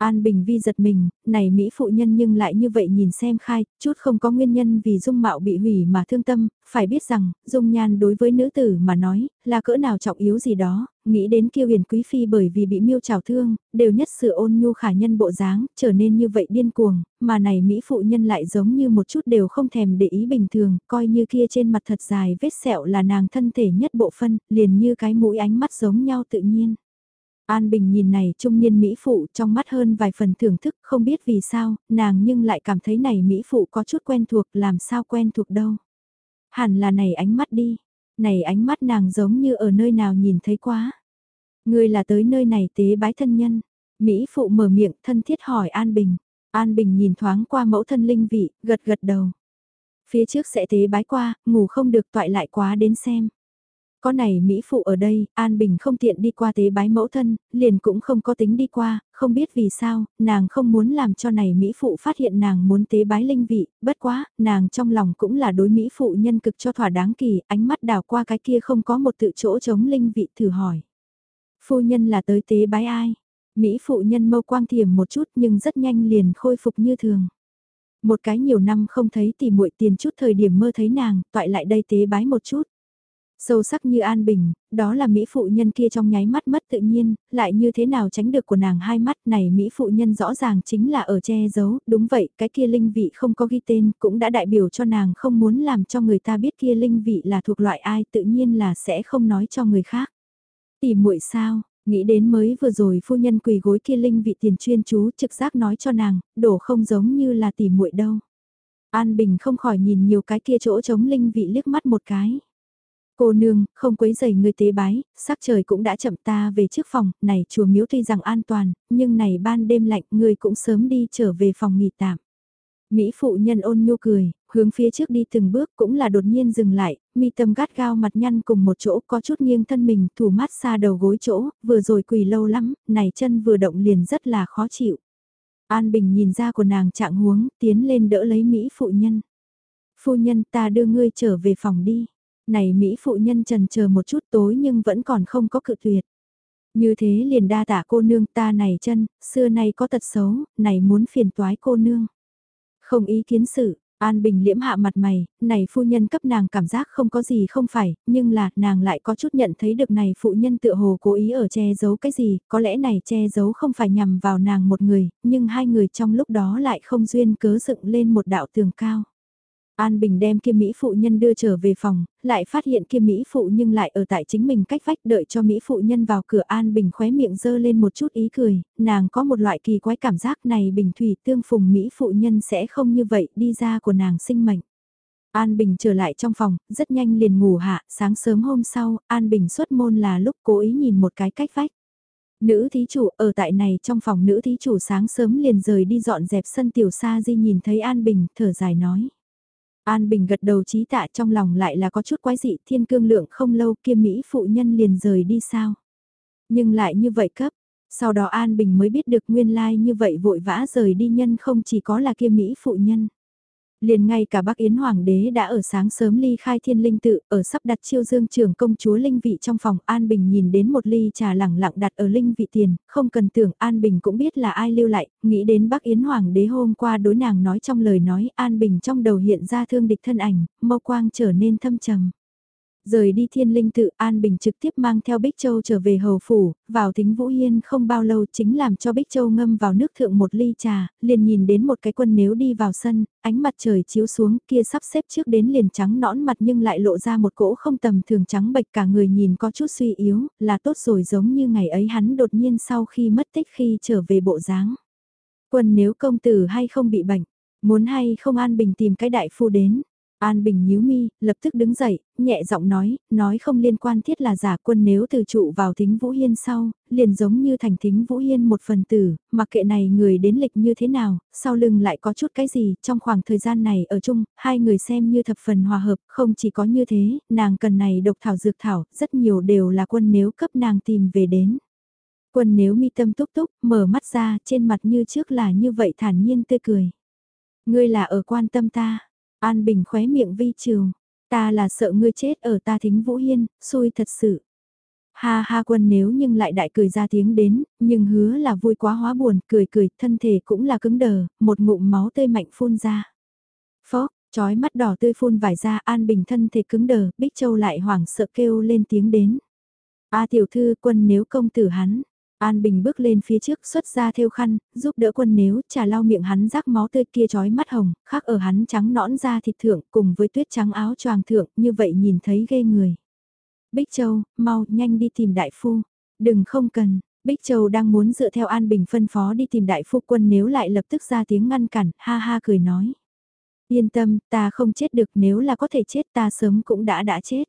An Bình Vi giật mình, này Mỹ phụ nhân nhưng lại như vậy nhìn xem khai, chút không có nguyên nhân vì dung mạo bị hủy mà thương tâm, phải biết rằng, dung nhan đối với nữ tử mà nói, là cỡ nào trọng yếu gì đó, nghĩ đến kiêu huyền quý phi bởi vì bị miêu trào thương, đều nhất sự ôn nhu khả nhân bộ dáng, trở nên như vậy điên cuồng, mà này Mỹ phụ nhân lại giống như một chút đều không thèm để ý bình thường, coi như kia trên mặt thật dài vết sẹo là nàng thân thể nhất bộ phân, liền như cái mũi ánh mắt giống nhau tự nhiên. An Bình nhìn này trung niên Mỹ Phụ trong mắt hơn vài phần thưởng thức không biết vì sao, nàng nhưng lại cảm thấy này Mỹ Phụ có chút quen thuộc làm sao quen thuộc đâu. Hẳn là này ánh mắt đi, này ánh mắt nàng giống như ở nơi nào nhìn thấy quá. Người là tới nơi này tế bái thân nhân. Mỹ Phụ mở miệng thân thiết hỏi An Bình. An Bình nhìn thoáng qua mẫu thân linh vị, gật gật đầu. Phía trước sẽ tế bái qua, ngủ không được toại lại quá đến xem. Có này Mỹ Phụ ở đây, An Bình không tiện đi qua tế bái mẫu thân, liền cũng không có tính đi qua, không biết vì sao, nàng không muốn làm cho này Mỹ Phụ phát hiện nàng muốn tế bái linh vị, bất quá, nàng trong lòng cũng là đối Mỹ Phụ nhân cực cho thỏa đáng kỳ, ánh mắt đào qua cái kia không có một tự chỗ chống linh vị thử hỏi. Phu nhân là tới tế bái ai? Mỹ Phụ nhân mâu quang thiểm một chút nhưng rất nhanh liền khôi phục như thường. Một cái nhiều năm không thấy thì muội tiền chút thời điểm mơ thấy nàng, toại lại đây tế bái một chút. Sâu sắc như an bình, đó là Mỹ phụ nhân kia trong nháy mắt mất tự nhiên, lại như thế nào tránh được của nàng hai mắt này Mỹ phụ nhân rõ ràng chính là ở che giấu, đúng vậy, cái kia linh vị không có ghi tên cũng đã đại biểu cho nàng không muốn làm cho người ta biết kia linh vị là thuộc loại ai tự nhiên là sẽ không nói cho người khác. Tỉ muội sao, nghĩ đến mới vừa rồi phu nhân quỳ gối kia linh vị tiền chuyên chú trực giác nói cho nàng, đổ không giống như là tỉ muội đâu. An Bình không khỏi nhìn nhiều cái kia chỗ chống linh vị liếc mắt một cái. Cô nương, không quấy giày người tế bái, sắc trời cũng đã chậm ta về trước phòng, này chùa miếu tuy rằng an toàn, nhưng này ban đêm lạnh người cũng sớm đi trở về phòng nghỉ tạm. Mỹ phụ nhân ôn nhu cười, hướng phía trước đi từng bước cũng là đột nhiên dừng lại, mi tâm gắt gao mặt nhăn cùng một chỗ có chút nghiêng thân mình thủ mát xa đầu gối chỗ, vừa rồi quỳ lâu lắm, này chân vừa động liền rất là khó chịu. An Bình nhìn ra của nàng trạng huống, tiến lên đỡ lấy Mỹ phụ nhân. Phu nhân ta đưa ngươi trở về phòng đi. Này Mỹ phụ nhân trần chờ một chút tối nhưng vẫn còn không có cự tuyệt. Như thế liền đa tạ cô nương ta này chân, xưa nay có tật xấu, này muốn phiền toái cô nương. Không ý kiến sự, An Bình liễm hạ mặt mày, này phu nhân cấp nàng cảm giác không có gì không phải, nhưng là nàng lại có chút nhận thấy được này phụ nhân tựa hồ cố ý ở che giấu cái gì, có lẽ này che giấu không phải nhằm vào nàng một người, nhưng hai người trong lúc đó lại không duyên cớ dựng lên một đạo tường cao. An Bình đem kia Mỹ phụ nhân đưa trở về phòng, lại phát hiện kia Mỹ phụ nhưng lại ở tại chính mình cách vách đợi cho Mỹ phụ nhân vào cửa An Bình khóe miệng dơ lên một chút ý cười, nàng có một loại kỳ quái cảm giác này Bình Thủy tương phùng Mỹ phụ nhân sẽ không như vậy đi ra của nàng sinh mệnh. An Bình trở lại trong phòng, rất nhanh liền ngủ hạ, sáng sớm hôm sau, An Bình xuất môn là lúc cố ý nhìn một cái cách vách. Nữ thí chủ ở tại này trong phòng nữ thí chủ sáng sớm liền rời đi dọn dẹp sân tiểu sa di nhìn thấy An Bình, thở dài nói. An Bình gật đầu trí tạ trong lòng lại là có chút quái dị thiên cương lượng không lâu kia Mỹ phụ nhân liền rời đi sao. Nhưng lại như vậy cấp, sau đó An Bình mới biết được nguyên lai like như vậy vội vã rời đi nhân không chỉ có là kia Mỹ phụ nhân liền ngay cả Bắc Yến Hoàng đế đã ở sáng sớm ly khai thiên linh tự, ở sắp đặt chiêu dương trưởng công chúa linh vị trong phòng An Bình nhìn đến một ly trà lẳng lặng đặt ở linh vị tiền, không cần tưởng An Bình cũng biết là ai lưu lại, nghĩ đến Bắc Yến Hoàng đế hôm qua đối nàng nói trong lời nói An Bình trong đầu hiện ra thương địch thân ảnh, mâu quang trở nên thâm trầm. Rời đi thiên linh tự An Bình trực tiếp mang theo Bích Châu trở về hầu phủ, vào thính Vũ Hiên không bao lâu chính làm cho Bích Châu ngâm vào nước thượng một ly trà, liền nhìn đến một cái quân nếu đi vào sân, ánh mặt trời chiếu xuống kia sắp xếp trước đến liền trắng nõn mặt nhưng lại lộ ra một cỗ không tầm thường trắng bệch cả người nhìn có chút suy yếu, là tốt rồi giống như ngày ấy hắn đột nhiên sau khi mất tích khi trở về bộ dáng. Quân nếu công tử hay không bị bệnh, muốn hay không An Bình tìm cái đại phu đến An Bình nhíu mi, lập tức đứng dậy, nhẹ giọng nói, nói không liên quan thiết là giả quân nếu từ trụ vào thính Vũ Hiên sau, liền giống như thành thính Vũ Hiên một phần tử, mặc kệ này người đến lịch như thế nào, sau lưng lại có chút cái gì, trong khoảng thời gian này ở chung, hai người xem như thập phần hòa hợp, không chỉ có như thế, nàng cần này độc thảo dược thảo, rất nhiều đều là quân nếu cấp nàng tìm về đến. Quân nếu mi tâm túc túc, mở mắt ra, trên mặt như trước là như vậy thản nhiên tươi cười. Ngươi là ở quan tâm ta An Bình khóe miệng vi trường, Ta là sợ ngươi chết ở ta thính Vũ Hiên, xui thật sự. Ha ha quân nếu nhưng lại đại cười ra tiếng đến, nhưng hứa là vui quá hóa buồn, cười cười, thân thể cũng là cứng đờ, một ngụm máu tươi mạnh phun ra. Phó, chói mắt đỏ tươi phun vải ra, An Bình thân thể cứng đờ, Bích Châu lại hoảng sợ kêu lên tiếng đến. A tiểu thư quân nếu công tử hắn, An Bình bước lên phía trước xuất ra theo khăn, giúp đỡ quân nếu trà lau miệng hắn rác máu tươi kia trói mắt hồng, khác ở hắn trắng nõn da thịt thượng cùng với tuyết trắng áo choàng thượng, như vậy nhìn thấy ghê người. Bích Châu, mau, nhanh đi tìm đại phu. Đừng không cần, Bích Châu đang muốn dựa theo An Bình phân phó đi tìm đại phu quân nếu lại lập tức ra tiếng ngăn cản, ha ha cười nói. Yên tâm, ta không chết được nếu là có thể chết ta sớm cũng đã đã chết.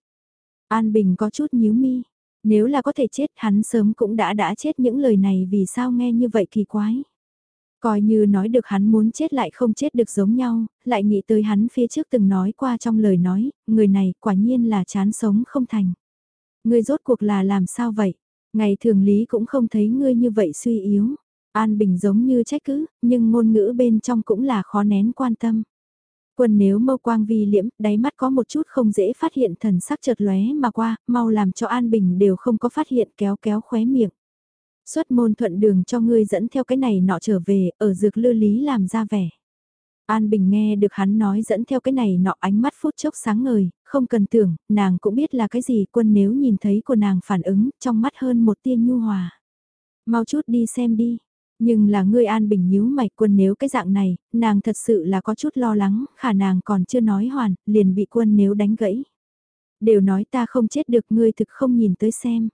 An Bình có chút nhíu mi. Nếu là có thể chết hắn sớm cũng đã đã chết những lời này vì sao nghe như vậy kỳ quái. Coi như nói được hắn muốn chết lại không chết được giống nhau, lại nghĩ tới hắn phía trước từng nói qua trong lời nói, người này quả nhiên là chán sống không thành. Người rốt cuộc là làm sao vậy? Ngày thường lý cũng không thấy ngươi như vậy suy yếu. An Bình giống như trách cứ, nhưng ngôn ngữ bên trong cũng là khó nén quan tâm. Quân nếu mâu quang vi liễm, đáy mắt có một chút không dễ phát hiện thần sắc chợt lóe mà qua, mau làm cho An Bình đều không có phát hiện kéo kéo khóe miệng. Xuất môn thuận đường cho ngươi dẫn theo cái này nọ trở về, ở dược lư lý làm ra vẻ. An Bình nghe được hắn nói dẫn theo cái này nọ ánh mắt phút chốc sáng ngời, không cần tưởng, nàng cũng biết là cái gì quân nếu nhìn thấy của nàng phản ứng, trong mắt hơn một tiên nhu hòa. Mau chút đi xem đi, nhưng là ngươi An Bình nhíu mày quân nếu cái dạng này, nàng thật sự là có chút lo lắng, khả nàng còn chưa nói hoàn, liền bị quân nếu đánh gãy. Đều nói ta không chết được ngươi thực không nhìn tới xem.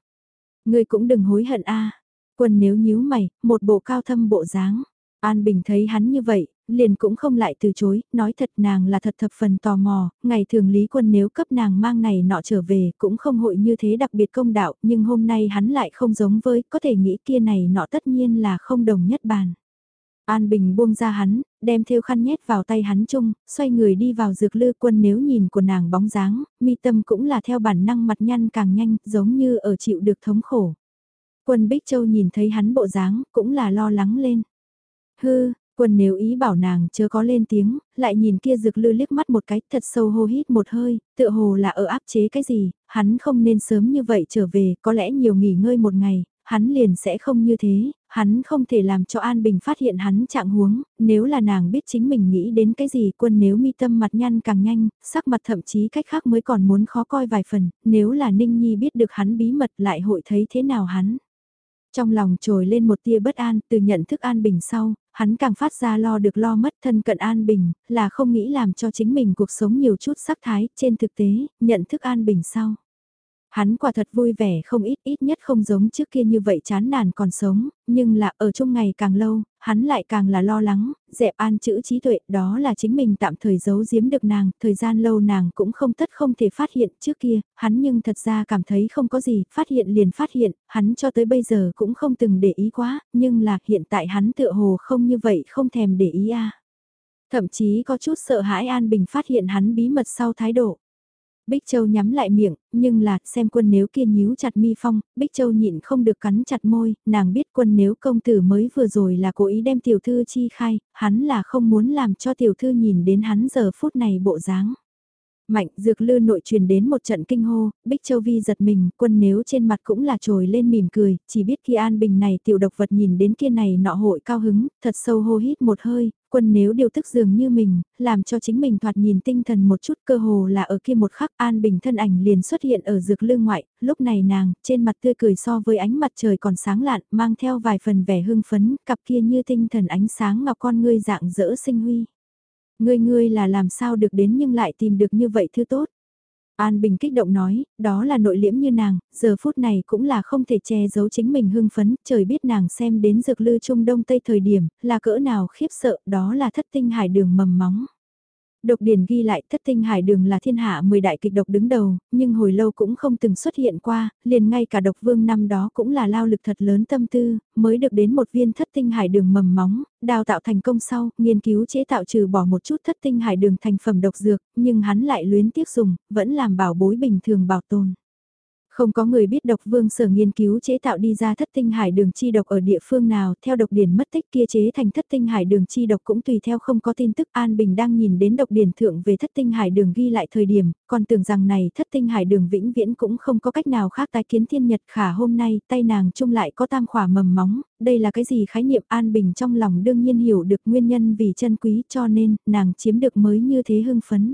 Ngươi cũng đừng hối hận a Quân nếu nhíu mày, một bộ cao thâm bộ dáng. An Bình thấy hắn như vậy, liền cũng không lại từ chối, nói thật nàng là thật thập phần tò mò, ngày thường Lý Quân nếu cấp nàng mang này nọ trở về cũng không hội như thế đặc biệt công đạo, nhưng hôm nay hắn lại không giống với, có thể nghĩ kia này nọ tất nhiên là không đồng nhất bàn. An Bình buông ra hắn, đem theo khăn nhét vào tay hắn chung, xoay người đi vào dược lư quân nếu nhìn của nàng bóng dáng, mi tâm cũng là theo bản năng mặt nhăn càng nhanh, giống như ở chịu được thống khổ. Quân Bích Châu nhìn thấy hắn bộ dáng, cũng là lo lắng lên. Hư, quân nếu ý bảo nàng chưa có lên tiếng, lại nhìn kia dược lư liếc mắt một cái thật sâu hô hít một hơi, tựa hồ là ở áp chế cái gì, hắn không nên sớm như vậy trở về, có lẽ nhiều nghỉ ngơi một ngày, hắn liền sẽ không như thế, hắn không thể làm cho An Bình phát hiện hắn trạng huống, nếu là nàng biết chính mình nghĩ đến cái gì quân nếu mi tâm mặt nhăn càng nhanh, sắc mặt thậm chí cách khác mới còn muốn khó coi vài phần, nếu là Ninh Nhi biết được hắn bí mật lại hội thấy thế nào hắn. Trong lòng trồi lên một tia bất an, từ nhận thức An Bình sau, hắn càng phát ra lo được lo mất thân cận An Bình, là không nghĩ làm cho chính mình cuộc sống nhiều chút sắc thái, trên thực tế, nhận thức An Bình sau. Hắn quả thật vui vẻ không ít, ít nhất không giống trước kia như vậy chán nản còn sống, nhưng là ở chung ngày càng lâu, hắn lại càng là lo lắng, dẹp an chữ trí tuệ, đó là chính mình tạm thời giấu giếm được nàng, thời gian lâu nàng cũng không tất không thể phát hiện trước kia, hắn nhưng thật ra cảm thấy không có gì, phát hiện liền phát hiện, hắn cho tới bây giờ cũng không từng để ý quá, nhưng là hiện tại hắn tựa hồ không như vậy không thèm để ý a Thậm chí có chút sợ hãi An Bình phát hiện hắn bí mật sau thái độ. Bích Châu nhắm lại miệng, nhưng là, xem quân nếu kia nhíu chặt mi phong, Bích Châu nhịn không được cắn chặt môi, nàng biết quân nếu công tử mới vừa rồi là cố ý đem tiểu thư chi khai, hắn là không muốn làm cho tiểu thư nhìn đến hắn giờ phút này bộ dáng. Mạnh dược lư nội truyền đến một trận kinh hô, Bích Châu Vi giật mình, quân nếu trên mặt cũng là trồi lên mỉm cười, chỉ biết khi an bình này tiểu độc vật nhìn đến kia này nọ hội cao hứng, thật sâu hô hít một hơi, quân nếu điều tức dường như mình, làm cho chính mình thoạt nhìn tinh thần một chút cơ hồ là ở kia một khắc an bình thân ảnh liền xuất hiện ở dược lương ngoại, lúc này nàng, trên mặt tươi cười so với ánh mặt trời còn sáng lạn, mang theo vài phần vẻ hưng phấn, cặp kia như tinh thần ánh sáng ngọc con ngươi dạng dỡ sinh huy. Ngươi ngươi là làm sao được đến nhưng lại tìm được như vậy thứ tốt. An Bình kích động nói, đó là nội liễm như nàng, giờ phút này cũng là không thể che giấu chính mình hưng phấn, trời biết nàng xem đến dược lư trung đông tây thời điểm, là cỡ nào khiếp sợ, đó là thất tinh hải đường mầm móng. Độc điển ghi lại thất tinh hải đường là thiên hạ 10 đại kịch độc đứng đầu, nhưng hồi lâu cũng không từng xuất hiện qua, liền ngay cả độc vương năm đó cũng là lao lực thật lớn tâm tư, mới được đến một viên thất tinh hải đường mầm móng, đào tạo thành công sau, nghiên cứu chế tạo trừ bỏ một chút thất tinh hải đường thành phẩm độc dược, nhưng hắn lại luyến tiếc dùng, vẫn làm bảo bối bình thường bảo tồn. Không có người biết độc vương sở nghiên cứu chế tạo đi ra thất tinh hải đường chi độc ở địa phương nào, theo độc điển mất tích kia chế thành thất tinh hải đường chi độc cũng tùy theo không có tin tức An Bình đang nhìn đến độc điển thượng về thất tinh hải đường ghi lại thời điểm, còn tưởng rằng này thất tinh hải đường vĩnh viễn cũng không có cách nào khác tái kiến thiên nhật khả hôm nay tay nàng chung lại có tam khỏa mầm móng, đây là cái gì khái niệm An Bình trong lòng đương nhiên hiểu được nguyên nhân vì chân quý cho nên nàng chiếm được mới như thế hưng phấn.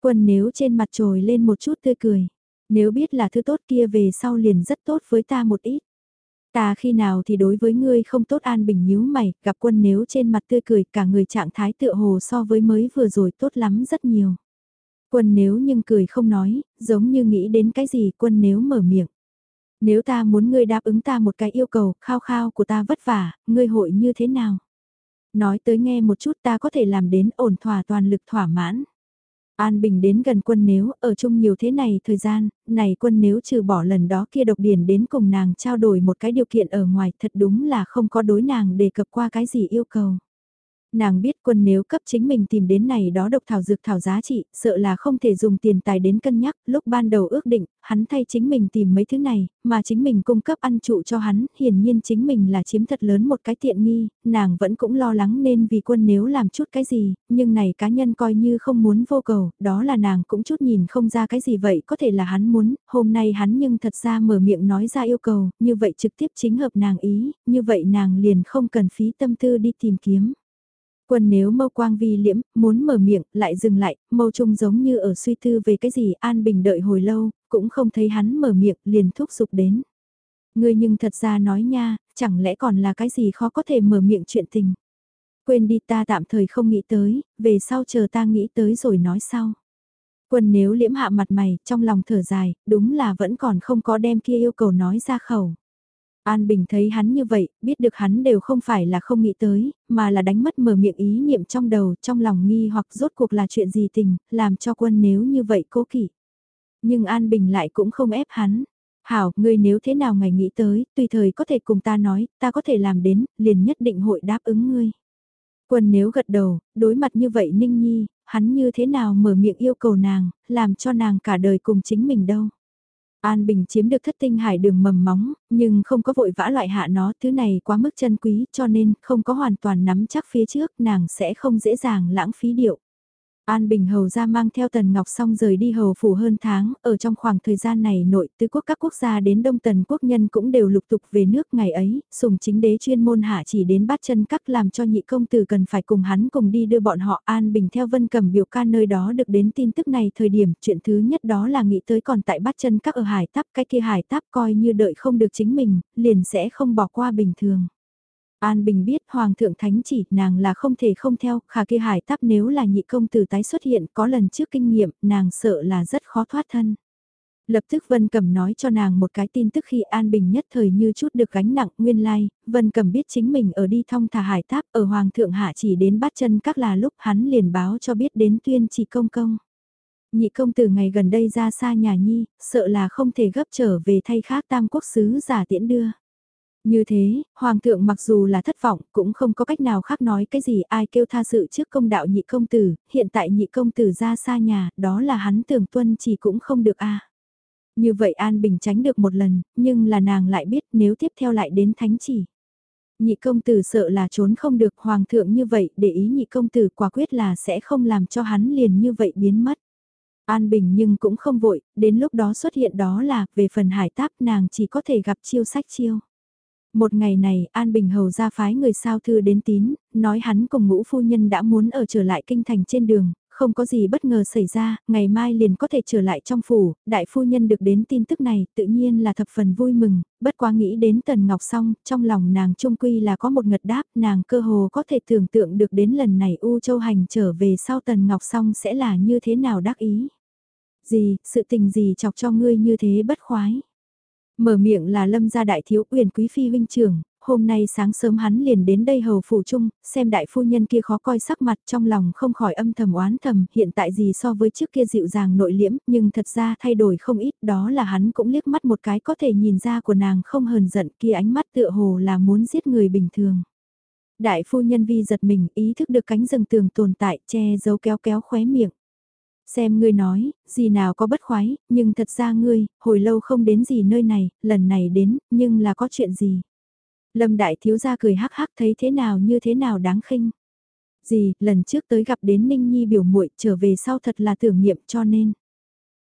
quần nếu trên mặt trồi lên một chút tươi cười. Nếu biết là thứ tốt kia về sau liền rất tốt với ta một ít. Ta khi nào thì đối với ngươi không tốt an bình nhíu mày, gặp quân nếu trên mặt tươi cười cả người trạng thái tựa hồ so với mới vừa rồi tốt lắm rất nhiều. Quân nếu nhưng cười không nói, giống như nghĩ đến cái gì quân nếu mở miệng. Nếu ta muốn ngươi đáp ứng ta một cái yêu cầu khao khao của ta vất vả, ngươi hội như thế nào? Nói tới nghe một chút ta có thể làm đến ổn thỏa toàn lực thỏa mãn. An Bình đến gần quân nếu, ở chung nhiều thế này thời gian, này quân nếu trừ bỏ lần đó kia độc điển đến cùng nàng trao đổi một cái điều kiện ở ngoài thật đúng là không có đối nàng đề cập qua cái gì yêu cầu. Nàng biết quân nếu cấp chính mình tìm đến này đó độc thảo dược thảo giá trị, sợ là không thể dùng tiền tài đến cân nhắc, lúc ban đầu ước định, hắn thay chính mình tìm mấy thứ này, mà chính mình cung cấp ăn trụ cho hắn, hiển nhiên chính mình là chiếm thật lớn một cái tiện nghi, nàng vẫn cũng lo lắng nên vì quân nếu làm chút cái gì, nhưng này cá nhân coi như không muốn vô cầu, đó là nàng cũng chút nhìn không ra cái gì vậy, có thể là hắn muốn, hôm nay hắn nhưng thật ra mở miệng nói ra yêu cầu, như vậy trực tiếp chính hợp nàng ý, như vậy nàng liền không cần phí tâm tư đi tìm kiếm. Quân nếu mâu quang vi liễm, muốn mở miệng, lại dừng lại, mâu trung giống như ở suy tư về cái gì An Bình đợi hồi lâu, cũng không thấy hắn mở miệng, liền thúc giục đến. Ngươi nhưng thật ra nói nha, chẳng lẽ còn là cái gì khó có thể mở miệng chuyện tình. Quên đi ta tạm thời không nghĩ tới, về sau chờ ta nghĩ tới rồi nói sau. Quân nếu liễm hạ mặt mày, trong lòng thở dài, đúng là vẫn còn không có đem kia yêu cầu nói ra khẩu. An Bình thấy hắn như vậy, biết được hắn đều không phải là không nghĩ tới, mà là đánh mất mở miệng ý niệm trong đầu, trong lòng nghi hoặc rốt cuộc là chuyện gì tình, làm cho quân nếu như vậy cố kỵ. Nhưng An Bình lại cũng không ép hắn. Hảo, ngươi nếu thế nào ngày nghĩ tới, tùy thời có thể cùng ta nói, ta có thể làm đến, liền nhất định hội đáp ứng ngươi. Quân nếu gật đầu, đối mặt như vậy Ninh Nhi, hắn như thế nào mở miệng yêu cầu nàng, làm cho nàng cả đời cùng chính mình đâu. An Bình chiếm được thất tinh hải đường mầm móng, nhưng không có vội vã loại hạ nó, thứ này quá mức chân quý cho nên không có hoàn toàn nắm chắc phía trước nàng sẽ không dễ dàng lãng phí điệu. An Bình Hầu ra mang theo Tần Ngọc xong rời đi hầu phủ hơn tháng, ở trong khoảng thời gian này nội tứ quốc các quốc gia đến Đông Tần quốc nhân cũng đều lục tục về nước ngày ấy, sùng chính đế chuyên môn hạ chỉ đến bắt chân các làm cho nhị công tử cần phải cùng hắn cùng đi đưa bọn họ An Bình theo vân cầm biểu ca nơi đó được đến tin tức này thời điểm, chuyện thứ nhất đó là nghĩ tới còn tại bắt chân các ở hải Táp. cái kia hải Táp coi như đợi không được chính mình, liền sẽ không bỏ qua bình thường. An Bình biết Hoàng thượng thánh chỉ nàng là không thể không theo, khả kia hải tắp nếu là nhị công tử tái xuất hiện có lần trước kinh nghiệm, nàng sợ là rất khó thoát thân. Lập tức Vân Cẩm nói cho nàng một cái tin tức khi An Bình nhất thời như chút được gánh nặng nguyên lai, like, Vân Cẩm biết chính mình ở đi thong thả hải táp ở Hoàng thượng hạ chỉ đến bắt chân các là lúc hắn liền báo cho biết đến tuyên chỉ công công. Nhị công tử ngày gần đây ra xa nhà nhi, sợ là không thể gấp trở về thay khác tam quốc sứ giả tiễn đưa. Như thế, Hoàng thượng mặc dù là thất vọng, cũng không có cách nào khác nói cái gì ai kêu tha sự trước công đạo nhị công tử, hiện tại nhị công tử ra xa nhà, đó là hắn tưởng tuân chỉ cũng không được a Như vậy An Bình tránh được một lần, nhưng là nàng lại biết nếu tiếp theo lại đến thánh chỉ. Nhị công tử sợ là trốn không được Hoàng thượng như vậy, để ý nhị công tử quả quyết là sẽ không làm cho hắn liền như vậy biến mất. An Bình nhưng cũng không vội, đến lúc đó xuất hiện đó là, về phần hải táp nàng chỉ có thể gặp chiêu sách chiêu. Một ngày này, An Bình Hầu ra phái người sao thư đến tín, nói hắn cùng ngũ phu nhân đã muốn ở trở lại kinh thành trên đường, không có gì bất ngờ xảy ra, ngày mai liền có thể trở lại trong phủ, đại phu nhân được đến tin tức này, tự nhiên là thập phần vui mừng, bất quá nghĩ đến Tần Ngọc xong, trong lòng nàng trung quy là có một ngật đáp, nàng cơ hồ có thể tưởng tượng được đến lần này U Châu Hành trở về sau Tần Ngọc xong sẽ là như thế nào đắc ý. Gì, sự tình gì chọc cho ngươi như thế bất khoái. Mở miệng là lâm gia đại thiếu quyền quý phi huynh trưởng, hôm nay sáng sớm hắn liền đến đây hầu phủ chung, xem đại phu nhân kia khó coi sắc mặt trong lòng không khỏi âm thầm oán thầm, hiện tại gì so với trước kia dịu dàng nội liễm, nhưng thật ra thay đổi không ít, đó là hắn cũng liếc mắt một cái có thể nhìn ra của nàng không hờn giận kia ánh mắt tựa hồ là muốn giết người bình thường. Đại phu nhân vi giật mình ý thức được cánh rừng tường tồn tại che giấu kéo kéo khóe miệng. Xem ngươi nói, gì nào có bất khoái, nhưng thật ra ngươi, hồi lâu không đến gì nơi này, lần này đến, nhưng là có chuyện gì. Lâm đại thiếu gia cười hắc hắc thấy thế nào như thế nào đáng khinh. Gì, lần trước tới gặp đến Ninh Nhi biểu muội trở về sau thật là tưởng niệm cho nên.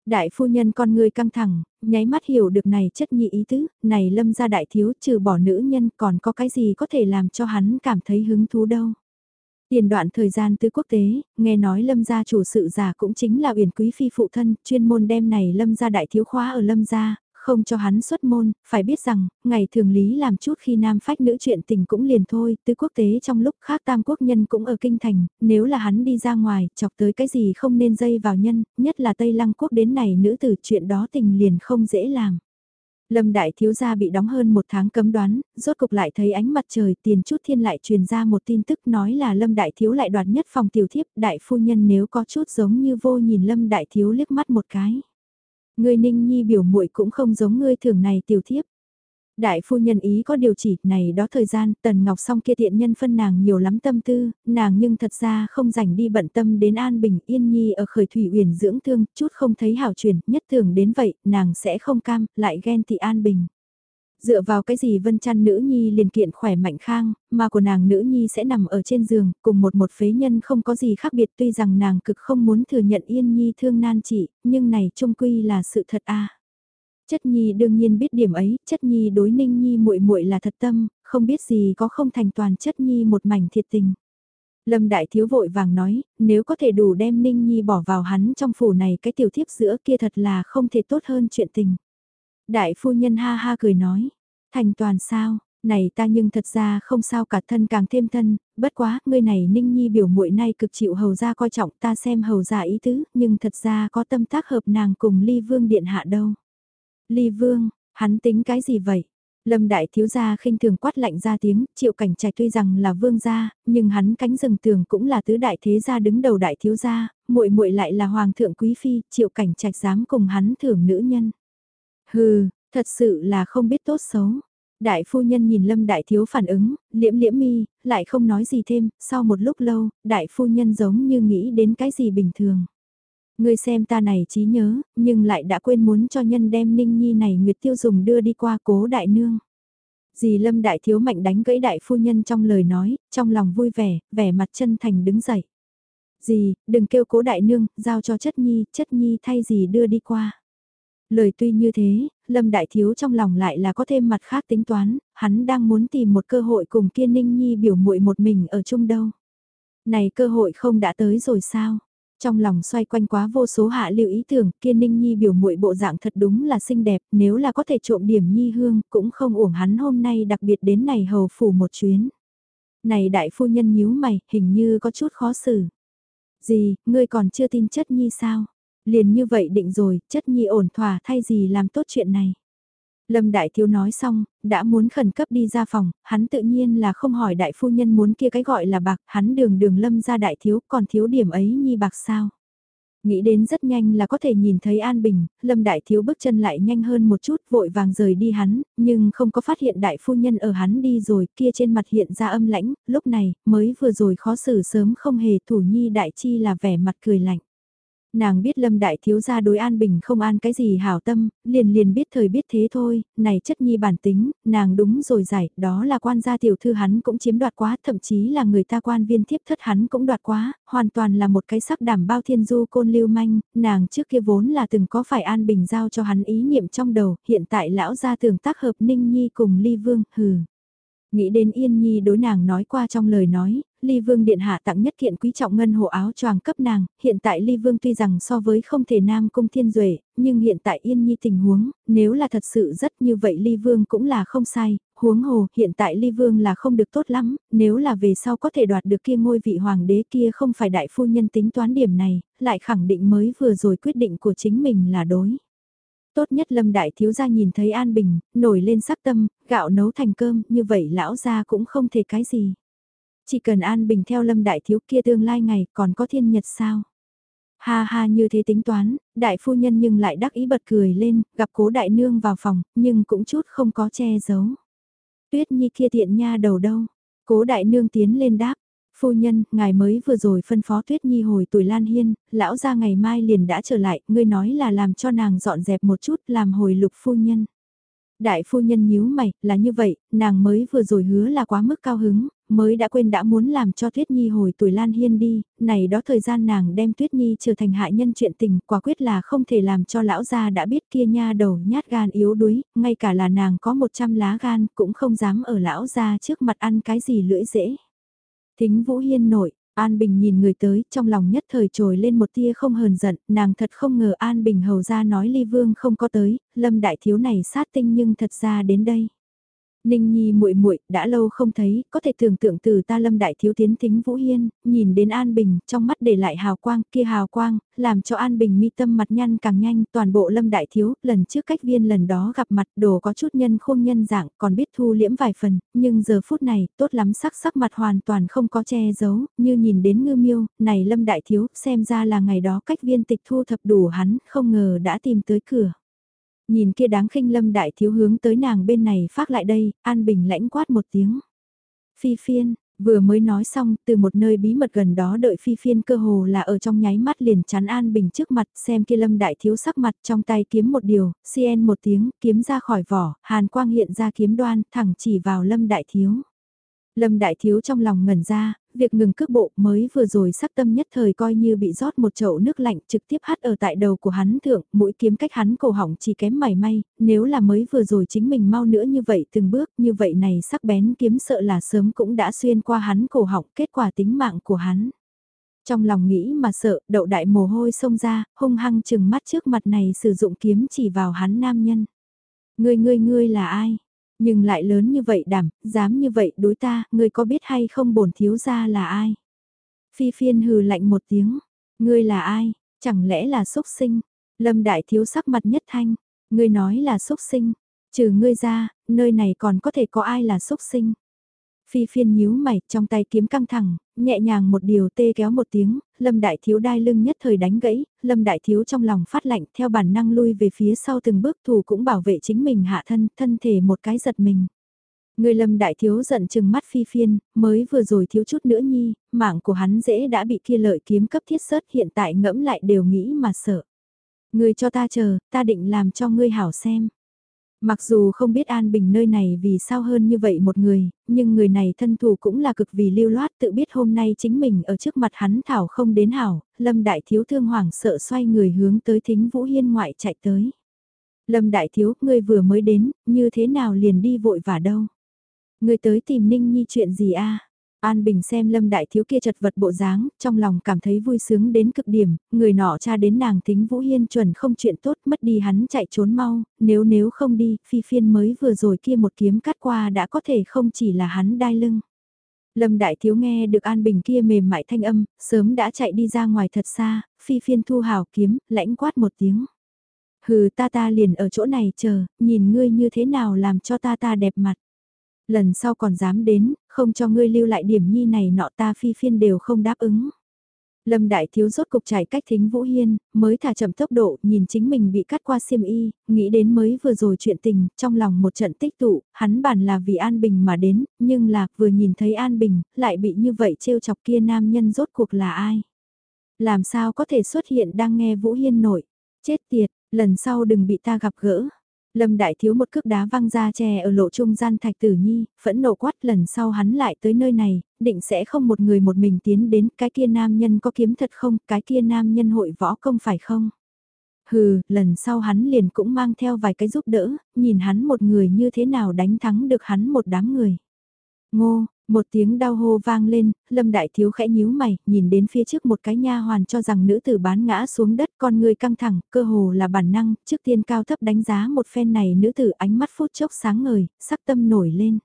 Đại phu nhân con người căng thẳng, nháy mắt hiểu được này chất nhị ý tứ, này lâm gia đại thiếu trừ bỏ nữ nhân còn có cái gì có thể làm cho hắn cảm thấy hứng thú đâu. Tiền đoạn thời gian tư quốc tế, nghe nói lâm gia chủ sự giả cũng chính là uyển quý phi phụ thân, chuyên môn đem này lâm gia đại thiếu khóa ở lâm gia, không cho hắn xuất môn, phải biết rằng, ngày thường lý làm chút khi nam phách nữ chuyện tình cũng liền thôi, tư quốc tế trong lúc khác tam quốc nhân cũng ở kinh thành, nếu là hắn đi ra ngoài, chọc tới cái gì không nên dây vào nhân, nhất là Tây Lăng quốc đến này nữ tử chuyện đó tình liền không dễ làm. Lâm đại thiếu gia bị đóng hơn một tháng cấm đoán, rốt cục lại thấy ánh mặt trời tiền chút thiên lại truyền ra một tin tức nói là Lâm đại thiếu lại đoạt nhất phòng tiểu thiếp đại phu nhân nếu có chút giống như vô nhìn Lâm đại thiếu liếc mắt một cái. Người ninh nhi biểu muội cũng không giống ngươi thường này tiểu thiếp. Đại phu nhân ý có điều chỉ, này đó thời gian, Tần Ngọc song kia tiện nhân phân nàng nhiều lắm tâm tư, nàng nhưng thật ra không rảnh đi bận tâm đến An Bình Yên Nhi ở khởi thủy uyển dưỡng thương, chút không thấy hảo chuyển, nhất thường đến vậy, nàng sẽ không cam, lại ghen tị An Bình. Dựa vào cái gì Vân Chăn nữ nhi liền kiện khỏe mạnh khang, mà của nàng nữ nhi sẽ nằm ở trên giường, cùng một một phế nhân không có gì khác biệt tuy rằng nàng cực không muốn thừa nhận Yên Nhi thương nan chị, nhưng này trung quy là sự thật a. Chất Nhi đương nhiên biết điểm ấy, Chất Nhi đối Ninh Nhi muội muội là thật tâm, không biết gì có không thành toàn Chất Nhi một mảnh thiệt tình. Lâm Đại Thiếu vội vàng nói, nếu có thể đủ đem Ninh Nhi bỏ vào hắn trong phủ này cái tiểu thiếp giữa kia thật là không thể tốt hơn chuyện tình. Đại phu nhân ha ha cười nói, thành toàn sao, này ta nhưng thật ra không sao cả thân càng thêm thân, bất quá, ngươi này Ninh Nhi biểu muội nay cực chịu hầu ra coi trọng ta xem hầu ra ý tứ, nhưng thật ra có tâm tác hợp nàng cùng ly vương điện hạ đâu. Ly Vương, hắn tính cái gì vậy? Lâm đại thiếu gia khinh thường quát lạnh ra tiếng, triệu cảnh trạch tuy rằng là vương gia, nhưng hắn cánh rừng tường cũng là tứ đại thế gia đứng đầu đại thiếu gia, muội muội lại là hoàng thượng quý phi, triệu cảnh trạch dám cùng hắn thưởng nữ nhân. Hừ, thật sự là không biết tốt xấu. Đại phu nhân nhìn lâm đại thiếu phản ứng, liễm liễm mi, lại không nói gì thêm, sau một lúc lâu, đại phu nhân giống như nghĩ đến cái gì bình thường. Ngươi xem ta này trí nhớ, nhưng lại đã quên muốn cho nhân đem ninh nhi này nguyệt tiêu dùng đưa đi qua cố đại nương. Dì lâm đại thiếu mạnh đánh gãy đại phu nhân trong lời nói, trong lòng vui vẻ, vẻ mặt chân thành đứng dậy. Dì, đừng kêu cố đại nương, giao cho chất nhi, chất nhi thay dì đưa đi qua. Lời tuy như thế, lâm đại thiếu trong lòng lại là có thêm mặt khác tính toán, hắn đang muốn tìm một cơ hội cùng kia ninh nhi biểu muội một mình ở chung đâu. Này cơ hội không đã tới rồi sao? Trong lòng xoay quanh quá vô số hạ lưu ý tưởng, kia Ninh Nhi biểu muội bộ dạng thật đúng là xinh đẹp, nếu là có thể trộm điểm Nhi hương, cũng không uổng hắn hôm nay đặc biệt đến này hầu phủ một chuyến. Này đại phu nhân nhíu mày, hình như có chút khó xử. Gì, ngươi còn chưa tin chất Nhi sao? Liền như vậy định rồi, chất Nhi ổn thỏa thay gì làm tốt chuyện này. Lâm Đại Thiếu nói xong, đã muốn khẩn cấp đi ra phòng, hắn tự nhiên là không hỏi đại phu nhân muốn kia cái gọi là bạc, hắn đường đường Lâm ra đại thiếu, còn thiếu điểm ấy nhi bạc sao. Nghĩ đến rất nhanh là có thể nhìn thấy An Bình, Lâm Đại Thiếu bước chân lại nhanh hơn một chút vội vàng rời đi hắn, nhưng không có phát hiện đại phu nhân ở hắn đi rồi, kia trên mặt hiện ra âm lãnh, lúc này, mới vừa rồi khó xử sớm không hề thủ nhi đại chi là vẻ mặt cười lạnh. Nàng biết lâm đại thiếu gia đối an bình không an cái gì hảo tâm, liền liền biết thời biết thế thôi, này chất nhi bản tính, nàng đúng rồi giải, đó là quan gia tiểu thư hắn cũng chiếm đoạt quá, thậm chí là người ta quan viên thiếp thất hắn cũng đoạt quá, hoàn toàn là một cái sắc đảm bao thiên du côn lưu manh, nàng trước kia vốn là từng có phải an bình giao cho hắn ý niệm trong đầu, hiện tại lão gia tưởng tác hợp ninh nhi cùng ly vương, hừ. Nghĩ đến Yên Nhi đối nàng nói qua trong lời nói, Ly Vương Điện Hạ tặng nhất kiện quý trọng ngân hộ áo choàng cấp nàng, hiện tại Ly Vương tuy rằng so với không thể nam cung thiên duệ nhưng hiện tại Yên Nhi tình huống, nếu là thật sự rất như vậy Ly Vương cũng là không sai, huống hồ hiện tại Ly Vương là không được tốt lắm, nếu là về sau có thể đoạt được kia ngôi vị hoàng đế kia không phải đại phu nhân tính toán điểm này, lại khẳng định mới vừa rồi quyết định của chính mình là đối tốt nhất lâm đại thiếu gia nhìn thấy an bình, nổi lên sắc tâm, gạo nấu thành cơm, như vậy lão gia cũng không thể cái gì. Chỉ cần an bình theo lâm đại thiếu kia tương lai ngày còn có thiên nhật sao. Ha ha như thế tính toán, đại phu nhân nhưng lại đắc ý bật cười lên, gặp cố đại nương vào phòng, nhưng cũng chút không có che giấu. Tuyết nhi kia tiện nha đầu đâu, cố đại nương tiến lên đáp, Phu nhân, ngài mới vừa rồi phân phó Tuyết Nhi hồi tuổi Lan Hiên, lão ra ngày mai liền đã trở lại, ngươi nói là làm cho nàng dọn dẹp một chút làm hồi lục phu nhân. Đại phu nhân nhíu mày, là như vậy, nàng mới vừa rồi hứa là quá mức cao hứng, mới đã quên đã muốn làm cho Tuyết Nhi hồi tuổi Lan Hiên đi, này đó thời gian nàng đem Tuyết Nhi trở thành hại nhân chuyện tình, quả quyết là không thể làm cho lão gia đã biết kia nha đầu nhát gan yếu đuối, ngay cả là nàng có 100 lá gan cũng không dám ở lão gia trước mặt ăn cái gì lưỡi dễ. Thính Vũ Hiên nội, An Bình nhìn người tới, trong lòng nhất thời trồi lên một tia không hờn giận, nàng thật không ngờ An Bình hầu ra nói Ly Vương không có tới, Lâm Đại Thiếu này sát tinh nhưng thật ra đến đây. Ninh Nhi muội muội đã lâu không thấy, có thể tưởng tượng từ ta lâm đại thiếu tiến thính Vũ Hiên, nhìn đến An Bình, trong mắt để lại hào quang, kia hào quang, làm cho An Bình mi tâm mặt nhăn càng nhanh, toàn bộ lâm đại thiếu, lần trước cách viên lần đó gặp mặt đồ có chút nhân khôn nhân dạng, còn biết thu liễm vài phần, nhưng giờ phút này, tốt lắm sắc sắc mặt hoàn toàn không có che giấu, như nhìn đến ngư miêu, này lâm đại thiếu, xem ra là ngày đó cách viên tịch thu thập đủ hắn, không ngờ đã tìm tới cửa. Nhìn kia đáng khinh lâm đại thiếu hướng tới nàng bên này phát lại đây, An Bình lãnh quát một tiếng. Phi phiên, vừa mới nói xong từ một nơi bí mật gần đó đợi phi phiên cơ hồ là ở trong nháy mắt liền chắn An Bình trước mặt xem kia lâm đại thiếu sắc mặt trong tay kiếm một điều, cn một tiếng, kiếm ra khỏi vỏ, hàn quang hiện ra kiếm đoan, thẳng chỉ vào lâm đại thiếu. Lâm Đại Thiếu trong lòng ngẩn ra, việc ngừng cước bộ mới vừa rồi sắc tâm nhất thời coi như bị rót một chậu nước lạnh trực tiếp hắt ở tại đầu của hắn thượng, mũi kiếm cách hắn cổ họng chỉ kém mảy may, nếu là mới vừa rồi chính mình mau nữa như vậy từng bước như vậy này sắc bén kiếm sợ là sớm cũng đã xuyên qua hắn cổ họng kết quả tính mạng của hắn. Trong lòng nghĩ mà sợ, đậu đại mồ hôi xông ra, hung hăng chừng mắt trước mặt này sử dụng kiếm chỉ vào hắn nam nhân. Ngươi ngươi ngươi là ai? Nhưng lại lớn như vậy đảm, dám như vậy đối ta, ngươi có biết hay không bổn thiếu gia là ai? Phi phiên hừ lạnh một tiếng, ngươi là ai, chẳng lẽ là xúc sinh? Lâm đại thiếu sắc mặt nhất thanh, ngươi nói là xúc sinh, trừ ngươi ra, nơi này còn có thể có ai là xúc sinh? Phi phiên nhíu mày, trong tay kiếm căng thẳng, nhẹ nhàng một điều tê kéo một tiếng, lâm đại thiếu đai lưng nhất thời đánh gãy, lâm đại thiếu trong lòng phát lạnh theo bản năng lui về phía sau từng bước thủ cũng bảo vệ chính mình hạ thân, thân thể một cái giật mình. Người lâm đại thiếu giận chừng mắt phi phiên, mới vừa rồi thiếu chút nữa nhi, mạng của hắn dễ đã bị kia lợi kiếm cấp thiết sớt hiện tại ngẫm lại đều nghĩ mà sợ. Người cho ta chờ, ta định làm cho ngươi hảo xem. Mặc dù không biết An Bình nơi này vì sao hơn như vậy một người, nhưng người này thân thủ cũng là cực vì lưu loát tự biết hôm nay chính mình ở trước mặt hắn thảo không đến hảo, Lâm Đại Thiếu thương hoảng sợ xoay người hướng tới thính Vũ Hiên ngoại chạy tới. Lâm Đại Thiếu, ngươi vừa mới đến, như thế nào liền đi vội vả đâu? Ngươi tới tìm Ninh Nhi chuyện gì a? An Bình xem Lâm Đại Thiếu kia chật vật bộ dáng, trong lòng cảm thấy vui sướng đến cực điểm, người nọ cha đến nàng tính Vũ Hiên chuẩn không chuyện tốt mất đi hắn chạy trốn mau, nếu nếu không đi, phi phiên mới vừa rồi kia một kiếm cắt qua đã có thể không chỉ là hắn đai lưng. Lâm Đại Thiếu nghe được An Bình kia mềm mại thanh âm, sớm đã chạy đi ra ngoài thật xa, phi phiên thu hào kiếm, lãnh quát một tiếng. Hừ ta ta liền ở chỗ này chờ, nhìn ngươi như thế nào làm cho ta ta đẹp mặt lần sau còn dám đến, không cho ngươi lưu lại điểm nhi này nọ ta phi phiên đều không đáp ứng. Lâm Đại Thiếu rốt cục chạy cách thính Vũ Hiên, mới thả chậm tốc độ, nhìn chính mình bị cắt qua xiêm y, nghĩ đến mới vừa rồi chuyện tình, trong lòng một trận tích tụ, hắn bản là vì An Bình mà đến, nhưng là vừa nhìn thấy An Bình, lại bị như vậy trêu chọc kia nam nhân rốt cuộc là ai? Làm sao có thể xuất hiện đang nghe Vũ Hiên nổi? Chết tiệt, lần sau đừng bị ta gặp gỡ. Lâm Đại Thiếu một cước đá văng ra chè ở lộ trung gian thạch tử nhi, phẫn nộ quát lần sau hắn lại tới nơi này, định sẽ không một người một mình tiến đến, cái kia nam nhân có kiếm thật không, cái kia nam nhân hội võ công phải không? Hừ, lần sau hắn liền cũng mang theo vài cái giúp đỡ, nhìn hắn một người như thế nào đánh thắng được hắn một đám người. Ngô, một tiếng đau hô vang lên, Lâm Đại Thiếu khẽ nhíu mày, nhìn đến phía trước một cái nha hoàn cho rằng nữ tử bán ngã xuống đất con người căng thẳng, cơ hồ là bản năng, trước tiên cao thấp đánh giá một phen này nữ tử ánh mắt phút chốc sáng ngời, sắc tâm nổi lên.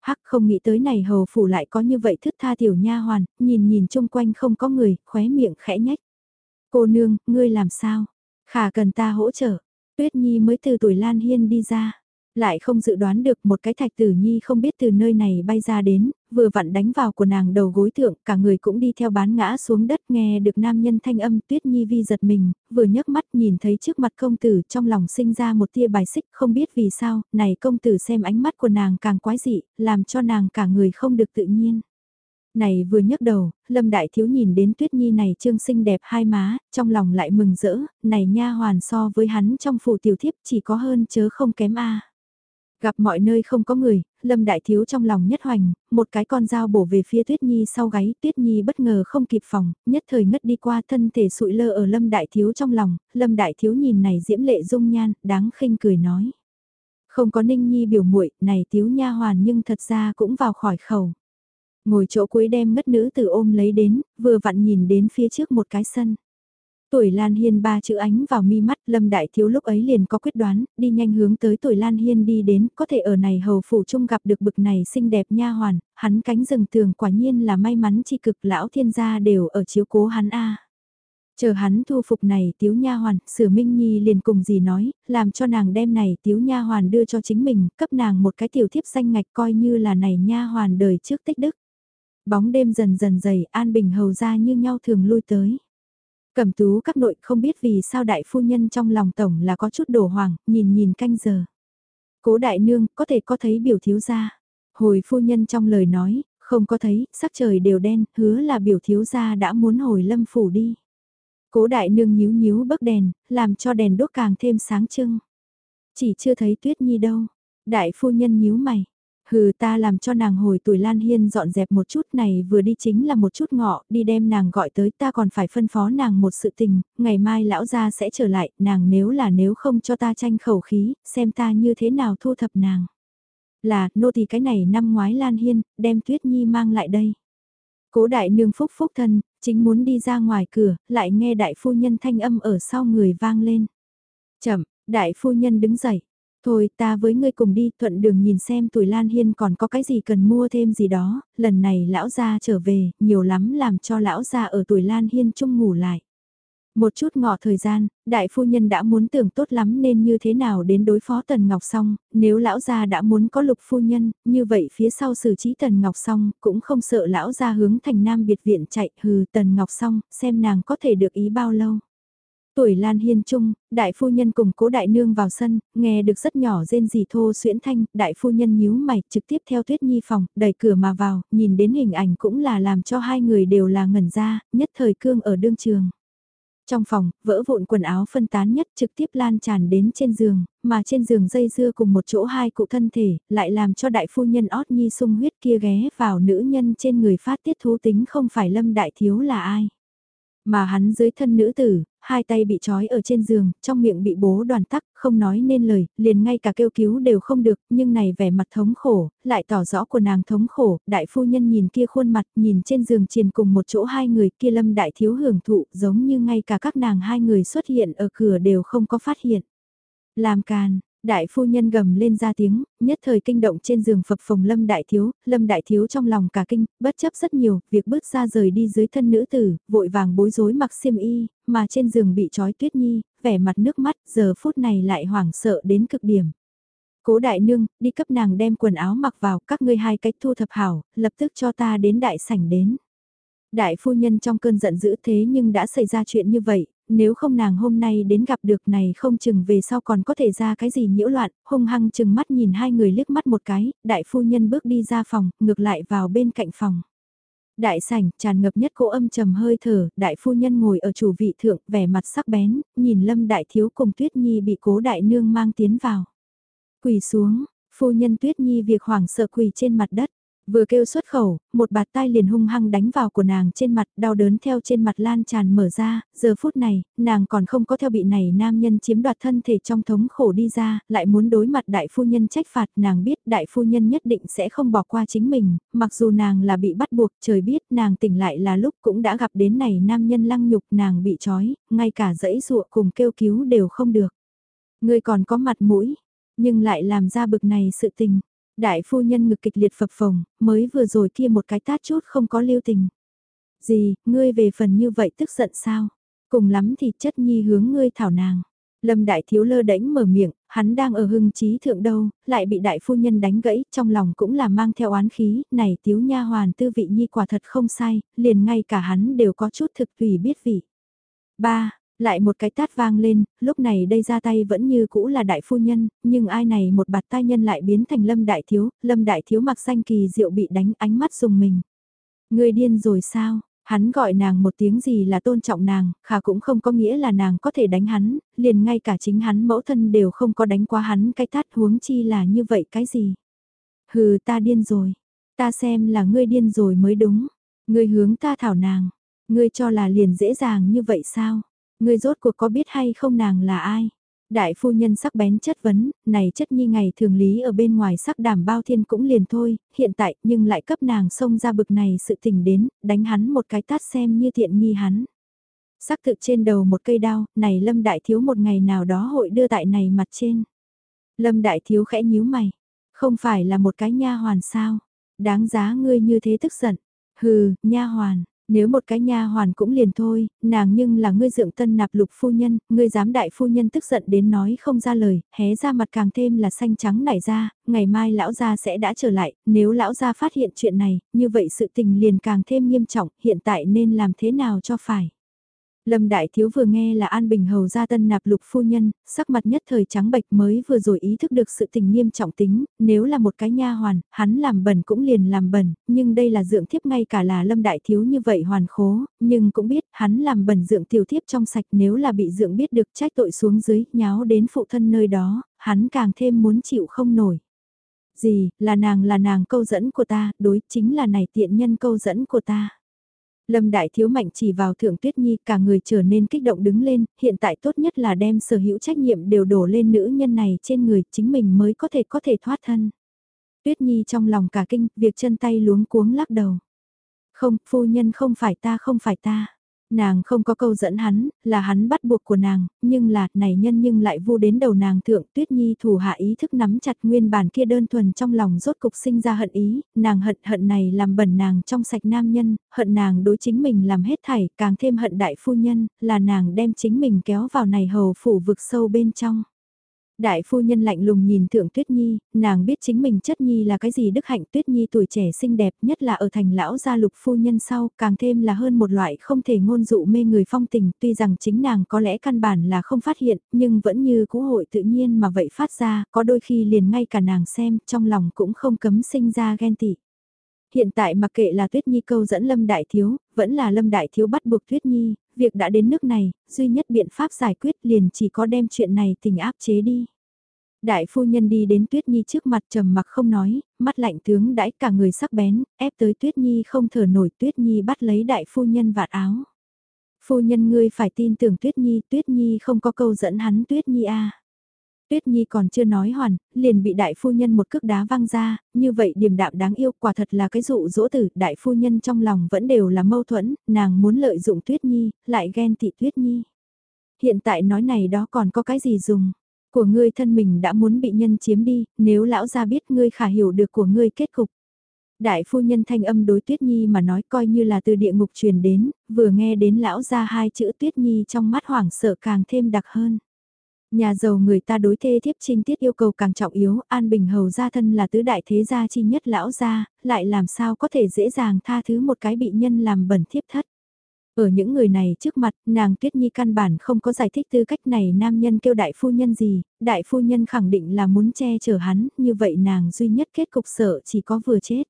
Hắc không nghĩ tới này hầu phủ lại có như vậy thức tha tiểu nha hoàn, nhìn nhìn chung quanh không có người, khóe miệng khẽ nhách. Cô nương, ngươi làm sao? Khả cần ta hỗ trợ. Tuyết Nhi mới từ tuổi Lan Hiên đi ra lại không dự đoán được một cái thạch tử nhi không biết từ nơi này bay ra đến, vừa vặn đánh vào của nàng đầu gối thượng, cả người cũng đi theo bán ngã xuống đất nghe được nam nhân thanh âm tuyết nhi vi giật mình, vừa nhấc mắt nhìn thấy trước mặt công tử trong lòng sinh ra một tia bài xích không biết vì sao, này công tử xem ánh mắt của nàng càng quái dị, làm cho nàng cả người không được tự nhiên này vừa nhấc đầu, Lâm Đại Thiếu nhìn đến Tuyết Nhi này trương xinh đẹp hai má, trong lòng lại mừng rỡ, này nha hoàn so với hắn trong phủ tiểu thiếp chỉ có hơn chớ không kém a. Gặp mọi nơi không có người, Lâm Đại Thiếu trong lòng nhất hoành, một cái con dao bổ về phía Tuyết Nhi sau gáy, Tuyết Nhi bất ngờ không kịp phòng, nhất thời ngất đi qua thân thể sụi lơ ở Lâm Đại Thiếu trong lòng, Lâm Đại Thiếu nhìn này diễm lệ dung nhan, đáng khinh cười nói. Không có Ninh Nhi biểu muội này Thiếu nha hoàn nhưng thật ra cũng vào khỏi khẩu. Ngồi chỗ cuối đem ngất nữ từ ôm lấy đến, vừa vặn nhìn đến phía trước một cái sân. Tuổi Lan Hiên ba chữ ánh vào mi mắt Lâm Đại Thiếu lúc ấy liền có quyết đoán, đi nhanh hướng tới tuổi Lan Hiên đi đến, có thể ở này hầu phủ trung gặp được bực này xinh đẹp nha hoàn, hắn cánh rừng tường quả nhiên là may mắn chi cực lão thiên gia đều ở chiếu cố hắn a. Chờ hắn thu phục này tiếu nha hoàn, sửa Minh Nhi liền cùng gì nói, làm cho nàng đem này tiếu nha hoàn đưa cho chính mình, cấp nàng một cái tiểu thiếp danh ngạch coi như là này nha hoàn đời trước tích đức. Bóng đêm dần dần dày, an bình hầu ra như nhau thường lui tới. Cẩm tú các nội không biết vì sao đại phu nhân trong lòng tổng là có chút đổ hoàng, nhìn nhìn canh giờ. Cố đại nương, có thể có thấy biểu thiếu gia. Hồi phu nhân trong lời nói, không có thấy, sắc trời đều đen, hứa là biểu thiếu gia đã muốn hồi lâm phủ đi. Cố đại nương nhíu nhíu bấc đèn, làm cho đèn đốt càng thêm sáng trưng. Chỉ chưa thấy tuyết nhi đâu. Đại phu nhân nhíu mày. Hừ ta làm cho nàng hồi tuổi Lan Hiên dọn dẹp một chút này vừa đi chính là một chút ngọ, đi đem nàng gọi tới ta còn phải phân phó nàng một sự tình, ngày mai lão gia sẽ trở lại, nàng nếu là nếu không cho ta tranh khẩu khí, xem ta như thế nào thu thập nàng. Là, nô tỳ cái này năm ngoái Lan Hiên, đem Tuyết Nhi mang lại đây. Cố đại nương phúc phúc thân, chính muốn đi ra ngoài cửa, lại nghe đại phu nhân thanh âm ở sau người vang lên. Chậm, đại phu nhân đứng dậy. Thôi ta với ngươi cùng đi thuận đường nhìn xem tuổi Lan Hiên còn có cái gì cần mua thêm gì đó, lần này lão gia trở về, nhiều lắm làm cho lão gia ở tuổi Lan Hiên chung ngủ lại. Một chút ngọ thời gian, đại phu nhân đã muốn tưởng tốt lắm nên như thế nào đến đối phó Tần Ngọc Song, nếu lão gia đã muốn có lục phu nhân, như vậy phía sau xử trí Tần Ngọc Song cũng không sợ lão gia hướng thành nam biệt viện chạy hừ Tần Ngọc Song, xem nàng có thể được ý bao lâu. Tuổi Lan Hiên Trung, đại phu nhân cùng cố đại nương vào sân, nghe được rất nhỏ rên gì thô xuyễn thanh, đại phu nhân nhíu mày trực tiếp theo tuyết nhi phòng, đẩy cửa mà vào, nhìn đến hình ảnh cũng là làm cho hai người đều là ngẩn ra, nhất thời cương ở đương trường. Trong phòng, vỡ vụn quần áo phân tán nhất trực tiếp lan tràn đến trên giường, mà trên giường dây dưa cùng một chỗ hai cụ thân thể, lại làm cho đại phu nhân ót nhi sung huyết kia ghé vào nữ nhân trên người phát tiết thú tính không phải lâm đại thiếu là ai. Mà hắn dưới thân nữ tử, hai tay bị trói ở trên giường, trong miệng bị bố đoàn tắc, không nói nên lời, liền ngay cả kêu cứu đều không được, nhưng này vẻ mặt thống khổ, lại tỏ rõ của nàng thống khổ, đại phu nhân nhìn kia khuôn mặt, nhìn trên giường triền cùng một chỗ hai người kia lâm đại thiếu hưởng thụ, giống như ngay cả các nàng hai người xuất hiện ở cửa đều không có phát hiện. Làm càn, Đại phu nhân gầm lên ra tiếng, nhất thời kinh động trên giường phập phồng Lâm Đại Thiếu, Lâm Đại Thiếu trong lòng cả kinh, bất chấp rất nhiều, việc bước ra rời đi dưới thân nữ tử, vội vàng bối rối mặc xiêm y, mà trên giường bị trói tuyết nhi, vẻ mặt nước mắt, giờ phút này lại hoảng sợ đến cực điểm. Cố đại nương, đi cấp nàng đem quần áo mặc vào, các ngươi hai cách thu thập hảo, lập tức cho ta đến đại sảnh đến. Đại phu nhân trong cơn giận dữ thế nhưng đã xảy ra chuyện như vậy, nếu không nàng hôm nay đến gặp được này không chừng về sau còn có thể ra cái gì nhiễu loạn, hung hăng chừng mắt nhìn hai người liếc mắt một cái, đại phu nhân bước đi ra phòng, ngược lại vào bên cạnh phòng. Đại sảnh, tràn ngập nhất cỗ âm trầm hơi thở, đại phu nhân ngồi ở chủ vị thượng, vẻ mặt sắc bén, nhìn lâm đại thiếu cùng tuyết nhi bị cố đại nương mang tiến vào. Quỳ xuống, phu nhân tuyết nhi việc hoảng sợ quỳ trên mặt đất. Vừa kêu xuất khẩu, một bạt tai liền hung hăng đánh vào của nàng trên mặt, đau đớn theo trên mặt lan tràn mở ra, giờ phút này, nàng còn không có theo bị này nam nhân chiếm đoạt thân thể trong thống khổ đi ra, lại muốn đối mặt đại phu nhân trách phạt, nàng biết đại phu nhân nhất định sẽ không bỏ qua chính mình, mặc dù nàng là bị bắt buộc, trời biết nàng tỉnh lại là lúc cũng đã gặp đến này nam nhân lăng nhục nàng bị trói, ngay cả dãy dụa cùng kêu cứu đều không được. Người còn có mặt mũi, nhưng lại làm ra bực này sự tình. Đại phu nhân ngực kịch liệt phập phồng, mới vừa rồi kia một cái tát chút không có lưu tình. Gì, ngươi về phần như vậy tức giận sao? Cùng lắm thì chất nhi hướng ngươi thảo nàng. Lâm đại thiếu lơ đánh mở miệng, hắn đang ở hưng trí thượng đâu, lại bị đại phu nhân đánh gãy, trong lòng cũng là mang theo oán khí, này thiếu nha hoàn tư vị nhi quả thật không sai, liền ngay cả hắn đều có chút thực tùy biết vị. Ba, lại một cái tát vang lên, lúc này đây ra tay vẫn như cũ là đại phu nhân, nhưng ai này một bạt tai nhân lại biến thành lâm đại thiếu, lâm đại thiếu mặc xanh kỳ diệu bị đánh ánh mắt dùng mình. Người điên rồi sao? Hắn gọi nàng một tiếng gì là tôn trọng nàng, khả cũng không có nghĩa là nàng có thể đánh hắn, liền ngay cả chính hắn mẫu thân đều không có đánh qua hắn cái tát huống chi là như vậy cái gì. Hừ ta điên rồi, ta xem là ngươi điên rồi mới đúng, ngươi hướng ta thảo nàng, ngươi cho là liền dễ dàng như vậy sao? Ngươi rốt cuộc có biết hay không nàng là ai? Đại phu nhân sắc bén chất vấn, này chất nhi ngày thường lý ở bên ngoài sắc đảm bao thiên cũng liền thôi, hiện tại nhưng lại cấp nàng xông ra bực này sự tình đến, đánh hắn một cái tát xem như thiện nghi hắn. Sắc thực trên đầu một cây đao, này Lâm Đại Thiếu một ngày nào đó hội đưa tại này mặt trên. Lâm Đại Thiếu khẽ nhíu mày, không phải là một cái nha hoàn sao, đáng giá ngươi như thế tức giận. Hừ, nha hoàn, nếu một cái nha hoàn cũng liền thôi, nàng nhưng là ngươi dưỡng tân nạp lục phu nhân, ngươi dám đại phu nhân tức giận đến nói không ra lời, hé ra mặt càng thêm là xanh trắng nảy ra, ngày mai lão gia sẽ đã trở lại, nếu lão gia phát hiện chuyện này, như vậy sự tình liền càng thêm nghiêm trọng, hiện tại nên làm thế nào cho phải. Lâm Đại Thiếu vừa nghe là An Bình Hầu gia tân nạp lục phu nhân, sắc mặt nhất thời trắng bệch mới vừa rồi ý thức được sự tình nghiêm trọng tính, nếu là một cái nha hoàn, hắn làm bẩn cũng liền làm bẩn, nhưng đây là dưỡng thiếp ngay cả là Lâm Đại Thiếu như vậy hoàn khố, nhưng cũng biết hắn làm bẩn dưỡng tiểu thiếp trong sạch nếu là bị dưỡng biết được trách tội xuống dưới, nháo đến phụ thân nơi đó, hắn càng thêm muốn chịu không nổi. Gì, là nàng là nàng câu dẫn của ta, đối chính là này tiện nhân câu dẫn của ta. Lâm Đại Thiếu Mạnh chỉ vào Thượng Tuyết Nhi cả người trở nên kích động đứng lên, hiện tại tốt nhất là đem sở hữu trách nhiệm đều đổ lên nữ nhân này trên người chính mình mới có thể có thể thoát thân. Tuyết Nhi trong lòng cả kinh, việc chân tay luống cuống lắc đầu. Không, phu nhân không phải ta không phải ta. Nàng không có câu dẫn hắn, là hắn bắt buộc của nàng, nhưng là, này nhân nhưng lại vu đến đầu nàng thượng tuyết nhi thủ hạ ý thức nắm chặt nguyên bản kia đơn thuần trong lòng rốt cục sinh ra hận ý, nàng hận hận này làm bẩn nàng trong sạch nam nhân, hận nàng đối chính mình làm hết thảy, càng thêm hận đại phu nhân, là nàng đem chính mình kéo vào này hầu phủ vực sâu bên trong. Đại phu nhân lạnh lùng nhìn thượng Tuyết Nhi, nàng biết chính mình chất Nhi là cái gì đức hạnh Tuyết Nhi tuổi trẻ xinh đẹp nhất là ở thành lão gia lục phu nhân sau, càng thêm là hơn một loại không thể ngôn dụ mê người phong tình, tuy rằng chính nàng có lẽ căn bản là không phát hiện, nhưng vẫn như cũ hội tự nhiên mà vậy phát ra, có đôi khi liền ngay cả nàng xem, trong lòng cũng không cấm sinh ra ghen tị. Hiện tại mặc kệ là Tuyết Nhi câu dẫn Lâm Đại Thiếu, vẫn là Lâm Đại Thiếu bắt buộc Tuyết Nhi, việc đã đến nước này, duy nhất biện pháp giải quyết liền chỉ có đem chuyện này tình áp chế đi. Đại phu nhân đi đến Tuyết Nhi trước mặt trầm mặc không nói, mắt lạnh tướng đãi cả người sắc bén, ép tới Tuyết Nhi không thở nổi Tuyết Nhi bắt lấy đại phu nhân vạt áo. Phu nhân ngươi phải tin tưởng Tuyết Nhi, Tuyết Nhi không có câu dẫn hắn Tuyết Nhi a. Tuyết Nhi còn chưa nói hoàn, liền bị đại phu nhân một cước đá văng ra, như vậy điềm đạm đáng yêu quả thật là cái dụ dỗ tử, đại phu nhân trong lòng vẫn đều là mâu thuẫn, nàng muốn lợi dụng Tuyết Nhi, lại ghen tị Tuyết Nhi. Hiện tại nói này đó còn có cái gì dùng, của ngươi thân mình đã muốn bị nhân chiếm đi, nếu lão gia biết ngươi khả hiểu được của ngươi kết cục. Đại phu nhân thanh âm đối Tuyết Nhi mà nói coi như là từ địa ngục truyền đến, vừa nghe đến lão gia hai chữ Tuyết Nhi trong mắt hoảng sợ càng thêm đặc hơn. Nhà giàu người ta đối thê thiếp trinh tiết yêu cầu càng trọng yếu, An Bình Hầu gia thân là tứ đại thế gia chi nhất lão gia, lại làm sao có thể dễ dàng tha thứ một cái bị nhân làm bẩn thiếp thất. Ở những người này trước mặt, nàng Tuyết Nhi căn bản không có giải thích tư cách này nam nhân kêu đại phu nhân gì, đại phu nhân khẳng định là muốn che chở hắn, như vậy nàng duy nhất kết cục sợ chỉ có vừa chết.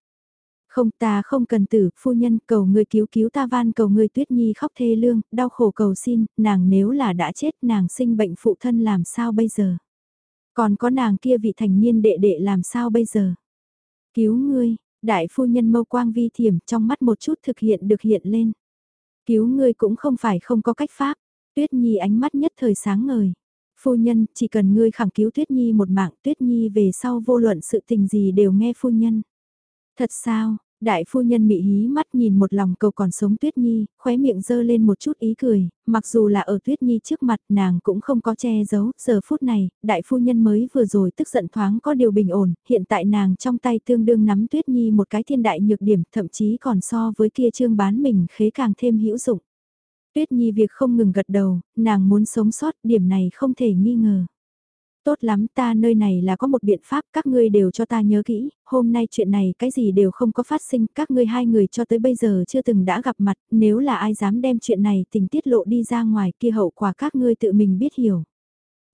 Không ta không cần tử, phu nhân cầu người cứu cứu ta van cầu người tuyết nhi khóc thê lương, đau khổ cầu xin, nàng nếu là đã chết nàng sinh bệnh phụ thân làm sao bây giờ? Còn có nàng kia vị thành niên đệ đệ làm sao bây giờ? Cứu ngươi, đại phu nhân mâu quang vi thiểm trong mắt một chút thực hiện được hiện lên. Cứu ngươi cũng không phải không có cách pháp, tuyết nhi ánh mắt nhất thời sáng ngời. Phu nhân, chỉ cần ngươi khẳng cứu Tuyết Nhi một mạng, Tuyết Nhi về sau vô luận sự tình gì đều nghe phu nhân. Thật sao, Đại phu nhân mị hí mắt nhìn một lòng cầu còn sống Tuyết Nhi, khóe miệng dơ lên một chút ý cười, mặc dù là ở Tuyết Nhi trước mặt nàng cũng không có che giấu, giờ phút này, đại phu nhân mới vừa rồi tức giận thoáng có điều bình ổn, hiện tại nàng trong tay tương đương nắm Tuyết Nhi một cái thiên đại nhược điểm, thậm chí còn so với kia trương bán mình khế càng thêm hữu dụng. Tuyết Nhi việc không ngừng gật đầu, nàng muốn sống sót, điểm này không thể nghi ngờ. Tốt lắm ta nơi này là có một biện pháp các ngươi đều cho ta nhớ kỹ, hôm nay chuyện này cái gì đều không có phát sinh, các ngươi hai người cho tới bây giờ chưa từng đã gặp mặt, nếu là ai dám đem chuyện này tình tiết lộ đi ra ngoài kia hậu quả các ngươi tự mình biết hiểu.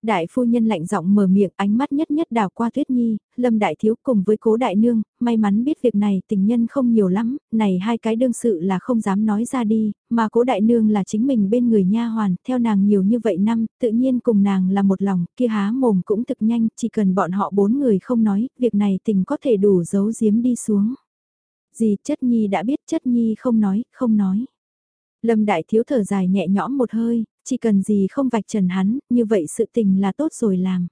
Đại phu nhân lạnh giọng mở miệng ánh mắt nhất nhất đào qua Tuyết Nhi, Lâm Đại Thiếu cùng với cố Đại Nương, may mắn biết việc này tình nhân không nhiều lắm, này hai cái đương sự là không dám nói ra đi, mà cố Đại Nương là chính mình bên người nha hoàn, theo nàng nhiều như vậy năm, tự nhiên cùng nàng là một lòng, kia há mồm cũng thực nhanh, chỉ cần bọn họ bốn người không nói, việc này tình có thể đủ giấu giếm đi xuống. Gì chất nhi đã biết chất nhi không nói, không nói. Lâm Đại Thiếu thở dài nhẹ nhõm một hơi, chỉ cần gì không vạch trần hắn, như vậy sự tình là tốt rồi làm.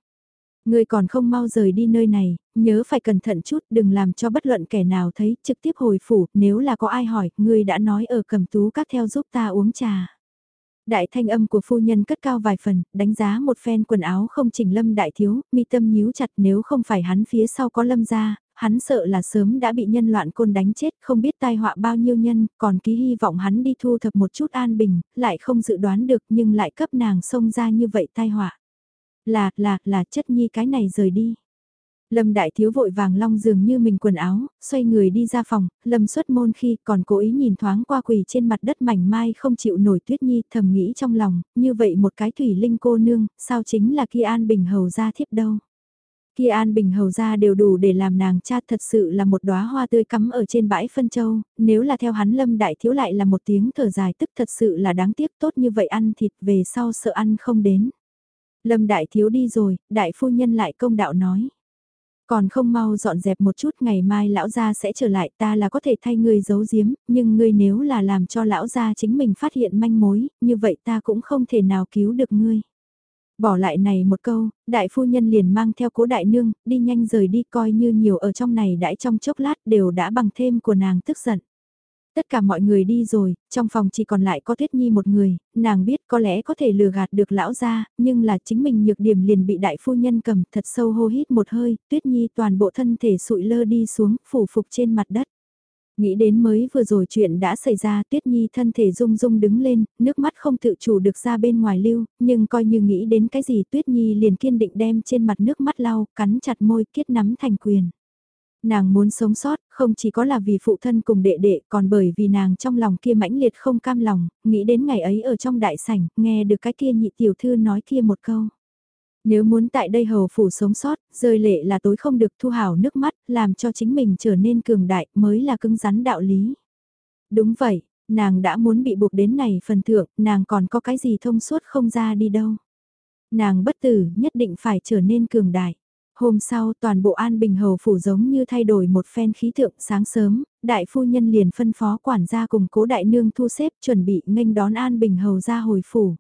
Ngươi còn không mau rời đi nơi này, nhớ phải cẩn thận chút, đừng làm cho bất luận kẻ nào thấy, trực tiếp hồi phủ, nếu là có ai hỏi, ngươi đã nói ở cầm tú các theo giúp ta uống trà. Đại thanh âm của phu nhân cất cao vài phần, đánh giá một phen quần áo không chỉnh lâm đại thiếu, mi tâm nhíu chặt nếu không phải hắn phía sau có lâm ra, hắn sợ là sớm đã bị nhân loạn côn đánh chết, không biết tai họa bao nhiêu nhân, còn ký hy vọng hắn đi thu thập một chút an bình, lại không dự đoán được nhưng lại cấp nàng xông ra như vậy tai họa. Là, là, là chất nhi cái này rời đi. Lâm đại thiếu vội vàng long dường như mình quần áo, xoay người đi ra phòng, lâm xuất môn khi còn cố ý nhìn thoáng qua quỳ trên mặt đất mảnh mai không chịu nổi tuyết nhi thầm nghĩ trong lòng, như vậy một cái thủy linh cô nương, sao chính là kia an bình hầu ra thiếp đâu. Kia an bình hầu ra đều đủ để làm nàng cha thật sự là một đóa hoa tươi cắm ở trên bãi phân châu, nếu là theo hắn lâm đại thiếu lại là một tiếng thở dài tức thật sự là đáng tiếc tốt như vậy ăn thịt về sau sợ ăn không đến. Lâm đại thiếu đi rồi, đại phu nhân lại công đạo nói. Còn không mau dọn dẹp một chút ngày mai lão gia sẽ trở lại ta là có thể thay ngươi giấu giếm, nhưng ngươi nếu là làm cho lão gia chính mình phát hiện manh mối, như vậy ta cũng không thể nào cứu được ngươi. Bỏ lại này một câu, đại phu nhân liền mang theo cố đại nương, đi nhanh rời đi coi như nhiều ở trong này đãi trong chốc lát đều đã bằng thêm của nàng tức giận. Tất cả mọi người đi rồi, trong phòng chỉ còn lại có Tuyết Nhi một người, nàng biết có lẽ có thể lừa gạt được lão ra, nhưng là chính mình nhược điểm liền bị đại phu nhân cầm thật sâu hô hít một hơi, Tuyết Nhi toàn bộ thân thể sụi lơ đi xuống, phủ phục trên mặt đất. Nghĩ đến mới vừa rồi chuyện đã xảy ra Tuyết Nhi thân thể rung rung đứng lên, nước mắt không tự chủ được ra bên ngoài lưu, nhưng coi như nghĩ đến cái gì Tuyết Nhi liền kiên định đem trên mặt nước mắt lau, cắn chặt môi kết nắm thành quyền. Nàng muốn sống sót, không chỉ có là vì phụ thân cùng đệ đệ, còn bởi vì nàng trong lòng kia mãnh liệt không cam lòng, nghĩ đến ngày ấy ở trong đại sảnh, nghe được cái kia nhị tiểu thư nói kia một câu. Nếu muốn tại đây hầu phủ sống sót, rơi lệ là tối không được thu hào nước mắt, làm cho chính mình trở nên cường đại mới là cứng rắn đạo lý. Đúng vậy, nàng đã muốn bị buộc đến này phần thượng, nàng còn có cái gì thông suốt không ra đi đâu. Nàng bất tử nhất định phải trở nên cường đại. Hôm sau toàn bộ An Bình Hầu phủ giống như thay đổi một phen khí tượng sáng sớm, đại phu nhân liền phân phó quản gia cùng cố đại nương thu xếp chuẩn bị nghênh đón An Bình Hầu ra hồi phủ.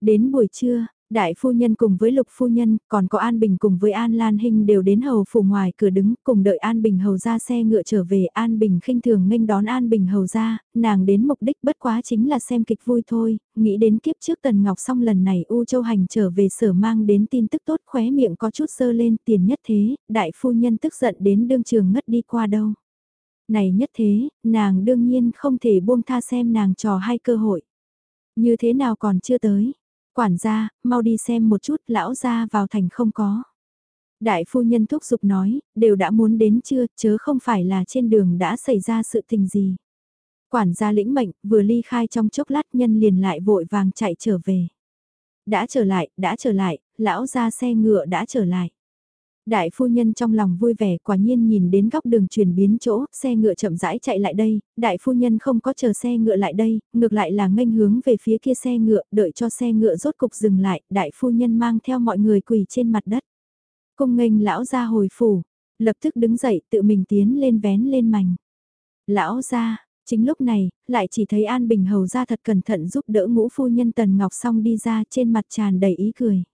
Đến buổi trưa, Đại phu nhân cùng với lục phu nhân, còn có An Bình cùng với An Lan Hinh đều đến hầu phủ ngoài cửa đứng, cùng đợi An Bình hầu ra xe ngựa trở về. An Bình khinh thường nghênh đón An Bình hầu ra, nàng đến mục đích bất quá chính là xem kịch vui thôi, nghĩ đến kiếp trước Tần Ngọc xong lần này U Châu Hành trở về sở mang đến tin tức tốt khóe miệng có chút sơ lên tiền nhất thế, đại phu nhân tức giận đến đương trường ngất đi qua đâu. Này nhất thế, nàng đương nhiên không thể buông tha xem nàng trò hai cơ hội. Như thế nào còn chưa tới Quản gia, mau đi xem một chút lão gia vào thành không có. Đại phu nhân thúc giục nói, đều đã muốn đến chưa, chớ không phải là trên đường đã xảy ra sự tình gì. Quản gia lĩnh mệnh, vừa ly khai trong chốc lát nhân liền lại vội vàng chạy trở về. Đã trở lại, đã trở lại, lão ra xe ngựa đã trở lại. Đại phu nhân trong lòng vui vẻ quả nhiên nhìn đến góc đường chuyển biến chỗ, xe ngựa chậm rãi chạy lại đây, đại phu nhân không có chờ xe ngựa lại đây, ngược lại là nghênh hướng về phía kia xe ngựa, đợi cho xe ngựa rốt cục dừng lại, đại phu nhân mang theo mọi người quỳ trên mặt đất. Cung nghênh lão ra hồi phủ, lập tức đứng dậy tự mình tiến lên vén lên mảnh. Lão ra, chính lúc này, lại chỉ thấy An Bình Hầu ra thật cẩn thận giúp đỡ ngũ phu nhân Tần Ngọc Song đi ra trên mặt tràn đầy ý cười.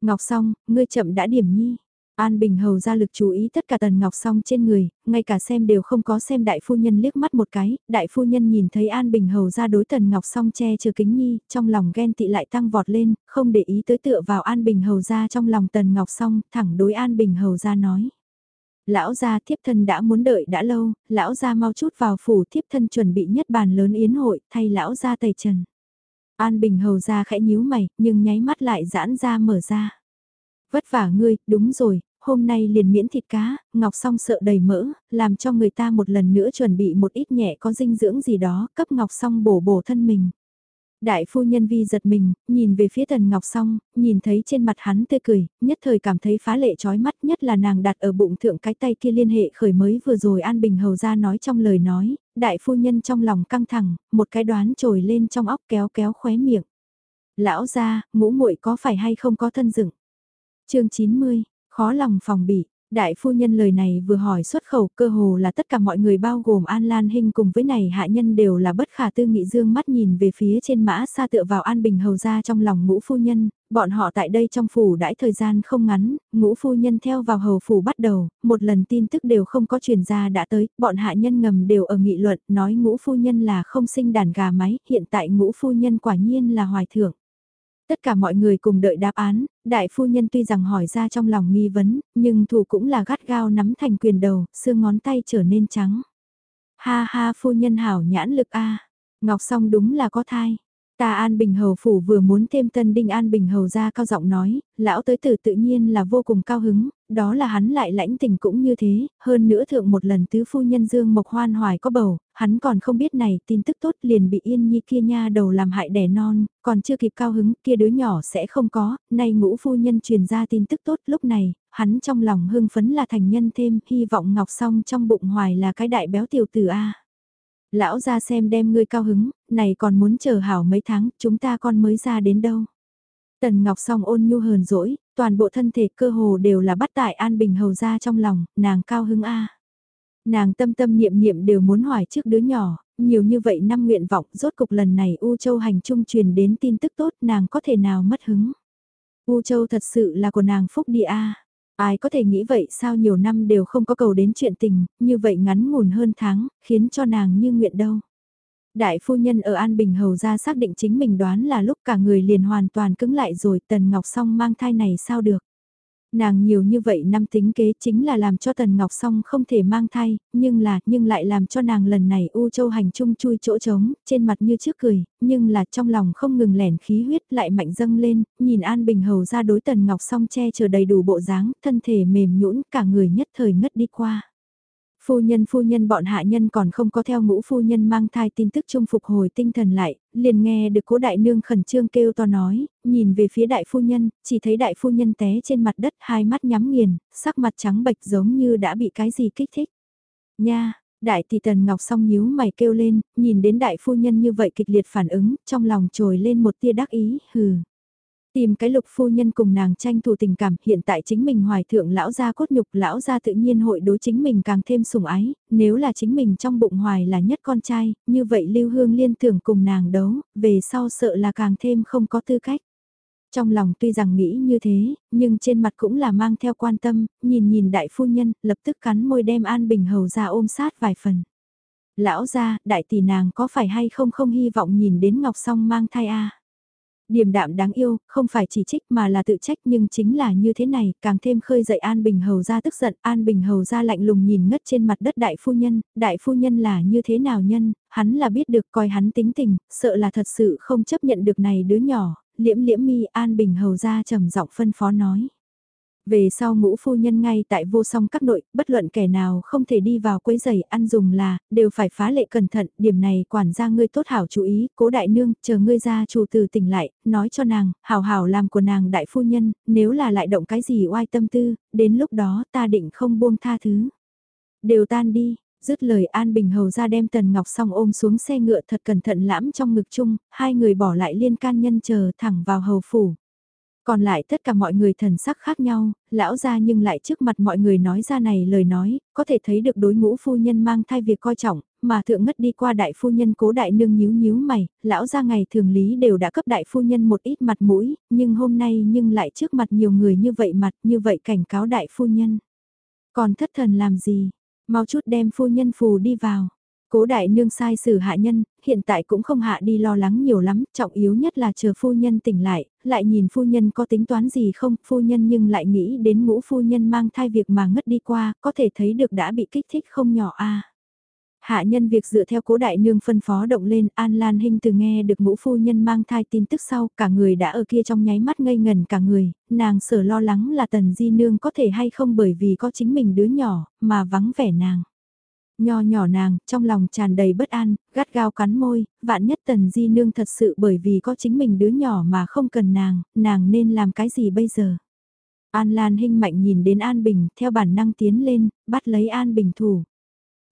Ngọc Song, ngươi chậm đã điểm nhi. An Bình Hầu ra lực chú ý tất cả Tần Ngọc Song trên người, ngay cả xem đều không có xem đại phu nhân liếc mắt một cái, đại phu nhân nhìn thấy An Bình Hầu ra đối Tần Ngọc Song che chở kính nhi, trong lòng ghen tị lại tăng vọt lên, không để ý tới tựa vào An Bình Hầu ra trong lòng Tần Ngọc Song, thẳng đối An Bình Hầu ra nói. Lão gia thiếp thân đã muốn đợi đã lâu, lão gia mau chút vào phủ thiếp thân chuẩn bị nhất bàn lớn yến hội, thay lão gia tẩy trần. An Bình Hầu ra khẽ nhíu mày, nhưng nháy mắt lại giãn ra mở ra. Vất vả ngươi, đúng rồi, hôm nay liền miễn thịt cá, Ngọc Song sợ đầy mỡ, làm cho người ta một lần nữa chuẩn bị một ít nhẹ có dinh dưỡng gì đó, cấp Ngọc Song bổ bổ thân mình. Đại phu nhân vi giật mình, nhìn về phía tần ngọc song, nhìn thấy trên mặt hắn tươi cười, nhất thời cảm thấy phá lệ trói mắt nhất là nàng đặt ở bụng thượng cái tay kia liên hệ khởi mới vừa rồi An Bình Hầu ra nói trong lời nói, đại phu nhân trong lòng căng thẳng, một cái đoán trồi lên trong óc kéo kéo khóe miệng. Lão ra, ngũ muội có phải hay không có thân dựng? chương 90, khó lòng phòng bị. Đại phu nhân lời này vừa hỏi xuất khẩu cơ hồ là tất cả mọi người bao gồm An Lan Hinh cùng với này hạ nhân đều là bất khả tư nghị dương mắt nhìn về phía trên mã xa tựa vào An Bình hầu ra trong lòng ngũ phu nhân, bọn họ tại đây trong phủ đãi thời gian không ngắn, ngũ phu nhân theo vào hầu phủ bắt đầu, một lần tin tức đều không có truyền ra đã tới, bọn hạ nhân ngầm đều ở nghị luận, nói ngũ phu nhân là không sinh đàn gà máy, hiện tại ngũ phu nhân quả nhiên là hoài thượng. Tất cả mọi người cùng đợi đáp án, đại phu nhân tuy rằng hỏi ra trong lòng nghi vấn, nhưng thủ cũng là gắt gao nắm thành quyền đầu, xương ngón tay trở nên trắng. Ha ha phu nhân hảo nhãn lực a Ngọc song đúng là có thai. Ta An Bình Hầu Phủ vừa muốn thêm tân đinh An Bình Hầu ra cao giọng nói, lão tới tử tự nhiên là vô cùng cao hứng, đó là hắn lại lãnh tình cũng như thế, hơn nữa thượng một lần tứ phu nhân Dương Mộc Hoan hoài có bầu, hắn còn không biết này tin tức tốt liền bị yên nhi kia nha đầu làm hại đẻ non, còn chưa kịp cao hứng kia đứa nhỏ sẽ không có, nay ngũ phu nhân truyền ra tin tức tốt lúc này, hắn trong lòng hưng phấn là thành nhân thêm, hy vọng ngọc song trong bụng hoài là cái đại béo tiểu tử A. Lão ra xem đem ngươi cao hứng, này còn muốn chờ hảo mấy tháng, chúng ta con mới ra đến đâu. Tần Ngọc song ôn nhu hờn dỗi, toàn bộ thân thể cơ hồ đều là bắt tại An Bình Hầu ra trong lòng, nàng cao hứng A. Nàng tâm tâm niệm niệm đều muốn hỏi trước đứa nhỏ, nhiều như vậy năm nguyện vọng, rốt cục lần này U Châu hành trung truyền đến tin tức tốt nàng có thể nào mất hứng. U Châu thật sự là của nàng phúc đi A. Ai có thể nghĩ vậy sao nhiều năm đều không có cầu đến chuyện tình, như vậy ngắn ngủn hơn tháng, khiến cho nàng như nguyện đâu. Đại phu nhân ở An Bình Hầu ra xác định chính mình đoán là lúc cả người liền hoàn toàn cứng lại rồi Tần Ngọc Song mang thai này sao được. Nàng nhiều như vậy năm tính kế chính là làm cho Tần Ngọc Song không thể mang thai, nhưng là, nhưng lại làm cho nàng lần này U Châu hành chung chui chỗ trống, trên mặt như trước cười, nhưng là trong lòng không ngừng lẻn khí huyết lại mạnh dâng lên, nhìn An Bình Hầu ra đối Tần Ngọc Song che chờ đầy đủ bộ dáng, thân thể mềm nhũn cả người nhất thời ngất đi qua. Phu nhân phu nhân bọn hạ nhân còn không có theo ngũ phu nhân mang thai tin tức chung phục hồi tinh thần lại, liền nghe được cố đại nương khẩn trương kêu to nói, nhìn về phía đại phu nhân, chỉ thấy đại phu nhân té trên mặt đất hai mắt nhắm nghiền, sắc mặt trắng bệch giống như đã bị cái gì kích thích. Nha, đại tỷ tần ngọc song nhíu mày kêu lên, nhìn đến đại phu nhân như vậy kịch liệt phản ứng, trong lòng trồi lên một tia đắc ý, hừ. Tìm cái lục phu nhân cùng nàng tranh thủ tình cảm, hiện tại chính mình hoài thượng lão gia cốt nhục, lão gia tự nhiên hội đối chính mình càng thêm sủng ái, nếu là chính mình trong bụng hoài là nhất con trai, như vậy lưu hương liên tưởng cùng nàng đấu, về sau sợ là càng thêm không có tư cách. Trong lòng tuy rằng nghĩ như thế, nhưng trên mặt cũng là mang theo quan tâm, nhìn nhìn đại phu nhân, lập tức cắn môi đem An Bình Hầu ra ôm sát vài phần. Lão gia, đại tỷ nàng có phải hay không không hy vọng nhìn đến Ngọc Song mang thai a Điềm đạm đáng yêu, không phải chỉ trích mà là tự trách nhưng chính là như thế này, càng thêm khơi dậy An Bình Hầu ra tức giận, An Bình Hầu ra lạnh lùng nhìn ngất trên mặt đất đại phu nhân, đại phu nhân là như thế nào nhân, hắn là biết được coi hắn tính tình, sợ là thật sự không chấp nhận được này đứa nhỏ, liễm liễm mi An Bình Hầu ra trầm giọng phân phó nói. Về sau ngũ phu nhân ngay tại vô song các nội, bất luận kẻ nào không thể đi vào quấy giày ăn dùng là, đều phải phá lệ cẩn thận, điểm này quản gia ngươi tốt hảo chú ý, cố đại nương, chờ ngươi ra chủ từ tỉnh lại, nói cho nàng, hảo hảo làm của nàng đại phu nhân, nếu là lại động cái gì oai tâm tư, đến lúc đó ta định không buông tha thứ. Đều tan đi, dứt lời An Bình Hầu ra đem Tần Ngọc song ôm xuống xe ngựa thật cẩn thận lãm trong ngực chung, hai người bỏ lại liên can nhân chờ thẳng vào hầu phủ. Còn lại tất cả mọi người thần sắc khác nhau, lão ra nhưng lại trước mặt mọi người nói ra này lời nói, có thể thấy được đối ngũ phu nhân mang thai việc coi trọng, mà thượng ngất đi qua đại phu nhân cố đại nương nhíu nhíu mày, lão ra ngày thường lý đều đã cấp đại phu nhân một ít mặt mũi, nhưng hôm nay nhưng lại trước mặt nhiều người như vậy mặt như vậy cảnh cáo đại phu nhân. Còn thất thần làm gì, mau chút đem phu nhân phù đi vào. Cố đại nương sai xử hạ nhân, hiện tại cũng không hạ đi lo lắng nhiều lắm, trọng yếu nhất là chờ phu nhân tỉnh lại, lại nhìn phu nhân có tính toán gì không, phu nhân nhưng lại nghĩ đến ngũ phu nhân mang thai việc mà ngất đi qua, có thể thấy được đã bị kích thích không nhỏ a. Hạ nhân việc dựa theo cố đại nương phân phó động lên, An Lan Hinh từ nghe được ngũ phu nhân mang thai tin tức sau, cả người đã ở kia trong nháy mắt ngây ngần cả người, nàng sở lo lắng là tần di nương có thể hay không bởi vì có chính mình đứa nhỏ, mà vắng vẻ nàng. Nho nhỏ nàng, trong lòng tràn đầy bất an, gắt gao cắn môi, vạn nhất tần di nương thật sự bởi vì có chính mình đứa nhỏ mà không cần nàng, nàng nên làm cái gì bây giờ? An Lan Hinh mạnh nhìn đến An Bình, theo bản năng tiến lên, bắt lấy An Bình thủ.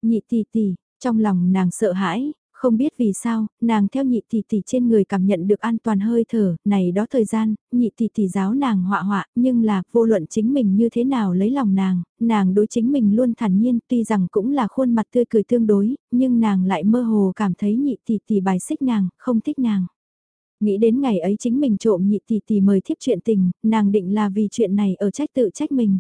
Nhị tỷ tỷ, trong lòng nàng sợ hãi, không biết vì sao, nàng theo nhị tỷ tỷ trên người cảm nhận được an toàn hơi thở, này đó thời gian, nhị tỷ tỷ giáo nàng họa họa, nhưng là vô luận chính mình như thế nào lấy lòng nàng, nàng đối chính mình luôn thản nhiên, tuy rằng cũng là khuôn mặt tươi cười tương đối, nhưng nàng lại mơ hồ cảm thấy nhị tỷ tỷ bài xích nàng, không thích nàng. Nghĩ đến ngày ấy chính mình trộm nhị tỷ tỷ mời thiếp chuyện tình, nàng định là vì chuyện này ở trách tự trách mình.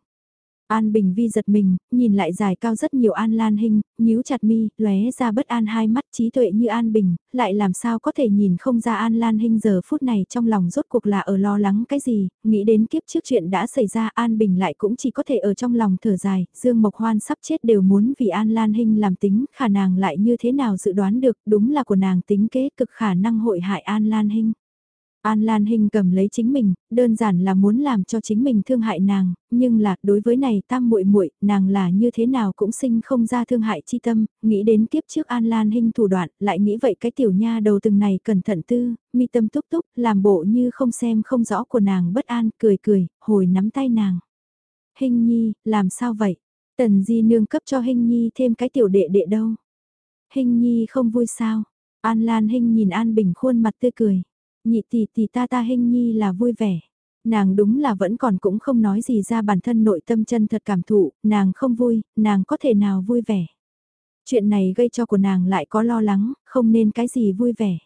An Bình Vi giật mình, nhìn lại dài cao rất nhiều An Lan Hinh, nhíu chặt mi, lóe ra bất an hai mắt trí tuệ như An Bình, lại làm sao có thể nhìn không ra An Lan Hinh giờ phút này trong lòng rốt cuộc là ở lo lắng cái gì, nghĩ đến kiếp trước chuyện đã xảy ra An Bình lại cũng chỉ có thể ở trong lòng thở dài, Dương Mộc Hoan sắp chết đều muốn vì An Lan Hinh làm tính, khả nàng lại như thế nào dự đoán được, đúng là của nàng tính kế cực khả năng hội hại An Lan Hinh. An Lan Hinh cầm lấy chính mình, đơn giản là muốn làm cho chính mình thương hại nàng, nhưng là đối với này tam muội muội, nàng là như thế nào cũng sinh không ra thương hại chi tâm, nghĩ đến kiếp trước An Lan Hinh thủ đoạn, lại nghĩ vậy cái tiểu nha đầu từng này cẩn thận tư, mi tâm túc túc, làm bộ như không xem không rõ của nàng bất an, cười cười, hồi nắm tay nàng. Hinh Nhi, làm sao vậy? Tần Di nương cấp cho Hinh Nhi thêm cái tiểu đệ đệ đâu? Hinh Nhi không vui sao? An Lan Hinh nhìn An Bình khuôn mặt tươi cười. Nhị tỷ tỷ ta ta hình nhi là vui vẻ. Nàng đúng là vẫn còn cũng không nói gì ra bản thân nội tâm chân thật cảm thụ, nàng không vui, nàng có thể nào vui vẻ. Chuyện này gây cho của nàng lại có lo lắng, không nên cái gì vui vẻ.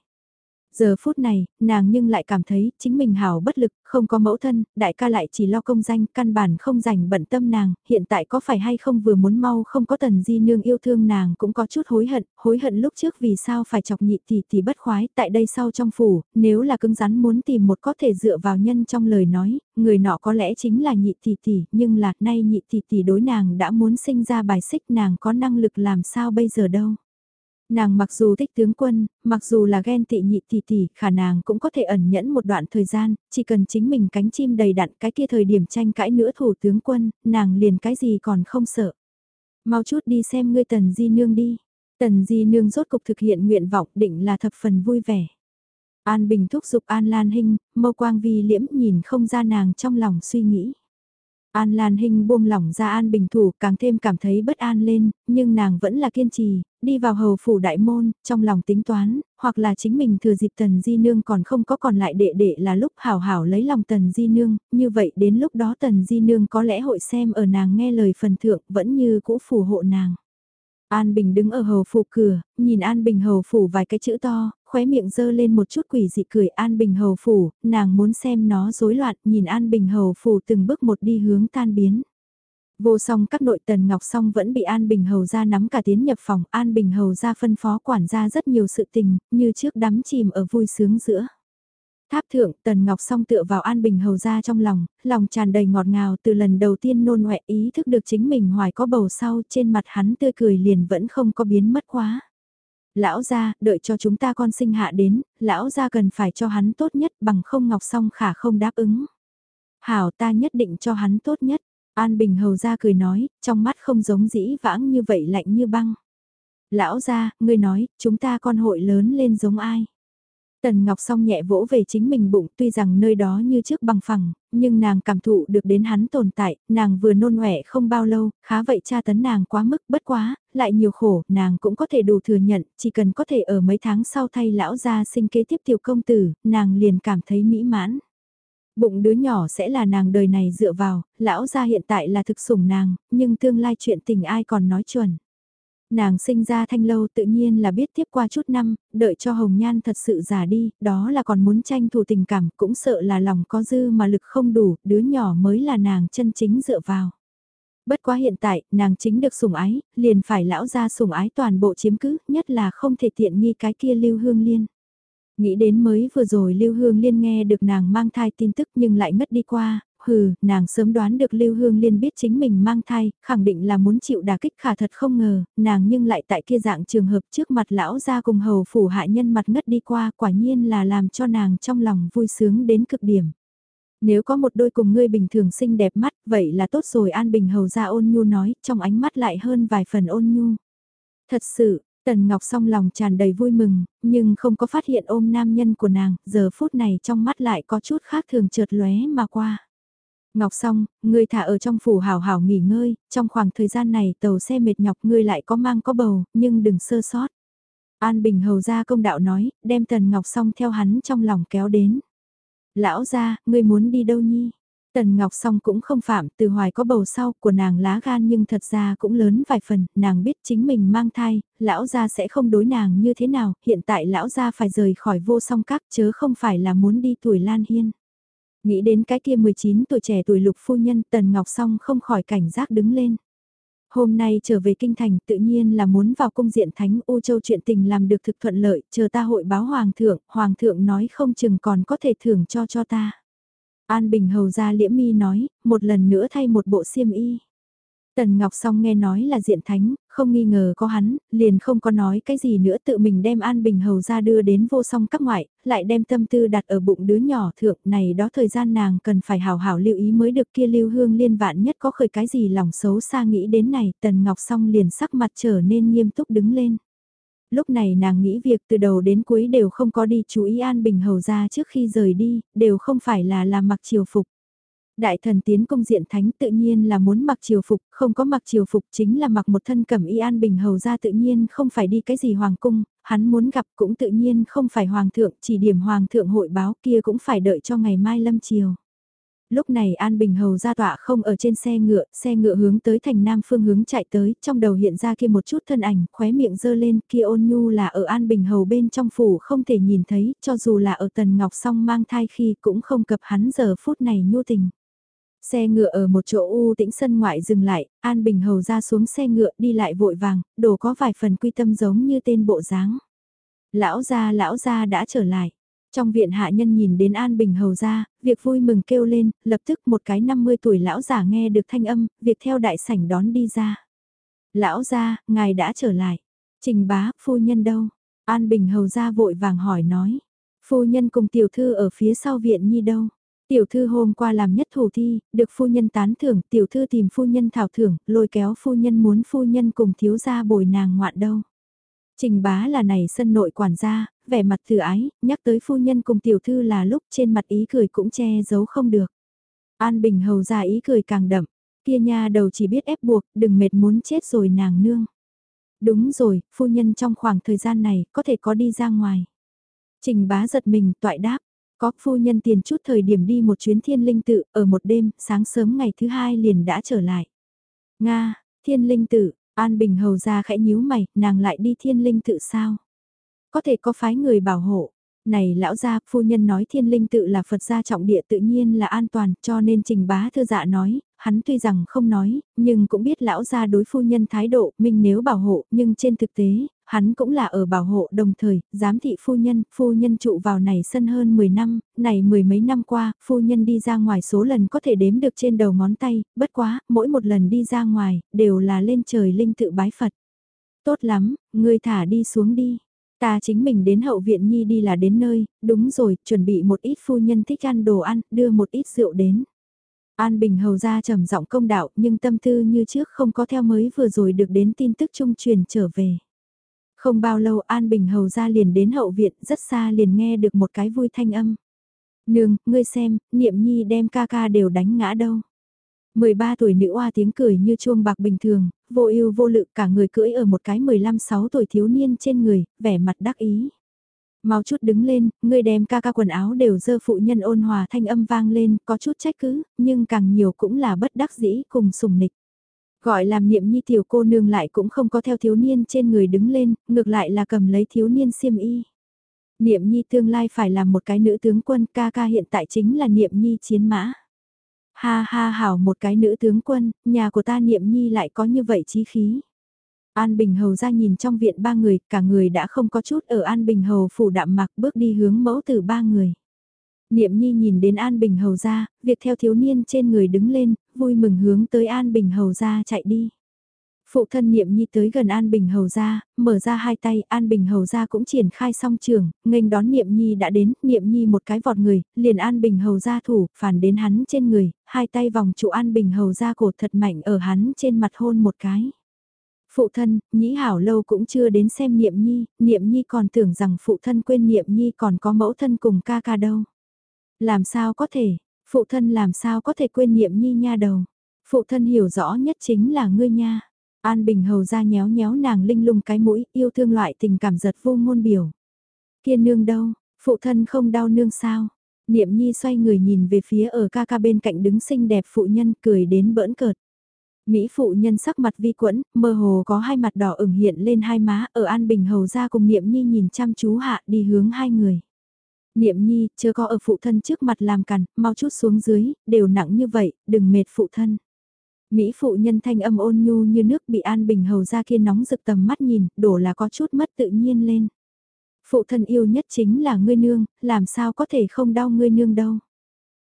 Giờ phút này, nàng nhưng lại cảm thấy chính mình hảo bất lực, không có mẫu thân, đại ca lại chỉ lo công danh, căn bản không dành bận tâm nàng, hiện tại có phải hay không vừa muốn mau không có tần di nương yêu thương nàng cũng có chút hối hận, hối hận lúc trước vì sao phải chọc nhị thì thì bất khoái, tại đây sau trong phủ, nếu là cứng rắn muốn tìm một có thể dựa vào nhân trong lời nói, người nọ có lẽ chính là nhị thì thì, nhưng là nay nhị thì thì đối nàng đã muốn sinh ra bài xích nàng có năng lực làm sao bây giờ đâu. Nàng mặc dù thích tướng quân, mặc dù là ghen tị nhị tỷ tỷ, khả nàng cũng có thể ẩn nhẫn một đoạn thời gian, chỉ cần chính mình cánh chim đầy đặn cái kia thời điểm tranh cãi nữa thủ tướng quân, nàng liền cái gì còn không sợ. Mau chút đi xem ngươi tần di nương đi. Tần di nương rốt cục thực hiện nguyện vọng định là thập phần vui vẻ. An Bình thúc giục An Lan Hinh, mâu quang vi liễm nhìn không ra nàng trong lòng suy nghĩ. An Lan Hinh buông lỏng ra An Bình Thủ càng thêm cảm thấy bất an lên, nhưng nàng vẫn là kiên trì, đi vào hầu phủ đại môn, trong lòng tính toán, hoặc là chính mình thừa dịp Tần Di Nương còn không có còn lại đệ đệ là lúc hảo hảo lấy lòng Tần Di Nương, như vậy đến lúc đó Tần Di Nương có lẽ hội xem ở nàng nghe lời phần thượng vẫn như cũ phù hộ nàng. An Bình đứng ở hầu phủ cửa, nhìn An Bình hầu phủ vài cái chữ to, khóe miệng dơ lên một chút quỷ dị cười An Bình hầu phủ, nàng muốn xem nó rối loạn, nhìn An Bình hầu phủ từng bước một đi hướng tan biến. Vô song các nội tần ngọc song vẫn bị An Bình hầu ra nắm cả tiến nhập phòng, An Bình hầu ra phân phó quản gia rất nhiều sự tình, như trước đắm chìm ở vui sướng giữa. Tháp thượng, Tần Ngọc song tựa vào An Bình hầu ra trong lòng, lòng tràn đầy ngọt ngào từ lần đầu tiên nôn ngoẹ ý thức được chính mình hoài có bầu sau trên mặt hắn tươi cười liền vẫn không có biến mất quá. Lão gia, đợi cho chúng ta con sinh hạ đến, lão gia cần phải cho hắn tốt nhất bằng không Ngọc song khả không đáp ứng. Hảo ta nhất định cho hắn tốt nhất, An Bình hầu ra cười nói, trong mắt không giống dĩ vãng như vậy lạnh như băng. Lão gia, ngươi nói, chúng ta con hội lớn lên giống ai? Tần Ngọc song nhẹ vỗ về chính mình bụng tuy rằng nơi đó như trước bằng phẳng, nhưng nàng cảm thụ được đến hắn tồn tại, nàng vừa nôn ọe không bao lâu, khá vậy cha tấn nàng quá mức bất quá, lại nhiều khổ, nàng cũng có thể đủ thừa nhận, chỉ cần có thể ở mấy tháng sau thay lão gia sinh kế tiếp tiểu công tử, nàng liền cảm thấy mỹ mãn. Bụng đứa nhỏ sẽ là nàng đời này dựa vào, lão gia hiện tại là thực sủng nàng, nhưng tương lai chuyện tình ai còn nói chuẩn. Nàng sinh ra thanh lâu tự nhiên là biết tiếp qua chút năm, đợi cho Hồng Nhan thật sự già đi, đó là còn muốn tranh thủ tình cảm, cũng sợ là lòng có dư mà lực không đủ, đứa nhỏ mới là nàng chân chính dựa vào. Bất quá hiện tại, nàng chính được sủng ái, liền phải lão ra sủng ái toàn bộ chiếm cứ, nhất là không thể tiện nghi cái kia lưu hương liên. Nghĩ đến mới vừa rồi Lưu Hương Liên nghe được nàng mang thai tin tức nhưng lại ngất đi qua, hừ, nàng sớm đoán được Lưu Hương Liên biết chính mình mang thai, khẳng định là muốn chịu đả kích khả thật không ngờ, nàng nhưng lại tại kia dạng trường hợp trước mặt lão ra cùng hầu phủ hạ nhân mặt ngất đi qua, quả nhiên là làm cho nàng trong lòng vui sướng đến cực điểm. Nếu có một đôi cùng ngươi bình thường xinh đẹp mắt, vậy là tốt rồi An Bình hầu ra ôn nhu nói, trong ánh mắt lại hơn vài phần ôn nhu. Thật sự, Tần Ngọc song lòng tràn đầy vui mừng, nhưng không có phát hiện ôm nam nhân của nàng, giờ phút này trong mắt lại có chút khác thường trượt lóe mà qua. Ngọc song, ngươi thả ở trong phủ hào hào nghỉ ngơi, trong khoảng thời gian này tàu xe mệt nhọc ngươi lại có mang có bầu, nhưng đừng sơ sót. An Bình hầu ra công đạo nói, đem Tần Ngọc song theo hắn trong lòng kéo đến. Lão ra, ngươi muốn đi đâu nhi? Tần Ngọc Song cũng không phạm, từ hoài có bầu sau của nàng lá gan nhưng thật ra cũng lớn vài phần, nàng biết chính mình mang thai, lão gia sẽ không đối nàng như thế nào, hiện tại lão gia phải rời khỏi vô song các chớ không phải là muốn đi tuổi Lan Hiên. Nghĩ đến cái kia 19 tuổi trẻ tuổi lục phu nhân Tần Ngọc Song không khỏi cảnh giác đứng lên. Hôm nay trở về kinh thành tự nhiên là muốn vào cung diện thánh U Châu chuyện tình làm được thực thuận lợi, chờ ta hội báo Hoàng thượng, Hoàng thượng nói không chừng còn có thể thưởng cho cho ta. An Bình Hầu ra liễm mi nói, một lần nữa thay một bộ xiêm y. Tần Ngọc Song nghe nói là diện thánh, không nghi ngờ có hắn, liền không có nói cái gì nữa tự mình đem An Bình Hầu ra đưa đến vô song các ngoại, lại đem tâm tư đặt ở bụng đứa nhỏ thượng này đó thời gian nàng cần phải hào hảo lưu ý mới được kia lưu hương liên vạn nhất có khởi cái gì lòng xấu xa nghĩ đến này, Tần Ngọc Song liền sắc mặt trở nên nghiêm túc đứng lên. Lúc này nàng nghĩ việc từ đầu đến cuối đều không có đi chú ý An Bình Hầu ra trước khi rời đi, đều không phải là làm mặc chiều phục đại thần tiến công diện thánh tự nhiên là muốn mặc triều phục, không có mặc triều phục chính là mặc một thân cẩm y an bình hầu ra tự nhiên không phải đi cái gì hoàng cung, hắn muốn gặp cũng tự nhiên không phải hoàng thượng, chỉ điểm hoàng thượng hội báo kia cũng phải đợi cho ngày mai lâm chiều. Lúc này An Bình Hầu ra tọa không ở trên xe ngựa, xe ngựa hướng tới thành nam phương hướng chạy tới, trong đầu hiện ra kia một chút thân ảnh, khóe miệng dơ lên, kia ôn nhu là ở An Bình Hầu bên trong phủ không thể nhìn thấy, cho dù là ở Tần Ngọc song mang thai khi cũng không cập hắn giờ phút này nhu tình. Xe ngựa ở một chỗ u tĩnh sân ngoại dừng lại, An Bình Hầu ra xuống xe ngựa đi lại vội vàng, đồ có vài phần quy tâm giống như tên bộ dáng. Lão gia lão gia đã trở lại. Trong viện hạ nhân nhìn đến An Bình Hầu ra, việc vui mừng kêu lên, lập tức một cái 50 tuổi lão giả nghe được thanh âm, việc theo đại sảnh đón đi ra. Lão gia, ngài đã trở lại. Trình bá, phu nhân đâu? An Bình Hầu ra vội vàng hỏi nói. Phu nhân cùng tiểu thư ở phía sau viện nhi đâu? Tiểu thư hôm qua làm nhất thủ thi, được phu nhân tán thưởng, tiểu thư tìm phu nhân thảo thưởng, lôi kéo phu nhân muốn phu nhân cùng thiếu gia bồi nàng ngoạn đâu. Trình bá là này sân nội quản gia, vẻ mặt thử ái, nhắc tới phu nhân cùng tiểu thư là lúc trên mặt ý cười cũng che giấu không được. An Bình hầu ra ý cười càng đậm, kia nha đầu chỉ biết ép buộc, đừng mệt muốn chết rồi nàng nương. Đúng rồi, phu nhân trong khoảng thời gian này có thể có đi ra ngoài. Trình bá giật mình toại đáp, có phu nhân tiền chút thời điểm đi một chuyến thiên linh tự, ở một đêm, sáng sớm ngày thứ hai liền đã trở lại. Nga, thiên linh tự, An Bình hầu ra khẽ nhíu mày, nàng lại đi thiên linh tự sao? Có thể có phái người bảo hộ. Này lão gia, phu nhân nói thiên linh tự là Phật gia trọng địa tự nhiên là an toàn, cho nên trình bá thư dạ nói, hắn tuy rằng không nói, nhưng cũng biết lão gia đối phu nhân thái độ, mình nếu bảo hộ, nhưng trên thực tế, hắn cũng là ở bảo hộ đồng thời, giám thị phu nhân, phu nhân trụ vào này sân hơn 10 năm, này mười mấy năm qua, phu nhân đi ra ngoài số lần có thể đếm được trên đầu ngón tay, bất quá, mỗi một lần đi ra ngoài, đều là lên trời linh tự bái Phật. Tốt lắm, ngươi thả đi xuống đi. Ta chính mình đến hậu viện nhi đi là đến nơi, đúng rồi, chuẩn bị một ít phu nhân thích ăn đồ ăn, đưa một ít rượu đến. An Bình hầu ra trầm giọng công đạo nhưng tâm tư như trước không có theo mới vừa rồi được đến tin tức trung truyền trở về. Không bao lâu An Bình hầu ra liền đến hậu viện rất xa liền nghe được một cái vui thanh âm. Nương, ngươi xem, niệm nhi đem ca ca đều đánh ngã đâu. 13 tuổi nữ oa tiếng cười như chuông bạc bình thường, vô ưu vô lự cả người cưỡi ở một cái 15-6 tuổi thiếu niên trên người, vẻ mặt đắc ý. Mau chút đứng lên, người đem ca ca quần áo đều dơ phụ nhân ôn hòa thanh âm vang lên, có chút trách cứ, nhưng càng nhiều cũng là bất đắc dĩ cùng sùng nịch. Gọi làm niệm nhi tiểu cô nương lại cũng không có theo thiếu niên trên người đứng lên, ngược lại là cầm lấy thiếu niên xiêm y. Niệm nhi tương lai phải làm một cái nữ tướng quân ca ca hiện tại chính là niệm nhi chiến mã. Ha ha hảo một cái nữ tướng quân, nhà của ta niệm nhi lại có như vậy chí khí. An Bình Hầu ra nhìn trong viện ba người, cả người đã không có chút ở An Bình Hầu phủ đạm mặc bước đi hướng mẫu từ ba người. Niệm Nhi nhìn đến An Bình Hầu ra, việc theo thiếu niên trên người đứng lên, vui mừng hướng tới An Bình Hầu ra chạy đi. Phụ thân Niệm Nhi tới gần An Bình Hầu ra, mở ra hai tay, An Bình Hầu ra cũng triển khai song trường, nghênh đón Niệm Nhi đã đến, Niệm Nhi một cái vọt người, liền An Bình Hầu ra thủ, phản đến hắn trên người, hai tay vòng trụ An Bình Hầu ra cột thật mạnh ở hắn trên mặt hôn một cái. Phụ thân, nhĩ hảo lâu cũng chưa đến xem Niệm Nhi, Niệm Nhi còn tưởng rằng phụ thân quên Niệm Nhi còn có mẫu thân cùng ca ca đâu. Làm sao có thể, phụ thân làm sao có thể quên Niệm Nhi nha đầu. Phụ thân hiểu rõ nhất chính là ngươi nha. An Bình hầu ra nhéo nhéo nàng linh lung cái mũi, yêu thương loại tình cảm giật vô ngôn biểu. kiên nương đâu, phụ thân không đau nương sao? Niệm Nhi xoay người nhìn về phía ở ca ca bên cạnh đứng xinh đẹp phụ nhân cười đến bỡn cợt. Mỹ phụ nhân sắc mặt vi quẫn, mơ hồ có hai mặt đỏ ửng hiện lên hai má ở An Bình Hầu ra cùng Niệm Nhi nhìn chăm chú hạ đi hướng hai người. Niệm Nhi, chưa có ở phụ thân trước mặt làm cằn, mau chút xuống dưới, đều nặng như vậy, đừng mệt phụ thân. Mỹ phụ nhân thanh âm ôn nhu như nước bị An Bình Hầu ra kia nóng rực tầm mắt nhìn, đổ là có chút mất tự nhiên lên. Phụ thân yêu nhất chính là ngươi nương, làm sao có thể không đau ngươi nương đâu.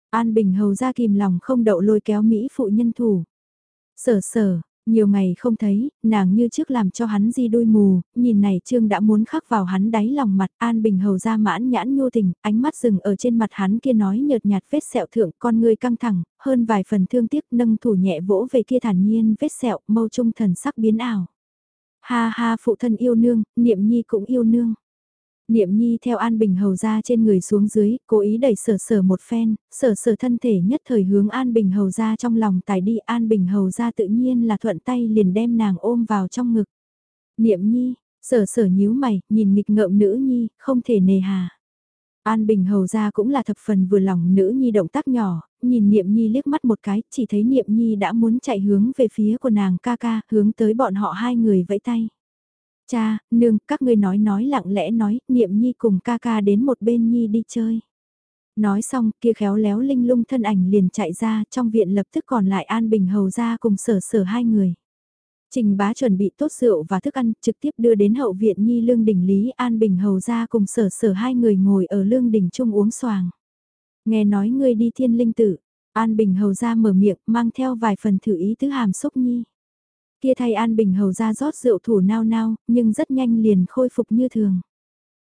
An Bình Hầu ra kìm lòng không đậu lôi kéo Mỹ phụ nhân thủ. Sở sở, nhiều ngày không thấy, nàng như trước làm cho hắn di đôi mù, nhìn này trương đã muốn khắc vào hắn đáy lòng mặt, An Bình hầu ra mãn nhãn nhô tình, ánh mắt dừng ở trên mặt hắn kia nói nhợt nhạt vết sẹo thượng, con người căng thẳng, hơn vài phần thương tiếc nâng thủ nhẹ vỗ về kia thản nhiên vết sẹo, mâu trung thần sắc biến ảo. Ha ha phụ thân yêu nương, niệm nhi cũng yêu nương. Niệm Nhi theo An Bình Hầu ra trên người xuống dưới, cố ý đẩy sở sở một phen, sở sở thân thể nhất thời hướng An Bình Hầu ra trong lòng tài đi An Bình Hầu ra tự nhiên là thuận tay liền đem nàng ôm vào trong ngực. Niệm Nhi, sở sở nhíu mày, nhìn nghịch ngợm nữ Nhi, không thể nề hà. An Bình Hầu ra cũng là thập phần vừa lòng nữ Nhi động tác nhỏ, nhìn Niệm Nhi liếc mắt một cái, chỉ thấy Niệm Nhi đã muốn chạy hướng về phía của nàng ca ca, hướng tới bọn họ hai người vẫy tay. Cha, nương, các ngươi nói nói lặng lẽ nói, niệm nhi cùng ca ca đến một bên nhi đi chơi. Nói xong, kia khéo léo linh lung thân ảnh liền chạy ra, trong viện lập tức còn lại An Bình hầu ra cùng sở sở hai người. Trình bá chuẩn bị tốt rượu và thức ăn, trực tiếp đưa đến hậu viện nhi lương đỉnh Lý An Bình hầu ra cùng sở sở hai người ngồi ở lương đỉnh chung uống xoàng. Nghe nói ngươi đi thiên linh tử, An Bình hầu ra mở miệng mang theo vài phần thử ý tứ hàm xúc nhi. Kia thay An Bình hầu ra rót rượu thủ nao nao, nhưng rất nhanh liền khôi phục như thường.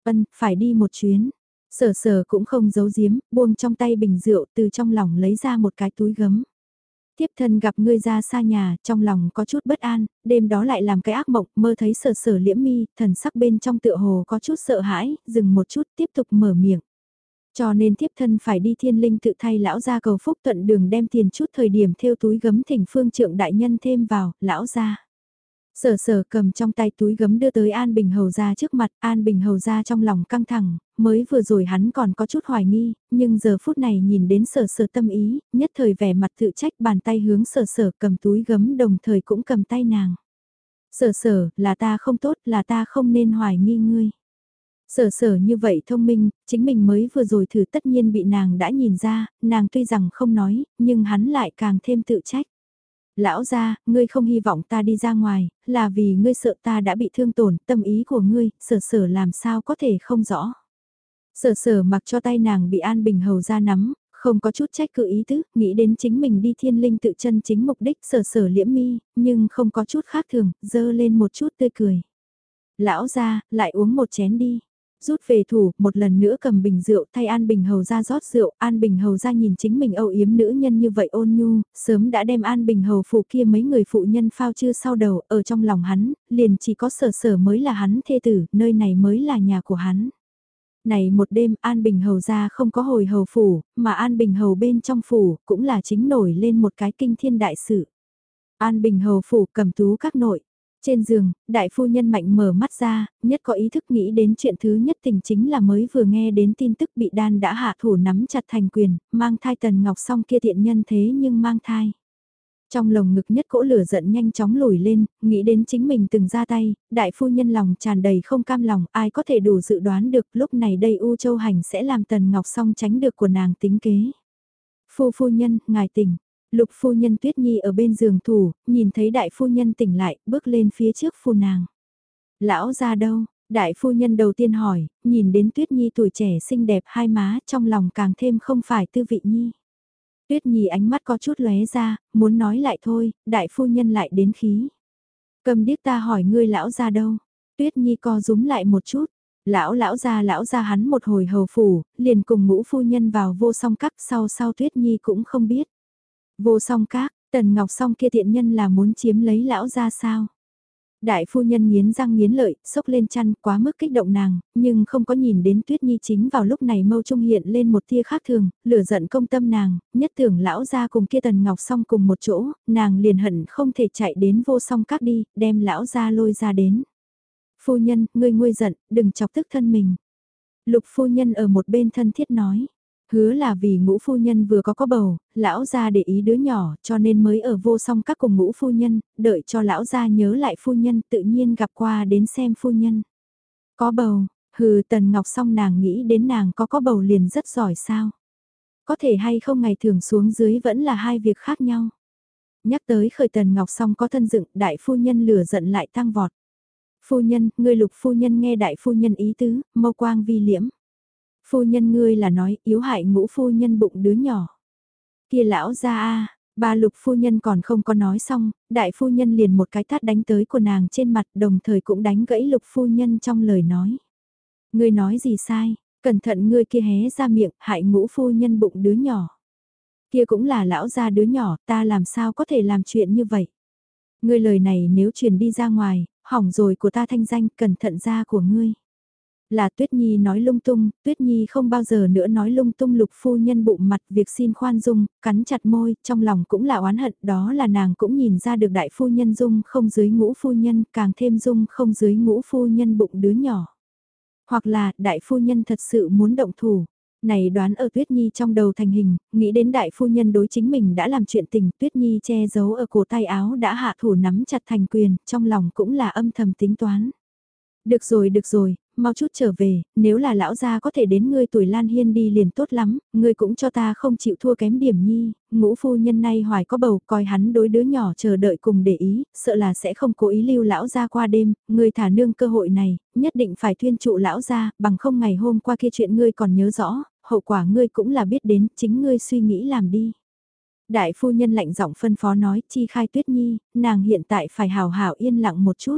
Ân, phải đi một chuyến. Sở sở cũng không giấu giếm, buông trong tay bình rượu từ trong lòng lấy ra một cái túi gấm. Tiếp thân gặp ngươi ra xa nhà, trong lòng có chút bất an, đêm đó lại làm cái ác mộng, mơ thấy sở sở liễm mi, thần sắc bên trong tựa hồ có chút sợ hãi, dừng một chút tiếp tục mở miệng. Cho nên tiếp thân phải đi thiên linh tự thay lão gia cầu phúc tận đường đem tiền chút thời điểm theo túi gấm thỉnh phương trượng đại nhân thêm vào, lão gia. Sở sở cầm trong tay túi gấm đưa tới An Bình Hầu ra trước mặt, An Bình Hầu ra trong lòng căng thẳng, mới vừa rồi hắn còn có chút hoài nghi, nhưng giờ phút này nhìn đến sở sở tâm ý, nhất thời vẻ mặt tự trách bàn tay hướng sở sở cầm túi gấm đồng thời cũng cầm tay nàng. Sở sở, là ta không tốt, là ta không nên hoài nghi ngươi. Sở sở như vậy thông minh, chính mình mới vừa rồi thử tất nhiên bị nàng đã nhìn ra, nàng tuy rằng không nói, nhưng hắn lại càng thêm tự trách. Lão gia, ngươi không hy vọng ta đi ra ngoài, là vì ngươi sợ ta đã bị thương tổn, tâm ý của ngươi, sở sở làm sao có thể không rõ. Sở sở mặc cho tay nàng bị An Bình Hầu ra nắm, không có chút trách cự ý tứ, nghĩ đến chính mình đi thiên linh tự chân chính mục đích sở sở liễm mi, nhưng không có chút khác thường, dơ lên một chút tươi cười. Lão gia, lại uống một chén đi. Rút về thủ, một lần nữa cầm bình rượu thay An Bình Hầu ra rót rượu, An Bình Hầu ra nhìn chính mình âu yếm nữ nhân như vậy ôn nhu, sớm đã đem An Bình Hầu phụ kia mấy người phụ nhân phao chưa sau đầu, ở trong lòng hắn, liền chỉ có sở sở mới là hắn thê tử, nơi này mới là nhà của hắn. Này một đêm An Bình Hầu ra không có hồi hầu phủ, mà An Bình Hầu bên trong phủ cũng là chính nổi lên một cái kinh thiên đại sự. An Bình Hầu phủ cầm tú các nội, trên giường, đại phu nhân mạnh mở mắt ra, nhất có ý thức nghĩ đến chuyện thứ nhất tình chính là mới vừa nghe đến tin tức bị đan đã hạ thủ nắm chặt thành quyền, mang thai tần ngọc song kia thiện nhân thế nhưng mang thai. Trong lồng ngực nhất cỗ lửa giận nhanh chóng lùi lên, nghĩ đến chính mình từng ra tay, đại phu nhân lòng tràn đầy không cam lòng, ai có thể đủ dự đoán được lúc này đây U Châu Hành sẽ làm tần ngọc song tránh được của nàng tính kế. Phu phu nhân, ngài tỉnh, Lục phu nhân Tuyết Nhi ở bên giường thủ, nhìn thấy đại phu nhân tỉnh lại, bước lên phía trước phu nàng. Lão ra đâu? Đại phu nhân đầu tiên hỏi, nhìn đến Tuyết Nhi tuổi trẻ xinh đẹp hai má trong lòng càng thêm không phải tư vị Nhi. Tuyết Nhi ánh mắt có chút lóe ra, muốn nói lại thôi, đại phu nhân lại đến khí. Cầm điếc ta hỏi ngươi lão ra đâu? Tuyết Nhi co rúm lại một chút, lão lão ra lão ra hắn một hồi hầu phủ, liền cùng ngũ phu nhân vào vô song cắp sau sau Tuyết Nhi cũng không biết. Vô song các, tần ngọc song kia thiện nhân là muốn chiếm lấy lão ra sao? Đại phu nhân nghiến răng nghiến lợi, sốc lên chăn quá mức kích động nàng, nhưng không có nhìn đến tuyết nhi chính vào lúc này mâu trung hiện lên một tia khác thường, lửa giận công tâm nàng, nhất tưởng lão ra cùng kia tần ngọc song cùng một chỗ, nàng liền hận không thể chạy đến vô song các đi, đem lão ra lôi ra đến. Phu nhân, ngươi nguôi giận, đừng chọc tức thân mình. Lục phu nhân ở một bên thân thiết nói, Hứa là vì ngũ phu nhân vừa có có bầu, lão gia để ý đứa nhỏ cho nên mới ở vô song các cùng ngũ phu nhân, đợi cho lão gia nhớ lại phu nhân tự nhiên gặp qua đến xem phu nhân. Có bầu, hừ tần ngọc song nàng nghĩ đến nàng có có bầu liền rất giỏi sao. Có thể hay không ngày thường xuống dưới vẫn là hai việc khác nhau. Nhắc tới khởi tần ngọc song có thân dựng đại phu nhân lửa giận lại tăng vọt. Phu nhân, ngươi lục phu nhân nghe đại phu nhân ý tứ, mâu quang vi liễm. Phu nhân ngươi là nói yếu hại ngũ phu nhân bụng đứa nhỏ. Kia lão ra a bà lục phu nhân còn không có nói xong, đại phu nhân liền một cái tát đánh tới của nàng trên mặt đồng thời cũng đánh gãy lục phu nhân trong lời nói. Ngươi nói gì sai, cẩn thận ngươi kia hé ra miệng hại ngũ phu nhân bụng đứa nhỏ. Kia cũng là lão gia đứa nhỏ ta làm sao có thể làm chuyện như vậy. Ngươi lời này nếu truyền đi ra ngoài, hỏng rồi của ta thanh danh cẩn thận ra của ngươi. Là Tuyết Nhi nói lung tung, Tuyết Nhi không bao giờ nữa nói lung tung lục phu nhân bụng mặt việc xin khoan dung, cắn chặt môi, trong lòng cũng là oán hận, đó là nàng cũng nhìn ra được đại phu nhân dung không dưới ngũ phu nhân, càng thêm dung không dưới ngũ phu nhân bụng đứa nhỏ. Hoặc là, đại phu nhân thật sự muốn động thủ. Này đoán ở Tuyết Nhi trong đầu thành hình, nghĩ đến đại phu nhân đối chính mình đã làm chuyện tình, Tuyết Nhi che giấu ở cổ tay áo đã hạ thủ nắm chặt thành quyền, trong lòng cũng là âm thầm tính toán. Được rồi được rồi, mau chút trở về, nếu là lão gia có thể đến ngươi tuổi Lan Hiên đi liền tốt lắm, ngươi cũng cho ta không chịu thua kém điểm nhi, ngũ phu nhân nay hoài có bầu, coi hắn đối đứa nhỏ chờ đợi cùng để ý, sợ là sẽ không cố ý lưu lão gia qua đêm, ngươi thả nương cơ hội này, nhất định phải tuyên trụ lão gia, bằng không ngày hôm qua kia chuyện ngươi còn nhớ rõ, hậu quả ngươi cũng là biết đến, chính ngươi suy nghĩ làm đi. Đại phu nhân lạnh giọng phân phó nói, chi khai tuyết nhi, nàng hiện tại phải hào hào yên lặng một chút.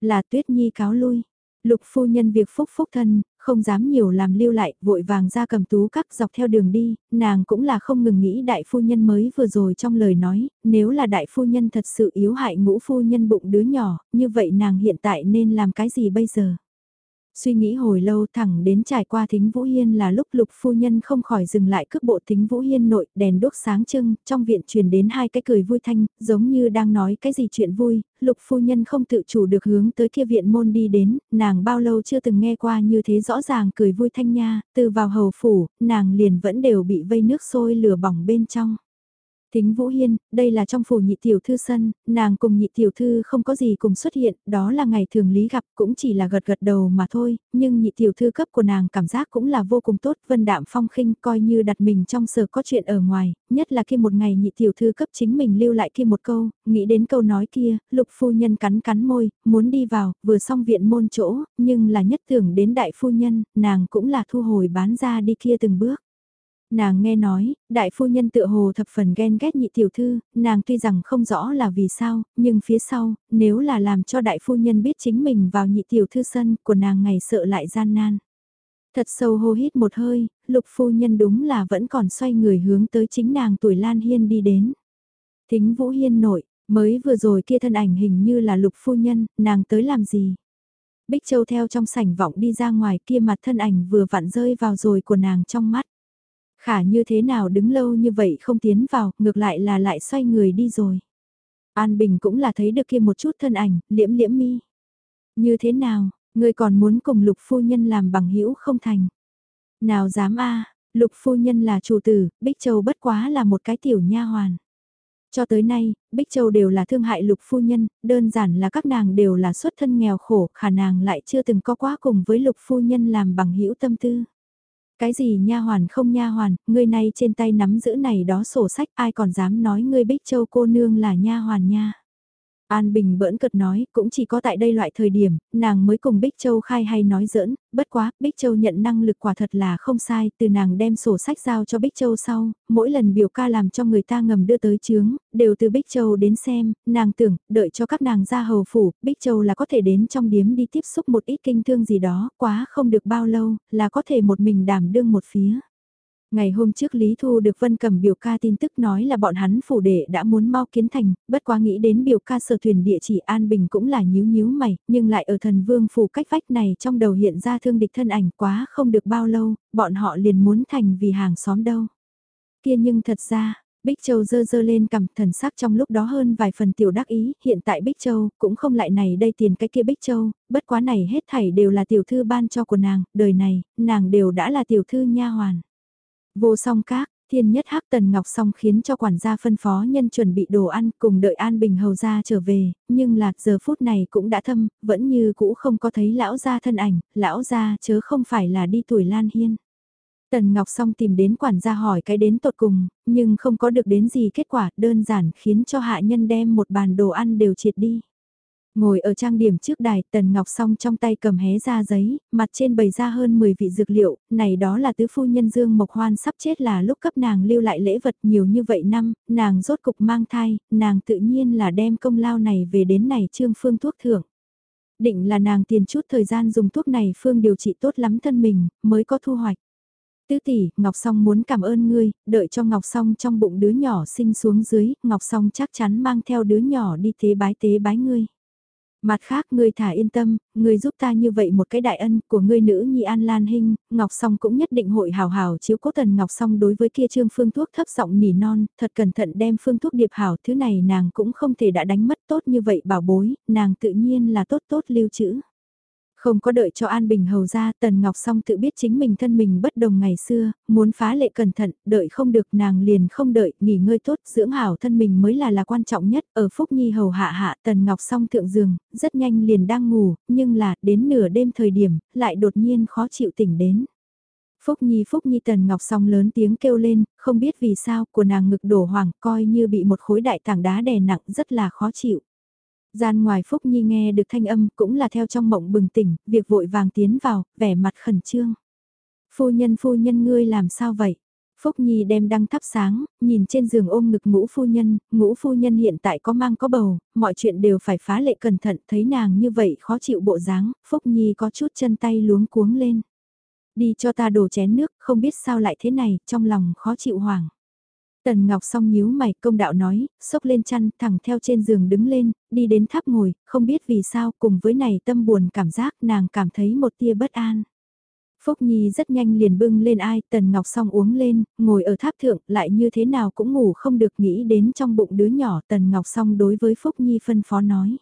Là tuyết nhi cáo lui, Lục phu nhân việc phúc phúc thân, không dám nhiều làm lưu lại, vội vàng ra cầm tú các dọc theo đường đi, nàng cũng là không ngừng nghĩ đại phu nhân mới vừa rồi trong lời nói, nếu là đại phu nhân thật sự yếu hại ngũ phu nhân bụng đứa nhỏ, như vậy nàng hiện tại nên làm cái gì bây giờ? Suy nghĩ hồi lâu thẳng đến trải qua thính Vũ Hiên là lúc lục phu nhân không khỏi dừng lại cước bộ thính Vũ Hiên nội đèn đốt sáng trưng, trong viện truyền đến hai cái cười vui thanh, giống như đang nói cái gì chuyện vui, lục phu nhân không tự chủ được hướng tới kia viện môn đi đến, nàng bao lâu chưa từng nghe qua như thế rõ ràng cười vui thanh nha, từ vào hầu phủ, nàng liền vẫn đều bị vây nước sôi lửa bỏng bên trong. Thính Vũ Hiên, đây là trong phủ nhị tiểu thư sân, nàng cùng nhị tiểu thư không có gì cùng xuất hiện, đó là ngày thường lý gặp cũng chỉ là gật gật đầu mà thôi, nhưng nhị tiểu thư cấp của nàng cảm giác cũng là vô cùng tốt, vân đạm phong khinh coi như đặt mình trong sở có chuyện ở ngoài, nhất là khi một ngày nhị tiểu thư cấp chính mình lưu lại kia một câu, nghĩ đến câu nói kia, lục phu nhân cắn cắn môi, muốn đi vào, vừa xong viện môn chỗ, nhưng là nhất tưởng đến đại phu nhân, nàng cũng là thu hồi bán ra đi kia từng bước. Nàng nghe nói, đại phu nhân tựa hồ thập phần ghen ghét nhị tiểu thư, nàng tuy rằng không rõ là vì sao, nhưng phía sau, nếu là làm cho đại phu nhân biết chính mình vào nhị tiểu thư sân của nàng ngày sợ lại gian nan. Thật sâu hô hít một hơi, lục phu nhân đúng là vẫn còn xoay người hướng tới chính nàng tuổi Lan Hiên đi đến. Thính Vũ Hiên nội, mới vừa rồi kia thân ảnh hình như là lục phu nhân, nàng tới làm gì? Bích Châu theo trong sảnh vọng đi ra ngoài kia mặt thân ảnh vừa vặn rơi vào rồi của nàng trong mắt. Khả như thế nào đứng lâu như vậy không tiến vào, ngược lại là lại xoay người đi rồi. An Bình cũng là thấy được kia một chút thân ảnh, liễm liễm mi. Như thế nào, người còn muốn cùng lục phu nhân làm bằng hữu không thành. Nào dám a lục phu nhân là chủ tử, Bích Châu bất quá là một cái tiểu nha hoàn. Cho tới nay, Bích Châu đều là thương hại lục phu nhân, đơn giản là các nàng đều là xuất thân nghèo khổ, khả nàng lại chưa từng có quá cùng với lục phu nhân làm bằng hữu tâm tư. Cái gì nha hoàn không nha hoàn, ngươi này trên tay nắm giữ này đó sổ sách ai còn dám nói ngươi Bích Châu cô nương là nha hoàn nha. An Bình bỡn cợt nói, cũng chỉ có tại đây loại thời điểm, nàng mới cùng Bích Châu khai hay nói giỡn, bất quá, Bích Châu nhận năng lực quả thật là không sai, từ nàng đem sổ sách giao cho Bích Châu sau, mỗi lần biểu ca làm cho người ta ngầm đưa tới chướng, đều từ Bích Châu đến xem, nàng tưởng, đợi cho các nàng ra hầu phủ, Bích Châu là có thể đến trong điếm đi tiếp xúc một ít kinh thương gì đó, quá không được bao lâu, là có thể một mình đảm đương một phía. Ngày hôm trước Lý Thu được Vân Cầm biểu ca tin tức nói là bọn hắn phủ đệ đã muốn mau kiến thành, bất quá nghĩ đến biểu ca sở thuyền địa chỉ An Bình cũng là nhíu nhíu mày, nhưng lại ở thần vương phủ cách vách này trong đầu hiện ra thương địch thân ảnh quá không được bao lâu, bọn họ liền muốn thành vì hàng xóm đâu. Kia nhưng thật ra, Bích Châu dơ dơ lên cầm thần sắc trong lúc đó hơn vài phần tiểu đắc ý, hiện tại Bích Châu cũng không lại này đây tiền cái kia Bích Châu, bất quá này hết thảy đều là tiểu thư ban cho của nàng, đời này, nàng đều đã là tiểu thư nha hoàn. Vô song các, thiên nhất hắc tần ngọc song khiến cho quản gia phân phó nhân chuẩn bị đồ ăn cùng đợi An Bình hầu ra trở về, nhưng là giờ phút này cũng đã thâm, vẫn như cũ không có thấy lão gia thân ảnh, lão gia chớ không phải là đi tuổi lan hiên. Tần Ngọc Song tìm đến quản gia hỏi cái đến tột cùng, nhưng không có được đến gì kết quả đơn giản khiến cho hạ nhân đem một bàn đồ ăn đều triệt đi. Ngồi ở trang điểm trước đài, Tần Ngọc Song trong tay cầm hé ra giấy, mặt trên bày ra hơn 10 vị dược liệu, này đó là tứ phu nhân Dương Mộc Hoan sắp chết là lúc cấp nàng lưu lại lễ vật nhiều như vậy năm, nàng rốt cục mang thai, nàng tự nhiên là đem công lao này về đến này trương phương thuốc thưởng. Định là nàng tiền chút thời gian dùng thuốc này phương điều trị tốt lắm thân mình, mới có thu hoạch. Tứ tỷ, Ngọc Song muốn cảm ơn ngươi, đợi cho Ngọc Song trong bụng đứa nhỏ sinh xuống dưới, Ngọc Song chắc chắn mang theo đứa nhỏ đi tế bái tế bái ngươi. Mặt khác ngươi thả yên tâm, ngươi giúp ta như vậy một cái đại ân của ngươi nữ nhi An Lan Hinh, Ngọc Song cũng nhất định hội hào hào chiếu cố tần Ngọc Song đối với kia trương phương thuốc thấp giọng nỉ non, thật cẩn thận đem phương thuốc điệp hảo thứ này nàng cũng không thể đã đánh mất tốt như vậy bảo bối, nàng tự nhiên là tốt tốt lưu trữ. Không có đợi cho An Bình hầu ra, Tần Ngọc Song tự biết chính mình thân mình bất đồng ngày xưa, muốn phá lệ cẩn thận, đợi không được nàng liền không đợi, nghỉ ngơi tốt, dưỡng hảo thân mình mới là là quan trọng nhất, ở Phúc Nhi hầu hạ hạ Tần Ngọc Song thượng giường, rất nhanh liền đang ngủ, nhưng là, đến nửa đêm thời điểm, lại đột nhiên khó chịu tỉnh đến. Phúc Nhi Phúc Nhi Tần Ngọc Song lớn tiếng kêu lên, không biết vì sao, của nàng ngực đổ hoàng, coi như bị một khối đại tảng đá đè nặng rất là khó chịu. Gian ngoài Phúc Nhi nghe được thanh âm cũng là theo trong mộng bừng tỉnh, việc vội vàng tiến vào, vẻ mặt khẩn trương. Phu nhân phu nhân ngươi làm sao vậy? Phúc Nhi đem đăng thắp sáng, nhìn trên giường ôm ngực ngũ phu nhân, ngũ phu nhân hiện tại có mang có bầu, mọi chuyện đều phải phá lệ cẩn thận, thấy nàng như vậy khó chịu bộ dáng, Phúc Nhi có chút chân tay luống cuống lên. Đi cho ta đổ chén nước, không biết sao lại thế này, trong lòng khó chịu hoảng. Tần Ngọc song nhíu mày công đạo nói, sốc lên chăn thẳng theo trên giường đứng lên, đi đến tháp ngồi, không biết vì sao cùng với này tâm buồn cảm giác nàng cảm thấy một tia bất an. Phúc Nhi rất nhanh liền bưng lên ai, Tần Ngọc song uống lên, ngồi ở tháp thượng lại như thế nào cũng ngủ không được nghĩ đến trong bụng đứa nhỏ Tần Ngọc song đối với Phúc Nhi phân phó nói.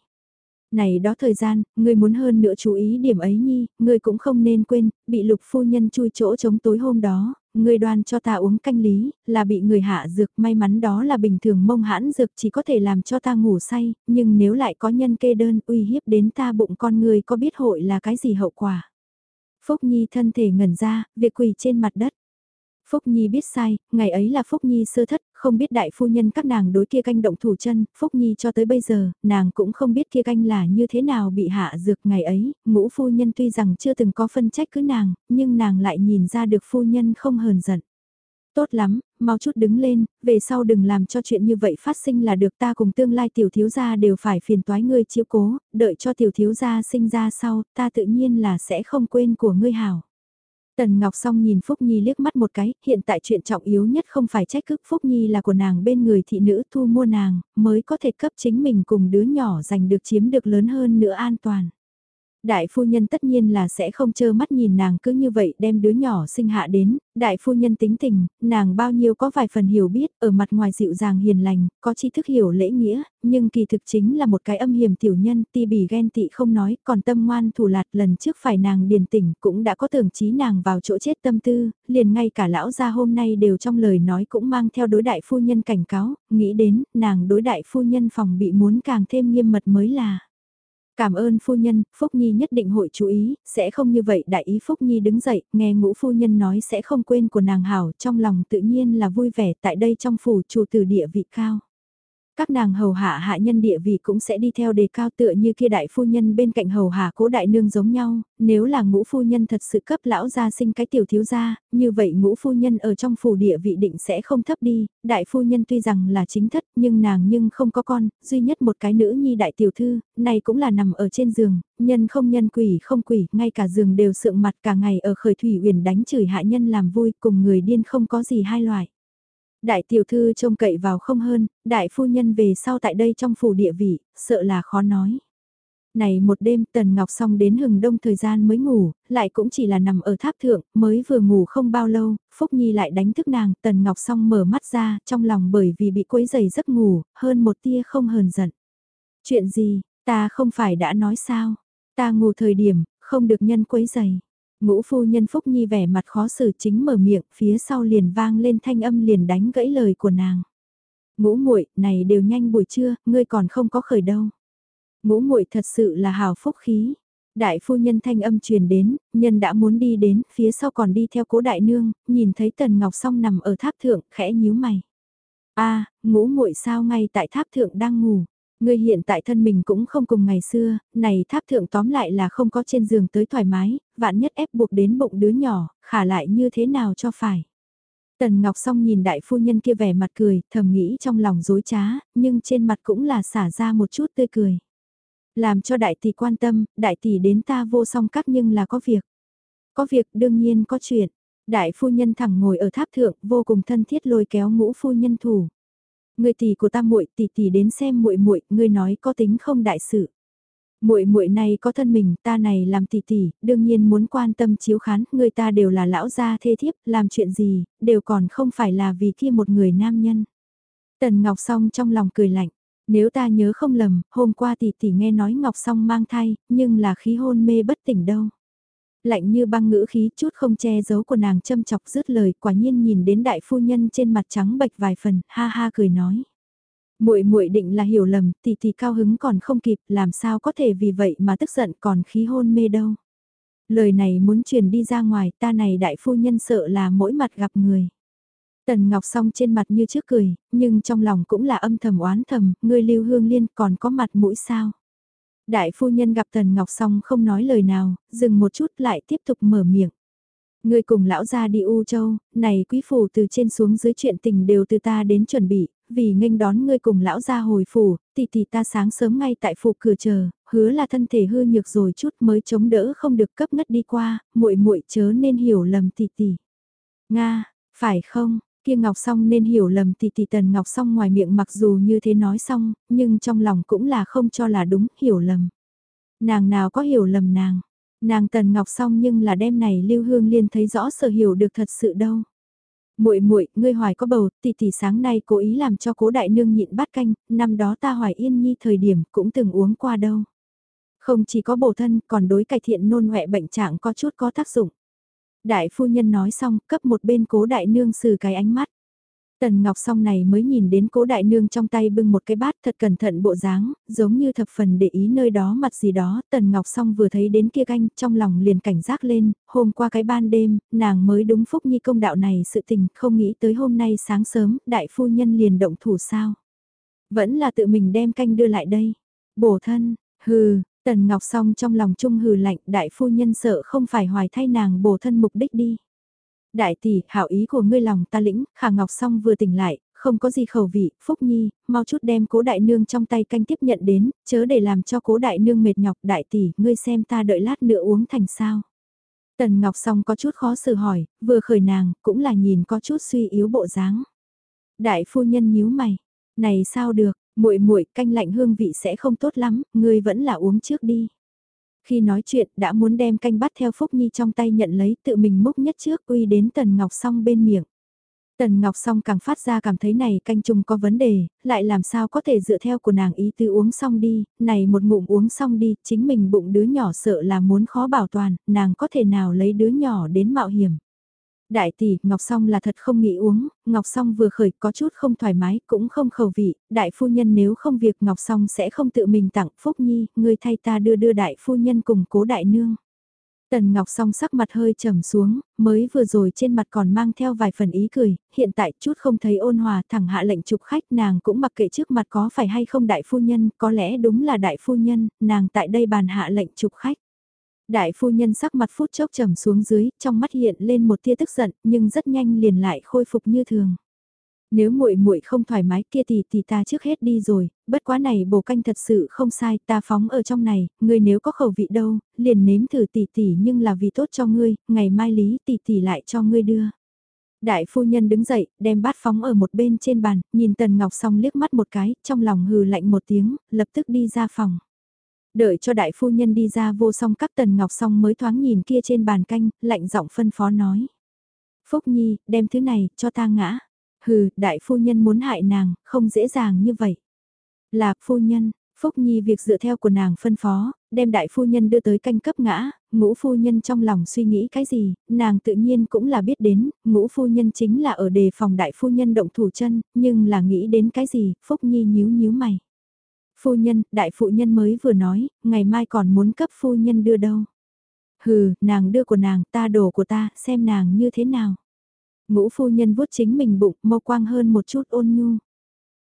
Này đó thời gian, ngươi muốn hơn nữa chú ý điểm ấy Nhi, ngươi cũng không nên quên, bị lục phu nhân chui chỗ chống tối hôm đó, người đoan cho ta uống canh lý, là bị người hạ dược, may mắn đó là bình thường mông hãn dược chỉ có thể làm cho ta ngủ say, nhưng nếu lại có nhân kê đơn uy hiếp đến ta bụng con người có biết hội là cái gì hậu quả. Phúc Nhi thân thể ngẩn ra, việc quỳ trên mặt đất. Phúc Nhi biết sai, ngày ấy là Phúc Nhi sơ thất, không biết đại phu nhân các nàng đối kia canh động thủ chân, Phúc Nhi cho tới bây giờ, nàng cũng không biết kia canh là như thế nào bị hạ dược ngày ấy, ngũ phu nhân tuy rằng chưa từng có phân trách cứ nàng, nhưng nàng lại nhìn ra được phu nhân không hờn giận. Tốt lắm, mau chút đứng lên, về sau đừng làm cho chuyện như vậy phát sinh là được ta cùng tương lai tiểu thiếu gia đều phải phiền toái ngươi chiếu cố, đợi cho tiểu thiếu gia sinh ra sau, ta tự nhiên là sẽ không quên của ngươi hảo. Tần Ngọc Song nhìn Phúc Nhi liếc mắt một cái, hiện tại chuyện trọng yếu nhất không phải trách cứ Phúc Nhi là của nàng bên người thị nữ thu mua nàng, mới có thể cấp chính mình cùng đứa nhỏ giành được chiếm được lớn hơn nữa an toàn. Đại phu nhân tất nhiên là sẽ không chơ mắt nhìn nàng cứ như vậy đem đứa nhỏ sinh hạ đến, đại phu nhân tính tình, nàng bao nhiêu có vài phần hiểu biết, ở mặt ngoài dịu dàng hiền lành, có tri thức hiểu lễ nghĩa, nhưng kỳ thực chính là một cái âm hiểm tiểu nhân, ti bỉ ghen tị không nói, còn tâm ngoan thủ lạt lần trước phải nàng điền tỉnh cũng đã có tưởng trí nàng vào chỗ chết tâm tư, liền ngay cả lão gia hôm nay đều trong lời nói cũng mang theo đối đại phu nhân cảnh cáo, nghĩ đến, nàng đối đại phu nhân phòng bị muốn càng thêm nghiêm mật mới là. Cảm ơn phu nhân, Phúc Nhi nhất định hội chú ý, sẽ không như vậy đại ý Phúc Nhi đứng dậy, nghe ngũ phu nhân nói sẽ không quên của nàng hảo, trong lòng tự nhiên là vui vẻ tại đây trong phủ chủ tử địa vị cao. Các nàng hầu hạ hạ nhân địa vị cũng sẽ đi theo đề cao tựa như kia đại phu nhân bên cạnh hầu hạ cố đại nương giống nhau, nếu là ngũ phu nhân thật sự cấp lão gia sinh cái tiểu thiếu gia, như vậy ngũ phu nhân ở trong phủ địa vị định sẽ không thấp đi, đại phu nhân tuy rằng là chính thất nhưng nàng nhưng không có con, duy nhất một cái nữ nhi đại tiểu thư, này cũng là nằm ở trên giường, nhân không nhân quỷ không quỷ, ngay cả giường đều sượng mặt cả ngày ở khởi thủy uyển đánh chửi hạ nhân làm vui cùng người điên không có gì hai loại đại tiểu thư trông cậy vào không hơn, đại phu nhân về sau tại đây trong phủ địa vị, sợ là khó nói. Này một đêm Tần Ngọc xong đến hừng đông thời gian mới ngủ, lại cũng chỉ là nằm ở tháp thượng, mới vừa ngủ không bao lâu, Phúc Nhi lại đánh thức nàng, Tần Ngọc xong mở mắt ra, trong lòng bởi vì bị quấy dày giấc ngủ, hơn một tia không hờn giận. Chuyện gì, ta không phải đã nói sao, ta ngủ thời điểm, không được nhân quấy dày. Ngũ phu nhân Phúc Nhi vẻ mặt khó xử chính mở miệng, phía sau liền vang lên thanh âm liền đánh gãy lời của nàng. Ngũ muội này đều nhanh buổi trưa, ngươi còn không có khởi đâu. Ngũ muội thật sự là hào phúc khí. Đại phu nhân thanh âm truyền đến, nhân đã muốn đi đến, phía sau còn đi theo cố đại nương, nhìn thấy Tần Ngọc Song nằm ở tháp thượng, khẽ nhíu mày. a ngũ muội sao ngay tại tháp thượng đang ngủ. Ngươi hiện tại thân mình cũng không cùng ngày xưa, này tháp thượng tóm lại là không có trên giường tới thoải mái, vạn nhất ép buộc đến bụng đứa nhỏ, khả lại như thế nào cho phải. Tần Ngọc Song nhìn đại phu nhân kia vẻ mặt cười, thầm nghĩ trong lòng dối trá, nhưng trên mặt cũng là xả ra một chút tươi cười. Làm cho đại tỷ quan tâm, đại tỷ đến ta vô song các nhưng là có việc. Có việc đương nhiên có chuyện. Đại phu nhân thẳng ngồi ở tháp thượng, vô cùng thân thiết lôi kéo ngũ phu nhân thủ. Người tỷ của ta muội, tỷ tỷ đến xem muội muội, ngươi nói có tính không đại sự. Muội muội này có thân mình, ta này làm tỷ tỷ, đương nhiên muốn quan tâm chiếu khán, người ta đều là lão gia thê thiếp, làm chuyện gì, đều còn không phải là vì kia một người nam nhân. Tần Ngọc Song trong lòng cười lạnh, nếu ta nhớ không lầm, hôm qua tỷ tỷ nghe nói Ngọc Song mang thai, nhưng là khí hôn mê bất tỉnh đâu. Lạnh như băng ngữ khí chút không che giấu của nàng châm chọc dứt lời, quả nhiên nhìn đến đại phu nhân trên mặt trắng bệch vài phần, ha ha cười nói. Muội muội định là hiểu lầm, tỷ tỷ cao hứng còn không kịp, làm sao có thể vì vậy mà tức giận còn khí hôn mê đâu. Lời này muốn truyền đi ra ngoài, ta này đại phu nhân sợ là mỗi mặt gặp người. Tần Ngọc Song trên mặt như trước cười, nhưng trong lòng cũng là âm thầm oán thầm, ngươi lưu hương liên còn có mặt mũi sao. Đại phu nhân gặp Tần Ngọc Song không nói lời nào, dừng một chút lại tiếp tục mở miệng. Ngươi cùng lão gia đi U Châu, này quý phủ từ trên xuống dưới chuyện tình đều từ ta đến chuẩn bị, vì nghênh đón ngươi cùng lão gia hồi phủ, tỷ tỷ ta sáng sớm ngay tại phủ cửa chờ, hứa là thân thể hư nhược rồi chút mới chống đỡ không được cấp ngất đi qua, muội muội chớ nên hiểu lầm tỷ tỷ. Nga, phải không? Kia Ngọc Song nên hiểu lầm tỷ tỷ Tần Ngọc Song ngoài miệng mặc dù như thế nói xong, nhưng trong lòng cũng là không cho là đúng, hiểu lầm. Nàng nào có hiểu lầm nàng, nàng Tần Ngọc Song nhưng là đêm này Lưu Hương Liên thấy rõ sở hiểu được thật sự đâu. Muội muội ngươi hoài có bầu tỷ tỷ sáng nay cố ý làm cho cố đại nương nhịn bát canh năm đó ta hoài yên nhi thời điểm cũng từng uống qua đâu. Không chỉ có bổ thân còn đối cải thiện nôn hoẹ bệnh trạng có chút có tác dụng đại phu nhân nói xong cấp một bên cố đại nương xử cái ánh mắt Tần Ngọc Song này mới nhìn đến cố đại nương trong tay bưng một cái bát thật cẩn thận bộ dáng, giống như thập phần để ý nơi đó mặt gì đó. Tần Ngọc Song vừa thấy đến kia canh, trong lòng liền cảnh giác lên, hôm qua cái ban đêm, nàng mới đúng phúc nhi công đạo này sự tình, không nghĩ tới hôm nay sáng sớm, đại phu nhân liền động thủ sao. Vẫn là tự mình đem canh đưa lại đây. Bổ thân, hừ, Tần Ngọc Song trong lòng trung hừ lạnh, đại phu nhân sợ không phải hoài thay nàng bổ thân mục đích đi. Đại tỷ, hảo ý của ngươi lòng ta lĩnh, khả ngọc song vừa tỉnh lại, không có gì khẩu vị, Phúc Nhi, mau chút đem cố đại nương trong tay canh tiếp nhận đến, chớ để làm cho cố đại nương mệt nhọc đại tỷ, ngươi xem ta đợi lát nữa uống thành sao. Tần Ngọc Song có chút khó xử hỏi, vừa khởi nàng, cũng là nhìn có chút suy yếu bộ dáng. Đại phu nhân nhíu mày, này sao được, muội muội canh lạnh hương vị sẽ không tốt lắm, ngươi vẫn là uống trước đi. Khi nói chuyện đã muốn đem canh bắt theo Phúc Nhi trong tay nhận lấy tự mình múc nhất trước uy đến Tần Ngọc Song bên miệng. Tần Ngọc Song càng phát ra cảm thấy này canh trùng có vấn đề, lại làm sao có thể dựa theo của nàng ý tư uống xong đi, này một ngụm uống xong đi, chính mình bụng đứa nhỏ sợ là muốn khó bảo toàn, nàng có thể nào lấy đứa nhỏ đến mạo hiểm. Đại tỷ, Ngọc Song là thật không nghĩ uống, Ngọc Song vừa khởi có chút không thoải mái, cũng không khẩu vị, đại phu nhân nếu không việc Ngọc Song sẽ không tự mình tặng Phúc Nhi, người thay ta đưa đưa đại phu nhân cùng cố đại nương. Tần Ngọc Song sắc mặt hơi trầm xuống, mới vừa rồi trên mặt còn mang theo vài phần ý cười, hiện tại chút không thấy ôn hòa thẳng hạ lệnh chụp khách nàng cũng mặc kệ trước mặt có phải hay không đại phu nhân, có lẽ đúng là đại phu nhân, nàng tại đây bàn hạ lệnh chụp khách. Đại phu nhân sắc mặt phút chốc trầm xuống dưới, trong mắt hiện lên một tia tức giận, nhưng rất nhanh liền lại khôi phục như thường. Nếu muội muội không thoải mái kia thì thì ta trước hết đi rồi, bất quá này bổ canh thật sự không sai, ta phóng ở trong này, ngươi nếu có khẩu vị đâu, liền nếm thử tỷ tỷ nhưng là vì tốt cho ngươi, ngày mai lý tỷ tỷ lại cho ngươi đưa. Đại phu nhân đứng dậy, đem bát phóng ở một bên trên bàn, nhìn Tần Ngọc xong liếc mắt một cái, trong lòng hừ lạnh một tiếng, lập tức đi ra phòng. Đợi cho đại phu nhân đi ra vô song các tần ngọc song mới thoáng nhìn kia trên bàn canh, lạnh giọng phân phó nói. Phúc Nhi, đem thứ này, cho ta ngã. Hừ, đại phu nhân muốn hại nàng, không dễ dàng như vậy. Là, phu nhân, Phúc Nhi việc dựa theo của nàng phân phó, đem đại phu nhân đưa tới canh cấp ngã, ngũ phu nhân trong lòng suy nghĩ cái gì, nàng tự nhiên cũng là biết đến, ngũ phu nhân chính là ở đề phòng đại phu nhân động thủ chân, nhưng là nghĩ đến cái gì, Phúc Nhi nhíu nhíu mày. Phu nhân, đại phụ nhân mới vừa nói, ngày mai còn muốn cấp phu nhân đưa đâu. Hừ, nàng đưa của nàng, ta đổ của ta, xem nàng như thế nào. Ngũ phu nhân vuốt chính mình bụng, mâu quang hơn một chút ôn nhu.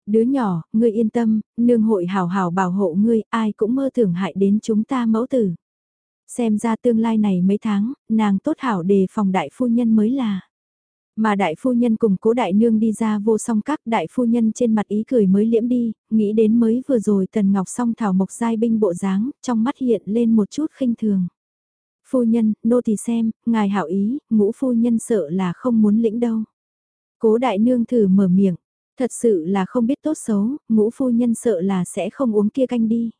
Đứa nhỏ, ngươi yên tâm, nương hội hảo hảo bảo hộ ngươi, ai cũng mơ tưởng hại đến chúng ta mẫu tử. Xem ra tương lai này mấy tháng, nàng tốt hảo đề phòng đại phu nhân mới là. Mà đại phu nhân cùng cố đại nương đi ra vô song các đại phu nhân trên mặt ý cười mới liễm đi, nghĩ đến mới vừa rồi tần ngọc song thảo mộc giai binh bộ dáng, trong mắt hiện lên một chút khinh thường. Phu nhân, nô thì xem, ngài hảo ý, ngũ phu nhân sợ là không muốn lĩnh đâu. Cố đại nương thử mở miệng, thật sự là không biết tốt xấu, ngũ phu nhân sợ là sẽ không uống kia canh đi.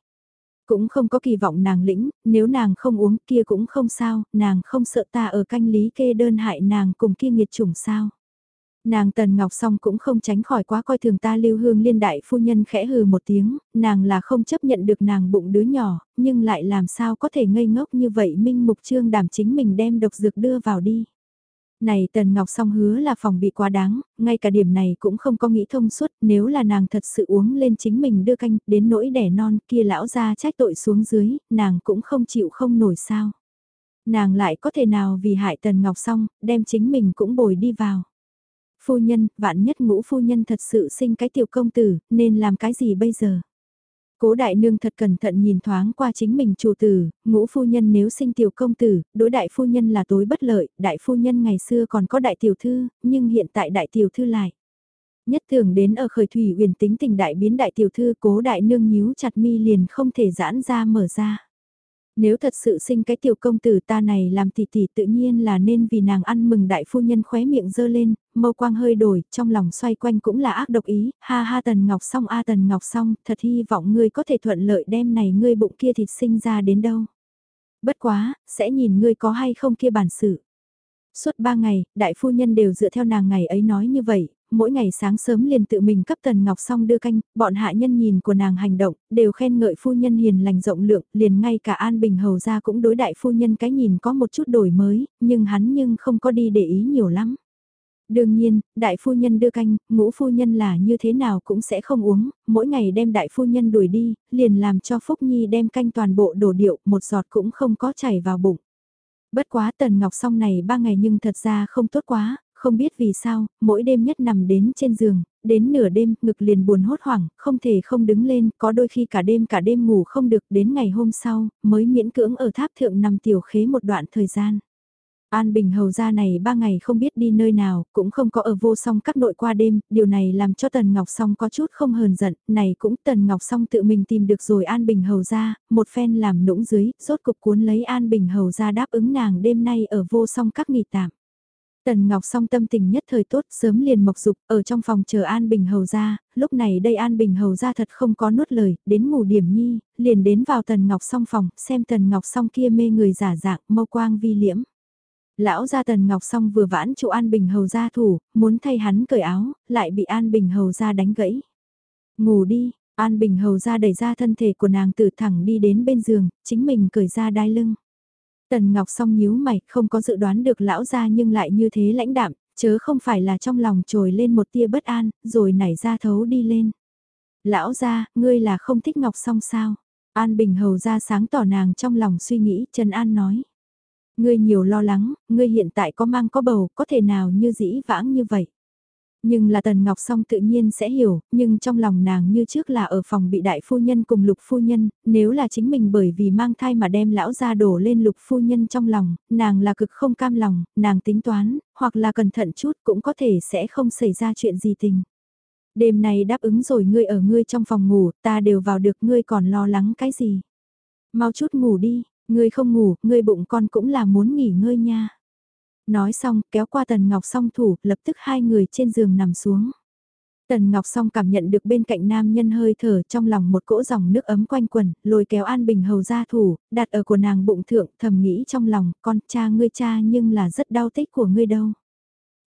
Cũng không có kỳ vọng nàng lĩnh, nếu nàng không uống kia cũng không sao, nàng không sợ ta ở canh lý kê đơn hại nàng cùng kia nghiệt chủng sao. Nàng Tần Ngọc Song cũng không tránh khỏi quá coi thường ta lưu hương liên đại phu nhân khẽ hừ một tiếng, nàng là không chấp nhận được nàng bụng đứa nhỏ, nhưng lại làm sao có thể ngây ngốc như vậy minh mục trương đảm chính mình đem độc dược đưa vào đi. Này Tần Ngọc Song hứa là phòng bị quá đáng, ngay cả điểm này cũng không có nghĩ thông suốt, nếu là nàng thật sự uống lên chính mình đưa canh, đến nỗi đẻ non kia lão ra trách tội xuống dưới, nàng cũng không chịu không nổi sao. Nàng lại có thể nào vì hại Tần Ngọc Song, đem chính mình cũng bồi đi vào. Phu nhân, vạn nhất ngũ phu nhân thật sự sinh cái tiểu công tử, nên làm cái gì bây giờ? Cố đại nương thật cẩn thận nhìn thoáng qua chính mình chủ tử, ngũ phu nhân nếu sinh tiểu công tử, đối đại phu nhân là tối bất lợi, đại phu nhân ngày xưa còn có đại tiểu thư, nhưng hiện tại đại tiểu thư lại. Nhất thường đến ở khởi thủy huyền tính tình đại biến đại tiểu thư cố đại nương nhíu chặt mi liền không thể giãn ra mở ra. Nếu thật sự sinh cái tiểu công tử ta này làm tỷ tỷ tự nhiên là nên vì nàng ăn mừng đại phu nhân khóe miệng dơ lên, mâu quang hơi đổi, trong lòng xoay quanh cũng là ác độc ý, ha ha tần ngọc song a tần ngọc song, thật hy vọng ngươi có thể thuận lợi đem này ngươi bụng kia thịt sinh ra đến đâu. Bất quá, sẽ nhìn ngươi có hay không kia bản sự. Suốt ba ngày, đại phu nhân đều dựa theo nàng ngày ấy nói như vậy, mỗi ngày sáng sớm liền tự mình cấp Tần Ngọc xong đưa canh, bọn hạ nhân nhìn của nàng hành động, đều khen ngợi phu nhân hiền lành rộng lượng, liền ngay cả An Bình Hầu ra cũng đối đại phu nhân cái nhìn có một chút đổi mới, nhưng hắn nhưng không có đi để ý nhiều lắm. Đương nhiên, đại phu nhân đưa canh, ngũ phu nhân là như thế nào cũng sẽ không uống, mỗi ngày đem đại phu nhân đuổi đi, liền làm cho Phúc Nhi đem canh toàn bộ đổ điệu, một giọt cũng không có chảy vào bụng. Bất quá Tần Ngọc song này ba ngày nhưng thật ra không tốt quá, không biết vì sao, mỗi đêm nhất nằm đến trên giường, đến nửa đêm, ngực liền buồn hốt hoảng, không thể không đứng lên, có đôi khi cả đêm cả đêm ngủ không được, đến ngày hôm sau, mới miễn cưỡng ở tháp thượng nằm tiểu khế một đoạn thời gian. An Bình hầu ra này ba ngày không biết đi nơi nào, cũng không có ở vô song các nội qua đêm, điều này làm cho Tần Ngọc Song có chút không hờn giận, này cũng Tần Ngọc Song tự mình tìm được rồi An Bình hầu ra, một phen làm nũng dưới, rốt cục cuốn lấy An Bình hầu ra đáp ứng nàng đêm nay ở vô song các nghỉ tạm. Tần Ngọc song tâm tình nhất thời tốt, sớm liền mộc dục, ở trong phòng chờ An Bình Hầu ra, lúc này đây An Bình Hầu ra thật không có nuốt lời, đến ngủ điểm nhi, liền đến vào Tần Ngọc song phòng, xem Tần Ngọc song kia mê người giả dạng, mâu quang vi liễm. Lão gia Tần Ngọc song vừa vãn chỗ An Bình Hầu ra thủ, muốn thay hắn cởi áo, lại bị An Bình Hầu ra đánh gãy. Ngủ đi, An Bình Hầu ra đẩy ra thân thể của nàng từ thẳng đi đến bên giường, chính mình cởi ra đai lưng. Tần Ngọc song nhíu mày, không có dự đoán được lão gia nhưng lại như thế lãnh đạm, chớ không phải là trong lòng trồi lên một tia bất an, rồi nảy ra thấu đi lên. Lão gia, ngươi là không thích Ngọc song sao? An Bình hầu ra sáng tỏ nàng trong lòng suy nghĩ, Trần An nói. Ngươi nhiều lo lắng, ngươi hiện tại có mang có bầu, có thể nào như dĩ vãng như vậy? Nhưng là Tần Ngọc Song tự nhiên sẽ hiểu, nhưng trong lòng nàng như trước là ở phòng bị đại phu nhân cùng lục phu nhân, nếu là chính mình bởi vì mang thai mà đem lão ra đổ lên lục phu nhân trong lòng, nàng là cực không cam lòng, nàng tính toán, hoặc là cẩn thận chút cũng có thể sẽ không xảy ra chuyện gì tình. Đêm này đáp ứng rồi ngươi ở ngươi trong phòng ngủ, ta đều vào được ngươi còn lo lắng cái gì. Mau chút ngủ đi, ngươi không ngủ, ngươi bụng con cũng là muốn nghỉ ngơi nha. Nói xong, kéo qua Tần Ngọc song thủ, lập tức hai người trên giường nằm xuống. Tần Ngọc Song cảm nhận được bên cạnh nam nhân hơi thở trong lòng một cỗ dòng nước ấm quanh quần, lôi kéo An Bình hầu ra thủ, đặt ở của nàng bụng thượng, thầm nghĩ trong lòng, con cha ngươi cha nhưng là rất đau tích của ngươi đâu.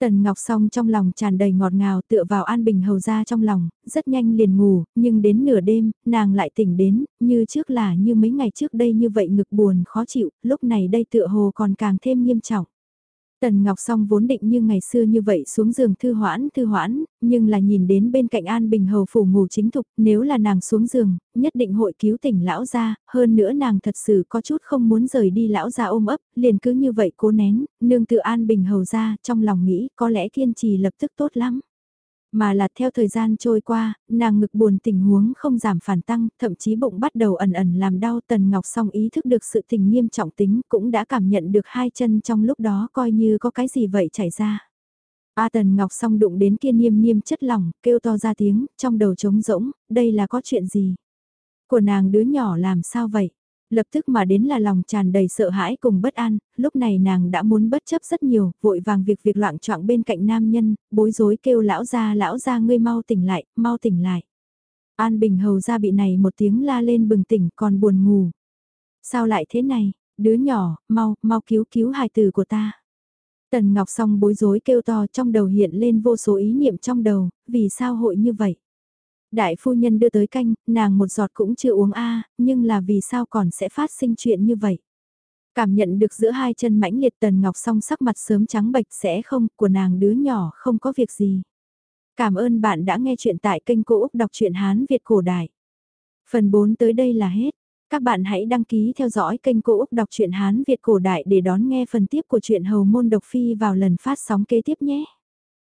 Tần Ngọc Song trong lòng tràn đầy ngọt ngào tựa vào An Bình Hầu ra trong lòng, rất nhanh liền ngủ, nhưng đến nửa đêm, nàng lại tỉnh đến, như trước là như mấy ngày trước đây như vậy ngực buồn khó chịu, lúc này đây tựa hồ còn càng thêm nghiêm trọng. Tần Ngọc Song vốn định như ngày xưa như vậy xuống giường thư hoãn thư hoãn, nhưng là nhìn đến bên cạnh An Bình Hầu phủ ngủ chính thục, nếu là nàng xuống giường, nhất định hội cứu tỉnh lão gia, hơn nữa nàng thật sự có chút không muốn rời đi lão gia ôm ấp, liền cứ như vậy cố nén, nương tự An Bình Hầu ra, trong lòng nghĩ có lẽ kiên trì lập tức tốt lắm. Mà là theo thời gian trôi qua, nàng ngực buồn tình huống không giảm phản tăng, thậm chí bụng bắt đầu ẩn ẩn làm đau Tần Ngọc song ý thức được sự tình nghiêm trọng tính cũng đã cảm nhận được hai chân trong lúc đó coi như có cái gì vậy chảy ra. A Tần Ngọc song đụng đến kia niêm niêm chất lỏng, kêu to ra tiếng, trong đầu trống rỗng, đây là có chuyện gì? Của nàng đứa nhỏ làm sao vậy? Lập tức mà đến là lòng tràn đầy sợ hãi cùng bất an, lúc này nàng đã muốn bất chấp rất nhiều, vội vàng việc việc loạn trọng bên cạnh nam nhân, bối rối kêu lão ra lão ra ngươi mau tỉnh lại, mau tỉnh lại. An Bình hầu ra bị này một tiếng la lên bừng tỉnh còn buồn ngủ. Sao lại thế này, đứa nhỏ, mau, mau cứu cứu hài tử của ta. Tần Ngọc song bối rối kêu to trong đầu hiện lên vô số ý niệm trong đầu, vì sao hội như vậy? Đại phu nhân đưa tới canh, nàng một giọt cũng chưa uống a, nhưng là vì sao còn sẽ phát sinh chuyện như vậy? Cảm nhận được giữa hai chân mãnh liệt tần ngọc song sắc mặt sớm trắng bệch sẽ không, của nàng đứa nhỏ không có việc gì. Cảm ơn bạn đã nghe chuyện tại kênh Cô Úc Đọc truyện Hán Việt Cổ Đại. Phần 4 tới đây là hết. Các bạn hãy đăng ký theo dõi kênh Cô Úc Đọc truyện Hán Việt Cổ Đại để đón nghe phần tiếp của truyện Hầu Môn Độc Phi vào lần phát sóng kế tiếp nhé.